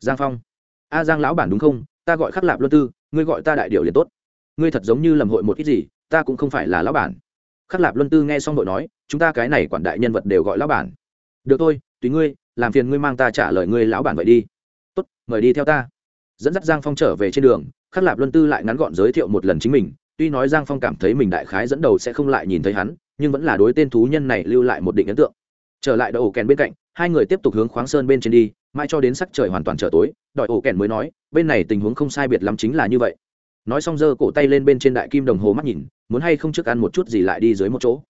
Giang phong. A, giang lão bản đúng không? Ta gọi khắc lạp luân tư, ngươi gọi ta đại điệu liền tốt. Ngươi thật giống như lầm hội một ít gì, ta cũng không phải là lão bản. Khắc lạp luân tư nghe xong đội nói, chúng ta cái này quản đại nhân vật đều gọi lão bản. Được thôi, tùy ngươi, làm phiền ngươi mang ta trả lời ngươi lão bản vậy đi. Tốt, mời đi theo ta. Dẫn dắt giang phong trở về trên đường, khắc lạp luân tư lại ngắn gọn giới thiệu một lần chính mình. Tuy nói giang phong cảm thấy mình đại khái dẫn đầu sẽ không lại nhìn thấy hắn, nhưng vẫn là đối tên thú nhân này lưu lại một định ấn tượng trở lại đội ổ kèn bên cạnh, hai người tiếp tục hướng khoáng sơn bên trên đi, mãi cho đến sắc trời hoàn toàn trở tối đội ổ kèn mới nói, bên này tình huống không sai biệt lắm chính là như vậy. Nói xong giơ cổ tay lên bên trên đại kim đồng hồ mắt nhìn, muốn hay không trước ăn một chút gì lại đi dưới một chỗ.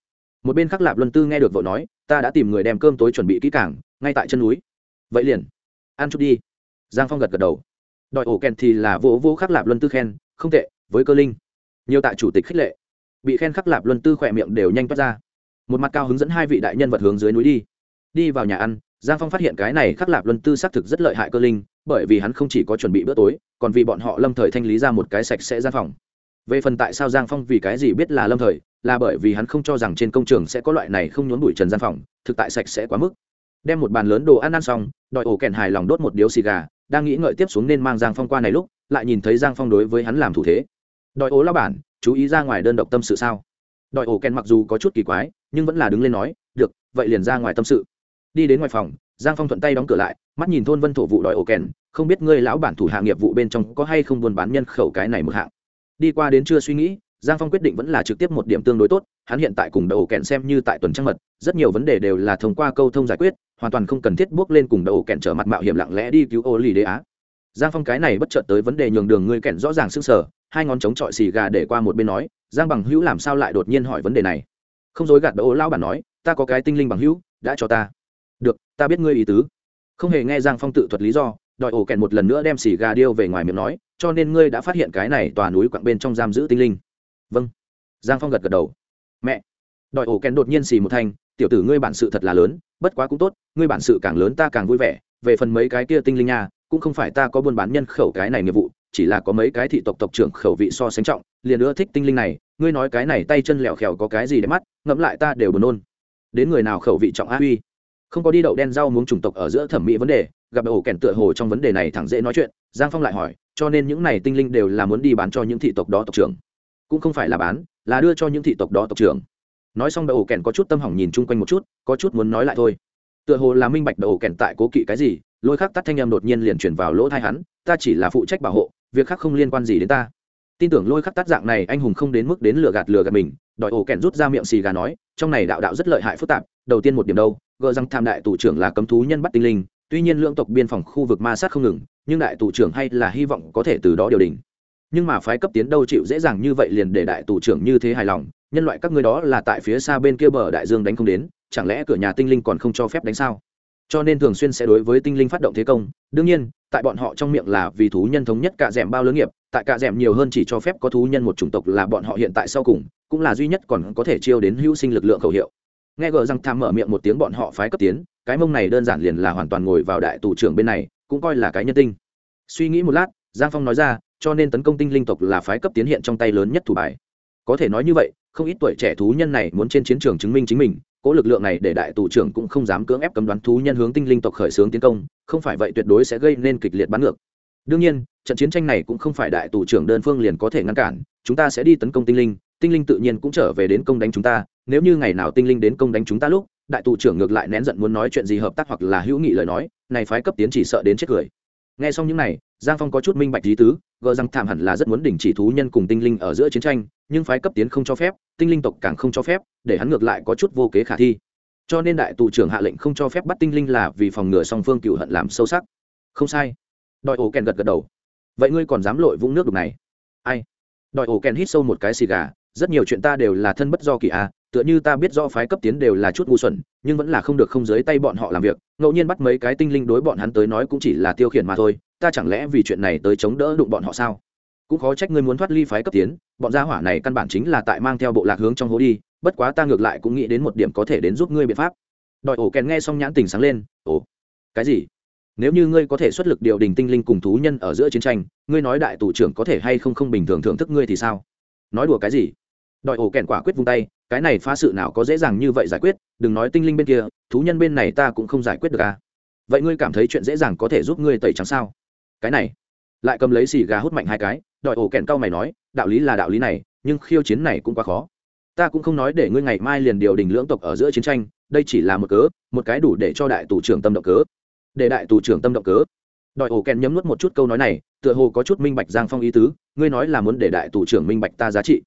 Một bên khắc lạp luân tư nghe được vợ nói, ta đã tìm người đem cơm tối chuẩn bị kỹ cảng ngay tại chân núi. Vậy liền, ăn chút đi. Giang phong gật gật đầu. Đòi ổ kèn thì là vỗ vô khắc lạp luân tư khen, không tệ, với cơ linh. Nhiều tại chủ tịch khích lệ. Bị khen khắc lạp luân tư khỏe miệng đều nhanh toát ra một mặt cao hướng dẫn hai vị đại nhân vật hướng dưới núi đi. Đi vào nhà ăn, giang phong phát hiện cái này khắc lạp luân tư xác thực rất lợi hại cơ linh, bởi vì hắn không chỉ có chuẩn bị bữa tối, còn vì bọn họ lâm thời thanh lý ra một cái sạch sẽ gian phòng. Về phần tại sao giang phong vì cái gì biết là lâm thời, là bởi vì hắn không cho rằng trên công trường sẽ có loại này không nhốn bụi trần gian phòng, thực tại sạch sẽ quá mức. Đem một bàn lớn đồ ăn ăn xong, đòi ổ kèn hài lòng đốt một điếu xì gà, đang nghĩ ngợi tiếp xuống nên mang giang phong qua này lúc, lại nhìn thấy giang phong đối với hắn làm thủ thế. Đòi ố lao bản, chú ý ra ngoài đơn độc tâm sự sao? Đòi ổ kèn mặc dù có chút kỳ quái, nhưng vẫn là đứng lên nói, được, vậy liền ra ngoài tâm sự. Đi đến ngoài phòng, giang phong thuận tay đóng cửa lại, mắt nhìn thôn vân thổ vụ đòi ổ kèn, không biết ngươi lão bản thủ hạ nghiệp vụ bên trong có hay không buôn bán nhân khẩu cái này một hạng. Đi qua đến chưa suy nghĩ, giang phong quyết định vẫn là trực tiếp một điểm tương đối tốt, hắn hiện tại cùng đầu kẹn xem như tại tuần trăng mật, rất nhiều vấn đề đều là thông qua câu thông giải quyết, hoàn toàn không cần thiết bước lên cùng đầu kẹn trở mặt mạo hiểm lặng lẽ đi cứu ô lì đế á giang phong cái này bất chợt tới vấn đề nhường đường ngươi kẹn rõ ràng sưng sở hai ngón chống chọi xì gà để qua một bên nói, giang bằng hữu làm sao lại đột nhiên hỏi vấn đề này? Không dối gạt đỗ lao bản nói, ta có cái tinh linh bằng hữu, đã cho ta. Được, ta biết ngươi ý tứ. Không hề nghe giang phong tự thuật lý do, đòi ổ kẹn một lần nữa đem xì gà điêu về ngoài miệng nói, cho nên ngươi đã phát hiện cái này tòa núi quặng bên trong giam giữ tinh linh. Vâng. Giang phong gật gật đầu. Mẹ. Đòi ổ kẹn đột nhiên xì một thanh, tiểu tử ngươi bản sự thật là lớn, bất quá cũng tốt, ngươi bản sự càng lớn ta càng vui vẻ, về phần mấy cái kia tinh linh nha cũng không phải ta có buôn bán nhân khẩu cái này nghiệp vụ, chỉ là có mấy cái thị tộc tộc trưởng khẩu vị so sánh trọng, liền ưa thích tinh linh này, ngươi nói cái này tay chân lẹo khèo có cái gì để mắt, ngẫm lại ta đều buồn nôn. Đến người nào khẩu vị trọng a uy không có đi đậu đen rau muống chủng tộc ở giữa thẩm mỹ vấn đề, gặp ổ kèn tựa hồ trong vấn đề này thẳng dễ nói chuyện, giang phong lại hỏi, cho nên những này tinh linh đều là muốn đi bán cho những thị tộc đó tộc trưởng? Cũng không phải là bán, là đưa cho những thị tộc đó tộc trưởng. Nói xong đậu ổ kèn có chút tâm hỏng nhìn chung quanh một chút, có chút muốn nói lại thôi. Tựa hồ là minh bạch đậu ổ kèn tại cố kỵ cái gì lôi khắc tắt thanh em đột nhiên liền chuyển vào lỗ thai hắn, ta chỉ là phụ trách bảo hộ, việc khác không liên quan gì đến ta. Tin tưởng lôi khắc tắt dạng này, anh hùng không đến mức đến lừa gạt lừa gạt mình, đòi ổ kẹn rút ra miệng xì gà nói, trong này đạo đạo rất lợi hại phức tạp, đầu tiên một điểm đâu, gờ rằng tham đại tù trưởng là cấm thú nhân bắt tinh linh, tuy nhiên lưỡng tộc biên phòng khu vực ma sát không ngừng, nhưng đại tù trưởng hay là hy vọng có thể từ đó điều đình. Nhưng mà phái cấp tiến đâu chịu dễ dàng như vậy liền để đại tù trưởng như thế hài lòng, nhân loại các ngươi đó là tại phía xa bên kia bờ đại dương đánh không đến, chẳng lẽ cửa nhà tinh linh còn không cho phép đánh sao? Cho nên thường xuyên sẽ đối với tinh linh phát động thế công. Đương nhiên, tại bọn họ trong miệng là vì thú nhân thống nhất cả rèm bao lớn nghiệp, tại cả rèm nhiều hơn chỉ cho phép có thú nhân một chủng tộc là bọn họ hiện tại sau cùng, cũng là duy nhất còn có thể chiêu đến hữu sinh lực lượng khẩu hiệu. Nghe gờ răng tham mở miệng một tiếng bọn họ phái cấp tiến, cái mông này đơn giản liền là hoàn toàn ngồi vào đại tù trưởng bên này, cũng coi là cái nhân tinh. Suy nghĩ một lát, giang phong nói ra, cho nên tấn công tinh linh tộc là phái cấp tiến hiện trong tay lớn nhất thủ bài. Có thể nói như vậy, không ít tuổi trẻ thú nhân này muốn trên chiến trường chứng minh chính mình cố lực lượng này để đại tù trưởng cũng không dám cưỡng ép cấm đoán thú nhân hướng tinh linh tộc khởi xướng tiến công, không phải vậy tuyệt đối sẽ gây nên kịch liệt bắn ngược. Đương nhiên, trận chiến tranh này cũng không phải đại tù trưởng đơn phương liền có thể ngăn cản, chúng ta sẽ đi tấn công tinh linh tinh linh tự nhiên cũng trở về đến công đánh chúng ta, nếu như ngày nào tinh linh đến công đánh chúng ta lúc, đại tù trưởng ngược lại nén giận muốn nói chuyện gì hợp tác hoặc là hữu nghị lời nói, này phái cấp tiến chỉ sợ đến chết cười nghe xong những này, giang phong có chút minh bạch lý tứ, gờ rằng thảm hẳn là rất muốn đình chỉ thú nhân cùng tinh linh ở giữa chiến tranh, nhưng phái cấp tiến không cho phép, tinh linh tộc càng không cho phép, để hắn ngược lại có chút vô kế khả thi. Cho nên đại tù trưởng hạ lệnh không cho phép bắt tinh linh là vì phòng ngừa song phương cựu hận làm sâu sắc. Không sai. Đòi ổ kèn gật gật đầu. Vậy ngươi còn dám lội vũng nước đục này? Ai? Đòi ổ kèn hít sâu một cái xì gà. Rất nhiều chuyện ta đều là thân bất do kỳ a tựa như ta biết do phái cấp tiến đều là chút ngu xuẩn, nhưng vẫn là không được không dưới tay bọn họ làm việc, ngẫu nhiên bắt mấy cái tinh linh đối bọn hắn tới nói cũng chỉ là tiêu khiển mà thôi, ta chẳng lẽ vì chuyện này tới chống đỡ đụng bọn họ sao? Cũng khó trách ngươi muốn thoát ly phái cấp tiến, bọn gia hỏa này căn bản chính là tại mang theo bộ lạc hướng trong hố đi, bất quá ta ngược lại cũng nghĩ đến một điểm có thể đến giúp ngươi biện pháp. Đòi ổ kèn nghe xong nhãn tình sáng lên, ồ, cái gì? Nếu như ngươi có thể xuất lực điều đình tinh linh cùng thú nhân ở giữa chiến tranh, ngươi nói đại tù trưởng có thể hay không không bình thường thưởng thức ngươi thì sao? Nói đùa cái gì? Đòi ổ kèn quả quyết vung tay, cái này phá sự nào có dễ dàng như vậy giải quyết, đừng nói tinh linh bên kia, thú nhân bên này ta cũng không giải quyết được à. Vậy ngươi cảm thấy chuyện dễ dàng có thể giúp ngươi tẩy trắng sao? Cái này, lại cầm lấy xì gà hút mạnh hai cái, đòi ổ kèn cau mày nói, đạo lý là đạo lý này, nhưng khiêu chiến này cũng quá khó. Ta cũng không nói để ngươi ngày mai liền điều đình lưỡng tộc ở giữa chiến tranh, đây chỉ là một cớ, một cái đủ để cho đại tù trưởng tâm động cớ. Để đại tù trưởng tâm động cớ. Đòi ổ kèn nhấm nuốt một chút câu nói này, tựa hồ có chút minh bạch giang phong ý tứ, ngươi nói là muốn để đại tù trưởng minh bạch ta giá trị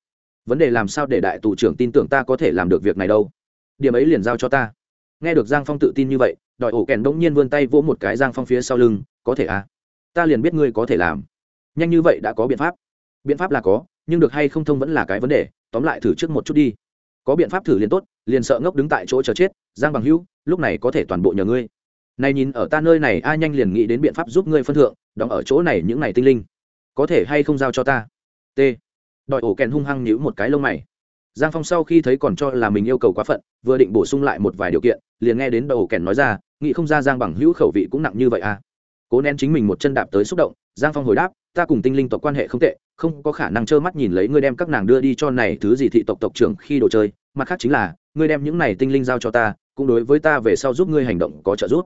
vấn đề làm sao để đại tù trưởng tin tưởng ta có thể làm được việc này đâu? Điểm ấy liền giao cho ta. Nghe được giang phong tự tin như vậy, đòi ổ kèn đống nhiên vươn tay vỗ một cái giang phong phía sau lưng, có thể à? Ta liền biết ngươi có thể làm. Nhanh như vậy đã có biện pháp. Biện pháp là có, nhưng được hay không thông vẫn là cái vấn đề, tóm lại thử trước một chút đi. Có biện pháp thử liền tốt, liền sợ ngốc đứng tại chỗ chờ chết, giang bằng hữu, lúc này có thể toàn bộ nhờ ngươi. Này nhìn, ở ta nơi này ai nhanh liền nghĩ đến biện pháp giúp ngươi phân thượng, đóng ở chỗ này những này tinh linh, có thể hay không giao cho ta? T đòi ổ kèn hung hăng nhíu một cái lông mày. Giang phong sau khi thấy còn cho là mình yêu cầu quá phận, vừa định bổ sung lại một vài điều kiện, liền nghe đến đòi ổ kèn nói ra, nghĩ không ra giang bằng hữu khẩu vị cũng nặng như vậy à. Cố nén chính mình một chân đạp tới xúc động, giang phong hồi đáp, ta cùng tinh linh tộc quan hệ không tệ, không có khả năng trơ mắt nhìn lấy ngươi đem các nàng đưa đi cho này thứ gì thị tộc tộc trưởng khi đồ chơi, mặt khác chính là, ngươi đem những này tinh linh giao cho ta, cũng đối với ta về sau giúp ngươi hành động có trợ giúp.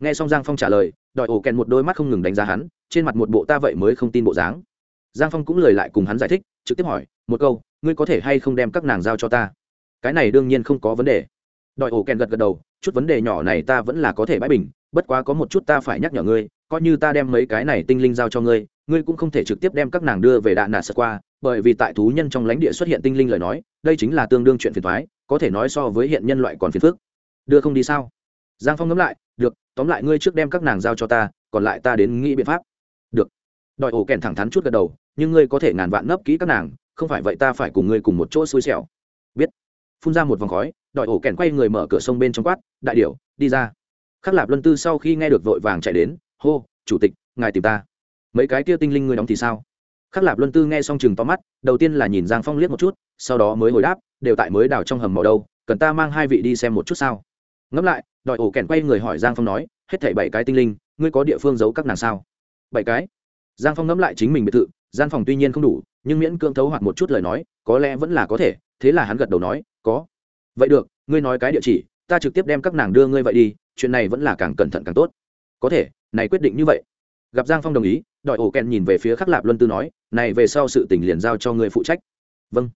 Nghe xong giang phong trả lời, đòi ổ kèn một đôi mắt không ngừng đánh giá hắn, trên mặt một bộ ta vậy mới không tin bộ dáng giang phong cũng lời lại cùng hắn giải thích, trực tiếp hỏi, một câu, ngươi có thể hay không đem các nàng giao cho ta? Cái này đương nhiên không có vấn đề. Đòi ổ kèn gật gật đầu, chút vấn đề nhỏ này ta vẫn là có thể bãi bình, bất quá có một chút ta phải nhắc nhở ngươi, coi như ta đem mấy cái này tinh linh giao cho ngươi ngươi cũng không thể trực tiếp đem các nàng đưa về đạn nạ sơ qua, bởi vì tại thú nhân trong lãnh địa xuất hiện tinh linh lời nói, đây chính là tương đương chuyện phiền thoái có thể nói so với hiện nhân loại còn phiền phức. Đưa không đi sao? Giang phong ngẫm lại, được, tóm lại ngươi trước đem các nàng giao cho ta, còn lại ta đến nghĩ biện pháp. Được. Đòi ổ kèn thẳng thắn chút gật đầu nhưng ngươi có thể ngàn vạn nấp kỹ các nàng, không phải vậy ta phải cùng ngươi cùng một chỗ xui xẻo. Biết. Phun ra một vòng khói đòi ổ kèn quay người mở cửa sông bên trong quát, đại điểu, đi ra. Khắc lạp luân tư sau khi nghe được vội vàng chạy đến, hô, chủ tịch, ngài tìm ta. Mấy cái kia tinh linh ngươi đóng thì sao? Khắc lạp luân tư nghe xong chừng to mắt, đầu tiên là nhìn giang phong liếc một chút, sau đó mới hồi đáp, đều tại mới đào trong hầm màu đâu, cần ta mang hai vị đi xem một chút sao? Ngẫm lại đòi ổ kèn quay người hỏi giang phong nói, hết thảy bảy cái tinh linh, ngươi có địa phương giấu các nàng sao? Bảy cái. Giang phong ngẫm lại chính mình biệt thự gian phòng tuy nhiên không đủ, nhưng miễn cưỡng thấu hoặc một chút lời nói, có lẽ vẫn là có thể, thế là hắn gật đầu nói, có. Vậy được, ngươi nói cái địa chỉ, ta trực tiếp đem các nàng đưa ngươi vậy đi, chuyện này vẫn là càng cẩn thận càng tốt. Có thể, này quyết định như vậy. Gặp giang phong đồng ý đòi ổ kèn nhìn về phía khắc lạp luân tư nói, này về sau sự tình liền giao cho ngươi phụ trách. Vâng.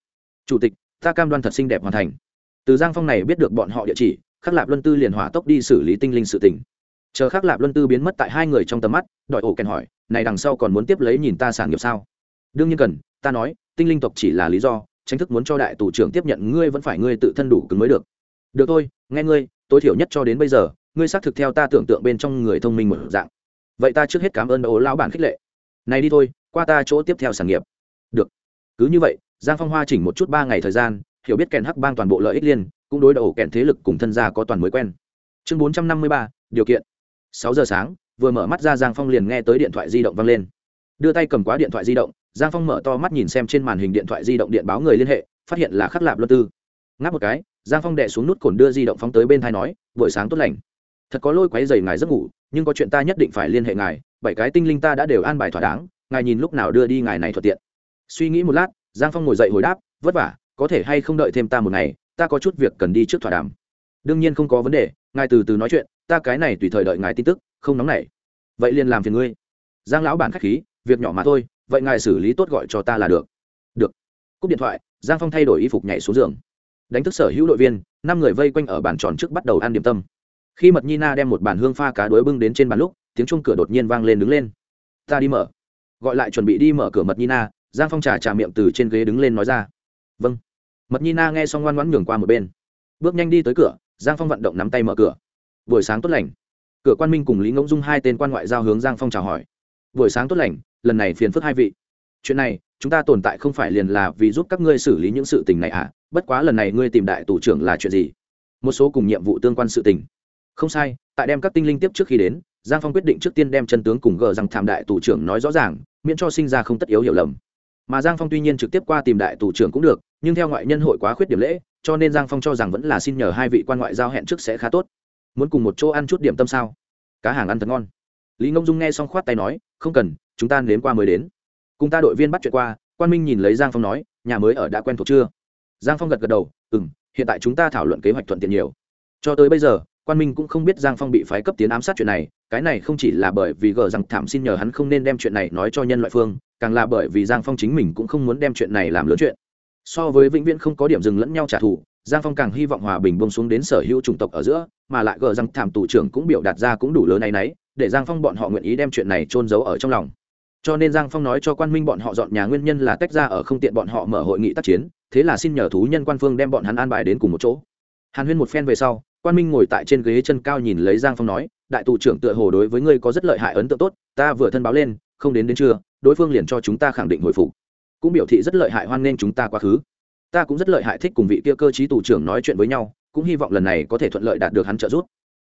Chủ tịch, ta cam đoan thật xinh đẹp hoàn thành. Từ giang phong này biết được bọn họ địa chỉ, khắc lạp luân tư liền hỏa tốc đi xử lý tinh linh sự tình chờ khắc lạp luân tư biến mất tại hai người trong tầm mắt đòi ổ kèn hỏi, này đằng sau còn muốn tiếp lấy nhìn ta sản nghiệp sao? Đương nhiên cần, ta nói, tinh linh tộc chỉ là lý do, tranh thức muốn cho đại tù trưởng tiếp nhận ngươi vẫn phải ngươi tự thân đủ cứng mới được. Được thôi, nghe ngươi, tối thiểu nhất cho đến bây giờ, ngươi xác thực theo ta tưởng tượng bên trong người thông minh một dạng. Vậy ta trước hết cảm ơn ố lão bản khích lệ. Này đi thôi, qua ta chỗ tiếp theo sản nghiệp. Được. Cứ như vậy, giang phong hoa chỉnh một chút ba ngày thời gian, hiểu biết kèn hắc bang toàn bộ lợi ích liên, cũng đối đầu kèn thế lực cùng thân gia có toàn mới quen. Chương bốn trăm năm mươi ba, điều kiện sáu giờ sáng, vừa mở mắt ra giang phong liền nghe tới điện thoại di động vang lên. Đưa tay cầm quá điện thoại di động, giang phong mở to mắt nhìn xem trên màn hình điện thoại di động điện báo người liên hệ, phát hiện là khắc lạp luân tư. Ngáp một cái, giang phong đệ xuống nút cồn đưa di động phóng tới bên thai nói, buổi sáng tốt lành. Thật có lôi quáy dày ngài giấc ngủ, nhưng có chuyện ta nhất định phải liên hệ ngài, bảy cái tinh linh ta đã đều an bài thỏa đáng, ngài nhìn lúc nào đưa đi ngài này thuận tiện. Suy nghĩ một lát, giang phong ngồi dậy hồi đáp, vất vả, có thể hay không đợi thêm ta một ngày, ta có chút việc cần đi trước thỏa đàm. Đương nhiên không có vấn đề ngài từ từ nói chuyện, ta cái này tùy thời đợi ngài tin tức, không nóng nảy. Vậy liền làm phiền ngươi. Giang lão bản k h á c h khí, việc nhỏ mà thôi, vậy ngài xử lý tốt gọi cho ta là được. Được. Cúp điện thoại, giang phong thay đổi y phục nhảy xuống giường. Đánh thức sở hữu đội viên, năm người vây quanh ở bàn tròn trước bắt đầu ăn điểm tâm. Khi mật nhi na đem một bàn hương pha cá đuối bưng đến trên bàn lúc, tiếng chuông cửa đột nhiên vang lên đứng lên. Ta đi mở. Gọi lại chuẩn bị đi mở cửa mật nhi na, giang phong trà trà miệng từ trên ghế đứng lên nói ra. Vâng. Mật nhi na nghe xong ngoan ngoãn nhường qua một bên. Bước nhanh đi tới cửa giang phong vận động nắm tay mở cửa. Buổi sáng tốt lành. Cửa quan minh cùng lý ngỗng dung hai tên quan ngoại giao hướng giang phong chào hỏi. Buổi sáng tốt lành, lần này phiền phức hai vị. Chuyện này, chúng ta tồn tại không phải liền là vì giúp các ngươi xử lý những sự tình này à? Bất quá lần này ngươi tìm đại tủ trưởng là chuyện gì? Một số cùng nhiệm vụ tương quan sự tình. Không sai, tại đem các tinh linh tiếp trước khi đến, giang phong quyết định trước tiên đem chân tướng cùng gờ rằng thảm đại tù trưởng nói rõ ràng, miễn cho sinh ra không tất yếu hiểu lầm. Mà giang phong tuy nhiên trực tiếp qua tìm đại tù trưởng cũng được, nhưng theo ngoại nhân hội quá khuyết điểm lễ cho nên giang phong cho rằng vẫn là xin nhờ hai vị quan ngoại giao hẹn trước sẽ khá tốt. Muốn cùng một chỗ ăn chút điểm tâm sao? Cá hàng ăn thật ngon. Lý ngông dung nghe xong khoát tay nói, không cần, chúng ta nếm qua mới đến. Cùng ta đội viên bắt chuyện qua, quan minh nhìn lấy giang phong nói, nhà mới ở đã quen thuộc chưa? Giang phong gật gật đầu ừ m hiện tại chúng ta thảo luận kế hoạch thuận tiện nhiều. Cho tới bây giờ, quan minh cũng không biết giang phong bị phái cấp tiến ám sát chuyện này, cái này không chỉ là bởi vì gờ rằng thảm xin nhờ hắn không nên đem chuyện này nói cho nhân loại phương, càng là bởi vì giang phong chính mình cũng không muốn đem chuyện này làm lớn chuyện so với vĩnh viễn không có điểm dừng lẫn nhau trả thù, giang phong càng hy vọng hòa bình bông xuống đến sở hữu chủng tộc ở giữa, mà lại gờ rằng thảm tù trưởng cũng biểu đạt ra cũng đủ lớn này nấy để giang phong bọn họ nguyện ý đem chuyện này trôn giấu ở trong lòng. Cho nên giang phong nói cho quan minh bọn họ dọn nhà nguyên nhân là tách ra ở không tiện bọn họ mở hội nghị tác chiến, thế là xin nhờ thú nhân quan phương đem bọn hắn an bài đến cùng một chỗ. Hàn huyên một phen về sau, quan minh ngồi tại trên ghế chân cao nhìn lấy giang phong nói, đại tù trưởng tựa hồ đối với ngươi có rất lợi hại ấn tượng tốt, ta vừa thân báo lên, không đến đến trưa, đối phương liền cho chúng ta khẳng định hồi phục cũng biểu thị rất lợi hại hoan nghênh chúng ta quá khứ. Ta cũng rất lợi hại thích cùng vị kia cơ chí tù trưởng nói chuyện với nhau, cũng hy vọng lần này có thể thuận lợi đạt được hắn trợ giúp.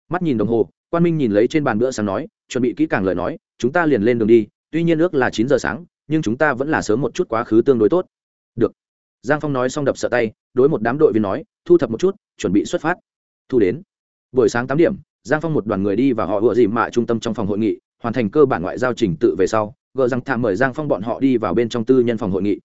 Mắt nhìn đồng hồ, quan minh nhìn lấy trên bàn bữa sáng nói, chuẩn bị kỹ càng lời nói, chúng ta liền lên đường đi, tuy nhiên ước là chín giờ sáng, nhưng chúng ta vẫn là sớm một chút quá khứ tương đối tốt. Được. Giang phong nói xong đập sợ tay, đối một đám đội viên nói, thu thập một chút, chuẩn bị xuất phát. Thu đến. Buổi sáng tám điểm, giang phong một đoàn người đi và họ vừa dìm mạ trung tâm trong phòng hội nghị, hoàn thành cơ bản ngoại giao trình tự về sau gờ rằng thảm mời giang phong bọn họ đi vào bên trong tư nhân phòng hội nghị.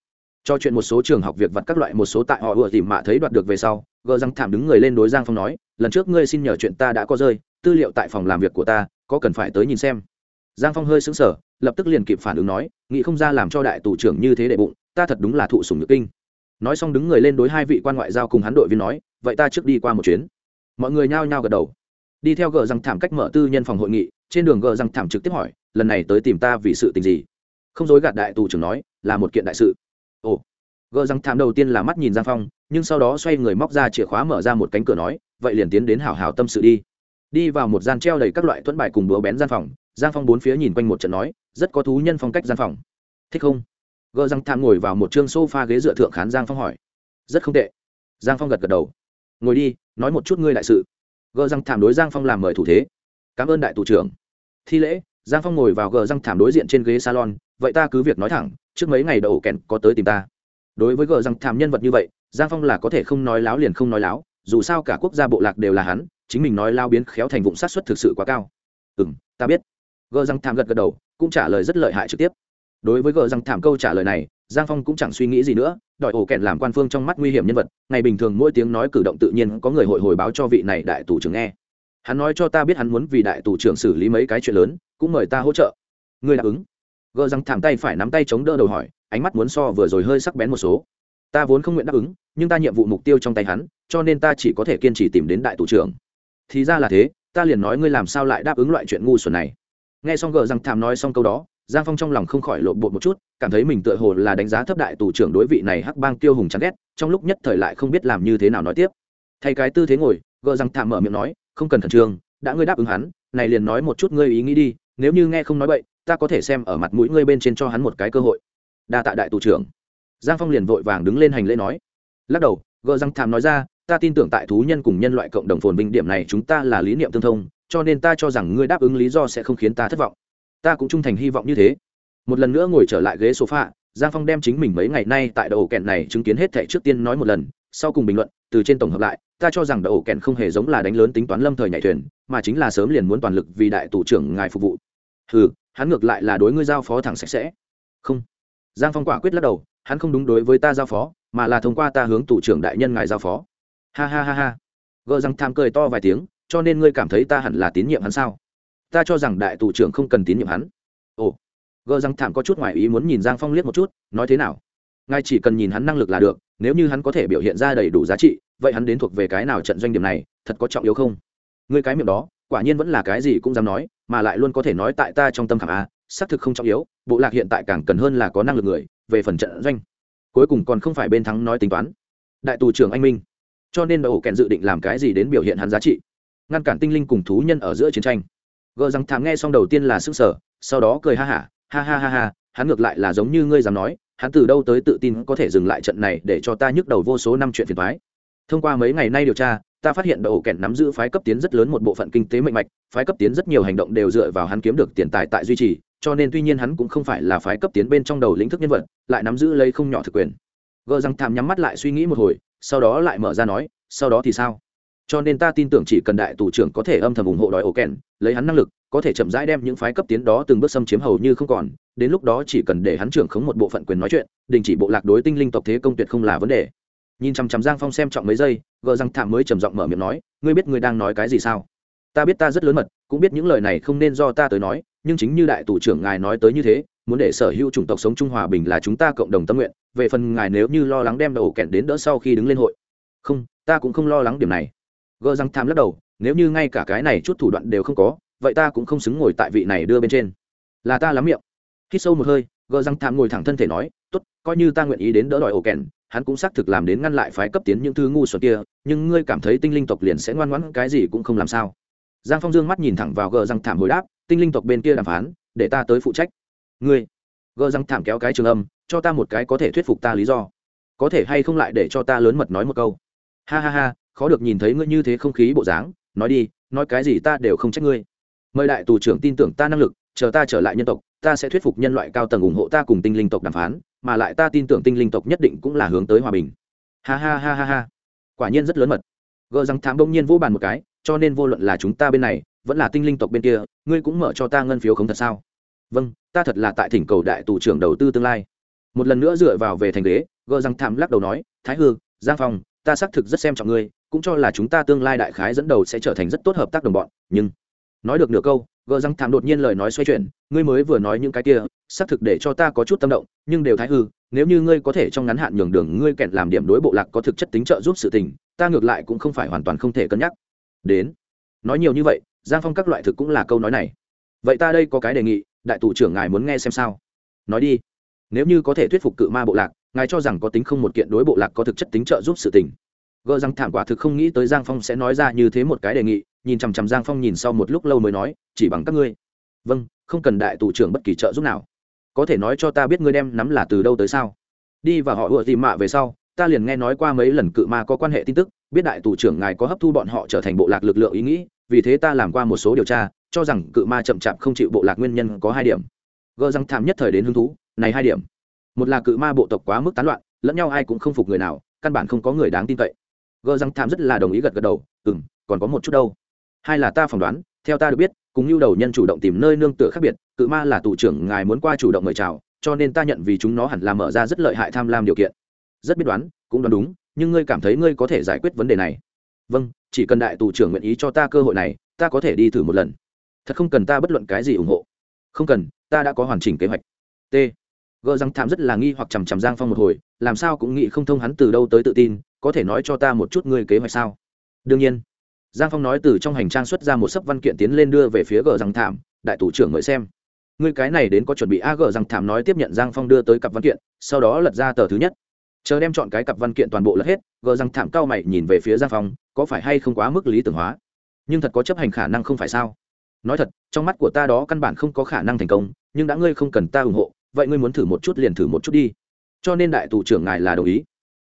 Cho chuyện một số trường học việc vặt các loại một số tại họ ựa tìm mạ thấy đoạt được về sau, gờ rằng thảm đứng người lên đối giang phong nói, lần trước ngươi xin nhờ chuyện ta đã có rơi, tư liệu tại phòng làm việc của ta, có cần phải tới nhìn xem? Giang phong hơi xứng sở lập tức liền kịp phản ứng nói nghĩ không ra làm cho đại tù trưởng như thế đệ bụng, ta thật đúng là thụ sùng nhược kinh. Nói xong đứng người lên đối hai vị quan ngoại giao cùng hắn đội viên nói, vậy ta trước đi qua một chuyến. Mọi người nhao nhao gật đầu. Đi theo gờ răng thảm cách mở tư nhân phòng hội nghị, trên đường gờ răng thảm trực tiếp hỏi lần này tới tìm ta vì sự tình gì? Không dối gạt đại tù trưởng nói, là một kiện đại sự. Ồ. Gờ răng thảm đầu tiên là mắt nhìn giang phong, nhưng sau đó xoay người móc ra chìa khóa mở ra một cánh cửa nói, vậy liền tiến đến hào hào tâm sự đi. Đi vào một gian treo đầy các loại thuẫn bài cùng búa bén gian phòng, giang phong bốn phía nhìn quanh một trận nói, rất có thú nhân phong cách gian phòng. Thích không? Gờ răng thảm ngồi vào một chương sofa ghế dựa thượng khán giang phong hỏi. Rất không tệ. Giang phong gật gật đầu. Ngồi đi, nói một chút ngươi đại sự. Gờ răng thảm đối giang phong làm mời thủ thế. Cảm ơn đại tù trưởng. Thi lễ giang phong ngồi vào gờ răng thảm đối diện trên ghế salon, vậy ta cứ việc nói thẳng, trước mấy ngày đầu kèn có tới tìm ta. Đối với gờ răng thảm nhân vật như vậy, giang phong là có thể không nói láo liền không nói láo, dù sao cả quốc gia bộ lạc đều là hắn, chính mình nói lao biến khéo thành vụng sát xuất thực sự quá cao. Ừ m ta biết. Gờ răng thảm gật gật đầu, cũng trả lời rất lợi hại trực tiếp. Đối với gờ răng thảm câu trả lời này, giang phong cũng chẳng suy nghĩ gì nữa, đòi ổ kẹn làm quan phương trong mắt nguy hiểm nhân vật, ngày bình thường mỗi tiếng nói cử động tự nhiên có người hội hồi báo cho vị này đại tù trưởng nghe. Hắn nói cho ta biết hắn muốn vì đại tù trưởng xử lý mấy cái chuyện lớn cũng mời ta hỗ trợ. Ngươi đáp ứng. Gờ răng thảm tay phải nắm tay chống đỡ đầu hỏi, ánh mắt muốn so vừa rồi hơi sắc bén một số. Ta vốn không nguyện đáp ứng, nhưng ta nhiệm vụ mục tiêu trong tay hắn, cho nên ta chỉ có thể kiên trì tìm đến đại tù trưởng. Thì ra là thế, ta liền nói ngươi làm sao lại đáp ứng loại chuyện ngu xuẩn này. Nghe xong gờ răng thảm nói xong câu đó, giang phong trong lòng không khỏi lộn bột một chút, cảm thấy mình tựa hồ là đánh giá thấp đại tù trưởng đối vị này hắc bang tiêu hùng chán ghét, trong lúc nhất thời lại không biết làm như thế nào nói tiếp. Thay cái tư thế ngồi, gờ răng thảm mở miệng nói, không cần khẩn trương, đã ngươi đáp ứng hắn, này liền nói một chút ngươi ý nghĩ đi nếu như nghe không nói bậy, ta có thể xem ở mặt mũi ngươi bên trên cho hắn một cái cơ hội. Đa tạ đại tù trưởng. Giang phong liền vội vàng đứng lên hành lễ nói. Lắc đầu gờ răng thảm nói ra, ta tin tưởng tại thú nhân cùng nhân loại cộng đồng phồn vinh điểm này chúng ta là lý niệm tương thông, cho nên ta cho rằng ngươi đáp ứng lý do sẽ không khiến ta thất vọng. Ta cũng trung thành hy vọng như thế. Một lần nữa ngồi trở lại ghế sofa, giang phong đem chính mình mấy ngày nay tại đầu kẹn này chứng kiến hết thệ trước tiên nói một lần, sau cùng bình luận, từ trên tổng hợp lại ta cho rằng đậu kẹn không hề giống là đánh lớn tính toán lâm thời nhảy thuyền, mà chính là sớm liền muốn toàn lực vì đại tủ trưởng ngài phục vụ. Ừ hắn ngược lại là đối ngươi giao phó thẳng sạch sẽ. Không. Giang phong quả quyết lắc đầu, hắn không đúng đối với ta giao phó, mà là thông qua ta hướng tủ trưởng đại nhân ngài giao phó. Ha ha ha ha. Gợ răng tham cười to vài tiếng, cho nên ngươi cảm thấy ta hẳn là tín nhiệm hắn sao? Ta cho rằng đại tủ trưởng không cần tín nhiệm hắn. Ồ. Gờ răng thảm có chút ngoài ý muốn nhìn giang phong liếc một chút, nói thế nào? Ngài chỉ cần nhìn hắn năng lực là được, nếu như hắn có thể biểu hiện ra đầy đủ giá trị vậy hắn đến thuộc về cái nào trận doanh điểm này thật có trọng yếu không? Người cái miệng đó quả nhiên vẫn là cái gì cũng dám nói mà lại luôn có thể nói tại ta trong tâm khảm a xác thực không trọng yếu bộ lạc hiện tại càng cần hơn là có năng lực người về phần trận doanh. Cuối cùng còn không phải bên thắng nói tính toán. Đại tù trưởng anh minh. Cho nên đội ổ kèn dự định làm cái gì đến biểu hiện hắn giá trị. Ngăn cản tinh linh cùng thú nhân ở giữa chiến tranh. Gờ rằng thảm nghe xong đầu tiên là sức sở sau đó cười ha hả ha, ha ha ha ha hắn ngược lại là giống như ngươi dám nói hắn từ đâu tới tự tin có thể dừng lại trận này để cho ta nhức đầu vô số năm chuyện phiền thoái thông qua mấy ngày nay điều tra, ta phát hiện đậu kẹn nắm giữ phái cấp tiến rất lớn một bộ phận kinh tế mạnh mạch, phái cấp tiến rất nhiều hành động đều dựa vào hắn kiếm được tiền tài tại duy trì, cho nên tuy nhiên hắn cũng không phải là phái cấp tiến bên trong đầu lĩnh thức nhân vật, lại nắm giữ lấy không nhỏ thực quyền. Gờ răng tham nhắm mắt lại suy nghĩ một hồi, sau đó lại mở ra nói, sau đó thì sao? Cho nên ta tin tưởng chỉ cần đại tù trưởng có thể âm thầm ủng hộ đòi ổ kèn, lấy hắn năng lực, có thể chậm rãi đem những phái cấp tiến đó từng bước xâm chiếm hầu như không còn, đến lúc đó chỉ cần để hắn trưởng khống một bộ phận quyền nói chuyện, đình chỉ bộ lạc đối tinh linh tộc thế công tuyệt không là vấn đề nhìn chằm chằm giang phong xem trọng mấy giây, gờ răng thảm mới trầm giọng mở miệng nói, ngươi biết ngươi đang nói cái gì sao? Ta biết ta rất lớn mật, cũng biết những lời này không nên do ta tới nói, nhưng chính như đại tủ trưởng ngài nói tới như thế, muốn để sở hữu chủng tộc sống trung hòa bình là chúng ta cộng đồng tâm nguyện, về phần ngài nếu như lo lắng đem đầu kẹn đến đỡ sau khi đứng lên hội. Không, ta cũng không lo lắng điểm này. Gờ răng tham lắc đầu, nếu như ngay cả cái này chút thủ đoạn đều không có, vậy ta cũng không xứng ngồi tại vị này đưa bên trên. Là ta lắm miệng. Khi sâu một hơi, gờ răng thảm ngồi thẳng thân thể nói, tốt, coi như ta nguyện ý đến đỡ đòi ổ kèn hắn cũng xác thực làm đến ngăn lại phái cấp tiến những thứ ngu xuẩn kia, nhưng ngươi cảm thấy tinh linh tộc liền sẽ ngoan ngoãn, cái gì cũng không làm sao. Giang phong dương mắt nhìn thẳng vào gờ răng thảm hồi đáp, tinh linh tộc bên kia đàm phán, để ta tới phụ trách. Ngươi, gờ răng thảm kéo cái trường âm, cho ta một cái có thể thuyết phục ta lý do. Có thể hay không lại để cho ta lớn mật nói một câu. Ha ha ha, khó được nhìn thấy ngươi như thế không khí bộ dáng. Nói đi, nói cái gì ta đều không trách ngươi. Mời đại tù trưởng tin tưởng ta năng lực, chờ ta trở lại nhân tộc, ta sẽ thuyết phục nhân loại cao tầng ủng hộ ta cùng tinh linh tộc đàm phán mà lại ta tin tưởng tinh linh tộc nhất định cũng là hướng tới hòa bình. Ha ha ha ha ha. Quả nhiên rất lớn mật. Gờ rằng thám bỗng nhiên vô bàn một cái, cho nên vô luận là chúng ta bên này, vẫn là tinh linh tộc bên kia, ngươi cũng mở cho ta ngân phiếu không thật sao? Vâng ta thật là tại thỉnh cầu đại tù trưởng đầu tư tương lai. Một lần nữa dựa vào về thành ghế gờ rằng thảm lắc đầu nói, thái hư, giang phong, ta xác thực rất xem trọng ngươi, cũng cho là chúng ta tương lai đại khái dẫn đầu sẽ trở thành rất tốt hợp tác đồng bọn, nhưng nói được nửa câu gờ răng thảm đột nhiên lời nói xoay chuyển, ngươi mới vừa nói những cái kia, xác thực để cho ta có chút tâm động, nhưng đều thái hư, nếu như ngươi có thể trong ngắn hạn nhường đường ngươi kẹt làm điểm đối bộ lạc có thực chất tính trợ giúp sự tình, ta ngược lại cũng không phải hoàn toàn không thể cân nhắc. Đến. Nói nhiều như vậy, giang phong các loại thực cũng là câu nói này. Vậy ta đây có cái đề nghị, đại tụ trưởng ngài muốn nghe xem sao. Nói đi. Nếu như có thể thuyết phục cự ma bộ lạc, ngài cho rằng có tính không một kiện đối bộ lạc có thực chất tính trợ giúp sự tình gờ rằng thảm quả thực không nghĩ tới giang phong sẽ nói ra như thế một cái đề nghị, nhìn chằm chằm giang phong nhìn sau một lúc lâu mới nói, chỉ bằng các ngươi. Vâng không cần đại tù trưởng bất kỳ trợ giúp nào. Có thể nói cho ta biết ngươi đem nắm là từ đâu tới sao? Đi và họ ủa tìm mạ về sau, ta liền nghe nói qua mấy lần cự ma có quan hệ tin tức, biết đại tù trưởng ngài có hấp thu bọn họ trở thành bộ lạc lực lượng ý nghĩ, vì thế ta làm qua một số điều tra, cho rằng cự ma chậm chạp không chịu bộ lạc nguyên nhân có hai điểm. Gờ răng thảm nhất thời đến hứng thú, này hai điểm. Một là cự ma bộ tộc quá mức tán loạn, lẫn nhau ai cũng không phục người nào, căn bản không có người đáng tin cậy gờ răng tham rất là đồng ý gật gật đầu ừ m còn có một chút đâu. Hai là ta phỏng đoán, theo ta được biết, cùng lưu đầu nhân chủ động tìm nơi nương tựa khác biệt, cự ma là tù trưởng ngài muốn qua chủ động mời chào, cho nên ta nhận vì chúng nó hẳn là mở ra rất lợi hại tham lam điều kiện. Rất biết đoán, cũng đoán đúng, nhưng ngươi cảm thấy ngươi có thể giải quyết vấn đề này. Vâng chỉ cần đại tù trưởng nguyện ý cho ta cơ hội này, ta có thể đi thử một lần. Thật không cần ta bất luận cái gì ủng hộ. Không cần, ta đã có hoàn chỉnh kế hoạch. T. Gờ răng thảm rất là nghi hoặc chằm chằm giang phong một hồi, làm sao cũng nghĩ không thông hắn từ đâu tới tự tin có thể nói cho ta một chút ngươi kế hoạch sao? Đương nhiên. Giang phong nói từ trong hành trang xuất ra một sấp văn kiện tiến lên đưa về phía gờ răng thảm, đại thủ trưởng mời xem. Ngươi cái này đến có chuẩn bị a gờ răng thảm nói tiếp nhận giang phong đưa tới cặp văn kiện, sau đó lật ra tờ thứ nhất. Chờ đem chọn cái cặp văn kiện toàn bộ lật hết gờ răng thảm cao mày nhìn về phía giang phong, có phải hay không quá mức lý tưởng hóa? Nhưng thật có chấp hành khả năng không phải sao? Nói thật, trong mắt của ta đó căn bản không có khả năng thành công, nhưng đã ngươi không cần ta ủng hộ, vậy ngươi muốn thử một chút liền thử một chút đi. Cho nên đại tù trưởng ngài là đồng ý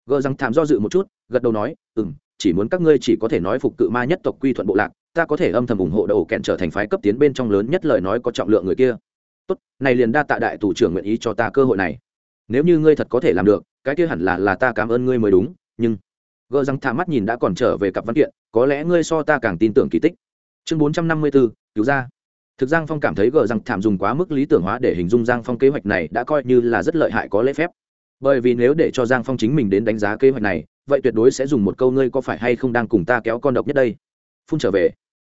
gờ răng thảm do dự một chút, gật đầu nói ừ m chỉ muốn các ngươi chỉ có thể nói phục cự ma nhất tộc quy thuận bộ lạc, ta có thể âm thầm ủng hộ đầu kẹn trở thành phái cấp tiến bên trong lớn nhất lời nói có trọng lượng người kia. Tốt, này liền đa tạ đại tù trưởng nguyện ý cho ta cơ hội này. Nếu như ngươi thật có thể làm được, cái kia hẳn là là ta cảm ơn ngươi mới đúng, nhưng gờ răng thả mắt nhìn đã còn trở về cặp văn kiện, có lẽ ngươi so ta càng tin tưởng kỳ tích. Chương bốn trăm năm mươi bốn cứu ra. Thực giang phong cảm thấy gờ răng thảm dùng quá mức lý tưởng hóa để hình dung giang phong kế hoạch này đã coi như là rất lợi hại có lễ phép bởi vì nếu để cho giang phong chính mình đến đánh giá kế hoạch này, vậy tuyệt đối sẽ dùng một câu ngươi có phải hay không đang cùng ta kéo con độc nhất đây? Phun trở về.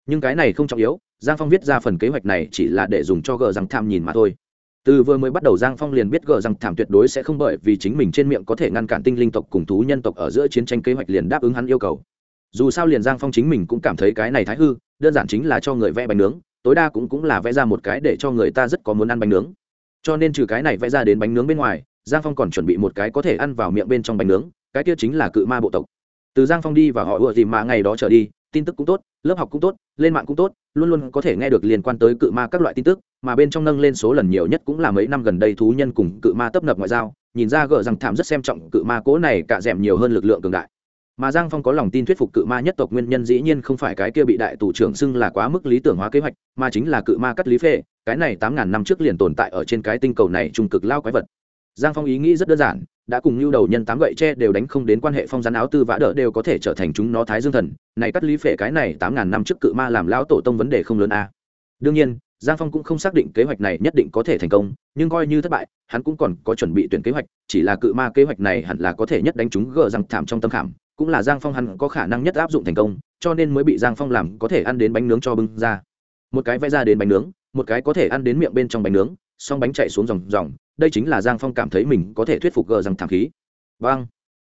Nhưng cái này không trọng yếu, giang phong viết ra phần kế hoạch này chỉ là để dùng cho gờ rằng tham nhìn mà thôi. Từ vừa mới bắt đầu giang phong liền biết gờ rằng thảm tuyệt đối sẽ không bởi vì chính mình trên miệng có thể ngăn cản tinh linh tộc cùng thú nhân tộc ở giữa chiến tranh kế hoạch liền đáp ứng hắn yêu cầu. Dù sao liền giang phong chính mình cũng cảm thấy cái này thái hư, đơn giản chính là cho người vẽ bánh nướng, tối đa cũng cũng là vẽ ra một cái để cho người ta rất có muốn ăn bánh nướng. Cho nên trừ cái này vẽ ra đến bánh nướng bên ngoài giang phong còn chuẩn bị một cái có thể ăn vào miệng bên trong bánh nướng, cái kia chính là cự ma bộ tộc. Từ giang phong đi và họ ùa dìm mà ngày đó trở đi, tin tức cũng tốt, lớp học cũng tốt, lên mạng cũng tốt, luôn luôn có thể nghe được liên quan tới cự ma các loại tin tức, mà bên trong nâng lên số lần nhiều nhất cũng là mấy năm gần đây thú nhân cùng cự ma tấp nập ngoại giao, nhìn ra gờ rằng thảm rất xem trọng cự ma cố này cả d nhiều hơn lực lượng cường đại. Mà giang phong có lòng tin thuyết phục cự ma nhất tộc nguyên nhân dĩ nhiên không phải cái kia bị đại tù trưởng xưng là quá mức lý tưởng hóa kế hoạch, mà chính là cự ma cắt lý phê cái này tám ngàn năm trước liền tồn tại ở trên cái tinh cầu này trung cực lao quái vật giang phong ý nghĩ rất đơn giản, đã cùng lưu đầu nhân tám gậy tre đều đánh không đến quan hệ phong rắn áo tư vã đỡ đều có thể trở thành chúng nó thái dương thần, này cắt lý phệ cái này tám ngàn năm trước cự ma làm lão tổ tông vấn đề không lớn a. Đương nhiên, giang phong cũng không xác định kế hoạch này nhất định có thể thành công, nhưng coi như thất bại, hắn cũng còn có chuẩn bị tuyển kế hoạch, chỉ là cự ma kế hoạch này hẳn là có thể nhất đánh chúng gờ răng thảm trong tâm khảm, cũng là giang phong hắn có khả năng nhất áp dụng thành công, cho nên mới bị giang phong làm có thể ăn đến bánh nướng cho bưng ra. Một cái vẽ ra đến bánh nướng, một cái có thể ăn đến miệng bên trong bánh nướng xong bánh chạy xuống dòng dòng đây chính là giang phong cảm thấy mình có thể thuyết phục gờ răng thảm khí. Vâng.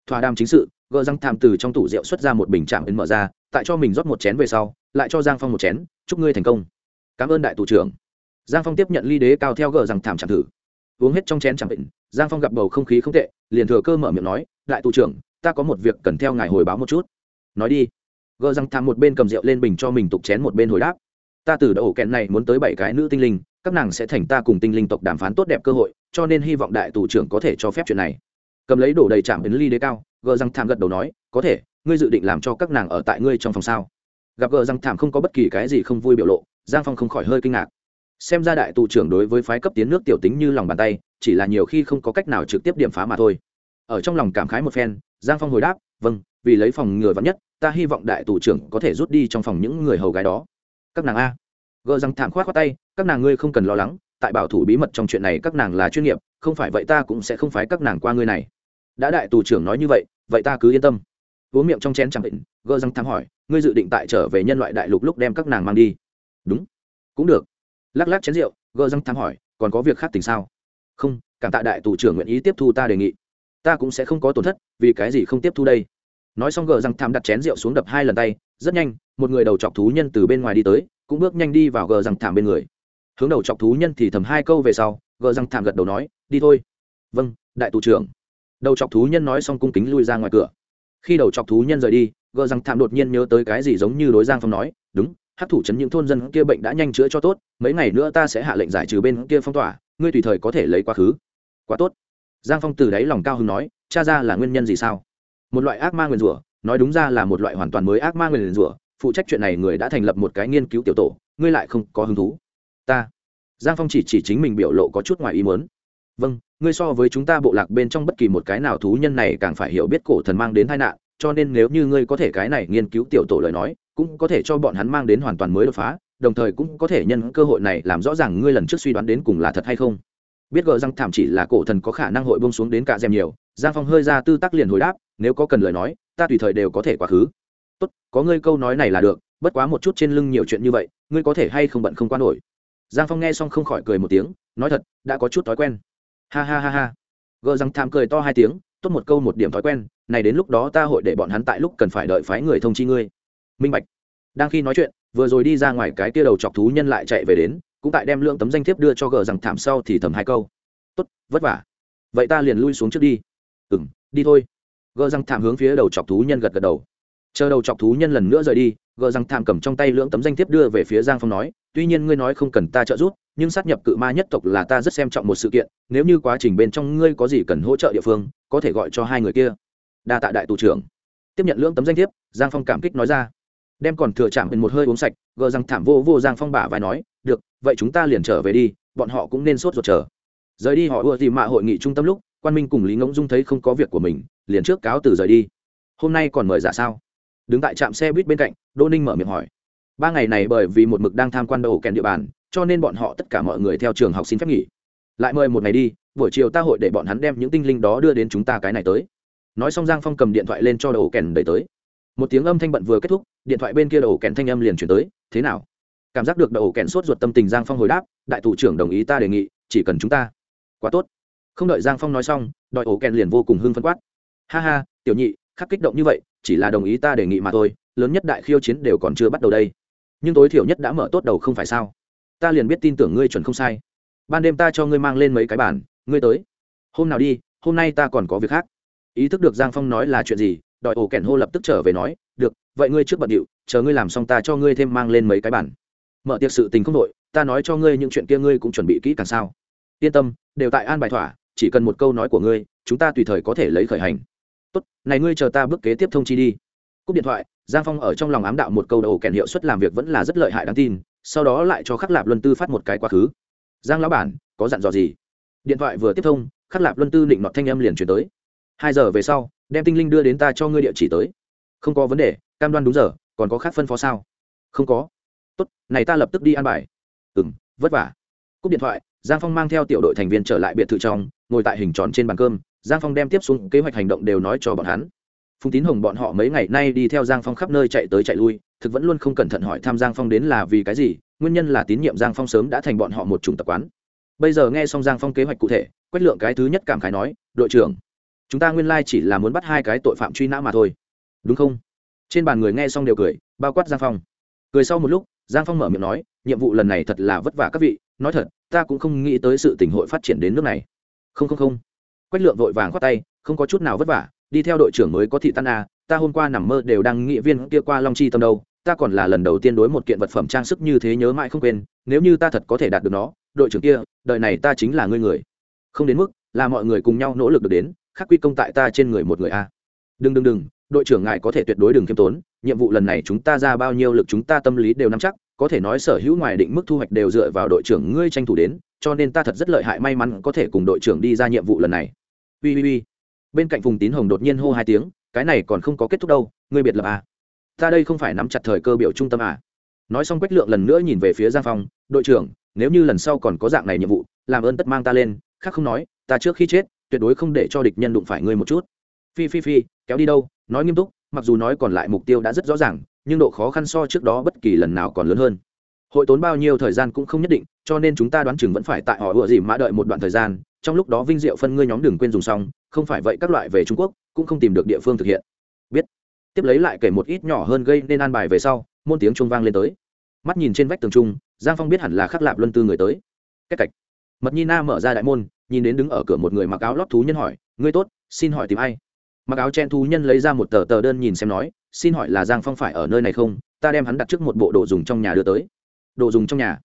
Thỏa đàm chính sự gờ răng thảm từ trong tủ rượu xuất ra một bình chạm ấn mở ra, tại cho mình rót một chén về sau, lại cho giang phong một chén, chúc ngươi thành công. Cảm ơn đại tù trưởng. Giang phong tiếp nhận ly đế cao theo gờ rằng thảm chẳng thử. Uống hết trong chén chẳng định giang phong gặp bầu không khí không tệ, liền thừa cơ mở miệng nói, đại tù trưởng, ta có một việc cần theo ngài hồi báo một chút. Nói đi. Gờ Răng thảm một bên cầm rượu lên bình cho mình tục chén một bên hồi đáp, ta từ đậu kẹn này muốn tới bảy cái nữ tinh linh các nàng sẽ thành ta cùng tinh linh tộc đàm phán tốt đẹp cơ hội, cho nên hy vọng đại tù trưởng có thể cho phép chuyện này. Cầm lấy đổ đầy chạm đến ly đế cao gờ răng thảm gật đầu nói, có thể, ngươi dự định làm cho các nàng ở tại ngươi trong phòng sao? Gặp gờ răng thảm không có bất kỳ cái gì không vui biểu lộ, giang phong không khỏi hơi kinh ngạc. Xem ra đại tù trưởng đối với phái cấp tiến nước tiểu tính như lòng bàn tay, chỉ là nhiều khi không có cách nào trực tiếp điểm phá mà thôi. Ở trong lòng cảm khái một phen, giang phong hồi đáp vâng vì lấy phòng ngừa vắn nhất, ta hy vọng đại tù trưởng có thể rút đi trong phòng những người hầu gái đó. Các nàng a gờ răng thảm khoát khoát tay, các nàng ngươi không cần lo lắng, tại bảo thủ bí mật trong chuyện này các nàng là chuyên nghiệp, không phải vậy ta cũng sẽ không phái các nàng qua ngươi này. Đã đại tù trưởng nói như vậy vậy ta cứ yên tâm. Uống miệng trong chén chẳng định gơ răng thảm hỏi, ngươi dự định tại trở về nhân loại đại lục lúc đem các nàng mang đi? Đúng. Cũng được. Lắc lắc chén rượu gơ răng thăm hỏi, còn có việc khác tình sao? Không, cảm tạ đại tù trưởng nguyện ý tiếp thu ta đề nghị. Ta cũng sẽ không có tổn thất, vì cái gì không tiếp thu đây? Nói xong gờ răng thăm đặt chén rượu xuống đập hai lần tay, rất nhanh, một người đầu chọc thú nhân từ bên ngoài đi tới cũng bước nhanh đi vào gờ răng thảm bên người. Hướng đầu chọc thú nhân thì thầm hai câu về sau, gờ răng thảm gật đầu nói, đi thôi. Vâng đại tù trưởng. Đầu chọc thú nhân nói xong cung kính lui ra ngoài cửa. Khi đầu chọc thú nhân rời đi, gờ răng thảm đột nhiên nhớ tới cái gì giống như đối giang phong nói, đúng, hát thủ chấn những thôn dân kia bệnh đã nhanh chữa cho tốt, mấy ngày nữa ta sẽ hạ lệnh giải trừ bên kia phong tỏa, ngươi tùy thời có thể lấy quá khứ. Quá tốt. Giang phong từ đáy lòng cao hứng nói, cha ra là nguyên nhân gì sao? Một loại ác ma nguyền rủa, nói đúng ra là một loại hoàn toàn mới ác ma nguyền rủa phụ trách chuyện này người đã thành lập một cái nghiên cứu tiểu tổ, ngươi lại không có hứng thú. Ta. Giang phong chỉ chỉ chính mình biểu lộ có chút ngoài ý muốn. Vâng ngươi so với chúng ta bộ lạc bên trong bất kỳ một cái nào thú nhân này càng phải hiểu biết cổ thần mang đến tai nạn, cho nên nếu như ngươi có thể cái này nghiên cứu tiểu tổ lời nói, cũng có thể cho bọn hắn mang đến hoàn toàn mới đột phá, đồng thời cũng có thể nhân cơ hội này làm rõ ràng ngươi lần trước suy đoán đến cùng là thật hay không. Biết gờ răng thảm chỉ là cổ thần có khả năng hội bông xuống đến cả dèm nhiều, giang phong hơi ra tư tắc liền hồi đáp, nếu có cần lời nói, ta tùy thời đều có thể quá khứ tốt, có ngươi câu nói này là được, bất quá một chút trên lưng nhiều chuyện như vậy, ngươi có thể hay không bận không qua nổi. Giang phong nghe xong không khỏi cười một tiếng, nói thật, đã có chút thói quen. Ha ha ha ha. Gờ răng thảm cười to hai tiếng, tốt một câu một điểm thói quen, này đến lúc đó ta hội để bọn hắn tại lúc cần phải đợi phái người thông chi ngươi. Minh bạch. Đang khi nói chuyện, vừa rồi đi ra ngoài cái tia đầu chọc thú nhân lại chạy về đến, cũng tại đem lượng tấm danh thiếp đưa cho gờ rằng thảm sau thì thầm hai câu. Tốt, vất vả. Vậy ta liền lui xuống trước đi. Ừ m đi thôi. Gờ rằng thảm hướng phía đầu chọc thú nhân gật gật đầu chờ đầu chọc thú nhân lần nữa rời đi, gờ rằng thảm cầm trong tay lưỡng tấm danh thiếp đưa về phía giang phong nói, tuy nhiên ngươi nói không cần ta trợ giúp, nhưng sát nhập cự ma nhất tộc là ta rất xem trọng một sự kiện, nếu như quá trình bên trong ngươi có gì cần hỗ trợ địa phương, có thể gọi cho hai người kia. Đa tạ đại tù trưởng. Tiếp nhận lưỡng tấm danh thiếp, giang phong cảm kích nói ra. Đem còn thừa chạm bên một hơi uống sạch, gờ rằng thảm vô vô giang phong bả vai nói, được, vậy chúng ta liền trở về đi, bọn họ cũng nên sốt ruột chờ. Rời đi họ ưa tìm mạ hội nghị trung tâm lúc, quan minh cùng lý ngỗng dung thấy không có việc của mình, liền trước cáo từ rời đi. Hôm nay còn mời giả sao? Đứng tại trạm xe buýt bên cạnh đô ninh mở miệng hỏi. Ba ngày này bởi vì một mực đang tham quan đầu kèn địa bàn, cho nên bọn họ tất cả mọi người theo trường học xin phép nghỉ. Lại mời một ngày đi, buổi chiều ta hội để bọn hắn đem những tinh linh đó đưa đến chúng ta cái này tới. Nói xong giang phong cầm điện thoại lên cho đầu kèn đẩy tới. Một tiếng âm thanh bận vừa kết thúc, điện thoại bên kia đầu kèn thanh âm liền chuyển tới, thế nào? Cảm giác được đầu kèn sốt ruột tâm tình giang phong hồi đáp, đại thủ trưởng đồng ý ta đề nghị, chỉ cần chúng ta. Quá tốt. Không đợi giang phong nói xong đòi ổ kèn liền vô cùng hưng phân quát. Ha ha, tiểu nhị khắc kích động như vậy, chỉ là đồng ý ta đề nghị mà thôi, lớn nhất đại khiêu chiến đều còn chưa bắt đầu đây. Nhưng tối thiểu nhất đã mở tốt đầu không phải sao? Ta liền biết tin tưởng ngươi chuẩn không sai. Ban đêm ta cho ngươi mang lên mấy cái bản ngươi tới. Hôm nào đi, hôm nay ta còn có việc khác. Ý thức được giang phong nói là chuyện gì đòi ổ kẻn hô lập tức trở về nói, được, vậy ngươi trước bận điệu, chờ ngươi làm xong ta cho ngươi thêm mang lên mấy cái bản mở tiệc sự tình không đội ta nói cho ngươi những chuyện kia ngươi cũng chuẩn bị kỹ càng sao. Yên tâm, đều tại an bài thỏa, chỉ cần một câu nói của ngươi, chúng ta tùy thời có thể lấy khởi hành tốt, này ngươi chờ ta bước kế tiếp thông chi đi. Cúp điện thoại, giang phong ở trong lòng ám đạo một câu đầu kèn hiệu suất làm việc vẫn là rất lợi hại đáng tin, sau đó lại cho khắc lạp luân tư phát một cái quá khứ. Giang lão bản, có dặn dò gì? Điện thoại vừa tiếp thông, khắc lạp luân tư định nọt thanh âm liền chuyển tới. Hai giờ về sau, đem tinh linh đưa đến ta cho ngươi địa chỉ tới. Không có vấn đề, cam đoan đúng giờ, còn có khác phân phó sao? Không có. Tốt, này ta lập tức đi an bài. Ừ m vất vả. Cúp điện thoại, giang phong mang theo tiểu đội thành viên trở lại biệt thự trong ngồi tại hình tròn trên bàn cơm, giang phong đem tiếp xuống kế hoạch hành động đều nói cho bọn hắn. Phùng tín hồng bọn họ mấy ngày nay đi theo giang phong khắp nơi chạy tới chạy lui, thực vẫn luôn không cẩn thận hỏi thăm giang phong đến là vì cái gì, nguyên nhân là tín nhiệm giang phong sớm đã thành bọn họ một chủng tập quán. Bây giờ nghe xong giang phong kế hoạch cụ thể, quách lượng cái thứ nhất cảm khái nói, đội trưởng, chúng ta nguyên lai chỉ là muốn bắt hai cái tội phạm truy nã mà thôi. Đúng không? Trên bàn người nghe xong đều cười, bao quát giang phong. Cười sau một lúc, giang phong mở miệng nói, nhiệm vụ lần này thật là vất vả các vị, nói thật, ta cũng không nghĩ tới sự tình hội phát triển đến nước này không không không. Quách lượng vội vàng khoát tay, không có chút nào vất vả, đi theo đội trưởng mới có thị tan a ta hôm qua nằm mơ đều đang nghị viên kia qua long chi tâm đâu, ta còn là lần đầu tiên đối một kiện vật phẩm trang sức như thế nhớ mãi không quên, nếu như ta thật có thể đạt được nó, đội trưởng kia đợi này ta chính là ngươi người. Không đến mức, là mọi người cùng nhau nỗ lực được đến khắc quy công tại ta trên người một người a đừng đừng đừng, đội trưởng ngài có thể tuyệt đối đừng khiêm tốn, nhiệm vụ lần này chúng ta ra bao nhiêu lực chúng ta tâm lý đều nắm chắc, có thể nói sở hữu ngoài định mức thu hoạch đều dựa vào đội trưởng ngươi tranh thủ đến cho nên ta thật rất lợi hại, may mắn có thể cùng đội trưởng đi ra nhiệm vụ lần này ui ui ui bên cạnh phùng tín hồng đột nhiên hô hai tiếng, cái này còn không có kết thúc đâu, ngươi biệt lập à. ta đây không phải nắm chặt thời cơ biểu trung tâm à. nói xong quách lượng lần nữa nhìn về phía giang phong, đội trưởng, nếu như lần sau còn có dạng này nhiệm vụ, làm ơn tất mang ta lên, khác không nói, ta trước khi chết, tuyệt đối không để cho địch nhân đụng phải ngươi một chút phi phi phi, kéo đi đâu, nói nghiêm túc, mặc dù nói còn lại mục tiêu đã rất rõ ràng, nhưng độ khó khăn so trước đó bất kỳ lần nào còn lớn hơn hội tốn bao nhiêu thời gian cũng không nhất định, cho nên chúng ta đoán chừng vẫn phải tại họ ựa gì mã đợi một đoạn thời gian, trong lúc đó vinh diệu phân ngươi nhóm đừng quên dùng xong, không phải vậy các loại về trung quốc cũng không tìm được địa phương thực hiện. Biết. Tiếp lấy lại kể một ít nhỏ hơn gây nên an bài về sau, môn tiếng trung vang lên tới. Mắt nhìn trên vách tường trung, giang phong biết hẳn là khắc lạp luân tư người tới. Cách cạch. Mật nhi na mở ra đại môn, nhìn đến đứng ở cửa một người mặc áo lót thú nhân hỏi, ngươi tốt, xin hỏi tìm ai? Mặc áo chen thú nhân lấy ra một tờ tờ đơn nhìn xem nói, xin hỏi là giang phong phải ở nơi này không? Ta đem hắn đặt trước một bộ đồ dùng trong nhà đưa tới đồ dùng trong nhà.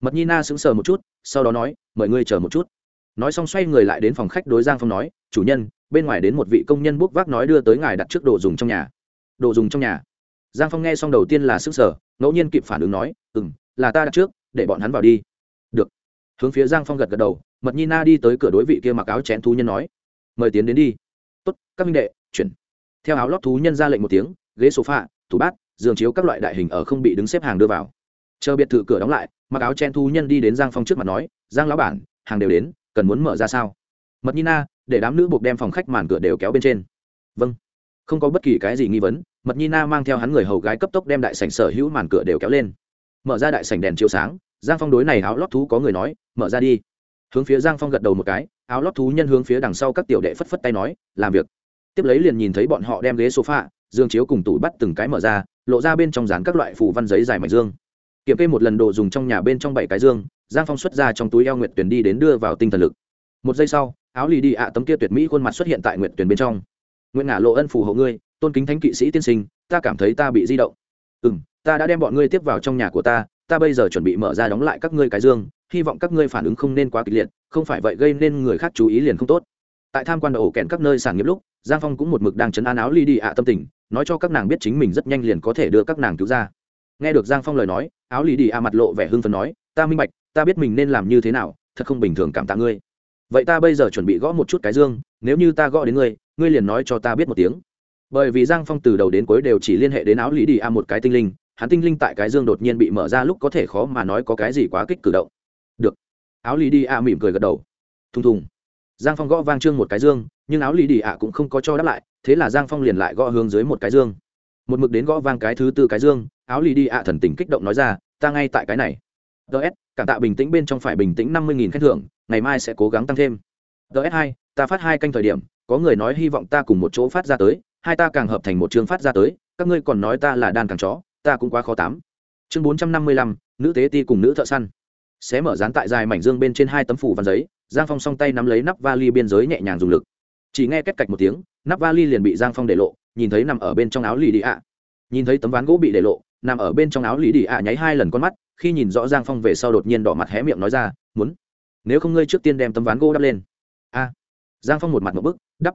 Mật nhi na sững sờ một chút, sau đó nói, mời ngươi chờ một chút. Nói xong xoay người lại đến phòng khách đối giang phong nói, chủ nhân, bên ngoài đến một vị công nhân bốc vác nói đưa tới ngài đặt trước đồ dùng trong nhà. Đồ dùng trong nhà? Giang phong nghe xong đầu tiên là sức sở ngẫu nhiên kịp phản ứng nói ừ m là ta đặt trước, để bọn hắn vào đi. Được. Hướng phía giang phong gật gật đầu, mật nhi na đi tới cửa đối vị kia mặc áo chén thú nhân nói, mời tiến đến đi. Tốt, các minh đệ, chuyển. Theo áo lót thú nhân ra lệnh một tiếng, ghế sofa, tủ bát, giường chiếu các loại đại hình ở không bị đứng xếp hàng đưa vào chờ biệt thự cửa đóng lại, mặc áo chen thu nhân đi đến giang phong trước mặt nói, giang lão bản, hàng đều đến, cần muốn mở ra sao? Mật nhi na, để đám nữ buộc đem phòng khách màn cửa đều kéo bên trên. Vâng. Không có bất kỳ cái gì nghi vấn, mật nhi na mang theo hắn người hầu gái cấp tốc đem đại sảnh sở hữu màn cửa đều kéo lên. Mở ra đại sảnh đèn chiếu sáng, giang phong đối này áo lót thú có người nói, mở ra đi. Hướng phía giang phong gật đầu một cái, áo lót thú nhân hướng phía đằng sau các tiểu đệ phất phất tay nói, làm việc. Tiếp lấy liền nhìn thấy bọn họ đem ghế sofa dương chiếu cùng tủ bắt từng cái mở ra, lộ ra bên trong dán các loại phủ văn giấy dài mảnh dương kiểm kê một lần đồ dùng trong nhà bên trong bảy cái dương, giang phong xuất ra trong túi eo nguyệt tuyển đi đến đưa vào tinh thần lực. Một giây sau, áo lì đi ạ tấm kia tuyệt mỹ khuôn mặt xuất hiện tại nguyệt tuyển bên trong. Nguyện ngả lộ ân phù hộ ngươi, tôn kính thánh kỵ sĩ tiên sinh, ta cảm thấy ta bị di động. Ừ m ta đã đem bọn ngươi tiếp vào trong nhà của ta ta bây giờ chuẩn bị mở ra đóng lại các ngươi cái dương, hy vọng các ngươi phản ứng không nên quá kịch liệt, không phải vậy gây nên người khác chú ý liền không tốt. Tại tham quan ổ kẹn các nơi sản nghiệp lúc, giang phong cũng một mực đang chấn an áo ly đi ạ tâm tình, nói cho các nàng biết chính mình rất nhanh liền có thể đưa các nàng cứu ra nghe được giang phong lời nói, áo lì đi ạ à mặt lộ vẻ hưng phấn nói, ta minh bạch, ta biết mình nên làm như thế nào, thật không bình thường cảm tạ ngươi. Vậy ta bây giờ chuẩn bị gõ một chút cái dương, nếu như ta gõ đến ngươi ngươi liền nói cho ta biết một tiếng. Bởi vì giang phong từ đầu đến cuối đều chỉ liên hệ đến áo lý đi a à một cái tinh linh, hắn tinh linh tại cái dương đột nhiên bị mở ra lúc có thể khó mà nói có cái gì quá kích cử động. Được. Áo lý đi a à mỉm cười gật đầu. Thùng thùng. Giang phong gõ vang trương một cái dương, nhưng áo lý đi a cũng không có cho đáp lại, thế là giang phong liền lại gõ hướng dưới một cái dương. Một mực đến gõ vang cái thứ tư cái dương áo Lì đi ạ thần tình kích động nói ra, ta ngay tại cái này. Ts cảm tạ bình tĩnh bên trong phải bình tĩnh năm mươi nghìn khen thưởng, ngày mai sẽ cố gắng tăng thêm. Ts hai, ta phát hai canh thời điểm, có người nói hy vọng ta cùng một chỗ phát ra tới, hai ta càng hợp thành một chương phát ra tới, các ngươi còn nói ta là đàn càng chó, ta cũng quá khó tám chương bốn trăm năm mươi lăm, nữ tế ti cùng nữ thợ săn. Xé mở dán tại dài mảnh dương bên trên hai tấm phủ văn giấy, giang phong song tay nắm lấy nắp vali biên giới nhẹ nhàng dùng lực. Chỉ nghe cách cạch một tiếng, nắp vali liền bị giang phong để lộ, nhìn thấy nằm ở bên trong áo lì đi ạ. Nhìn thấy tấm ván gỗ bị để lộ nằm ở bên trong áo lý đi ạ nháy hai lần con mắt, khi nhìn rõ giang phong về sau đột nhiên đỏ mặt hé miệng nói ra, muốn, nếu không ngươi trước tiên đem tấm ván gỗ đắp lên. A. Giang phong một mặt một bức, đắp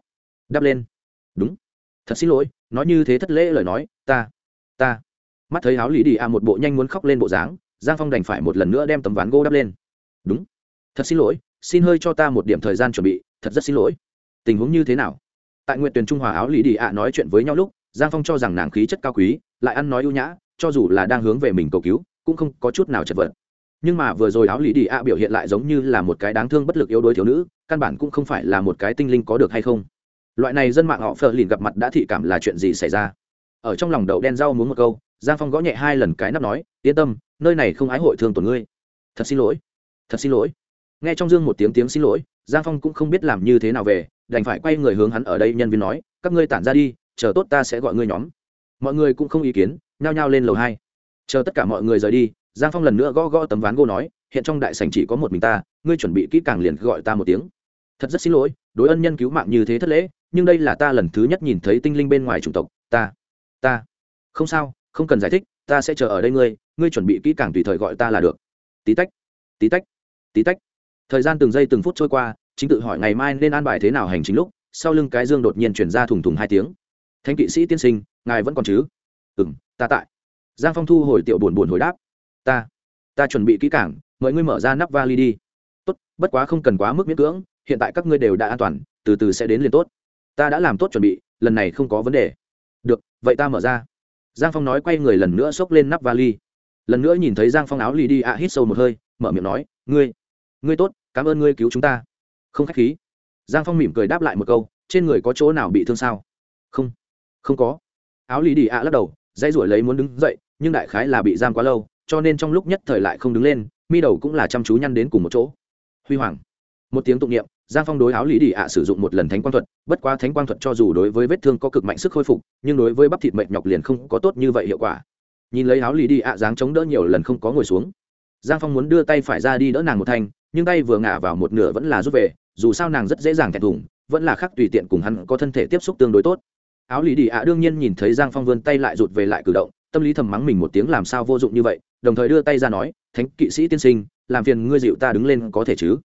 đắp lên. Đúng. Thật xin lỗi, nói như thế thất lễ lời nói, ta ta. Mắt thấy áo lý đi a một bộ nhanh muốn khóc lên bộ dáng, giang phong đành phải một lần nữa đem tấm ván gỗ đắp lên. Đúng. Thật xin lỗi, xin hơi cho ta một điểm thời gian chuẩn bị, thật rất xin lỗi. Tình huống như thế nào? Tại nguyện tuyển trung hòa áo lý đi a nói chuyện với nhau lúc, giang phong cho rằng nàng khí chất cao quý, lại ăn nói ưu nhã cho dù là đang hướng về mình cầu cứu, cũng không có chút nào chật vật. Nhưng mà vừa rồi áo lý đi a biểu hiện lại giống như là một cái đáng thương bất lực yếu đuối thiếu nữ, căn bản cũng không phải là một cái tinh linh có được hay không. Loại này dân mạng họ phờ lìn gặp mặt đã thị cảm là chuyện gì xảy ra? Ở trong lòng đậu đen rau muốn một câu, giang phong gõ nhẹ hai lần cái nắp nói, yên tâm, nơi này không ái hội thương tổn ngươi. Thật xin lỗi, thật xin lỗi. Nghe trong dương một tiếng tiếng xin lỗi, giang phong cũng không biết làm như thế nào về, đành phải quay người hướng hắn ở đây nhân viên nói, các ngươi tản ra đi, chờ tốt ta sẽ gọi ngươi nhóm. Mọi người cũng không ý kiến nhao nhao lên lầu hai. Chờ tất cả mọi người rời đi, giang phong lần nữa gõ gõ tấm ván gỗ nói, hiện trong đại sảnh chỉ có một mình ta, ngươi chuẩn bị kỹ càng liền gọi ta một tiếng. Thật rất xin lỗi, đối ân nhân cứu mạng như thế thất lễ, nhưng đây là ta lần thứ nhất nhìn thấy tinh linh bên ngoài chủng tộc, ta ta. Không sao, không cần giải thích, ta sẽ chờ ở đây ngươi ngươi chuẩn bị kỹ càng tùy thời gọi ta là được. Tí tách tí tách tí tách. Thời gian từng giây từng phút trôi qua, chính tự hỏi ngày mai nên an bài thế nào hành chính lúc, sau lưng cái dương đột nhiên chuyển ra thùng thùng hai tiếng. Thanh kỵ sĩ tiên sinh, ngài vẫn còn chứ? Ừ m ta tại. Giang phong thu hồi tiểu buồn buồn hồi đáp, ta ta chuẩn bị kỹ cảng mời ngươi mở ra nắp vali đi. Tốt, bất quá không cần quá mức miễn cưỡng, hiện tại các ngươi đều đã an toàn, từ từ sẽ đến liền tốt. Ta đã làm tốt chuẩn bị, lần này không có vấn đề. Được, vậy ta mở ra. Giang phong nói quay người lần nữa xốc lên nắp vali. Lần nữa nhìn thấy giang phong áo lì đi ạ hít sâu một hơi, mở miệng nói, ngươi ngươi tốt, cảm ơn ngươi cứu chúng ta. Không k h á c h khí. Giang phong mỉm cười đáp lại một câu, trên người có chỗ nào bị thương sao? Không không có. Áo lì đi ạ lắc đầu dãy ruổi lấy muốn đứng dậy, nhưng đại khái là bị giam quá lâu, cho nên trong lúc nhất thời lại không đứng lên, mi đầu cũng là chăm chú nhăn đến cùng một chỗ. Huy hoàng. Một tiếng tụng niệm, giang phong đối áo lý đi ạ sử dụng một lần thánh quang thuật, bất quá thánh quang thuật cho dù đối với vết thương có cực mạnh sức khôi phục, nhưng đối với bắp thịt mệnh nhọc liền không có tốt như vậy hiệu quả. Nhìn lấy áo lý đi ạ dáng chống đỡ nhiều lần không có ngồi xuống. Giang phong muốn đưa tay phải ra đi đỡ nàng một thanh, nhưng tay vừa ngả vào một nửa vẫn là rút về, dù sao nàng rất dễ dàng thẹn thùng, vẫn là khác tùy tiện cùng hắn có thân thể tiếp xúc tương đối tốt áo lý đi ạ đương nhiên nhìn thấy giang phong vươn tay lại rụt về lại cử động, tâm lý thầm mắng mình một tiếng làm sao vô dụng như vậy, đồng thời đưa tay ra nói, thánh kỵ sĩ tiên sinh, làm phiền ngươi dịu ta đứng lên có thể chứ?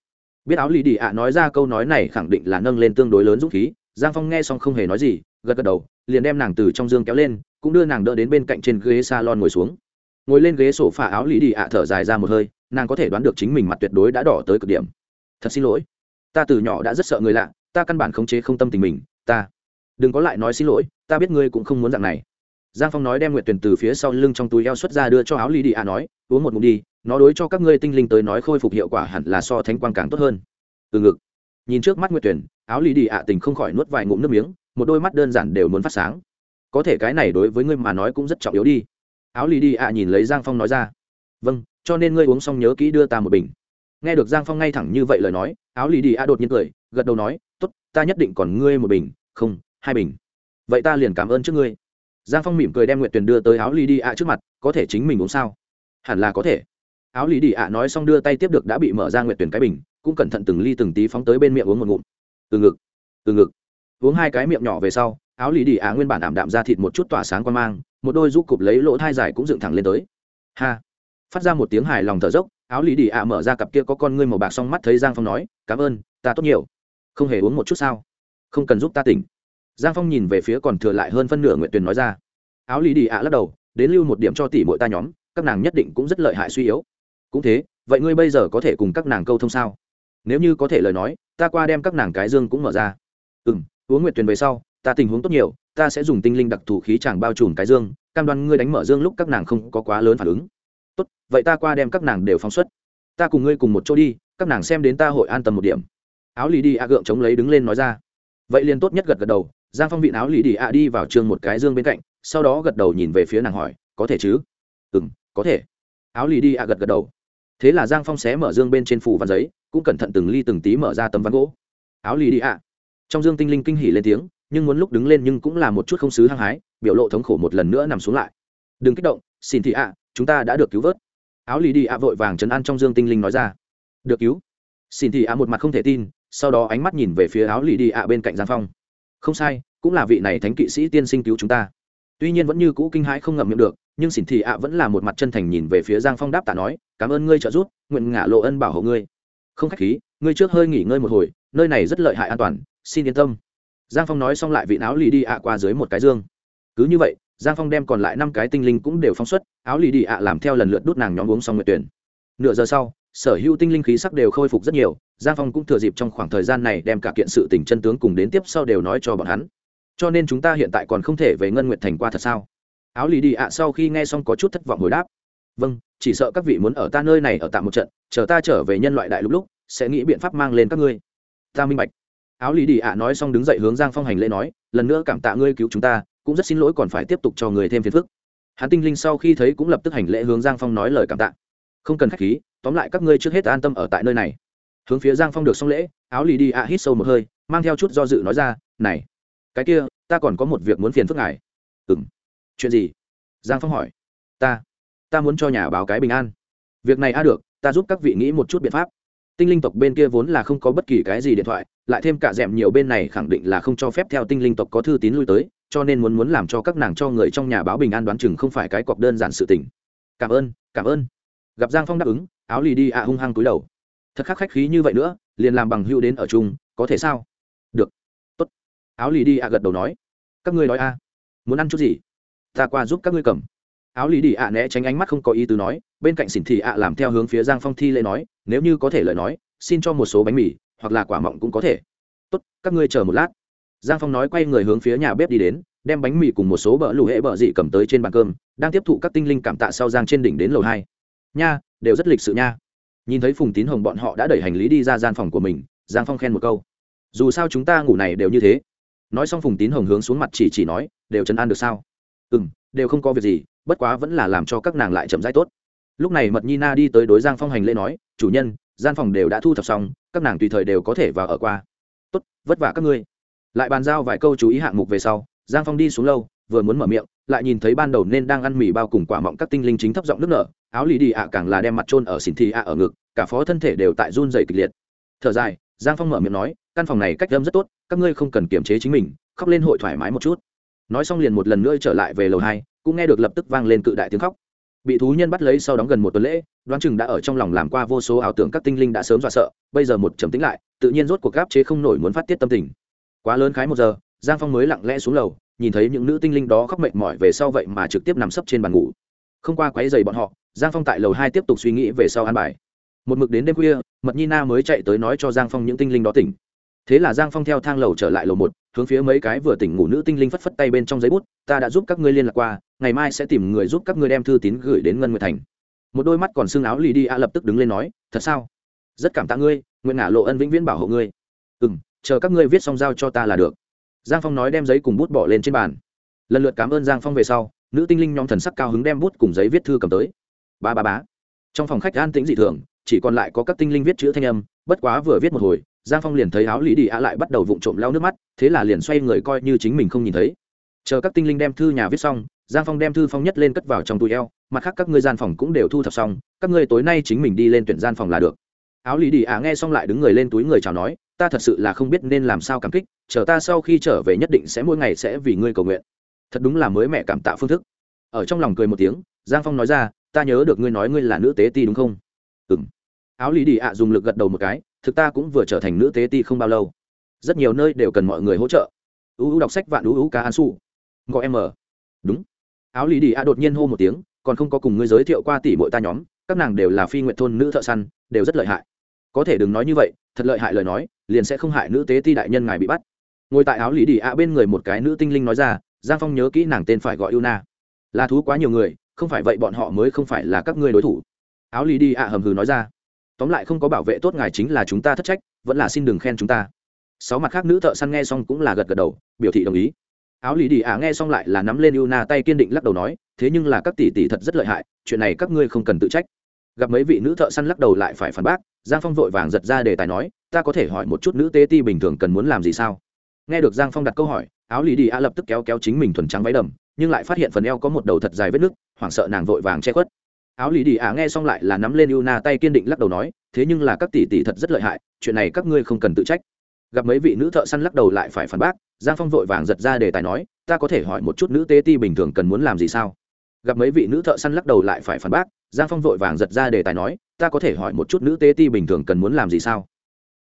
Biết áo lì đi ạ nói ra câu nói này khẳng định là nâng lên tương đối lớn dũng khí, giang phong nghe xong không hề nói gì, gật gật đầu, liền đem nàng từ trong dương kéo lên, cũng đưa nàng đỡ đến bên cạnh trên ghế salon ngồi xuống. Ngồi lên ghế sổ phả áo lì đi ạ thở dài ra một hơi, nàng có thể đoán được chính mình mặt tuyệt đối đã đỏ tới cực điểm. Thật xin lỗi, ta từ nhỏ đã rất sợ người lạ, ta căn bản khống chế không tâm tình mình, ta đừng có lại nói xin lỗi, ta biết ngươi cũng không muốn dạng này. Giang phong nói đem nguyệt tuyển từ phía sau lưng trong túi eo xuất ra đưa cho áo Ly đi ạ nói, uống một ngụm đi, nó đối cho các ngươi tinh linh tới nói khôi phục hiệu quả hẳn là so thánh quang càng tốt hơn. Từ ngực, nhìn trước mắt nguyệt tuyển áo Ly đi ạ tình không khỏi nuốt vài ngụm nước miếng, một đôi mắt đơn giản đều muốn phát sáng. Có thể cái này đối với ngươi mà nói cũng rất trọng yếu đi. Áo Ly đi ạ nhìn lấy giang phong nói ra vâng cho nên ngươi uống xong nhớ kỹ đưa ta một bình. Nghe được giang phong ngay thẳng như vậy lời nói, áo lì đi ạ đột nhiên cười, gật đầu nói t ố t ta nhất định còn ngươi một bình, không hai bình. Vậy ta liền cảm ơn trước ngươi. Giang phong mỉm cười đem nguyện Tuyền đưa tới áo lì đi ạ trước mặt, có thể chính mình uống sao? Hẳn là có thể. Áo lì đi ạ nói xong đưa tay tiếp được đã bị mở ra nguyện tuyển cái bình, cũng cẩn thận từng ly từng tí phóng tới bên miệng uống một ngụm. Từ ngực từ ngực. Uống hai cái miệng nhỏ về sau, áo lì đi ạ nguyên bản ảm đạm ra thịt một chút tỏa sáng quan mang, một đôi giúp cụp lấy lỗ thai dài cũng dựng thẳng lên tới. Ha. Phát ra một tiếng hài lòng thở dốc, áo lì đi ạ mở ra cặp kia có con ngươi màu bạc xong mắt thấy giang phong nói, cảm ơn, ta tốt nhiều. Không hề uống một chút sao? Không cần giúp ta tỉnh giang phong nhìn về phía còn thừa lại hơn phân nửa nguyện tuyền nói ra. Áo lì đi ạ lắc đầu, đến lưu một điểm cho tỷ bội ta nhóm, các nàng nhất định cũng rất lợi hại suy yếu. Cũng thế, vậy ngươi bây giờ có thể cùng các nàng câu thông sao? Nếu như có thể lời nói, ta qua đem các nàng cái dương cũng mở ra. Ừ m uống nguyệt tuyền về sau, ta tình huống tốt nhiều, ta sẽ dùng tinh linh đặc thù khí chàng bao trùm cái dương, cam đoan ngươi đánh mở dương lúc các nàng không có quá lớn phản ứng. Tốt, vậy ta qua đem các nàng đều phóng xuất. Ta cùng ngươi cùng một chỗ đi, các nàng xem đến ta hội an tâm một điểm. Áo lì đi a gượng chống lấy đứng lên nói ra. Vậy liền tốt nhất gật gật đầu giang phong vịn áo lì đi a đi vào trường một cái dương bên cạnh, sau đó gật đầu nhìn về phía nàng hỏi, có thể chứ? Ừ m có thể. Áo lì đi a gật gật đầu. Thế là giang phong xé mở dương bên trên phủ văn giấy, cũng cẩn thận từng ly từng tí mở ra tấm ván gỗ. Áo lì đi ạ. Trong dương tinh linh kinh hỉ lên tiếng, nhưng muốn lúc đứng lên nhưng cũng là một chút không xứ hăng hái, biểu lộ thống khổ một lần nữa nằm xuống lại. Đừng kích động, xin thị ạ, chúng ta đã được cứu vớt. Áo lì đi ạ vội vàng chấn an trong dương tinh linh nói ra. Được cứu. Xin thị ạ một mặt không thể tin, sau đó ánh mắt nhìn về phía áo lì đi ạ bên cạnh giang phong không sai, cũng là vị này thánh kỵ sĩ tiên sinh cứu chúng ta. Tuy nhiên vẫn như cũ kinh hãi không ngậm miệng được, nhưng xỉn thị ạ vẫn là một mặt chân thành nhìn về phía giang phong đáp tả nói, cảm ơn ngươi trợ giúp, nguyện ngả lộ ân bảo hộ ngươi. Không khách khí, ngươi trước hơi nghỉ ngơi một hồi, nơi này rất lợi hại an toàn, xin yên tâm. Giang phong nói xong lại vị áo lì đi ạ qua dưới một cái dương. Cứ như vậy, giang phong đem còn lại năm cái tinh linh cũng đều phóng xuất, áo lì đi ạ làm theo lần lượt đút nàng nhóm uống xong nguyện tuyển. Nửa giờ sau sở hữu tinh linh khí sắc đều khôi phục rất nhiều, giang phong cũng thừa dịp trong khoảng thời gian này đem cả kiện sự tình chân tướng cùng đến tiếp sau đều nói cho bọn hắn. Cho nên chúng ta hiện tại còn không thể về ngân nguyện thành qua thật sao? Áo lì đi ạ, sau khi nghe xong có chút thất vọng hồi đáp. Vâng chỉ sợ các vị muốn ở ta nơi này ở tạm một trận, chờ ta trở về nhân loại đại lúc lúc, sẽ nghĩ biện pháp mang lên các ngươi. Ta minh bạch. Áo lì đi ạ nói xong đứng dậy hướng giang phong hành lễ nói, lần nữa cảm tạ ngươi cứu chúng ta, cũng rất xin lỗi còn phải tiếp tục cho người thêm phiền phức. Hắn tinh linh sau khi thấy cũng lập tức hành lễ hướng giang phong nói lời cảm tạ. Không cần k h á c h khí tóm lại các ngươi trước hết an tâm ở tại nơi này. Hướng phía giang phong được xong lễ, áo lì đi ạ hít sâu một hơi, mang theo chút do dự nói ra, này, cái kia, ta còn có một việc muốn phiền phức ngài. Ừ m chuyện gì? Giang phong hỏi. Ta ta muốn cho nhà báo cái bình an. Việc này a được, ta giúp các vị nghĩ một chút biện pháp. Tinh linh tộc bên kia vốn là không có bất kỳ cái gì điện thoại, lại thêm cả d nhiều bên này khẳng định là không cho phép theo tinh linh tộc có thư tín lui tới, cho nên muốn muốn làm cho các nàng cho người trong nhà báo bình an đoán chừng không phải cái cọc đơn giản sự tình. Cảm ơn cảm ơn. Gặp giang phong đáp ứng áo lì đi ạ hung hăng cúi đầu. Thật khắc khách khí như vậy nữa, liền làm bằng hữu đến ở chung, có thể sao? Được. Tốt. Áo lì đi ạ gật đầu nói. Các ngươi nói a. Muốn ăn chút gì? Ta qua giúp các ngươi cầm. Áo lì đi ạ né tránh ánh mắt không có ý tứ nói, bên cạnh xỉn thị ạ làm theo hướng phía giang phong thi lễ nói, nếu như có thể lời nói, xin cho một số bánh mì, hoặc là quả mọng cũng có thể. Tốt, các ngươi chờ một lát. Giang phong nói quay người hướng phía nhà bếp đi đến, đem bánh mì cùng một số bỡ lù hễ bờ dị cầm tới trên bàn cơm, đang tiếp thụ các tinh linh cảm tạ sau giang trên đỉnh đến lầu hai nha, đều rất lịch sự nha. Nhìn thấy phùng tín hồng bọn họ đã đẩy hành lý đi ra gian phòng của mình, giang phong khen một câu. Dù sao chúng ta ngủ này đều như thế. Nói xong phùng tín hồng hướng xuống mặt chỉ chỉ nói, đều chân ăn được sao? Ừ m đều không có việc gì, bất quá vẫn là làm cho các nàng lại chậm rãi tốt. Lúc này mật nhi na đi tới đối giang phong hành lễ nói, chủ nhân, gian phòng đều đã thu thập xong, các nàng tùy thời đều có thể vào ở qua. Tốt, vất vả các ngươi. Lại bàn giao vài câu chú ý hạng mục về sau, giang phong đi xuống lâu vừa muốn mở miệng, lại nhìn thấy ban đầu nên đang ăn mì bao cùng quả mọng các tinh linh chính thấp giọng nước nở áo lì đi ạ càng là đem mặt trôn ở xỉn thị ạ ở ngực, cả phó thân thể đều tại run dày kịch liệt. Thở dài, giang phong mở miệng nói, căn phòng này cách âm rất tốt, các ngươi không cần kiềm chế chính mình, khóc lên hội thoải mái một chút. Nói xong liền một lần nữa trở lại về lầu hai, cũng nghe được lập tức vang lên cự đại tiếng khóc. Bị thú nhân bắt lấy sau đóng gần một tuần lễ, đoán chừng đã ở trong lòng làm qua vô số ảo tưởng các tinh linh đã sớm dọa sợ, bây giờ một trầm tính lại, tự nhiên rốt cuộc gáp chế không nổi muốn phát tiết tâm tình. Quá lớn khái một giờ, giang phong mới lặng lẽ xuống lầu, nhìn thấy những nữ tinh linh đó khóc mệt mỏi về sau vậy mà trực tiếp nằm sấp trên bàn ngủ. Không qua quáy dày bọn họ giang phong tại lầu hai tiếp tục suy nghĩ về sau an bài. Một mực đến đêm khuya, mật nhi na mới chạy tới nói cho giang phong những tinh linh đó tỉnh. Thế là giang phong theo thang lầu trở lại lầu một, hướng phía mấy cái vừa tỉnh ngủ nữ tinh linh phất phất tay bên trong giấy bút, ta đã giúp các ngươi liên lạc qua, ngày mai sẽ tìm người giúp các ngươi đem thư tín gửi đến ngân nguyệt thành. Một đôi mắt còn xương áo lì đi a lập tức đứng lên nói, thật sao? Rất cảm tạ ngươi nguyện ngả lộ ân vĩnh viễn bảo hộ ngươi. Ừ m chờ các ngươi viết xong giao cho ta là được. Giang phong nói đem giấy cùng bút bỏ lên trên bàn. Lần lượt cảm ơn giang phong về sau, nữ tinh linh nhóm thần sắc cao hứng đem bút cùng giấy viết thư cầm tới ba ba bá trong phòng khách an tĩnh dị thường, chỉ còn lại có các tinh linh viết chữ thanh âm, bất quá vừa viết một hồi, giang phong liền thấy áo lý đi ạ lại bắt đầu vụng trộm lau nước mắt, thế là liền xoay người coi như chính mình không nhìn thấy. Chờ các tinh linh đem thư nhà viết xong, giang phong đem thư phong nhất lên cất vào trong túi eo, mặt khác các ngươi gian phòng cũng đều thu thập xong, các ngươi tối nay chính mình đi lên tuyển gian phòng là được. Áo lý đi ạ nghe xong lại đứng người lên túi người chào nói, ta thật sự là không biết nên làm sao cảm kích, chờ ta sau khi trở về nhất định sẽ mỗi ngày sẽ vì ngươi cầu nguyện. Thật đúng là mới mẹ cảm tạ phương thức. Ở trong lòng cười một tiếng, giang phong nói ra ta nhớ được ngươi nói ngươi là nữ tế ti đúng không? Ừ m áo lý đi ạ dùng lực gật đầu một cái, thực ta cũng vừa trở thành nữ tế ti không bao lâu. Rất nhiều nơi đều cần mọi người hỗ trợ. Uu đọc sách vạn uu ca an su. Gọi em ở đúng. Áo lý đi ạ đột nhiên hô một tiếng, còn không có cùng ngươi giới thiệu qua tỷ bội ta nhóm, các nàng đều là phi nguyện thôn nữ thợ săn, đều rất lợi hại. Có thể đừng nói như vậy, thật lợi hại lời nói, liền sẽ không hại nữ tế ti đại nhân ngài bị bắt. Ngồi tại áo lý đi ạ bên người một cái nữ tinh linh nói ra, giang phong nhớ kỹ nàng tên phải gọi Yuna. là thú quá nhiều người không phải vậy bọn họ mới không phải là các ngươi đối thủ. Áo lý đi ạ hầm hừ nói ra. Tóm lại không có bảo vệ tốt ngài chính là chúng ta thất trách, vẫn là xin đừng khen chúng ta. Sáu mặt khác nữ thợ săn nghe xong cũng là gật gật đầu, biểu thị đồng ý. Áo lý đi ạ nghe xong lại là nắm lên Yuna tay kiên định lắc đầu nói, thế nhưng là các tỷ tỷ thật rất lợi hại, chuyện này các ngươi không cần tự trách. Gặp mấy vị nữ thợ săn lắc đầu lại phải phản bác, giang phong vội vàng giật ra đề tài nói, ta có thể hỏi một chút nữ tế ti bình thường cần muốn làm gì sao? Nghe được giang phong đặt câu hỏi, áo lì đi a lập tức kéo kéo chính mình thuần trắng váy đầm nhưng lại phát hiện phần eo có một đầu thật dài vết nứt hoảng sợ nàng vội vàng che khuất. Áo lì đi ả nghe xong lại là nắm lên u na tay kiên định lắc đầu nói, thế nhưng là các tỷ tỷ thật rất lợi hại, chuyện này các ngươi không cần tự trách. Gặp mấy vị nữ thợ săn lắc đầu lại phải phản bác, giang phong vội vàng giật ra đề tài nói, ta có thể hỏi một chút nữ tế ti bình thường cần muốn làm gì sao? Gặp mấy vị nữ thợ săn lắc đầu lại phải phản bác, giang phong vội vàng giật ra đề tài nói, ta có thể hỏi một chút nữ tế ti bình thường cần muốn làm gì sao?